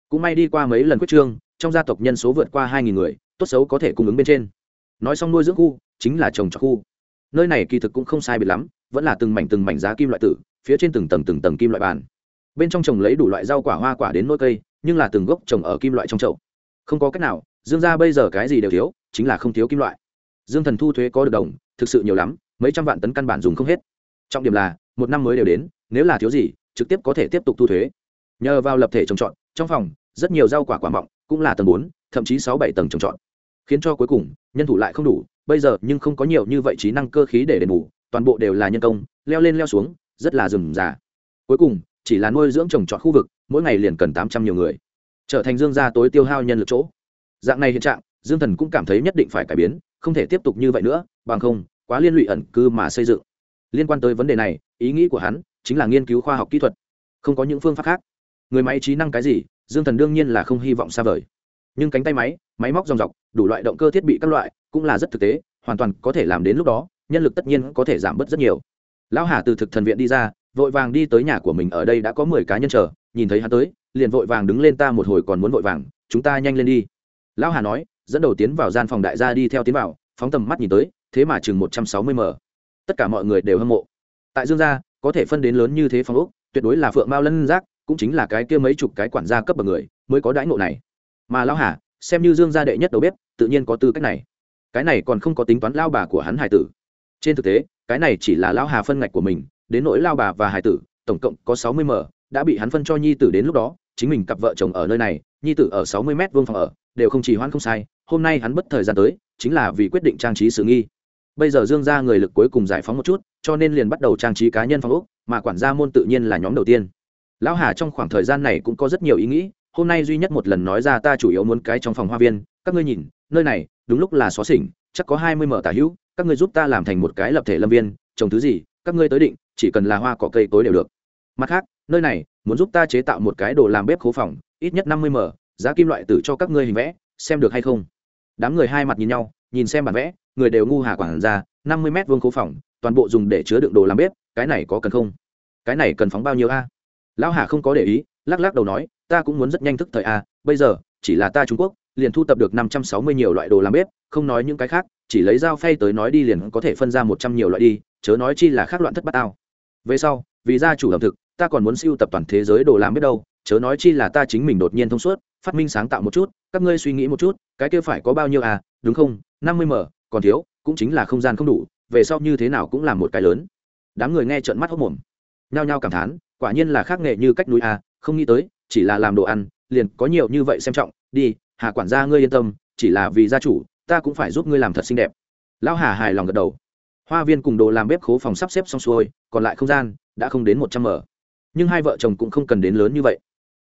Cũng may đi qua mấy lần quyết trương, trong gia tộc nhân số vượt qua hai nghìn người, tốt xấu có thể cung ứng bên trên. Nói xong nuôi dưỡng khu, chính là trồng cho khu. Nơi này kỳ thực cũng không sai biệt lắm, vẫn là từng mảnh từng mảnh giá kim loại tử phía trên từng tầng từng tầng kim loại bàn. Bên trong trồng lấy đủ loại rau quả, hoa quả đến nôi cây, nhưng là từng gốc trồng ở kim loại trong chậu. Không có cách nào, dương ra bây giờ cái gì đều thiếu, chính là không thiếu kim loại. Dương thần thu thuế có được đồng, thực sự nhiều lắm, mấy trăm vạn tấn căn bản dùng không hết. Trọng điểm là, một năm mới đều đến, nếu là thiếu gì, trực tiếp có thể tiếp tục thu thuế. Nhờ vào lập thể trồng trọt, trong phòng, rất nhiều rau quả quả mọng, cũng là tầng bốn, thậm chí sáu bảy tầng trồng trọt. Khiến cho cuối cùng, nhân thủ lại không đủ, bây giờ nhưng không có nhiều như vậy trí năng cơ khí để đền bù, toàn bộ đều là nhân công, leo lên leo xuống rất là rườm rà. Cuối cùng, chỉ là nuôi dưỡng trồng trọt khu vực, mỗi ngày liền cần tám trăm nhiều người. Trở thành dương gia tối tiêu hao nhân lực chỗ. Dạng này hiện trạng, dương thần cũng cảm thấy nhất định phải cải biến, không thể tiếp tục như vậy nữa, bằng không, quá liên lụy ẩn cư mà xây dựng. Liên quan tới vấn đề này, ý nghĩ của hắn chính là nghiên cứu khoa học kỹ thuật. Không có những phương pháp khác. Người máy trí năng cái gì, dương thần đương nhiên là không hy vọng xa vời. Nhưng cánh tay máy máy móc dòng dọc, đủ loại động cơ thiết bị các loại, cũng là rất thực tế, hoàn toàn có thể làm đến lúc đó, nhân lực tất nhiên có thể giảm bớt rất nhiều lão hà từ thực thần viện đi ra, vội vàng đi tới nhà của mình, ở đây đã có mười cá nhân chờ, nhìn thấy hắn tới, liền vội vàng đứng lên ta một hồi còn muốn vội vàng, chúng ta nhanh lên đi. Lão hà nói, dẫn đầu tiến vào gian phòng đại gia đi theo tiến vào, phóng tầm mắt nhìn tới, thế mà chừng một trăm sáu mươi m. Tất cả mọi người đều hâm mộ. Tại dương gia, có thể phân đến lớn như thế phòng úc tuyệt đối là phượng mao lân giác, cũng chính là cái kia mấy chục cái quản gia cấp bậc người, mới có đãi ngộ này. Mà lão hà, xem như dương gia đệ nhất đầu bếp, tự nhiên có tư cách này. Cái này còn không có tính toán lao bà của hắn hải tử. Trên thực tế cái này chỉ là Lão hà phân ngạch của mình, đến nỗi lao bà và hải tử, tổng cộng có sáu mươi m, đã bị hắn phân cho nhi tử đến lúc đó, chính mình cặp vợ chồng ở nơi này, nhi tử ở sáu mươi m vuông phòng ở, đều không chỉ hoãn không sai, hôm nay hắn bất thời gian tới, chính là vì quyết định trang trí sự nghi. Bây giờ dương ra người lực cuối cùng giải phóng một chút, cho nên liền bắt đầu trang trí cá nhân phòng úc mà quản gia môn tự nhiên là nhóm đầu tiên. Lão hà trong khoảng thời gian này cũng có rất nhiều ý nghĩ, hôm nay duy nhất một lần nói ra ta chủ yếu muốn cái trong phòng hoa viên, các ngươi nhìn, nơi này, đúng lúc là xó xỉnh, chắc có hai mươi mở tả hữu các ngươi giúp ta làm thành một cái lập thể lâm viên, trồng thứ gì, các ngươi tới định, chỉ cần là hoa cỏ cây tối đều được. Mặt khác, nơi này, muốn giúp ta chế tạo một cái đồ làm bếp khố phòng, ít nhất năm mươi m, giá kim loại tử cho các ngươi hình vẽ, xem được hay không? Đám người hai mặt nhìn nhau, nhìn xem bản vẽ, người đều ngu hà quản ra, năm mươi m vuông khố phòng, toàn bộ dùng để chứa đựng đồ làm bếp, cái này có cần không? Cái này cần phóng bao nhiêu a? Lão hà không có để ý, lắc lắc đầu nói, ta cũng muốn rất nhanh thức thời a, bây giờ, chỉ là ta trung quốc, liền thu tập được năm trăm sáu mươi nhiều loại đồ làm bếp, không nói những cái khác chỉ lấy dao phay tới nói đi liền có thể phân ra một trăm nhiều loại đi, chớ nói chi là khác loạn thất bát ao về sau, vì gia chủ ẩm thực, ta còn muốn siêu tập toàn thế giới đồ làm biết đâu, chớ nói chi là ta chính mình đột nhiên thông suốt, phát minh sáng tạo một chút, các ngươi suy nghĩ một chút, cái kia phải có bao nhiêu à đúng không? năm mươi m, còn thiếu, cũng chính là không gian không đủ, về sau như thế nào cũng là một cái lớn. Đám người nghe trợn mắt hốc mồm. Nhao nhao cảm thán, quả nhiên là khác nghệ như cách núi à không nghĩ tới, chỉ là làm đồ ăn, liền có nhiều như vậy xem trọng, đi, hà quản gia ngươi yên tâm, chỉ là vì gia chủ ta cũng phải giúp ngươi làm thật xinh đẹp. Lão hà hài lòng gật đầu. Hoa viên cùng đồ làm bếp khố phòng sắp xếp xong xuôi, còn lại không gian đã không đến một trăm m nhưng hai vợ chồng cũng không cần đến lớn như vậy.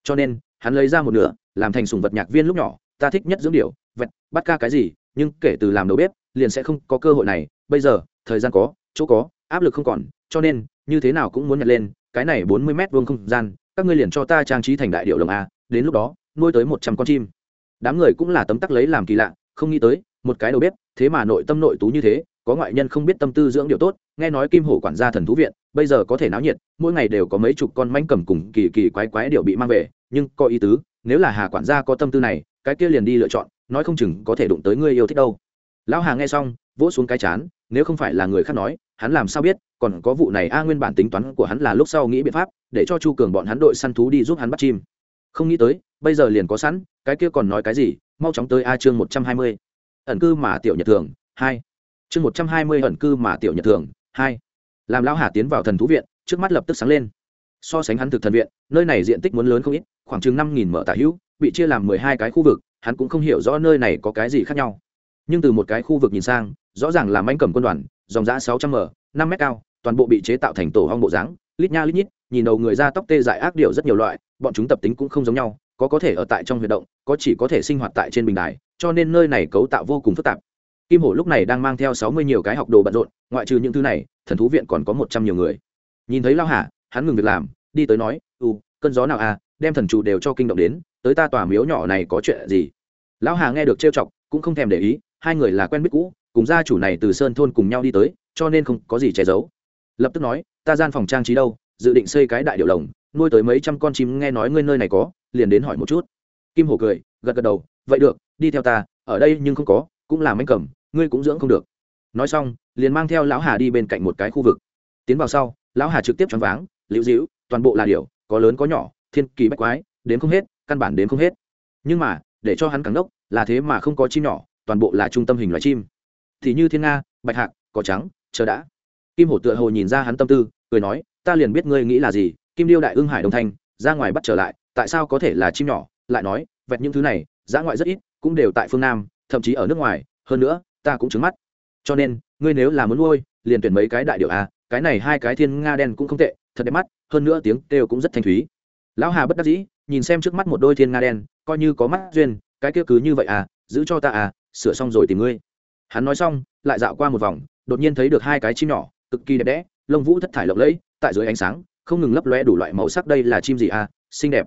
Cho nên, hắn lấy ra một nửa, làm thành sùng vật nhạc viên lúc nhỏ, ta thích nhất dưỡng điệu vẹt, bắt ca cái gì, nhưng kể từ làm đầu bếp, liền sẽ không có cơ hội này. Bây giờ, thời gian có, chỗ có, áp lực không còn, cho nên, như thế nào cũng muốn nhặt lên, cái này bốn mươi mét vuông không gian, các ngươi liền cho ta trang trí thành đại điệu đồng a, đến lúc đó, nuôi tới một trăm con chim. Đám người cũng là tấm tắc lấy làm kỳ lạ, không nghĩ tới một cái đầu bếp, thế mà nội tâm nội tú như thế, có ngoại nhân không biết tâm tư dưỡng điều tốt, nghe nói kim hổ quản gia thần thú viện, bây giờ có thể náo nhiệt, mỗi ngày đều có mấy chục con manh cầm cùng kỳ kỳ quái quái điệu bị mang về, nhưng có ý tứ, nếu là hà quản gia có tâm tư này, cái kia liền đi lựa chọn, nói không chừng có thể đụng tới người yêu thích đâu. Lão hà nghe xong, vỗ xuống cái chán, nếu không phải là người khác nói, hắn làm sao biết, còn có vụ này a nguyên bản tính toán của hắn là lúc sau nghĩ biện pháp, để cho chu cường bọn hắn đội săn thú đi giúp hắn bắt chim. Không nghĩ tới, bây giờ liền có sẵn, cái kia còn nói cái gì, mau chóng tới a chương một trăm hai mươi ẩn cư mà tiểu nhật thường, hai. Chương một trăm hai mươi ẩn cư mà tiểu nhật thường, hai. Làm lão hà tiến vào thần thú viện, trước mắt lập tức sáng lên. So sánh hắn thực thần viện, nơi này diện tích muốn lớn không ít, khoảng chừng năm nghìn mở tả hữu, bị chia làm mười hai cái khu vực, hắn cũng không hiểu rõ nơi này có cái gì khác nhau. Nhưng từ một cái khu vực nhìn sang, rõ ràng là manh cầm quân đoàn, dòng giã sáu trăm m, năm m cao, toàn bộ bị chế tạo thành tổ hong bộ dáng, lít nha lít nhít, nhìn đầu người ra tóc tê dại ác điệu rất nhiều loại, bọn chúng tập tính cũng không giống nhau có có thể ở tại trong huyệt động, có chỉ có thể sinh hoạt tại trên bình đài, cho nên nơi này cấu tạo vô cùng phức tạp. Kim hổ lúc này đang mang theo sáu mươi nhiều cái học đồ bận rộn, ngoại trừ những thứ này, thần thú viện còn có một trăm nhiều người. Nhìn thấy lao hà, hắn ngừng việc làm, đi tới nói, u, cơn gió nào à đem thần chủ đều cho kinh động đến, tới ta tòa miếu nhỏ này có chuyện gì? Lão hà nghe được trêu chọc, cũng không thèm để ý, hai người là quen biết cũ, cùng gia chủ này từ sơn thôn cùng nhau đi tới, cho nên không có gì che giấu. Lập tức nói, ta gian phòng trang trí đâu, dự định xây cái đại điệu lồng nuôi tới mấy trăm con chim nghe nói ngươi nơi này có, liền đến hỏi một chút. Kim hổ cười, gật gật đầu, vậy được, đi theo ta, ở đây nhưng không có, cũng là mánh cầm, ngươi cũng dưỡng không được. Nói xong, liền mang theo lão hà đi bên cạnh một cái khu vực. Tiến vào sau, lão hà trực tiếp choáng váng, liễu dĩu toàn bộ là điều có lớn có nhỏ, thiên kỳ bách quái, đến không hết, căn bản đến không hết. Nhưng mà, để cho hắn càng đốc là thế mà không có chim nhỏ, toàn bộ là trung tâm hình loài chim. Thì như thiên nga, bạch hạc, cỏ trắng, chờ đã. Kim hổ tựa hồ nhìn ra hắn tâm tư, cười nói, ta liền biết ngươi nghĩ là gì kim điêu đại ưng hải đồng thanh, ra ngoài bắt trở lại, tại sao có thể là chim nhỏ? Lại nói, vẹt những thứ này giã ngoại rất ít, cũng đều tại phương nam, thậm chí ở nước ngoài, hơn nữa, ta cũng trứng mắt. Cho nên, ngươi nếu là muốn nuôi, liền tuyển mấy cái đại điệu a à, cái này hai cái thiên nga đen cũng không tệ, thật đẹp mắt, hơn nữa tiếng kêu cũng rất thanh thúy. Lão hà bất đắc dĩ, nhìn xem trước mắt một đôi thiên nga đen, coi như có mắt duyên, cái kia cứ như vậy à giữ cho ta à sửa xong rồi tìm ngươi. Hắn nói xong, lại dạo qua một vòng, đột nhiên thấy được hai cái chim nhỏ, cực kỳ đẹp đẽ, lông vũ thất thải lộng lẫy, tại dưới ánh sáng không ngừng lấp lóe đủ loại màu sắc đây là chim gì à? Xinh đẹp.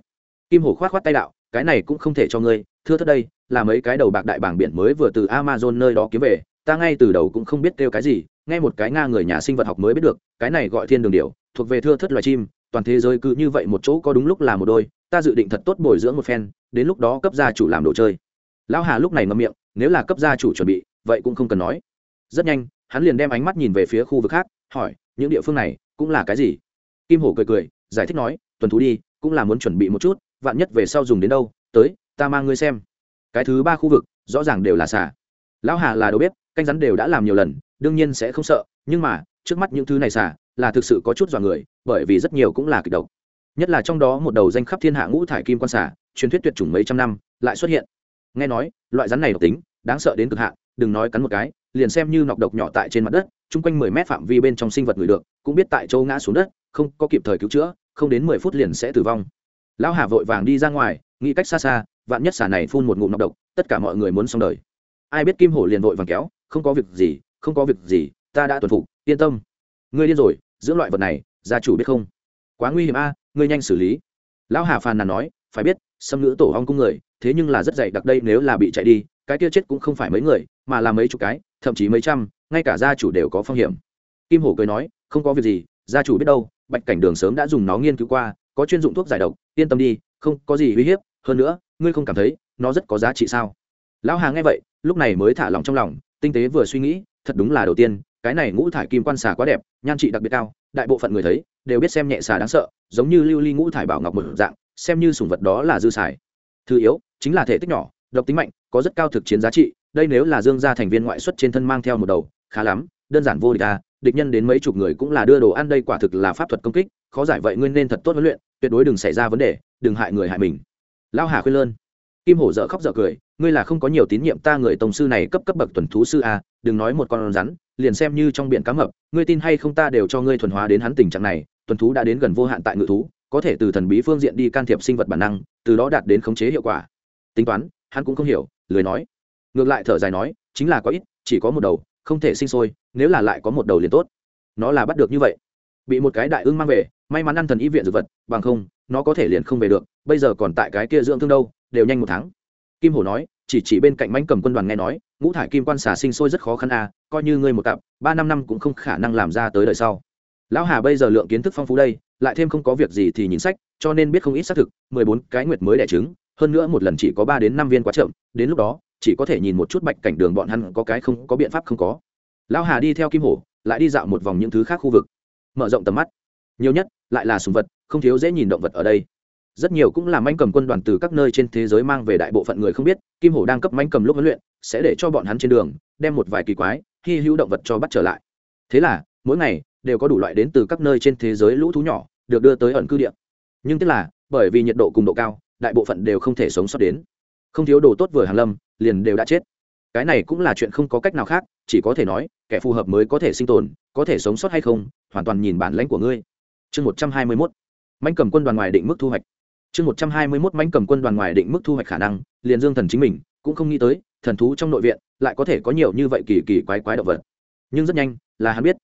Kim hổ khoát khoát tay đạo cái này cũng không thể cho ngươi thưa thất đây là mấy cái đầu bạc đại bảng biển mới vừa từ amazon nơi đó kiếm về ta ngay từ đầu cũng không biết kêu cái gì nghe một cái nga người nhà sinh vật học mới biết được cái này gọi thiên đường điều, thuộc về thưa thất loài chim toàn thế giới cứ như vậy một chỗ có đúng lúc là một đôi ta dự định thật tốt bồi dưỡng một phen đến lúc đó cấp gia chủ làm đồ chơi. Lão hà lúc này ngậm miệng nếu là cấp gia chủ chuẩn bị vậy cũng không cần nói. Rất nhanh hắn liền đem ánh mắt nhìn về phía khu vực khác hỏi những địa phương này cũng là cái gì? Kim hổ cười cười, giải thích nói, tuần thú đi, cũng là muốn chuẩn bị một chút, vạn nhất về sau dùng đến đâu, tới, ta mang ngươi xem. Cái thứ ba khu vực, rõ ràng đều là xả lão hà là đâu biết canh rắn đều đã làm nhiều lần, đương nhiên sẽ không sợ, nhưng mà, trước mắt những thứ này xả là thực sự có chút dọa người, bởi vì rất nhiều cũng là kịch độc. Nhất là trong đó một đầu danh khắp thiên hạ ngũ thải kim quan xả truyền thuyết tuyệt chủng mấy trăm năm, lại xuất hiện. Nghe nói, loại rắn này độc tính, đáng sợ đến cực hạn, đừng nói cắn một cái liền xem như nọc độc nhỏ tại trên mặt đất, chung quanh mười mét phạm vi bên trong sinh vật người được, cũng biết tại châu ngã xuống đất, không có kịp thời cứu chữa, không đến mười phút liền sẽ tử vong. Lão hà vội vàng đi ra ngoài, nghĩ cách xa xa, vạn nhất xà này phun một ngụm nọc độc, tất cả mọi người muốn xong đời. Ai biết kim hổ liền vội vàng kéo, không có việc gì, không có việc gì, ta đã tuần phục, yên tâm. Ngươi điên rồi, dưỡng loại vật này, gia chủ biết không? Quá nguy hiểm a, ngươi nhanh xử lý. Lão hà phàn nàn nói, phải biết, xâm nữ tổ hong cung người, thế nhưng là rất dày, đặc đây nếu là bị chạy đi, cái kia chết cũng không phải mấy người, mà là mấy chục cái thậm chí mấy trăm, ngay cả gia chủ đều có phong hiểm. Kim hổ cười nói, không có việc gì, gia chủ biết đâu, bạch cảnh đường sớm đã dùng nó nghiên cứu qua, có chuyên dụng thuốc giải độc, yên tâm đi, không có gì uy hiếp, hơn nữa, ngươi không cảm thấy, nó rất có giá trị sao? Lão hà nghe vậy, lúc này mới thả lòng trong lòng, tinh tế vừa suy nghĩ, thật đúng là đầu tiên, cái này ngũ thải kim quan xà quá đẹp, nhan trị đặc biệt cao, đại bộ phận người thấy, đều biết xem nhẹ xà đáng sợ, giống như lưu ly ngũ thải bảo ngọc một dạng, xem như sủng vật đó là dư xài. Thứ yếu, chính là thể tích nhỏ, độc tính mạnh, có rất cao thực chiến giá trị đây nếu là dương gia thành viên ngoại xuất trên thân mang theo một đầu, khá lắm, đơn giản vô địch à địch nhân đến mấy chục người cũng là đưa đồ ăn đây quả thực là pháp thuật công kích, khó giải vậy ngươi nên thật tốt huấn luyện, tuyệt đối đừng xảy ra vấn đề, đừng hại người hại mình. Lao hà khuyên lơn. Kim hổ dở khóc dở cười, ngươi là không có nhiều tín nhiệm ta người tổng sư này cấp cấp bậc tuần thú sư a đừng nói một con rắn, liền xem như trong biển cá mập, ngươi tin hay không ta đều cho ngươi thuần hóa đến hắn tình trạng này, tuần thú đã đến gần vô hạn tại ngự thú, có thể từ thần bí phương diện đi can thiệp sinh vật bản năng, từ đó đạt đến khống chế hiệu quả. Tính toán, hắn cũng không hiểu, lười nói ngược lại thở dài nói, chính là có ít, chỉ có một đầu, không thể sinh sôi, nếu là lại có một đầu liền tốt. Nó là bắt được như vậy. Bị một cái đại ưng mang về, may mắn ăn thần y viện dược vật, bằng không, nó có thể liền không về được, bây giờ còn tại cái kia dưỡng thương đâu, đều nhanh một tháng. Kim hổ nói, chỉ chỉ bên cạnh mánh cầm quân đoàn nghe nói, ngũ thải kim quan xà sinh sôi rất khó khăn à coi như ngươi một cặp, ba năm năm cũng không khả năng làm ra tới đời sau. Lão hà bây giờ lượng kiến thức phong phú đây, lại thêm không có việc gì thì nhìn sách, cho nên biết không ít xác thực, mười bốn cái nguyệt mới đẻ trứng, hơn nữa một lần chỉ có ba đến năm viên quá chậm, đến lúc đó chỉ có thể nhìn một chút bạch cảnh đường bọn hắn có cái không, có biện pháp không có. Lão hà đi theo kim hổ, lại đi dạo một vòng những thứ khác khu vực. Mở rộng tầm mắt. Nhiều nhất, lại là sùng vật, không thiếu dễ nhìn động vật ở đây. Rất nhiều cũng là manh cầm quân đoàn từ các nơi trên thế giới mang về đại bộ phận người không biết, kim hổ đang cấp manh cầm lúc huấn luyện, sẽ để cho bọn hắn trên đường, đem một vài kỳ quái, hy hữu động vật cho bắt trở lại. Thế là, mỗi ngày, đều có đủ loại đến từ các nơi trên thế giới lũ thú nhỏ, được đưa tới ẩn cư địa. Nhưng tức là, bởi vì nhiệt độ cùng độ cao, đại bộ phận đều không thể sống sót đến không thiếu đồ tốt vừa hàn lâm, liền đều đã chết. Cái này cũng là chuyện không có cách nào khác, chỉ có thể nói, kẻ phù hợp mới có thể sinh tồn, có thể sống sót hay không, hoàn toàn nhìn bản lãnh của ngươi. Chương một trăm hai mươi mốt. Manh cầm quân đoàn ngoài định mức thu hoạch. Chương một trăm hai mươi mốt manh cầm quân đoàn ngoài định mức thu hoạch khả năng, liền dương thần chính mình cũng không nghĩ tới, thần thú trong nội viện lại có thể có nhiều như vậy kỳ kỳ quái quái động vật. Nhưng rất nhanh, là hắn biết.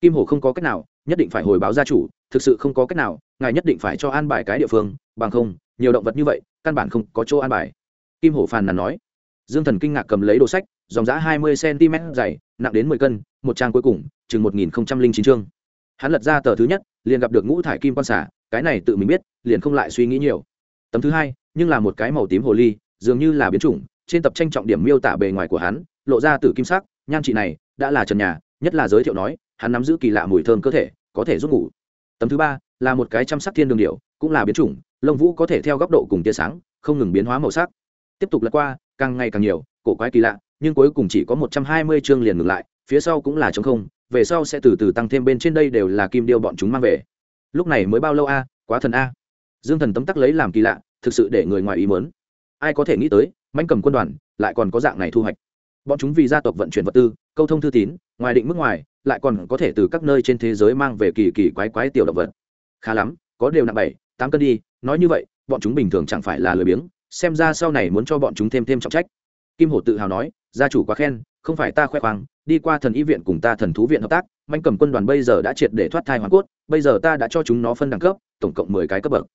Kim hổ không có cách nào, nhất định phải hồi báo gia chủ, thực sự không có cách nào, ngài nhất định phải cho an bài cái địa phương, bằng không, nhiều động vật như vậy, căn bản không có chỗ an bài kim hổ phàn nàn nói. Dương thần kinh ngạc cầm lấy đồ sách, dòng giã hai mươi cm dày, nặng đến mười cân, một trang cuối cùng, chừng một nghìn chín chương. Hắn lật ra tờ thứ nhất, liền gặp được ngũ thải kim quan xả, cái này tự mình biết, liền không lại suy nghĩ nhiều. Tấm thứ hai, nhưng là một cái màu tím hồ ly, dường như là biến chủng, trên tập tranh trọng điểm miêu tả bề ngoài của hắn, lộ ra từ kim sắc, nhan trị này, đã là trần nhà, nhất là giới thiệu nói, hắn nắm giữ kỳ lạ mùi thơm cơ thể, có thể giúp ngủ. Tấm thứ ba, là một cái chăm sắc thiên đường điệu cũng là biến chủng, lông vũ có thể theo góc độ cùng tia sáng, không ngừng biến hóa màu sắc tiếp tục lật qua, càng ngày càng nhiều, cổ quái kỳ lạ, nhưng cuối cùng chỉ có một trăm hai mươi chương liền ngừng lại, phía sau cũng là trống không, về sau sẽ từ từ tăng thêm bên trên đây đều là kim điêu bọn chúng mang về. Lúc này mới bao lâu a? Quá thần a. Dương thần tấm tắc lấy làm kỳ lạ, thực sự để người ngoài ý mớn ai có thể nghĩ tới manh cầm quân đoàn, lại còn có dạng này thu hoạch. Bọn chúng vì gia tộc vận chuyển vật tư, câu thông thư tín, ngoài định mức ngoài, lại còn có thể từ các nơi trên thế giới mang về kỳ kỳ quái quái tiểu động vật. Khá lắm, có đều nặng bảy, tám cân đi, nói như vậy, bọn chúng bình thường chẳng phải là lười biếng xem ra sau này muốn cho bọn chúng thêm thêm trọng trách. Kim hổ tự hào nói, gia chủ quá khen, không phải ta khoe khoang, đi qua thần y viện cùng ta thần thú viện hợp tác, manh cầm quân đoàn bây giờ đã triệt để thoát thai hoàn cốt, bây giờ ta đã cho chúng nó phân đẳng cấp, tổng cộng mười cái cấp bậc.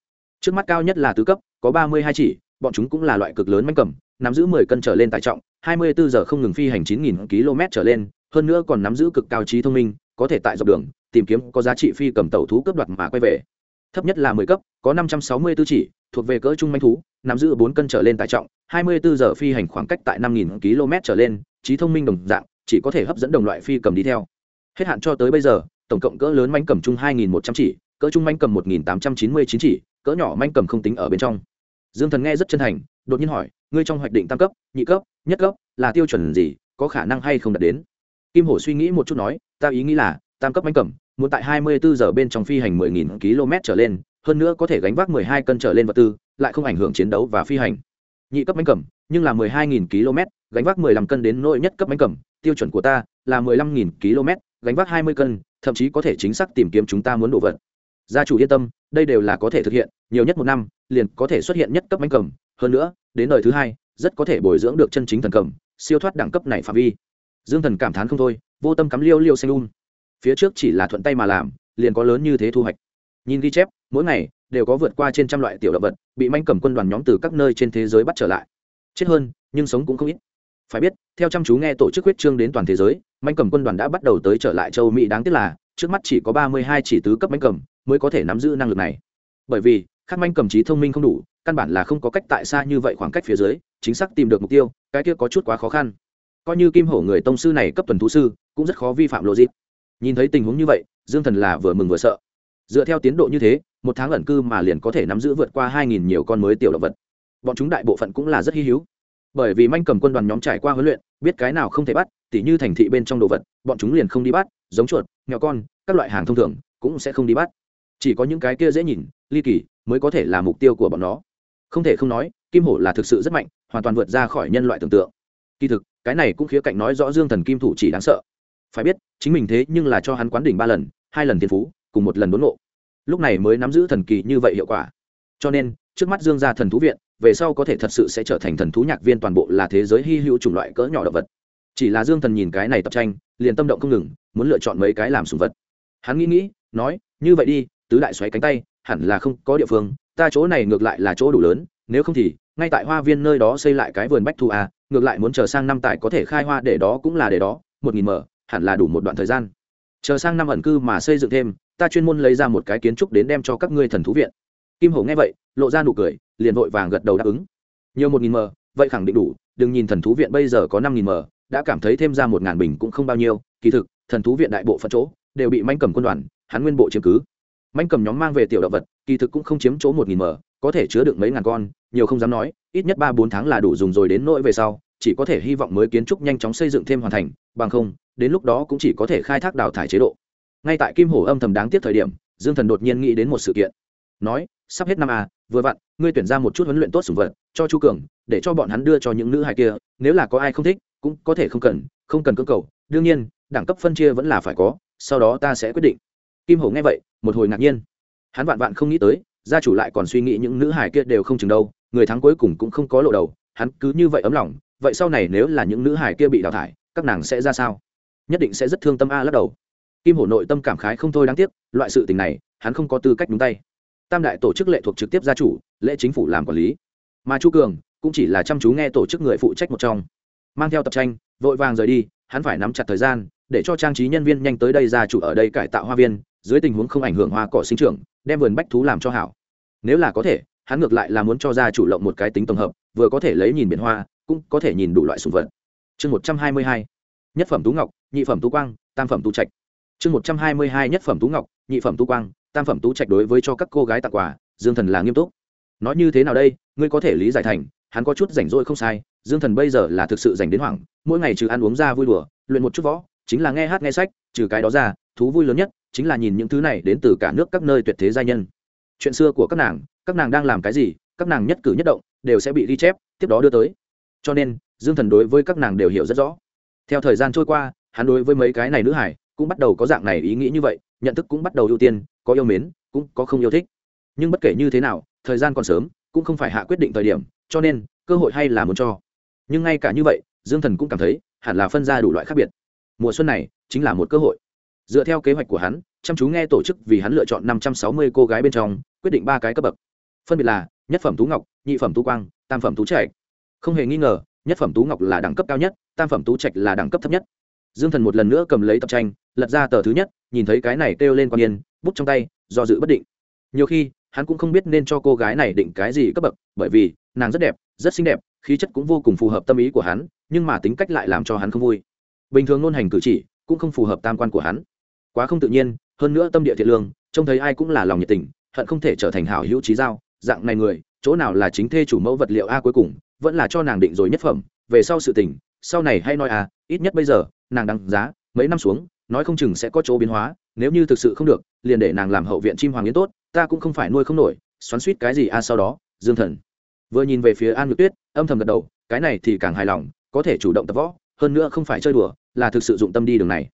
Trước mắt cao nhất là tứ cấp, có ba mươi hai chỉ, bọn chúng cũng là loại cực lớn manh cầm, nắm giữ mười cân trở lên tải trọng, hai mươi bốn giờ không ngừng phi hành chín nghìn km trở lên, hơn nữa còn nắm giữ cực cao trí thông minh, có thể tại dọc đường, tìm kiếm có giá trị phi cầm tàu thú cướp đoạt mà quay về. Thấp nhất là mười cấp, có năm trăm sáu mươi 564 chỉ thuộc về cỡ trung manh thú, nắm giữ bốn cân trở lên tải trọng, hai mươi bốn giờ phi hành khoảng cách tại năm nghìn km trở lên, trí thông minh đồng dạng, chỉ có thể hấp dẫn đồng loại phi cầm đi theo. Hết hạn cho tới bây giờ, tổng cộng cỡ lớn manh cầm chung hai nghìn một trăm chỉ, cỡ trung manh cầm một nghìn tám trăm chín mươi chín chỉ, cỡ nhỏ manh cầm không tính ở bên trong. Dương thần nghe rất chân thành, đột nhiên hỏi, ngươi trong hoạch định tam cấp, nhị cấp, nhất cấp là tiêu chuẩn gì, có khả năng hay không đạt đến? Kim hổ suy nghĩ một chút nói, ta ý nghĩ là, tam cấp manh cầm, muốn tại 24 giờ bên trong phi hành 10.000 km trở lên hơn nữa có thể gánh vác 12 cân trở lên vật tư, lại không ảnh hưởng chiến đấu và phi hành. Nhị cấp bánh cầm, nhưng là 12.000 km, gánh vác 15 cân đến nội nhất cấp bánh cầm, tiêu chuẩn của ta là 15.000 km, gánh vác 20 cân, thậm chí có thể chính xác tìm kiếm chúng ta muốn đồ vật. Gia chủ yên tâm, đây đều là có thể thực hiện, nhiều nhất một năm, liền có thể xuất hiện nhất cấp bánh cầm. Hơn nữa, đến đời thứ hai, rất có thể bồi dưỡng được chân chính thần cầm, siêu thoát đẳng cấp này phạm vi. Dương thần cảm thán không thôi, vô tâm cắm liêu liêu xanh un phía trước chỉ là thuận tay mà làm, liền có lớn như thế thu hoạch nhìn ghi chép, mỗi ngày đều có vượt qua trên trăm loại tiểu động vật, bị manh cầm quân đoàn nhóm từ các nơi trên thế giới bắt trở lại. Chết hơn, nhưng sống cũng không ít. Phải biết, theo chăm chú nghe tổ chức huyết trương đến toàn thế giới, manh cầm quân đoàn đã bắt đầu tới trở lại châu mỹ đáng tiếc là, trước mắt chỉ có ba mươi hai chỉ tứ cấp manh cầm mới có thể nắm giữ năng lực này. Bởi vì khát manh cầm trí thông minh không đủ, căn bản là không có cách tại xa như vậy khoảng cách phía dưới, chính xác tìm được mục tiêu, cái kia có chút quá khó khăn. Coi như kim hổ người tông sư này cấp tuần thú sư, cũng rất khó vi phạm lộ dịp nhìn thấy tình huống như vậy, dương thần là vừa mừng vừa sợ dựa theo tiến độ như thế, một tháng ẩn cư mà liền có thể nắm giữ vượt qua hai nghìn nhiều con mới tiểu động vật. Bọn chúng đại bộ phận cũng là rất hy hữu. Bởi vì manh cầm quân đoàn nhóm trải qua huấn luyện, biết cái nào không thể bắt, tỉ như thành thị bên trong đồ vật, bọn chúng liền không đi bắt, giống chuột nhỏ con, các loại hàng thông thường, cũng sẽ không đi bắt. Chỉ có những cái kia dễ nhìn, ly kỳ, mới có thể là mục tiêu của bọn nó. Không thể không nói, kim hổ là thực sự rất mạnh, hoàn toàn vượt ra khỏi nhân loại tưởng tượng. Kỳ thực, cái này cũng khía cạnh nói rõ dương thần kim thủ chỉ đáng sợ. Phải biết, chính mình thế nhưng là cho hắn quán đỉnh ba lần, hai lần thiên phú cùng một lần đốn ngộ. Lúc này mới nắm giữ thần kỳ như vậy hiệu quả. Cho nên trước mắt dương gia thần thú viện về sau có thể thật sự sẽ trở thành thần thú nhạc viên toàn bộ là thế giới hy hữu chủng loại cỡ nhỏ động vật. Chỉ là dương thần nhìn cái này tập tranh liền tâm động không ngừng muốn lựa chọn mấy cái làm sùng vật. Hắn nghĩ nghĩ nói như vậy đi tứ đại xoáy cánh tay hẳn là không có địa phương ta chỗ này ngược lại là chỗ đủ lớn nếu không thì ngay tại hoa viên nơi đó xây lại cái vườn bách thu à, ngược lại muốn chờ sang năm tại có thể khai hoa để đó cũng là để đó một nghìn mở hẳn là đủ một đoạn thời gian chờ sang năm ẩn cư mà xây dựng thêm, ta chuyên môn lấy ra một cái kiến trúc đến đem cho các ngươi thần thú viện. Kim hổ nghe vậy, lộ ra nụ cười, liền vội vàng gật đầu đáp ứng. Nhiều một nghìn mờ vậy khẳng định đủ, đừng nhìn thần thú viện bây giờ có năm nghìn mờ đã cảm thấy thêm ra một ngàn bình cũng không bao nhiêu. Kỳ thực, thần thú viện đại bộ phận chỗ, đều bị manh cầm quân đoàn, hắn nguyên bộ chiếm cứ. Manh cầm nhóm mang về tiểu động vật, kỳ thực cũng không chiếm chỗ một nghìn mờ có thể chứa được mấy ngàn con, nhiều không dám nói, ít nhất ba bốn tháng là đủ dùng rồi đến nỗi về sau chỉ có thể hy vọng mới kiến trúc nhanh chóng xây dựng thêm hoàn thành, bằng không, đến lúc đó cũng chỉ có thể khai thác đào thải chế độ. Ngay tại kim hổ âm thầm đáng tiếc thời điểm, dương thần đột nhiên nghĩ đến một sự kiện. Nói, sắp hết năm a vừa vặn, ngươi tuyển ra một chút huấn luyện tốt sủng vật, cho chu cường, để cho bọn hắn đưa cho những nữ hài kia, nếu là có ai không thích, cũng có thể không cần không cần cơ cầu, đương nhiên, đẳng cấp phân chia vẫn là phải có, sau đó ta sẽ quyết định. Kim hổ nghe vậy, một hồi ngạc nhiên. Hắn vạn vạn không nghĩ tới, gia chủ lại còn suy nghĩ những nữ hài kia đều không chừng đâu, người thắng cuối cùng cũng không có lộ đầu, hắn cứ như vậy ấm lòng vậy sau này nếu là những nữ hài kia bị đào thải, các nàng sẽ ra sao? Nhất định sẽ rất thương tâm a lắc đầu. Kim hổ nội tâm cảm khái không thôi đáng tiếc, loại sự tình này, hắn không có tư cách đúng tay. Tam đại tổ chức lệ thuộc trực tiếp gia chủ, lễ chính phủ làm quản lý. Mà chu cường cũng chỉ là chăm chú nghe tổ chức người phụ trách một trong. Mang theo tập tranh, vội vàng rời đi, hắn phải nắm chặt thời gian, để cho trang trí nhân viên nhanh tới đây gia chủ ở đây cải tạo hoa viên, dưới tình huống không ảnh hưởng hoa cỏ sinh trưởng, đem vườn bách thú làm cho hảo. Nếu là có thể, hắn ngược lại là muốn cho gia chủ lộng một cái tính tổng hợp, vừa có thể lấy nhìn biển hoa cũng có thể nhìn đủ loại sùng vật. Chương một trăm hai mươi hai, nhất phẩm tú ngọc, nhị phẩm tú quang, tam phẩm tú trạch. Chương một trăm hai mươi hai, nhất phẩm tú ngọc, nhị phẩm tú quang, tam phẩm tú trạch đối với cho các cô gái tặng quà, dương thần là nghiêm túc. Nói như thế nào đây? Ngươi có thể lý giải thành, hắn có chút rảnh rỗi không sai, dương thần bây giờ là thực sự dành đến hoảng, mỗi ngày trừ ăn uống ra vui đùa, luyện một chút võ, chính là nghe hát nghe sách, trừ cái đó ra, thú vui lớn nhất chính là nhìn những thứ này đến từ cả nước các nơi tuyệt thế gia nhân. Chuyện xưa của các nàng các nàng đang làm cái gì, các nàng nhất cử nhất động, đều sẽ bị ghi chép, tiếp đó đưa tới cho nên, dương thần đối với các nàng đều hiểu rất rõ. Theo thời gian trôi qua, hắn đối với mấy cái này nữ hải cũng bắt đầu có dạng này ý nghĩ như vậy, nhận thức cũng bắt đầu ưu tiên, có yêu mến, cũng có không yêu thích. Nhưng bất kể như thế nào, thời gian còn sớm, cũng không phải hạ quyết định thời điểm, cho nên, cơ hội hay là muốn cho. Nhưng ngay cả như vậy, dương thần cũng cảm thấy, hẳn là phân ra đủ loại khác biệt. Mùa xuân này, chính là một cơ hội. Dựa theo kế hoạch của hắn, chăm chú nghe tổ chức vì hắn lựa chọn năm trăm sáu mươi cô gái bên trong, quyết định ba cái cấp bậc. Phân biệt là, nhất phẩm tú ngọc, nhị phẩm tú quang, tam phẩm tú trạch không hề nghi ngờ, nhất phẩm tú ngọc là đẳng cấp cao nhất, tam phẩm tú trạch là đẳng cấp thấp nhất. Dương thần một lần nữa cầm lấy tập tranh, lật ra tờ thứ nhất, nhìn thấy cái này kêu lên quan yên bút trong tay, do dự bất định. Nhiều khi, hắn cũng không biết nên cho cô gái này định cái gì cấp bậc, bởi vì, nàng rất đẹp, rất xinh đẹp, khí chất cũng vô cùng phù hợp tâm ý của hắn, nhưng mà tính cách lại làm cho hắn không vui. Bình thường ngôn hành cử chỉ, cũng không phù hợp tam quan của hắn. Quá không tự nhiên, hơn nữa tâm địa thiện lương, trông thấy ai cũng là lòng nhiệt tình, hận không thể trở thành hảo hữu trí giao, dạng này người, chỗ nào là chính thê chủ mẫu vật liệu a cuối cùng vẫn là cho nàng định rồi nhất phẩm, về sau sự tình, sau này hay nói à ít nhất bây giờ, nàng đăng giá, mấy năm xuống, nói không chừng sẽ có chỗ biến hóa, nếu như thực sự không được, liền để nàng làm hậu viện chim hoàng yến tốt, ta cũng không phải nuôi không nổi, xoắn suýt cái gì a sau đó, dương thần. Vừa nhìn về phía an nhược tuyết, âm thầm gật đầu, cái này thì càng hài lòng, có thể chủ động tập võ, hơn nữa không phải chơi đùa, là thực sự dụng tâm đi đường này.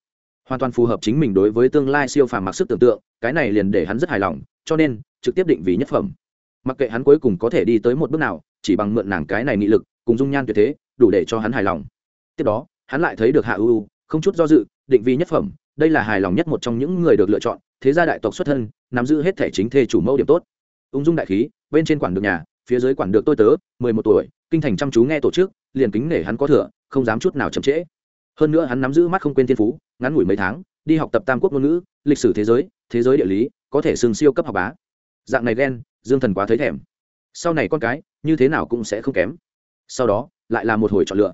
Hoàn toàn phù hợp chính mình đối với tương lai siêu phàm mặc sức tưởng tượng, cái này liền để hắn rất hài lòng, cho nên, trực tiếp định vì nhất phẩm. Mặc kệ hắn cuối cùng có thể đi tới một bước nào chỉ bằng mượn nàng cái này nghị lực, cùng dung nhan tuyệt thế, đủ để cho hắn hài lòng. Tiếp đó, hắn lại thấy được hạ ưu không chút do dự, định vi nhất phẩm, đây là hài lòng nhất một trong những người được lựa chọn, thế gia đại tộc xuất thân, nắm giữ hết thể chính thê chủ mẫu điểm tốt. Ung dung đại khí, bên trên quản được nhà, phía dưới quản được tôi tớ, mười một tuổi, kinh thành chăm chú nghe tổ chức, liền kính nể hắn có thừa, không dám chút nào chậm trễ. Hơn nữa hắn nắm giữ mắt không quên thiên phú, ngắn ngủi mấy tháng, đi học tập tam quốc ngôn ngữ, lịch sử thế giới thế giới địa lý, có thể xương siêu cấp học bá. Dạng này ghen, dương thần quá thấy thèm. Sau này con cái như thế nào cũng sẽ không kém. Sau đó, lại là một hồi chọn lựa.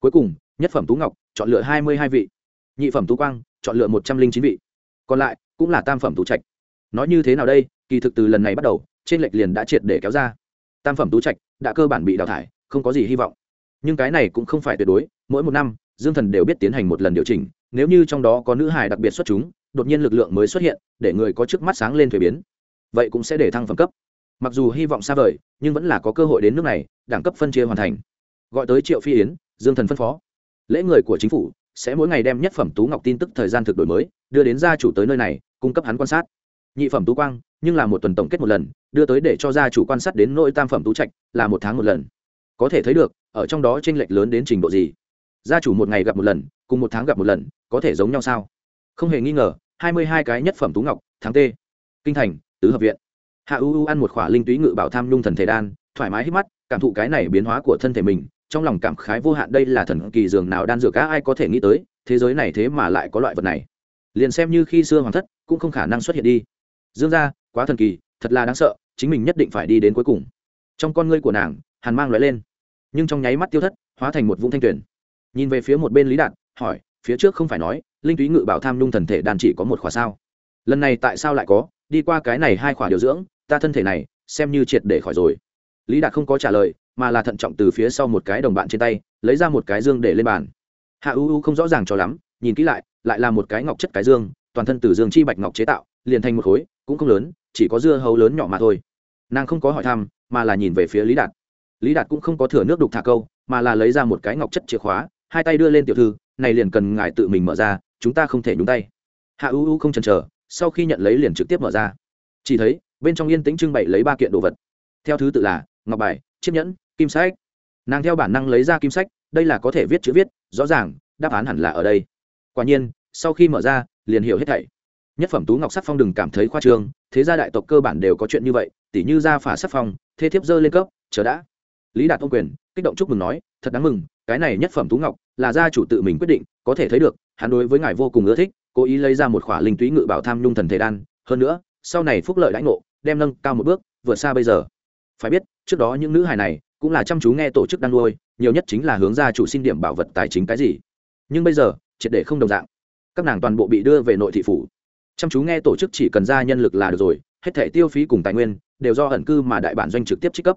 Cuối cùng, nhất phẩm tú ngọc, chọn lựa hai mươi hai vị. Nhị phẩm tú quang, chọn lựa một trăm linh chín vị. Còn lại, cũng là tam phẩm tú trạch. Nói như thế nào đây? Kỳ thực từ lần này bắt đầu, trên lệch liền đã triệt để kéo ra. Tam phẩm tú trạch đã cơ bản bị đào thải, không có gì hy vọng. Nhưng cái này cũng không phải tuyệt đối, mỗi một năm, dương thần đều biết tiến hành một lần điều chỉnh, nếu như trong đó có nữ hài đặc biệt xuất chúng, đột nhiên lực lượng mới xuất hiện, để người có trước mắt sáng lên thuế biến, vậy cũng sẽ để thăng phẩm cấp mặc dù hy vọng xa vời, nhưng vẫn là có cơ hội đến nước này, đẳng cấp phân chia hoàn thành. Gọi tới triệu phi yến, dương thần phân phó. Lễ người của chính phủ sẽ mỗi ngày đem nhất phẩm tú ngọc tin tức thời gian thực đổi mới, đưa đến gia chủ tới nơi này, cung cấp hắn quan sát. Nhị phẩm tú quang, nhưng là một tuần tổng kết một lần, đưa tới để cho gia chủ quan sát đến nội tam phẩm tú trạch là một tháng một lần. Có thể thấy được, ở trong đó tranh lệch lớn đến trình độ gì. Gia chủ một ngày gặp một lần, cùng một tháng gặp một lần, có thể giống nhau sao? Không hề nghi ngờ, hai mươi hai cái nhất phẩm tú ngọc, tháng t. Kinh thành, tứ hợp viện hạ u u ăn một khỏa linh túy ngự bảo tham nhung thần thể đan, thoải mái hít mắt, cảm thụ cái này biến hóa của thân thể mình, trong lòng cảm khái vô hạn đây là thần kỳ dường nào đan dược cá ai có thể nghĩ tới, thế giới này thế mà lại có loại vật này. Liền xem như khi xưa hoàng thất, cũng không khả năng xuất hiện đi. Dương ra quá thần kỳ, thật là đáng sợ, chính mình nhất định phải đi đến cuối cùng. Trong con ngươi của nàng, hàn mang loại lên. Nhưng trong nháy mắt tiêu thất, hóa thành một vũng thanh tuyển nhìn về phía một bên lý đạt, hỏi, phía trước không phải nói, linh túy ngự bảo tham nhung thần thể đàn chỉ có một khỏa sao? Lần này tại sao lại có? Đi qua cái này hai khỏa điều dưỡng ta thân thể này, xem như triệt để khỏi rồi. Lý đạt không có trả lời, mà là thận trọng từ phía sau một cái đồng bạn trên tay, lấy ra một cái dương để lên bàn. Hạ u u không rõ ràng cho lắm, nhìn kỹ lại lại là một cái ngọc chất cái dương, toàn thân từ dương chi bạch ngọc chế tạo, liền thành một khối, cũng không lớn, chỉ có dưa hấu lớn nhỏ mà thôi. Nàng không có hỏi thăm, mà là nhìn về phía lý đạt. Lý đạt cũng không có thừa nước đục thả câu, mà là lấy ra một cái ngọc chất chìa khóa, hai tay đưa lên tiểu thư, này liền cần ngài tự mình mở ra, chúng ta không thể nhúng tay. Hạ u u không chần chờ, sau khi nhận lấy liền trực tiếp mở ra. Chỉ thấy bên trong yên tĩnh trưng bày lấy ba kiện đồ vật. Theo thứ tự là ngọc bài, chiếc nhẫn, kim sách. Nàng theo bản năng lấy ra kim sách, đây là có thể viết chữ viết, rõ ràng, đáp án hẳn là ở đây. Quả nhiên, sau khi mở ra, liền hiểu hết thảy. Nhất phẩm tú ngọc sắc phong đừng cảm thấy khoa trương, thế gia đại tộc cơ bản đều có chuyện như vậy, tỉ như gia phả sắc phong, thế thiếp dơ lên cấp, chờ đã. Lý đạt ông quyền, kích động chúc mừng nói, thật đáng mừng, cái này nhất phẩm tú ngọc là gia chủ tự mình quyết định, có thể thấy được, hắn đối với ngài vô cùng ưa thích, cố ý lấy ra một khỏa linh túy ngự bảo tham nhung thần thể đan. Hơn nữa sau này phúc lợi đãi ngộ, đem nâng cao một bước, vượt xa bây giờ. Phải biết, trước đó những nữ hài này cũng là chăm chú nghe tổ chức đang nuôi, nhiều nhất chính là hướng ra chủ xin điểm bảo vật tài chính cái gì. Nhưng bây giờ, triệt để không đồng dạng. Các nàng toàn bộ bị đưa về nội thị phủ. Chăm chú nghe tổ chức chỉ cần ra nhân lực là được rồi, hết thể tiêu phí cùng tài nguyên đều do ẩn cư mà đại bản doanh trực tiếp trích cấp.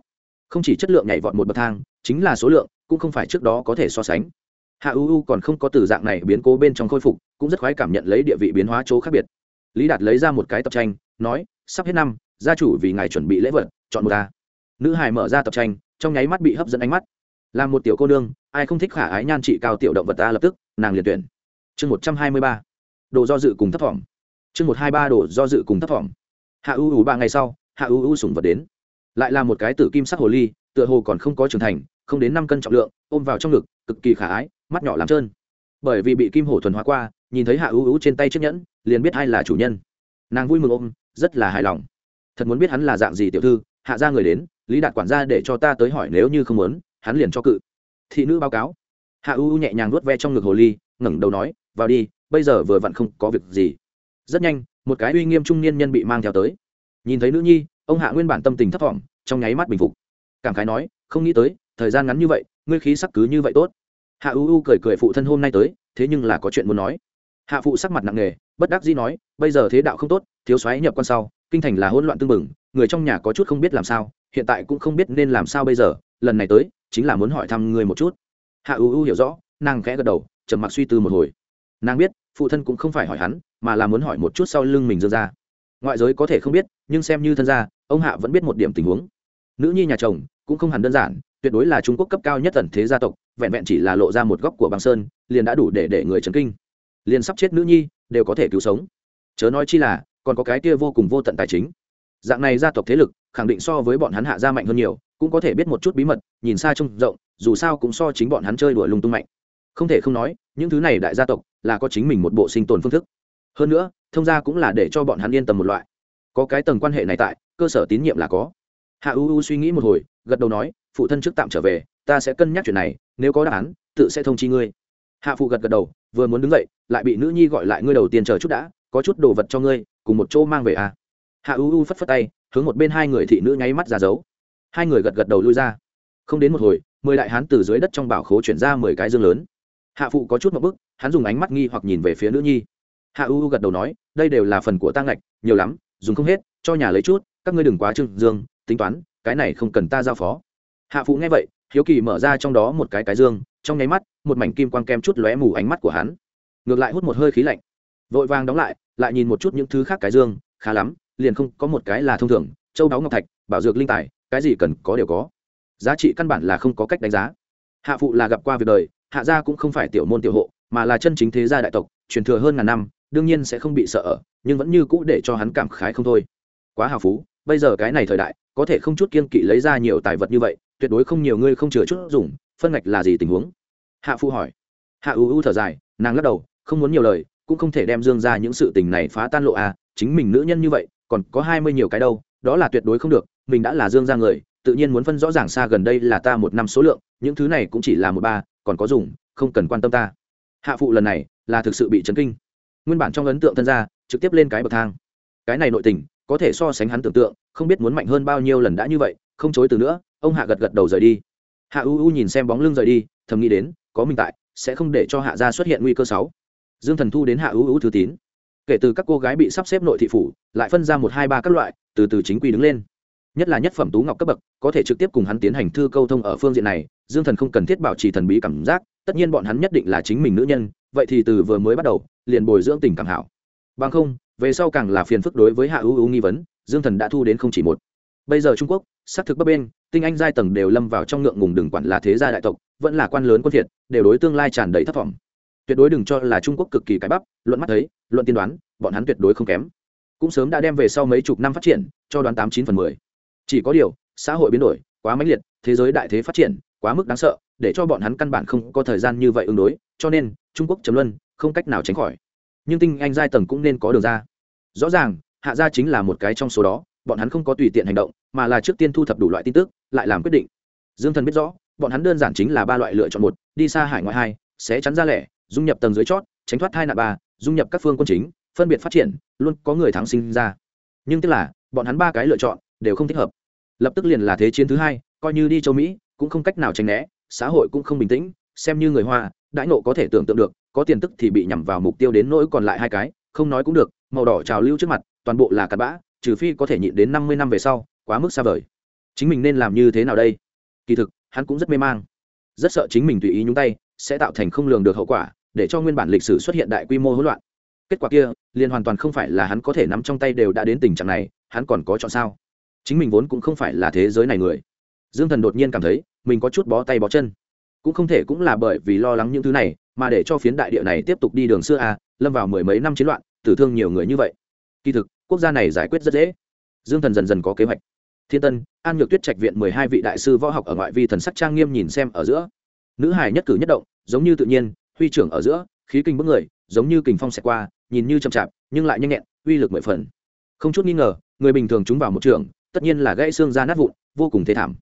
Không chỉ chất lượng nhảy vọt một bậc thang, chính là số lượng cũng không phải trước đó có thể so sánh. Hạ u u còn không có từ dạng này biến cố bên trong khôi phục, cũng rất khoái cảm nhận lấy địa vị biến hóa chỗ khác biệt lý đạt lấy ra một cái tập tranh, nói, sắp hết năm, gia chủ vì ngài chuẩn bị lễ vật, chọn một ta. Nữ hài mở ra tập tranh, trong nháy mắt bị hấp dẫn ánh mắt. Là một tiểu cô nương, ai không thích khả ái nhan trị cao tiểu động vật ta lập tức, nàng liền tuyển. Chương một trăm hai mươi ba. Đồ do dự cùng thấp thỏm chương một hai ba, đồ do dự cùng thấp thỏm hạ u u ba ngày sau, hạ u u sùng vật đến. Lại là một cái tử kim sắc hồ ly, tựa hồ còn không có trưởng thành, không đến năm cân trọng lượng, ôm vào trong ngực, cực kỳ khả ái, mắt nhỏ làm trơn. Bởi vì bị kim hổ thuần hóa qua, nhìn thấy hạ ưu ưu trên tay chiếc nhẫn liền biết ai là chủ nhân. Nàng vui mừng ôm, rất là hài lòng. Thật muốn biết hắn là dạng gì tiểu thư, hạ ra người đến, lý đạt quản gia để cho ta tới hỏi nếu như không muốn, hắn liền cho cự. Thị nữ báo cáo. Hạ ưu nhẹ nhàng nuốt ve trong ngực hồ ly, ngẩng đầu nói, vào đi, bây giờ vừa vặn không có việc gì. Rất nhanh, một cái uy nghiêm trung niên nhân bị mang theo tới. Nhìn thấy nữ nhi, ông hạ nguyên bản tâm tình thấp thỏm, trong nháy mắt bình phục. Cảm khái nói, không nghĩ tới, thời gian ngắn như vậy, ngươi khí sắc cứ như vậy tốt. Hạ u u cười cười phụ thân hôm nay tới, thế nhưng là có chuyện muốn nói. Hạ phụ sắc mặt nặng nề bất đắc dĩ nói, bây giờ thế đạo không tốt, thiếu xoáy nhập quan sau, kinh thành là hỗn loạn tương mừng người trong nhà có chút không biết làm sao, hiện tại cũng không biết nên làm sao bây giờ, lần này tới, chính là muốn hỏi thăm người một chút. Hạ u u hiểu rõ, nàng khẽ gật đầu, trầm mặc suy tư một hồi. Nàng biết, phụ thân cũng không phải hỏi hắn, mà là muốn hỏi một chút sau lưng mình dương ra ngoại giới có thể không biết, nhưng xem như thân gia, ông hạ vẫn biết một điểm tình huống. Nữ nhi nhà chồng cũng không hẳn đơn giản, tuyệt đối là trung quốc cấp cao nhất tần thế gia tộc, vẹn vẹn chỉ là lộ ra một góc của băng sơn, liền đã đủ để để người chấn kinh liền sắp chết nữ nhi, đều có thể cứu sống. Chớ nói chi là, còn có cái kia vô cùng vô tận tài chính. Dạng này gia tộc thế lực, khẳng định so với bọn hắn hạ gia mạnh hơn nhiều, cũng có thể biết một chút bí mật, nhìn xa trông rộng, dù sao cũng so chính bọn hắn chơi đuổi lung tung mạnh. Không thể không nói, những thứ này đại gia tộc, là có chính mình một bộ sinh tồn phương thức. Hơn nữa, thông gia cũng là để cho bọn hắn yên tâm một loại. Có cái tầng quan hệ này tại, cơ sở tín nhiệm là có. Hạ u u suy nghĩ một hồi, gật đầu nói, phụ thân trước tạm trở về, ta sẽ cân nhắc chuyện này, nếu có đáp án, tự sẽ thông chi ngươi hạ phụ gật gật đầu, vừa muốn đứng dậy, lại bị nữ nhi gọi lại, ngươi đầu tiên chờ chút đã, có chút đồ vật cho ngươi, cùng một chỗ mang về à. hạ u u phất phất tay, hướng một bên hai người thị nữ nháy mắt ra giấu hai người gật gật đầu lui ra. Không đến một hồi, mười đại hán từ dưới đất trong bảo khố chuyển ra mười cái dương lớn. Hạ phụ có chút một bức, hắn dùng ánh mắt nghi hoặc nhìn về phía nữ nhi. Hạ u gật đầu nói, đây đều là phần của ta ngạch, nhiều lắm, dùng không hết, cho nhà lấy chút, các ngươi đừng quá trưng dương, tính toán, cái này không cần ta giao phó. Hạ phụ nghe vậy, hiếu kỳ mở ra trong đó một cái cái dương trong nháy mắt, một mảnh kim quang kem chút lóe mù ánh mắt của hắn. Ngược lại hút một hơi khí lạnh. Vội vàng đóng lại lại nhìn một chút những thứ khác cái dương, khá lắm, liền không có một cái là thông thường, châu đáo ngọc thạch, bảo dược linh tài, cái gì cần có đều có. Giá trị căn bản là không có cách đánh giá. Hạ phụ là gặp qua việc đời, hạ gia cũng không phải tiểu môn tiểu hộ, mà là chân chính thế gia đại tộc, truyền thừa hơn ngàn năm, đương nhiên sẽ không bị sợ nhưng vẫn như cũ để cho hắn cảm khái không thôi. Quá hào phú, bây giờ cái này thời đại, có thể không chút kiên kỵ lấy ra nhiều tài vật như vậy, tuyệt đối không nhiều ngươi không chừa chút dùng phân ngạch là gì tình huống? Hạ phụ hỏi. Hạ u u thở dài, nàng lắc đầu, không muốn nhiều lời, cũng không thể đem dương ra những sự tình này phá tan lộ à chính mình nữ nhân như vậy, còn có hai mươi nhiều cái đâu, đó là tuyệt đối không được, mình đã là dương ra người, tự nhiên muốn phân rõ ràng xa gần đây là ta một năm số lượng, những thứ này cũng chỉ là một ba, còn có dùng, không cần quan tâm ta. Hạ phụ lần này là thực sự bị chấn kinh. Nguyên bản trong ấn tượng thân gia, trực tiếp lên cái bậc thang. Cái này nội tình, có thể so sánh hắn tưởng tượng, không biết muốn mạnh hơn bao nhiêu lần đã như vậy, không chối từ nữa, ông hạ gật gật đầu rời đi hạ u u nhìn xem bóng lưng rời đi, thầm nghĩ đến, có mình tại, sẽ không để cho hạ gia xuất hiện nguy cơ sáu dương thần thu đến hạ u u thư tín. Kể từ các cô gái bị sắp xếp nội thị phủ, lại phân ra một, hai, ba các loại, từ từ chính quy đứng lên. Nhất là nhất phẩm tú ngọc cấp bậc, có thể trực tiếp cùng hắn tiến hành thư câu thông ở phương diện này, dương thần không cần thiết bảo trì thần bí cảm giác, tất nhiên bọn hắn nhất định là chính mình nữ nhân, vậy thì từ vừa mới bắt đầu, liền bồi dưỡng tình cảm hảo. Bằng không, về sau càng là phiền phức đối với hạ ưu ưu nghi vấn, dương thần đã thu đến không chỉ một. Bây giờ trung quốc xác thực bấp bên tinh anh giai tầng đều lâm vào trong ngượng ngùng đừng quản là thế gia đại tộc, vẫn là quan lớn quân thiệt, đều đối tương lai tràn đầy thất vọng. Tuyệt đối đừng cho là trung quốc cực kỳ cái bắp, luận mắt thấy, luận tiên đoán, bọn hắn tuyệt đối không kém. Cũng sớm đã đem về sau mấy chục năm phát triển, cho đoán tám chín phần mười. Chỉ có điều, xã hội biến đổi, quá mãnh liệt, thế giới đại thế phát triển, quá mức đáng sợ, để cho bọn hắn căn bản không có thời gian như vậy ứng đối, cho nên, trung quốc chấm luân, không cách nào tránh khỏi. Nhưng tinh anh giai tầng cũng nên có đường ra. Rõ ràng, hạ gia chính là một cái trong số đó bọn hắn không có tùy tiện hành động, mà là trước tiên thu thập đủ loại tin tức, lại làm quyết định. Dương thần biết rõ, bọn hắn đơn giản chính là ba loại lựa chọn một, đi xa hải ngoại hai sẽ chắn ra lẻ, dung nhập tầng dưới chót, tránh thoát hai nạn ba, dung nhập các phương quân chính, phân biệt phát triển, luôn có người thắng sinh ra. Nhưng tức là, bọn hắn ba cái lựa chọn đều không thích hợp. Lập tức liền là thế chiến thứ hai, coi như đi châu mỹ, cũng không cách nào tránh né, xã hội cũng không bình tĩnh, xem như người hoa, đãi nộ có thể tưởng tượng được, có tiền tức thì bị nhằm vào mục tiêu đến nỗi còn lại hai cái, không nói cũng được, màu đỏ trào lưu trước mặt, toàn bộ là cặn bã trừ phi có thể nhịn đến năm mươi năm về sau, quá mức xa vời. Chính mình nên làm như thế nào đây? Kỳ thực, hắn cũng rất mê mang. Rất sợ chính mình tùy ý nhúng tay, sẽ tạo thành không lường được hậu quả, để cho nguyên bản lịch sử xuất hiện đại quy mô hỗn loạn. Kết quả kia, liền hoàn toàn không phải là hắn có thể nắm trong tay đều đã đến tình trạng này, hắn còn có chọn sao? Chính mình vốn cũng không phải là thế giới này người. Dương thần đột nhiên cảm thấy, mình có chút bó tay bó chân. Cũng không thể cũng là bởi vì lo lắng những thứ này, mà để cho phiến đại địa này tiếp tục đi đường xưa à lâm vào mười mấy năm chiến loạn, tử thương nhiều người như vậy. Kỳ thực quốc gia này giải quyết rất dễ. Dương thần dần dần có kế hoạch. Thiên tân, an nhược tuyết trạch viện mười hai vị đại sư võ học ở ngoại vi thần sắc trang nghiêm nhìn xem ở giữa. Nữ hải nhất cử nhất động, giống như tự nhiên, huy trưởng ở giữa, khí kinh bước người, giống như kình phong xẹt qua, nhìn như chậm chạp, nhưng lại nhanh nhẹn, uy lực mười phần. Không chút nghi ngờ, người bình thường chúng vào một trường, tất nhiên là gãy xương ra nát vụn, vô cùng thế thảm.